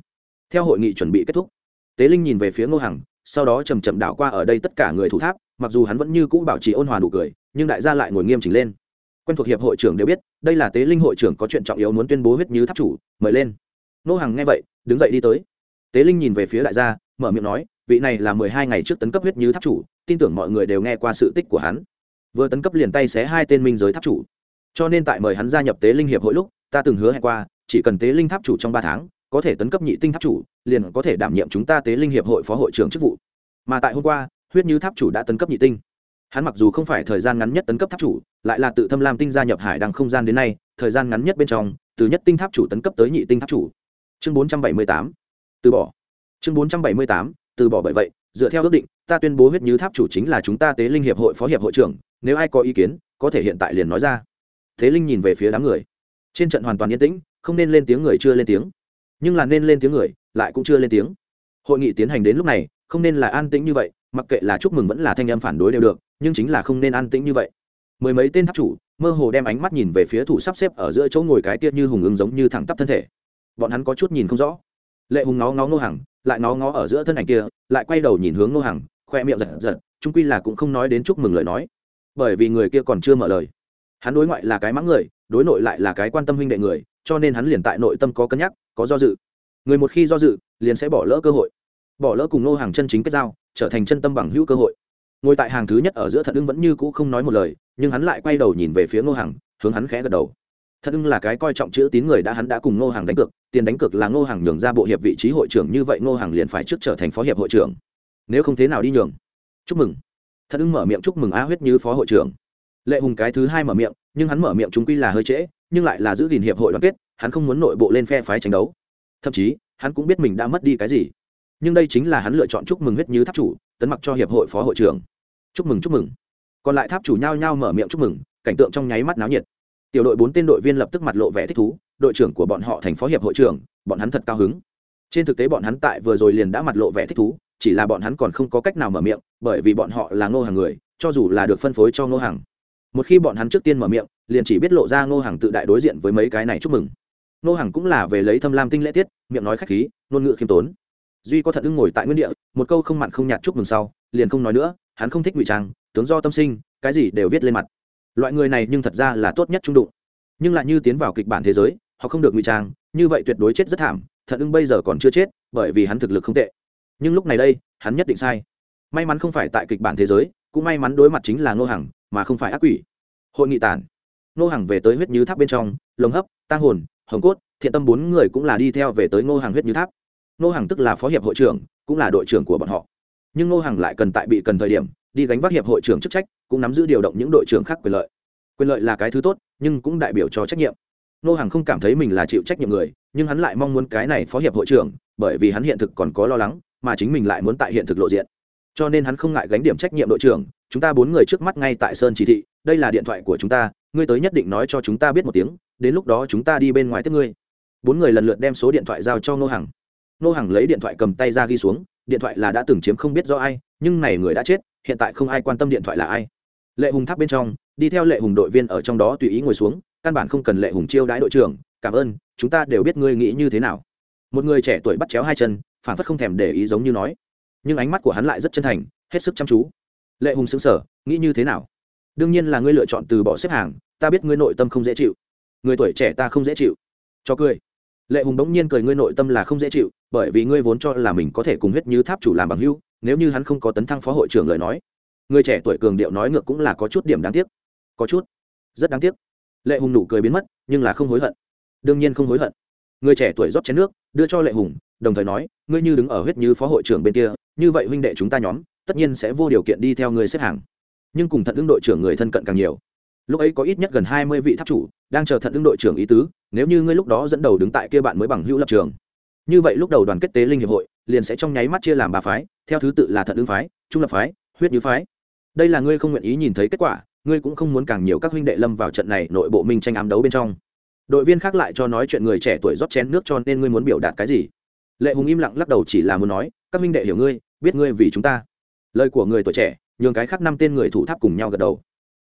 Theo hội nghị chuẩn bị kết thúc, tế linh nhìn về phía ngô hằng sau đó chầm chậm đảo qua ở đây tất cả người thủ tháp, mặc dù hắn vẫn như cũ bảo trì ôn hòa nụ cười, nhưng đại gia lại ngồi nghiêm chỉnh lên. Quen thuộc hiệp hội trưởng đều biết, đây là tế linh hội trưởng có chuyện trọng yếu muốn tuyên bố huyết như tháp chủ, mời lên. Nô hằng nghe vậy, đứng dậy đi tới. Tế linh nhìn về phía đại gia, mở miệng nói vị này là mười hai ngày trước tấn cấp huyết như tháp chủ, tin tưởng mọi người đều nghe qua sự tích của hắn. Vừa tấn cấp liền tay xé hai tên minh giới tháp chủ. Cho nên tại mời hắn gia nhập tế linh hiệp hội lúc, ta từng hứa hẹn qua, chỉ cần tế linh tháp chủ trong ba tháng, có thể tấn cấp nhị tinh tháp chủ, liền có thể đảm nhiệm chúng ta tế linh hiệp hội phó hội trưởng chức vụ. Mà tại hôm qua, huyết như tháp chủ đã tấn cấp nhị tinh. Hắn mặc dù không phải thời gian ngắn nhất tấn cấp tháp chủ, lại là tự thâm lam tinh gia nhập hải đăng không gian đến nay, thời gian ngắn nhất bên trong, từ nhất tinh tháp chủ tấn cấp tới nhị tinh tháp chủ. Chương bốn trăm bảy mươi tám. Từ bỏ. Chương bốn trăm bảy mươi tám từ bỏ bởi vậy, dựa theo ước định, ta tuyên bố huyết như tháp chủ chính là chúng ta tế linh hiệp hội phó hiệp hội trưởng, nếu ai có ý kiến, có thể hiện tại liền nói ra. Thế linh nhìn về phía đám người. Trên trận hoàn toàn yên tĩnh, không nên lên tiếng người chưa lên tiếng. Nhưng là nên lên tiếng người, lại cũng chưa lên tiếng. Hội nghị tiến hành đến lúc này, không nên là an tĩnh như vậy, mặc kệ là chúc mừng vẫn là thanh âm phản đối đều được, nhưng chính là không nên an tĩnh như vậy. Mười mấy tên tháp chủ, mơ hồ đem ánh mắt nhìn về phía thủ sắp xếp ở giữa chỗ ngồi cái tiết như hùng ứng giống như thẳng tắp thân thể. Bọn hắn có chút nhìn không rõ. Lệ hùng ngó ngó ngô hằng lại ngó ngó ở giữa thân ảnh kia, lại quay đầu nhìn hướng ngô hằng, khoe miệng giật giật trung quy là cũng không nói đến chúc mừng lời nói. Bởi vì người kia còn chưa mở lời. Hắn đối ngoại là cái mắng người, đối nội lại là cái quan tâm huynh đệ người, cho nên hắn liền tại nội tâm có cân nhắc, có do dự. Người một khi do dự, liền sẽ bỏ lỡ cơ hội. Bỏ lỡ cùng nô hàng chân chính kết giao, trở thành chân tâm bằng hữu cơ hội. Ngồi tại hàng thứ nhất ở giữa thận ưng vẫn như cũ không nói một lời, nhưng hắn lại quay đầu nhìn về phía ngô hàng hướng hắn khẽ gật đầu. Thật ưng là cái coi trọng chữ tín người đã hắn đã cùng ngô hàng đánh cược, tiền đánh cược là ngô hàng nhường ra bộ hiệp vị trí hội trưởng như vậy ngô hàng liền phải trước trở thành phó hiệp hội trưởng. Nếu không thế nào đi nhường? Chúc mừng. Thật ưng mở miệng chúc mừng á huyết như phó hội trưởng. Lệ hùng cái thứ hai mở miệng, nhưng hắn mở miệng chúng quy là hơi trễ, nhưng lại là giữ gìn hiệp hội đoàn kết, hắn không muốn nội bộ lên phe phái tranh đấu. Thậm chí, hắn cũng biết mình đã mất đi cái gì. Nhưng đây chính là hắn lựa chọn chúc mừng huyết như tháp chủ, tấn mặc cho hiệp hội phó hội trưởng. Chúc mừng chúc mừng. Còn lại tháp chủ nhao nhao mở miệng chúc mừng, cảnh tượng trong nháy mắt náo nhiệt tiểu đội bốn tên đội viên lập tức mặt lộ vẻ thích thú, đội trưởng của bọn họ thành phó hiệp hội trưởng, bọn hắn thật cao hứng. Trên thực tế bọn hắn tại vừa rồi liền đã mặt lộ vẻ thích thú, chỉ là bọn hắn còn không có cách nào mở miệng, bởi vì bọn họ là ngô hàng người, cho dù là được phân phối cho ngô hàng một khi bọn hắn trước tiên mở miệng, liền chỉ biết lộ ra ngô hàng tự đại đối diện với mấy cái này chúc mừng. Ngô hàng cũng là về lấy thâm lam tinh lễ tiết, miệng nói khách khí, ngôn ngữ khiêm tốn. Duy có thận ưng ngồi tại nguyên địa, một câu không mặn không nhạt chúc mừng sau, liền không nói nữa, hắn không thích ngụy trang, tướng do tâm sinh, cái gì đều viết lên mặt loại người này nhưng thật ra là tốt nhất trung đụng. Nhưng lại như tiến vào kịch bản thế giới, họ không được ngụy trang, như vậy tuyệt đối chết rất thảm thận ưng bây giờ còn chưa chết, bởi vì hắn thực lực không tệ. Nhưng lúc này đây, hắn nhất định sai. May mắn không phải tại kịch bản thế giới, cũng may mắn đối mặt chính là ngô hằng, mà không phải ác quỷ. Hội nghị tản ngô hằng về tới huyết như tháp bên trong, lồng hấp, tang hồn, hồng cốt, thiện tâm bốn người cũng là đi theo về tới ngô Hằng huyết như tháp. Ngô Hằng tức là phó hiệp hội trưởng, cũng là đội trưởng của bọn họ. Nhưng ngô Hằng lại cần tại bị cần thời điểm đi gánh vác hiệp hội trưởng chức trách, cũng nắm giữ điều động những đội trưởng khác quyền lợi. Quyền lợi là cái thứ tốt, nhưng cũng đại biểu cho trách nhiệm. Ngô Hằng không cảm thấy mình là chịu trách nhiệm người, nhưng hắn lại mong muốn cái này phó hiệp hội trưởng, bởi vì hắn hiện thực còn có lo lắng, mà chính mình lại muốn tại hiện thực lộ diện. Cho nên hắn không ngại gánh điểm trách nhiệm đội trưởng, chúng ta bốn người trước mắt ngay tại sơn chỉ thị, đây là điện thoại của chúng ta, ngươi tới nhất định nói cho chúng ta biết một tiếng, đến lúc đó chúng ta đi bên ngoài tiếp ngươi. Bốn người lần lượt đem số điện thoại giao cho ngô hằng. Ngô hằng lấy điện thoại cầm tay ra ghi xuống, điện thoại là đã từng chiếm không biết do ai nhưng này người đã chết, hiện tại không ai quan tâm điện thoại là ai. Lệ hùng tháp bên trong, đi theo lệ hùng đội viên ở trong đó tùy ý ngồi xuống, căn bản không cần lệ hùng chiêu đãi đội trưởng, cảm ơn, chúng ta đều biết ngươi nghĩ như thế nào. Một người trẻ tuổi bắt chéo hai chân phản phất không thèm để ý giống như nói, nhưng ánh mắt của hắn lại rất chân thành, hết sức chăm chú. Lệ hùng xứng sở nghĩ như thế nào? Đương nhiên là ngươi lựa chọn từ bỏ xếp hàng, ta biết ngươi nội tâm không dễ chịu. Người tuổi trẻ ta không dễ chịu. Cho cười. Lệ hùng bỗng nhiên cười, ngươi nội tâm là không dễ chịu, bởi vì ngươi vốn cho là mình có thể cùng hết như tháp chủ làm bằng hưu nếu như hắn không có tấn thăng phó hội trưởng lời nói, người trẻ tuổi cường điệu nói ngược cũng là có chút điểm đáng tiếc. Có chút. Rất đáng tiếc. Lệ hùng nụ cười biến mất, nhưng là không hối hận. Đương nhiên không hối hận. Người trẻ tuổi rót chén nước, đưa cho lệ hùng, đồng thời nói, ngươi như đứng ở huyết như phó hội trưởng bên kia, như vậy huynh đệ chúng ta nhóm, tất nhiên sẽ vô điều kiện đi theo người xếp hàng. Nhưng cùng thận ứng đội trưởng người thân cận càng nhiều. Lúc ấy có ít nhất gần hai mươi vị tháp chủ, đang chờ thận ứng đội trưởng ý tứ, nếu như ngươi lúc đó dẫn đầu đứng tại kia bạn mới bằng hữu lập trường. Như vậy lúc đầu đoàn kết tế linh hiệp hội liền sẽ trong nháy mắt chia làm ba phái, theo thứ tự là thận ứng phái, trung lập phái, huyết như phái. Đây là ngươi không nguyện ý nhìn thấy kết quả, ngươi cũng không muốn càng nhiều các huynh đệ lâm vào trận này nội bộ minh tranh ám đấu bên trong. Đội viên khác lại cho nói chuyện người trẻ tuổi rót chén nước cho nên ngươi muốn biểu đạt cái gì? Lệ hùng im lặng lắc đầu chỉ là muốn nói, các huynh đệ hiểu ngươi, biết ngươi vì chúng ta. Lời của người tuổi trẻ, nhường cái khác năm tên người thủ tháp cùng nhau gật đầu.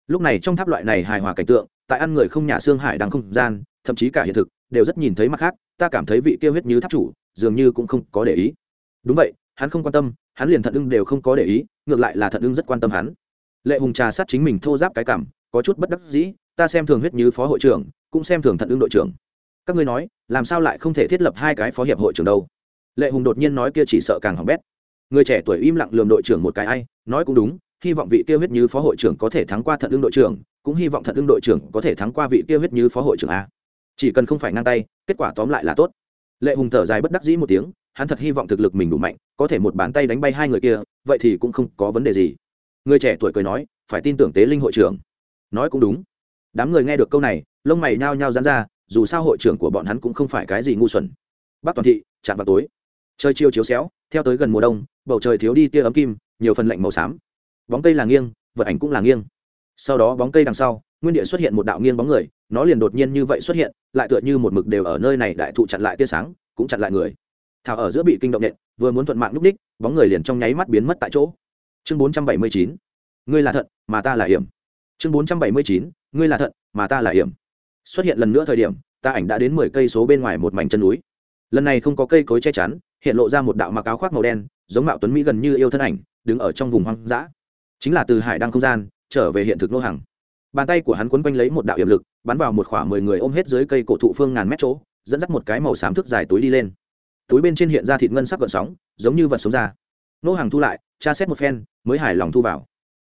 Lúc này trong tháp loại này hài hòa cảnh tượng, tại ăn người không nhà xương hải đang không gian, thậm chí cả hiện thực, đều rất nhìn thấy mặt khác, ta cảm thấy vị kêu huyết như tháp chủ dường như cũng không có để ý đúng vậy, hắn không quan tâm, hắn liền thận ưng đều không có để ý, ngược lại là thận ưng rất quan tâm hắn. Lệ hùng trà sát chính mình thô giáp cái cảm, có chút bất đắc dĩ, ta xem thường huyết như phó hội trưởng, cũng xem thường thận ưng đội trưởng. Các ngươi nói, làm sao lại không thể thiết lập hai cái phó hiệp hội trưởng đâu? Lệ hùng đột nhiên nói kia chỉ sợ càng hỏng bét. Người trẻ tuổi im lặng lường đội trưởng một cái ai, nói cũng đúng, hy vọng vị kia huyết như phó hội trưởng có thể thắng qua thận ưng đội trưởng, cũng hy vọng thận ưng đội trưởng có thể thắng qua vị kia huyết như phó hội trưởng a. Chỉ cần không phải ngang tay, kết quả tóm lại là tốt. Lệ hùng thở dài bất đắc dĩ một tiếng hắn thật hy vọng thực lực mình đủ mạnh, có thể một bàn tay đánh bay hai người kia, vậy thì cũng không có vấn đề gì. Người trẻ tuổi cười nói, phải tin tưởng tế linh hội trưởng. Nói cũng đúng. Đám người nghe được câu này, lông mày nhao nhao dán ra, dù sao hội trưởng của bọn hắn cũng không phải cái gì ngu xuẩn. Bắc toàn thị, chạm vào tối. Trời chiều chiếu xéo, theo tới gần mùa đông, bầu trời thiếu đi tia ấm kim, nhiều phần lạnh màu xám. Bóng cây là nghiêng, vật ảnh cũng là nghiêng. Sau đó bóng cây đằng sau, nguyên địa xuất hiện một đạo nghiêng bóng người, nó liền đột nhiên như vậy xuất hiện, lại tựa như một mực đều ở nơi này đại thụ chặn lại tia sáng, cũng chặn lại người thảo ở giữa bị kinh động nện, vừa muốn thuận mạng lúc đích, bóng người liền trong nháy mắt biến mất tại chỗ. Chương bốn trăm bảy mươi chín, ngươi là thận mà ta là hiểm. Chương bốn trăm bảy mươi chín, ngươi là thận mà ta là hiểm. Xuất hiện lần nữa thời điểm, ta ảnh đã đến mười cây số bên ngoài một mảnh chân núi. Lần này không có cây cối che chắn, hiện lộ ra một đạo mặc áo khoác màu đen, giống mạo tuấn mỹ gần như yêu thân ảnh, đứng ở trong vùng hoang dã. Chính là từ hải đăng không gian, trở về hiện thực nô hàng bàn tay của hắn quấn quanh lấy một đạo hiểm lực, bắn vào một khoảng mười người ôm hết dưới cây cổ thụ phương ngàn mét chỗ, dẫn dắt một cái màu xám thức dài túi đi lên túi bên trên hiện ra thịt ngân sắc gợn sóng, giống như vật sống ra. Nô hàng thu lại, tra xét một phen, mới hài lòng thu vào.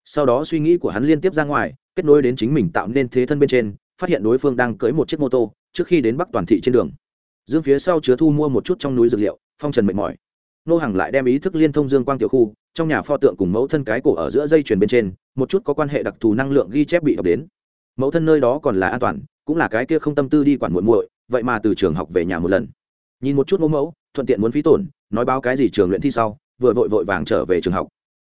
Sau đó suy nghĩ của hắn liên tiếp ra ngoài, kết nối đến chính mình tạo nên thế thân bên trên, phát hiện đối phương đang cưới một chiếc mô tô, trước khi đến bắc toàn thị trên đường. Dương phía sau chứa thu mua một chút trong núi dược liệu, phong trần mệt mỏi. Nô hàng lại đem ý thức liên thông dương quang tiểu khu, trong nhà pho tượng cùng mẫu thân cái cổ ở giữa dây chuyền bên trên, một chút có quan hệ đặc thù năng lượng ghi chép bị đọc đến. Mẫu thân nơi đó còn là an toàn, cũng là cái kia không tâm tư đi quản muội muội, vậy mà từ trường học về nhà một lần. Nhìn một chút mẫu mẫu thuận tiện muốn phí tổn, nói báo cái gì trường luyện thi sau, vừa vội vội vàng trở về trường học.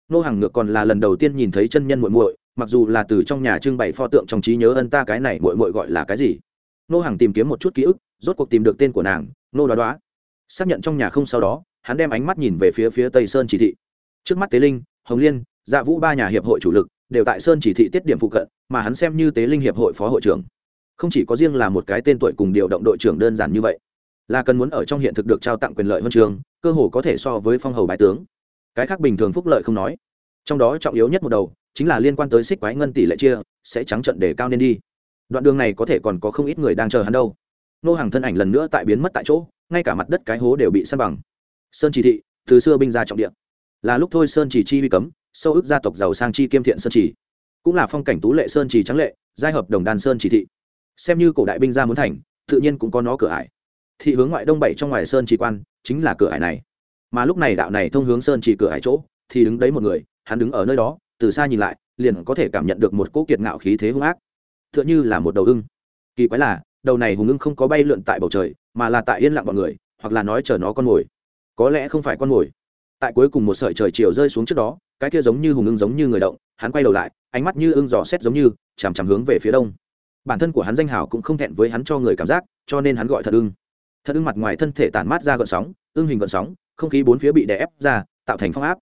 Nô hàng ngược còn là lần đầu tiên nhìn thấy chân nhân muội muội, mặc dù là từ trong nhà trưng bày pho tượng trong trí nhớ ân ta cái này muội muội gọi là cái gì. Nô hàng tìm kiếm một chút ký ức, rốt cuộc tìm được tên của nàng, nô đoá đoá. Xác nhận trong nhà không sau đó, hắn đem ánh mắt nhìn về phía phía tây sơn chỉ thị. Trước mắt tế linh, hồng liên dạ vũ ba nhà hiệp hội chủ lực đều tại sơn chỉ thị tiết điểm phụ cận, mà hắn xem như tế linh hiệp hội phó hội trưởng. Không chỉ có riêng là một cái tên tuổi cùng điều động đội trưởng đơn giản như vậy là cần muốn ở trong hiện thực được trao tặng quyền lợi huân trường, cơ hồ có thể so với phong hầu bái tướng. Cái khác bình thường phúc lợi không nói. Trong đó trọng yếu nhất một đầu, chính là liên quan tới xích quái ngân tỷ lệ chia, sẽ trắng trận để cao nên đi. Đoạn đường này có thể còn có không ít người đang chờ hắn đâu. Nô hàng thân ảnh lần nữa tại biến mất tại chỗ, ngay cả mặt đất cái hố đều bị săn bằng. Sơn chỉ thị, từ xưa binh ra trọng địa. Là lúc thôi sơn chỉ chi uy cấm, sâu ức gia tộc giàu sang chi kiêm thiện sơn chỉ. Cũng là phong cảnh tú lệ sơn chỉ trắng lệ, giai hợp đồng đàn sơn chỉ thị. Xem như cổ đại binh ra muốn thành, tự nhiên cũng có nó cửa ải thị hướng ngoại đông bảy trong ngoài sơn chỉ quan, chính là cửa ải này. Mà lúc này đạo này thông hướng sơn chỉ cửa ải chỗ, thì đứng đấy một người, hắn đứng ở nơi đó, từ xa nhìn lại, liền có thể cảm nhận được một cỗ kiệt ngạo khí thế hung ác. Tựa như là một đầu ưng. Kỳ quái là, đầu này hùng ưng không có bay lượn tại bầu trời, mà là tại yên lặng bọn người, hoặc là nói chờ nó con mồi. Có lẽ không phải con mồi. Tại cuối cùng một sợi trời chiều rơi xuống trước đó, cái kia giống như hùng ưng giống như người động, hắn quay đầu lại, ánh mắt như ưng giò xét giống như, chằm chằm hướng về phía đông. Bản thân của hắn danh hào cũng không thẹn với hắn cho người cảm giác, cho nên hắn gọi thật ưng thật ưng mặt ngoài thân thể tản mát ra gợn sóng, ưng hình gợn sóng, không khí bốn phía bị đè ép ra, tạo thành phong áp.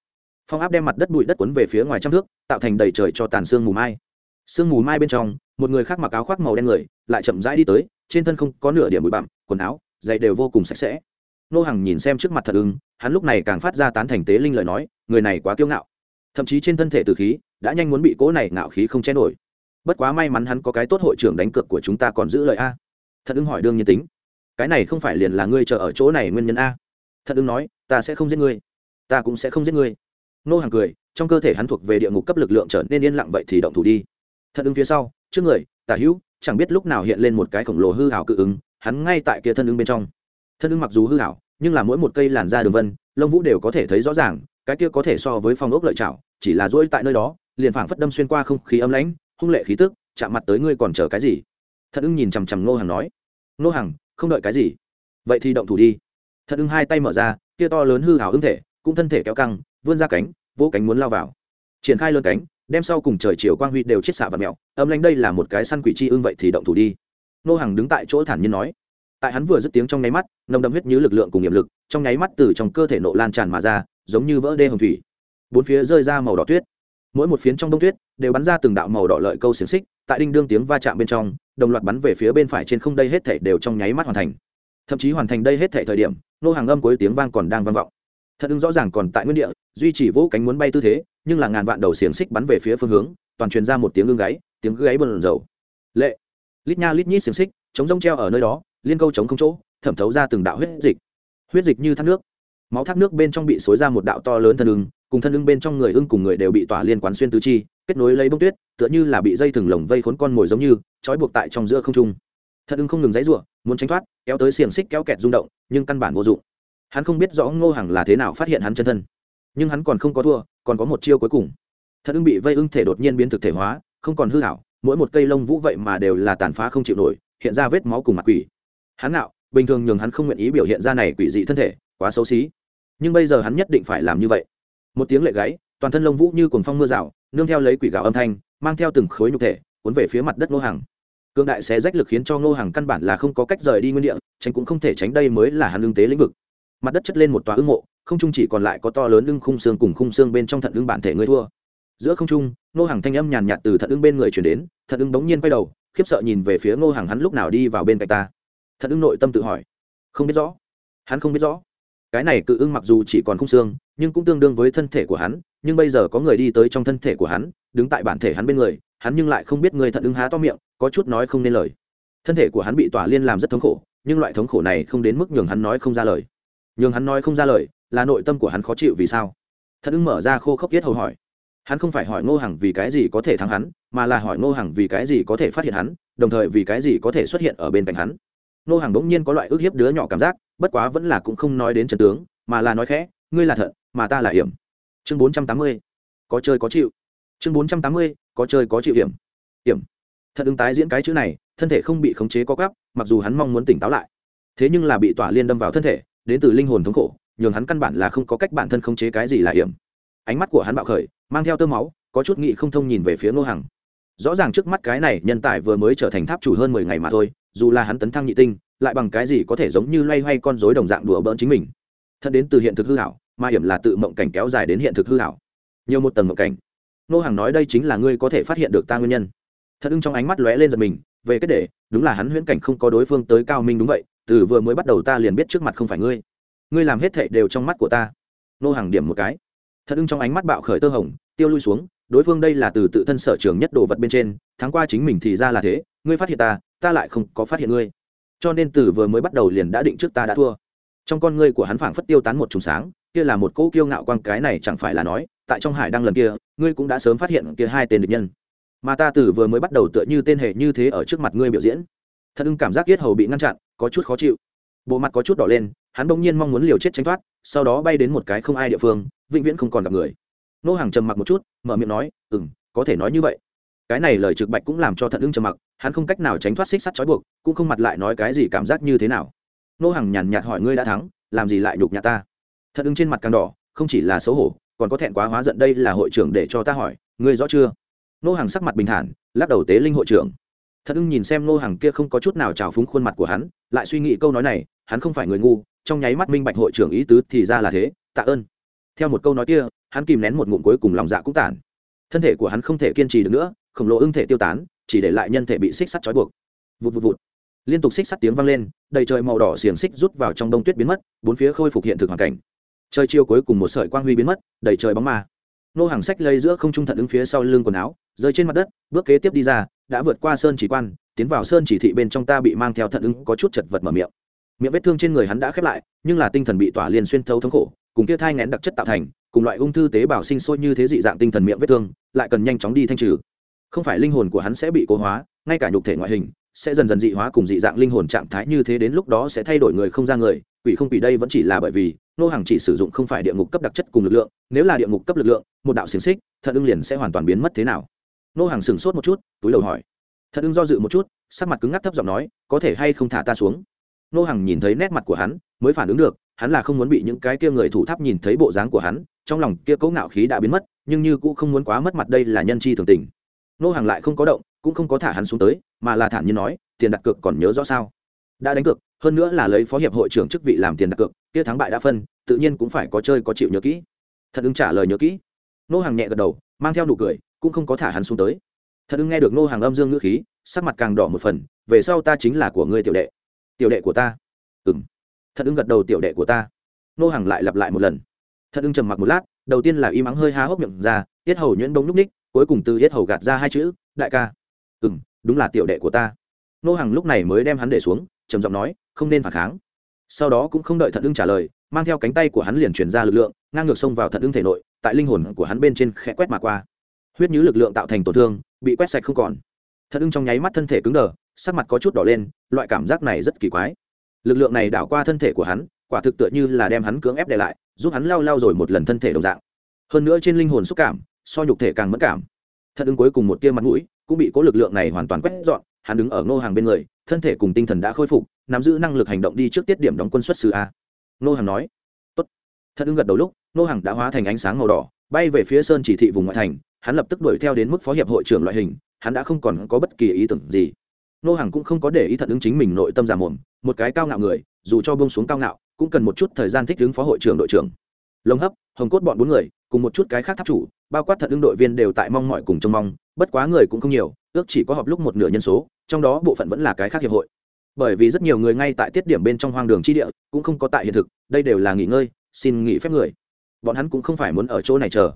Phong áp đem mặt đất bụi đất quấn về phía ngoài trăm thước, tạo thành đầy trời cho tàn xương mù mai. Sương mù mai bên trong, một người khác mặc áo khoác màu đen người, lại chậm rãi đi tới, trên thân không có nửa điểm bụi bặm, quần áo, giày đều vô cùng sạch sẽ. Nô hàng nhìn xem trước mặt thật ưng, hắn lúc này càng phát ra tán thành tế linh lời nói, người này quá kiêu ngạo. Thậm chí trên thân thể từ khí, đã nhanh muốn bị cỗ này ngạo khí không che nổi. Bất quá may mắn hắn có cái tốt hội trưởng đánh cược của chúng ta còn giữ lời a. Thật ưng hỏi đương nhiên tính cái này không phải liền là ngươi chờ ở chỗ này nguyên nhân a? Thật ứng nói, ta sẽ không giết ngươi. Ta cũng sẽ không giết ngươi. Nô hàng cười, trong cơ thể hắn thuộc về địa ngục cấp lực lượng trở nên yên lặng vậy thì động thủ đi. Thật ứng phía sau, trước người, tả hữu, chẳng biết lúc nào hiện lên một cái khổng lồ hư hảo cự ứng, hắn ngay tại kia thân ứng bên trong. Thân ứng mặc dù hư hảo, nhưng là mỗi một cây làn da đường vân, lông vũ đều có thể thấy rõ ràng, cái kia có thể so với phong ốc lợi chảo chỉ là rỗi tại nơi đó, liền phảng phất đâm xuyên qua không khí ấm lãnh, hung lệ khí tức, chạm mặt tới ngươi còn chờ cái gì? Thật ưng nhìn chằm chằm ngô hàng nói. Ngô hàng không đợi cái gì. Vậy thì động thủ đi. Thật ưng hai tay mở ra, kia to lớn hư hảo ưng thể, cũng thân thể kéo căng, vươn ra cánh, vỗ cánh muốn lao vào. Triển khai lớn cánh, đem sau cùng trời chiều quang huy đều chết xạ và mẹo. Âm lanh đây là một cái săn quỷ chi ưng vậy thì động thủ đi. Nô hàng đứng tại chỗ thản nhiên nói. Tại hắn vừa dứt tiếng trong nháy mắt, nồng đậm huyết như lực lượng cùng nghiệp lực, trong nháy mắt từ trong cơ thể nộ lan tràn mà ra, giống như vỡ đê hồng thủy. Bốn phía rơi ra màu đỏ tuyết. Mỗi một phiến trong đông tuyết đều bắn ra từng đạo màu đỏ lợi câu xiềng xích, tại đinh đương tiếng va chạm bên trong đồng loạt bắn về phía bên phải trên không đây hết thể đều trong nháy mắt hoàn thành. Thậm chí hoàn thành đây hết thể thời điểm, nô hàng âm cuối tiếng vang còn đang vang vọng. Thật ứng rõ ràng còn tại nguyên địa, duy trì vỗ cánh muốn bay tư thế, nhưng là ngàn vạn đầu xiềng xích bắn về phía phương hướng, toàn truyền ra một tiếng ưng gáy, tiếng gáy bần dầu lệ. Lít nha lít nhít xiềng xích, chống rông treo ở nơi đó, liên câu chống không chỗ, thẩm thấu ra từng đạo huyết dịch. Huyết dịch như thác nước. Máu thác nước bên trong bị xối ra một đạo to lớn thân ưng, cùng thân ưng bên trong người ưng cùng người đều bị tỏa liên quán xuyên tứ chi kết nối lấy bông tuyết, tựa như là bị dây thừng lồng vây khốn con mồi giống như, trói buộc tại trong giữa không trung. Thật ưng không ngừng dãy r muốn tránh thoát, kéo tới xiềng xích kéo kẹt rung động, nhưng căn bản vô dụng. Hắn không biết rõ ngô hằng là thế nào phát hiện hắn chân thân. Nhưng hắn còn không có thua, còn có một chiêu cuối cùng. Thật ưng bị vây ưng thể đột nhiên biến thực thể hóa, không còn hư hảo, mỗi một cây lông vũ vậy mà đều là tàn phá không chịu nổi, hiện ra vết máu cùng mặt quỷ. Hắn nạo bình thường nhường hắn không nguyện ý biểu hiện ra này quỷ dị thân thể, quá xấu xí. Nhưng bây giờ hắn nhất định phải làm như vậy. Một tiếng lệ gáy, toàn thân lông vũ như cồn phong mưa rào nương theo lấy quỷ gạo âm thanh, mang theo từng khối nhục thể, cuốn về phía mặt đất ngô hàng cương đại sẽ rách lực khiến cho ngô hàng căn bản là không có cách rời đi nguyên địa, tránh cũng không thể tránh đây mới là hắn lương tế lĩnh vực. Mặt đất chất lên một tòa ưng mộ, không trung chỉ còn lại có to lớn lưng khung xương cùng khung xương bên trong thận lưng bản thể ngươi thua. Giữa không trung, ngô hàng thanh âm nhàn nhạt từ thận lưng bên người chuyển đến, thận lưng bỗng nhiên quay đầu, khiếp sợ nhìn về phía ngô hàng hắn lúc nào đi vào bên cạnh ta. Thận lưng nội tâm tự hỏi, không biết rõ, hắn không biết rõ. Cái này cự ưng mặc dù chỉ còn khung xương, nhưng cũng tương đương với thân thể của hắn nhưng bây giờ có người đi tới trong thân thể của hắn, đứng tại bản thể hắn bên người, hắn nhưng lại không biết người thận ứng há to miệng, có chút nói không nên lời. Thân thể của hắn bị tỏa liên làm rất thống khổ, nhưng loại thống khổ này không đến mức nhường hắn nói không ra lời. Nhường hắn nói không ra lời, là nội tâm của hắn khó chịu vì sao? Thận ứng mở ra khô khốc yết hầu hỏi. Hắn không phải hỏi ngô hằng vì cái gì có thể thắng hắn, mà là hỏi ngô hằng vì cái gì có thể phát hiện hắn, đồng thời vì cái gì có thể xuất hiện ở bên cạnh hắn. Ngô hằng bỗng nhiên có loại ước hiếp đứa nhỏ cảm giác, bất quá vẫn là cũng không nói đến trần tướng, mà là nói khẽ, ngươi là thận mà ta là hiểm chương bốn trăm tám mươi, có chơi có chịu. Chương bốn trăm tám mươi, có chơi có chịu hiểm. Hiểm. Thật ứng tái diễn cái chữ này, thân thể không bị khống chế có gắp mặc dù hắn mong muốn tỉnh táo lại. Thế nhưng là bị tỏa liên đâm vào thân thể, đến từ linh hồn thống khổ, nhường hắn căn bản là không có cách bản thân khống chế cái gì là hiểm. Ánh mắt của hắn bạo khởi, mang theo tơ máu, có chút nghị không thông nhìn về phía ngô hằng. Rõ ràng trước mắt cái này nhân tài vừa mới trở thành tháp chủ hơn mười ngày mà thôi, dù là hắn tấn thăng nhị tinh, lại bằng cái gì có thể giống như loay hoay con rối đồng dạng đùa bỡn chính mình. Thật đến từ hiện thực hư hảo mà hiểm là tự mộng cảnh kéo dài đến hiện thực hư hảo. Nhiều một tầng mộng cảnh. Nô hàng nói đây chính là ngươi có thể phát hiện được ta nguyên nhân. Thật ưng trong ánh mắt lóe lên giật mình, về kết để, đúng là hắn huyễn cảnh không có đối phương tới cao minh đúng vậy, từ vừa mới bắt đầu ta liền biết trước mặt không phải ngươi. Ngươi làm hết thệ đều trong mắt của ta. Nô hàng điểm một cái. Thật ưng trong ánh mắt bạo khởi tơ hồng, tiêu lui xuống, đối phương đây là từ tự thân sở trường nhất đồ vật bên trên tháng qua chính mình thì ra là thế, ngươi phát hiện ta ta lại không có phát hiện ngươi. Cho nên từ vừa mới bắt đầu liền đã định trước ta đã thua trong con ngươi của hắn phảng phất tiêu tán một trùng sáng, kia là một cỗ kiêu ngạo quang, cái này chẳng phải là nói, tại trong hải đăng lần kia, ngươi cũng đã sớm phát hiện kia hai tên địch nhân. Mà ta từ vừa mới bắt đầu tựa như tên hệ như thế ở trước mặt ngươi biểu diễn. Thật ưng cảm giác yết hầu bị ngăn chặn, có chút khó chịu. Bộ mặt có chút đỏ lên, hắn bỗng nhiên mong muốn liều chết tránh thoát, sau đó bay đến một cái không ai địa phương, vĩnh viễn không còn gặp người. Nô hàng trầm mặc một chút, mở miệng nói ừ m có thể nói như vậy. Cái này lời trực bạch cũng làm cho thận ưng trầm mặc, hắn không cách nào tránh thoát xích sắt trói buộc, cũng không mặt lại nói cái gì cảm giác như thế nào nô hàng nhàn nhạt hỏi ngươi đã thắng, làm gì lại nhục nhã ta? Thật ứng trên mặt càng đỏ, không chỉ là xấu hổ, còn có thẹn quá hóa giận đây là hội trưởng để cho ta hỏi, ngươi rõ chưa? Nô hàng sắc mặt bình thản, lắc đầu tế linh hội trưởng. Thật ưng nhìn xem nô hàng kia không có chút nào trào phúng khuôn mặt của hắn, lại suy nghĩ câu nói này, hắn không phải người ngu, trong nháy mắt minh bạch hội trưởng ý tứ thì ra là thế, tạ ơn. Theo một câu nói kia, hắn kìm nén một ngụm cuối cùng lòng dạ cũng tản. Thân thể của hắn không thể kiên trì được nữa, khổng lồ ưng thể tiêu tán, chỉ để lại nhân thể bị xích sắt trói buộc. Vụt vụt vụt liên tục xích sắt tiếng vang lên, đầy trời màu đỏ xiềng xích rút vào trong đông tuyết biến mất, bốn phía khôi phục hiện thực hoàn cảnh. Trời chiều cuối cùng một sợi quang huy biến mất, đầy trời bóng ma. Nô hàng sách lây giữa không trung thận ứng phía sau lưng quần áo, rơi trên mặt đất, bước kế tiếp đi ra, đã vượt qua sơn chỉ quan, tiến vào sơn chỉ thị bên trong ta bị mang theo thận ứng, có chút chật vật mở miệng. Miệng vết thương trên người hắn đã khép lại, nhưng là tinh thần bị tỏa liền xuyên thấu thống khổ, cùng kia thai ngén đặc chất tạo thành, cùng loại ung thư tế bào sinh sôi như thế dị dạng tinh thần miệng vết thương, lại cần nhanh chóng đi thanh trừ. Không phải linh hồn của hắn sẽ bị cố hóa, ngay cả nhục thể ngoại hình sẽ dần dần dị hóa cùng dị dạng linh hồn trạng thái như thế đến lúc đó sẽ thay đổi người không ra người, quỷ không quỷ đây vẫn chỉ là bởi vì, nô hàng chỉ sử dụng không phải địa ngục cấp đặc chất cùng lực lượng, nếu là địa ngục cấp lực lượng, một đạo xiềng xích thận ưng liền sẽ hoàn toàn biến mất thế nào? Nô hàng sửng sốt một chút, túi đầu hỏi. Thận ưng do dự một chút, sắc mặt cứng ngắc thấp giọng nói, có thể hay không thả ta xuống? Nô hàng nhìn thấy nét mặt của hắn, mới phản ứng được, hắn là không muốn bị những cái kia người thủ tháp nhìn thấy bộ dáng của hắn, trong lòng kia cấu ngạo khí đã biến mất, nhưng như cũng không muốn quá mất mặt đây là nhân chi thường tình. Nô hàng lại không có động cũng không có thả hắn xuống tới, mà là thản nhiên nói, tiền đặt cược còn nhớ rõ sao? Đã đánh cược, hơn nữa là lấy phó hiệp hội trưởng chức vị làm tiền đặt cược, kia thắng bại đã phân, tự nhiên cũng phải có chơi có chịu nhớ kỹ. Thật ưng trả lời nhớ kỹ. Nô hàng nhẹ gật đầu, mang theo nụ cười, cũng không có thả hắn xuống tới. Thật ưng nghe được nô hàng âm dương ngữ khí, sắc mặt càng đỏ một phần, về sau ta chính là của ngươi tiểu đệ. Tiểu đệ của ta? Ừ m thật ưng gật đầu, tiểu đệ của ta. Nô hàng lại lặp lại một lần. Thật ưng trầm mặc một lát, đầu tiên là im ắng hơi há hốc miệng ra, yết hầu nhuyễn bông núp ních cuối cùng từ yết hầu gạt ra hai chữ, đại ca ừ m đúng là tiểu đệ của ta. Nô hàng lúc này mới đem hắn để xuống, trầm giọng nói, không nên phản kháng. Sau đó cũng không đợi thận ưng trả lời, mang theo cánh tay của hắn liền chuyển ra lực lượng, ngang ngược xông vào thận ưng thể nội, tại linh hồn của hắn bên trên khẽ quét mà qua. Huyết nhứ lực lượng tạo thành tổn thương, bị quét sạch không còn. Thận ưng trong nháy mắt thân thể cứng đờ, sắc mặt có chút đỏ lên, loại cảm giác này rất kỳ quái. Lực lượng này đảo qua thân thể của hắn, quả thực tựa như là đem hắn cưỡng ép để lại, giúp hắn lao lao rồi một lần thân thể đồng dạng. Hơn nữa trên linh hồn xúc cảm, so nhục thể càng mất cảm thận ứng cuối cùng một tia mặt mũi, cũng bị cố lực lượng này hoàn toàn quét dọn, hắn đứng ở ngô hàng bên người, thân thể cùng tinh thần đã khôi phục, nắm giữ năng lực hành động đi trước tiết điểm đóng quân xuất xứ a. Ngô hàng nói, tốt. Thật ứng gật đầu lúc, ngô hàng đã hóa thành ánh sáng màu đỏ, bay về phía sơn chỉ thị vùng ngoại thành, hắn lập tức đuổi theo đến mức phó hiệp hội trưởng loại hình, hắn đã không còn có bất kỳ ý tưởng gì. Ngô hàng cũng không có để ý thận ứng chính mình nội tâm giả mồm, một cái cao ngạo người, dù cho bông xuống cao ngạo, cũng cần một chút thời gian thích ứng phó hội trưởng đội trưởng. Lồng hấp, hồng cốt bọn bốn người, cùng một chút cái khác tháp chủ bao quát thật ứng đội viên đều tại mong mọi cùng trông mong, bất quá người cũng không nhiều, ước chỉ có họp lúc một nửa nhân số, trong đó bộ phận vẫn là cái khác hiệp hội. Bởi vì rất nhiều người ngay tại tiết điểm bên trong hoang đường chi địa, cũng không có tại hiện thực, đây đều là nghỉ ngơi, xin nghỉ phép người. Bọn hắn cũng không phải muốn ở chỗ này chờ.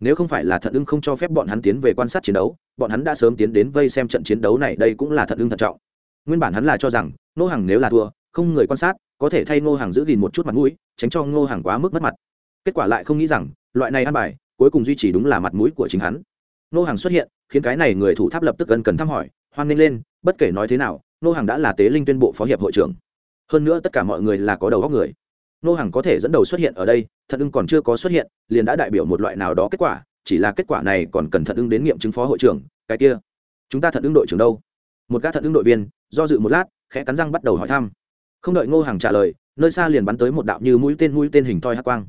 Nếu không phải là thận ưng không cho phép bọn hắn tiến về quan sát chiến đấu, bọn hắn đã sớm tiến đến vây xem trận chiến đấu này, đây cũng là thận ưng thận trọng. Nguyên bản hắn là cho rằng nô hàng nếu là thua, không người quan sát, có thể thay ngô hàng giữ gìn một chút mặt mũi, tránh cho ngô hàng quá mức mất mặt. Kết quả lại không nghĩ rằng, loại này ăn bài cuối cùng duy trì đúng là mặt mũi của chính hắn. Nô hàng xuất hiện, khiến cái này người thủ tháp lập tức gần cần thăm hỏi, hoan nghênh lên, bất kể nói thế nào, nô hàng đã là tế linh tuyên bộ phó hiệp hội trưởng. Hơn nữa tất cả mọi người là có đầu góc người. Nô hàng có thể dẫn đầu xuất hiện ở đây thận ưng còn chưa có xuất hiện, liền đã đại biểu một loại nào đó kết quả, chỉ là kết quả này còn cần thận ưng đến nghiệm chứng phó hội trưởng, cái kia. Chúng ta thận ưng đội trưởng đâu? Một gã thận ưng đội viên, do dự một lát, khẽ cắn răng bắt đầu hỏi thăm. Không đợi ngô hàng trả lời, nơi xa liền bắn tới một đạo như mũi tên mũi tên hình thoi hắc quang.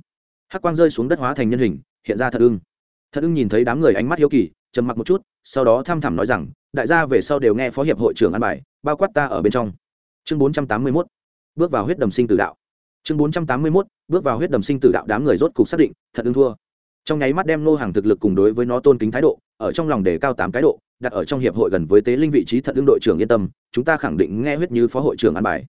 Hắc quang rơi xuống đất hóa thành nhân hình hiện ra thật ưng. Thật ưng nhìn thấy đám người ánh mắt hiếu kỳ, trầm mặc một chút, sau đó thăm thẳm nói rằng, đại gia về sau đều nghe phó hiệp hội trưởng an bài, bao quát ta ở bên trong. Chương bốn trăm tám mươi mốt, bước vào huyết đầm sinh tử đạo. Chương bốn trăm tám mươi mốt, bước vào huyết đầm sinh tử đạo, đám người rốt cục xác định, thật ưng thua. Trong nháy mắt đem nô hàng thực lực cùng đối với nó tôn kính thái độ, ở trong lòng đề cao tám cái độ, đặt ở trong hiệp hội gần với tế linh vị trí thật ưng đội trưởng yên tâm, chúng ta khẳng định nghe huyết như phó hội trưởng an bài.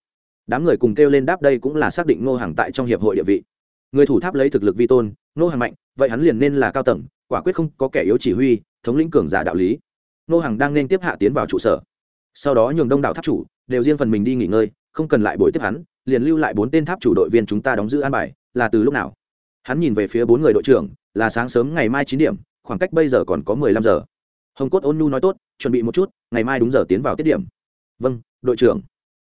Đám người cùng kêu lên đáp đây cũng là xác định nô hàng tại trong hiệp hội địa vị. Người thủ tháp lấy thực lực vi tôn nô hàng mạnh vậy hắn liền nên là cao tầng, quả quyết không có kẻ yếu chỉ huy, thống lĩnh cường giả đạo lý. Nô hàng đang nên tiếp hạ tiến vào trụ sở. Sau đó nhường đông đảo tháp chủ đều riêng phần mình đi nghỉ ngơi, không cần lại buổi tiếp hắn, liền lưu lại bốn tên tháp chủ đội viên chúng ta đóng giữ an bài, là từ lúc nào? Hắn nhìn về phía bốn người đội trưởng, là sáng sớm ngày mai chín điểm, khoảng cách bây giờ còn có mười lăm giờ. Hồng cốt ôn nu nói tốt, chuẩn bị một chút, ngày mai đúng giờ tiến vào tiết điểm. Vâng đội trưởng.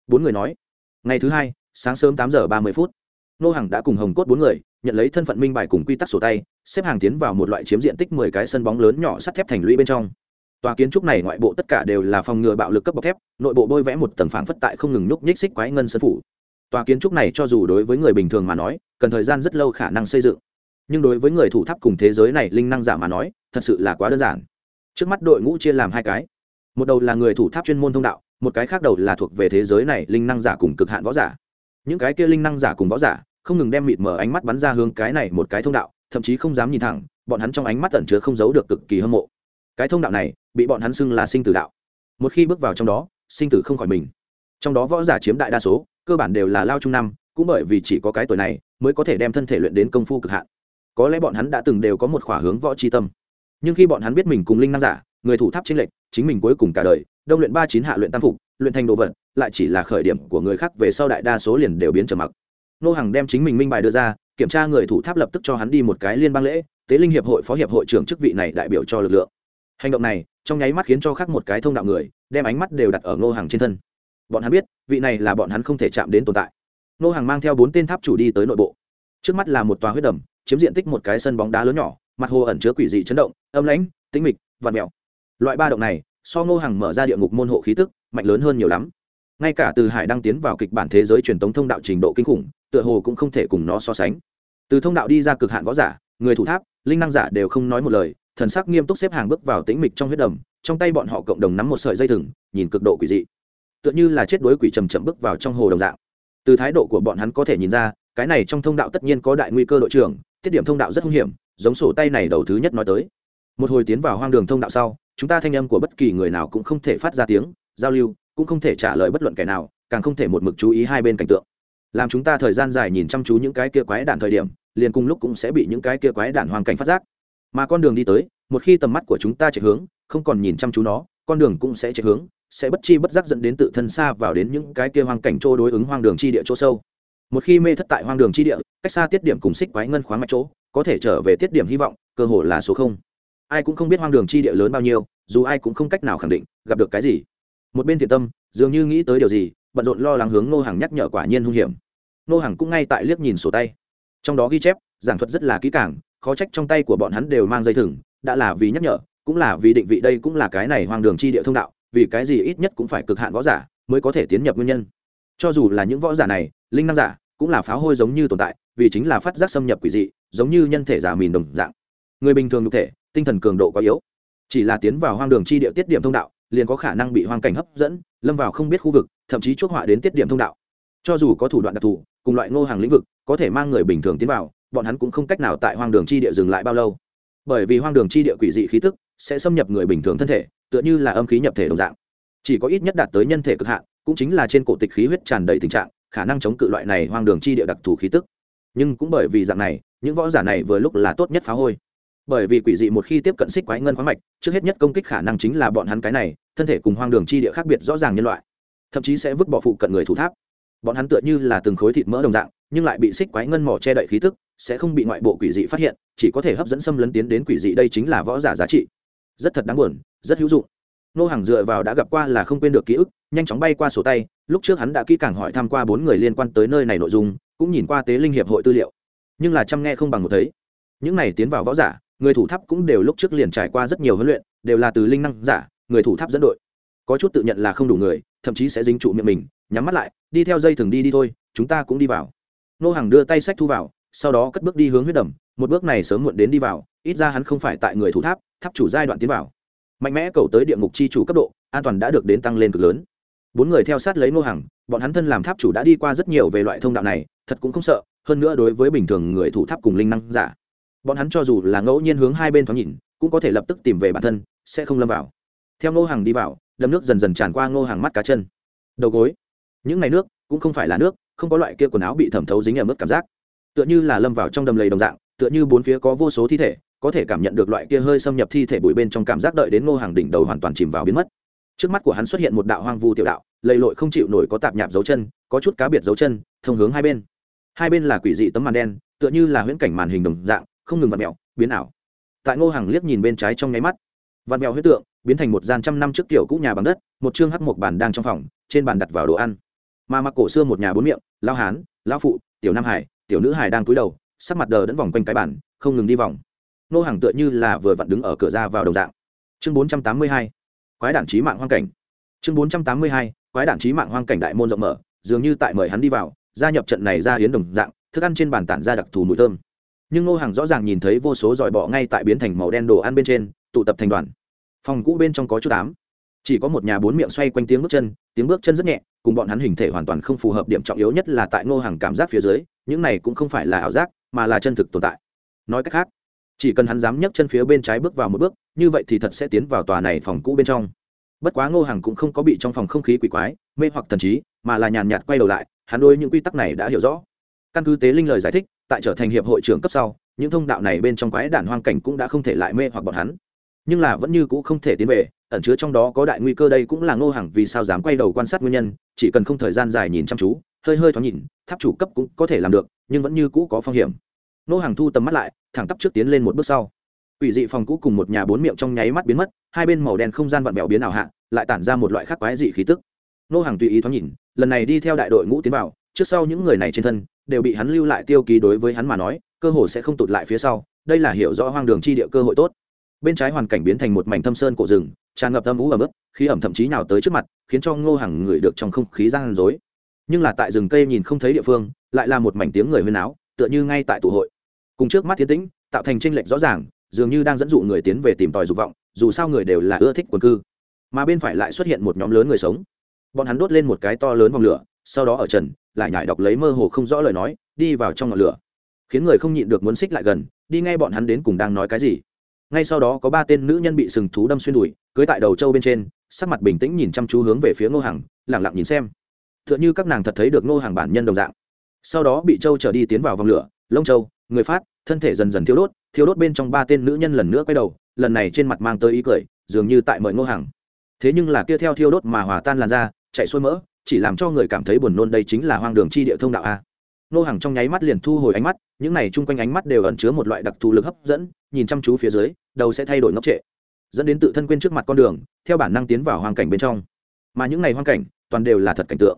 Bốn người nói. Ngày thứ hai, sáng sớm tám giờ ba mươi phút, nô hàng đã cùng hồng cốt bốn người nhận lấy thân phận minh bài cùng quy tắc sổ tay, xếp hàng tiến vào một loại chiếm diện tích mười cái sân bóng lớn nhỏ sắt thép thành lũy bên trong. Tòa kiến trúc này ngoại bộ tất cả đều là phòng ngừa bạo lực cấp bọc thép, nội bộ bôi vẽ một tầng phảng phất tại không ngừng nhúc nhích xích quái ngân sân phủ. Tòa kiến trúc này cho dù đối với người bình thường mà nói, cần thời gian rất lâu khả năng xây dựng. Nhưng đối với người thủ tháp cùng thế giới này linh năng giả mà nói, thật sự là quá đơn giản. Trước mắt đội ngũ chia làm hai cái. Một đầu là người thủ tháp chuyên môn thông đạo, một cái khác đầu là thuộc về thế giới này linh năng giả cùng cực hạn võ giả. Những cái kia linh năng giả cùng võ giả không ngừng đem mịt mở ánh mắt bắn ra hướng cái này một cái thông đạo, thậm chí không dám nhìn thẳng, bọn hắn trong ánh mắt tẩn chứa không giấu được cực kỳ hâm mộ. Cái thông đạo này bị bọn hắn xưng là sinh tử đạo. Một khi bước vào trong đó, sinh tử không khỏi mình. Trong đó võ giả chiếm đại đa số, cơ bản đều là lao trung năm, cũng bởi vì chỉ có cái tuổi này mới có thể đem thân thể luyện đến công phu cực hạn. Có lẽ bọn hắn đã từng đều có một khỏa hướng võ tri tâm. Nhưng khi bọn hắn biết mình cùng linh năng giả, người thủ tháp tranh lệch, chính mình cuối cùng cả đời, đông luyện ba chín hạ luyện tam phục, luyện thành đồ vật, lại chỉ là khởi điểm của người khác về sau đại đa số liền đều biến trở mặc nô hàng đem chính mình minh bài đưa ra, kiểm tra người thủ tháp lập tức cho hắn đi một cái liên bang lễ, tế linh hiệp hội phó hiệp hội trưởng chức vị này đại biểu cho lực lượng. Hành động này, trong nháy mắt khiến cho khác một cái thông đạo người, đem ánh mắt đều đặt ở ngô hàng trên thân. Bọn hắn biết, vị này là bọn hắn không thể chạm đến tồn tại. Ngô hàng mang theo bốn tên tháp chủ đi tới nội bộ. Trước mắt là một tòa huyết đầm, chiếm diện tích một cái sân bóng đá lớn nhỏ, mặt hồ ẩn chứa quỷ dị chấn động, âm lãnh, tĩnh mịch và mèo loại ba động này, so ngô hàng mở ra địa ngục môn hộ khí tức, mạnh lớn hơn nhiều lắm. Ngay cả từ hải đang tiến vào kịch bản thế giới truyền thống thông đạo trình độ kinh khủng tựa hồ cũng không thể cùng nó so sánh. Từ thông đạo đi ra cực hạn võ giả, người thủ tháp, linh năng giả đều không nói một lời, thần sắc nghiêm túc xếp hàng bước vào tĩnh mịch trong huyết đầm, trong tay bọn họ cộng đồng nắm một sợi dây thừng, nhìn cực độ quỷ dị. Tựa như là chết đuối quỷ trầm chậm bước vào trong hồ đồng dạng. Từ thái độ của bọn hắn có thể nhìn ra, cái này trong thông đạo tất nhiên có đại nguy cơ đội trưởng, tiết điểm thông đạo rất hung hiểm, giống sổ tay này đầu thứ nhất nói tới. Một hồi tiến vào hoang đường thông đạo sau, chúng ta thanh âm của bất kỳ người nào cũng không thể phát ra tiếng, giao lưu, cũng không thể trả lời bất luận kẻ nào, càng không thể một mực chú ý hai bên cảnh tượng làm chúng ta thời gian dài nhìn chăm chú những cái kia quái đản thời điểm, liền cùng lúc cũng sẽ bị những cái kia quái đản hoàn cảnh phát giác. Mà con đường đi tới, một khi tầm mắt của chúng ta chạy hướng, không còn nhìn chăm chú nó, con đường cũng sẽ chạy hướng, sẽ bất chi bất giác dẫn đến tự thân xa vào đến những cái kia hoang cảnh chỗ đối ứng hoang đường chi địa chỗ sâu. Một khi mê thất tại hoang đường chi địa, cách xa tiết điểm cùng xích quái ngân khoáng mạch chỗ, có thể trở về tiết điểm hy vọng, cơ hội là số không. Ai cũng không biết hoang đường chi địa lớn bao nhiêu, dù ai cũng không cách nào khẳng định, gặp được cái gì. Một bên thiện tâm, dường như nghĩ tới điều gì, bận rộn lo lắng hướng nô hàng nhắc nhở quả nhiên hung hiểm nô hàng cũng ngay tại liếc nhìn sổ tay. Trong đó ghi chép, giảng thuật rất là kỹ càng, khó trách trong tay của bọn hắn đều mang dây thừng, đã là vì nhắc nhở, cũng là vì định vị đây cũng là cái này hoang đường chi địa thông đạo, vì cái gì ít nhất cũng phải cực hạn võ giả mới có thể tiến nhập nguyên nhân. Cho dù là những võ giả này, linh năng giả, cũng là pháo hôi giống như tồn tại, vì chính là phát giác xâm nhập quỷ dị, giống như nhân thể giả mìn đồng dạng. Người bình thường nhục thể, tinh thần cường độ quá yếu. Chỉ là tiến vào hoang đường chi địa tiết điểm thông đạo, liền có khả năng bị hoang cảnh hấp dẫn, lâm vào không biết khu vực, thậm chí chuốc họa đến tiết điểm thông đạo cho dù có thủ đoạn đặc thù, cùng loại ngô hàng lĩnh vực, có thể mang người bình thường tiến vào, bọn hắn cũng không cách nào tại hoang đường chi địa dừng lại bao lâu. Bởi vì hoang đường chi địa quỷ dị khí tức sẽ xâm nhập người bình thường thân thể, tựa như là âm khí nhập thể đồng dạng. Chỉ có ít nhất đạt tới nhân thể cực hạn, cũng chính là trên cổ tịch khí huyết tràn đầy tình trạng, khả năng chống cự loại này hoang đường chi địa đặc thù khí tức. Nhưng cũng bởi vì dạng này, những võ giả này vừa lúc là tốt nhất phá hôi. Bởi vì quỷ dị một khi tiếp cận xích quái ngân khoáng mạch, trước hết nhất công kích khả năng chính là bọn hắn cái này, thân thể cùng hoang đường chi địa khác biệt rõ ràng nhân loại. Thậm chí sẽ vứt bỏ phụ cận người thủ tháp bọn hắn tựa như là từng khối thịt mỡ đồng dạng, nhưng lại bị xích quái ngân mỏ che đậy khí tức, sẽ không bị ngoại bộ quỷ dị phát hiện, chỉ có thể hấp dẫn xâm lấn tiến đến quỷ dị đây chính là võ giả giá trị. Rất thật đáng buồn, rất hữu dụng. Nô hàng dựa vào đã gặp qua là không quên được ký ức, nhanh chóng bay qua sổ tay, lúc trước hắn đã kỹ càng hỏi tham q u a bốn người liên quan tới nơi này nội dung, cũng nhìn qua tế linh hiệp hội tư liệu. Nhưng là chăm nghe không bằng một thấy. Những này tiến vào võ giả, người thủ tháp cũng đều lúc trước liền trải qua rất nhiều huấn luyện, đều là từ linh năng giả, người thủ tháp dẫn đội. Có chút tự nhận là không đủ người, thậm chí sẽ dính trụ miệng mình nhắm mắt lại, đi theo dây thừng đi đi thôi, chúng ta cũng đi vào. Nô hàng đưa tay sách thu vào, sau đó cất bước đi hướng huyết đầm, một bước này sớm muộn đến đi vào, ít ra hắn không phải tại người thủ tháp tháp chủ giai đoạn tiến vào. Mạnh mẽ cầu tới địa ngục chi chủ cấp độ, an toàn đã được đến tăng lên cực lớn. Bốn người theo sát lấy nô hàng bọn hắn thân làm tháp chủ đã đi qua rất nhiều về loại thông đạo này, thật cũng không sợ, hơn nữa đối với bình thường người thủ tháp cùng linh năng giả, bọn hắn cho dù là ngẫu nhiên hướng hai bên thoáng nhìn, cũng có thể lập tức tìm về bản thân, sẽ không lâm vào. Theo ngô hàng đi vào, đầm nước dần dần tràn qua ngô hàng mắt cá chân. Đầu gối những ngày nước cũng không phải là nước, không có loại kia quần áo bị thẩm thấu dính ở mức cảm giác. Tựa như là lâm vào trong đầm lầy đồng dạng, tựa như bốn phía có vô số thi thể, có thể cảm nhận được loại kia hơi xâm nhập thi thể bụi bên trong cảm giác đợi đến ngô hàng đỉnh đầu hoàn toàn chìm vào biến mất. Trước mắt của hắn xuất hiện một đạo hoang vu tiểu đạo, lầy lội không chịu nổi có tạp nhạp dấu chân, có chút cá biệt dấu chân, thông hướng hai bên. Hai bên là quỷ dị tấm màn đen, tựa như là huyễn cảnh màn hình đồng dạng, không ngừng vặn mẹo biến ảo. Tại ngô hàng liếc nhìn bên trái trong nháy mắt, vặn mẹo huyết tượng biến thành một gian trăm năm trước kiểu cũ nhà bằng đất, một chương hắc một bàn đang trong phòng, trên bàn đặt vào đồ ăn mà mặc cổ xưa một nhà bốn miệng lao hán lao phụ, tiểu nam hải, tiểu nữ hải đang cúi đầu, sắc mặt đờ đẫn vòng quanh cái bàn, không ngừng đi vòng. Nô hàng tựa như là vừa vặn đứng ở cửa ra vào đồng dạng. Chương bốn trăm tám mươi hai, quái đản trí mạng hoang cảnh. Chương bốn trăm tám mươi hai, quái đản trí mạng hoang cảnh đại môn rộng mở, dường như tại mời hắn đi vào, gia nhập trận này ra hiến đồng dạng, thức ăn trên bàn tản ra đặc thù mùi thơm. Nhưng nô hàng rõ ràng nhìn thấy vô số dòi bọ ngay tại biến thành màu đen đồ ăn bên trên, tụ tập thành đoàn. Phòng cũ bên trong có chút ám chỉ có một nhà bốn miệng xoay quanh tiếng bước chân, tiếng bước chân rất nhẹ, cùng bọn hắn hình thể hoàn toàn không phù hợp điểm trọng yếu nhất là tại ngô hàng cảm giác phía dưới, những này cũng không phải là ảo giác, mà là chân thực tồn tại. Nói cách khác, chỉ cần hắn dám nhấc chân phía bên trái bước vào một bước, như vậy thì thật sẽ tiến vào tòa này phòng cũ bên trong. Bất quá ngô hàng cũng không có bị trong phòng không khí quỷ quái, mê hoặc thần trí, mà là nhàn nhạt quay đầu lại, hắn đôi những quy tắc này đã hiểu rõ. Căn cứ tế linh lời giải thích, tại trở thành hiệp hội trưởng cấp sau, những thông đạo này bên trong quái đản hoang cảnh cũng đã không thể lại mê hoặc bọn hắn. Nhưng là vẫn như cũ không thể tiến về ẩn chứa trong đó có đại nguy cơ đây cũng là ngô hàng vì sao dám quay đầu quan sát nguyên nhân, chỉ cần không thời gian dài nhìn chăm chú, hơi hơi thoáng nhìn, tháp chủ cấp cũng có thể làm được, nhưng vẫn như cũ có phong hiểm. Ngô hàng thu tầm mắt lại, thẳng tắp trước tiến lên một bước sau. Ủy dị phòng cũ cùng một nhà bốn miệng trong nháy mắt biến mất, hai bên màu đen không gian vặn vẹo biến ảo hạ, lại tản ra một loại khác quái dị khí tức. Ngô hàng tùy ý thoáng nhìn, lần này đi theo đại đội ngũ tiến vào, trước sau những người này trên thân, đều bị hắn lưu lại tiêu ký đối với hắn mà nói, cơ hồ sẽ không tụt lại phía sau, đây là hiểu rõ hoang đường chi địa cơ hội tốt. Bên trái hoàn cảnh biến thành một mảnh thâm sơn cổ rừng tràn ngập âm ú ẩm ướt, khí ẩm thậm chí nào tới trước mặt, khiến cho ngô hàng người được trong không khí gian rối nhưng là tại rừng cây nhìn không thấy địa phương, lại là một mảnh tiếng người huyên áo, tựa như ngay tại tụ hội. Cùng trước mắt thiên tĩnh, tạo thành tranh lệch rõ ràng, dường như đang dẫn dụ người tiến về tìm tòi dục vọng, dù sao người đều là ưa thích quần cư. Mà bên phải lại xuất hiện một nhóm lớn người sống. Bọn hắn đốt lên một cái to lớn vòng lửa, sau đó ở trần, lại nhải đọc lấy mơ hồ không rõ lời nói, đi vào trong ngọn lửa. Khiến người không nhịn được muốn xích lại gần, đi ngay bọn hắn đến cùng đang nói cái gì ngay sau đó có ba tên nữ nhân bị sừng thú đâm xuyên đùi, cưới tại đầu trâu bên trên, sắc mặt bình tĩnh nhìn chăm chú hướng về phía ngô hàng lẳng lặng nhìn xem. T h ư ợ n h ư các nàng thật thấy được ngô hàng bản nhân đồng dạng. Sau đó bị trâu trở đi tiến vào vòng lửa, lông trâu, người phát, thân thể dần dần thiêu đốt thiêu đốt bên trong ba tên nữ nhân lần nữa quay đầu, lần này trên mặt mang tới ý cười, dường như tại mời ngô hàng thế nhưng là kia theo thiêu đốt mà hòa tan làn ra chạy xuôi mỡ, chỉ làm cho người cảm thấy buồn nôn đây chính là hoang đường chi địa thông đạo a nô hàng trong nháy mắt liền thu hồi ánh mắt, những này chung quanh ánh mắt đều ẩn chứa một loại đặc thù lực hấp dẫn, nhìn chăm chú phía dưới, đầu sẽ thay đổi ngốc trệ. Dẫn đến tự thân quên trước mặt con đường, theo bản năng tiến vào hoang cảnh bên trong. Mà những này hoang cảnh, toàn đều là thật cảnh tượng.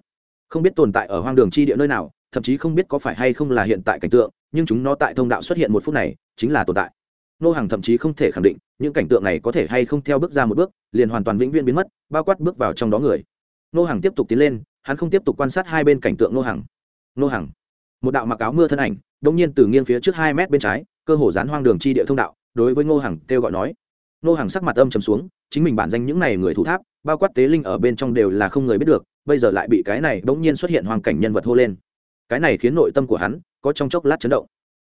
Không biết tồn tại ở hoang đường chi địa nơi nào, thậm chí không biết có phải hay không là hiện tại cảnh tượng, nhưng chúng nó tại thông đạo xuất hiện một phút này, chính là tồn tại. Nô hàng thậm chí không thể khẳng định, những cảnh tượng này có thể hay không theo bước ra một bước, liền hoàn toàn vĩnh viễn biến mất, bao quát bước vào trong đó người. Nô hàng tiếp tục tiến lên, hắn không tiếp tục quan sát hai bên cảnh tượng nô hàng nô hàng một đạo mặc áo mưa thân ảnh đông nhiên từ nghiêng phía trước hai mét bên trái, cơ hồ dán hoang đường chi địa thông đạo, đối với ngô hằng kêu gọi nói. Ngô hằng sắc mặt âm trầm xuống, chính mình bản danh những này người thủ tháp, bao quát tế linh ở bên trong đều là không người biết được, bây giờ lại bị cái này bỗng nhiên xuất hiện hoàn cảnh nhân vật hô lên. Cái này khiến nội tâm của hắn có trong chốc lát chấn động.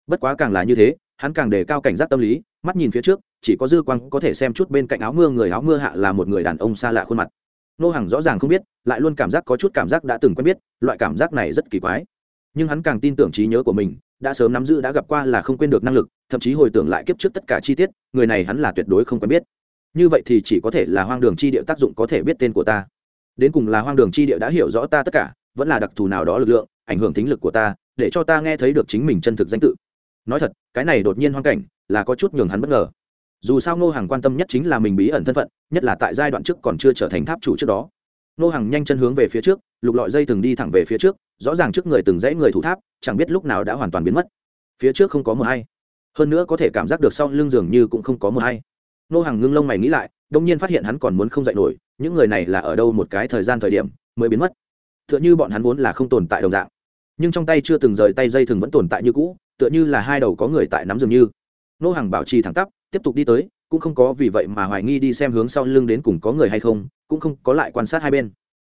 Bất quá càng là như thế, hắn càng đề cao cảnh giác tâm lý, mắt nhìn phía trước, chỉ có dư quang có thể xem chút bên cạnh áo mưa người áo mưa hạ là một người đàn ông xa lạ khuôn mặt. Nô hàng rõ ràng không biết, lại luôn cảm giác có chút cảm giác đã từng quen biết, loại cảm giác này rất kỳ quái nhưng hắn càng tin tưởng trí nhớ của mình, đã sớm nắm giữ đã gặp qua là không quên được năng lực, thậm chí hồi tưởng lại kiếp trước tất cả chi tiết, người này hắn là tuyệt đối không quen biết. Như vậy thì chỉ có thể là hoang đường chi địa tác dụng có thể biết tên của ta. Đến cùng là hoang đường chi địa đã hiểu rõ ta tất cả, vẫn là đặc thù nào đó lực lượng, ảnh hưởng tính lực của ta, để cho ta nghe thấy được chính mình chân thực danh tự. Nói thật, cái này đột nhiên hoang cảnh, là có chút nhường hắn bất ngờ. Dù sao ngô hàng quan tâm nhất chính là mình bí ẩn thân phận, nhất là tại giai đoạn trước còn chưa trở thành tháp chủ trước đó. Nô hàng nhanh chân hướng về phía trước, lục lọi dây từng đi thẳng về phía trước, rõ ràng trước người từng dãy người thủ tháp, chẳng biết lúc nào đã hoàn toàn biến mất. Phía trước không có mờ hay. Hơn nữa có thể cảm giác được sau lưng dường như cũng không có mờ hay. Nô hàng ngưng lông mày nghĩ lại đông nhiên phát hiện hắn còn muốn không dạy nổi, những người này là ở đâu một cái thời gian thời điểm mới biến mất. Tựa như bọn hắn vốn là không tồn tại đồng dạng, nhưng trong tay chưa từng rời tay dây thừng vẫn tồn tại như cũ, tựa như là hai đầu có người tại nắm dường như. Nô hàng bảo trì thẳng tắp, tiếp tục đi tới cũng không có vì vậy mà hoài nghi đi xem hướng sau lưng đến cùng có người hay không, cũng không có lại quan sát hai bên.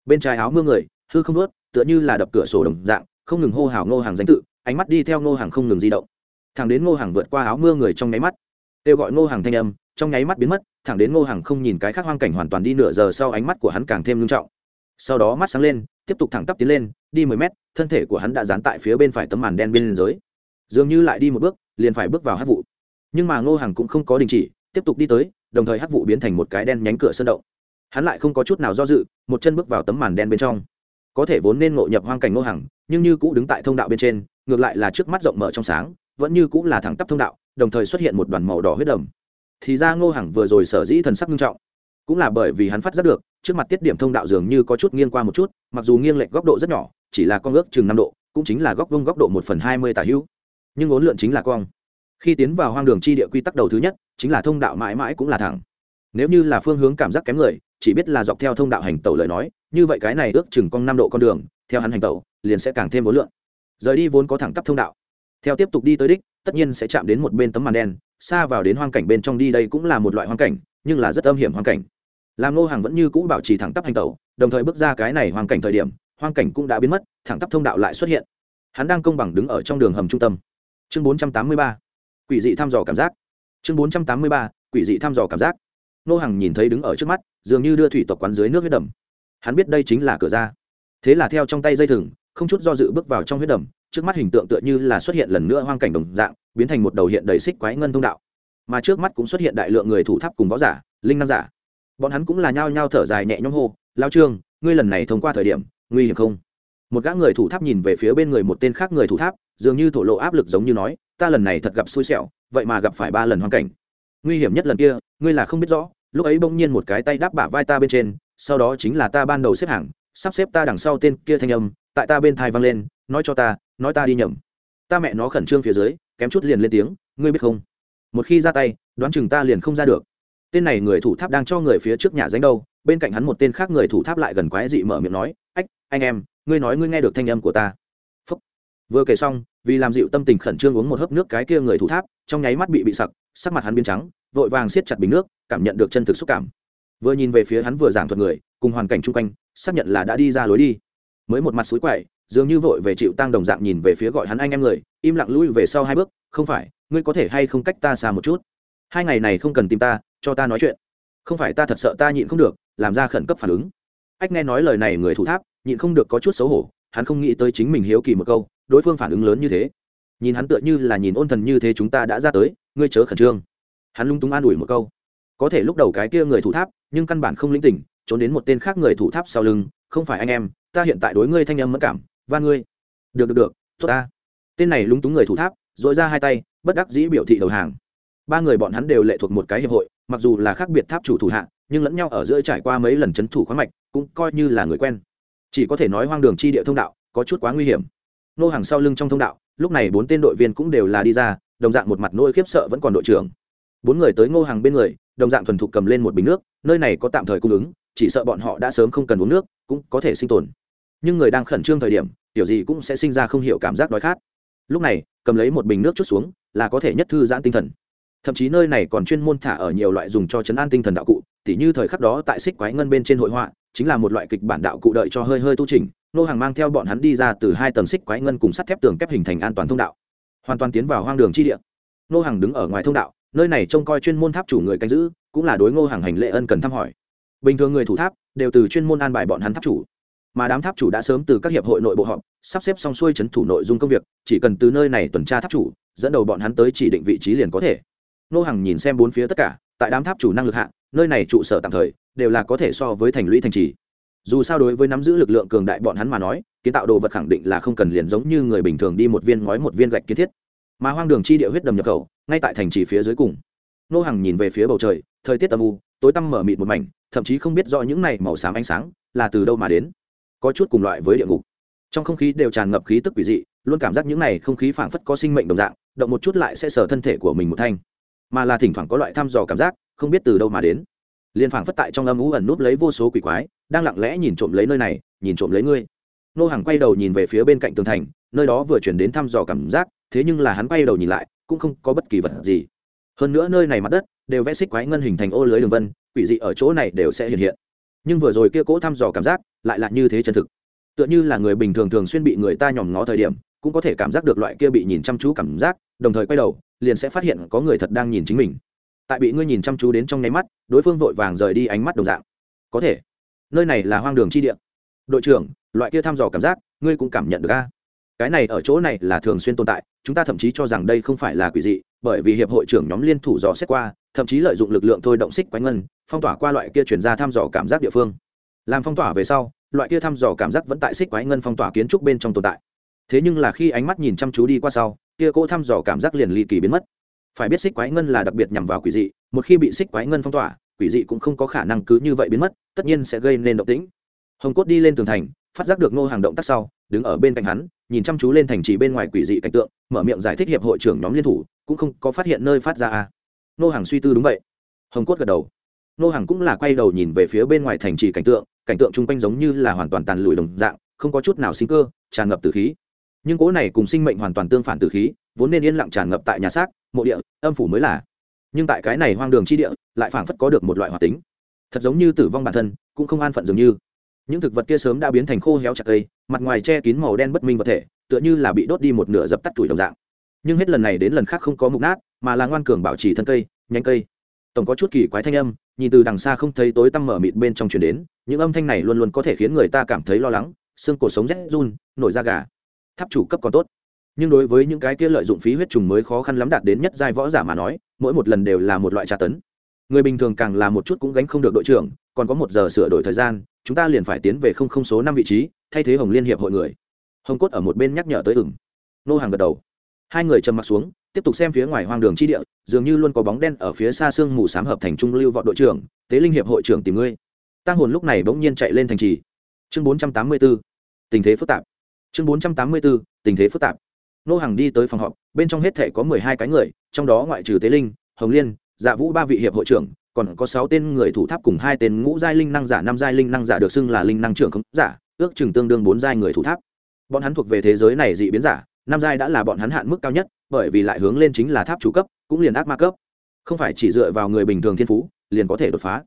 Bên trái áo mưa người, hư không ướt tựa như là đập cửa sổ đồng dạng, không ngừng hô hào ngô hàng danh tự, ánh mắt đi theo ngô hàng không ngừng di động. Thẳng đến ngô hàng vượt qua áo mưa người trong nháy mắt, kêu gọi ngô hàng thanh âm, trong nháy mắt biến mất, thẳng đến ngô hàng không nhìn cái khác hoang cảnh hoàn toàn đi nửa giờ sau ánh mắt của hắn càng thêm ngưng trọng. Sau đó mắt sáng lên, tiếp tục thẳng tắp tiến lên, đi mười mét, thân thể của hắn đã dán tại phía bên phải tấm màn đen bên dưới. Dường như lại đi một bước, liền phải bước vào hát vụ. Nhưng mà ngô hàng cũng không có đình chỉ tiếp tục đi tới, đồng thời hắc vụ biến thành một cái đen nhánh cửa sơn động. Hắn lại không có chút nào do dự, một chân bước vào tấm màn đen bên trong. Có thể vốn nên ngộ nhập hoang cảnh ngô hằng, nhưng như cũ đứng tại thông đạo bên trên, ngược lại là trước mắt rộng mở trong sáng, vẫn như cũ là thẳng tắp thông đạo, đồng thời xuất hiện một đoàn màu đỏ huyết đầm. Thì ra ngô hằng vừa rồi sở dĩ thần sắc nghiêm trọng, cũng là bởi vì hắn phát giác được, trước mặt tiết điểm thông đạo dường như có chút nghiêng qua một chút, mặc dù nghiêng lệch góc độ rất nhỏ, chỉ là con ước chừng năm độ, cũng chính là góc vông góc độ một phần hai mươi tả hữu. Nhưng ốn lượn chính là cong khi tiến vào hoang đường chi địa quy tắc đầu thứ nhất, chính là thông đạo mãi mãi cũng là thẳng. Nếu như là phương hướng cảm giác kém người, chỉ biết là dọc theo thông đạo hành tẩu lời nói, như vậy cái này ước chừng cong năm độ con đường, theo hắn hành tẩu, liền sẽ càng thêm vốn lượng. Rời đi vốn có thẳng tắp thông đạo. Theo tiếp tục đi tới đích, tất nhiên sẽ chạm đến một bên tấm màn đen, xa vào đến hoang cảnh bên trong đi đây cũng là một loại hoang cảnh, nhưng là rất âm hiểm hoang cảnh. Làm nô hàng vẫn như cũ bảo trì thẳng tắp hành tẩu, đồng thời bước ra cái này hoang cảnh thời điểm, hoang cảnh cũng đã biến mất, thẳng tắp thông đạo lại xuất hiện. Hắn đang công bằng đứng ở trong đường hầm trung tâm. Chương 483 quỷ dị thăm dò cảm giác. Chương 483. quỷ dị thăm dò cảm giác. Nô hàng nhìn thấy đứng ở trước mắt, dường như đưa thủy tộc quán dưới nước huyết đầm. Hắn biết đây chính là cửa ra. Thế là theo trong tay dây thừng, không chút do dự bước vào trong huyết đầm, trước mắt hình tượng tựa như là xuất hiện lần nữa hoang cảnh đồng dạng, biến thành một đầu hiện đầy xích quái ngân thông đạo. Mà trước mắt cũng xuất hiện đại lượng người thủ tháp cùng võ giả, linh năng giả. Bọn hắn cũng là nhao nhao thở dài nhẹ nhõm hô, lao trương, ngươi lần này thông qua thời điểm, nguy hiểm không? Một gã người thủ tháp nhìn về phía bên người một tên khác người thủ tháp, dường như thổ lộ áp lực giống như nói ta lần này thật gặp xui xẻo, vậy mà gặp phải ba lần hoang cảnh. Nguy hiểm nhất lần kia, ngươi là không biết rõ, lúc ấy bỗng nhiên một cái tay đáp bả vai ta bên trên, sau đó chính là ta ban đầu xếp hàng, sắp xếp ta đằng sau tên kia thanh âm, tại ta bên thai vang lên, nói cho ta, nói ta đi nhầm. Ta mẹ nó khẩn trương phía dưới, kém chút liền lên tiếng, ngươi biết không? Một khi ra tay, đoán chừng ta liền không ra được. Tên này người thủ tháp đang cho người phía trước nhà danh đâu, bên cạnh hắn một tên khác người thủ tháp lại gần quái dị mở miệng nói, ách, anh em, ngươi nói ngươi nghe được thanh âm của ta vừa kể xong, vì làm dịu tâm tình khẩn trương uống một hớp nước cái kia người thủ tháp, trong nháy mắt bị bị sặc, sắc mặt hắn biến trắng, vội vàng siết chặt bình nước, cảm nhận được chân thực xúc cảm. Vừa nhìn về phía hắn vừa giảng thuật người, cùng hoàn cảnh chung quanh, xác nhận là đã đi ra lối đi. Mới một mặt suối quậy, dường như vội về chịu tăng đồng dạng nhìn về phía gọi hắn anh em người, im lặng lui về sau hai bước, không phải, ngươi có thể hay không cách ta xa một chút? Hai ngày này không cần tìm ta, cho ta nói chuyện. Không phải ta thật sợ ta nhịn không được, làm ra khẩn cấp phản ứng. Ách nghe nói lời này người thủ tháp, nhịn không được có chút xấu hổ, hắn không nghĩ tới chính mình hiếu kỳ một câu đối phương phản ứng lớn như thế. Nhìn hắn tựa như là nhìn ôn thần như thế chúng ta đã ra tới, ngươi chớ khẩn trương. Hắn lung tung an ủi một câu. Có thể lúc đầu cái kia người thủ tháp, nhưng căn bản không linh tỉnh, trốn đến một tên khác người thủ tháp sau lưng, không phải anh em, ta hiện tại đối ngươi thanh âm mất cảm và ngươi. Được được được, tốt ta. Tên này lúng túng người thủ tháp dội ra hai tay, bất đắc dĩ biểu thị đầu hàng. Ba người bọn hắn đều lệ thuộc một cái hiệp hội, mặc dù là khác biệt tháp chủ thủ hạ, nhưng lẫn nhau ở giữa trải qua mấy lần c h ấ n thủ khoáng mạch, cũng coi như là người quen. Chỉ có thể nói hoang đường chi địa thông đạo, có chút quá nguy hiểm nô hàng sau lưng trong thông đạo, lúc này bốn tên đội viên cũng đều là đi ra, đồng dạng một mặt nỗi khiếp sợ vẫn còn đội trưởng. Bốn người tới ngô hàng bên người, đồng dạng thuần thục cầm lên một bình nước, nơi này có tạm thời cung ứng, chỉ sợ bọn họ đã sớm không cần uống nước, cũng có thể sinh tồn. Nhưng người đang khẩn trương thời điểm kiểu gì cũng sẽ sinh ra không hiểu cảm giác đói khát. Lúc này, cầm lấy một bình nước chút xuống, là có thể nhất thư giãn tinh thần. Thậm chí nơi này còn chuyên môn thả ở nhiều loại dùng cho chấn an tinh thần đạo cụ, tỉ như thời khắc đó tại xích quái ngân bên trên hội họa, chính là một loại kịch bản đạo cụ đợi cho hơi hơi tu trình nô hàng mang theo bọn hắn đi ra từ hai tầng xích quái ngân cùng sắt thép tường kép hình thành an toàn thông đạo. Hoàn toàn tiến vào hoang đường chi địa. Nô hàng đứng ở ngoài thông đạo, nơi này trông coi chuyên môn tháp chủ người canh giữ, cũng là đối ngô hàng hành lệ ân cần thăm hỏi. Bình thường người thủ tháp đều từ chuyên môn an bài bọn hắn tháp chủ. Mà đám tháp chủ đã sớm từ các hiệp hội nội bộ họp, sắp xếp xong xuôi chấn thủ nội dung công việc, chỉ cần từ nơi này tuần tra tháp chủ, dẫn đầu bọn hắn tới chỉ định vị trí liền có thể. Nô hàng nhìn xem bốn phía tất cả, tại đám tháp chủ năng lực hạ, nơi này trụ sở tạm thời, đều là có thể so với thành lũy thành trì dù sao đối với nắm giữ lực lượng cường đại bọn hắn mà nói, kiến tạo đồ vật khẳng định là không cần liền giống như người bình thường đi một viên ngói một viên gạch kiến thiết. Mà hoang đường chi địa huyết đầm nhập khẩu, ngay tại thành trì phía dưới cùng. Nô hàng nhìn về phía bầu trời, thời tiết âm u, tối tăm mở mịt một mảnh, thậm chí không biết rõ những này màu xám ánh sáng là từ đâu mà đến. Có chút cùng loại với địa ngục. Trong không khí đều tràn ngập khí tức quỷ dị, luôn cảm giác những này không khí phảng phất có sinh mệnh đồng dạng, động một chút lại sẽ sờ thân thể của mình một thanh. Mà là thỉnh thoảng có loại thăm dò cảm giác, không biết từ đâu mà đến. Liền phảng phất tại trong âm ú ẩn núp lấy vô số quỷ quái đang lặng lẽ nhìn trộm lấy nơi này, nhìn trộm lấy ngươi. Nô hàng quay đầu nhìn về phía bên cạnh tường thành, nơi đó vừa chuyển đến thăm dò cảm giác, thế nhưng là hắn quay đầu nhìn lại, cũng không có bất kỳ vật gì. Hơn nữa nơi này mặt đất đều vẽ xích quái ngân hình thành ô lưới đường vân, quỷ dị ở chỗ này đều sẽ hiện hiện. Nhưng vừa rồi kia cỗ thăm dò cảm giác lại là như thế chân thực. Tựa như là người bình thường thường xuyên bị người ta nhòm ngó thời điểm, cũng có thể cảm giác được loại kia bị nhìn chăm chú cảm giác, đồng thời quay đầu, liền sẽ phát hiện có người thật đang nhìn chính mình. Tại bị ngươi nhìn chăm chú đến trong nháy mắt, đối phương vội vàng rời đi ánh mắt đồng dạng. Có thể nơi này là hoang đường chi địa. Đội trưởng, loại kia thăm dò cảm giác, ngươi cũng cảm nhận được a? Cái này ở chỗ này là thường xuyên tồn tại, chúng ta thậm chí cho rằng đây không phải là quỷ dị, bởi vì hiệp hội trưởng nhóm liên thủ dò xét qua, thậm chí lợi dụng lực lượng thôi động xích quánh ngân, phong tỏa qua loại kia chuyển ra thăm dò cảm giác địa phương. Làm phong tỏa về sau, loại kia thăm dò cảm giác vẫn tại xích quái ngân phong tỏa kiến trúc bên trong tồn tại. Thế nhưng là khi ánh mắt nhìn chăm chú đi qua sau, kia cỗ thăm dò cảm giác liền ly kỳ biến mất. Phải biết xích quái ngân là đặc biệt nhằm vào quỷ dị, một khi bị xích quái ngân phong tỏa quỷ dị cũng không có khả năng cứ như vậy biến mất, tất nhiên sẽ gây nên động tĩnh. Hồng cốt đi lên tường thành, phát giác được ngô hàng động tác sau, đứng ở bên cạnh hắn, nhìn chăm chú lên thành trì bên ngoài quỷ dị cảnh tượng, mở miệng giải thích hiệp hội trưởng nhóm liên thủ, cũng không có phát hiện nơi phát ra à. ngô hàng suy tư đúng vậy. Hồng cốt gật đầu. Ngô hàng cũng là quay đầu nhìn về phía bên ngoài thành trì cảnh tượng cảnh tượng chung quanh giống như là hoàn toàn tàn lùi đồng dạng, không có chút nào sinh cơ, tràn ngập từ khí. Nhưng cỗ này cùng sinh mệnh hoàn toàn tương phản từ khí, vốn nên yên lặng tràn ngập tại nhà xác, mộ địa, âm phủ mới là nhưng tại cái này hoang đường chi địa, lại phảng phất có được một loại hoạt tính. Thật giống như tử vong bản thân, cũng không an phận dường như. Những thực vật kia sớm đã biến thành khô héo chặt cây, mặt ngoài che kín màu đen bất minh vật thể, tựa như là bị đốt đi một nửa dập tắt tuổi đồng dạng. Nhưng hết lần này đến lần khác không có mục nát, mà là ngoan cường bảo trì thân cây, nhánh cây. Tổng có chút kỳ quái thanh âm, nhìn từ đằng xa không thấy tối tăm mở mịt bên trong chuyển đến, những âm thanh này luôn luôn có thể khiến người ta cảm thấy lo lắng, xương cổ sống rét run, nổi da gà. Tháp chủ cấp còn tốt. Nhưng đối với những cái kia lợi dụng phí huyết trùng mới khó khăn lắm đạt đến nhất giai võ giả mà nói mỗi một lần đều là một loại tra tấn. Người bình thường càng là một chút cũng gánh không được đội trưởng, còn có một giờ sửa đổi thời gian, chúng ta liền phải tiến về không không số năm vị trí, thay thế hồng liên hiệp hội người. Hồng cốt ở một bên nhắc nhở tới ửng. Nô hàng gật đầu. Hai người trầm m ặ t xuống, tiếp tục xem phía ngoài hoang đường chi địa, dường như luôn có bóng đen ở phía xa sương mù s á m hợp thành trung lưu vọt đội trưởng, tế linh hiệp hội trưởng tìm ngươi. Tăng hồn lúc này bỗng nhiên chạy lên thành trì. Chương bốn trăm tám mươi b ố tình thế phức tạp. Chương bốn trăm tám mươi b ố tình thế phức tạp nô hàng đi tới phòng họp, bên trong hết thể có mười hai cái người, trong đó ngoại trừ tế linh, hồng liên dạ vũ ba vị hiệp hội trưởng, còn có sáu tên người thủ tháp cùng hai tên ngũ giai linh năng giả, năm giai linh năng giả được xưng là linh năng trưởng không giả, ước chừng tương đương bốn giai người thủ tháp. Bọn hắn thuộc về thế giới này dị biến giả, năm giai đã là bọn hắn hạn mức cao nhất, bởi vì lại hướng lên chính là tháp chủ cấp, cũng liền ác ma cấp. Không phải chỉ dựa vào người bình thường thiên phú, liền có thể đột phá.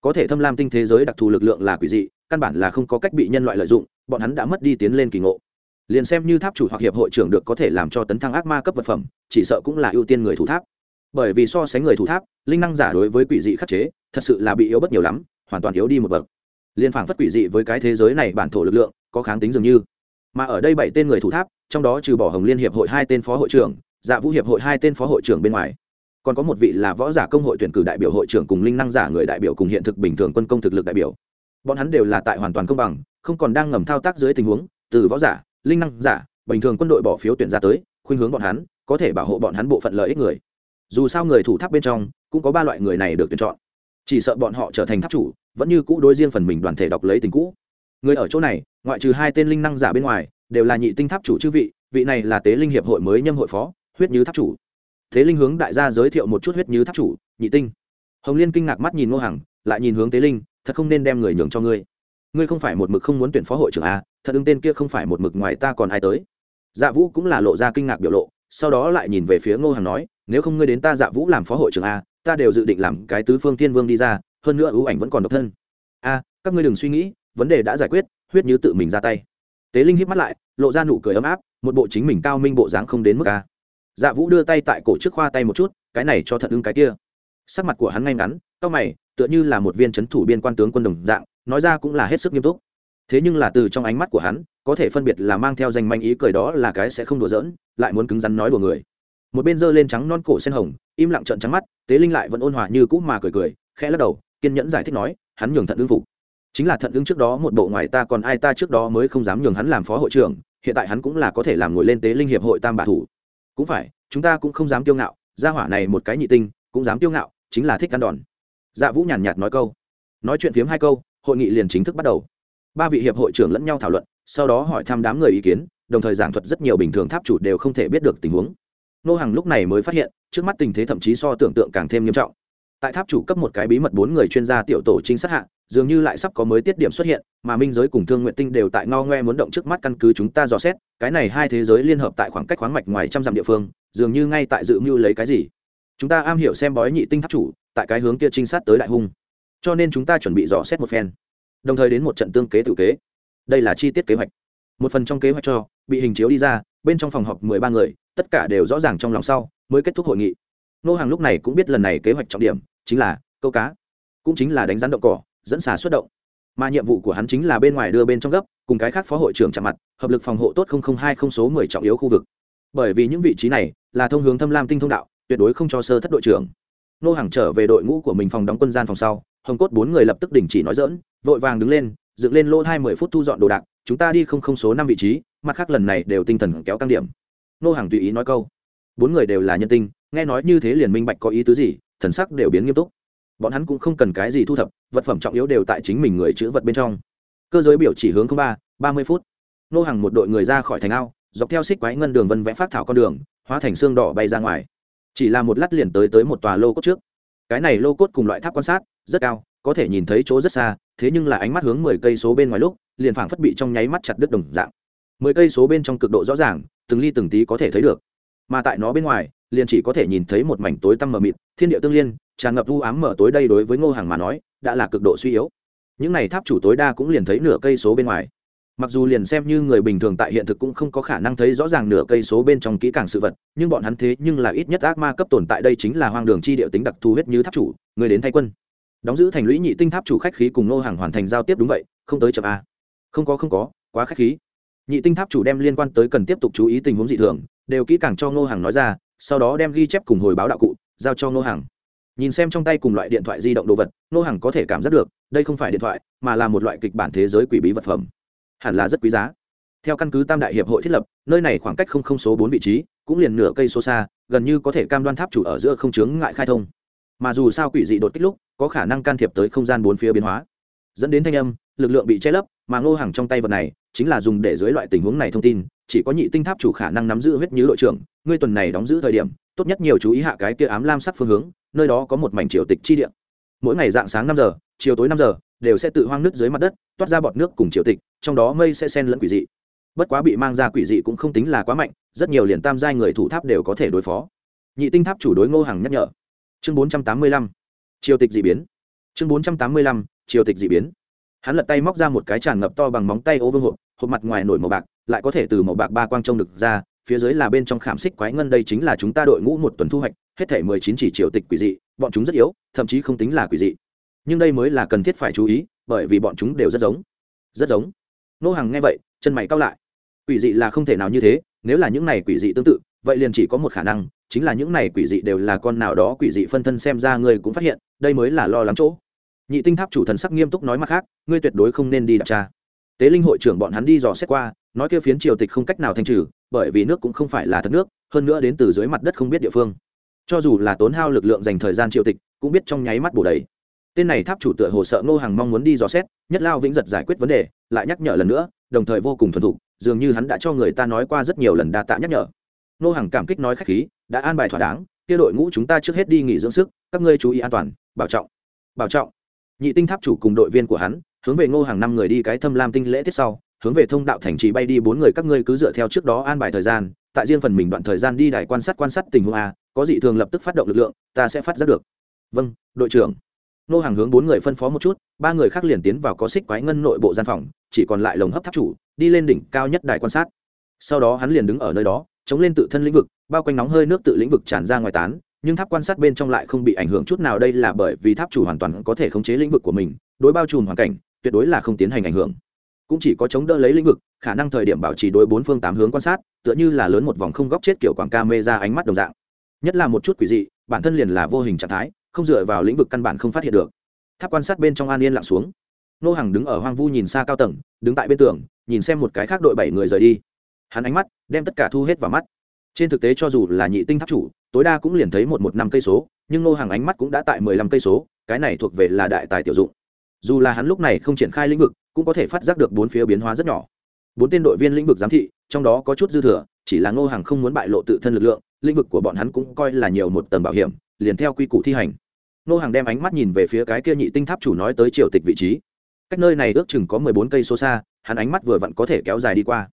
Có thể thâm lam tinh thế giới đặc thù lực lượng là quỷ dị, căn bản là không có cách bị nhân loại lợi dụng, bọn hắn đã mất đi tiến lên kỳ ngộ liền xem như tháp chủ hoặc hiệp hội trưởng được có thể làm cho tấn thăng ác ma cấp vật phẩm, chỉ sợ cũng là ưu tiên người thủ tháp. Bởi vì so sánh người thủ tháp, linh năng giả đối với quỷ dị khắc chế, thật sự là bị yếu bất nhiều lắm, hoàn toàn yếu đi một bậc. Liên phảng phất quỷ dị với cái thế giới này bản thổ lực lượng, có kháng tính dường như. Mà ở đây bảy tên người thủ tháp, trong đó trừ bỏ hồng liên hiệp hội hai tên phó hội trưởng dạ vũ hiệp hội hai tên phó hội trưởng bên ngoài. Còn có một vị là võ giả công hội tuyển cử đại biểu hội trưởng cùng linh năng giả người đại biểu cùng hiện thực bình thường quân công thực lực đại biểu. Bọn hắn đều là tại hoàn toàn công bằng, không còn đang ngầm thao tác dưới tình huống, từ võ giả linh năng giả, bình thường quân đội bỏ phiếu tuyển ra tới, khuynh hướng bọn hắn, có thể bảo hộ bọn hắn bộ phận lợi ích người. Dù sao người thủ tháp bên trong, cũng có ba loại người này được tuyển chọn. Chỉ sợ bọn họ trở thành tháp chủ, vẫn như cũ đối riêng phần mình đoàn thể đọc lấy tình cũ. Người ở chỗ này, ngoại trừ hai tên linh năng giả bên ngoài, đều là nhị tinh tháp chủ chư vị vị này là tế linh hiệp hội mới nhâm hội phó, huyết như tháp chủ. Thế linh hướng đại gia giới thiệu một chút huyết như tháp chủ, nhị tinh. Hồng liên kinh ngạc mắt nhìn ngô hằng, lại nhìn hướng tế linh, thật không nên đem người nhường cho ngươi. Ngươi không phải một mực không muốn tuyển phó hội trưởng a thật ưng tên kia không phải một mực ngoài ta còn ai tới. Dạ vũ cũng là lộ ra kinh ngạc biểu lộ, sau đó lại nhìn về phía ngô hằng nói, nếu không ngươi đến ta dạ vũ làm phó hội trưởng a, ta đều dự định làm cái tứ phương thiên vương đi ra, hơn nữa ưu ảnh vẫn còn độc thân. A, các ngươi đừng suy nghĩ, vấn đề đã giải quyết, huyết như tự mình ra tay. Tế linh hít mắt lại, lộ ra nụ cười ấm áp, một bộ chính mình cao minh bộ dáng không đến mức a. Dạ vũ đưa tay tại cổ trước khoa tay một chút, cái này cho thật ưng cái kia. Sắc mặt của hắn ngay ngắn cao mày, tựa như là một viên c h ấ n thủ biên quan tướng quân đồng dạng, nói ra cũng là hết sức nghiêm túc thế nhưng là từ trong ánh mắt của hắn, có thể phân biệt là mang theo danh manh ý cười đó là cái sẽ không đùa giỡn, lại muốn cứng rắn nói đùa người. Một bên giơ lên trắng non cổ sen hồng, im lặng trợn trắng mắt, tế linh lại vẫn ôn hòa như cũ mà cười cười, khẽ lắc đầu, kiên nhẫn giải thích nói, hắn nhường thận ưng phục. Chính là thận ưng trước đó một bộ ngoài ta còn ai ta trước đó mới không dám nhường hắn làm phó hội trưởng, hiện tại hắn cũng là có thể làm ngồi lên tế linh hiệp hội tam bà thủ. Cũng phải, chúng ta cũng không dám kiêu ngạo, gia hỏa này một cái nhị tinh, cũng dám kiêu ngạo, chính là thích ăn đòn. Dạ vũ nhàn nhạt nói câu. Nói chuyện phiếm hai câu, hội nghị liền chính thức bắt đầu ba vị hiệp hội trưởng lẫn nhau thảo luận, sau đó hỏi thăm đám người ý kiến, đồng thời giảng thuật rất nhiều bình thường tháp chủ đều không thể biết được tình huống. Nô hàng lúc này mới phát hiện, trước mắt tình thế thậm chí so tưởng tượng càng thêm nghiêm trọng. Tại tháp chủ cấp một cái bí mật bốn người chuyên gia tiểu tổ trinh sát hạ, dường như lại sắp có mới tiết điểm xuất hiện, mà minh giới cùng thương nguyện tinh đều tại ngao ngoe muốn động trước mắt căn cứ chúng ta dò xét, cái này hai thế giới liên hợp tại khoảng cách khoáng mạch ngoài trăm dặm địa phương, dường như ngay tại dự mưu lấy cái gì. Chúng ta am hiểu xem bói nhị tinh tháp chủ, tại cái hướng kia trinh sát tới đại hung. Cho nên chúng ta chuẩn bị dò xét một phen đồng thời đến một trận tương kế tự kế. Đây là chi tiết kế hoạch. Một phần trong kế hoạch cho, bị hình chiếu đi ra, bên trong phòng họp mười ba người, tất cả đều rõ ràng trong lòng sau, mới kết thúc hội nghị. Nô hàng lúc này cũng biết lần này kế hoạch trọng điểm, chính là câu cá, cũng chính là đánh rắn động cỏ, dẫn xà xuất động. Mà nhiệm vụ của hắn chính là bên ngoài đưa bên trong gấp, cùng cái khác phó hội trưởng chạm mặt, hợp lực phòng hộ tốt hai không số mười trọng yếu khu vực. Bởi vì những vị trí này là thông hướng thâm lam tinh thông đạo, tuyệt đối không cho sơ thất đội trưởng. Nô hàng trở về đội ngũ của mình phòng đóng quân gian phòng sau hồng cốt bốn người lập tức đình chỉ nói dỡn, vội vàng đứng lên, dựng lên lô hai mươi phút thu dọn đồ đạc, chúng ta đi không không số năm vị trí, mặt khác lần này đều tinh thần kéo căng điểm. Nô hàng tùy ý nói câu. Bốn người đều là nhân tinh, nghe nói như thế liền minh bạch có ý tứ gì, thần sắc đều biến nghiêm túc. Bọn hắn cũng không cần cái gì thu thập, vật phẩm trọng yếu đều tại chính mình người chữ vật bên trong. Cơ giới biểu chỉ hướng ba ba mươi phút. Nô hàng một đội người ra khỏi thành ao, dọc theo xích quái ngân đường vân vẽ phát thảo con đường, hóa thành xương đỏ bay ra ngoài. Chỉ là một lát liền tới tới một tòa lô cốt trước. Cái này lô cốt cùng loại tháp quan sát rất cao, có thể nhìn thấy chỗ rất xa, thế nhưng là ánh mắt hướng mười cây số bên ngoài lúc, liền phảng phất bị trong nháy mắt chặt đứt đồng dạng. Mười cây số bên trong cực độ rõ ràng, từng ly từng tí có thể thấy được. Mà tại nó bên ngoài, liền chỉ có thể nhìn thấy một mảnh tối tăm mờ mịt, thiên địa tương liên, tràn ngập u ám mở tối đây đối với ngô hàng mà nói, đã là cực độ suy yếu. Những này tháp chủ tối đa cũng liền thấy nửa cây số bên ngoài. Mặc dù liền xem như người bình thường tại hiện thực cũng không có khả năng thấy rõ ràng nửa cây số bên trong kỹ càng sự vật, nhưng bọn hắn thế nhưng là ít nhất ác ma cấp tồn tại đây chính là hoang đường chi địa tính đặc thù huyết như tháp chủ, người đến thay quân đóng giữ thành lũy nhị tinh tháp chủ khách khí cùng nô hàng hoàn thành giao tiếp đúng vậy, không tới chậm a. Không có không có, quá khách khí. Nhị tinh tháp chủ đem liên quan tới cần tiếp tục chú ý tình huống dị thường, đều kỹ càng cho nô hàng nói ra, sau đó đem ghi chép cùng hồi báo đạo cụ, giao cho nô hàng. Nhìn xem trong tay cùng loại điện thoại di động đồ vật, nô hàng có thể cảm giác được, đây không phải điện thoại, mà là một loại kịch bản thế giới quỷ bí vật phẩm. Hẳn là rất quý giá. Theo căn cứ tam đại hiệp hội thiết lập, nơi này khoảng cách không không số bốn vị trí, cũng liền nửa cây số xa, gần như có thể cam đoan tháp chủ ở giữa không chướng ngại khai thông mà dù sao quỷ dị đột kích lúc, có khả năng can thiệp tới không gian bốn phía biến hóa. Dẫn đến thanh âm, lực lượng bị che lấp, mà ngô hàng trong tay vật này, chính là dùng để dưới loại tình huống này thông tin, chỉ có nhị tinh tháp chủ khả năng nắm giữ huyết như đội trưởng, ngươi tuần này đóng giữ thời điểm, tốt nhất nhiều chú ý hạ cái kia ám lam sắc phương hướng, nơi đó có một mảnh triều tịch chi địa. Mỗi ngày dạng sáng năm giờ, chiều tối năm giờ, đều sẽ tự hoang nước dưới mặt đất, toát ra bọt nước cùng triều tịch, trong đó mây sẽ sen lẫn quỷ dị. Bất quá bị mang ra quỷ dị cũng không tính là quá mạnh, rất nhiều liền tam giai người thủ tháp đều có thể đối phó. Nhị tinh tháp chủ đối ngô hàng nhắc nhở chương bốn trăm tám mươi lăm. Triều tịch d ị biến. Chương bốn trăm tám mươi lăm, triều tịch d ị biến. Hắn lật tay móc ra một cái tràn ngập to bằng móng tay ô vương hộp hộp mặt ngoài nổi màu bạc, lại có thể từ màu bạc ba quang trông được ra, phía dưới là bên trong khảm xích quái ngân đây chính là chúng ta đội ngũ một tuần thu hoạch, hết thể mười chín chỉ triều tịch quỷ dị, bọn chúng rất yếu, thậm chí không tính là quỷ dị. Nhưng đây mới là cần thiết phải chú ý, bởi vì bọn chúng đều rất giống. Rất giống. Nô hàng nghe vậy, chân mày cao lại. Quỷ dị là không thể nào như thế, nếu là những này quỷ dị tương tự, vậy liền chỉ có một khả năng chính là những này quỷ dị đều là con nào đó quỷ dị phân thân xem ra ngươi cũng phát hiện, đây mới là lo lắng chỗ. Nhị tinh tháp chủ thần sắc nghiêm túc nói mặt khác, ngươi tuyệt đối không nên đi đặc tra tế linh hội trưởng bọn hắn đi dò xét qua, nói kia phiến triều tịch không cách nào thanh trừ, bởi vì nước cũng không phải là thật nước, hơn nữa đến từ dưới mặt đất không biết địa phương. Cho dù là tốn hao lực lượng dành thời gian triều tịch, cũng biết trong nháy mắt bổ đầy. Tên này tháp chủ tựa hồ sợ ngô hàng mong muốn đi dò xét, nhất lao vĩnh giật giải quyết vấn đề, lại nhắc nhở lần nữa, đồng thời vô cùng thuần thục, dường như hắn đã cho người ta nói qua rất nhiều lần đa tạ nhắc nhở. Ngô hàng cảm kích nói khách khí đã an bài thỏa đáng, kia đội ngũ chúng ta trước hết đi nghỉ dưỡng sức, các ngươi chú ý an toàn, bảo trọng bảo trọng. Nhị tinh tháp chủ cùng đội viên của hắn, hướng về ngô hàng năm người đi cái thâm lam tinh lễ tiết sau, hướng về thông đạo thành trì bay đi bốn người các ngươi cứ dựa theo trước đó an bài thời gian, tại riêng phần mình đoạn thời gian đi đài quan sát quan sát tình huống a, có dị thường lập tức phát động lực lượng, ta sẽ phát giác được. Vâng đội trưởng. Nô hàng hướng bốn người phân phó một chút, ba người khác liền tiến vào có xích quái ngân nội bộ gian phòng, chỉ còn lại lồng hấp tháp chủ, đi lên đỉnh cao nhất đài quan sát. Sau đó hắn liền đứng ở nơi đó, chống lên tự thân lĩnh vực bao quanh nóng hơi nước tự lĩnh vực tràn ra ngoài tán, nhưng tháp quan sát bên trong lại không bị ảnh hưởng chút nào đây là bởi vì tháp chủ hoàn toàn có thể khống chế lĩnh vực của mình, đối bao trùm hoàn cảnh, tuyệt đối là không tiến hành ảnh hưởng. Cũng chỉ có chống đỡ lấy lĩnh vực, khả năng thời điểm bảo trì đối bốn phương tám hướng quan sát, tựa như là lớn một vòng không góc chết kiểu quảng ca mê ra ánh mắt đồng dạng. Nhất là một chút quỷ dị, bản thân liền là vô hình trạng thái, không dựa vào lĩnh vực căn bản không phát hiện được. Tháp quan sát bên trong an yên lặng xuống. Nô hàng đứng ở hoang vu nhìn xa cao tầng, đứng tại bên tường, nhìn xem một cái khác đội bảy người rời đi. Hắn ánh mắt đem tất cả thu hết vào mắt trên thực tế cho dù là nhị tinh tháp chủ, tối đa cũng liền thấy một một năm cây số, nhưng Ngô hàng ánh mắt cũng đã tại mười lăm cây số, cái này thuộc về là đại tài tiểu dụng. Dù là hắn lúc này không triển khai lĩnh vực, cũng có thể phát giác được bốn phía biến hóa rất nhỏ. Bốn tên đội viên lĩnh vực giám thị, trong đó có chút dư thừa, chỉ là ngô hàng không muốn bại lộ tự thân lực lượng, lĩnh vực của bọn hắn cũng coi là nhiều một tầng bảo hiểm, liền theo quy củ thi hành. Ngô hàng đem ánh mắt nhìn về phía cái kia nhị tinh tháp chủ nói tới triều tịch vị trí. Cách nơi này ước chừng có mười bốn cây số xa, hắn ánh mắt vừa vặn có thể kéo dài đi qua.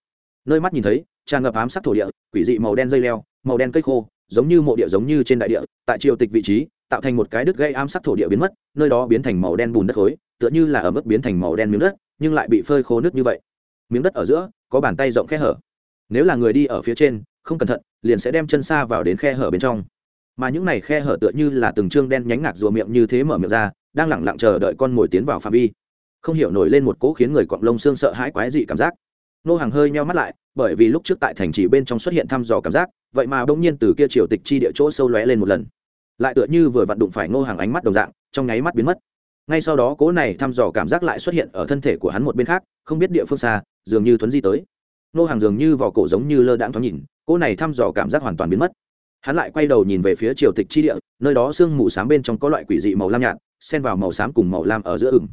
Nơi mắt nhìn thấy tràn ngập ám sát thổ địa, quỷ dị màu đen dây leo, màu đen cây khô, giống như mộ địa giống như trên đại địa, tại triều tịch vị trí, tạo thành một cái đứt gây ám sát thổ địa biến mất, nơi đó biến thành màu đen bùn đất khối, tựa như là ở mức biến thành màu đen miếng đất, nhưng lại bị phơi khô nước như vậy. Miếng đất ở giữa, có bàn tay rộng khe hở. Nếu là người đi ở phía trên, không cẩn thận, liền sẽ đem chân xa vào đến khe hở bên trong. Mà những này khe hở tựa như là từng trương đen nhánh ngạc rùa miệng như thế mở miệng ra, đang lẳng lặng chờ đợi con mồi tiến vào phạm vi. Không hiểu nổi lên một cỗ khiến người quặng lông xương sợ hãi quái dị cảm giác. Nô hàng hơi nheo mắt lại bởi vì lúc trước tại thành trì bên trong xuất hiện thăm dò cảm giác, vậy mà bỗng nhiên từ kia triều tịch chi địa chỗ sâu lóe lên một lần. Lại tựa như vừa vặn đụng phải Ngô hàng ánh mắt đồng dạng, trong nháy mắt biến mất. Ngay sau đó cố này thăm dò cảm giác lại xuất hiện ở thân thể của hắn một bên khác, không biết địa phương xa, dường như thuấn di tới. Ngô hàng dường như vỏ cổ giống như lơ đãng thoáng nhìn, cố này thăm dò cảm giác hoàn toàn biến mất. Hắn lại quay đầu nhìn về phía triều tịch chi địa, nơi đó sương mù s á m bên trong có loại quỷ dị màu lam nhạt, xen vào màu xám cùng màu lam ở giữa ửng.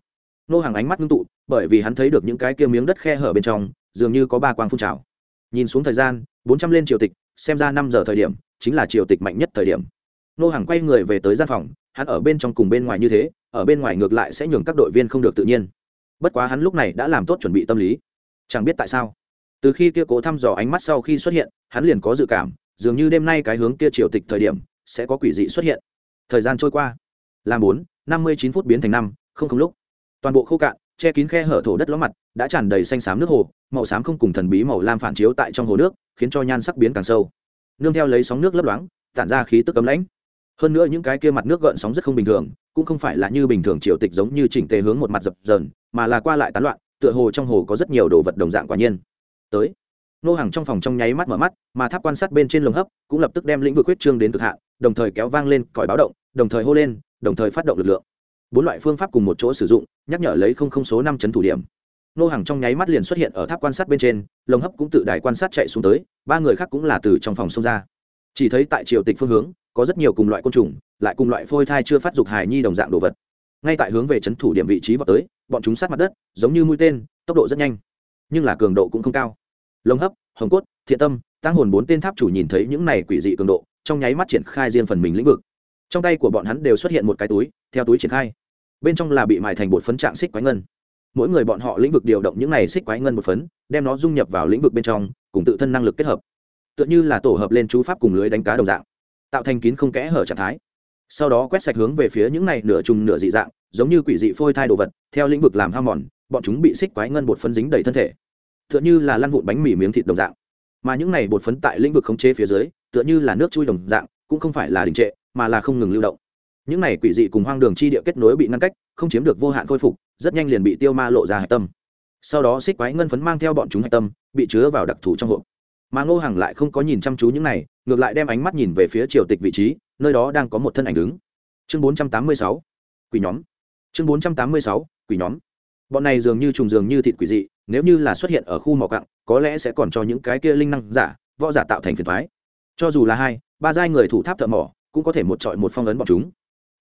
Nô hàng ánh mắt ngưng tụ, bởi vì hắn thấy được những cái kia miếng đất khe hở bên trong, dường như có ba quang phun trào nhìn xuống thời gian, bốn trăm lên triều tịch, xem ra năm giờ thời điểm, chính là triều tịch mạnh nhất thời điểm. Nô hàng quay người về tới gian phòng, hắn ở bên trong cùng bên ngoài như thế, ở bên ngoài ngược lại sẽ nhường các đội viên không được tự nhiên. Bất quá hắn lúc này đã làm tốt chuẩn bị tâm lý. Chẳng biết tại sao, từ khi kia cố thăm dò ánh mắt sau khi xuất hiện, hắn liền có dự cảm, dường như đêm nay cái hướng kia triều tịch thời điểm, sẽ có quỷ dị xuất hiện. Thời gian trôi qua làm bốn, năm mươi chín phút biến thành năm, không không lúc. Toàn bộ khô cạn che kín khe hở thổ đất ló mặt, đã tràn đầy xanh xám nước hồ, màu xám không cùng thần bí màu lam phản chiếu tại trong hồ nước, khiến cho nhan sắc biến càng sâu. Nương theo lấy sóng nước lấp loáng, tản ra khí tức cấm lãnh. Hơn nữa những cái kia mặt nước gợn sóng rất không bình thường, cũng không phải là như bình thường triều tịch giống như chỉnh tề hướng một mặt dập dờn, mà là qua lại tán loạn, tựa hồ trong hồ có rất nhiều đồ vật đồng dạng quả nhiên. Tới, nô hàng trong phòng trong nháy mắt mở mắt, mà tháp quan sát bên trên lồng hấp, cũng lập tức đem lĩnh vực huyết trương đến cực hạn, đồng thời kéo vang lên còi báo động, đồng thời hô lên, đồng thời phát động lực lượng. Bốn loại phương pháp cùng một chỗ sử dụng nhắc nhở lấy không không số năm chấn thủ điểm. Nô hàng trong nháy mắt liền xuất hiện ở tháp quan sát bên trên, lồng hấp cũng tự đài quan sát chạy xuống tới, ba người khác cũng là từ trong phòng xông ra. Chỉ thấy tại triều tịch phương hướng, có rất nhiều cùng loại côn trùng, lại cùng loại phôi thai chưa phát dục hài nhi đồng dạng đồ vật. Ngay tại hướng về c h ấ n thủ điểm vị trí vào tới, bọn chúng sát mặt đất, giống như mũi tên, tốc độ rất nhanh, nhưng là cường độ cũng không cao. Lồng hấp, hồng cốt, thiện tâm tăng hồn bốn tên tháp chủ nhìn thấy những này quỷ dị cường độ, trong nháy mắt triển khai riêng phần mình lĩnh vực. Trong tay của bọn hắn đều xuất hiện một cái túi, theo túi triển khai bên trong là bị mài thành bột phấn trạng xích quái ngân. Mỗi người bọn họ lĩnh vực điều động những này xích quái ngân một phấn, đem nó dung nhập vào lĩnh vực bên trong, cùng tự thân năng lực kết hợp. Tựa như là tổ hợp lên chú pháp cùng lưới đánh cá đồng dạng, tạo thành kín không kẽ hở trạng thái. Sau đó quét sạch hướng về phía những này nửa trùng nửa dị dạng, giống như quỷ dị phôi thai đồ vật, theo lĩnh vực làm ham mòn, bọn chúng bị xích quái ngân bột phấn dính đầy thân thể. Tựa như là lăn vụn bánh mì miếng thịt đồng dạng. Mà những này bột phấn tại lĩnh vực khống chế phía dưới, tựa như là nước chui đồng dạng, cũng không phải là đình trệ, mà là không ngừng lưu động những này quỷ dị cùng hoang đường chi địa kết nối bị ngăn cách, không chiếm được vô hạn khôi phục, rất nhanh liền bị tiêu ma lộ ra hạch tâm. Sau đó xích quái ngân phấn mang theo bọn chúng hạch tâm, bị chứa vào đặc thù trong hộp. Mà ngô hằng lại không có nhìn chăm chú những này, ngược lại đem ánh mắt nhìn về phía triều tịch vị trí, nơi đó đang có một thân ảnh đứng. Chương bốn trăm tám mươi sáu, quỷ nhóm. Chương bốn trăm tám mươi sáu, quỷ nhóm. Bọn này dường như trùng dường như thịt quỷ dị, nếu như là xuất hiện ở khu mỏ cặng có lẽ sẽ còn cho những cái kia linh năng giả, võ giả tạo thành phiền thoái cho dù là hai, ba giai người thủ tháp thợ mỏ, cũng có thể một trọi một phong ấn bọn chúng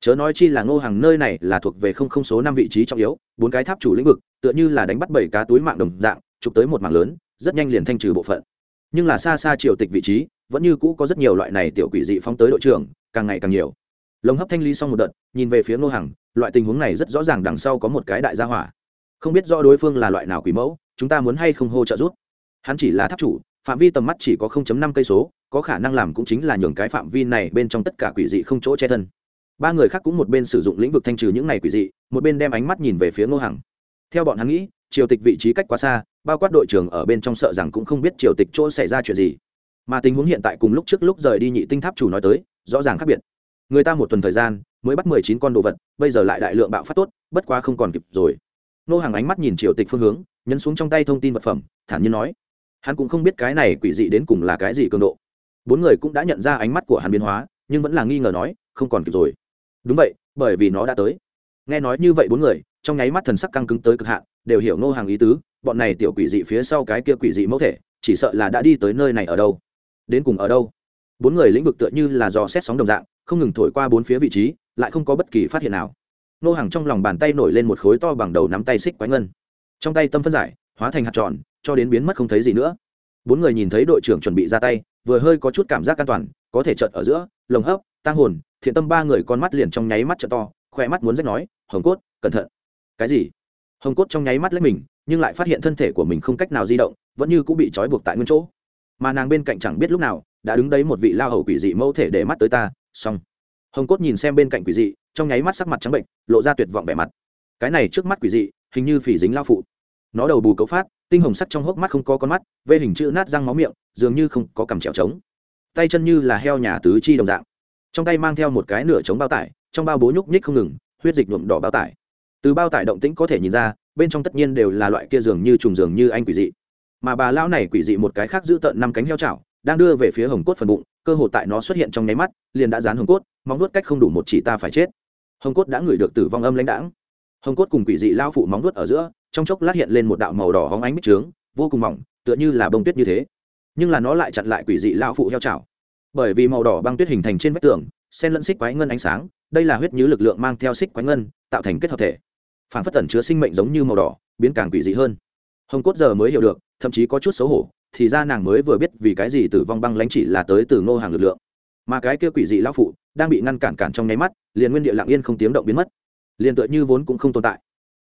chớ nói chi là ngô hàng nơi này là thuộc về không không số năm vị trí trọng yếu, bốn cái tháp chủ lĩnh vực, tựa như là đánh bắt bảy cá túi mạng đồng dạng, chụp tới một mạng lớn, rất nhanh liền thanh trừ bộ phận. Nhưng là xa xa triều tịch vị trí, vẫn như cũ có rất nhiều loại này tiểu quỷ dị phóng tới đội trưởng, càng ngày càng nhiều. Lồng hấp thanh ly xong một đợt, nhìn về phía ngô hàng loại tình huống này rất rõ ràng đằng sau có một cái đại gia hỏa. Không biết do đối phương là loại nào quỷ mẫu, chúng ta muốn hay không hô trợ giúp? Hắn chỉ là tháp chủ, phạm vi tầm mắt chỉ có 0.5 cây số, có khả năng làm cũng chính là nhường cái phạm vi này bên trong tất cả quỷ dị không chỗ che thân ba người khác cũng một bên sử dụng lĩnh vực thanh trừ những này quỷ dị, một bên đem ánh mắt nhìn về phía ngô hằng. Theo bọn hắn nghĩ, triều tịch vị trí cách quá xa, bao quát đội trưởng ở bên trong sợ rằng cũng không biết triều tịch chỗ xảy ra chuyện gì. Mà tình huống hiện tại cùng lúc trước lúc rời đi nhị tinh tháp chủ nói tới, rõ ràng khác biệt. Người ta một tuần thời gian, mới bắt mười chín con đồ vật, bây giờ lại đại lượng bạo phát tốt, bất quá không còn kịp rồi. Nô hàng ánh mắt nhìn triều tịch phương hướng, nhấn xuống trong tay thông tin vật phẩm, thản nhiên nói, hắn cũng không biết cái này quỷ dị đến cùng là cái gì cường độ. Bốn người cũng đã nhận ra ánh mắt của hắn biến hóa, nhưng vẫn là nghi ngờ nói, không còn kịp rồi đúng vậy, bởi vì nó đã tới. Nghe nói như vậy bốn người, trong nháy mắt thần sắc căng cứng tới cực hạn, đều hiểu Ngô hàng ý tứ, bọn này tiểu quỷ dị phía sau cái kia quỷ dị mẫu thể, chỉ sợ là đã đi tới nơi này ở đâu. Đến cùng ở đâu? Bốn người lĩnh vực tựa như là do xét sóng đồng dạng, không ngừng thổi qua bốn phía vị trí, lại không có bất kỳ phát hiện nào. Nô hàng trong lòng bàn tay nổi lên một khối to bằng đầu nắm tay xích quái ngân. Trong tay tâm phân giải, hóa thành hạt tròn, cho đến biến mất không thấy gì nữa. Bốn người nhìn thấy đội trưởng chuẩn bị ra tay, vừa hơi có chút cảm giác an toàn, có thể chợt ở giữa, lồng hấp tăng hồn thiện tâm ba người con mắt liền trong nháy mắt trợ to, khoe mắt muốn rách nói, hồng cốt, cẩn thận. Cái gì? Hồng cốt trong nháy mắt lấy mình, nhưng lại phát hiện thân thể của mình không cách nào di động, vẫn như cũng bị trói buộc tại nguyên chỗ. Mà nàng bên cạnh chẳng biết lúc nào, đã đứng đấy một vị lao hầu quỷ dị mẫu thể để mắt tới ta, xong. Hồng cốt nhìn xem bên cạnh quỷ dị, trong nháy mắt sắc mặt trắng bệnh, lộ ra tuyệt vọng vẻ mặt. Cái này trước mắt quỷ dị, hình như phỉ dính lao phụ. Nó đầu bù cấu phát, tinh hồng sắc trong hốc mắt không có con mắt, vê hình chữ nát răng máu miệng, dường như không có cằm trèo trống. Tay chân như là heo nhà tứ chi đồng dạng trong tay mang theo một cái nửa chống bao tải, trong bao bố nhúc nhích không ngừng, huyết dịch nhuộm đỏ bao tải. Từ bao tải động tĩnh có thể nhìn ra, bên trong tất nhiên đều là loại kia dường như trùng dường như anh quỷ dị. Mà bà lão này quỷ dị một cái khác giữ tợn năm cánh heo chảo, đang đưa về phía hồng cốt phần bụng, cơ hội tại nó xuất hiện trong nháy mắt, liền đã dán hồng cốt, móng nuốt cách không đủ một chỉ ta phải chết. Hồng cốt đã ngửi được tử vong âm lãnh đãng. Hồng cốt cùng quỷ dị lao phụ móng nuốt ở giữa, trong chốc lát hiện lên một đạo màu đỏ hóng ánh bích trướng, vô cùng mỏng, tựa như là bông tuyết như thế. Nhưng là nó lại chặn lại quỷ dị lao phụ heo chảo bởi vì màu đỏ băng tuyết hình thành trên vách tường sen lẫn xích quái ngân ánh sáng, đây là huyết như lực lượng mang theo xích quái ngân, tạo thành kết hợp thể. Phản phất tẩn chứa sinh mệnh giống như màu đỏ, biến càng quỷ dị hơn. Hồng cốt giờ mới hiểu được, thậm chí có chút xấu hổ, thì ra nàng mới vừa biết vì cái gì tử vong băng lãnh chỉ là tới từ ngô hàng lực lượng. Mà cái kia quỷ dị lão phụ, đang bị ngăn cản cản trong nháy mắt, liền nguyên địa lặng yên không tiếng động biến mất. Liền tựa như vốn cũng không tồn tại.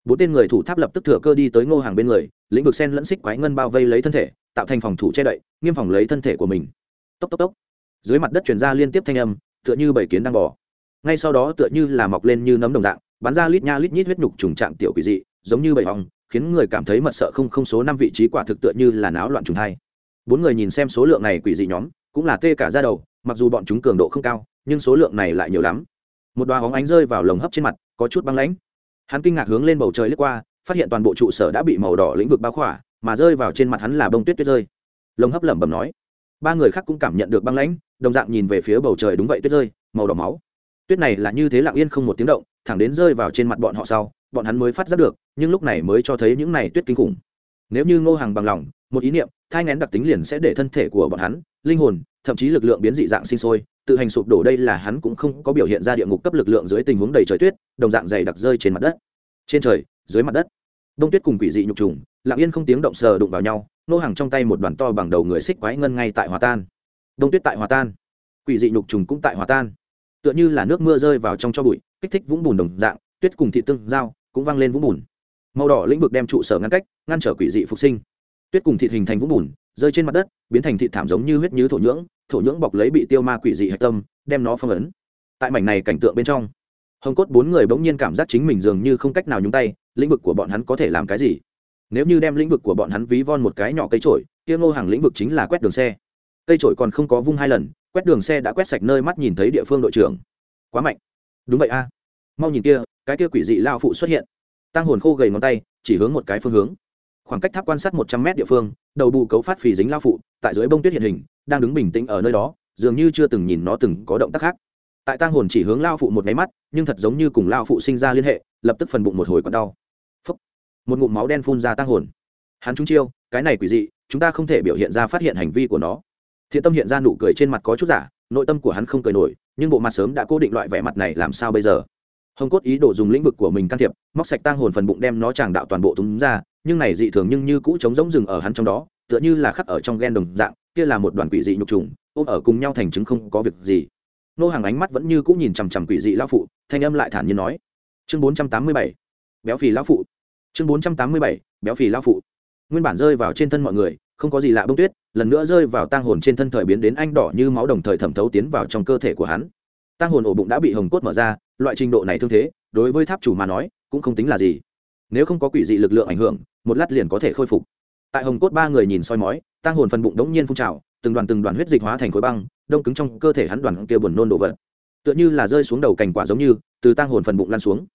Bốn tên người thủ tháp lập tức thừa cơ đi tới ngô hàng bên người, lĩnh vực sen lẫn xích quái ngân bao vây lấy thân thể, tạo thành phòng thủ che đậy, nghiêm phòng lấy thân thể của mình. Tốc tốc tốc dưới mặt đất truyền ra liên tiếp thanh âm, tựa như bảy kiến đang bỏ ngay sau đó tựa như là mọc lên như nấm đồng dạng, bắn ra lít nha lít nhít huyết nhục trùng trạng tiểu quỷ dị, giống như bảy hòng khiến người cảm thấy mật sợ không không số năm vị trí quả thực tựa như là náo loạn trùng thai. Bốn người nhìn xem số lượng này quỷ dị nhóm, cũng là tê cả ra đầu, mặc dù bọn chúng cường độ không cao, nhưng số lượng này lại nhiều lắm. Một đoá hóng ánh rơi vào lồng hấp trên mặt, có chút băng lãnh. Hắn kinh ngạc hướng lên bầu trời lướt qua, phát hiện toàn bộ trụ sở đã bị màu đỏ lĩnh vực bao khỏa, mà rơi vào trên mặt hắn là bông tuyết tuyết rơi. Lồng hấp lẩm bẩm nói ba người khác cũng cảm nhận được băng lãnh, đồng dạng nhìn về phía bầu trời đúng vậy tuyết rơi, màu đỏ máu. Tuyết này là như thế lặng yên không một tiếng động, thẳng đến rơi vào trên mặt bọn họ sau, bọn hắn mới phát giác được, nhưng lúc này mới cho thấy những này tuyết kinh khủng. Nếu như ngô hàng bằng lòng, một ý niệm, thai ngén đặc tính liền sẽ để thân thể của bọn hắn, linh hồn, thậm chí lực lượng biến dị dạng sinh sôi, tự hành sụp đổ đây là hắn cũng không có biểu hiện ra địa ngục cấp lực lượng dưới tình huống đầy trời tuyết, đồng dạng dày đặc rơi trên mặt đất. Trên trời, dưới mặt đất, đông tuyết cùng quỷ dị nhục trùng, lặng yên không tiếng động sờ đụng vào nhau nô hàng trong tay một đoàn to bằng đầu người xích quái ngân ngay tại hòa tan. Đông tuyết tại hòa tan. Quỷ dị nhục trùng cũng tại hòa tan. Tựa như là nước mưa rơi vào trong cho bụi, kích thích vũng bùn đồng dạng, tuyết cùng thị tương giao, cũng văng lên vũng bùn. Màu đỏ lĩnh vực đem trụ sở ngăn cách, ngăn trở quỷ dị phục sinh. Tuyết cùng thịt hình thành vũng bùn, rơi trên mặt đất, biến thành thịt thảm giống như huyết như thổ nhưỡng thổ nhưỡng bọc lấy bị tiêu ma quỷ dị hạch tâm, đem nó phong ấn. Tại mảnh này cảnh tượng bên trong, hồng cốt bốn người bỗng nhiên cảm giác chính mình dường như không cách nào nhúng tay, lĩnh vực của bọn hắn có thể làm cái gì? Nếu như đem lĩnh vực của bọn hắn ví von một cái nhỏ cây trổi kia ngô hàng lĩnh vực chính là quét đường xe. Cây trổi còn không có vung hai lần, quét đường xe đã quét sạch nơi mắt nhìn thấy địa phương đội trưởng. Quá mạnh. Đúng vậy a. Mau nhìn kia, cái kia quỷ dị lao phụ xuất hiện. Tăng hồn khô gầy ngón tay, chỉ hướng một cái phương hướng. Khoảng cách tháp quan sát một trăm mét địa phương, đầu bù cấu phát phì dính lao phụ, tại dưới bông tuyết hiện hình, đang đứng bình tĩnh ở nơi đó, dường như chưa từng nhìn nó từng có động tác khác. Tại tăng hồn chỉ hướng lao phụ một máy mắt, nhưng thật giống như cùng lao phụ sinh ra liên hệ, lập tức phần bụng một hồi còn đau một ngụm máu đen phun ra tăng hồn. Hắn trúng chiêu, cái này quỷ dị, chúng ta không thể biểu hiện ra phát hiện hành vi của nó. Thiện tâm hiện ra nụ cười trên mặt có chút giả, nội tâm của hắn không cười nổi, nhưng bộ mặt sớm đã cố định loại vẻ mặt này làm sao bây giờ? Hồng cốt ý đồ dùng lĩnh vực của mình can thiệp, móc sạch tăng hồn phần bụng đem nó tràng đạo toàn bộ túng ra, nhưng này dị thường nhưng như cũ trống rỗng rừng ở hắn trong đó, tựa như là khắc ở trong ghen đồng dạng, kia là một đoàn quỷ dị nhục trùng, ôm ở cùng nhau thành chứng không có việc gì. Nô hàng ánh mắt vẫn như cũ nhìn chằm chằm quỷ dị lão phụ, thanh âm lại thản nhiên nói. Chương bốn trăm tám mươi bảy, béo phì lão phụ chương bốn trăm tám mươi bảy, béo phì lao phụ. Nguyên bản rơi vào trên thân mọi người, không có gì lạ bông tuyết, lần nữa rơi vào tang hồn trên thân thời biến đến anh đỏ như máu đồng thời thẩm thấu tiến vào trong cơ thể của hắn. Tang hồn ổ bụng đã bị hồng cốt mở ra, loại trình độ này thương thế, đối với tháp chủ mà nói, cũng không tính là gì. Nếu không có quỷ dị lực lượng ảnh hưởng, một lát liền có thể khôi phục. Tại hồng cốt ba người nhìn soi mói, tang hồn phần bụng đống nhiên phun trào, từng đoàn từng đoàn huyết dịch hóa thành khối băng, đông cứng trong cơ thể hắn đoàn kia buồn nôn đồ vật. Tựa như là rơi xuống đầu cành quả giống như, từ tang hồn phần bụng lan xuống.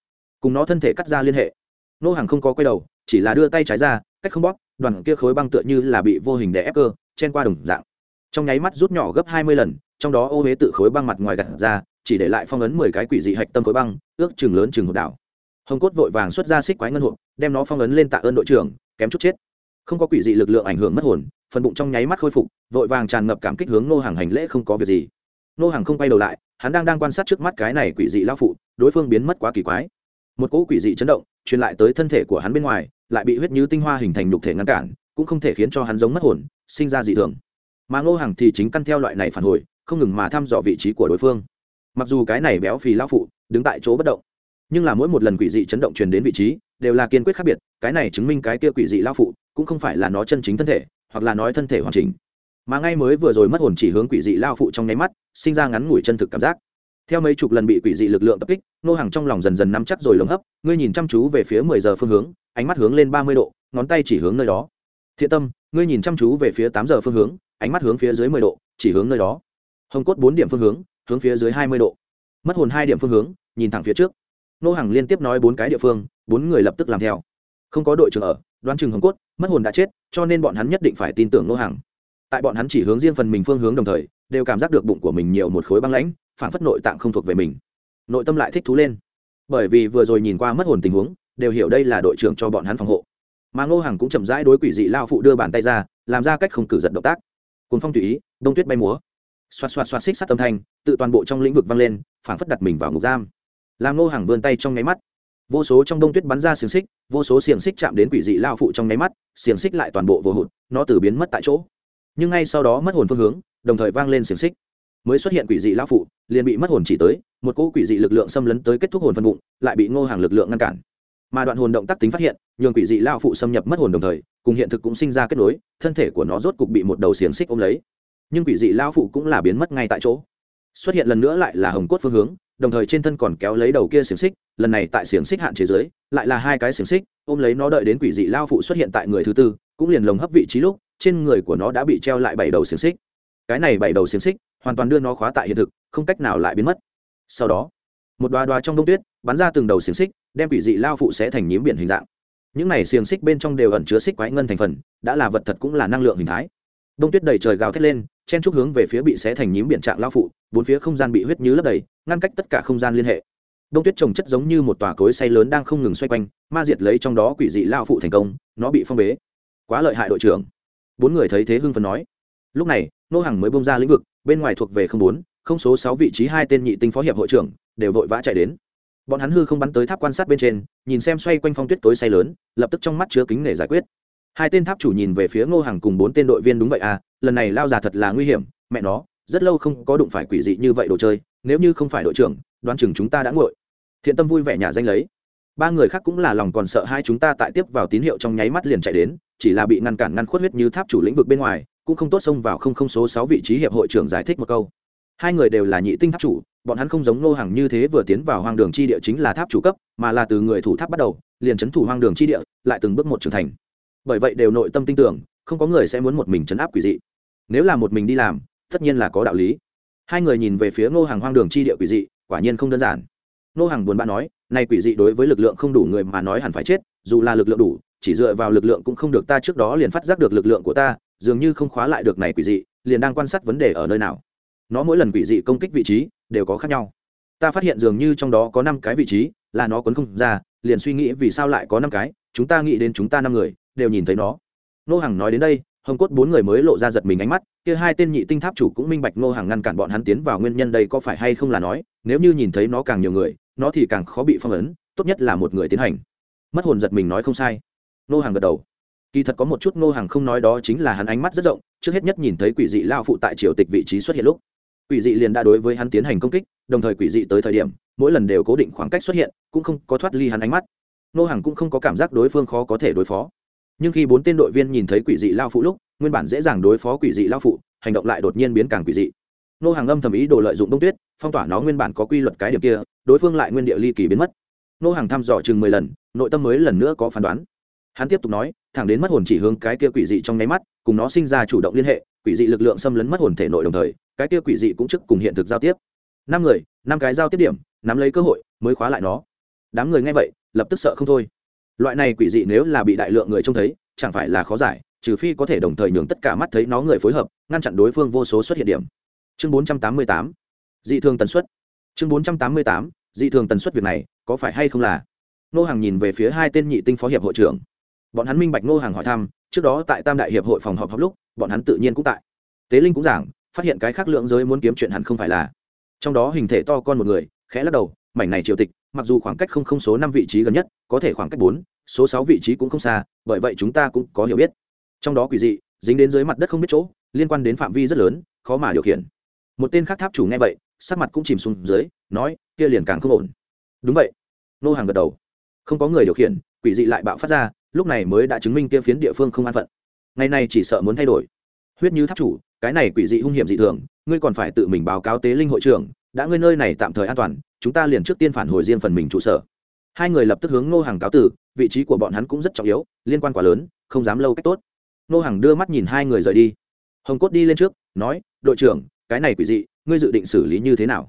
Cùng nó thân thể cắt ra liên hệ nô hàng không có quay đầu, chỉ là đưa tay trái ra, cách không bóp, đoàn kia khối băng tựa như là bị vô hình đè ép cơ, chen qua đồng dạng. Trong nháy mắt rút nhỏ gấp hai mươi lần, trong đó ô huế tự khối băng mặt ngoài gặt ra, chỉ để lại phong ấn mười cái quỷ dị hạch tâm khối băng, ước chừng lớn chừng hộp đảo. Hồng cốt vội vàng xuất ra xích quái ngân hộp, đem nó phong ấn lên tạ ơn đội trưởng, kém chút chết. Không có quỷ dị lực lượng ảnh hưởng mất hồn, phần bụng trong nháy mắt khôi phục, vội vàng tràn ngập cảm kích hướng nô hàng hành lễ không có việc gì. Nô hàng không quay đầu lại, hắn đang đang quan sát trước mắt cái này quỷ dị lao phụ, đối phương biến mất quá kỳ quái. Một cỗ quỷ dị chấn động truyền lại tới thân thể của hắn bên ngoài, lại bị huyết như tinh hoa hình thành nhục thể ngăn cản, cũng không thể khiến cho hắn giống mất hồn, sinh ra dị thường. Mà ngô Hằng thì chính căn theo loại này phản hồi, không ngừng mà thăm dò vị trí của đối phương. Mặc dù cái này béo phì lao phụ đứng tại chỗ bất động, nhưng là mỗi một lần quỷ dị chấn động truyền đến vị trí, đều là kiên quyết khác biệt, cái này chứng minh cái kia quỷ dị lao phụ cũng không phải là nó chân chính thân thể, hoặc là nói thân thể hoàn chỉnh. Mà ngay mới vừa rồi mất hồn chỉ hướng quỷ dị lao phụ trong nháy mắt, sinh ra ngắn ngủi chân thực cảm giác theo mấy chục lần bị quỷ dị lực lượng tập kích nô hàng trong lòng dần dần nắm chắc rồi lồng hấp, ngươi nhìn chăm chú về phía mười giờ phương hướng, ánh mắt hướng lên ba mươi độ, ngón tay chỉ hướng nơi đó. Thiện tâm, ngươi nhìn chăm chú về phía tám giờ phương hướng, ánh mắt hướng phía dưới mười độ, chỉ hướng nơi đó. Hồng cốt bốn điểm phương hướng hướng phía dưới hai mươi độ. Mất hồn hai điểm phương hướng, nhìn thẳng phía trước. Nô hàng liên tiếp nói bốn cái địa phương, bốn người lập tức làm theo. Không có đội trưởng ở, đoán chừng hồng cốt, mất hồn đã chết, cho nên bọn hắn nhất định phải tin tưởng nô hàng tại bọn hắn chỉ hướng riêng phần mình phương hướng đồng thời, đều cảm giác được bụng của mình nhiều một khối băng lãnh phản phất nội tạng không thuộc về mình. Nội tâm lại thích thú lên. Bởi vì vừa rồi nhìn qua mất hồn tình huống, đều hiểu đây là đội trưởng cho bọn hắn phòng hộ. Mà ngô hằng cũng chậm rãi đối quỷ dị lao phụ đưa bàn tay ra, làm ra cách không cử giật động tác. Cuốn phong tùy ý, đông tuyết bay múa. Xoạt xoạt xoạt xích sắt âm thanh, tự toàn bộ trong lĩnh vực vang lên phản phất đặt mình vào ngục giam. Làm ngô hằng vươn tay trong nháy mắt. Vô số trong đông tuyết bắn ra xiềng xích, vô số xiềng xích chạm đến quỷ dị lao phụ trong nháy mắt, xiềng xích lại toàn bộ vô hụt, nó từ biến mất tại chỗ. Nhưng ngay sau đó mất hồn phương hướng, đồng thời vang lên xiềng xích mới xuất hiện quỷ dị lão phụ, liền bị mất hồn chỉ tới, một cỗ quỷ dị lực lượng xâm lấn tới kết thúc hồn phân bụng, lại bị ngô hàng lực lượng ngăn cản. Mà đoạn hồn động tác tính phát hiện, nhường quỷ dị lao phụ xâm nhập mất hồn đồng thời, cùng hiện thực cũng sinh ra kết nối, thân thể của nó rốt cục bị một đầu xiềng xích ôm lấy. Nhưng quỷ dị lao phụ cũng là biến mất ngay tại chỗ. Xuất hiện lần nữa lại là hồng cốt phương hướng, đồng thời trên thân còn kéo lấy đầu kia xiềng xích, lần này tại xiềng xích hạn chế giới lại là hai cái xiềng xích, ôm lấy nó đợi đến quỷ dị lao phụ xuất hiện tại người thứ tư, cũng liền lồng hấp vị trí lúc, trên người của nó đã bị treo lại bảy đầu xiềng xích. Cái này bảy đầu xiềng xích hoàn toàn đưa nó khóa tại hiện thực, không cách nào lại biến mất. Sau đó, một đoá đoá trong đông tuyết bắn ra từng đầu xiềng xích, đem quỷ dị lao phụ sẽ thành nhím biển hình dạng. Những này xiềng xích bên trong đều ẩn chứa xích quái ngân thành phần, đã là vật thật cũng là năng lượng hình thái. Đông tuyết đầy trời gào thét lên, chen trúc hướng về phía bị xé thành nhím biển trạng lao phụ, bốn phía không gian bị huyết như lấp đầy, ngăn cách tất cả không gian liên hệ. Đông tuyết trồng chất giống như một tòa cối say lớn đang không ngừng xoay quanh, ma diệt lấy trong đó quỷ dị lao phụ thành công, nó bị phong bế. Quá lợi hại đội trưởng. Bốn người thấy thế hưng phấn nói. Lúc này, nô hàng mới bông ra lĩnh vực bên ngoài thuộc về không bốn, không số sáu vị trí hai tên nhị tinh phó hiệp hội trưởng đều vội vã chạy đến. Bọn hắn hư không bắn tới tháp quan sát bên trên, nhìn xem xoay quanh phong tuyết tối say lớn, lập tức trong mắt chứa kính nể giải quyết. Hai tên tháp chủ nhìn về phía ngô hàng cùng bốn tên đội viên đúng vậy à lần này lao già thật là nguy hiểm, mẹ nó, rất lâu không có đụng phải quỷ dị như vậy đồ chơi, nếu như không phải đội trưởng, đoán chừng chúng ta đã nguội. Thiện tâm vui vẻ nhà danh lấy. Ba người khác cũng là lòng còn sợ hai chúng ta tại tiếp vào tín hiệu trong nháy mắt liền chạy đến, chỉ là bị ngăn cản ngăn khuất huyết như tháp chủ lĩnh vực bên ngoài cũng không tốt xông vào không không số sáu vị trí hiệp hội trưởng giải thích một câu. Hai người đều là nhị tinh tháp chủ, bọn hắn không giống nô hàng như thế vừa tiến vào hoang đường chi địa chính là tháp chủ cấp, mà là từ người thủ tháp bắt đầu, liền chấn thủ hoang đường chi địa, lại từng bước một trưởng thành. Bởi vậy đều nội tâm tin tưởng, không có người sẽ muốn một mình chấn áp quỷ dị. Nếu là một mình đi làm, tất nhiên là có đạo lý. Hai người nhìn về phía ngô hàng hoang đường chi địa quỷ dị, quả nhiên không đơn giản. Ngô hàng buồn bã nói nay quỷ dị đối với lực lượng không đủ người mà nói hẳn phải chết, dù là lực lượng đủ, chỉ dựa vào lực lượng cũng không được ta trước đó liền phát giác được lực lượng của ta dường như không khóa lại được này quỷ dị, liền đang quan sát vấn đề ở nơi nào. Nó mỗi lần quỷ dị công kích vị trí, đều có khác nhau. Ta phát hiện dường như trong đó có năm cái vị trí, là nó quấn không ra, liền suy nghĩ vì sao lại có năm cái, chúng ta nghĩ đến chúng ta năm người, đều nhìn thấy nó. Nô hàng nói đến đây, hồng cốt bốn người mới lộ ra giật mình ánh mắt, kia hai tên nhị tinh tháp chủ cũng minh bạch nô hàng ngăn cản bọn hắn tiến vào nguyên nhân đây có phải hay không là nói, nếu như nhìn thấy nó càng nhiều người, nó thì càng khó bị phong ấn, tốt nhất là một người tiến hành. Mất hồn giật mình nói không sai. Nô hàng gật đầu kỳ thật có một chút Ngô hàng không nói đó chính là hắn ánh mắt rất rộng, trước hết nhất nhìn thấy quỷ dị lao phụ tại triều tịch vị trí xuất hiện lúc. Quỷ dị liền đã đối với hắn tiến hành công kích, đồng thời quỷ dị tới thời điểm, mỗi lần đều cố định khoảng cách xuất hiện, cũng không có thoát ly hắn ánh mắt. Ngô hàng cũng không có cảm giác đối phương khó có thể đối phó. Nhưng khi bốn tên đội viên nhìn thấy quỷ dị lao phụ lúc, nguyên bản dễ dàng đối phó quỷ dị lao phụ, hành động lại đột nhiên biến càng quỷ dị. Nô hàng âm thầm ý đồ lợi dụng đông tuyết, phong tỏa nó nguyên bản có quy luật cái điểm kia, đối phương lại nguyên địa ly kỳ biến mất. Nô hàng thăm dò chừng mười lần, nội tâm mới lần nữa có phán đoán. Hắn tiếp tục nói thẳng đến mất hồn chỉ hướng cái kia quỷ dị trong nháy mắt, cùng nó sinh ra chủ động liên hệ, quỷ dị lực lượng xâm lấn mất hồn thể nội đồng thời, cái kia quỷ dị cũng trước cùng hiện thực giao tiếp. Năm người, năm cái giao tiếp điểm, nắm lấy cơ hội, mới khóa lại nó. Đám người nghe vậy, lập tức sợ không thôi. Loại này quỷ dị nếu là bị đại lượng người trông thấy, chẳng phải là khó giải, trừ phi có thể đồng thời nhường tất cả mắt thấy nó người phối hợp, ngăn chặn đối phương vô số xuất hiện điểm. Chương 488 dị thường tần suất. Chương 488 dị thường tần suất việc này, có phải hay không là? Nô hàng nhìn về phía hai tên nhị tinh phó hiệp hội trưởng bọn hắn minh bạch ngô hàng hỏi thăm, trước đó tại tam đại hiệp hội phòng họp họp lúc, bọn hắn tự nhiên cũng tại. Tế linh cũng giảng, phát hiện cái khác lượng giới muốn kiếm chuyện hẳn không phải là. Trong đó hình thể to con một người, khẽ lắc đầu, mảnh này triều tịch, mặc dù khoảng cách không không số năm vị trí gần nhất, có thể khoảng cách bốn, số sáu vị trí cũng không xa, bởi vậy chúng ta cũng có hiểu biết. Trong đó quỷ dị, dính đến dưới mặt đất không biết chỗ, liên quan đến phạm vi rất lớn, khó mà điều khiển. Một tên khác tháp chủ nghe vậy, sắc mặt cũng chìm xuống dưới, nói, kia liền càng không ổn. Đúng vậy. Nô hàng gật đầu. Không có người điều khiển, quỷ dị lại bạo phát ra lúc này mới đã chứng minh kia phiến địa phương không an phận. Ngày nay chỉ sợ muốn thay đổi. Huyết như tháp chủ, cái này quỷ dị hung hiểm dị thường, ngươi còn phải tự mình báo cáo tế linh hội trưởng, đã ngươi nơi này tạm thời an toàn, chúng ta liền trước tiên phản hồi riêng phần mình trụ sở. Hai người lập tức hướng ngô hàng cáo tử vị trí của bọn hắn cũng rất trọng yếu, liên quan quá lớn, không dám lâu cách tốt. Ngô hàng đưa mắt nhìn hai người rời đi. Hồng cốt đi lên trước, nói, đội trưởng, cái này quỷ dị, ngươi dự định xử lý như thế nào?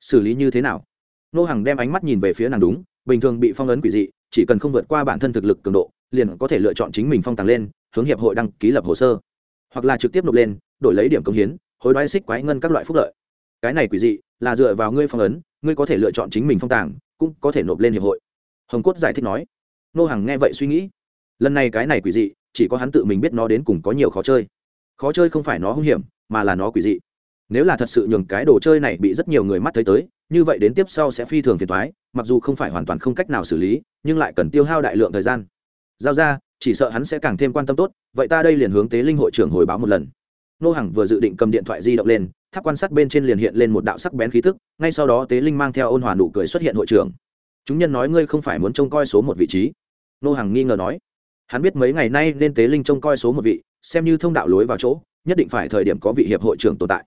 Xử lý như thế nào? Ngô hàng đem ánh mắt nhìn về phía nàng đúng, bình thường bị phong ấn quỷ dị, chỉ cần không vượt qua bản thân thực lực cường độ liền có thể lựa chọn chính mình phong tàng lên, hướng hiệp hội đăng ký lập hồ sơ. Hoặc là trực tiếp nộp lên, đổi lấy điểm công hiến, hối đoái xích quái ngân các loại phúc lợi. Cái này quỷ dị, là dựa vào ngươi phong ấn, ngươi có thể lựa chọn chính mình phong tàng, cũng có thể nộp lên hiệp hội. Hồng cốt giải thích nói. Nô hằng nghe vậy suy nghĩ. Lần này cái này quỷ dị, chỉ có hắn tự mình biết nó đến cùng có nhiều khó chơi. Khó chơi không phải nó hung hiểm, mà là nó quỷ dị. Nếu là thật sự nhường cái đồ chơi này bị rất nhiều người mắt thấy tới, như vậy đến tiếp sau sẽ phi thường phiền thoái mặc dù không phải hoàn toàn không cách nào xử lý, nhưng lại cần tiêu hao đại lượng thời gian giao ra, chỉ sợ hắn sẽ càng thêm quan tâm tốt, vậy ta đây liền hướng tế linh hội trưởng hồi báo một lần. Nô hằng vừa dự định cầm điện thoại di động lên, tháp quan sát bên trên liền hiện lên một đạo sắc bén khí tức, ngay sau đó tế linh mang theo ôn hòa nụ cười xuất hiện hội trưởng. Chúng nhân nói ngươi không phải muốn trông coi số một vị trí. Nô hằng nghi ngờ nói. Hắn biết mấy ngày nay nên tế linh trông coi số một vị, xem như thông đạo lối vào chỗ, nhất định phải thời điểm có vị hiệp hội trưởng tồn tại.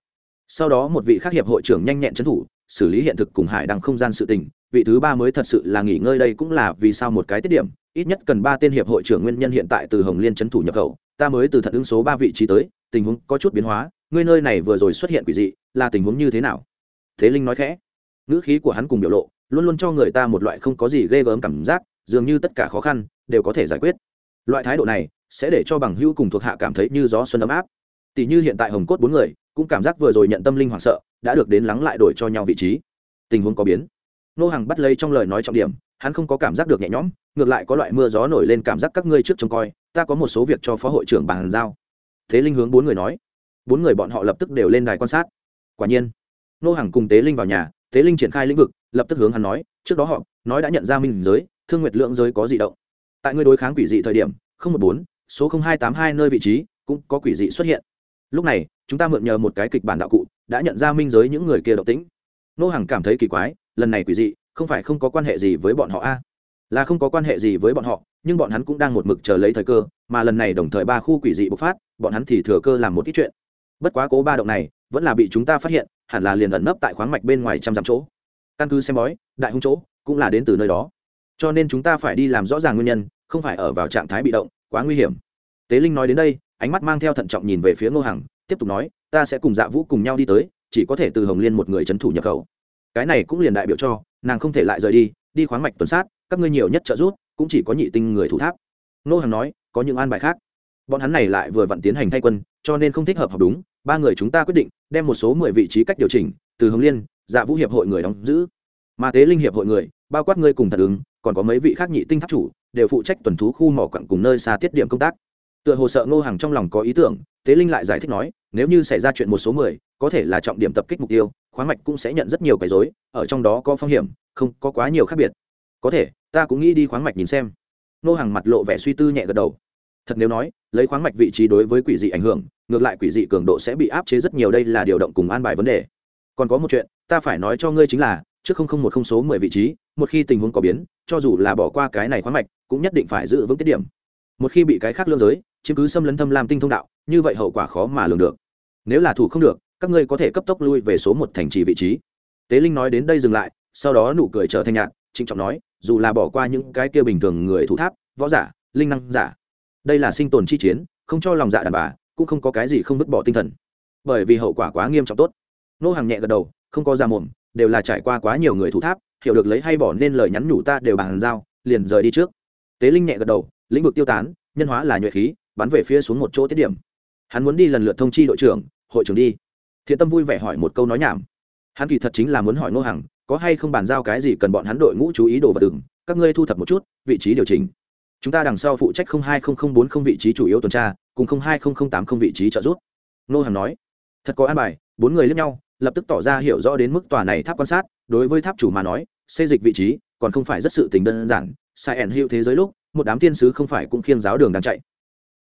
Sau đó một vị khác hiệp hội trưởng nhanh nhẹn trấn thủ, xử lý hiện thực cùng hải đăng không gian sự tình, vị thứ ba mới thật sự là nghỉ ngơi đây cũng là vì sao một cái tiết điểm ít nhất cần ba tên hiệp hội trưởng nguyên nhân hiện tại từ hồng liên trấn thủ nhập khẩu, ta mới từ thật ứng số ba vị trí tới, tình huống có chút biến hóa, ngươi nơi này vừa rồi xuất hiện quỷ dị, là tình huống như thế nào? Thế linh nói khẽ. Ngữ khí của hắn cùng biểu lộ, luôn luôn cho người ta một loại không có gì ghê gớm cảm giác, dường như tất cả khó khăn đều có thể giải quyết. Loại thái độ này sẽ để cho bằng hữu cùng thuộc hạ cảm thấy như gió xuân ấm áp. Tỷ như hiện tại hồng cốt bốn người, cũng cảm giác vừa rồi nhận tâm linh hoảng sợ, đã được đến lắng lại đổi cho nhau vị trí. Tình huống có biến. Nô hàng bắt lấy trong lời nói trọng điểm hắn không có cảm giác được nhẹ nhõm, ngược lại có loại mưa gió nổi lên cảm giác các ngươi trước trông coi, ta có một số việc cho phó hội trưởng bàn giao. Thế linh hướng bốn người nói. Bốn người bọn họ lập tức đều lên đài quan sát. Quả nhiên, nô hàng cùng tế linh vào nhà, tế linh triển khai lĩnh vực, lập tức hướng hắn nói, trước đó họ nói đã nhận ra minh giới, thương nguyệt lượng giới có dị động. Tại ngươi đối kháng quỷ dị thời điểm, không một bốn, số hai tám hai nơi vị trí cũng có quỷ dị xuất hiện. Lúc này, chúng ta mượn nhờ một cái kịch bản đạo cụ, đã nhận ra minh giới những người kia động tĩnh. Nô hàng cảm thấy kỳ quái, lần này quỷ dị không phải không có quan hệ gì với bọn họ a? Là không có quan hệ gì với bọn họ, nhưng bọn hắn cũng đang một mực chờ lấy thời cơ, mà lần này đồng thời ba khu quỷ dị bộc phát, bọn hắn thì thừa cơ làm một ít chuyện. Bất quá cố ba động này, vẫn là bị chúng ta phát hiện, hẳn là liền ẩn nấp tại khoáng mạch bên ngoài trăm dặm chỗ. Căn cứ xem bói, đại hung chỗ, cũng là đến từ nơi đó. Cho nên chúng ta phải đi làm rõ ràng nguyên nhân, không phải ở vào trạng thái bị động, quá nguy hiểm. Tế linh nói đến đây, ánh mắt mang theo thận trọng nhìn về phía ngô hằng, tiếp tục nói, ta sẽ cùng dạ vũ cùng nhau đi tới, chỉ có thể từ hồng liên một người c h ấ n thủ nhập khẩu cái này cũng liền đại biểu cho, nàng không thể lại rời đi đi khoáng mạch tuần sát, các ngươi nhiều nhất trợ giúp, cũng chỉ có nhị tinh người thủ tháp. Nô hằng nói, có những an bài khác. Bọn hắn này lại vừa vặn tiến hành thay quân, cho nên không thích hợp học đúng, ba người chúng ta quyết định, đem một số mười vị trí cách điều chỉnh, từ hồng liên dạ vũ hiệp hội người đóng giữ. Mà tế linh hiệp hội người, bao quát ngươi cùng thật ứng, còn có mấy vị khác nhị tinh tháp chủ, đều phụ trách tuần thú khu mỏ quặng cùng nơi xa tiết điểm công tác. Tựa hồ sợ ngô hàng trong lòng có ý tưởng, tế linh lại giải thích nói, nếu như xảy ra chuyện một số mười, có thể là trọng điểm tập kích mục tiêu khoáng mạch cũng sẽ nhận rất nhiều cái dối ở trong đó có phong hiểm, không có quá nhiều khác biệt. Có thể, ta cũng nghĩ đi khoáng mạch nhìn xem. Nô hàng mặt lộ vẻ suy tư nhẹ gật đầu. Thật nếu nói, lấy khoáng mạch vị trí đối với quỷ dị ảnh hưởng, ngược lại quỷ dị cường độ sẽ bị áp chế rất nhiều, đây là điều động cùng an bài vấn đề. Còn có một chuyện, ta phải nói cho ngươi chính là, trước không không một không số mười vị trí, một khi tình huống có biến, cho dù là bỏ qua cái này khoáng mạch, cũng nhất định phải giữ vững tiết điểm. Một khi bị cái khác lương giới, chiếm cứ xâm lấn thâm lam tinh thông đạo, như vậy hậu quả khó mà lường được. Nếu là thủ không được các ngươi có thể cấp tốc lui về số một thành trì vị trí. Tế linh nói đến đây dừng lại, sau đó nụ cười trở thành nhạt, trịnh trọng nói, dù là bỏ qua những cái kia bình thường người thủ tháp, võ giả, linh năng giả, đây là sinh tồn chi chiến, không cho lòng dạ đàn bà, cũng không có cái gì không vứt bỏ tinh thần. Bởi vì hậu quả quá nghiêm trọng tốt. Nô hàng nhẹ gật đầu, không có ra mồm đều là trải qua quá nhiều người thủ tháp, hiểu được lấy hay bỏ nên lời nhắn nhủ ta đều bàn giao, liền rời đi trước. Tế linh nhẹ gật đầu, lĩnh vực tiêu tán, nhân hóa là nhuệ khí, bắn về phía xuống một chỗ tiết điểm. Hắn muốn đi lần lượt thông chi đội trưởng, hội trưởng đi thiện tâm vui vẻ hỏi một câu nói nhảm. Hắn kỳ thật chính là muốn hỏi ngô hằng, có hay không bàn giao cái gì cần bọn hắn đội ngũ chú ý đồ vật từng các ngươi thu thập một chút, vị trí điều chỉnh. Chúng ta đằng sau phụ trách hai bốn không vị trí chủ yếu tuần tra, cùng hai tám không vị trí trợ giúp. Ngô hằng nói, thật có an bài, bốn người lướt nhau, lập tức tỏ ra hiểu rõ đến mức tòa này tháp quan sát, đối với tháp chủ mà nói, xây dịch vị trí, còn không phải rất sự tình đơn giản, sai ẩn hữu thế giới lúc, một đám thiên sứ không phải cũng khiêng giáo đường đang chạy.